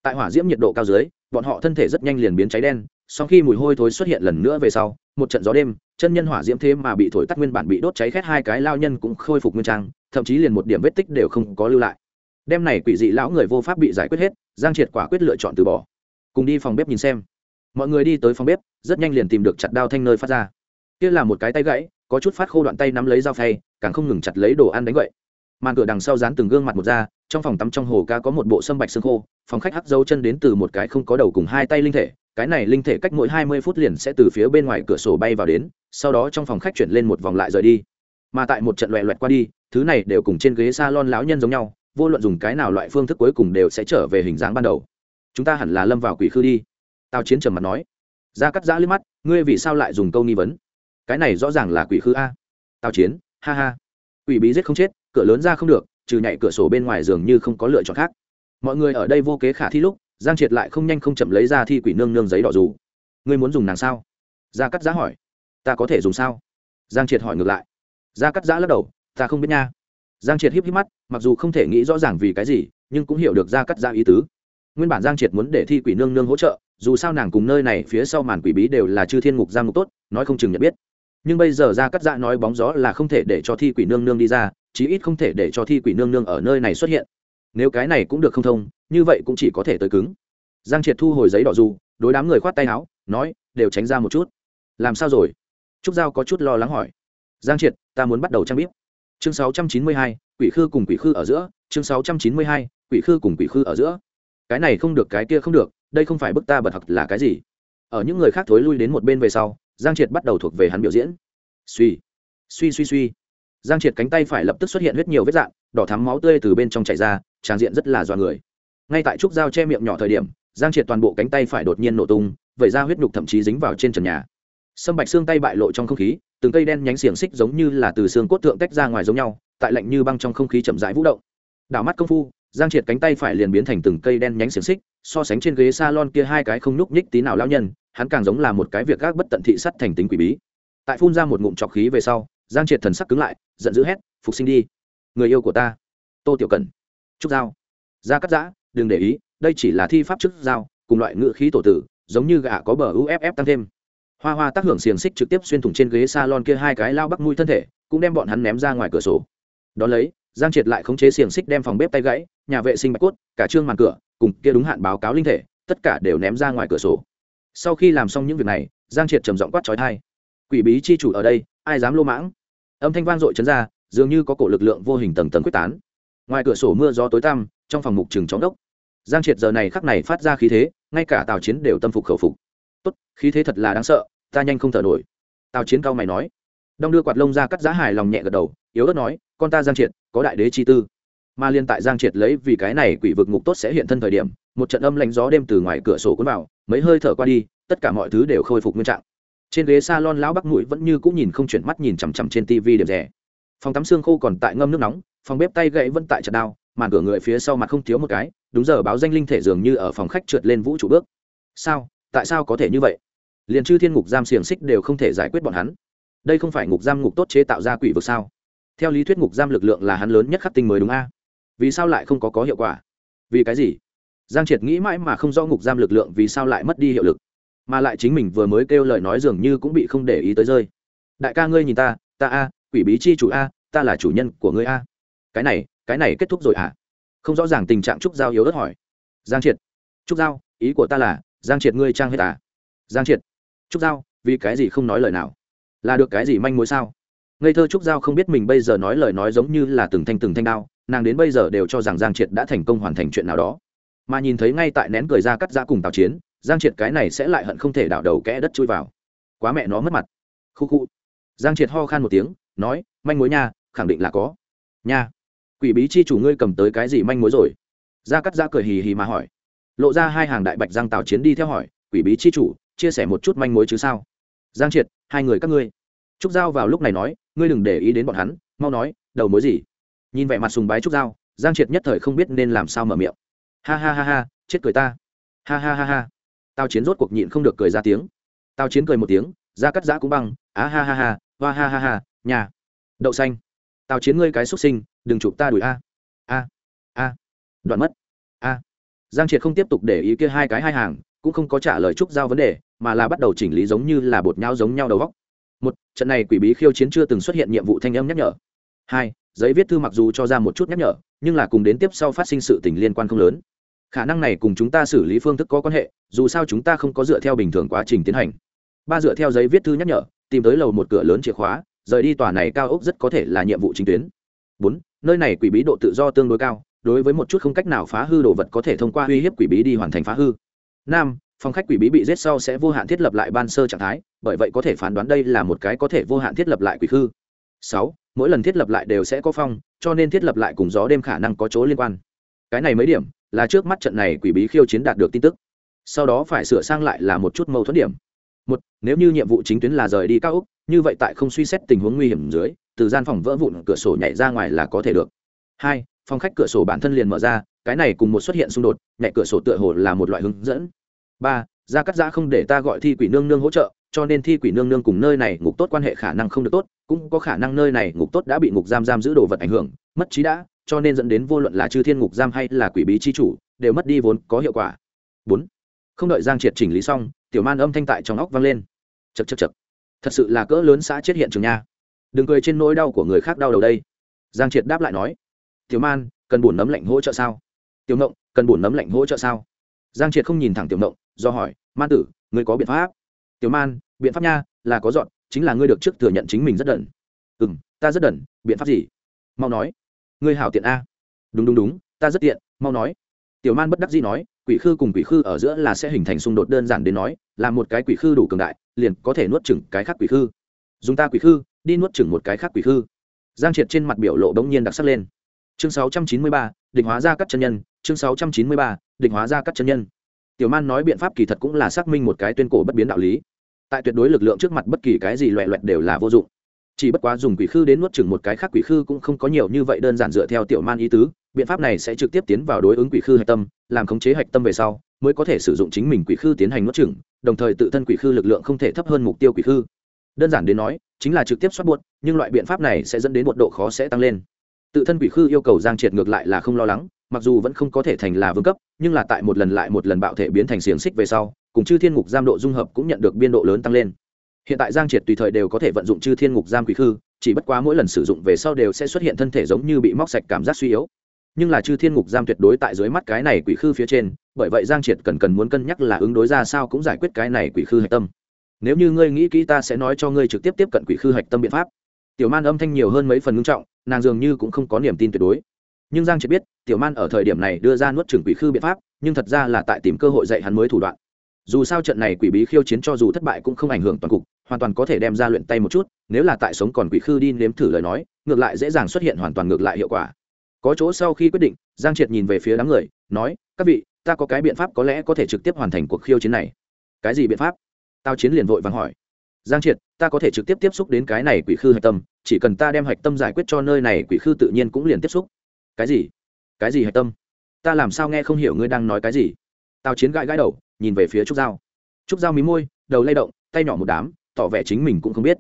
Tại hỏa diễm nhiệt độ cao dưới bọn họ thân thể rất nhanh liền biến cháy đen, sau khi mùi hôi thối xuất hiện lần nữa về sau, một trận gió đêm, chân nhân hỏa diễm thế mà bị thổi tắt nguyên bản bị đốt cháy khét hai cái lao nhân cũng khôi phục nguyên trang, thậm chí liền một điểm vết tích đều không có lưu lại. Đêm này quỷ dị lão người vô pháp bị giải quyết hết, giang triệt quả quyết lựa chọn từ bỏ. Cùng đi phòng bếp nhìn xem. Mọi người đi tới phòng bếp, rất nhanh liền tìm được chặt đao thanh nơi phát ra. Kia là một cái tay gãy, có chút phát khô đoạn tay nắm lấy dao phay, càng không ngừng chặt lấy đồ ăn đánh vậy màn cửa đằng sau dán từng gương mặt một ra trong phòng tắm trong hồ ca có một bộ sâm bạch xương khô, phòng khách hắc dấu chân đến từ một cái không có đầu cùng hai tay linh thể, cái này linh thể cách mỗi hai mươi phút liền sẽ từ phía bên ngoài cửa sổ bay vào đến, sau đó trong phòng khách chuyển lên một vòng lại rời đi. Mà tại một trận loẹ loẹt qua đi, thứ này đều cùng trên ghế s a lon lão nhân giống nhau, vô luận dùng cái nào loại phương thức cuối cùng đều sẽ trở về hình dáng ban đầu. Chúng ta hẳn là lâm vào quỷ khư đi. Tao chiến trầm mặt nói. Ra cắt giã liếc mắt, ngươi vì sao lại dùng câu nghi vấn? Cái này rõ ràng là quỷ khư a. Tao chiến, ha ha, quỷ bí giết không chết, cửa lớn ra không được trừ nhảy cửa sổ bên ngoài dường như không có lựa chọn khác. Mọi người ở đây vô kế khả thi lúc, giang triệt lại không nhanh không chậm lấy ra thi quỷ nương nương giấy đỏ dù. Ngươi muốn dùng nàng sao? Gia cắt giã hỏi. Ta có thể dùng sao? Giang triệt hỏi ngược lại. Gia cắt giã lắc đầu. Ta không biết nha. Giang triệt híp híp mắt, mặc dù không thể nghĩ rõ ràng vì cái gì, nhưng cũng hiểu được gia cắt giã ý tứ. Nguyên bản giang triệt muốn để thi quỷ nương nương hỗ trợ, dù sao nàng cùng nơi này phía sau màn quỷ bí đều là chư thiên ngục giang ngục tốt, nói không chừng nhận biết. Nhưng bây giờ gia cắt giã nói bóng gió là không thể để cho thi quỷ nương nương đi ra chí ít không thể để cho thi quỷ nương nương ở nơi này xuất hiện. Nếu cái này cũng được không thông như vậy cũng chỉ có thể tới cứng. Giang triệt thu hồi giấy đỏ dù đối đám người khoát tay áo nói đều tránh ra một chút. Làm sao rồi? Trúc giao có chút lo lắng hỏi. Giang triệt ta muốn bắt đầu trang bíp. Chương 692, quỷ khư cùng quỷ khư ở giữa. Chương 692, quỷ khư cùng quỷ khư ở giữa. Cái này không được cái kia không được đây không phải bức ta bật học là cái gì? Ở những người khác thối lui đến một bên về sau giang triệt bắt đầu thuộc về hắn biểu diễn. Suy suy suy suy giang triệt cánh tay phải lập tức xuất hiện huyết nhiều vết dạn đỏ thắm máu tươi từ bên trong chảy ra tràng diện rất là dọa người. Ngay tại trúc dao che miệng nhỏ thời điểm, giang triệt toàn bộ cánh tay phải đột nhiên nổ tung, vẩy ra huyết nhục thậm chí dính vào trên trần nhà. Sâm bạch xương tay bại lộ trong không khí, từng cây đen nhánh xiềng xích giống như là từ xương cốt thượng tách ra ngoài giống nhau, tại lạnh như băng trong không khí chậm rãi vũ động. Đảo mắt công phu, giang triệt cánh tay phải liền biến thành từng cây đen nhánh xiềng xích, so sánh trên ghế salon kia hai cái không nhúc nhích tí nào lao nhân, hắn càng giống là một cái việc gác bất tận thị sắt thành tính quỷ bí. Tại phun ra một ngụm trọc khí về sau giang triệt thần sắc cứng lại, giận dữ hét, phục sinh đi, người yêu của ta, tô tiểu cần trúc giao. Ra cắt giã, đừng để ý, đây chỉ là thi pháp trước giao, cùng loại ngự khí tổ tử, giống như gạ có bờ uff tăng thêm. Hoa hoa tác hưởng xiềng xích trực tiếp xuyên thủng trên ghế salon kia hai cái lao bắc mũi thân thể, cũng đem bọn hắn ném ra ngoài cửa sổ. Đón lấy, giang triệt lại khống chế xiềng xích đem phòng bếp tay gãy, nhà vệ sinh bạch cốt, cả trương màn cửa, cùng kia đúng hạn báo cáo linh thể, tất cả đều ném ra ngoài cửa sổ. Sau khi làm xong những việc này, giang triệt trầm giọng quát trói thai quỷ bí chi chủ ở đây ai dám lô mãng? Âm thanh vang dội chấn ra, dường như có cổ lực lượng vô hình tầng tầng quyết tán. Ngoài cửa sổ mưa gió tối tăm, trong phòng mục trừng chóng đốc. Giang triệt giờ này khắc này phát ra khí thế, ngay cả tào chiến đều tâm phục khẩu phục. Tốt, khí thế thật là đáng sợ, ta nhanh không thở nổi. Tào chiến cao mày nói. Đong đưa quạt lông ra cắt giá hài lòng nhẹ gật đầu, yếu ớt nói, con ta giang triệt, có đại đế chi tư. Mà liên tại giang triệt lấy vì cái này quỷ vực ngục tốt sẽ hiện thân thời điểm, một trận âm lạnh gió đêm từ ngoài cửa sổ cuốn vào, mấy hơi thở qua đi, tất cả mọi thứ đều khôi phục nguyên trạng trên ghế salon lão bắc mũi vẫn như cũng nhìn không chuyển mắt nhìn chằm chằm trên tv điểm rẻ. Phòng tắm xương khô còn tại ngâm nước nóng, phòng bếp tay gậy vẫn tại chặt đao, màn cửa người phía sau mặt không thiếu một cái, đúng giờ báo danh linh thể dường như ở phòng khách trượt lên vũ trụ bước. Sao? Tại sao có thể như vậy? Liền chư thiên ngục giam xiềng xích đều không thể giải quyết bọn hắn. Đây không phải ngục giam ngục tốt chế tạo ra quỷ vực sao? Theo lý thuyết ngục giam lực lượng là hắn lớn nhất khắc tinh mới đúng a? Vì sao lại không có có hiệu quả? Vì cái gì? Giang triệt nghĩ mãi mà không rõ ngục giam lực lượng vì sao lại mất đi hiệu lực mà lại chính mình vừa mới kêu lời nói dường như cũng bị không để ý tới rơi. Đại ca ngươi nhìn ta ta a, quỷ bí chi chủ a, ta là chủ nhân của ngươi a. Cái này cái này kết thúc rồi à không rõ ràng tình trạng trúc giao yếu ớt hỏi. Giang triệt. Trúc giao, ý của ta là, giang triệt ngươi trang hết à? Giang triệt. Trúc giao, vì cái gì không nói lời nào? Là được cái gì manh mối sao? Ngây thơ trúc giao không biết mình bây giờ nói lời nói giống như là từng thanh từng thanh đao, nàng đến bây giờ đều cho rằng giang triệt đã thành công hoàn thành chuyện nào đó. Mà nhìn thấy ngay tại nén cười ra cắt ra cùng tào chiến giang triệt cái này sẽ lại hận không thể đảo đầu kẽ đất chui vào. Quá mẹ nó mất mặt. Khu khu. Giang triệt ho khan một tiếng, nói, manh mối nha, khẳng định là có. Nha. Quỷ bí chi chủ ngươi cầm tới cái gì manh mối rồi? Gia cắt ra cười hì hì mà hỏi. Lộ ra hai hàng đại bạch giang tào chiến đi theo hỏi, quỷ bí chi chủ, chia sẻ một chút manh mối chứ sao? Giang triệt, hai người các ngươi. Trúc giao vào lúc này nói, ngươi đừng để ý đến bọn hắn, mau nói, đầu mối gì? Nhìn vẻ mặt sùng bái trúc giao, giang triệt nhất thời không biết nên làm sao mở miệng. Ha ha ha ha, chết cười ta. Ha ha ha ha tao chiến rốt cuộc nhịn không được cười ra tiếng. Tao chiến cười một tiếng ra cắt giã cũng băng, á ha ha ha, hoa ha ha ha, nhà. Đậu xanh. Tao chiến ngươi cái xuất sinh, đừng chụp ta đuổi a. A a. Đoạn mất. A. Giang triệt không tiếp tục để ý kia hai cái hai hàng, cũng không có trả lời trúc giao vấn đề, mà là bắt đầu chỉnh lý giống như là bột nhau giống nhau đầu góc một, trận này quỷ bí khiêu chiến chưa từng xuất hiện nhiệm vụ thanh âm nhắc nhở. Hai, giấy viết thư mặc dù cho ra một chút nhắc nhở, nhưng là cùng đến tiếp sau phát sinh sự tình liên quan không lớn khả năng này cùng chúng ta xử lý phương thức có quan hệ, dù sao chúng ta không có dựa theo bình thường quá trình tiến hành. Ba dựa theo giấy viết thư nhắc nhở, tìm tới lầu một cửa lớn chìa khóa, rời đi tòa này cao ốc rất có thể là nhiệm vụ chính tuyến. Bốn, nơi này quỷ bí độ tự do tương đối cao, đối với một chút không cách nào phá hư đồ vật có thể thông qua uy hiếp quỷ bí đi hoàn thành phá hư. Năm, phòng khách quỷ bí bị giết sau sẽ vô hạn thiết lập lại ban sơ trạng thái, bởi vậy có thể phán đoán đây là một cái có thể vô hạn thiết lập lại quỷ khư sáu, mỗi lần thiết lập lại đều sẽ có phong, cho nên thiết lập lại cùng gió đêm khả năng có chỗ liên quan. Cái này mấy điểm là trước mắt trận này quỷ bí khiêu chiến đạt được tin tức. Sau đó phải sửa sang lại là một chút mâu thuẫn điểm. Một, nếu như nhiệm vụ chính tuyến là rời đi cao úc như vậy tại không suy xét tình huống nguy hiểm dưới, từ gian phòng vỡ vụn cửa sổ nhảy ra ngoài là có thể được. Hai, phòng khách cửa sổ bản thân liền mở ra, cái này cùng một xuất hiện xung đột, nhảy cửa sổ tựa hồ là một loại hướng dẫn. Ba ra cắt giã không để ta gọi thi quỷ nương nương hỗ trợ, cho nên thi quỷ nương nương cùng nơi này ngục tốt quan hệ khả năng không được tốt, cũng có khả năng nơi này ngục tốt đã bị ngục giam giam giữ đồ vật ảnh hưởng, mất trí đã cho nên dẫn đến vô luận là chư thiên ngục giam hay là quỷ bí chi chủ, đều mất đi vốn có hiệu quả. Bốn, không đợi giang triệt chỉnh lý xong, tiểu man âm thanh tại trong óc vang lên. Chật chật chật thật sự là cỡ lớn xã chết hiện trường nha. Đừng cười trên nỗi đau của người khác đau đầu đây. Giang triệt đáp lại nói. Tiểu man, cần bổn nấm lạnh hỗ trợ sao? Tiểu ngộng, cần bổn nấm lạnh hỗ trợ sao? Giang triệt không nhìn thẳng tiểu ngộng, do hỏi. Man tử, ngươi có biện pháp? Tiểu man, biện pháp nha, là có dọn, chính là ngươi được trước thừa nhận chính mình rất đần. Ừ m ta rất đần, biện pháp gì? Mau nói ngươi hảo tiện a. Đúng đúng đúng ta rất tiện mau nói. Tiểu man bất đắc dĩ nói quỷ khư cùng quỷ khư ở giữa là sẽ hình thành xung đột đơn giản đến nói là một cái quỷ khư đủ cường đại liền có thể nuốt chửng cái khác quỷ khư. Dùng ta quỷ khư đi nuốt chửng một cái khác quỷ khư. Giang triệt trên mặt biểu lộ đ ố n g nhiên đặc sắc lên. Chương 693, định hóa ra các chân nhân. Chương 693, định hóa ra các chân nhân. Tiểu man nói biện pháp kỳ thật cũng là xác minh một cái tuyên cổ bất biến đạo lý. Tại tuyệt đối lực lượng trước mặt bất kỳ cái gì loẹ loẹt đều là vô dụng chỉ bất quá dùng quỷ khư đến nuốt chửng một cái khác quỷ khư cũng không có nhiều như vậy đơn giản dựa theo tiểu man ý tứ, biện pháp này sẽ trực tiếp tiến vào đối ứng quỷ khư hạch tâm, làm khống chế hạch tâm về sau, mới có thể sử dụng chính mình quỷ khư tiến hành nuốt chửng, đồng thời tự thân quỷ khư lực lượng không thể thấp hơn mục tiêu quỷ khư. Đơn giản đến nói, chính là trực tiếp xoát buốt, nhưng loại biện pháp này sẽ dẫn đến một độ khó sẽ tăng lên. Tự thân quỷ khư yêu cầu giang triệt ngược lại là không lo lắng, mặc dù vẫn không có thể thành là vương cấp, nhưng là tại một lần lại một lần bạo thể biến thành xiềng xích về sau, cùng chư thiên ngục giam độ dung hợp cũng nhận được biên độ lớn tăng lên hiện tại giang triệt tùy thời đều có thể vận dụng chư thiên ngục giam quỷ khư, chỉ bất quá mỗi lần sử dụng về sau đều sẽ xuất hiện thân thể giống như bị móc sạch cảm giác suy yếu. Nhưng là chư thiên ngục giam tuyệt đối tại dưới mắt cái này quỷ khư phía trên, bởi vậy giang triệt cần cần muốn cân nhắc là ứng đối ra sao cũng giải quyết cái này quỷ khư hạch tâm. Nếu như ngươi nghĩ kỹ ta sẽ nói cho ngươi trực tiếp tiếp cận quỷ khư hạch tâm biện pháp. Tiểu man âm thanh nhiều hơn mấy phần ngưng trọng, nàng dường như cũng không có niềm tin tuyệt đối. Nhưng giang triệt biết, tiểu man ở thời điểm này đưa ra nuốt trừng quỷ khư biện pháp, nhưng thật ra là tại tìm cơ hội dạy hắn mới thủ đoạn. Dù sao trận này quỷ bí khiêu chiến cho dù thất bại cũng không ảnh hưởng toàn cục hoàn toàn có thể đem ra luyện tay một chút, nếu là tại sống còn quỷ khư đi nếm thử lời nói, ngược lại dễ dàng xuất hiện hoàn toàn ngược lại hiệu quả. Có chỗ sau khi quyết định, giang triệt nhìn về phía đám người, nói, các vị, ta có cái biện pháp có lẽ có thể trực tiếp hoàn thành cuộc khiêu chiến này. Cái gì biện pháp? Tao chiến liền vội vàng hỏi. Giang triệt, ta có thể trực tiếp tiếp xúc đến cái này quỷ khư hạch tâm, chỉ cần ta đem hạch tâm giải quyết cho nơi này quỷ khư tự nhiên cũng liền tiếp xúc. Cái gì? Cái gì hạch tâm? Ta làm sao nghe không hiểu ngươi đang nói cái gì? Tao chiến gãi gãi đầu, nhìn về phía trúc giao. Trúc giao mí môi, đầu lay động, tay nhỏ một đám tỏ vẻ chính mình cũng không biết.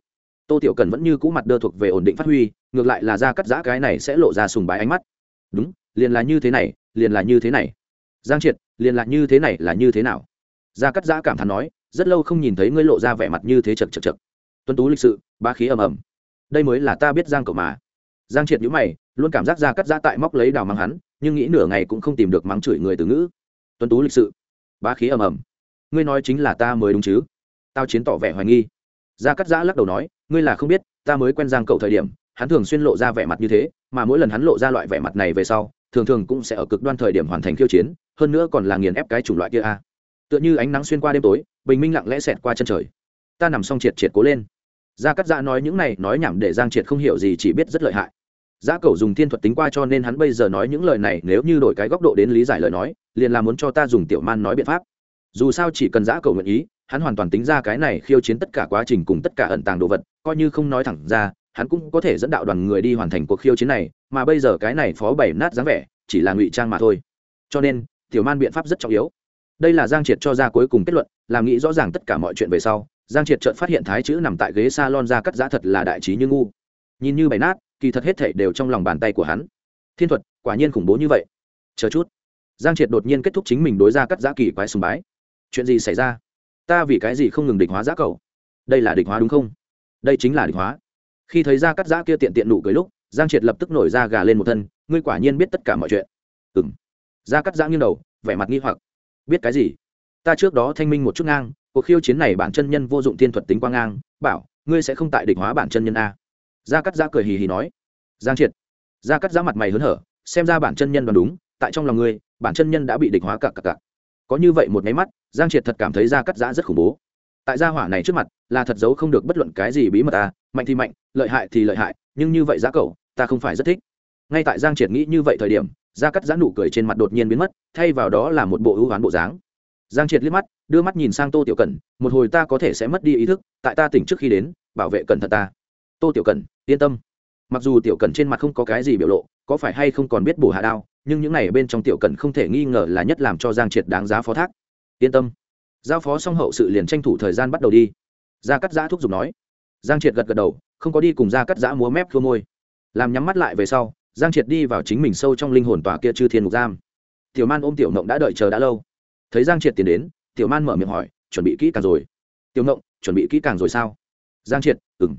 Tô tiểu cần vẫn như cũ mặt đơ thuộc về ổn định phát huy, ngược lại là ra cắt giã cái này sẽ lộ ra sùng bái ánh mắt. Đúng, liền là như thế này, liền là như thế này. Giang triệt, liền là như thế này là như thế nào? Gia cắt giã cảm thán nói, rất lâu không nhìn thấy ngươi lộ ra vẻ mặt như thế chật chật chật. Tuân tú lịch sự, ba khí ầm ầm. Đây mới là ta biết giang cậu mà. Giang triệt nhữ mày, luôn cảm giác gia cắt giã tại móc lấy đào mắng hắn, nhưng nghĩ nửa ngày cũng không tìm được mắng chửi người từ ngữ. Tuân tú lịch sự, ba khí ầm ầm. Ngươi nói chính là ta mới đúng chứ? Tao chiến tỏ vẻ hoài nghi gia cắt giã lắc đầu nói, ngươi là không biết, ta mới quen giang cậu thời điểm, hắn thường xuyên lộ ra vẻ mặt như thế, mà mỗi lần hắn lộ ra loại vẻ mặt này về sau, thường thường cũng sẽ ở cực đoan thời điểm hoàn thành khiêu chiến, hơn nữa còn là nghiền ép cái chủng loại kia a. Tựa như ánh nắng xuyên qua đêm tối, bình minh lặng lẽ xẹt qua chân trời. Ta nằm xong triệt triệt cố lên. Gia cắt giã nói những này nói nhảm để giang triệt không hiểu gì chỉ biết rất lợi hại. Giá cầu dùng thiên thuật tính qua cho nên hắn bây giờ nói những lời này nếu như đổi cái góc độ đến lý giải lời nói, liền là muốn cho ta dùng tiểu man nói biện pháp. Dù sao chỉ cần Giá cầu nguyện ý hắn hoàn toàn tính ra cái này khiêu chiến tất cả quá trình cùng tất cả ẩn tàng đồ vật, coi như không nói thẳng ra, hắn cũng có thể dẫn đạo đoàn người đi hoàn thành cuộc khiêu chiến này, mà bây giờ cái này phó bảy nát dáng vẻ, chỉ là ngụy trang mà thôi. Cho nên, tiểu man biện pháp rất trọng yếu. Đây là giang triệt cho ra cuối cùng kết luận, làm nghĩ rõ ràng tất cả mọi chuyện về sau, giang triệt chợt phát hiện thái chữ nằm tại ghế s a lon ra cắt giã thật là đại trí như ngu. Nhìn như bày nát, kỳ thật hết thảy đều trong lòng bàn tay của hắn. Thiên thuật, quả nhiên khủng bố như vậy. Chờ chút. Giang triệt đột nhiên kết thúc chính mình đối ra cắt giã kỳ quái sùng bái. Chuyện gì xảy ra? Ta vì cái gì không ngừng địch hóa giã cầu? Đây là địch hóa đúng không? Đây chính là địch hóa. Khi thấy ra cắt giã kia tiện tiện nụ cười lúc, giang triệt lập tức nổi ra gà lên một thân, ngươi quả nhiên biết tất cả mọi chuyện. Ừ m ra cắt giã nghiêng đầu, vẻ mặt nghi hoặc. Biết cái gì? Ta trước đó thanh minh một chút ngang, cuộc khiêu chiến này bản chân nhân vô dụng thiên thuật tính quang ngang, bảo, ngươi sẽ không tại địch hóa bản chân nhân a. Gia cắt giã cười hì hì nói. Giang triệt. Gia cắt giã mặt mày hớn hở, xem ra bản chân nhân đoán đúng, tại trong lòng ngươi, bản chân nhân đã bị địch hóa cặc cặc cặc có như vậy một máy mắt, giang triệt thật cảm thấy gia cắt giã rất khủng bố. Tại gia hỏa này trước mặt, là thật giấu không được bất luận cái gì bí mật ta mạnh thì mạnh, lợi hại thì lợi hại, nhưng như vậy giá cậu ta không phải rất thích. Ngay tại giang triệt nghĩ như vậy thời điểm gia cắt giã nụ cười trên mặt đột nhiên biến mất, thay vào đó là một bộ ưu hoán bộ dáng. Giang triệt liếc mắt, đưa mắt nhìn sang tô tiểu cẩn, một hồi ta có thể sẽ mất đi ý thức, tại ta tỉnh trước khi đến, bảo vệ cẩn thận ta. Tô tiểu cẩn, yên tâm. Mặc dù tiểu cẩn trên mặt không có cái gì biểu lộ, có phải hay không còn biết bổ hạ đao nhưng những này bên trong tiểu cần không thể nghi ngờ là nhất làm cho giang triệt đáng giá phó thác. Yên tâm. Giao phó xong hậu sự liền tranh thủ thời gian bắt đầu đi. Gia cắt giã thúc giục nói. Giang triệt gật gật đầu, không có đi cùng gia cắt giã múa mép khua môi. Làm nhắm mắt lại về sau, giang triệt đi vào chính mình sâu trong linh hồn tòa kia chư thiên mục giam. Tiểu man ôm tiểu mộng đã đợi chờ đã lâu. Thấy giang triệt tiến đến, tiểu man mở miệng hỏi, chuẩn bị kỹ càng rồi? Tiểu mộng chuẩn bị kỹ càng rồi sao? Giang triệt ừng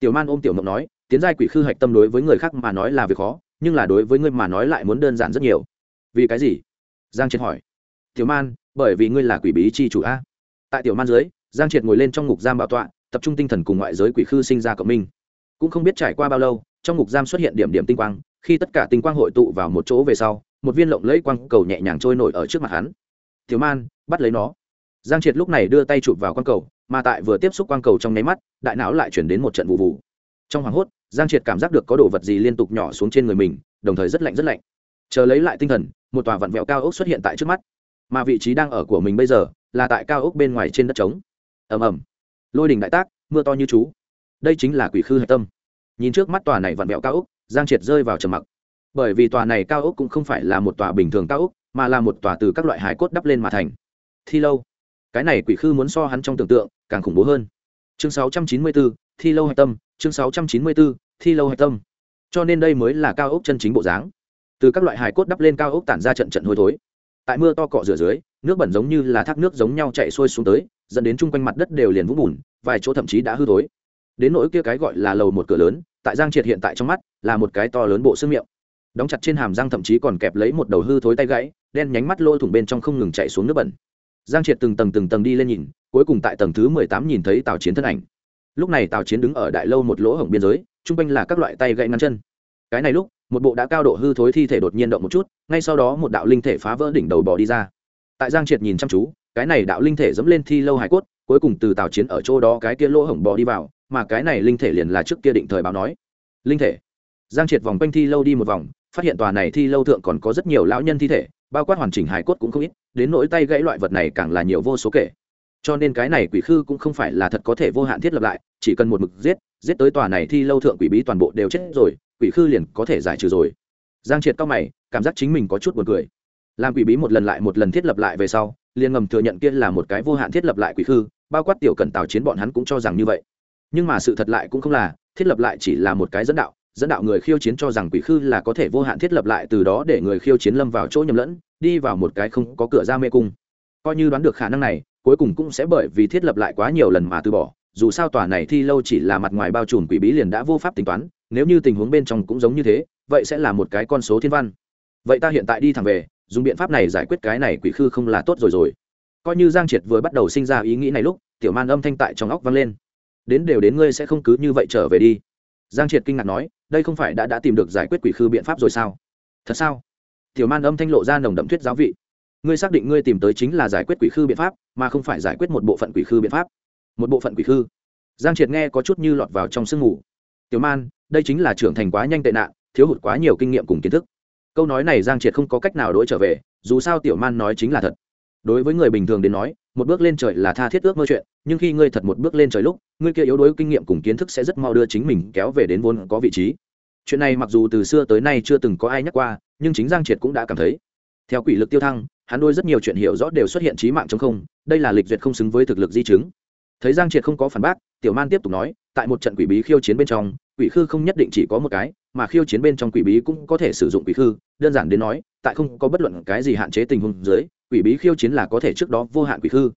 tiểu man ôm tiểu mộng nói, tiến giai quỷ khư hạch tâm đối với người khác mà nói là việc khó nhưng là đối với ngươi mà nói lại muốn đơn giản rất nhiều. Vì cái gì? Giang triệt hỏi. Tiểu man, bởi vì ngươi là quỷ bí chi chủ a. Tại tiểu man dưới, giang triệt ngồi lên trong ngục giam bảo tọa, tập trung tinh thần cùng ngoại giới quỷ khư sinh ra cộng minh. Cũng không biết trải qua bao lâu, trong ngục giam xuất hiện điểm điểm tinh quang, khi tất cả tinh quang hội tụ vào một chỗ về sau, một viên lộng lẫy quang cầu nhẹ nhàng trôi nổi ở trước mặt hắn. Tiểu man, bắt lấy nó. Giang triệt lúc này đưa tay chụp vào quang cầu, mà tại vừa tiếp xúc quang cầu trong nháy mắt, đại não lại chuyển đến một trận vụ vụ. Trong hoảng hốt giang triệt cảm giác được có đồ vật gì liên tục nhỏ xuống trên người mình đồng thời rất lạnh rất lạnh. Chờ lấy lại tinh thần một tòa vặn vẹo cao ốc xuất hiện tại trước mắt. Mà vị trí đang ở của mình bây giờ là tại cao ốc bên ngoài trên đất trống. Ầm ầm. Lôi đình đại tác mưa to như chú. Đây chính là quỷ khư hạch tâm. Nhìn trước mắt tòa này vặn vẹo cao ốc giang triệt rơi vào trầm mặc. Bởi vì tòa này cao ốc cũng không phải là một tòa bình thường cao ốc mà là một tòa từ các loại hải cốt đắp lên mà thành. Thi lâu. Cái này quỷ khư muốn so hắn trong tưởng tượng càng khủng bố hơn. Chương 694, thi lâu hạch tâm chương 694, thi lâu hạch tâm. Cho nên đây mới là cao ốc chân chính bộ dáng. Từ các loại hải cốt đắp lên cao ốc tản ra trận trận hôi thối. Tại mưa to cọ rửa dưới nước bẩn giống như là thác nước giống nhau chạy xuôi xuống tới dẫn đến chung quanh mặt đất đều liền vũng bùn vài chỗ thậm chí đã hư thối. Đến nỗi kia cái gọi là lầu một cửa lớn tại giang triệt hiện tại trong mắt là một cái to lớn bộ xương miệng. Đóng chặt trên hàm răng thậm chí còn kẹp lấy một đầu hư thối tay gãy đen nhánh mắt lỗ thủng bên trong không ngừng chạy xuống nước bẩn. Giang triệt từng tầng từng tầng đi lên nhìn cuối cùng tại tầng thứ mười tám nhìn thấy tào chiến thân ảnh lúc này tào chiến đứng ở đại lâu một lỗ hổng biên giới chung quanh là các loại tay gãy ngăn chân. Cái này lúc, một bộ đã cao độ hư thối thi thể đột nhiên động một chút, ngay sau đó một đạo linh thể phá vỡ đỉnh đầu bò đi ra. Tại giang triệt nhìn chăm chú, cái này đạo linh thể dẫm lên thi lâu hải cốt, cuối cùng từ tào chiến ở chỗ đó cái kia lỗ hổng bò đi vào, mà cái này linh thể liền là trước kia định thời báo nói. Linh thể. Giang triệt vòng quanh thi lâu đi một vòng, phát hiện tòa này thi lâu thượng còn có rất nhiều lão nhân thi thể, bao quát hoàn chỉnh hải cốt cũng không ít, đến nỗi tay gãy loại vật này càng là nhiều vô số kể. Cho nên cái này quỷ khư cũng không phải là thật có thể vô hạn thiết lập lại chỉ cần một mực giết giết tới tòa này thi lâu thượng quỷ bí toàn bộ đều chết rồi, quỷ khư liền có thể giải trừ rồi. Giang triệt cao mày, cảm giác chính mình có chút buồn cười. Làm quỷ bí một lần lại một lần thiết lập lại về sau, liền ngầm thừa nhận kia là một cái vô hạn thiết lập lại quỷ khư, bao quát tiểu cẩn tào chiến bọn hắn cũng cho rằng như vậy. Nhưng mà sự thật lại cũng không là, thiết lập lại chỉ là một cái dẫn đạo dẫn đạo người khiêu chiến cho rằng quỷ khư là có thể vô hạn thiết lập lại từ đó để người khiêu chiến lâm vào chỗ nhầm lẫn, đi vào một cái không có cửa ra mê cung. Coi như đoán được khả năng này, cuối cùng cũng sẽ bởi vì thiết lập lại quá nhiều lần mà từ bỏ dù sao tòa này thi lâu chỉ là mặt ngoài bao trùm quỷ bí liền đã vô pháp tính toán, nếu như tình huống bên trong cũng giống như thế, vậy sẽ là một cái con số thiên văn. Vậy ta hiện tại đi thẳng về, dùng biện pháp này giải quyết cái này quỷ khư không là tốt rồi rồi. Coi như giang triệt vừa bắt đầu sinh ra ý nghĩ này lúc, tiểu man âm thanh tại trong óc vang lên. Đến đều đến ngươi sẽ không cứ như vậy trở về đi. Giang triệt kinh ngạc nói, đây không phải đã đã tìm được giải quyết quỷ khư biện pháp rồi sao? Thật sao? Tiểu man âm thanh lộ ra nồng đậm thuyết giáo vị. Ngươi xác định ngươi tìm tới chính là giải quyết quỷ khư biện pháp, mà không phải giải quyết một bộ phận quỷ khư biện pháp một bộ phận quỷ hư. giang triệt nghe có chút như lọt vào trong sương ngủ tiểu man, đây chính là trưởng thành quá nhanh tệ nạn, thiếu hụt quá nhiều kinh nghiệm cùng kiến thức. Câu nói này giang triệt không có cách nào đ i trở về, dù sao tiểu man nói chính là thật. Đối với người bình thường đến nói, một bước lên trời là tha thiết ước mơ chuyện, nhưng khi ngươi thật một bước lên trời lúc, ngươi kia yếu đuối kinh nghiệm cùng kiến thức sẽ rất mau đưa chính mình kéo về đến vốn có vị trí. Chuyện này mặc dù từ xưa tới nay chưa từng có ai nhắc qua, nhưng chính giang triệt cũng đã cảm thấy. Theo quỷ lực tiêu thăng, hắn đôi rất nhiều chuyện hiểu rõ đều xuất hiện trí mạng chống không, đây là lịch duyệt không xứng với thực lực di chứng thấy giang triệt không có phản bác, tiểu man tiếp tục nói, tại một trận quỷ bí khiêu chiến bên trong, quỷ khư không nhất định chỉ có một cái, mà khiêu chiến bên trong quỷ bí cũng có thể sử dụng quỷ khư. Đơn giản đến nói, tại không có bất luận cái gì hạn chế tình huống dưới, quỷ bí khiêu chiến là có thể trước đó vô hạn quỷ khư.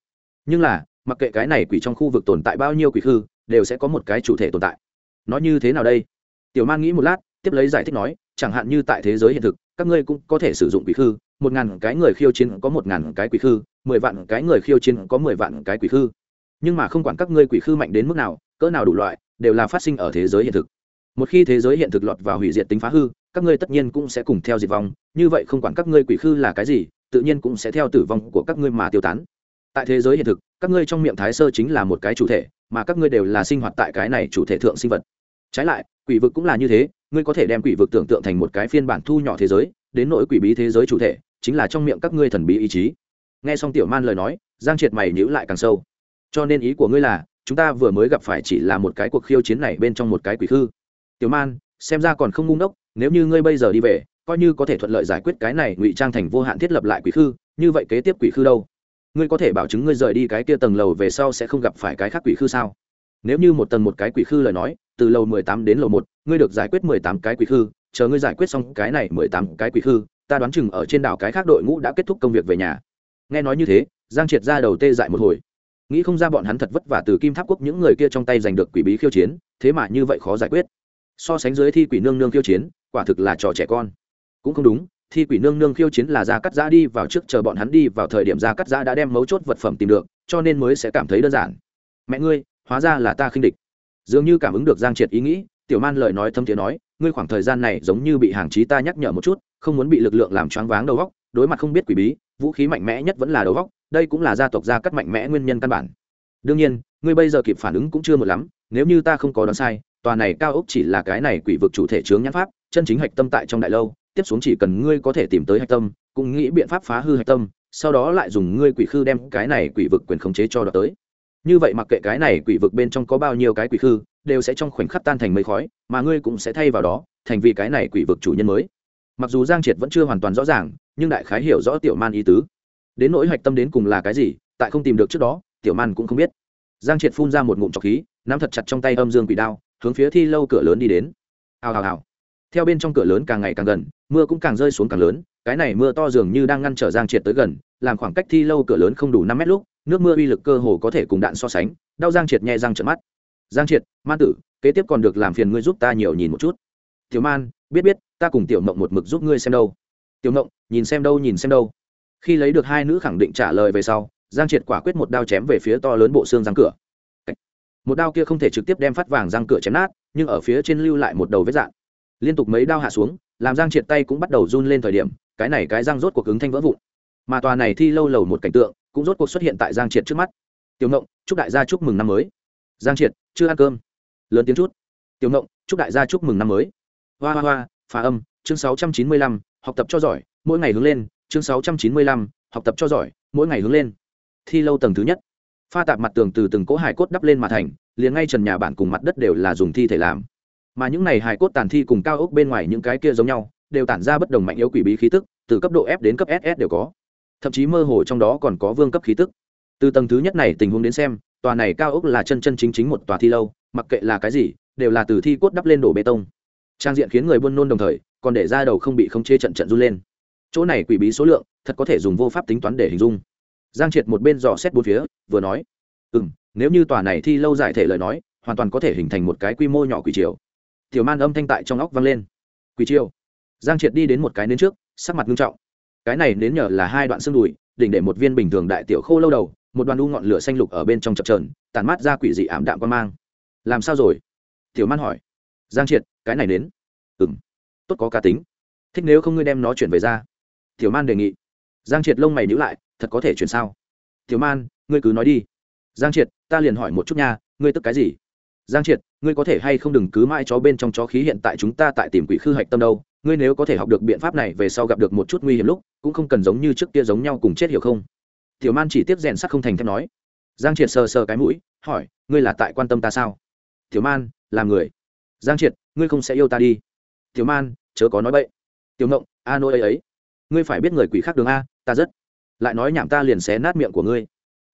Nhưng là, mặc kệ cái này quỷ trong khu vực tồn tại bao nhiêu quỷ khư, đều sẽ có một cái chủ thể tồn tại. Nói như thế nào đây? Tiểu man nghĩ một lát, tiếp lấy giải thích nói, chẳng hạn như tại thế giới hiện thực, các ngươi cũng có thể sử dụng quỷ khư. Một ngàn cái người khiêu chiến có một ngàn cái quỷ khư, mười vạn cái người khiêu chiến có mười vạn cái quỷ khư nhưng mà không quản các ngươi quỷ khư mạnh đến mức nào, cỡ nào đủ loại, đều là phát sinh ở thế giới hiện thực. Một khi thế giới hiện thực lọt vào hủy diệt tính phá hư, các ngươi tất nhiên cũng sẽ cùng theo diệt vong, như vậy không quản các ngươi quỷ khư là cái gì, tự nhiên cũng sẽ theo tử vong của các ngươi mà tiêu tán. Tại thế giới hiện thực, các ngươi trong miệng thái sơ chính là một cái chủ thể, mà các ngươi đều là sinh hoạt tại cái này chủ thể thượng sinh vật. Trái lại, quỷ vực cũng là như thế, ngươi có thể đem quỷ vực tưởng tượng thành một cái phiên bản thu nhỏ thế giới, đến nỗi quỷ bí thế giới chủ thể, chính là trong miệng các ngươi thần bí ý chí. Nghe xong tiểu man lời nói, giang triệt mày nhữ lại càng sâu cho nên ý của ngươi là, chúng ta vừa mới gặp phải chỉ là một cái cuộc khiêu chiến này bên trong một cái quỷ khư. Tiểu man, xem ra còn không ngung đốc nếu như ngươi bây giờ đi về, coi như có thể thuận lợi giải quyết cái này ngụy trang thành vô hạn thiết lập lại quỷ khư, như vậy kế tiếp quỷ khư đâu? Ngươi có thể bảo chứng ngươi rời đi cái kia tầng lầu về sau sẽ không gặp phải cái khác quỷ khư sao? Nếu như một tầng một cái quỷ khư lời nói, từ lầu mười tám đến lầu một, ngươi được giải quyết mười tám cái quỷ khư, chờ ngươi giải quyết xong cái này mười tám cái quỷ khư, ta đoán chừng ở trên đảo cái khác đội ngũ đã kết thúc công việc về nhà. Nghe nói như thế, giang triệt ra đầu tê dại một hồi nghĩ không ra bọn hắn thật vất vả từ kim tháp quốc những người kia trong tay giành được quỷ bí khiêu chiến, thế mà như vậy khó giải quyết. So sánh dưới thi quỷ nương nương khiêu chiến, quả thực là trò trẻ con. Cũng không đúng, thi quỷ nương nương khiêu chiến là ra cắt giã đi vào trước chờ bọn hắn đi vào thời điểm ra cắt giã đã đem mấu chốt vật phẩm tìm được, cho nên mới sẽ cảm thấy đơn giản. Mẹ ngươi, hóa ra là ta khinh địch. Dường như cảm ứng được giang triệt ý nghĩ, tiểu man lời nói thâm thiế nói, ngươi khoảng thời gian này giống như bị hàng trí ta nhắc nhở một chút, không muốn bị lực lượng làm choáng váng đầu góc đối mặt không biết quỷ bí, vũ khí mạnh mẽ nhất vẫn là đầu góc đây cũng là gia tộc gia cắt mạnh mẽ nguyên nhân căn bản. Đương nhiên, ngươi bây giờ kịp phản ứng cũng chưa một lắm, nếu như ta không có đoán sai, tòa này cao ốc chỉ là cái này quỷ vực chủ thể chướng nhãn pháp, chân chính hạch tâm tại trong đại lâu, tiếp xuống chỉ cần ngươi có thể tìm tới hạch tâm, cũng nghĩ biện pháp phá hư hạch tâm, sau đó lại dùng ngươi quỷ khư đem cái này quỷ vực quyền khống chế cho đợt tới. Như vậy mặc kệ cái này quỷ vực bên trong có bao nhiêu cái quỷ khư, đều sẽ trong khoảnh khắc tan thành mây khói, mà ngươi cũng sẽ thay vào đó, thành vì cái này quỷ vực chủ nhân mới. Mặc dù giang triệt vẫn chưa hoàn toàn rõ ràng, nhưng đại khái hiểu rõ tiểu man ý tứ đến nỗi hạch tâm đến cùng là cái gì, tại không tìm được trước đó, tiểu man cũng không biết. Giang triệt phun ra một ngụm trọc khí, nắm thật chặt trong tay âm dương quỷ đao, hướng phía thi lâu cửa lớn đi đến. Hào hào hào. Theo bên trong cửa lớn càng ngày càng gần, mưa cũng càng rơi xuống càng lớn, cái này mưa to dường như đang ngăn trở giang triệt tới gần, làm khoảng cách thi lâu cửa lớn không đủ năm mét lúc, nước mưa uy lực cơ hồ có thể cùng đạn so sánh, đau giang triệt nhẹ răng trợn mắt. Giang triệt, man tử, kế tiếp còn được làm phiền ngươi giúp ta nhiều nhìn một chút. Tiểu man, biết biết, ta cùng tiểu mộng một mực giúp ngươi xem đâu. Tiểu mộng, nhìn xem đâu, nhìn xem đâu khi lấy được hai nữ khẳng định trả lời về sau, giang triệt quả quyết một đao chém về phía to lớn bộ xương răng cửa. Một đao kia không thể trực tiếp đem phát vàng răng cửa chém nát, nhưng ở phía trên lưu lại một đầu vết dạn. Liên tục mấy đao hạ xuống, làm giang triệt tay cũng bắt đầu run lên thời điểm, cái này cái răng rốt cuộc ứng thanh vỡ vụn. Mà tòa này thi lâu lầu một cảnh tượng, cũng rốt cuộc xuất hiện tại giang triệt trước mắt. Tiểu ngộng, chúc đại gia chúc mừng năm mới. Giang triệt, chưa ăn cơm. Lớn tiếng chút. Tiểu ngộng, chúc đại gia chúc mừng năm mới. Hoa hoa hoa, phá âm, chương sáu trăm chín mươi lăm, học tập cho giỏi, mỗi ngày hướng lên chương sáu trăm chín mươi lăm, học tập cho giỏi, mỗi ngày hướng lên. Thi lâu tầng thứ nhất. Pha tạp mặt tường từ từng cỗ hải cốt đắp lên mà thành, liền ngay trần nhà bản cùng mặt đất đều là dùng thi thể làm. Mà những này hải cốt tàn thi cùng cao ốc bên ngoài những cái kia giống nhau, đều tản ra bất đồng mạnh yếu quỷ bí khí tức, từ cấp độ f đến cấp ss đều có. Thậm chí mơ hồ trong đó còn có vương cấp khí tức. Từ tầng thứ nhất này tình huống đến xem, tòa này cao ốc là chân chân chính chính một tòa thi lâu, mặc kệ là cái gì, đều là từ thi cốt đắp lên đổ bê tông. Trang diện khiến người buôn nôn đồng thời, còn để ra đầu không bị khống chế trận trận run lên chỗ này quỷ bí số lượng, thật có thể dùng vô pháp tính toán để hình dung. Giang triệt một bên dò xét bốn phía, vừa nói ừ m nếu như tòa này thi lâu giải thể lời nói, hoàn toàn có thể hình thành một cái quy mô nhỏ quỷ triều. Tiểu man âm thanh tại trong óc vang lên. Quỷ triều? Giang triệt đi đến một cái nến trước, sắc mặt nghiêm trọng. Cái này nến nhờ là hai đoạn xương đùi, đỉnh để một viên bình thường đại tiểu khô lâu đầu, một đoàn u ngọn lửa xanh lục ở bên trong chập trờn tàn mát ra quỷ dị ảm đạm quan mang. Làm sao rồi? Tiểu man hỏi. Giang triệt, cái này nến? Ừ m tốt có cá tính. Thích nếu không ngươi đem nó chuyển về ra tiểu man đề nghị. Giang triệt lông mày nhữ lại, thật có thể chuyển sao? Tiểu man, ngươi cứ nói đi. Giang triệt, ta liền hỏi một chút nha, ngươi tức cái gì? Giang triệt, ngươi có thể hay không đừng cứ mãi chó bên trong chó khí hiện tại chúng ta tại tìm quỷ khư hạch tâm đâu. Ngươi nếu có thể học được biện pháp này về sau gặp được một chút nguy hiểm lúc, cũng không cần giống như trước kia giống nhau cùng chết hiểu không? Tiểu man chỉ tiếp rèn sắc không thành thép nói. Giang triệt sờ sờ cái mũi, hỏi, ngươi là tại quan tâm ta sao? Tiểu man, là người. Giang triệt, ngươi không sẽ yêu ta đi. Tiểu man, chớ có nói bậy. Tiểu ngộng, a nỗi ấy ấy ngươi phải biết người quỷ khác đường a, ta rất. Lại nói nhảm ta liền xé nát miệng của ngươi.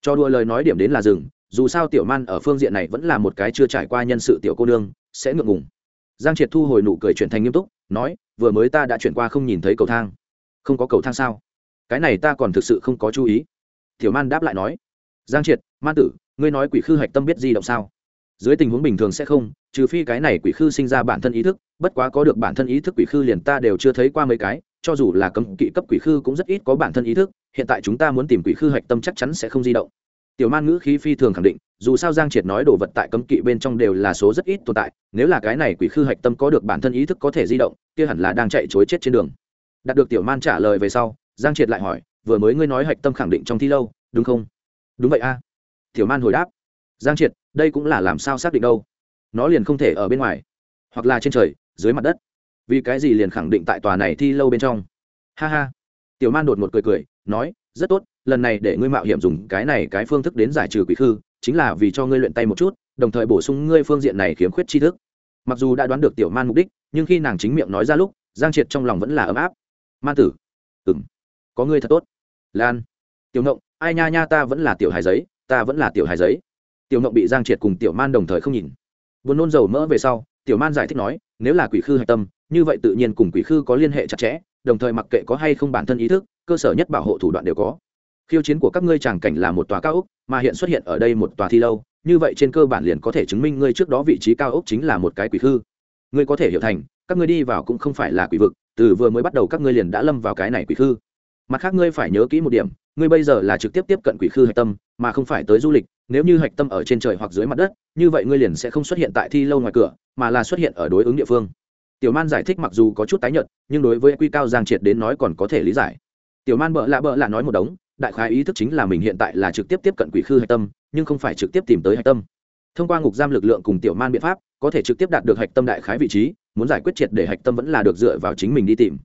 Cho đua lời nói điểm đến là rừng dù sao tiểu man ở phương diện này vẫn là một cái chưa trải qua nhân sự tiểu cô nương, sẽ ngượng ngùng. Giang triệt thu hồi nụ cười chuyển thành nghiêm túc, nói, vừa mới ta đã chuyển qua không nhìn thấy cầu thang. Không có cầu thang sao? Cái này ta còn thực sự không có chú ý. Tiểu man đáp lại nói, giang triệt, man tử, ngươi nói quỷ khư hạch tâm biết di động sao? Dưới tình huống bình thường sẽ không, trừ phi cái này quỷ khư sinh ra bản thân ý thức, bất quá có được bản thân ý thức quỷ khư liền ta đều chưa thấy qua mấy cái cho dù là cấm kỵ cấp quỷ khư cũng rất ít có bản thân ý thức, hiện tại chúng ta muốn tìm quỷ khư hạch tâm chắc chắn sẽ không di động. Tiểu man ngữ khí phi thường khẳng định, dù sao giang triệt nói đồ vật tại cấm kỵ bên trong đều là số rất ít tồn tại, nếu là cái này quỷ khư hạch tâm có được bản thân ý thức có thể di động, kia hẳn là đang chạy chối chết trên đường. Đạt được tiểu man trả lời về sau, giang triệt lại hỏi, vừa mới ngươi nói hạch tâm khẳng định trong thi lâu, đúng không? Đúng vậy a. Tiểu man hồi đáp, giang triệt, đây cũng là làm sao xác định đâu? Nó liền không thể ở bên ngoài, hoặc là trên trời, dưới mặt đất vì cái gì liền khẳng định tại tòa này thi lâu bên trong? Ha ha. Tiểu man đột một cười cười, nói, rất tốt, lần này để ngươi mạo hiểm dùng cái này cái phương thức đến giải trừ quỷ khư, chính là vì cho ngươi luyện tay một chút, đồng thời bổ sung ngươi phương diện này khiếm khuyết tri thức. Mặc dù đã đoán được tiểu man mục đích, nhưng khi nàng chính miệng nói ra lúc, giang triệt trong lòng vẫn là ấm áp. Man tử. Ừng có ngươi thật tốt. Lan. Tiểu ngộng, ai nha nha ta vẫn là tiểu hài giấy, ta vẫn là tiểu hài giấy. Tiểu ngộng bị giang triệt cùng tiểu man đồng thời không nhìn. Buồn nôn dầu mỡ về sau, tiểu man giải thích nói, nếu là quỷ khư hạch tâm như vậy tự nhiên cùng quỷ khư có liên hệ chặt chẽ, đồng thời mặc kệ có hay không bản thân ý thức, cơ sở nhất bảo hộ thủ đoạn đều có. Khiêu chiến của các ngươi tràng cảnh là một tòa cao ốc, mà hiện xuất hiện ở đây một tòa thi lâu, như vậy trên cơ bản liền có thể chứng minh ngươi trước đó vị trí cao ốc chính là một cái quỷ khư. Ngươi có thể hiểu thành, các ngươi đi vào cũng không phải là quỷ vực, từ vừa mới bắt đầu các ngươi liền đã lâm vào cái này quỷ khư. Mặt khác ngươi phải nhớ kỹ một điểm, ngươi bây giờ là trực tiếp tiếp cận quỷ khư hạch tâm, mà không phải tới du lịch, nếu như hạch tâm ở trên trời hoặc dưới mặt đất, như vậy ngươi liền sẽ không xuất hiện tại thi lâu ngoài cửa, mà là xuất hiện ở đối ứng địa phương tiểu man giải thích mặc dù có chút tái nhợt, nhưng đối với quy cao giang triệt đến nói còn có thể lý giải. Tiểu man bợ lạ bợ lạ nói một đống, đại khái ý thức chính là mình hiện tại là trực tiếp tiếp cận quỷ khư hạch tâm, nhưng không phải trực tiếp tìm tới hạch tâm. Thông qua ngục giam lực lượng cùng tiểu man biện pháp, có thể trực tiếp đạt được hạch tâm đại khái vị trí, muốn giải quyết triệt để hạch tâm vẫn là được dựa vào chính mình đi tìm.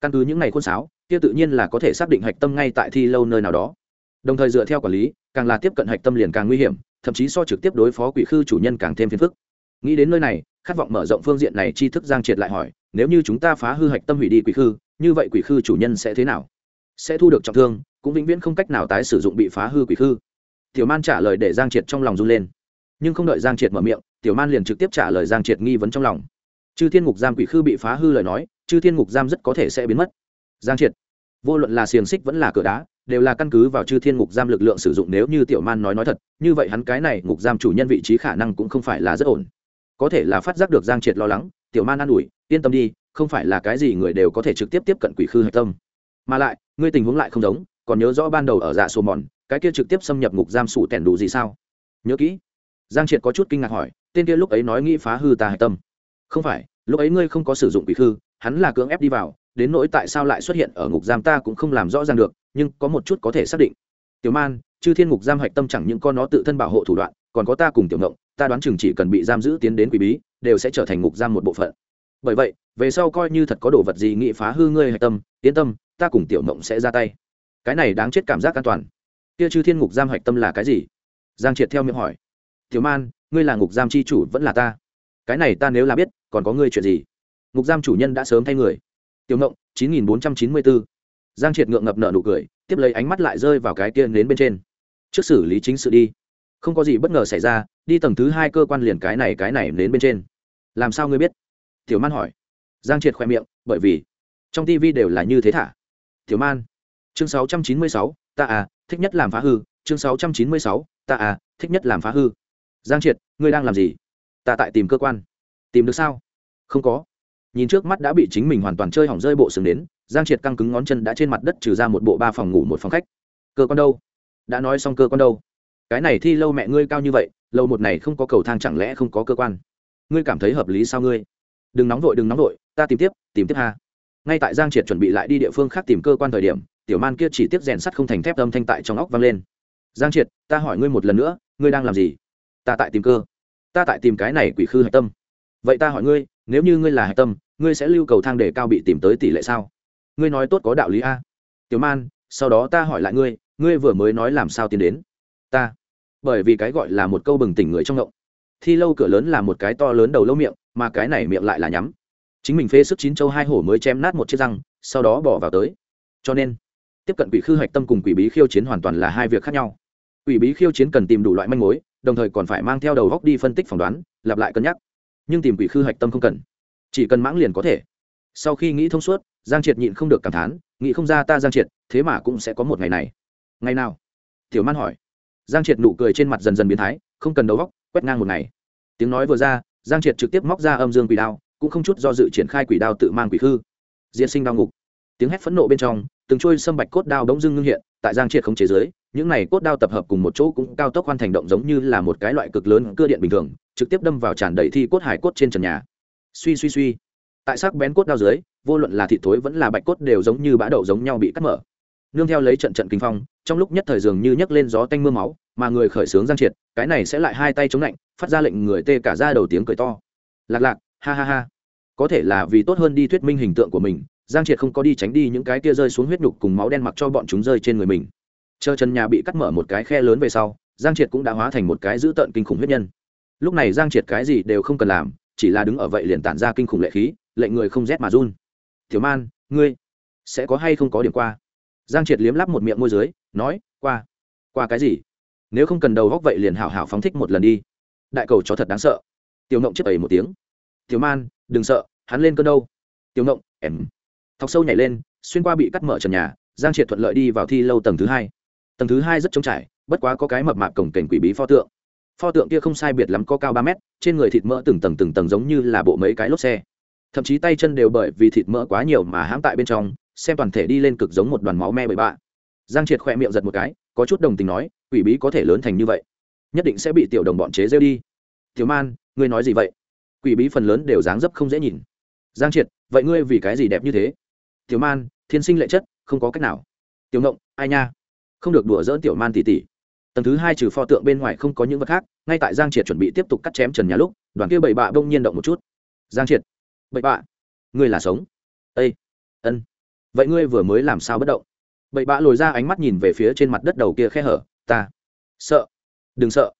Căn cứ những ngày khôn sáo, kia tự nhiên là có thể xác định hạch tâm ngay tại thi lâu nơi nào đó. Đồng thời dựa theo quản lý, càng là tiếp cận hạch tâm liền càng nguy hiểm, thậm chí so trực tiếp đối phó quỷ khư chủ nhân càng thêm phiền phức. Nghĩ đến nơi này khát vọng mở rộng phương diện này tri thức giang triệt lại hỏi, nếu như chúng ta phá hư hạch tâm hủy đi quỷ khư, như vậy quỷ khư chủ nhân sẽ thế nào? Sẽ thu được trọng thương, cũng vĩnh viễn không cách nào tái sử dụng bị phá hư quỷ khư. Tiểu man trả lời để giang triệt trong lòng run lên. Nhưng không đợi giang triệt mở miệng, tiểu man liền trực tiếp trả lời giang triệt nghi vấn trong lòng. Chư thiên ngục giam quỷ khư bị phá hư lời nói, chư thiên ngục giam rất có thể sẽ biến mất. Giang triệt, vô luận là xiềng xích vẫn là cửa đá, đều là căn cứ vào chư thiên ngục giam lực lượng sử dụng nếu như tiểu man nói nói thật, như vậy hắn cái này ngục giam chủ nhân vị trí khả năng cũng không phải là rất ổn có thể là phát giác được giang triệt lo lắng, tiểu man an ủi, yên tâm đi, không phải là cái gì người đều có thể trực tiếp tiếp cận quỷ khư hạch tâm. Mà lại, ngươi tình huống lại không giống, còn nhớ rõ ban đầu ở dạ sổ mòn, cái kia trực tiếp xâm nhập ngục giam sủ tẻn đủ gì sao? Nhớ kỹ. Giang triệt có chút kinh ngạc hỏi, tên kia lúc ấy nói nghĩ phá hư ta hạch tâm. Không phải, lúc ấy ngươi không có sử dụng quỷ khư, hắn là cưỡng ép đi vào, đến nỗi tại sao lại xuất hiện ở ngục giam ta cũng không làm rõ ràng được, nhưng có một chút có thể xác định. Tiểu man, chư thiên ngục giam hạch tâm chẳng những con nó tự thân bảo hộ thủ đoạn, còn có ta cùng tiểu ngộng ta đoán chừng chỉ cần bị giam giữ tiến đến quỷ bí đều sẽ trở thành ngục giam một bộ phận. Bởi vậy về sau coi như thật có đồ vật gì nghị phá hư ngươi hạch tâm yên tâm ta cùng tiểu Mộng sẽ ra tay. Cái này đáng chết cảm giác an toàn. Kia chư thiên ngục giam hạch tâm là cái gì? Giang triệt theo miệng hỏi. Tiểu man ngươi là ngục giam c h i chủ vẫn là ta? Cái này ta nếu là biết còn có ngươi chuyện gì? Ngục giam chủ nhân đã sớm thay người. Tiểu Mộng, chín nghìn bốn trăm chín mươi bốn giang triệt ngượng ngập nợ nụ cười tiếp lấy ánh mắt lại rơi vào cái kia nến bên trên. Trước xử lý chính sự đi không có gì bất ngờ xảy ra đi tầng thứ hai cơ quan liền cái này cái này đến bên trên. Làm sao ngươi biết? Tiểu man hỏi. Giang triệt khoe miệng bởi vì trong tv đều là như thế thả. Tiểu man chương 696, ta à thích nhất làm phá hư chương 696, ta à thích nhất làm phá hư. Giang triệt ngươi đang làm gì? Ta tại tìm cơ quan. Tìm được sao? Không có. Nhìn trước mắt đã bị chính mình hoàn toàn chơi hỏng rơi bộ xương đến giang triệt căng cứng ngón chân đã trên mặt đất trừ ra một bộ ba phòng ngủ một phòng khách. Cơ quan đâu? Đã nói xong cơ quan đâu? Cái này thi lâu mẹ ngươi cao như vậy, lâu một này không có cầu thang chẳng lẽ không có cơ quan? Ngươi cảm thấy hợp lý sao ngươi? Đừng nóng vội, đừng nóng vội, ta tìm tiếp tìm tiếp ha. Ngay tại giang triệt chuẩn bị lại đi địa phương khác tìm cơ quan thời điểm, tiểu man kia chỉ tiếp rèn sắt không thành thép âm thanh tại trong óc vang lên. Giang triệt, ta hỏi ngươi một lần nữa, ngươi đang làm gì? Ta tại tìm cơ. Ta tại tìm cái này quỷ khư hạch tâm. Vậy ta hỏi ngươi, nếu như ngươi là hạch tâm, ngươi sẽ lưu cầu thang để cao bị tìm tới tỷ lệ sao? Ngươi nói tốt có đạo lý a. Tiểu man, sau đó ta hỏi lại ngươi ngươi vừa mới nói làm sao tiến đến? Ta. Bởi vì cái gọi là một câu bừng tỉnh người trong ngộng. Thi lâu cửa lớn là một cái to lớn đầu lâu miệng, mà cái này miệng lại là nhắm. Chính mình phê sức chín châu hai hổ mới chém nát một chiếc răng, sau đó bỏ vào tới. Cho nên, tiếp cận quỷ khư hạch tâm cùng quỷ bí khiêu chiến hoàn toàn là hai việc khác nhau. Quỷ bí khiêu chiến cần tìm đủ loại manh mối, đồng thời còn phải mang theo đầu góc đi phân tích phỏng đoán, lặp lại cân nhắc. Nhưng tìm quỷ khư hạch tâm không cần. Chỉ cần mãng liền có thể. Sau khi nghĩ thông suốt, giang triệt nhịn không được cảm thán, nghĩ không ra ta giang triệt, thế mà cũng sẽ có một ngày này. Ngày nào? Tiểu man hỏi giang triệt nụ cười trên mặt dần dần biến thái, không cần đầu góc quét ngang một ngày. Tiếng nói vừa ra, giang triệt trực tiếp móc ra âm dương quỷ đao, cũng không chút do dự triển khai quỷ đao tự mang quỷ khư. Diễn sinh đao ngục. Tiếng hét phẫn nộ bên trong, từng trôi sâm bạch cốt đao bỗng dưng ngưng hiện, tại giang triệt không chế giới, những này cốt đao tập hợp cùng một chỗ cũng cao tốc hoàn thành động giống như là một cái loại cực lớn cơ điện bình thường, trực tiếp đâm vào tràn đầy thi cốt hải cốt trên trần nhà. Suy suy suy. Tại sắc bén cốt đao dưới, vô luận là thịt thối vẫn là bạch cốt đều giống như bã đậu giống nhau bị cắt mở nương theo lấy trận trận kinh phong, trong lúc nhất thời dường như nhấc lên gió tanh mưa máu, mà người khởi sướng giang triệt, cái này sẽ lại hai tay chống lạnh, phát ra lệnh người tê cả ra đầu tiếng cười to. Lạc lạc, ha ha ha. Có thể là vì tốt hơn đi thuyết minh hình tượng của mình, giang triệt không có đi tránh đi những cái tia rơi xuống huyết nhục cùng máu đen mặc cho bọn chúng rơi trên người mình. Chờ chân nhà bị cắt mở một cái khe lớn về sau, giang triệt cũng đã hóa thành một cái dữ tợn kinh khủng huyết nhân. Lúc này giang triệt cái gì đều không cần làm, chỉ là đứng ở vậy liền tản ra kinh khủng lệ khí, lệnh người không rét mà run. Thiếu man, ngươi sẽ có hay không có điểm qua? Giang triệt liếm lắp một miệng môi dưới, nói, qua qua cái gì? Nếu không cần đầu góc vậy liền hảo hảo phóng thích một lần đi. Đại cầu chó thật đáng sợ. Tiểu ngộng chiếc ẩy một tiếng. Tiểu man, đừng sợ, hắn lên cơn đâu. Tiểu ngộng, em. Thọc sâu nhảy lên, xuyên qua bị cắt mở trần nhà, giang triệt thuận lợi đi vào thi lâu tầng thứ hai. Tầng thứ hai rất trống trải, bất quá có cái mập mạp cổng cảnh quỷ bí pho tượng. Pho tượng kia không sai biệt lắm có cao ba mét, trên người thịt mỡ từng tầng từng tầng giống như là bộ mấy cái lốp xe. Thậm chí tay chân đều bởi vì thịt mỡ quá nhiều mà hãm tại bên trong xem toàn thể đi lên cực giống một đoàn máu me bậy bạ. Giang triệt khỏe miệng giật một cái, có chút đồng tình nói, quỷ bí có thể lớn thành như vậy, nhất định sẽ bị tiểu đồng bọn chế rêu đi. Tiểu man, ngươi nói gì vậy? Quỷ bí phần lớn đều dáng dấp không dễ nhìn. Giang triệt, vậy ngươi vì cái gì đẹp như thế? Tiểu man, thiên sinh lệ chất, không có cách nào. Tiểu ngộng, ai nha? Không được đùa dỡn tiểu man tỉ tỉ. Tầng thứ hai trừ pho tượng bên ngoài không có những vật khác, ngay tại giang triệt chuẩn bị tiếp tục cắt chém trần nhà lúc, đoàn kia bậy bạ bỗng nhiên động một chút. Giang triệt, bậy bạ, ngươi là sống. Ây ân vậy ngươi vừa mới làm sao bất động? Bậy bạ lồi ra ánh mắt nhìn về phía trên mặt đất đầu kia khe hở, ta sợ. Đừng sợ.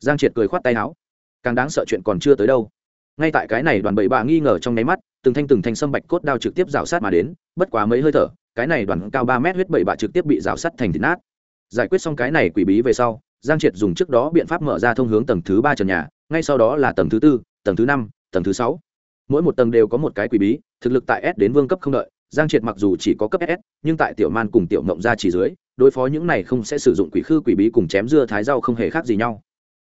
Giang triệt cười khoát tay áo. Càng đáng sợ chuyện còn chưa tới đâu. Ngay tại cái này đoàn bậy bạ nghi ngờ trong nháy mắt, từng thanh từng thanh sâm bạch cốt đao trực tiếp rào sát mà đến, bất quá mấy hơi thở, cái này đoàn cao ba mét huyết bậy bạ trực tiếp bị rào sát thành thịt nát. Giải quyết xong cái này quỷ bí về sau, giang triệt dùng trước đó biện pháp mở ra thông hướng tầng thứ ba trần nhà, ngay sau đó là tầng thứ tư, tầng thứ năm, tầng thứ sáu. Mỗi một tầng đều có một cái quỷ bí, thực lực tại s đến vương cấp không đợi giang triệt mặc dù chỉ có cấp SS, nhưng tại tiểu man cùng tiểu mộng ra chỉ dưới đối phó những này không sẽ sử dụng quỷ khư quỷ bí cùng chém dưa thái rau không hề khác gì nhau.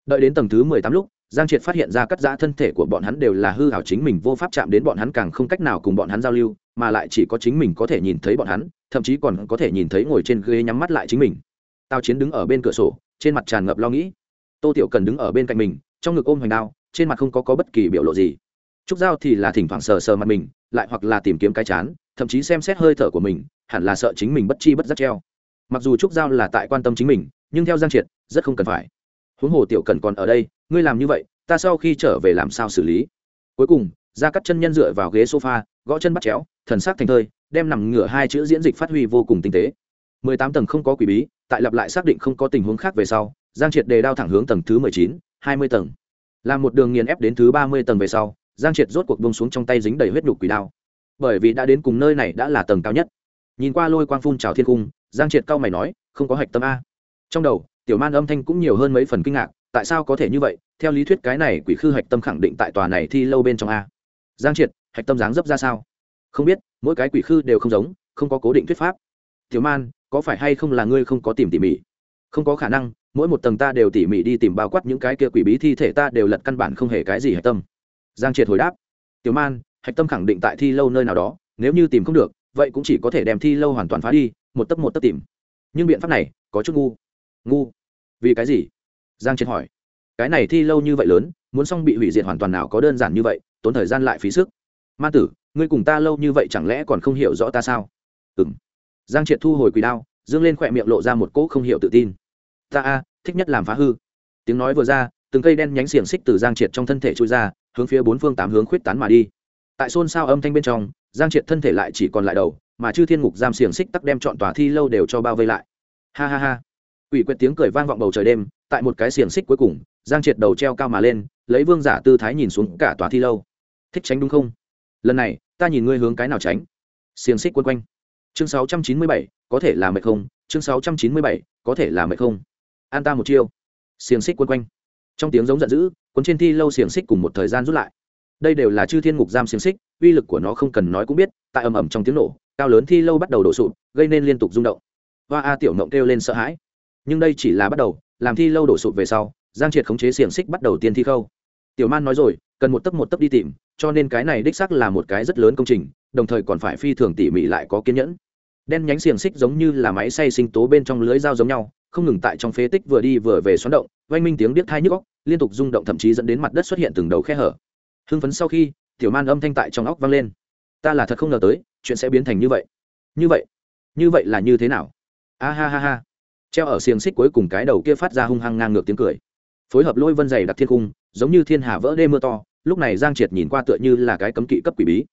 Đợi đến tầng thứ mười tám lúc giang triệt phát hiện ra cắt giã thân thể của bọn hắn đều là hư hảo chính mình vô pháp chạm đến bọn hắn càng không cách nào cùng bọn hắn giao lưu mà lại chỉ có chính mình có thể nhìn thấy bọn hắn thậm chí còn có thể nhìn thấy ngồi trên ghế nhắm mắt lại chính mình. Tao chiến đứng ở bên cửa sổ trên mặt tràn ngập lo nghĩ. Tô tiểu cần đứng ở bên cạnh mình trong ngực ôm hoành đao trên mặt không có, có bất kỳ biểu lộ gì. Trúc giao thì là thỉnh thoảng sờ sờ mặt mình lại hoặc là tìm kiếm cái chán thậm chí xem xét hơi thở của mình, hẳn là sợ chính mình bất chi bất giác treo. Mặc dù trúc giao là tại quan tâm chính mình, nhưng theo giang triệt, rất không cần phải. Huống hồ tiểu cần còn ở đây, ngươi làm như vậy, ta sau khi trở về làm sao xử lý? Cuối cùng ra cắt chân nhân dựa vào ghế sofa, gõ chân bắt chéo, thần sắc thành thơi, đem nằm ngửa hai chữ diễn dịch phát huy vô cùng tinh tế. Mười tám tầng không có quỷ bí, tại lặp lại xác định không có tình huống khác về sau, giang triệt đề đao thẳng hướng tầng thứ mười chín, hai mươi tầng. Làm một đường nghiền ép đến thứ ba mươi tầng về sau, giang triệt rốt cuộc bông xuống trong tay dính đầy huyết đục quỷ đao bởi vì đã đến cùng nơi này đã là tầng cao nhất. Nhìn qua lôi quang phun trào thiên cung giang triệt cao mày nói, không có hạch tâm a. Trong đầu, tiểu man âm thanh cũng nhiều hơn mấy phần kinh ngạc, tại sao có thể như vậy? Theo lý thuyết cái này quỷ khư hạch tâm khẳng định tại tòa này thi lâu bên trong a. Giang triệt, hạch tâm dáng dấp ra sao? Không biết, mỗi cái quỷ khư đều không giống, không có cố định thuyết pháp. Tiểu man, có phải hay không là ngươi không có tìm tỉ mỉ? Không có khả năng, mỗi một tầng ta đều tỉ mỉ đi tìm bao quát những cái kia quỷ bí thi thể ta đều lật căn bản không hề cái gì hạch tâm. Giang triệt hồi đáp. Tiểu man hạch tâm khẳng định tại thi lâu nơi nào đó, nếu như tìm không được, vậy cũng chỉ có thể đem thi lâu hoàn toàn phá đi, một tấc một tấc tìm. Nhưng biện pháp này có chút ngu. Ngu? Vì cái gì? Giang triệt hỏi. Cái này thi lâu như vậy lớn, muốn xong bị hủy diệt hoàn toàn nào có đơn giản như vậy, tốn thời gian lại phí sức. Ma tử, ngươi cùng ta lâu như vậy chẳng lẽ còn không hiểu rõ ta sao? Ừ m giang triệt thu hồi quỳ đao, dương lên khỏe miệng lộ ra một cỗ không hiểu tự tin. Ta a, thích nhất làm phá hư. Tiếng nói vừa ra, từng cây đen nhánh xiềng xích từ giang triệt trong thân thể trôi ra, hướng phía bốn phương tám hướng khuyết tán mà đi tại xôn xao âm thanh bên trong giang triệt thân thể lại chỉ còn lại đầu mà chư thiên ngục giam xiềng xích tắc đem chọn tòa thi lâu đều cho bao vây lại. Ha ha ha. Ủy quyệt tiếng cười vang vọng bầu trời đêm tại một cái xiềng xích cuối cùng giang triệt đầu treo cao mà lên lấy vương giả tư thái nhìn xuống cả tòa thi lâu. Thích tránh đúng không? Lần này ta nhìn ngươi hướng cái nào tránh? Xiềng xích quân quanh. Chương 697, có thể là mệt không? Chương 697, có thể là mệt không? An ta một chiêu. Xiềng xích quân quanh. Trong tiếng giống giận dữ cuốn trên thi lâu xiềng xích cùng một thời gian rút lại đây đều là chư thiên ngục giam xiềng xích, uy lực của nó không cần nói cũng biết, tại ầm ầm trong tiếng nổ, cao lớn thi lâu bắt đầu đổ sụp, gây nên liên tục rung động. Hoa a tiểu mộng kêu lên sợ hãi. Nhưng đây chỉ là bắt đầu, làm thi lâu đổ sụp về sau, giang triệt khống chế xiềng xích bắt đầu tiên thi khâu. Tiểu man nói rồi, cần một tấc một tấc đi tìm, cho nên cái này đích xác là một cái rất lớn công trình, đồng thời còn phải phi thường tỉ mỉ lại có kiên nhẫn. Đen nhánh xiềng xích giống như là máy xay sinh tố bên trong lưới dao giống nhau, không ngừng tại trong phế tích vừa đi vừa về xoắn động, oanh minh tiếng điếc thai nhức óc, liên tục rung động thậm chí dẫn đến mặt đất xuất hiện từng đầu khe hở hưng phấn sau khi, tiểu man âm thanh tại trong óc vang lên. Ta là thật không ngờ tới, chuyện sẽ biến thành như vậy. Như vậy? Như vậy là như thế nào? A ha ha ha. Treo ở xiềng xích cuối cùng cái đầu kia phát ra hung hăng ngang ngược tiếng cười. Phối hợp lôi vân dày đặc thiên cung, giống như thiên hà vỡ đê mưa to, lúc này giang triệt nhìn qua tựa như là cái cấm kỵ cấp quỷ bí.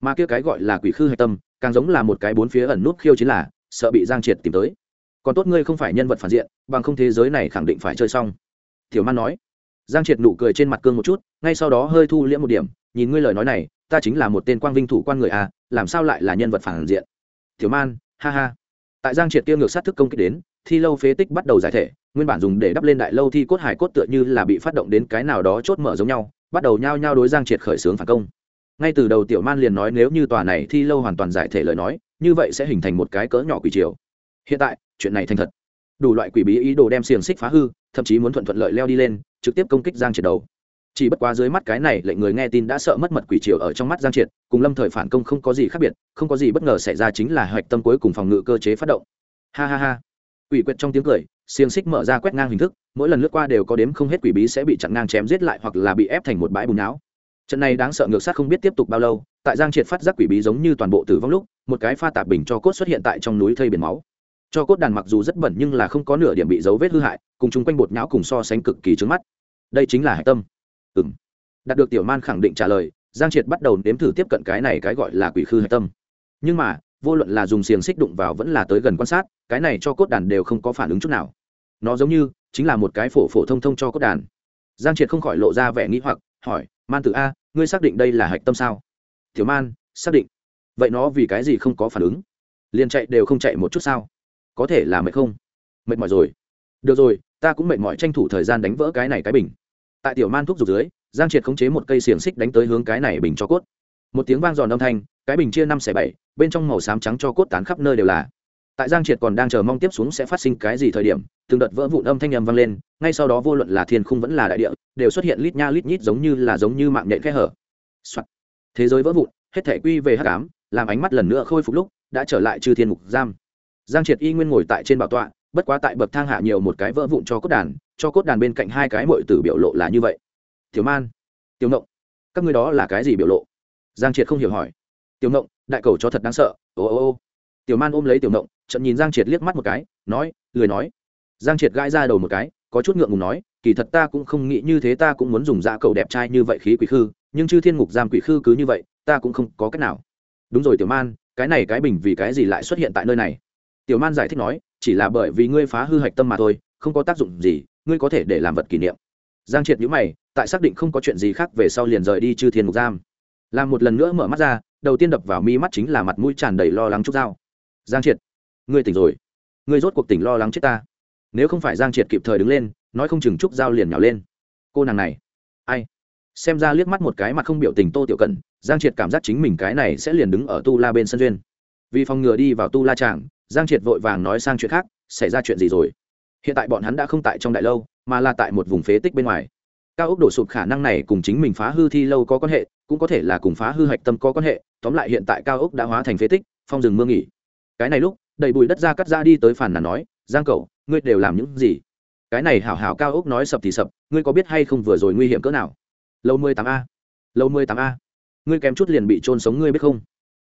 Mà kia cái gọi là quỷ khư hạch tâm, càng giống là một cái bốn phía ẩn nút khiêu chính là, sợ bị giang triệt tìm tới. Còn tốt ngươi không phải nhân vật phản diện, bằng không thế giới này khẳng định phải chơi xong. Tiểu man nói giang triệt nụ cười trên mặt cương một chút, ngay sau đó hơi thu liễm một điểm, nhìn ngươi lời nói này, ta chính là một tên quang vinh thủ quan người à làm sao lại là nhân vật phản diện? Tiểu man, ha ha. Tại giang triệt kia ngược sát thức công kích đến, thi lâu phế tích bắt đầu giải thể, nguyên bản dùng để đắp lên đại lâu thi cốt hải cốt tựa như là bị phát động đến cái nào đó chốt mở giống nhau, bắt đầu nhao nhao đối giang triệt khởi xướng phản công. Ngay từ đầu tiểu man liền nói nếu như tòa này thi lâu hoàn toàn giải thể lời nói, như vậy sẽ hình thành một cái cỡ nhỏ quỷ triều. Hiện tại, chuyện này thành thật. Đủ loại quỷ bí ý đồ đem xiềng xích phá hư, thậm chí muốn thuận thuận lợi leo đi lên trực tiếp công kích giang triệt đầu. Chỉ bất quá dưới mắt cái này, lệnh người nghe tin đã sợ mất mật quỷ triều ở trong mắt giang triệt, cùng lâm thời phản công không có gì khác biệt, không có gì bất ngờ xảy ra chính là hạch tâm cuối cùng phòng ngự cơ chế phát động. Ha ha ha. Quỷ quyệt trong tiếng cười, xiềng xích mở ra quét ngang hình thức, mỗi lần lướt qua đều có đếm không hết quỷ bí sẽ bị chặn ngang chém giết lại hoặc là bị ép thành một bãi bùn não. Trận này đáng sợ ngược sát không biết tiếp tục bao lâu, tại giang triệt phát giác quỷ bí giống như toàn bộ tử vong lúc, một cái pha tạp bình cho cốt xuất hiện tại trong núi thây biển máu cho cốt đàn mặc dù rất bẩn nhưng là không có nửa điểm bị dấu vết hư hại, cùng chung quanh bột nhão cùng so sánh cực kỳ trứng mắt. Đây chính là hạch tâm. Ừ m đạt được tiểu man khẳng định trả lời, giang triệt bắt đầu nếm thử tiếp cận cái này cái gọi là quỷ khư hạch tâm. Nhưng mà, vô luận là dùng xiềng xích đụng vào vẫn là tới gần quan sát, cái này cho cốt đàn đều không có phản ứng chút nào. Nó giống như chính là một cái phổ phổ thông thông cho cốt đàn. Giang triệt không khỏi lộ ra vẻ nghĩ hoặc, hỏi, man tử a, ngươi xác định đây là hạch tâm sao? Tiểu man, xác định. Vậy nó vì cái gì không có phản ứng? Liền chạy đều không chạy một chút sao? Có thể là mệt không? Mệt mỏi rồi. Được rồi, ta cũng mệt mỏi tranh thủ thời gian đánh vỡ cái này cái bình. Tại tiểu man thuốc rục dưới, giang triệt khống chế một cây xiềng xích đánh tới hướng cái này bình cho cốt. Một tiếng vang giòn âm thanh, cái bình chia năm xẻ bảy, bên trong màu xám trắng cho cốt tán khắp nơi đều là. Tại giang triệt còn đang chờ mong tiếp xuống sẽ phát sinh cái gì thời điểm, từng đợt vỡ vụn âm thanh nhầm vang lên, ngay sau đó vô luận là thiên khung vẫn là đại địa, đều xuất hiện lít nha lít nhít giống như là giống như mạng nhện khe hở、Soạn. thế giới vỡ vụn, hết thể quy về hắc ám, làm ánh mắt lần nữa khôi phục lúc, đã trở lại trừ thiên mục giam giang triệt y nguyên ngồi tại trên bảo tọa, bất quá tại bậc thang hạ nhiều một cái vỡ vụn cho cốt đàn, cho cốt đàn bên cạnh hai cái mội tử biểu lộ là như vậy. Tiểu man, tiểu nộng các ngươi đó là cái gì biểu lộ? Giang triệt không hiểu hỏi. Tiểu nộng đại cầu cho thật đáng sợ, ô ô ô. Tiểu man ôm lấy tiểu nộng trận nhìn giang triệt liếc mắt một cái, nói, lười nói. Giang triệt gãi ra đầu một cái, có chút ngượng ngùng nói, kỳ thật ta cũng không nghĩ như thế, ta cũng muốn dùng dạ cầu đẹp trai như vậy khí quỷ khư, nhưng chư thiên ngục giam quỷ khư cứ như vậy, ta cũng không có cách nào. Đúng rồi, tiểu man, cái này cái bình vì cái gì lại xuất hiện tại nơi này? Tiểu man giải thích nói, chỉ là bởi vì ngươi phá hư hạch tâm mà thôi, không có tác dụng gì, ngươi có thể để làm vật kỷ niệm. Giang triệt nhữ mày, tại xác định không có chuyện gì khác về sau liền rời đi chư thiên ngục giam. Làm một lần nữa mở mắt ra, đầu tiên đập vào mi mắt chính là mặt mũi tràn đầy lo lắng trúc dao. Giang triệt, ngươi tỉnh rồi. Ngươi rốt cuộc tỉnh lo lắng chết ta. Nếu không phải giang triệt kịp thời đứng lên, nói không chừng trúc dao liền nhào lên. Cô nàng này, ai? Xem ra liếc mắt một cái mặt không biểu tình tô tiểu cần giang triệt cảm giác chính mình cái này sẽ liền đứng ở tu la bên sân duyên vì phòng ngừa đi vào tu la tràng, giang triệt vội vàng nói sang chuyện khác, xảy ra chuyện gì rồi? Hiện tại bọn hắn đã không tại trong đại lâu, mà là tại một vùng phế tích bên ngoài. Cao ốc đổ sụp khả năng này cùng chính mình phá hư thi lâu có quan hệ, cũng có thể là cùng phá hư hạch tâm có quan hệ, tóm lại hiện tại cao ốc đã hóa thành phế tích, phong rừng mưa nghỉ. Cái này lúc, đầy bụi đất ra cắt ra đi tới phản là nói, giang cậu, ngươi đều làm những gì? Cái này hảo hảo cao ốc nói sập thì sập, ngươi có biết hay không vừa rồi nguy hiểm cỡ nào? Lâu mười tám a. Lâu mười tám a. Ngươi kém chút liền bị trôn sống, ngươi biết không?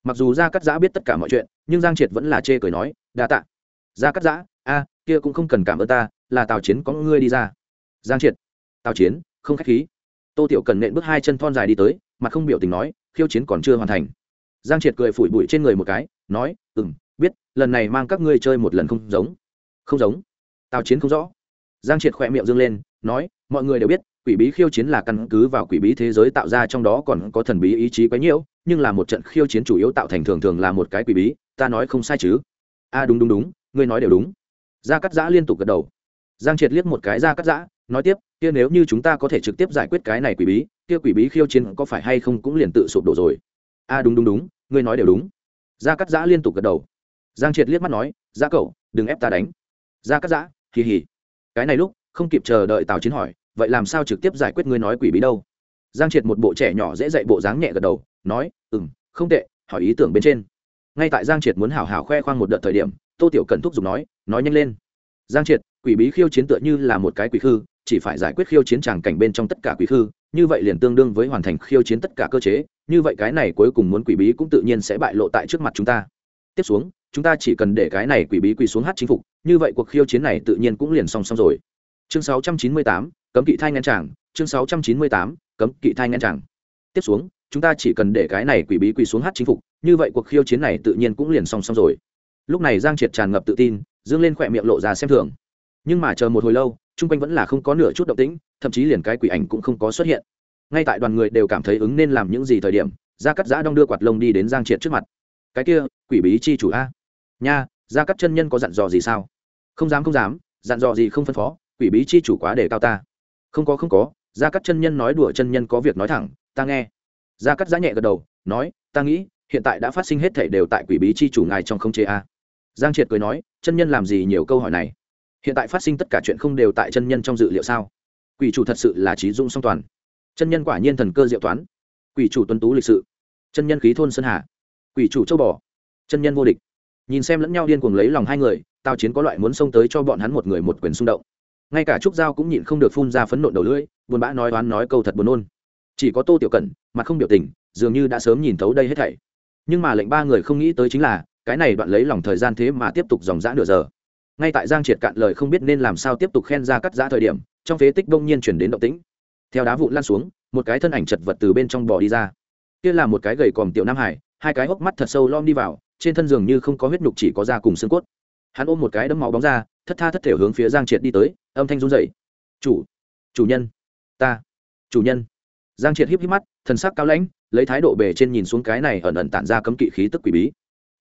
Mặc dù gia cắt giã biết tất cả mọi chuyện, nhưng giang triệt vẫn là chê cười nói, đa tạ. Gia cắt giã? A, kia cũng không cần cảm ơn ta, là tào chiến có ngươi đi ra. Giang triệt. Tào chiến, không k h á c h khí. Tô tiểu cần nện bước hai chân thon dài đi tới, mặt không biểu tình nói, khiêu chiến còn chưa hoàn thành. Giang triệt cười phủi bụi trên người một cái, nói ừ m biết, lần này mang các ngươi chơi một lần không giống. Không giống? Tào chiến không rõ. Giang triệt khỏe miệng dâng lên, nói, mọi người đều biết quỷ bí khiêu chiến là căn cứ vào quỷ bí thế giới tạo ra trong đó còn có thần bí ý chí quấy nhiễu, nhưng là một trận khiêu chiến chủ yếu tạo thành thường thường là một cái quỷ bí, ta nói không sai chứ? A đúng đúng đúng, ngươi nói đều đúng. Gia cắt giã liên tục gật đầu. Giang triệt liếc một cái gia cắt giã, nói tiếp, kia nếu như chúng ta có thể trực tiếp giải quyết cái này quỷ bí, kia quỷ bí khiêu chiến có phải hay không cũng liền tự sụp đổ rồi? A đúng đúng đúng, ngươi nói đều đúng. Gia cắt giã liên tục gật đầu. Giang triệt liếc mắt nói gia cậu, đừng ép ta đánh. Gia cắt giã kỳ hì. Cái này lúc, không kịp chờ đợi tào chiến hỏi vậy làm sao trực tiếp giải quyết ngươi nói quỷ bí đâu? Giang triệt một bộ trẻ nhỏ dễ dạy bộ dáng nhẹ gật đầu nói ừ m không tệ hỏi ý tưởng bên trên. Ngay tại giang triệt muốn hào hào khoe khoang một đợt thời điểm tô tiểu cần thúc giục nói nói nhanh lên. Giang triệt quỷ bí khiêu chiến tựa như là một cái quỷ khư chỉ phải giải quyết khiêu chiến tràng cảnh bên trong tất cả quỷ khư như vậy liền tương đương với hoàn thành khiêu chiến tất cả cơ chế như vậy cái này cuối cùng muốn quỷ bí cũng tự nhiên sẽ bại lộ tại trước mặt chúng ta. Tiếp xuống chúng ta chỉ cần để cái này quỷ bí quỳ xuống hát chính phục như vậy cuộc khiêu chiến này tự nhiên cũng liền song song rồi. Chương 698, cấm kỵ thai ngăn tràng chương 698, cấm kỵ thai ngăn tràng tiếp xuống chúng ta chỉ cần để cái này quỷ bí quỳ xuống hát chính phục như vậy cuộc khiêu chiến này tự nhiên cũng liền song song rồi. Lúc này giang triệt tràn ngập tự tin dương lên khỏe miệng lộ ra xem thường. Nhưng mà chờ một hồi lâu chung quanh vẫn là không có nửa chút động tĩnh thậm chí liền cái quỷ ảnh cũng không có xuất hiện. Ngay tại đoàn người đều cảm thấy ứng nên làm những gì thời điểm gia cắt giã đong đưa quạt lông đi đến giang triệt trước mặt. Cái kia quỷ bí chi chủ a? Nha gia cắt chân nhân có dặn dò gì sao? Không dám không dám dặn dò gì không phân phó quỷ bí chi chủ quá để cao ta không có không có, gia cắt chân nhân nói đùa chân nhân có việc nói thẳng, ta nghe. Gia cắt giã nhẹ gật đầu, nói, ta nghĩ, hiện tại đã phát sinh hết thể đều tại quỷ bí chi chủ ngài trong không chế a. Giang triệt cười nói, chân nhân làm gì nhiều câu hỏi này? Hiện tại phát sinh tất cả chuyện không đều tại chân nhân trong dự liệu sao? Quỷ chủ thật sự là trí dung song toàn. Chân nhân quả nhiên thần cơ diệu toán. Quỷ chủ tuân tú lịch sự. Chân nhân khí thôn sơn hà. Quỷ chủ châu bò. Chân nhân vô địch. Nhìn xem lẫn nhau điên cuồng lấy lòng hai người tao chiến có loại muốn xông tới cho bọn hắn một người một quyền xung động ngay cả trúc giao cũng nhịn không được phun ra phấn nộ đầu lưỡi, buồn bã nói oán nói câu thật buồn nôn. Chỉ có tô tiểu cẩn, mặt không biểu tình, dường như đã sớm nhìn thấu đây hết thảy. Nhưng mà lệnh ba người không nghĩ tới chính là, cái này đoạn lấy lòng thời gian thế mà tiếp tục dòng dã nửa giờ. Ngay tại giang triệt cạn lời không biết nên làm sao tiếp tục khen ra cắt giã thời điểm, trong phế tích đông nhiên chuyển đến động tĩnh. Theo đá vụn lan xuống, một cái thân ảnh chật vật từ bên trong bò đi ra. Kia là một cái gầy còm tiểu nam hải, hai cái hốc mắt thật sâu lom đi vào, trên thân giường như không có huyết nhục chỉ có da cùng xương cốt. Hắn ôm một cái đấm máu bóng ra, thất tha thất thể hướng phía giang triệt đi tới âm thanh run rẩy, chủ chủ nhân ta chủ nhân. Giang triệt híp híp mắt thần sắc cao lãnh lấy thái độ bề trên nhìn xuống cái này ẩn ẩn tản ra cấm kỵ khí tức quỷ bí.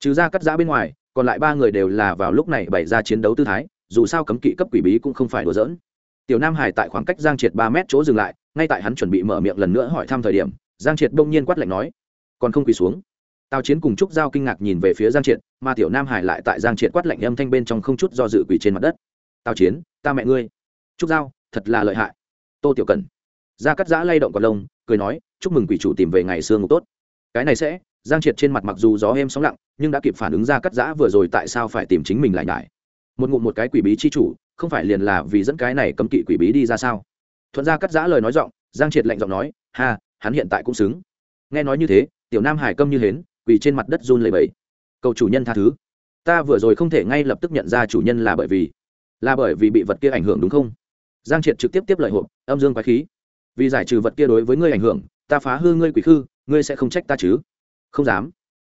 Trừ ra cắt giã bên ngoài còn lại ba người đều là vào lúc này bày ra chiến đấu tư thái dù sao cấm kỵ cấp quỷ bí cũng không phải đùa giỡn. Tiểu nam hải tại khoảng cách giang triệt ba mét chỗ dừng lại ngay tại hắn chuẩn bị mở miệng lần nữa hỏi thăm thời điểm giang triệt bỗng nhiên quát lạnh nói còn không quỳ xuống? Tào chiến cùng trúc giao kinh ngạc nhìn về phía giang triệt mà tiểu nam hải lại tại giang triệt quát lạnh âm thanh bên trong không chút do dự quỳ trên mặt đất tào chiến, ta mẹ ngươi. Trúc giao, thật là lợi hại. Tô tiểu cần. Gia cắt giã lay động còn lông, cười nói, chúc mừng quỷ chủ tìm về ngày xưa ngục tốt. Cái này sẽ, giang triệt trên mặt mặc dù gió êm sóng lặng, nhưng đã kịp phản ứng ra cắt giã vừa rồi tại sao phải tìm chính mình lại ngại một ngụm một cái quỷ bí chi chủ, không phải liền là vì dẫn cái này cấm kỵ quỷ bí đi ra sao? Thuận ra cắt giã lời nói giọng, giang triệt lạnh giọng nói, ha, hắn hiện tại cũng xứng. Nghe nói như thế, tiểu nam hải câm như hến, quỳ trên mặt đất run lầy bẫy cầu chủ nhân tha thứ. Ta vừa rồi không thể ngay lập tức nhận ra chủ nhân là bởi vì là bởi vì bị vật kia ảnh hưởng đúng không? Giang triệt trực tiếp tiếp lời hộp, âm dương quái khí. Vì giải trừ vật kia đối với ngươi ảnh hưởng, ta phá hư ngươi quỷ khư, ngươi sẽ không trách ta chứ? Không dám.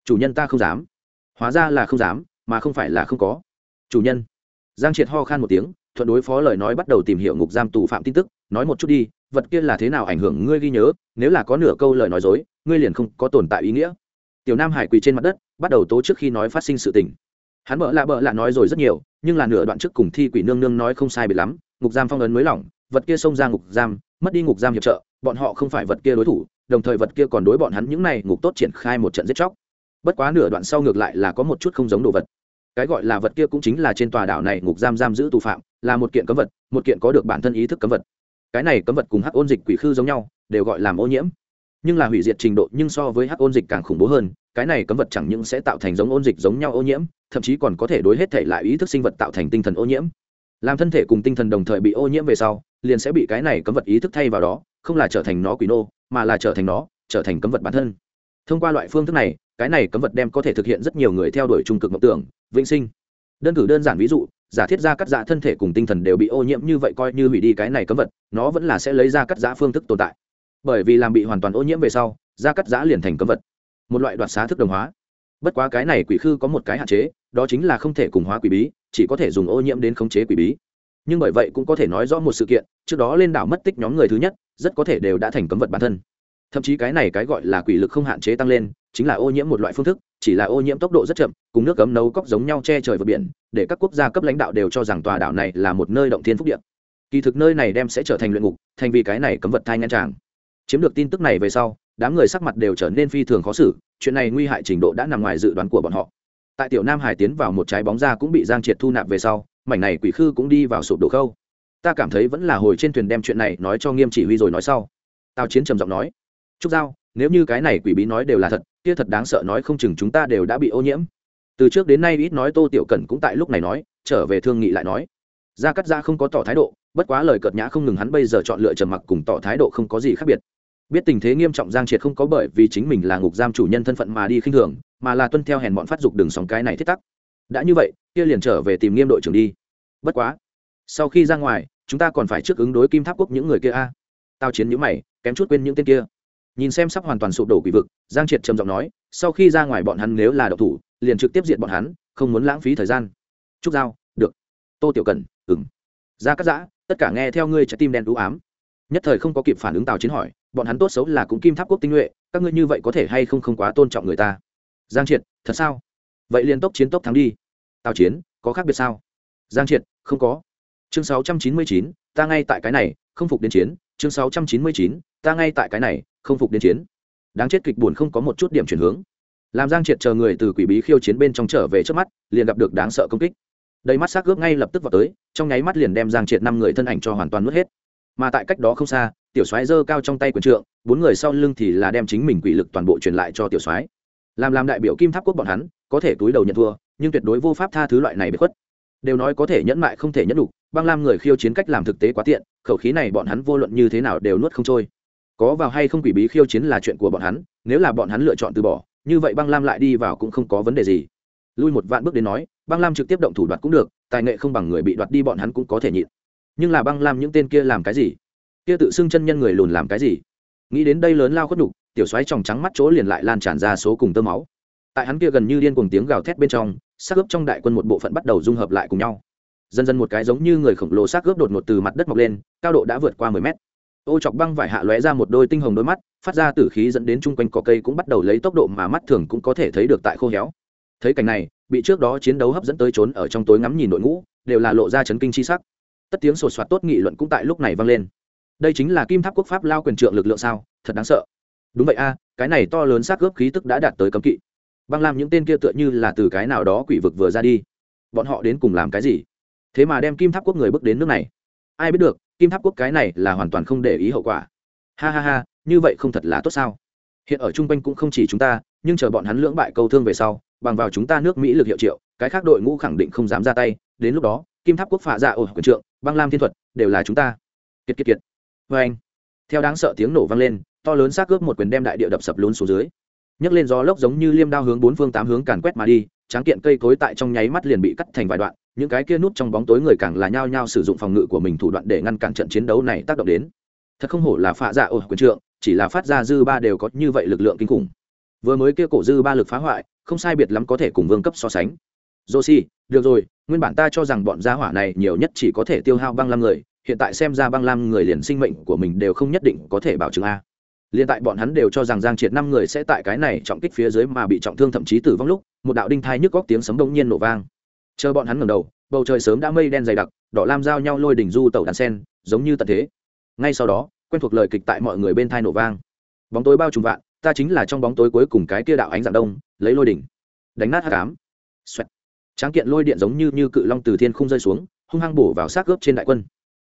Chủ nhân ta không dám. Hóa ra là không dám, mà không phải là không có. Chủ nhân. Giang triệt ho khan một tiếng, thuận đối phó lời nói bắt đầu tìm hiểu ngục giam tù phạm tin tức, nói một chút đi, vật kia là thế nào ảnh hưởng ngươi ghi nhớ, nếu là có nửa câu lời nói dối, ngươi liền không có tồn tại ý nghĩa. Tiểu nam hải quỳ trên mặt đất, bắt đầu tố trước khi nói phát sinh sự tình hắn bợ lạ bợ lạ nói rồi rất nhiều, nhưng là nửa đoạn trước cùng thi quỷ nương nương nói không sai bị lắm, ngục giam phong ấn mới lỏng, vật kia xông ra ngục giam, mất đi ngục giam hiệp trợ, bọn họ không phải vật kia đối thủ, đồng thời vật kia còn đối bọn hắn những này ngục tốt triển khai một trận giết chóc. Bất quá nửa đoạn sau ngược lại là có một chút không giống đồ vật. Cái gọi là vật kia cũng chính là trên tòa đảo này ngục giam giam giữ tù phạm, là một kiện cấm vật, một kiện có được bản thân ý thức cấm vật. Cái này cấm vật cùng hắc ôn dịch quỷ khư giống nhau, đều gọi là ô nhiễm. Nhưng là hủy diệt trình độ nhưng so với hắc ôn dịch càng khủng bố hơn cái này cấm vật chẳng những sẽ tạo thành giống ôn dịch giống nhau ô nhiễm, thậm chí còn có thể đối hết thể lại ý thức sinh vật tạo thành tinh thần ô nhiễm. Làm thân thể cùng tinh thần đồng thời bị ô nhiễm về sau, liền sẽ bị cái này cấm vật ý thức thay vào đó, không là trở thành nó quỷ nô, mà là trở thành nó, trở thành cấm vật bản thân. Thông qua loại phương thức này, cái này cấm vật đem có thể thực hiện rất nhiều người theo đuổi trung cực mộng tưởng, vĩnh sinh. Đơn cử đơn giản ví dụ, giả thiết ra cắt giã thân thể cùng tinh thần đều bị ô nhiễm như vậy coi như hủy đi cái này cấm vật, nó vẫn là sẽ lấy ra cắt giã phương thức tồn tại. Bởi vì làm bị hoàn toàn ô nhiễm về sau, ra cắt giã liền thành cấm vật một loại đoạt xá thức đồng hóa. Bất quá cái này quỷ khư có một cái hạn chế, đó chính là không thể cùng hóa quỷ bí, chỉ có thể dùng ô nhiễm đến khống chế quỷ bí. Nhưng bởi vậy cũng có thể nói rõ một sự kiện, trước đó lên đảo mất tích nhóm người thứ nhất, rất có thể đều đã thành cấm vật bản thân. Thậm chí cái này cái gọi là quỷ lực không hạn chế tăng lên, chính là ô nhiễm một loại phương thức, chỉ là ô nhiễm tốc độ rất chậm, cùng nước cấm nấu cốc giống nhau che trời vượt biển, để các quốc gia cấp lãnh đạo đều cho rằng tòa đảo này là một nơi động thiên phúc điện kỳ thực nơi này đem sẽ trở thành luyện ngục, thành vì cái này cấm vật thai ngăn tràng. Chiếm được tin tức này về sau đám người sắc mặt đều trở nên phi thường khó xử, chuyện này nguy hại trình độ đã nằm ngoài dự đoán của bọn họ. Tại tiểu nam hải tiến vào một trái bóng ra cũng bị giang triệt thu nạp về sau, mảnh này quỷ khư cũng đi vào sụp đổ khâu. Ta cảm thấy vẫn là hồi trên thuyền đem chuyện này nói cho nghiêm chỉ huy rồi nói sau. Tào chiến trầm giọng nói, trúc giao, nếu như cái này quỷ bí nói đều là thật, kia thật đáng sợ nói không chừng chúng ta đều đã bị ô nhiễm. Từ trước đến nay ít nói tô tiểu cẩn cũng tại lúc này nói, trở về thương nghị lại nói, gia cắt ra không có tỏ thái độ, bất quá lời cợt nhã không ngừng hắn bây giờ chọn lựa trầm mặc cùng tỏ thái độ không có gì khác biệt biết tình thế nghiêm trọng giang triệt không có bởi vì chính mình là ngục giam chủ nhân thân phận mà đi khinh thường, mà là tuân theo hèn bọn phát dục đường sóng cái này thiết tắc. Đã như vậy, kia liền trở về tìm nghiêm đội trưởng đi. Bất quá, sau khi ra ngoài, chúng ta còn phải trước ứng đối kim tháp quốc những người kia a. Tao chiến những mày, kém chút quên những tên kia. Nhìn xem sắp hoàn toàn sụp đổ quỷ vực, giang triệt trầm giọng nói, sau khi ra ngoài bọn hắn nếu là độc thủ, liền trực tiếp diện bọn hắn, không muốn lãng phí thời gian. Trúc giao, được. Tô tiểu cần ừng ra cắt giã, tất cả nghe theo ngươi trái tim đen đũ ám. Nhất thời không có kịp phản ứng tào chiến hỏi bọn hắn tốt xấu là cũng kim tháp quốc tinh nhuệ, các ngươi như vậy có thể hay không không quá tôn trọng người ta? Giang triệt, thật sao? Vậy liền tốc chiến tốc thắng đi. Tào chiến, có khác biệt sao? Giang triệt, không có. Chương sáu trăm chín mươi chín, ta ngay tại cái này, không phục đến chiến. Chương sáu trăm chín mươi chín, ta ngay tại cái này, không phục đến chiến. Đáng chết kịch buồn không có một chút điểm chuyển hướng. Làm giang triệt chờ người từ quỷ bí khiêu chiến bên trong trở về trước mắt, liền gặp được đáng sợ công kích. Đầy mắt xác ướp ngay lập tức vào tới, trong nháy mắt liền đem giang triệt năm người thân ảnh cho hoàn toàn nuốt hết mà tại cách đó không xa, tiểu soái giơ cao trong tay quyền trượng, bốn người sau lưng thì là đem chính mình quỷ lực toàn bộ truyền lại cho tiểu soái. Làm làm đại biểu kim tháp quốc bọn hắn, có thể túi đầu nhận thua, nhưng tuyệt đối vô pháp tha thứ loại này bị khuất. Đều nói có thể nhẫn mại không thể nhẫn đủ băng lam người khiêu chiến cách làm thực tế quá tiện, khẩu khí này bọn hắn vô luận như thế nào đều nuốt không trôi. Có vào hay không quỷ bí khiêu chiến là chuyện của bọn hắn, nếu là bọn hắn lựa chọn từ bỏ, như vậy băng lam lại đi vào cũng không có vấn đề gì. Lui một vạn bước đến nói, băng lam trực tiếp động thủ đoạt cũng được, tài nghệ không bằng người bị đoạt đi bọn hắn cũng có thể nhịn nhưng là băng lam những tên kia làm cái gì? Kia tự xưng chân nhân người lùn làm cái gì? Nghĩ đến đây lớn lao khuất đục tiểu xoáy tròng trắng mắt chỗ liền lại lan tràn ra số cùng tơ máu. Tại hắn kia gần như điên cùng tiếng gào thét bên trong, xác ướp trong đại quân một bộ phận bắt đầu dung hợp lại cùng nhau. Dần dần một cái giống như người khổng lồ xác ướp đột ngột từ mặt đất mọc lên, cao độ đã vượt qua mười mét. Ô chọc băng vải hạ lóe ra một đôi tinh hồng đôi mắt, phát ra tử khí dẫn đến chung quanh cỏ cây cũng bắt đầu lấy tốc độ mà mắt thường cũng có thể thấy được tại khô héo. Thấy cảnh này, bị trước đó chiến đấu hấp dẫn tới trốn ở trong tối ngắm nhìn đội ngũ, đều là lộ ra chấn kinh chi sắc tất tiếng sột soạt tốt nghị luận cũng tại lúc này vang lên. Đây chính là kim tháp quốc pháp lao quyền trượng lực lượng sao? Thật đáng sợ. Đúng vậy a, cái này to lớn xác gớp khí tức đã đạt tới cấm kỵ. Băng lam những tên kia tựa như là từ cái nào đó quỷ vực vừa ra đi. Bọn họ đến cùng làm cái gì? Thế mà đem kim tháp quốc người bước đến nước này. Ai biết được, kim tháp quốc cái này là hoàn toàn không để ý hậu quả. Ha ha ha, như vậy không thật là tốt sao? Hiện ở chung quanh cũng không chỉ chúng ta, nhưng chờ bọn hắn lưỡng bại câu thương về sau, bằng vào chúng ta nước mỹ lực hiệu triệu, cái khác đội ngũ khẳng định không dám ra tay đến lúc đó, kim tháp quốc phạ dạ ổ quyền trượng, băng lam thiên thuật đều là chúng ta. Kiệt kiệt kiệt. Vê anh, theo đáng sợ tiếng nổ vang lên, to lớn xác cướp một quyền đem đại địa đập sập lún xuống dưới. Nhấc lên gió lốc giống như liêm đao hướng bốn phương tám hướng càn quét mà đi, tráng kiện cây cối tại trong nháy mắt liền bị cắt thành vài đoạn, những cái kia nút trong bóng tối người càng là nhao nhao sử dụng phòng ngự của mình thủ đoạn để ngăn cản trận chiến đấu này tác động đến. Thật không hổ là phạ dạ ổ quyền trượng, chỉ là phát ra dư ba đều có như vậy lực lượng kinh khủng. Vừa mới kia cổ dư ba lực phá hoại, không sai biệt lắm có thể cùng vương cấp so sánh joshi, được rồi, nguyên bản ta cho rằng bọn gia hỏa này nhiều nhất chỉ có thể tiêu hao băng lam người, hiện tại xem ra băng lam người liền sinh mệnh của mình đều không nhất định có thể bảo chứng a. Liền tại bọn hắn đều cho rằng giang triệt năm người sẽ tại cái này trọng kích phía dưới mà bị trọng thương thậm chí tử vong lúc, một đạo đinh thai nhức góc tiếng sấm đông nhiên nổ vang. Chờ bọn hắn ngẩng đầu, bầu trời sớm đã mây đen dày đặc, đỏ lam giao nhau lôi đỉnh du tẩu đàn sen, giống như tận thế. Ngay sau đó, quen thuộc lời kịch tại mọi người bên thai nổ vang. Bóng tối bao trùm vạn, ta chính là trong bóng tối cuối cùng cái kia đạo ánh dạng đông, lấy lôi đỉnh. Đánh nát hát cám Xoẹt tráng kiện lôi điện giống như như cự long từ thiên không rơi xuống, hung hăng bổ vào xác ướp trên đại quân.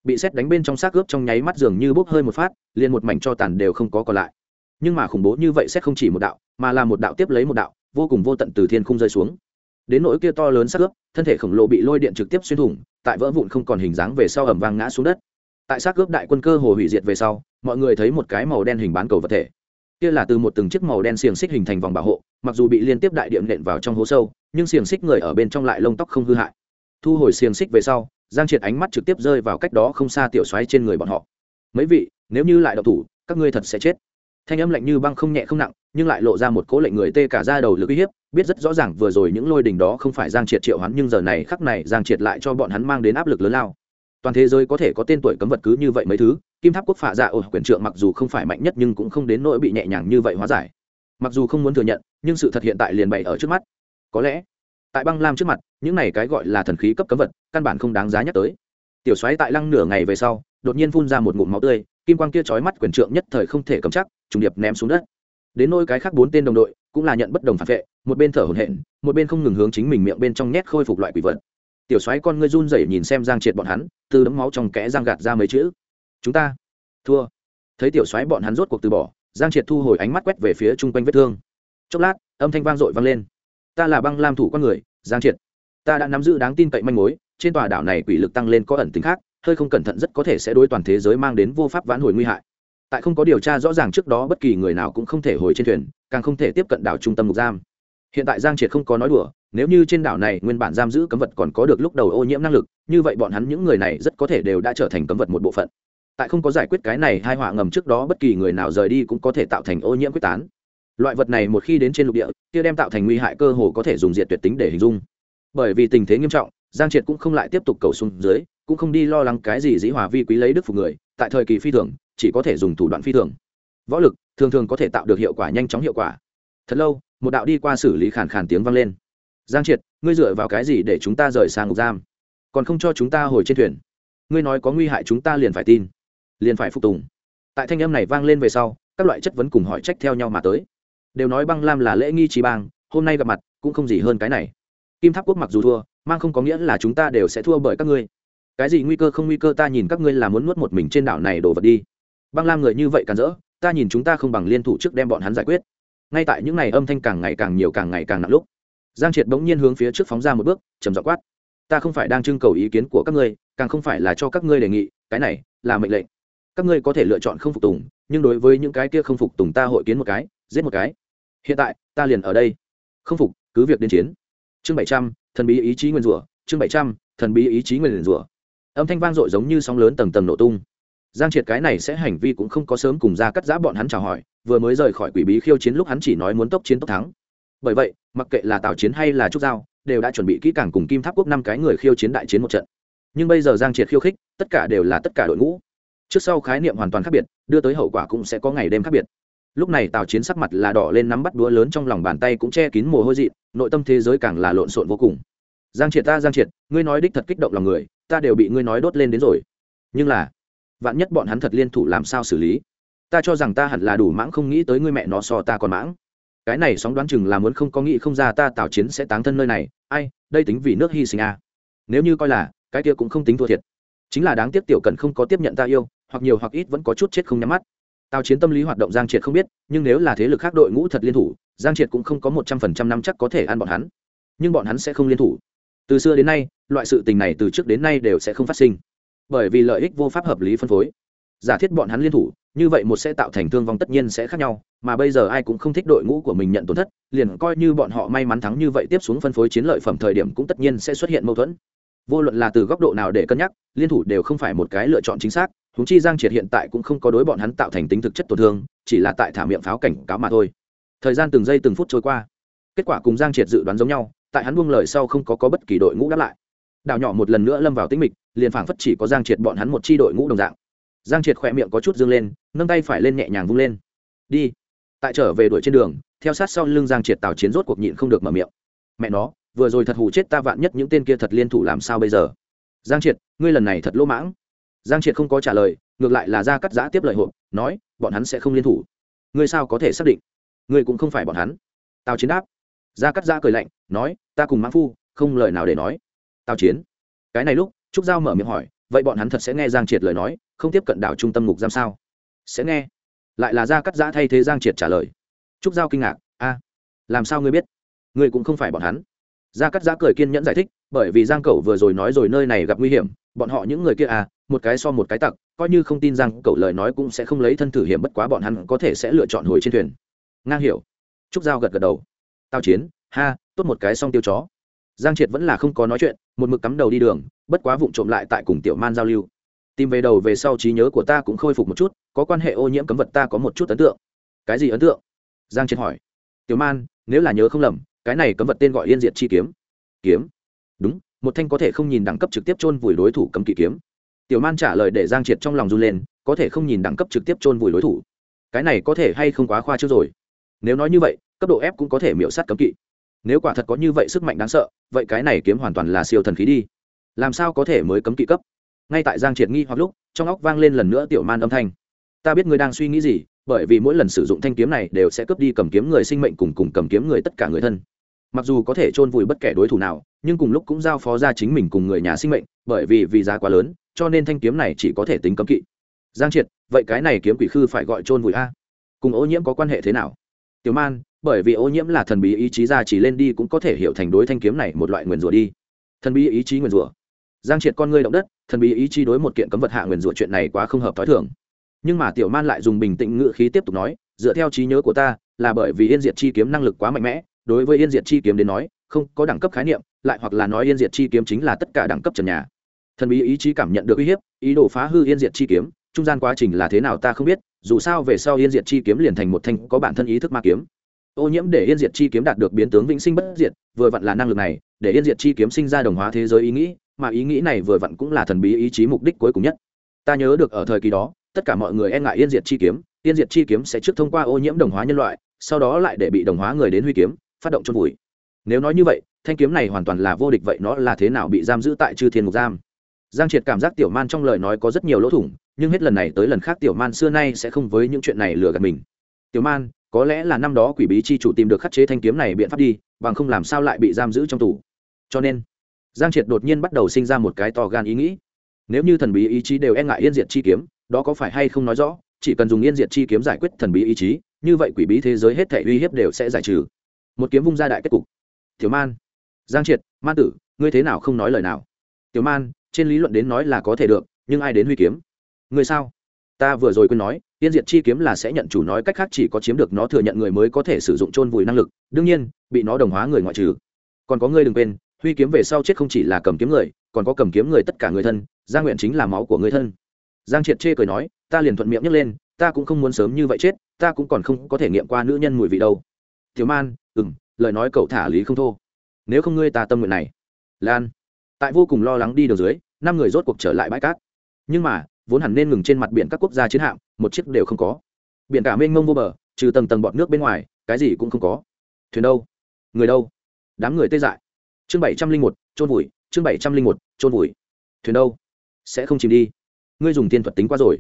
Bị xét đánh bên trong xác ướp trong nháy mắt dường như bốc hơi một phát, liền một mảnh cho tàn đều không có còn lại. Nhưng mà khủng bố như vậy xét không chỉ một đạo, mà là một đạo tiếp lấy một đạo, vô cùng vô tận từ thiên không rơi xuống. Đến nỗi kia to lớn xác ướp, thân thể khổng lồ bị lôi điện trực tiếp xuyên thủng, tại vỡ vụn không còn hình dáng về sau ẩm vang ngã xuống đất. Tại xác ướp đại quân cơ hồ hủy diệt về sau, mọi người thấy một cái màu đen hình bán cầu vật thể. Kia là từ một từng chiếc màu đen xiềng xích hình thành vòng bảo hộ, mặc dù bị liên tiếp đại điện nện vào trong hố sâu nhưng xiềng xích người ở bên trong lại lông tóc không hư hại. Thu hồi xiềng xích về sau, giang triệt ánh mắt trực tiếp rơi vào cách đó không xa tiểu xoáy trên người bọn họ. Mấy vị, nếu như lại đậu thủ, các ngươi thật sẽ chết. Thanh âm lạnh như băng không nhẹ không nặng, nhưng lại lộ ra một cố lệnh người tê cả ra đầu lực uy hiếp, biết rất rõ ràng vừa rồi những lôi đình đó không phải giang triệt triệu hắn nhưng giờ này khắc này giang triệt lại cho bọn hắn mang đến áp lực lớn lao. Toàn thế giới có thể có tên tuổi cấm vật cứ như vậy mấy thứ, kim tháp quốc phạ dạ ổ quyền trượng mặc dù không phải mạnh nhất nhưng cũng không đến nỗi bị nhẹ nhàng như vậy hóa giải. Mặc dù không muốn thừa nhận, nhưng sự thật hiện tại liền bày ở trước mắt có lẽ, tại băng lam trước mặt, những này cái gọi là thần khí cấp cấm vật, căn bản không đáng giá nhắc tới. Tiểu xoáy tại lăng nửa ngày về sau, đột nhiên phun ra một ngụm máu tươi, kim quang kia trói mắt quyền trượng nhất thời không thể cầm chắc, trùng điệp ném xuống đất. Đến nôi cái khác bốn tên đồng đội, cũng là nhận bất đồng phản vệ, một bên thở hổn hển, một bên không ngừng hướng chính mình miệng bên trong nhét khôi phục loại quỷ vật. Tiểu xoáy con ngươi run rẩy nhìn xem giang triệt bọn hắn, từ đấm máu trong kẽ giang gạt ra mấy chữ. Chúng ta, thua. Thấy tiểu xoáy bọn hắn rốt cuộc từ bỏ, giang triệt thu hồi ánh mắt quét về phía chung quanh vết thương. Chốc lát, âm thanh vang dội vang lên ta là băng lam thủ con người, giang triệt. Ta đã nắm giữ đáng tin cậy manh mối, trên tòa đảo này quỷ lực tăng lên có ẩn tính khác, hơi không cẩn thận rất có thể sẽ đối toàn thế giới mang đến vô pháp vãn hồi nguy hại. Tại không có điều tra rõ ràng trước đó bất kỳ người nào cũng không thể hồi trên thuyền, càng không thể tiếp cận đảo trung tâm ngục giam. Hiện tại giang triệt không có nói đùa, nếu như trên đảo này nguyên bản giam giữ cấm vật còn có được lúc đầu ô nhiễm năng lực, như vậy bọn hắn những người này rất có thể đều đã trở thành cấm vật một bộ phận. Tại không có giải quyết cái này, hai họa ngầm trước đó bất kỳ người nào rời đi cũng có thể tạo thành ô nhiễm quyết tán loại vật này một khi đến trên lục địa, kia đem tạo thành nguy hại cơ hồ có thể dùng diện tuyệt tính để hình dung. Bởi vì tình thế nghiêm trọng, giang triệt cũng không lại tiếp tục cầu xuống dưới, cũng không đi lo lắng cái gì dĩ hòa vi quý lấy đức phục người, tại thời kỳ phi thường, chỉ có thể dùng thủ đoạn phi thường. Võ lực, thường thường có thể tạo được hiệu quả nhanh chóng hiệu quả. Thật lâu, một đạo đi qua xử lý khàn khàn tiếng vang lên. Giang triệt, ngươi dựa vào cái gì để chúng ta rời sang ngục giam? Còn không cho chúng ta hồi trên thuyền. Ngươi nói có nguy hại chúng ta liền phải tin, liền phải phục tùng. Tại thanh âm này vang lên về sau, các loại chất vấn cùng hỏi trách theo nhau mà tới đều nói băng lam là lễ nghi trí bang, hôm nay gặp mặt cũng không gì hơn cái này. Kim tháp quốc mặc dù thua, mang không có nghĩa là chúng ta đều sẽ thua bởi các ngươi. Cái gì nguy cơ không nguy cơ ta nhìn các ngươi là muốn nuốt một mình trên đảo này đổ vật đi. Băng lam người như vậy càn rỡ, ta nhìn chúng ta không bằng liên thủ trước đem bọn hắn giải quyết. Ngay tại những ngày âm thanh càng ngày càng nhiều càng ngày càng nặng lúc, giang triệt bỗng nhiên hướng phía trước phóng ra một bước, trầm dọ quát. Ta không phải đang trưng cầu ý kiến của các ngươi, càng không phải là cho các ngươi đề nghị, cái này là mệnh lệnh. Các ngươi có thể lựa chọn không phục tùng, nhưng đối với những cái kia không phục tùng ta hội kiến một cái, giết một cái hiện tại, ta liền ở đây. Không phục, cứ việc đến chiến. Chương bảy trăm, thần bí ý chí nguyên rủa. Chương bảy trăm, thần bí ý chí nguyên rủa. Âm thanh vang dội giống như sóng lớn tầng tầng nổ tung. Giang triệt cái này sẽ hành vi cũng không có sớm cùng ra cắt giã bọn hắn chào hỏi, vừa mới rời khỏi quỷ bí khiêu chiến lúc hắn chỉ nói muốn tốc chiến tốc thắng. Bởi vậy, mặc kệ là tào chiến hay là trúc giao, đều đã chuẩn bị kỹ càng cùng kim tháp quốc năm cái người khiêu chiến đại chiến một trận. Nhưng bây giờ giang triệt khiêu khích, tất cả đều là tất cả đội ngũ. Trước sau khái niệm hoàn toàn khác biệt, đưa tới hậu quả cũng sẽ có ngày đêm khác biệt lúc này tào chiến sắc mặt là đỏ lên nắm bắt đũa lớn trong lòng bàn tay cũng che kín mồ hôi dị, nội tâm thế giới càng là lộn xộn vô cùng. Giang triệt ta, giang triệt, ngươi nói đích thật kích động lòng người, ta đều bị ngươi nói đốt lên đến rồi. Nhưng là, vạn nhất bọn hắn thật liên thủ làm sao xử lý? Ta cho rằng ta hẳn là đủ mãng không nghĩ tới ngươi mẹ nó so ta còn mãng. Cái này sóng đoán chừng là muốn không có nghĩ không ra ta tào chiến sẽ táng thân nơi này. Ai, đây tính vì nước hy sinh à. nếu như coi là, cái kia cũng không tính thua thiệt. Chính là đáng tiếc tiểu cần không có tiếp nhận ta yêu, hoặc nhiều hoặc ít vẫn có chút chết không nhắm mắt tào chiến tâm lý hoạt động giang triệt không biết, nhưng nếu là thế lực khác đội ngũ thật liên thủ, giang triệt cũng không có một trăm phần trăm năm chắc có thể ăn bọn hắn. Nhưng bọn hắn sẽ không liên thủ. Từ xưa đến nay, loại sự tình này từ trước đến nay đều sẽ không phát sinh. Bởi vì lợi ích vô pháp hợp lý phân phối. Giả thiết bọn hắn liên thủ, như vậy một sẽ tạo thành thương vong tất nhiên sẽ khác nhau, mà bây giờ ai cũng không thích đội ngũ của mình nhận tổn thất, liền coi như bọn họ may mắn thắng như vậy tiếp xuống phân phối chiến lợi phẩm thời điểm cũng tất nhiên sẽ xuất hiện mâu thuẫn vô luận là từ góc độ nào để cân nhắc liên thủ đều không phải một cái lựa chọn chính xác húng chi giang triệt hiện tại cũng không có đối bọn hắn tạo thành tính thực chất tổn thương chỉ là tại thả miệng pháo cảnh cáo mà thôi. Thời gian từng giây từng phút trôi qua kết quả cùng giang triệt dự đoán giống nhau tại hắn buông lời sau không có, có bất kỳ đội ngũ đáp lại. Đảo nhỏ một lần nữa lâm vào tĩnh mịch liền phảng phất chỉ có giang triệt bọn hắn một chi đội ngũ đồng dạng. Giang triệt khỏe miệng có chút dương lên nâng tay phải lên nhẹ nhàng vung lên. Đi. Tại trở về đuổi trên đường theo sát sau lưng giang triệt tào chiến rốt cuộc nhịn không được mở miệng. Mẹ nó vừa rồi thật hù chết ta vạn nhất những tên kia thật liên thủ làm sao bây giờ? Giang triệt, ngươi lần này thật lỗ mãng. Giang triệt không có trả lời, ngược lại là ra cắt giã tiếp lời hộp, nói, bọn hắn sẽ không liên thủ. Ngươi sao có thể xác định? Ngươi cũng không phải bọn hắn. Tào chiến đáp. Ra cắt giã cười lạnh, nói, ta cùng mãn phu, không lời nào để nói. Tào chiến. Cái này lúc, trúc giao mở miệng hỏi, vậy bọn hắn thật sẽ nghe giang triệt lời nói, không tiếp cận đảo trung tâm ngục giam sao? Sẽ nghe. Lại là ra cắt giã thay thế giang triệt trả lời. Trúc giao kinh ngạc, a, làm sao ngươi biết? Ngươi cũng không phải bọn hắn gia cắt giã cười kiên nhẫn giải thích, bởi vì giang cầu vừa rồi nói rồi nơi này gặp nguy hiểm, bọn họ những người kia à một cái so một cái tặc, coi như không tin giang cậu lời nói cũng sẽ không lấy thân thử hiểm bất quá bọn hắn có thể sẽ lựa chọn hồi trên thuyền. Ngang hiểu. Trúc giao gật gật đầu. Tao chiến, ha, tốt một cái song tiêu chó. Giang triệt vẫn là không có nói chuyện, một mực cắm đầu đi đường, bất quá vụng trộm lại tại cùng tiểu man giao lưu. Tìm về đầu về sau trí nhớ của ta cũng khôi phục một chút, có quan hệ ô nhiễm cấm vật ta có một chút ấn tượng. Cái gì ấn tượng? Giang triệt hỏi. Tiểu man, nếu là nhớ không lầm cái này cấm vật tên gọi yên diệt chi kiếm. Kiếm? Đúng, một thanh có thể không nhìn đẳng cấp trực tiếp chôn vùi đối thủ cấm kỵ kiếm. Tiểu man trả lời để giang triệt trong lòng run lên, có thể không nhìn đẳng cấp trực tiếp chôn vùi đối thủ. Cái này có thể hay không quá khoa trước rồi? Nếu nói như vậy, cấp độ ép cũng có thể miễu sát cấm kỵ. Nếu quả thật có như vậy sức mạnh đáng sợ, vậy cái này kiếm hoàn toàn là siêu thần khí đi. Làm sao có thể mới cấm kỵ cấp? Ngay tại giang triệt nghi hoặc lúc, trong óc vang lên lần nữa tiểu man âm thanh. Ta biết ngươi đang suy nghĩ gì bởi vì mỗi lần sử dụng thanh kiếm này đều sẽ cướp đi cầm kiếm người sinh mệnh cùng cùng cầm kiếm người tất cả người thân. Mặc dù có thể chôn vùi bất kể đối thủ nào, nhưng cùng lúc cũng giao phó ra chính mình cùng người nhà sinh mệnh, bởi vì vì giá quá lớn, cho nên thanh kiếm này chỉ có thể tính cấm kỵ. Giang triệt, vậy cái này kiếm quỷ khư phải gọi chôn vùi a? Cùng ô nhiễm có quan hệ thế nào? Tiểu man, bởi vì ô nhiễm là thần bí ý chí ra chỉ lên đi cũng có thể hiểu thành đối thanh kiếm này một loại nguyền rủa đi. Thần bí ý chí nguyền rủa. Giang triệt con ngươi động đất, thần bí ý chí đối một kiện cấm vật hạ nguyền rủa chuyện này quá không hợp t h ó i thường nhưng mà tiểu man lại dùng bình tĩnh ngự khí tiếp tục nói, dựa theo trí nhớ của ta, là bởi vì yên diệt chi kiếm năng lực quá mạnh mẽ, đối với yên diệt chi kiếm đến nói, không có đẳng cấp khái niệm, lại hoặc là nói yên diệt chi kiếm chính là tất cả đẳng cấp trần nhà. Thần bí ý chí cảm nhận được uy hiếp, ý đồ phá hư yên diệt chi kiếm, trung gian quá trình là thế nào ta không biết, dù sao về sau yên diệt chi kiếm liền thành một thanh có bản thân ý thức ma kiếm. Ô nhiễm để yên diệt chi kiếm đạt được biến tướng vĩnh sinh bất diệt, vừa vặn là năng lực này, để yên diệt chi kiếm sinh ra đồng hóa thế giới ý nghĩ, mà ý nghĩ này vừa vặn cũng là thần bí ý chí mục đích cuối cùng nhất. Ta nhớ được ở thời kỳ đó tất cả mọi người e ngại yên diệt chi kiếm, yên diệt chi kiếm sẽ trước thông qua ô nhiễm đồng hóa nhân loại, sau đó lại để bị đồng hóa người đến huy kiếm, phát động chôn vùi. Nếu nói như vậy, thanh kiếm này hoàn toàn là vô địch vậy nó là thế nào bị giam giữ tại chư thiên mục giam? Giang triệt cảm giác tiểu man trong lời nói có rất nhiều lỗ thủng, nhưng hết lần này tới lần khác tiểu man xưa nay sẽ không với những chuyện này lừa gạt mình. Tiểu man, có lẽ là năm đó quỷ bí chi chủ tìm được khắc chế thanh kiếm này biện pháp đi, bằng không làm sao lại bị giam giữ trong tù. Cho nên, giang triệt đột nhiên bắt đầu sinh ra một cái to gan ý nghĩ. Nếu như thần bí ý chí đều e ngại yên diệt chi kiếm đó có phải hay không nói rõ, chỉ cần dùng yên diệt chi kiếm giải quyết thần bí ý chí, như vậy quỷ bí thế giới hết thể uy hiếp đều sẽ giải trừ. Một kiếm vung ra đại kết cục. Thiếu man. Giang triệt, man tử, ngươi thế nào không nói lời nào? Tiểu man, trên lý luận đến nói là có thể được, nhưng ai đến huy kiếm? Ngươi sao? Ta vừa rồi quên nói tiên diệt chi kiếm là sẽ nhận chủ nói cách khác chỉ có chiếm được nó thừa nhận người mới có thể sử dụng chôn vùi năng lực, đương nhiên, bị nó đồng hóa người ngoại trừ. Còn có ngươi đừng quên, huy kiếm về sau chết không chỉ là cầm kiếm người, còn có cầm kiếm người tất cả người thân gia nguyện chính là máu của người thân giang triệt chê cười nói, ta liền thuận miệng nhấc lên, ta cũng không muốn sớm như vậy chết, ta cũng còn không có thể nghiệm qua nữ nhân mùi vị đâu. Thiếu man ừng lời nói cậu thả lý không thô. Nếu không ngươi ta tâm nguyện này. Lan. Tại vô cùng lo lắng đi đường dưới, năm người rốt cuộc trở lại bãi cát. Nhưng mà, vốn hẳn nên ngừng trên mặt biển các quốc gia chiến hạm, một chiếc đều không có. Biển cả mênh mông vô bờ, trừ tầng tầng bọt nước bên ngoài, cái gì cũng không có. Thuyền đâu? Người đâu? Đám người tê dại. Chương bảy trăm linh một trôn vùi, chương bảy trăm linh một trôn vùi. Thuyền đâu? Sẽ không chìm đi ngươi dùng tiên thuật tính qua rồi.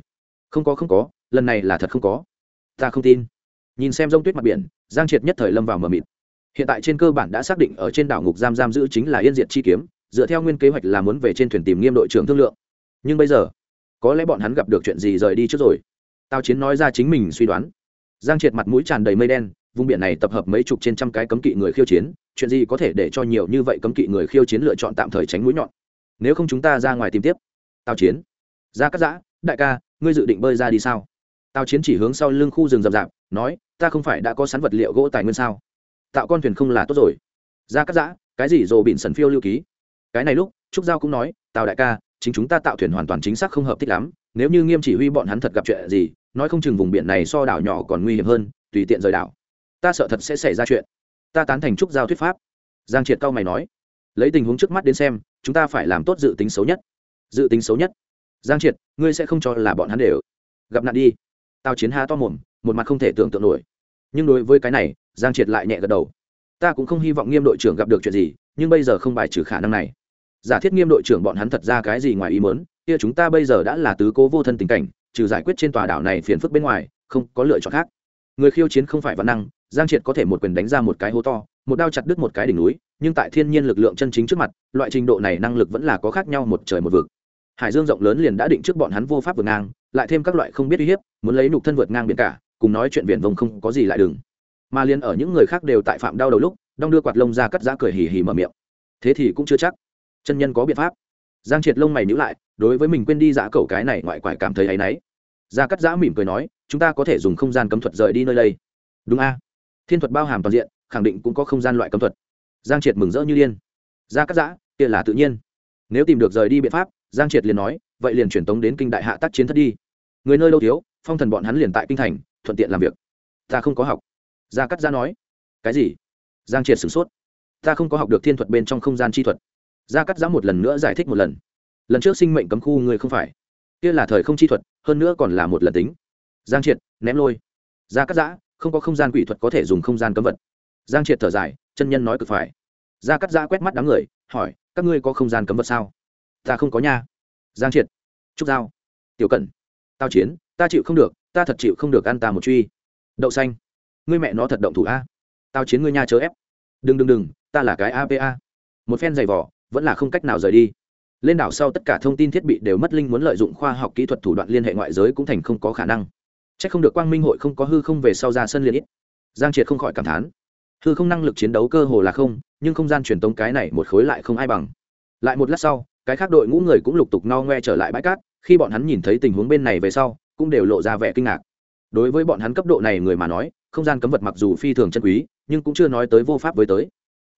Không có không có, lần này là thật không có. Ta không tin. Nhìn xem rông tuyết mặt biển, giang triệt nhất thời lâm vào mờ mịt. Hiện tại trên cơ bản đã xác định ở trên đảo ngục giam giam giữ chính là yên diệt chi kiếm, dựa theo nguyên kế hoạch là muốn về trên thuyền tìm nghiêm đội trưởng thương lượng. Nhưng bây giờ, có lẽ bọn hắn gặp được chuyện gì rời đi trước rồi? Tao chiến nói ra chính mình suy đoán. Giang triệt mặt mũi tràn đầy mây đen, vùng biển này tập hợp mấy chục trên trăm cái cấm kỵ người khiêu chiến, chuyện gì có thể để cho nhiều như vậy cấm kỵ người khiêu chiến lựa chọn tạm thời tránh mũi nhọn? Nếu không chúng ta ra ngoài tìm tiếp. Tao chiến ra cắt giã, đại ca, ngươi dự định bơi ra đi sao? Tào chiến chỉ hướng sau lưng khu rừng rậm rạp, nói, ta không phải đã có sắn vật liệu gỗ tài nguyên sao? Tạo con thuyền không là tốt rồi. Ra cắt giã, cái gì rồ bịn sần phiêu lưu ký? Cái này lúc, trúc giao cũng nói, tào đại ca, chính chúng ta tạo thuyền hoàn toàn chính xác không hợp thích lắm, nếu như nghiêm chỉ huy bọn hắn thật gặp chuyện gì, nói không chừng vùng biển này so đảo nhỏ còn nguy hiểm hơn, tùy tiện rời đảo. Ta sợ thật sẽ xảy ra chuyện. Ta tán thành trúc giao thuyết pháp. Giang triệt cao mày nói, lấy tình huống trước mắt đến xem, chúng ta phải làm tốt dự tính xấu nhất. Dự tính xấu nhất? Giang triệt, ngươi sẽ không cho là bọn hắn đều gặp nạn đi. Tao chiến há to mồm, một mặt không thể tưởng tượng nổi. Nhưng đối với cái này, giang triệt lại nhẹ gật đầu. Ta cũng không hy vọng nghiêm đội trưởng gặp được chuyện gì, nhưng bây giờ không bài trừ khả năng này. Giả thiết nghiêm đội trưởng bọn hắn thật ra cái gì ngoài ý mớn kia chúng ta bây giờ đã là tứ cố vô thân tình cảnh, trừ giải quyết trên tòa đảo này phiền phức bên ngoài, không có lựa chọn khác. Người khiêu chiến không phải văn năng, giang triệt có thể một quyền đánh ra một cái hố to, một đao chặt đứt một cái đỉnh núi, nhưng tại thiên nhiên lực lượng chân chính trước mặt, loại trình độ này năng lực vẫn là có khác nhau một trời một vực hải dương rộng lớn liền đã định trước bọn hắn vô pháp vượt ngang, lại thêm các loại không biết uy hiếp, muốn lấy nục thân vượt ngang biển cả, cùng nói chuyện viển vông không có gì lại đừng. Mà liền ở những người khác đều tại phạm đau đầu lúc đong đưa quạt lông ra cắt giã cười hì hì mở miệng. Thế thì cũng chưa chắc. Chân nhân có biện pháp. Giang triệt lông mày nhữ lại, đối với mình quên đi giã cầu cái này ngoại quải cảm thấy áy náy. Ra cắt giã mỉm cười nói, chúng ta có thể dùng không gian cấm thuật rời đi nơi đây. Đúng a. Thiên thuật bao hàm toàn diện, khẳng định cũng có không gian loại cấm thuật. Giang triệt mừng rỡ như điên. Ra cắt giã, kia là tự nhiên. Nếu tìm được rời đi biện pháp giang triệt liền nói, vậy liền truyền tống đến kinh đại hạ tác chiến thất đi. Người nơi đâu thiếu, phong thần bọn hắn liền tại kinh thành, thuận tiện làm việc. Ta không có học. Gia cắt gia nói. Cái gì? Giang triệt sửng sốt. Ta không có học được thiên thuật bên trong không gian chi thuật. Gia cắt giã một lần nữa giải thích một lần. Lần trước sinh mệnh cấm khu người không phải. Kia là thời không chi thuật, hơn nữa còn là một lần tính. Giang triệt, ném lôi. Gia cắt giã không có không gian quỷ thuật có thể dùng không gian cấm vật. Giang triệt thở dài, chân nhân nói cực phải. Gia cắt giã quét mắt đám người, hỏi, các ngươi có không gian cấm vật sao? Ta không có nha. Giang triệt, trúc giao, tiểu cẩn, tao chiến, ta chịu không được, ta thật chịu không được ăn ta một truy. Đậu xanh, ngươi mẹ nó thật động thủ a. Tao chiến ngươi nha chớ ép. Đừng đừng đừng, ta là cái apa một phen giày vỏ vẫn là không cách nào rời đi. Lên đảo sau tất cả thông tin thiết bị đều mất linh muốn lợi dụng khoa học kỹ thuật thủ đoạn liên hệ ngoại giới cũng thành không có khả năng. C h ắ c không được quang minh hội không có hư không về sau ra sân liên ít. Giang triệt không khỏi cảm thán. Hư không năng lực chiến đấu cơ hồ là không, nhưng không gian truyền tống cái này một khối lại không ai bằng. Lại một lát sau cái khác đội ngũ người cũng lục tục no ngoe trở lại bãi cát, khi bọn hắn nhìn thấy tình huống bên này về sau, cũng đều lộ ra vẻ kinh ngạc. Đối với bọn hắn cấp độ này người mà nói, không gian cấm vật mặc dù phi thường chân quý, nhưng cũng chưa nói tới vô pháp với tới.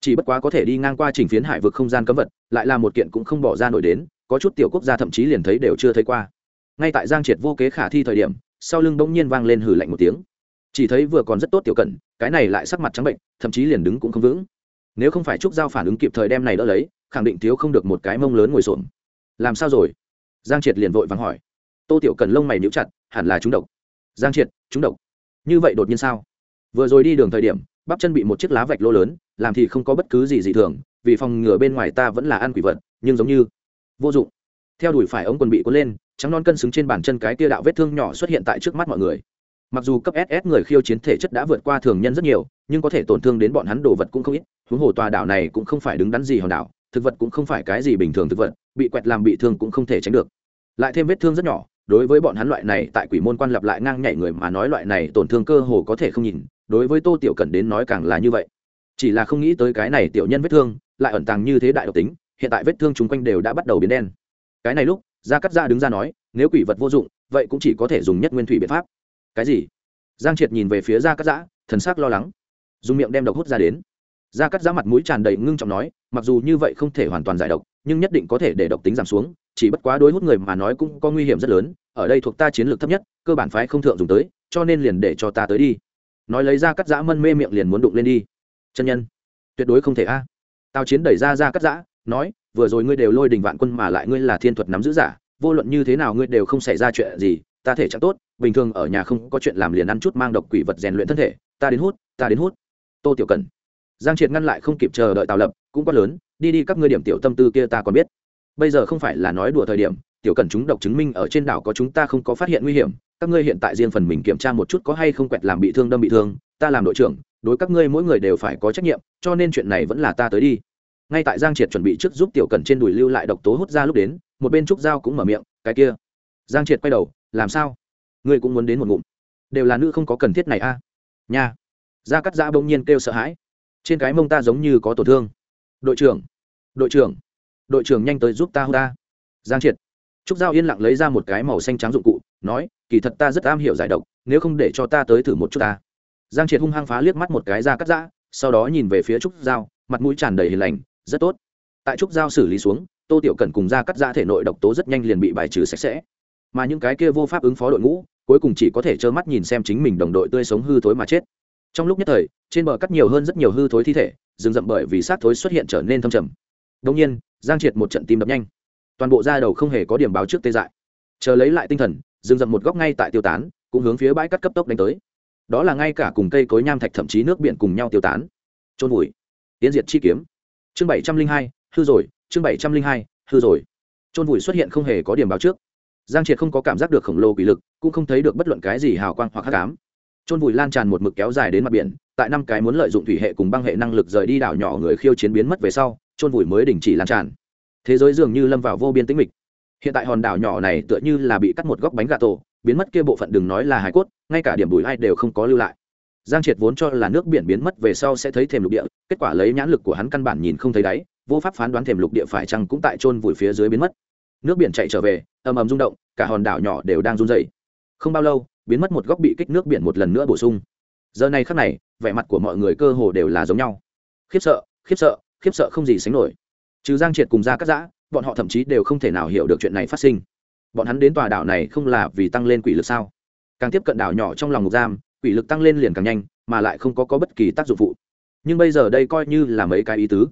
Chỉ bất quá có thể đi ngang qua trình phiến hải vực không gian cấm vật, lại là một kiện cũng không bỏ ra nổi đến, có chút tiểu quốc gia thậm chí liền thấy đều chưa thấy qua. Ngay tại giang triệt vô kế khả thi thời điểm, sau lưng bỗng nhiên vang lên hử lạnh một tiếng. Chỉ thấy vừa còn rất tốt tiểu cận cái này lại sắc mặt trắng bệnh, thậm chí liền đứng cũng không vững. Nếu không phải trúc giao phản ứng kịp thời đem này đỡ lấy khẳng định thiếu không được một cái mông lớn ngồi xổm. Làm sao rồi? Giang triệt liền vội vàng hỏi. Tô tiểu cần lông mày níu chặt, hẳn là trúng độc. Giang triệt, trúng độc. Như vậy đột nhiên sao? Vừa rồi đi đường thời điểm, bắp chân bị một chiếc lá vạch lô lớn, làm thì không có bất cứ gì dị thường, vì phòng ngừa bên ngoài ta vẫn là ăn quỷ vật, nhưng giống như vô dụng. Theo đuổi phải ống quần bị cuốn lên, trắng non cân xứng trên bàn chân cái tia đạo vết thương nhỏ xuất hiện tại trước mắt mọi người. Mặc dù cấp ss người khiêu chiến thể chất đã vượt qua thường nhân rất nhiều, nhưng có thể tổn thương đến bọn hắn đồ vật cũng không ít, huống hồ tòa đảo này cũng không phải đứng đắn gì hòn đảo thực vật cũng không phải cái gì bình thường thực vật, bị quẹt làm bị thương cũng không thể tránh được. Lại thêm vết thương rất nhỏ, đối với bọn hắn loại này tại quỷ môn quan lập lại ngang nhảy người mà nói loại này tổn thương cơ hồ có thể không nhìn, đối với tô tiểu cần đến nói càng là như vậy. Chỉ là không nghĩ tới cái này tiểu nhân vết thương, lại ẩn tàng như thế đại độc tính, hiện tại vết thương chung quanh đều đã bắt đầu biến đen. Cái này lúc, gia cắt ra đứng ra nói, nếu quỷ vật vô dụng, vậy cũng chỉ có thể dùng nhất nguyên thủy biện pháp. Cái gì? Giang triệt nhìn về phía gia cắt giã thần sắc lo lắng. Dùng miệng đem độc hút ra đến gia cắt giã mặt mũi tràn đầy ngưng trọng nói, mặc dù như vậy không thể hoàn toàn giải độc, nhưng nhất định có thể để độc tính giảm xuống, chỉ bất quá đối hút người mà nói cũng có nguy hiểm rất lớn, ở đây thuộc ta chiến lược thấp nhất, cơ bản phái không thượng dùng tới, cho nên liền để cho ta tới đi. Nói lấy ra cắt giã mân mê miệng liền muốn đụng lên đi. Chân nhân, tuyệt đối không thể a. Tao chiến đẩy ra ra cắt giã, nói, vừa rồi ngươi đều lôi đình vạn quân mà lại ngươi là thiên thuật nắm giữ giả, vô luận như thế nào ngươi đều không xảy ra chuyện gì, ta thể chẳng tốt, bình thường ở nhà không có chuyện làm liền ăn chút mang độc quỷ vật rèn luyện thân thể, ta đến hút, ta đến hút. Tô tiểu cần giang triệt ngăn lại không kịp chờ đợi tào lập, cũng quá lớn, đi đi, các ngươi điểm tiểu tâm tư kia ta còn biết. Bây giờ không phải là nói đùa thời điểm, tiểu cần chúng độc chứng minh ở trên đảo có chúng ta không có phát hiện nguy hiểm, các ngươi hiện tại riêng phần mình kiểm tra một chút có hay không quẹt làm bị thương đâm bị thương, ta làm đội trưởng, đối các ngươi mỗi người đều phải có trách nhiệm, cho nên chuyện này vẫn là ta tới đi. Ngay tại giang triệt chuẩn bị trước giúp tiểu cần trên đùi lưu lại độc tố hút ra lúc đến, một bên trúc dao cũng mở miệng, cái kia. Giang triệt quay đầu, làm sao? Ngươi cũng muốn đến một ngụm. Đều là nữ không có cần thiết này a. À? nha. Gia cắt giã bỗng nhiên kêu sợ hãi trên cái mông ta giống như có tổn thương. Đội trưởng đội trưởng đội trưởng nhanh tới giúp ta hô ta. Giang triệt. Trúc giao yên lặng lấy ra một cái màu xanh trắng dụng cụ, nói, kỳ thật ta rất am hiểu giải độc, nếu không để cho ta tới thử một chút ta. Giang triệt hung hăng phá liếc mắt một cái ra cắt giã, sau đó nhìn về phía trúc giao, mặt mũi tràn đầy hiền lành, rất tốt. Tại trúc giao xử lý xuống, tô tiểu cần cùng ra cắt giã thể nội độc tố rất nhanh liền bị bài trừ sạch sẽ. Mà những cái kia vô pháp ứng phó đội ngũ, cuối cùng chỉ có thể trơ mắt nhìn xem chính mình đồng đội tươi sống hư thối mà chết trong lúc nhất thời, trên bờ cắt nhiều hơn rất nhiều hư thối thi thể, rừng rậm bởi vì xác thối xuất hiện trở nên thâm trầm. Đông nhiên, giang triệt một trận tim đập nhanh. Toàn bộ da đầu không hề có điểm báo trước tê dại. Chờ lấy lại tinh thần, rừng rậm một góc ngay tại tiêu tán, cũng hướng phía bãi cắt cấp tốc đánh tới. Đó là ngay cả cùng cây cối nham thạch thậm chí nước biển cùng nhau tiêu tán. Trôn vùi. Tiến diệt chi kiếm. Chương bảy trăm linh hai, hư rồi, chương bảy trăm linh hai, hư rồi. Trôn vùi xuất hiện không hề có điểm báo trước. Giang triệt không có cảm giác được khổng lồ quỷ lực, cũng không thấy được bất luận cái gì hào quang hoặc hắc ám trôn vùi lan tràn một mực kéo dài đến mặt biển, tại năm cái muốn lợi dụng thủy hệ cùng băng hệ năng lực rời đi đảo nhỏ người khiêu chiến biến mất về sau trôn vùi mới đình chỉ lan tràn. Thế giới dường như lâm vào vô biên tĩnh mịch. Hiện tại hòn đảo nhỏ này tựa như là bị cắt một góc bánh gà tổ, biến mất kia bộ phận đừng nói là hải cốt, ngay cả điểm bùi ai đều không có lưu lại. Giang triệt vốn cho là nước biển biến mất về sau sẽ thấy thềm lục địa, kết quả lấy nhãn lực của hắn căn bản nhìn không thấy đáy, vô pháp phán đoán thềm lục địa phải chăng cũng tại trôn vùi phía dưới biến mất. Nước biển chạy trở về, ầm ầm rung động, cả hòn đảo nhỏ đều đang run dày không bao lâu biến mất một góc bị kích nước biển một lần nữa bổ sung. Giờ này khắc này vẻ mặt của mọi người cơ hồ đều là giống nhau. Khiếp sợ khiếp sợ khiếp sợ không gì sánh nổi. Trừ giang triệt cùng ra cắt giã bọn họ thậm chí đều không thể nào hiểu được chuyện này phát sinh. Bọn hắn đến tòa đảo này không là vì tăng lên quỷ lực sao? Càng tiếp cận đảo nhỏ trong lòng ngục giam quỷ lực tăng lên liền càng nhanh mà lại không có, có bất kỳ tác dụng phụ. Nhưng bây giờ đây coi như là mấy cái ý tứ.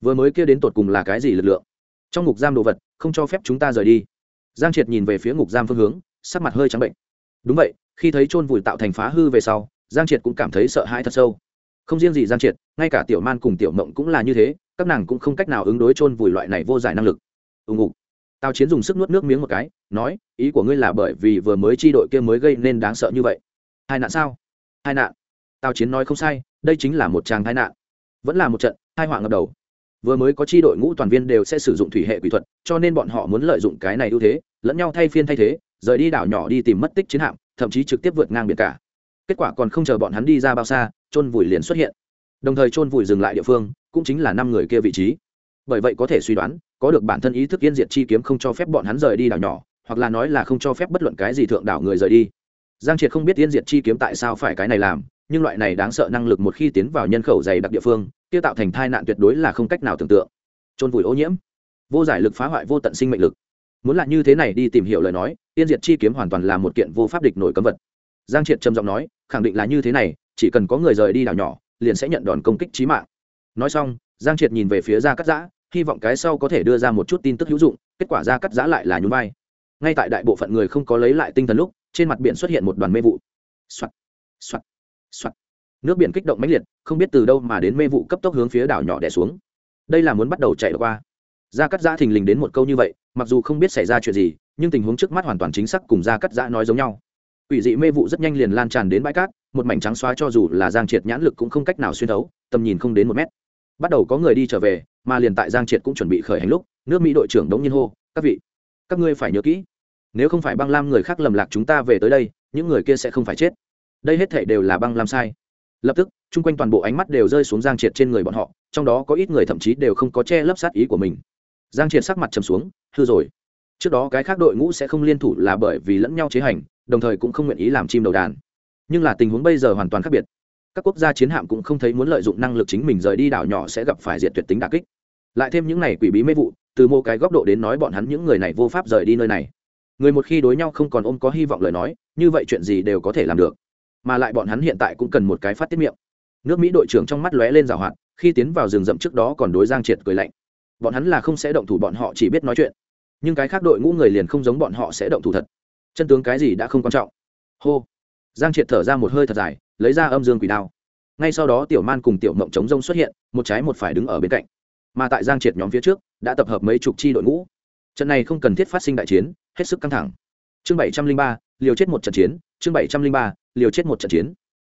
Vừa mới kia đến tột cùng là cái gì lực lượng? Trong ngục giam đồ vật không cho phép chúng ta rời đi. Giang triệt nhìn về phía ngục giam phương hướng sắc mặt hơi trắng bệnh đúng vậy, khi thấy chôn vùi tạo thành phá hư về sau, giang triệt cũng cảm thấy sợ hãi thật sâu. Không riêng gì giang triệt, ngay cả tiểu man cùng tiểu mộng cũng là như thế, các nàng cũng không cách nào ứng đối chôn vùi loại này vô giải năng lực. Ưng ngục. Tào chiến dùng sức nuốt nước miếng một cái, nói, ý của ngươi là bởi vì vừa mới chi đội kia mới gây nên đáng sợ như vậy. Hai nạn sao? Hai nạn. Tào chiến nói không sai, đây chính là một tràng hai nạn. Vẫn là một trận hai họa ngập đầu. Vừa mới có chi đội ngũ toàn viên đều sẽ sử dụng thủy hệ quỷ thuật, cho nên bọn họ muốn lợi dụng cái này ưu thế, lẫn nhau thay phiên thay thế rời đi đảo nhỏ đi tìm mất tích chiến hạm, thậm chí trực tiếp vượt ngang biển cả. Kết quả còn không chờ bọn hắn đi ra bao xa, chôn vùi liền xuất hiện. Đồng thời chôn vùi dừng lại địa phương, cũng chính là năm người kia vị trí. Bởi vậy có thể suy đoán, có được bản thân ý thức yên diệt chi kiếm không cho phép bọn hắn rời đi đảo nhỏ, hoặc là nói là không cho phép bất luận cái gì thượng đảo người rời đi. Giang triệt không biết yên diệt chi kiếm tại sao phải cái này làm, nhưng loại này đáng sợ năng lực một khi tiến vào nhân khẩu dày đặc địa phương kia tạo thành tai nạn tuyệt đối là không cách nào tưởng tượng. Trôn vùi ô nhiễm. Vô giải lực phá hoại vô tận sinh mệnh lực muốn là như thế này đi tìm hiểu lời nói tiên diệt chi kiếm hoàn toàn là một kiện vô pháp địch nổi cấm vật. Giang triệt trầm giọng nói, khẳng định là như thế này, chỉ cần có người rời đi đảo nhỏ, liền sẽ nhận đòn công kích trí mạng. Nói xong, giang triệt nhìn về phía gia cắt giã, hy vọng cái sau có thể đưa ra một chút tin tức hữu dụng, kết quả gia cắt giã lại là nhún vai. Ngay tại đại bộ phận người không có lấy lại tinh thần lúc, trên mặt biển xuất hiện một đoàn mê vụ. Soạt soạt soạt. Nước biển kích động mãnh liệt, không biết từ đâu mà đến mê vụ cấp tốc hướng phía đảo nhỏ đẻ xuống. Đây là muốn bắt đầu chạy qua. Gia cắt giã thình lình đến một câu như vậy mặc dù không biết xảy ra chuyện gì nhưng tình huống trước mắt hoàn toàn chính xác cùng ra cắt giã nói giống nhau Quỷ dị mê vụ rất nhanh liền lan tràn đến bãi cát, một mảnh trắng xóa cho dù là Giang Triệt nhãn lực cũng không cách nào xuyên thấu, tầm nhìn không đến một mét. Bắt đầu có người đi trở về, mà liền tại Giang Triệt cũng chuẩn bị khởi hành lúc, nước Mỹ đội trưởng đống nhiên hô, "Các vị, các ngươi phải nhớ kỹ, nếu không phải băng lam người khác lầm lạc chúng ta về tới đây, những người kia sẽ không phải chết. Đây hết thảy đều là băng lam sai." Lập tức, chung quanh toàn bộ ánh mắt đều rơi xuống Giang Triệt trên người bọn họ, trong đó có ít người thậm chí đều không có che lấp sát ý của mình. Giang Triệt sắc mặt trầm xuống, hư rồi. Trước đó cái khác đội ngũ sẽ không liên thủ là bởi vì lẫn nhau chế hành, đồng thời cũng không nguyện ý làm chim đầu đàn. Nhưng là tình huống bây giờ hoàn toàn khác biệt. Các quốc gia chiến hạm cũng không thấy muốn lợi dụng năng lực chính mình rời đi đảo nhỏ sẽ gặp phải diệt tuyệt tính đà kích. Lại thêm những này quỷ bí mê vụ từ một cái góc độ đến nói bọn hắn những người này vô pháp rời đi nơi này. Người một khi đối nhau không còn ôm có hy vọng lời nói như vậy chuyện gì đều có thể làm được. Mà lại bọn hắn hiện tại cũng cần một cái phát tiết miệng. Nước mỹ đội trưởng trong mắt lóe lên rào hoạt khi tiến vào rừng rậm trước đó còn đối giang triệt cười lạnh bọn hắn là không sẽ động thủ, bọn họ chỉ biết nói chuyện. Nhưng cái khác đội ngũ người liền không giống bọn họ sẽ động thủ thật. Chân tướng cái gì đã không quan trọng. Hô. Giang triệt thở ra một hơi thật dài, lấy ra âm dương quỷ đao. Ngay sau đó tiểu man cùng tiểu mộng chống rông xuất hiện, một trái một phải đứng ở bên cạnh. Mà tại giang triệt nhóm phía trước, đã tập hợp mấy chục chi đội ngũ. Trận này không cần thiết phát sinh đại chiến, hết sức căng thẳng. Chương bảy trăm linh ba, liều chết một trận chiến, chương bảy trăm linh ba, liều chết một trận chiến.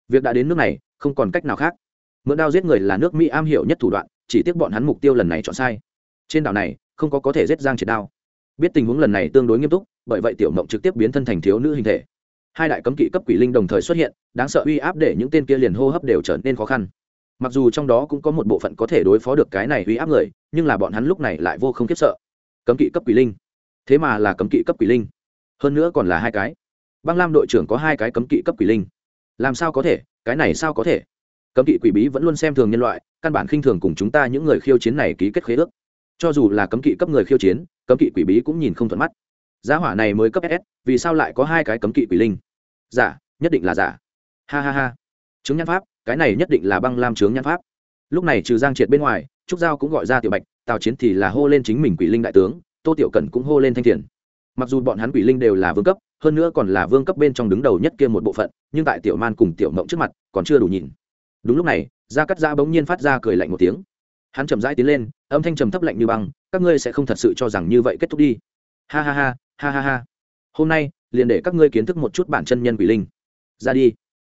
Việc đã đến nước này, không còn cách nào khác. Mượn đao giết người là nước mỹ am hiểu nhất thủ đoạn, chỉ tiếc bọn hắn mục tiêu lần này chọn sai trên đảo này, không có có thể giết giang triệt đao. Biết tình huống lần này tương đối nghiêm túc, bởi vậy tiểu mộng trực tiếp biến thân thành thiếu nữ hình thể. Hai đại cấm kỵ cấp quỷ linh đồng thời xuất hiện, đáng sợ uy áp để những tên kia liền hô hấp đều trở nên khó khăn. Mặc dù trong đó cũng có một bộ phận có thể đối phó được cái này uy áp người, nhưng là bọn hắn lúc này lại vô không khiếp sợ. Cấm kỵ cấp quỷ linh. Thế mà là cấm kỵ cấp quỷ linh. Hơn nữa còn là hai cái. Băng lam đội trưởng có hai cái cấm kỵ cấp quỷ linh. Làm sao có thể? Cái này sao có thể? Cấm kỵ quỷ bí vẫn luôn xem thường nhân loại, căn bản khinh thường cùng chúng ta những người khiêu chiến này ký kết khế ước cho dù là cấm kỵ cấp người khiêu chiến, cấm kỵ quỷ bí cũng nhìn không thuận mắt. Giá hỏa này mới cấp ss vì sao lại có hai cái cấm kỵ quỷ linh? Giả, nhất định là giả. Ha ha ha. Chứng nhãn pháp, cái này nhất định là băng lam chứng nhãn pháp. Lúc này trừ giang triệt bên ngoài, trúc giao cũng gọi ra tiểu bạch, tào chiến thì là hô lên chính mình quỷ linh đại tướng, tô tiểu cẩn cũng hô lên thanh thiền. Mặc dù bọn hắn quỷ linh đều là vương cấp, hơn nữa còn là vương cấp bên trong đứng đầu nhất kia một bộ phận, nhưng tại tiểu man cùng tiểu mộng trước mặt, còn chưa đủ nhìn. Đúng lúc này, gia cắt ra bỗng nhiên phát ra cười lạnh một tiếng hắn chậm rãi tiến lên, âm thanh trầm thấp lạnh như băng, các ngươi sẽ không thật sự cho rằng như vậy kết thúc đi. Ha ha ha ha ha ha. Hôm nay, liền để các ngươi kiến thức một chút bản chân nhân quỷ linh. Ra đi.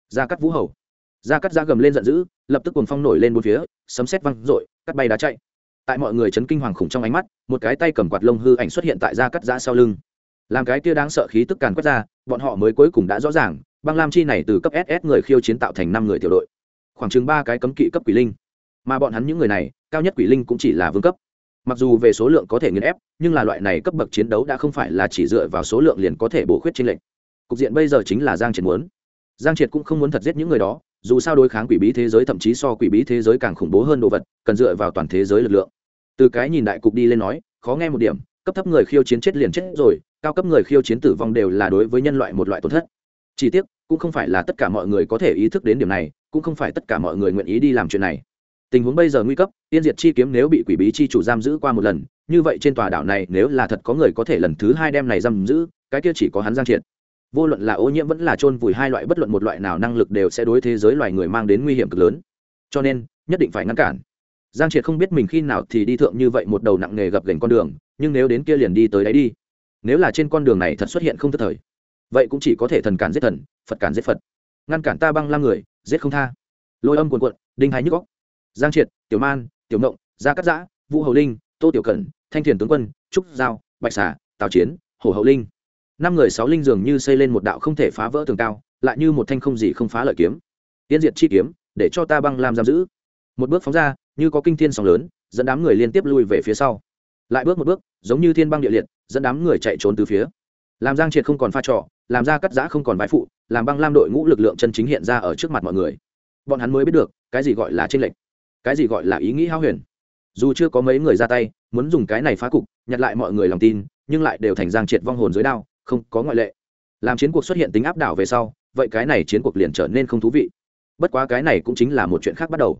Ra cắt vũ hầu. Ra cắt ra gầm lên giận dữ, lập tức cuồng phong nổi lên bốn phía, sấm sét văng r ộ i cắt bay đá chạy. Tại mọi người chấn kinh hoàng khủng trong ánh mắt, một cái tay cầm quạt lông hư ảnh xuất hiện tại ra cắt ra sau lưng. Làm cái kia đáng sợ khí tức càn quét ra, bọn họ mới cuối cùng đã rõ ràng, băng lam chi này từ cấp ss người khiêu chiến tạo thành năm người tiểu đội. Khoảng chừng ba cái cấm kỵ cấp quỷ linh mà bọn hắn những người này, cao nhất quỷ linh cũng chỉ là vương cấp. Mặc dù về số lượng có thể nghiền ép, nhưng là loại này cấp bậc chiến đấu đã không phải là chỉ dựa vào số lượng liền có thể bổ khuyết trên lệnh cục diện bây giờ chính là giang triệt muốn. Giang triệt cũng không muốn thật giết những người đó, dù sao đối kháng quỷ bí thế giới thậm chí so quỷ bí thế giới càng khủng bố hơn đồ vật, cần dựa vào toàn thế giới lực lượng. Từ cái nhìn đại cục đi lên nói, khó nghe một điểm, cấp thấp người khiêu chiến chết liền chết rồi, cao cấp người khiêu chiến tử vong đều là đối với nhân loại một loại tổn thất. Chỉ tiếc, cũng không phải là tất cả mọi người có thể ý thức đến điểm này, cũng không phải tất cả mọi người nguyện ý đi làm chuyện này tình huống bây giờ nguy cấp tiên diệt chi kiếm nếu bị quỷ bí chi chủ giam giữ qua một lần, như vậy trên tòa đảo này nếu là thật có người có thể lần thứ hai đem này giam giữ, cái kia chỉ có hắn giang triệt. Vô luận là ô nhiễm vẫn là chôn vùi hai loại bất luận một loại nào năng lực đều sẽ đối thế giới loài người mang đến nguy hiểm cực lớn. Cho nên, nhất định phải ngăn cản. Giang triệt không biết mình khi nào thì đi thượng như vậy một đầu nặng nghề gập gành con đường, nhưng nếu đến kia liền đi tới đấy đi. Nếu là trên con đường này thật xuất hiện không thất thời, vậy cũng chỉ có thể thần cản giết thần, phật cản giết phật. Ngăn cản ta băng la người, giết không tha. Lôi âm cuồn cuộn, đinh hai nhức góc giang triệt, tiểu man, tiểu mộng gia cắt giã, vũ hầu linh, tô tiểu cẩn, thanh thiền tướng quân, trúc giao, bạch xà, tào chiến, hồ hậu linh. Năm người sáu linh dường như xây lên một đạo không thể phá vỡ tường cao, lại như một thanh không gì không phá lợi kiếm. Tiên diệt chi kiếm, để cho ta băng làm giam giữ. Một bước phóng ra, như có kinh thiên sóng lớn, dẫn đám người liên tiếp lui về phía sau. Lại bước một bước, giống như thiên băng địa liệt, dẫn đám người chạy trốn từ phía. Làm giang triệt không còn pha trò, làm ra cắt giã không còn vai phụ, làm băng lam đội ngũ lực lượng chân chính hiện ra ở trước mặt mọi người. Bọn hắn mới biết được, cái gì gọi là tranh lệch cái gì gọi là ý nghĩ hao huyền? Dù chưa có mấy người ra tay, muốn dùng cái này phá cục, nhặt lại mọi người lòng tin, nhưng lại đều thành giang triệt vong hồn dưới đao, không có ngoại lệ. Làm chiến cuộc xuất hiện tính áp đảo về sau, vậy cái này chiến cuộc liền trở nên không thú vị. Bất quá cái này cũng chính là một chuyện khác bắt đầu.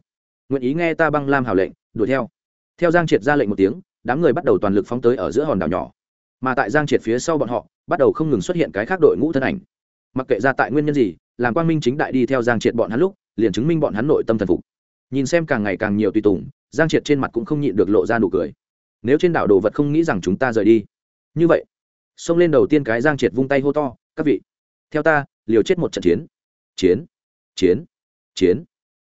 Nguyện ý nghe ta băng lam hào lệnh, đuổi theo. Theo giang triệt ra lệnh một tiếng, đám người bắt đầu toàn lực phóng tới ở giữa hòn đảo nhỏ. Mà tại giang triệt phía sau bọn họ, bắt đầu không ngừng xuất hiện cái khác đội ngũ thân ảnh. Mặc kệ ra tại nguyên nhân gì, làm quang minh chính đại đi theo giang triệt bọn hắn lúc, liền chứng minh bọn hắn nội tâm thần phục nhìn xem càng ngày càng nhiều tùy tùng, giang triệt trên mặt cũng không nhịn được lộ ra nụ cười. Nếu trên đảo đồ vật không nghĩ rằng chúng ta rời đi. Như vậy, xông lên đầu tiên cái giang triệt vung tay hô to, các vị, theo ta, liều chết một trận chiến. Chiến chiến chiến.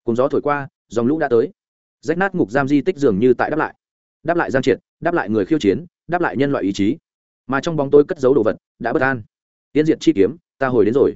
Cùng gió thổi qua, dòng lũ đã tới. Rách nát ngục giam di tích dường như tại đáp lại. Đáp lại giang triệt, đáp lại người khiêu chiến, đáp lại nhân loại ý chí. Mà trong bóng tôi cất giấu đồ vật, đã bất an. Tiến diệt chi kiếm, ta hồi đến rồi.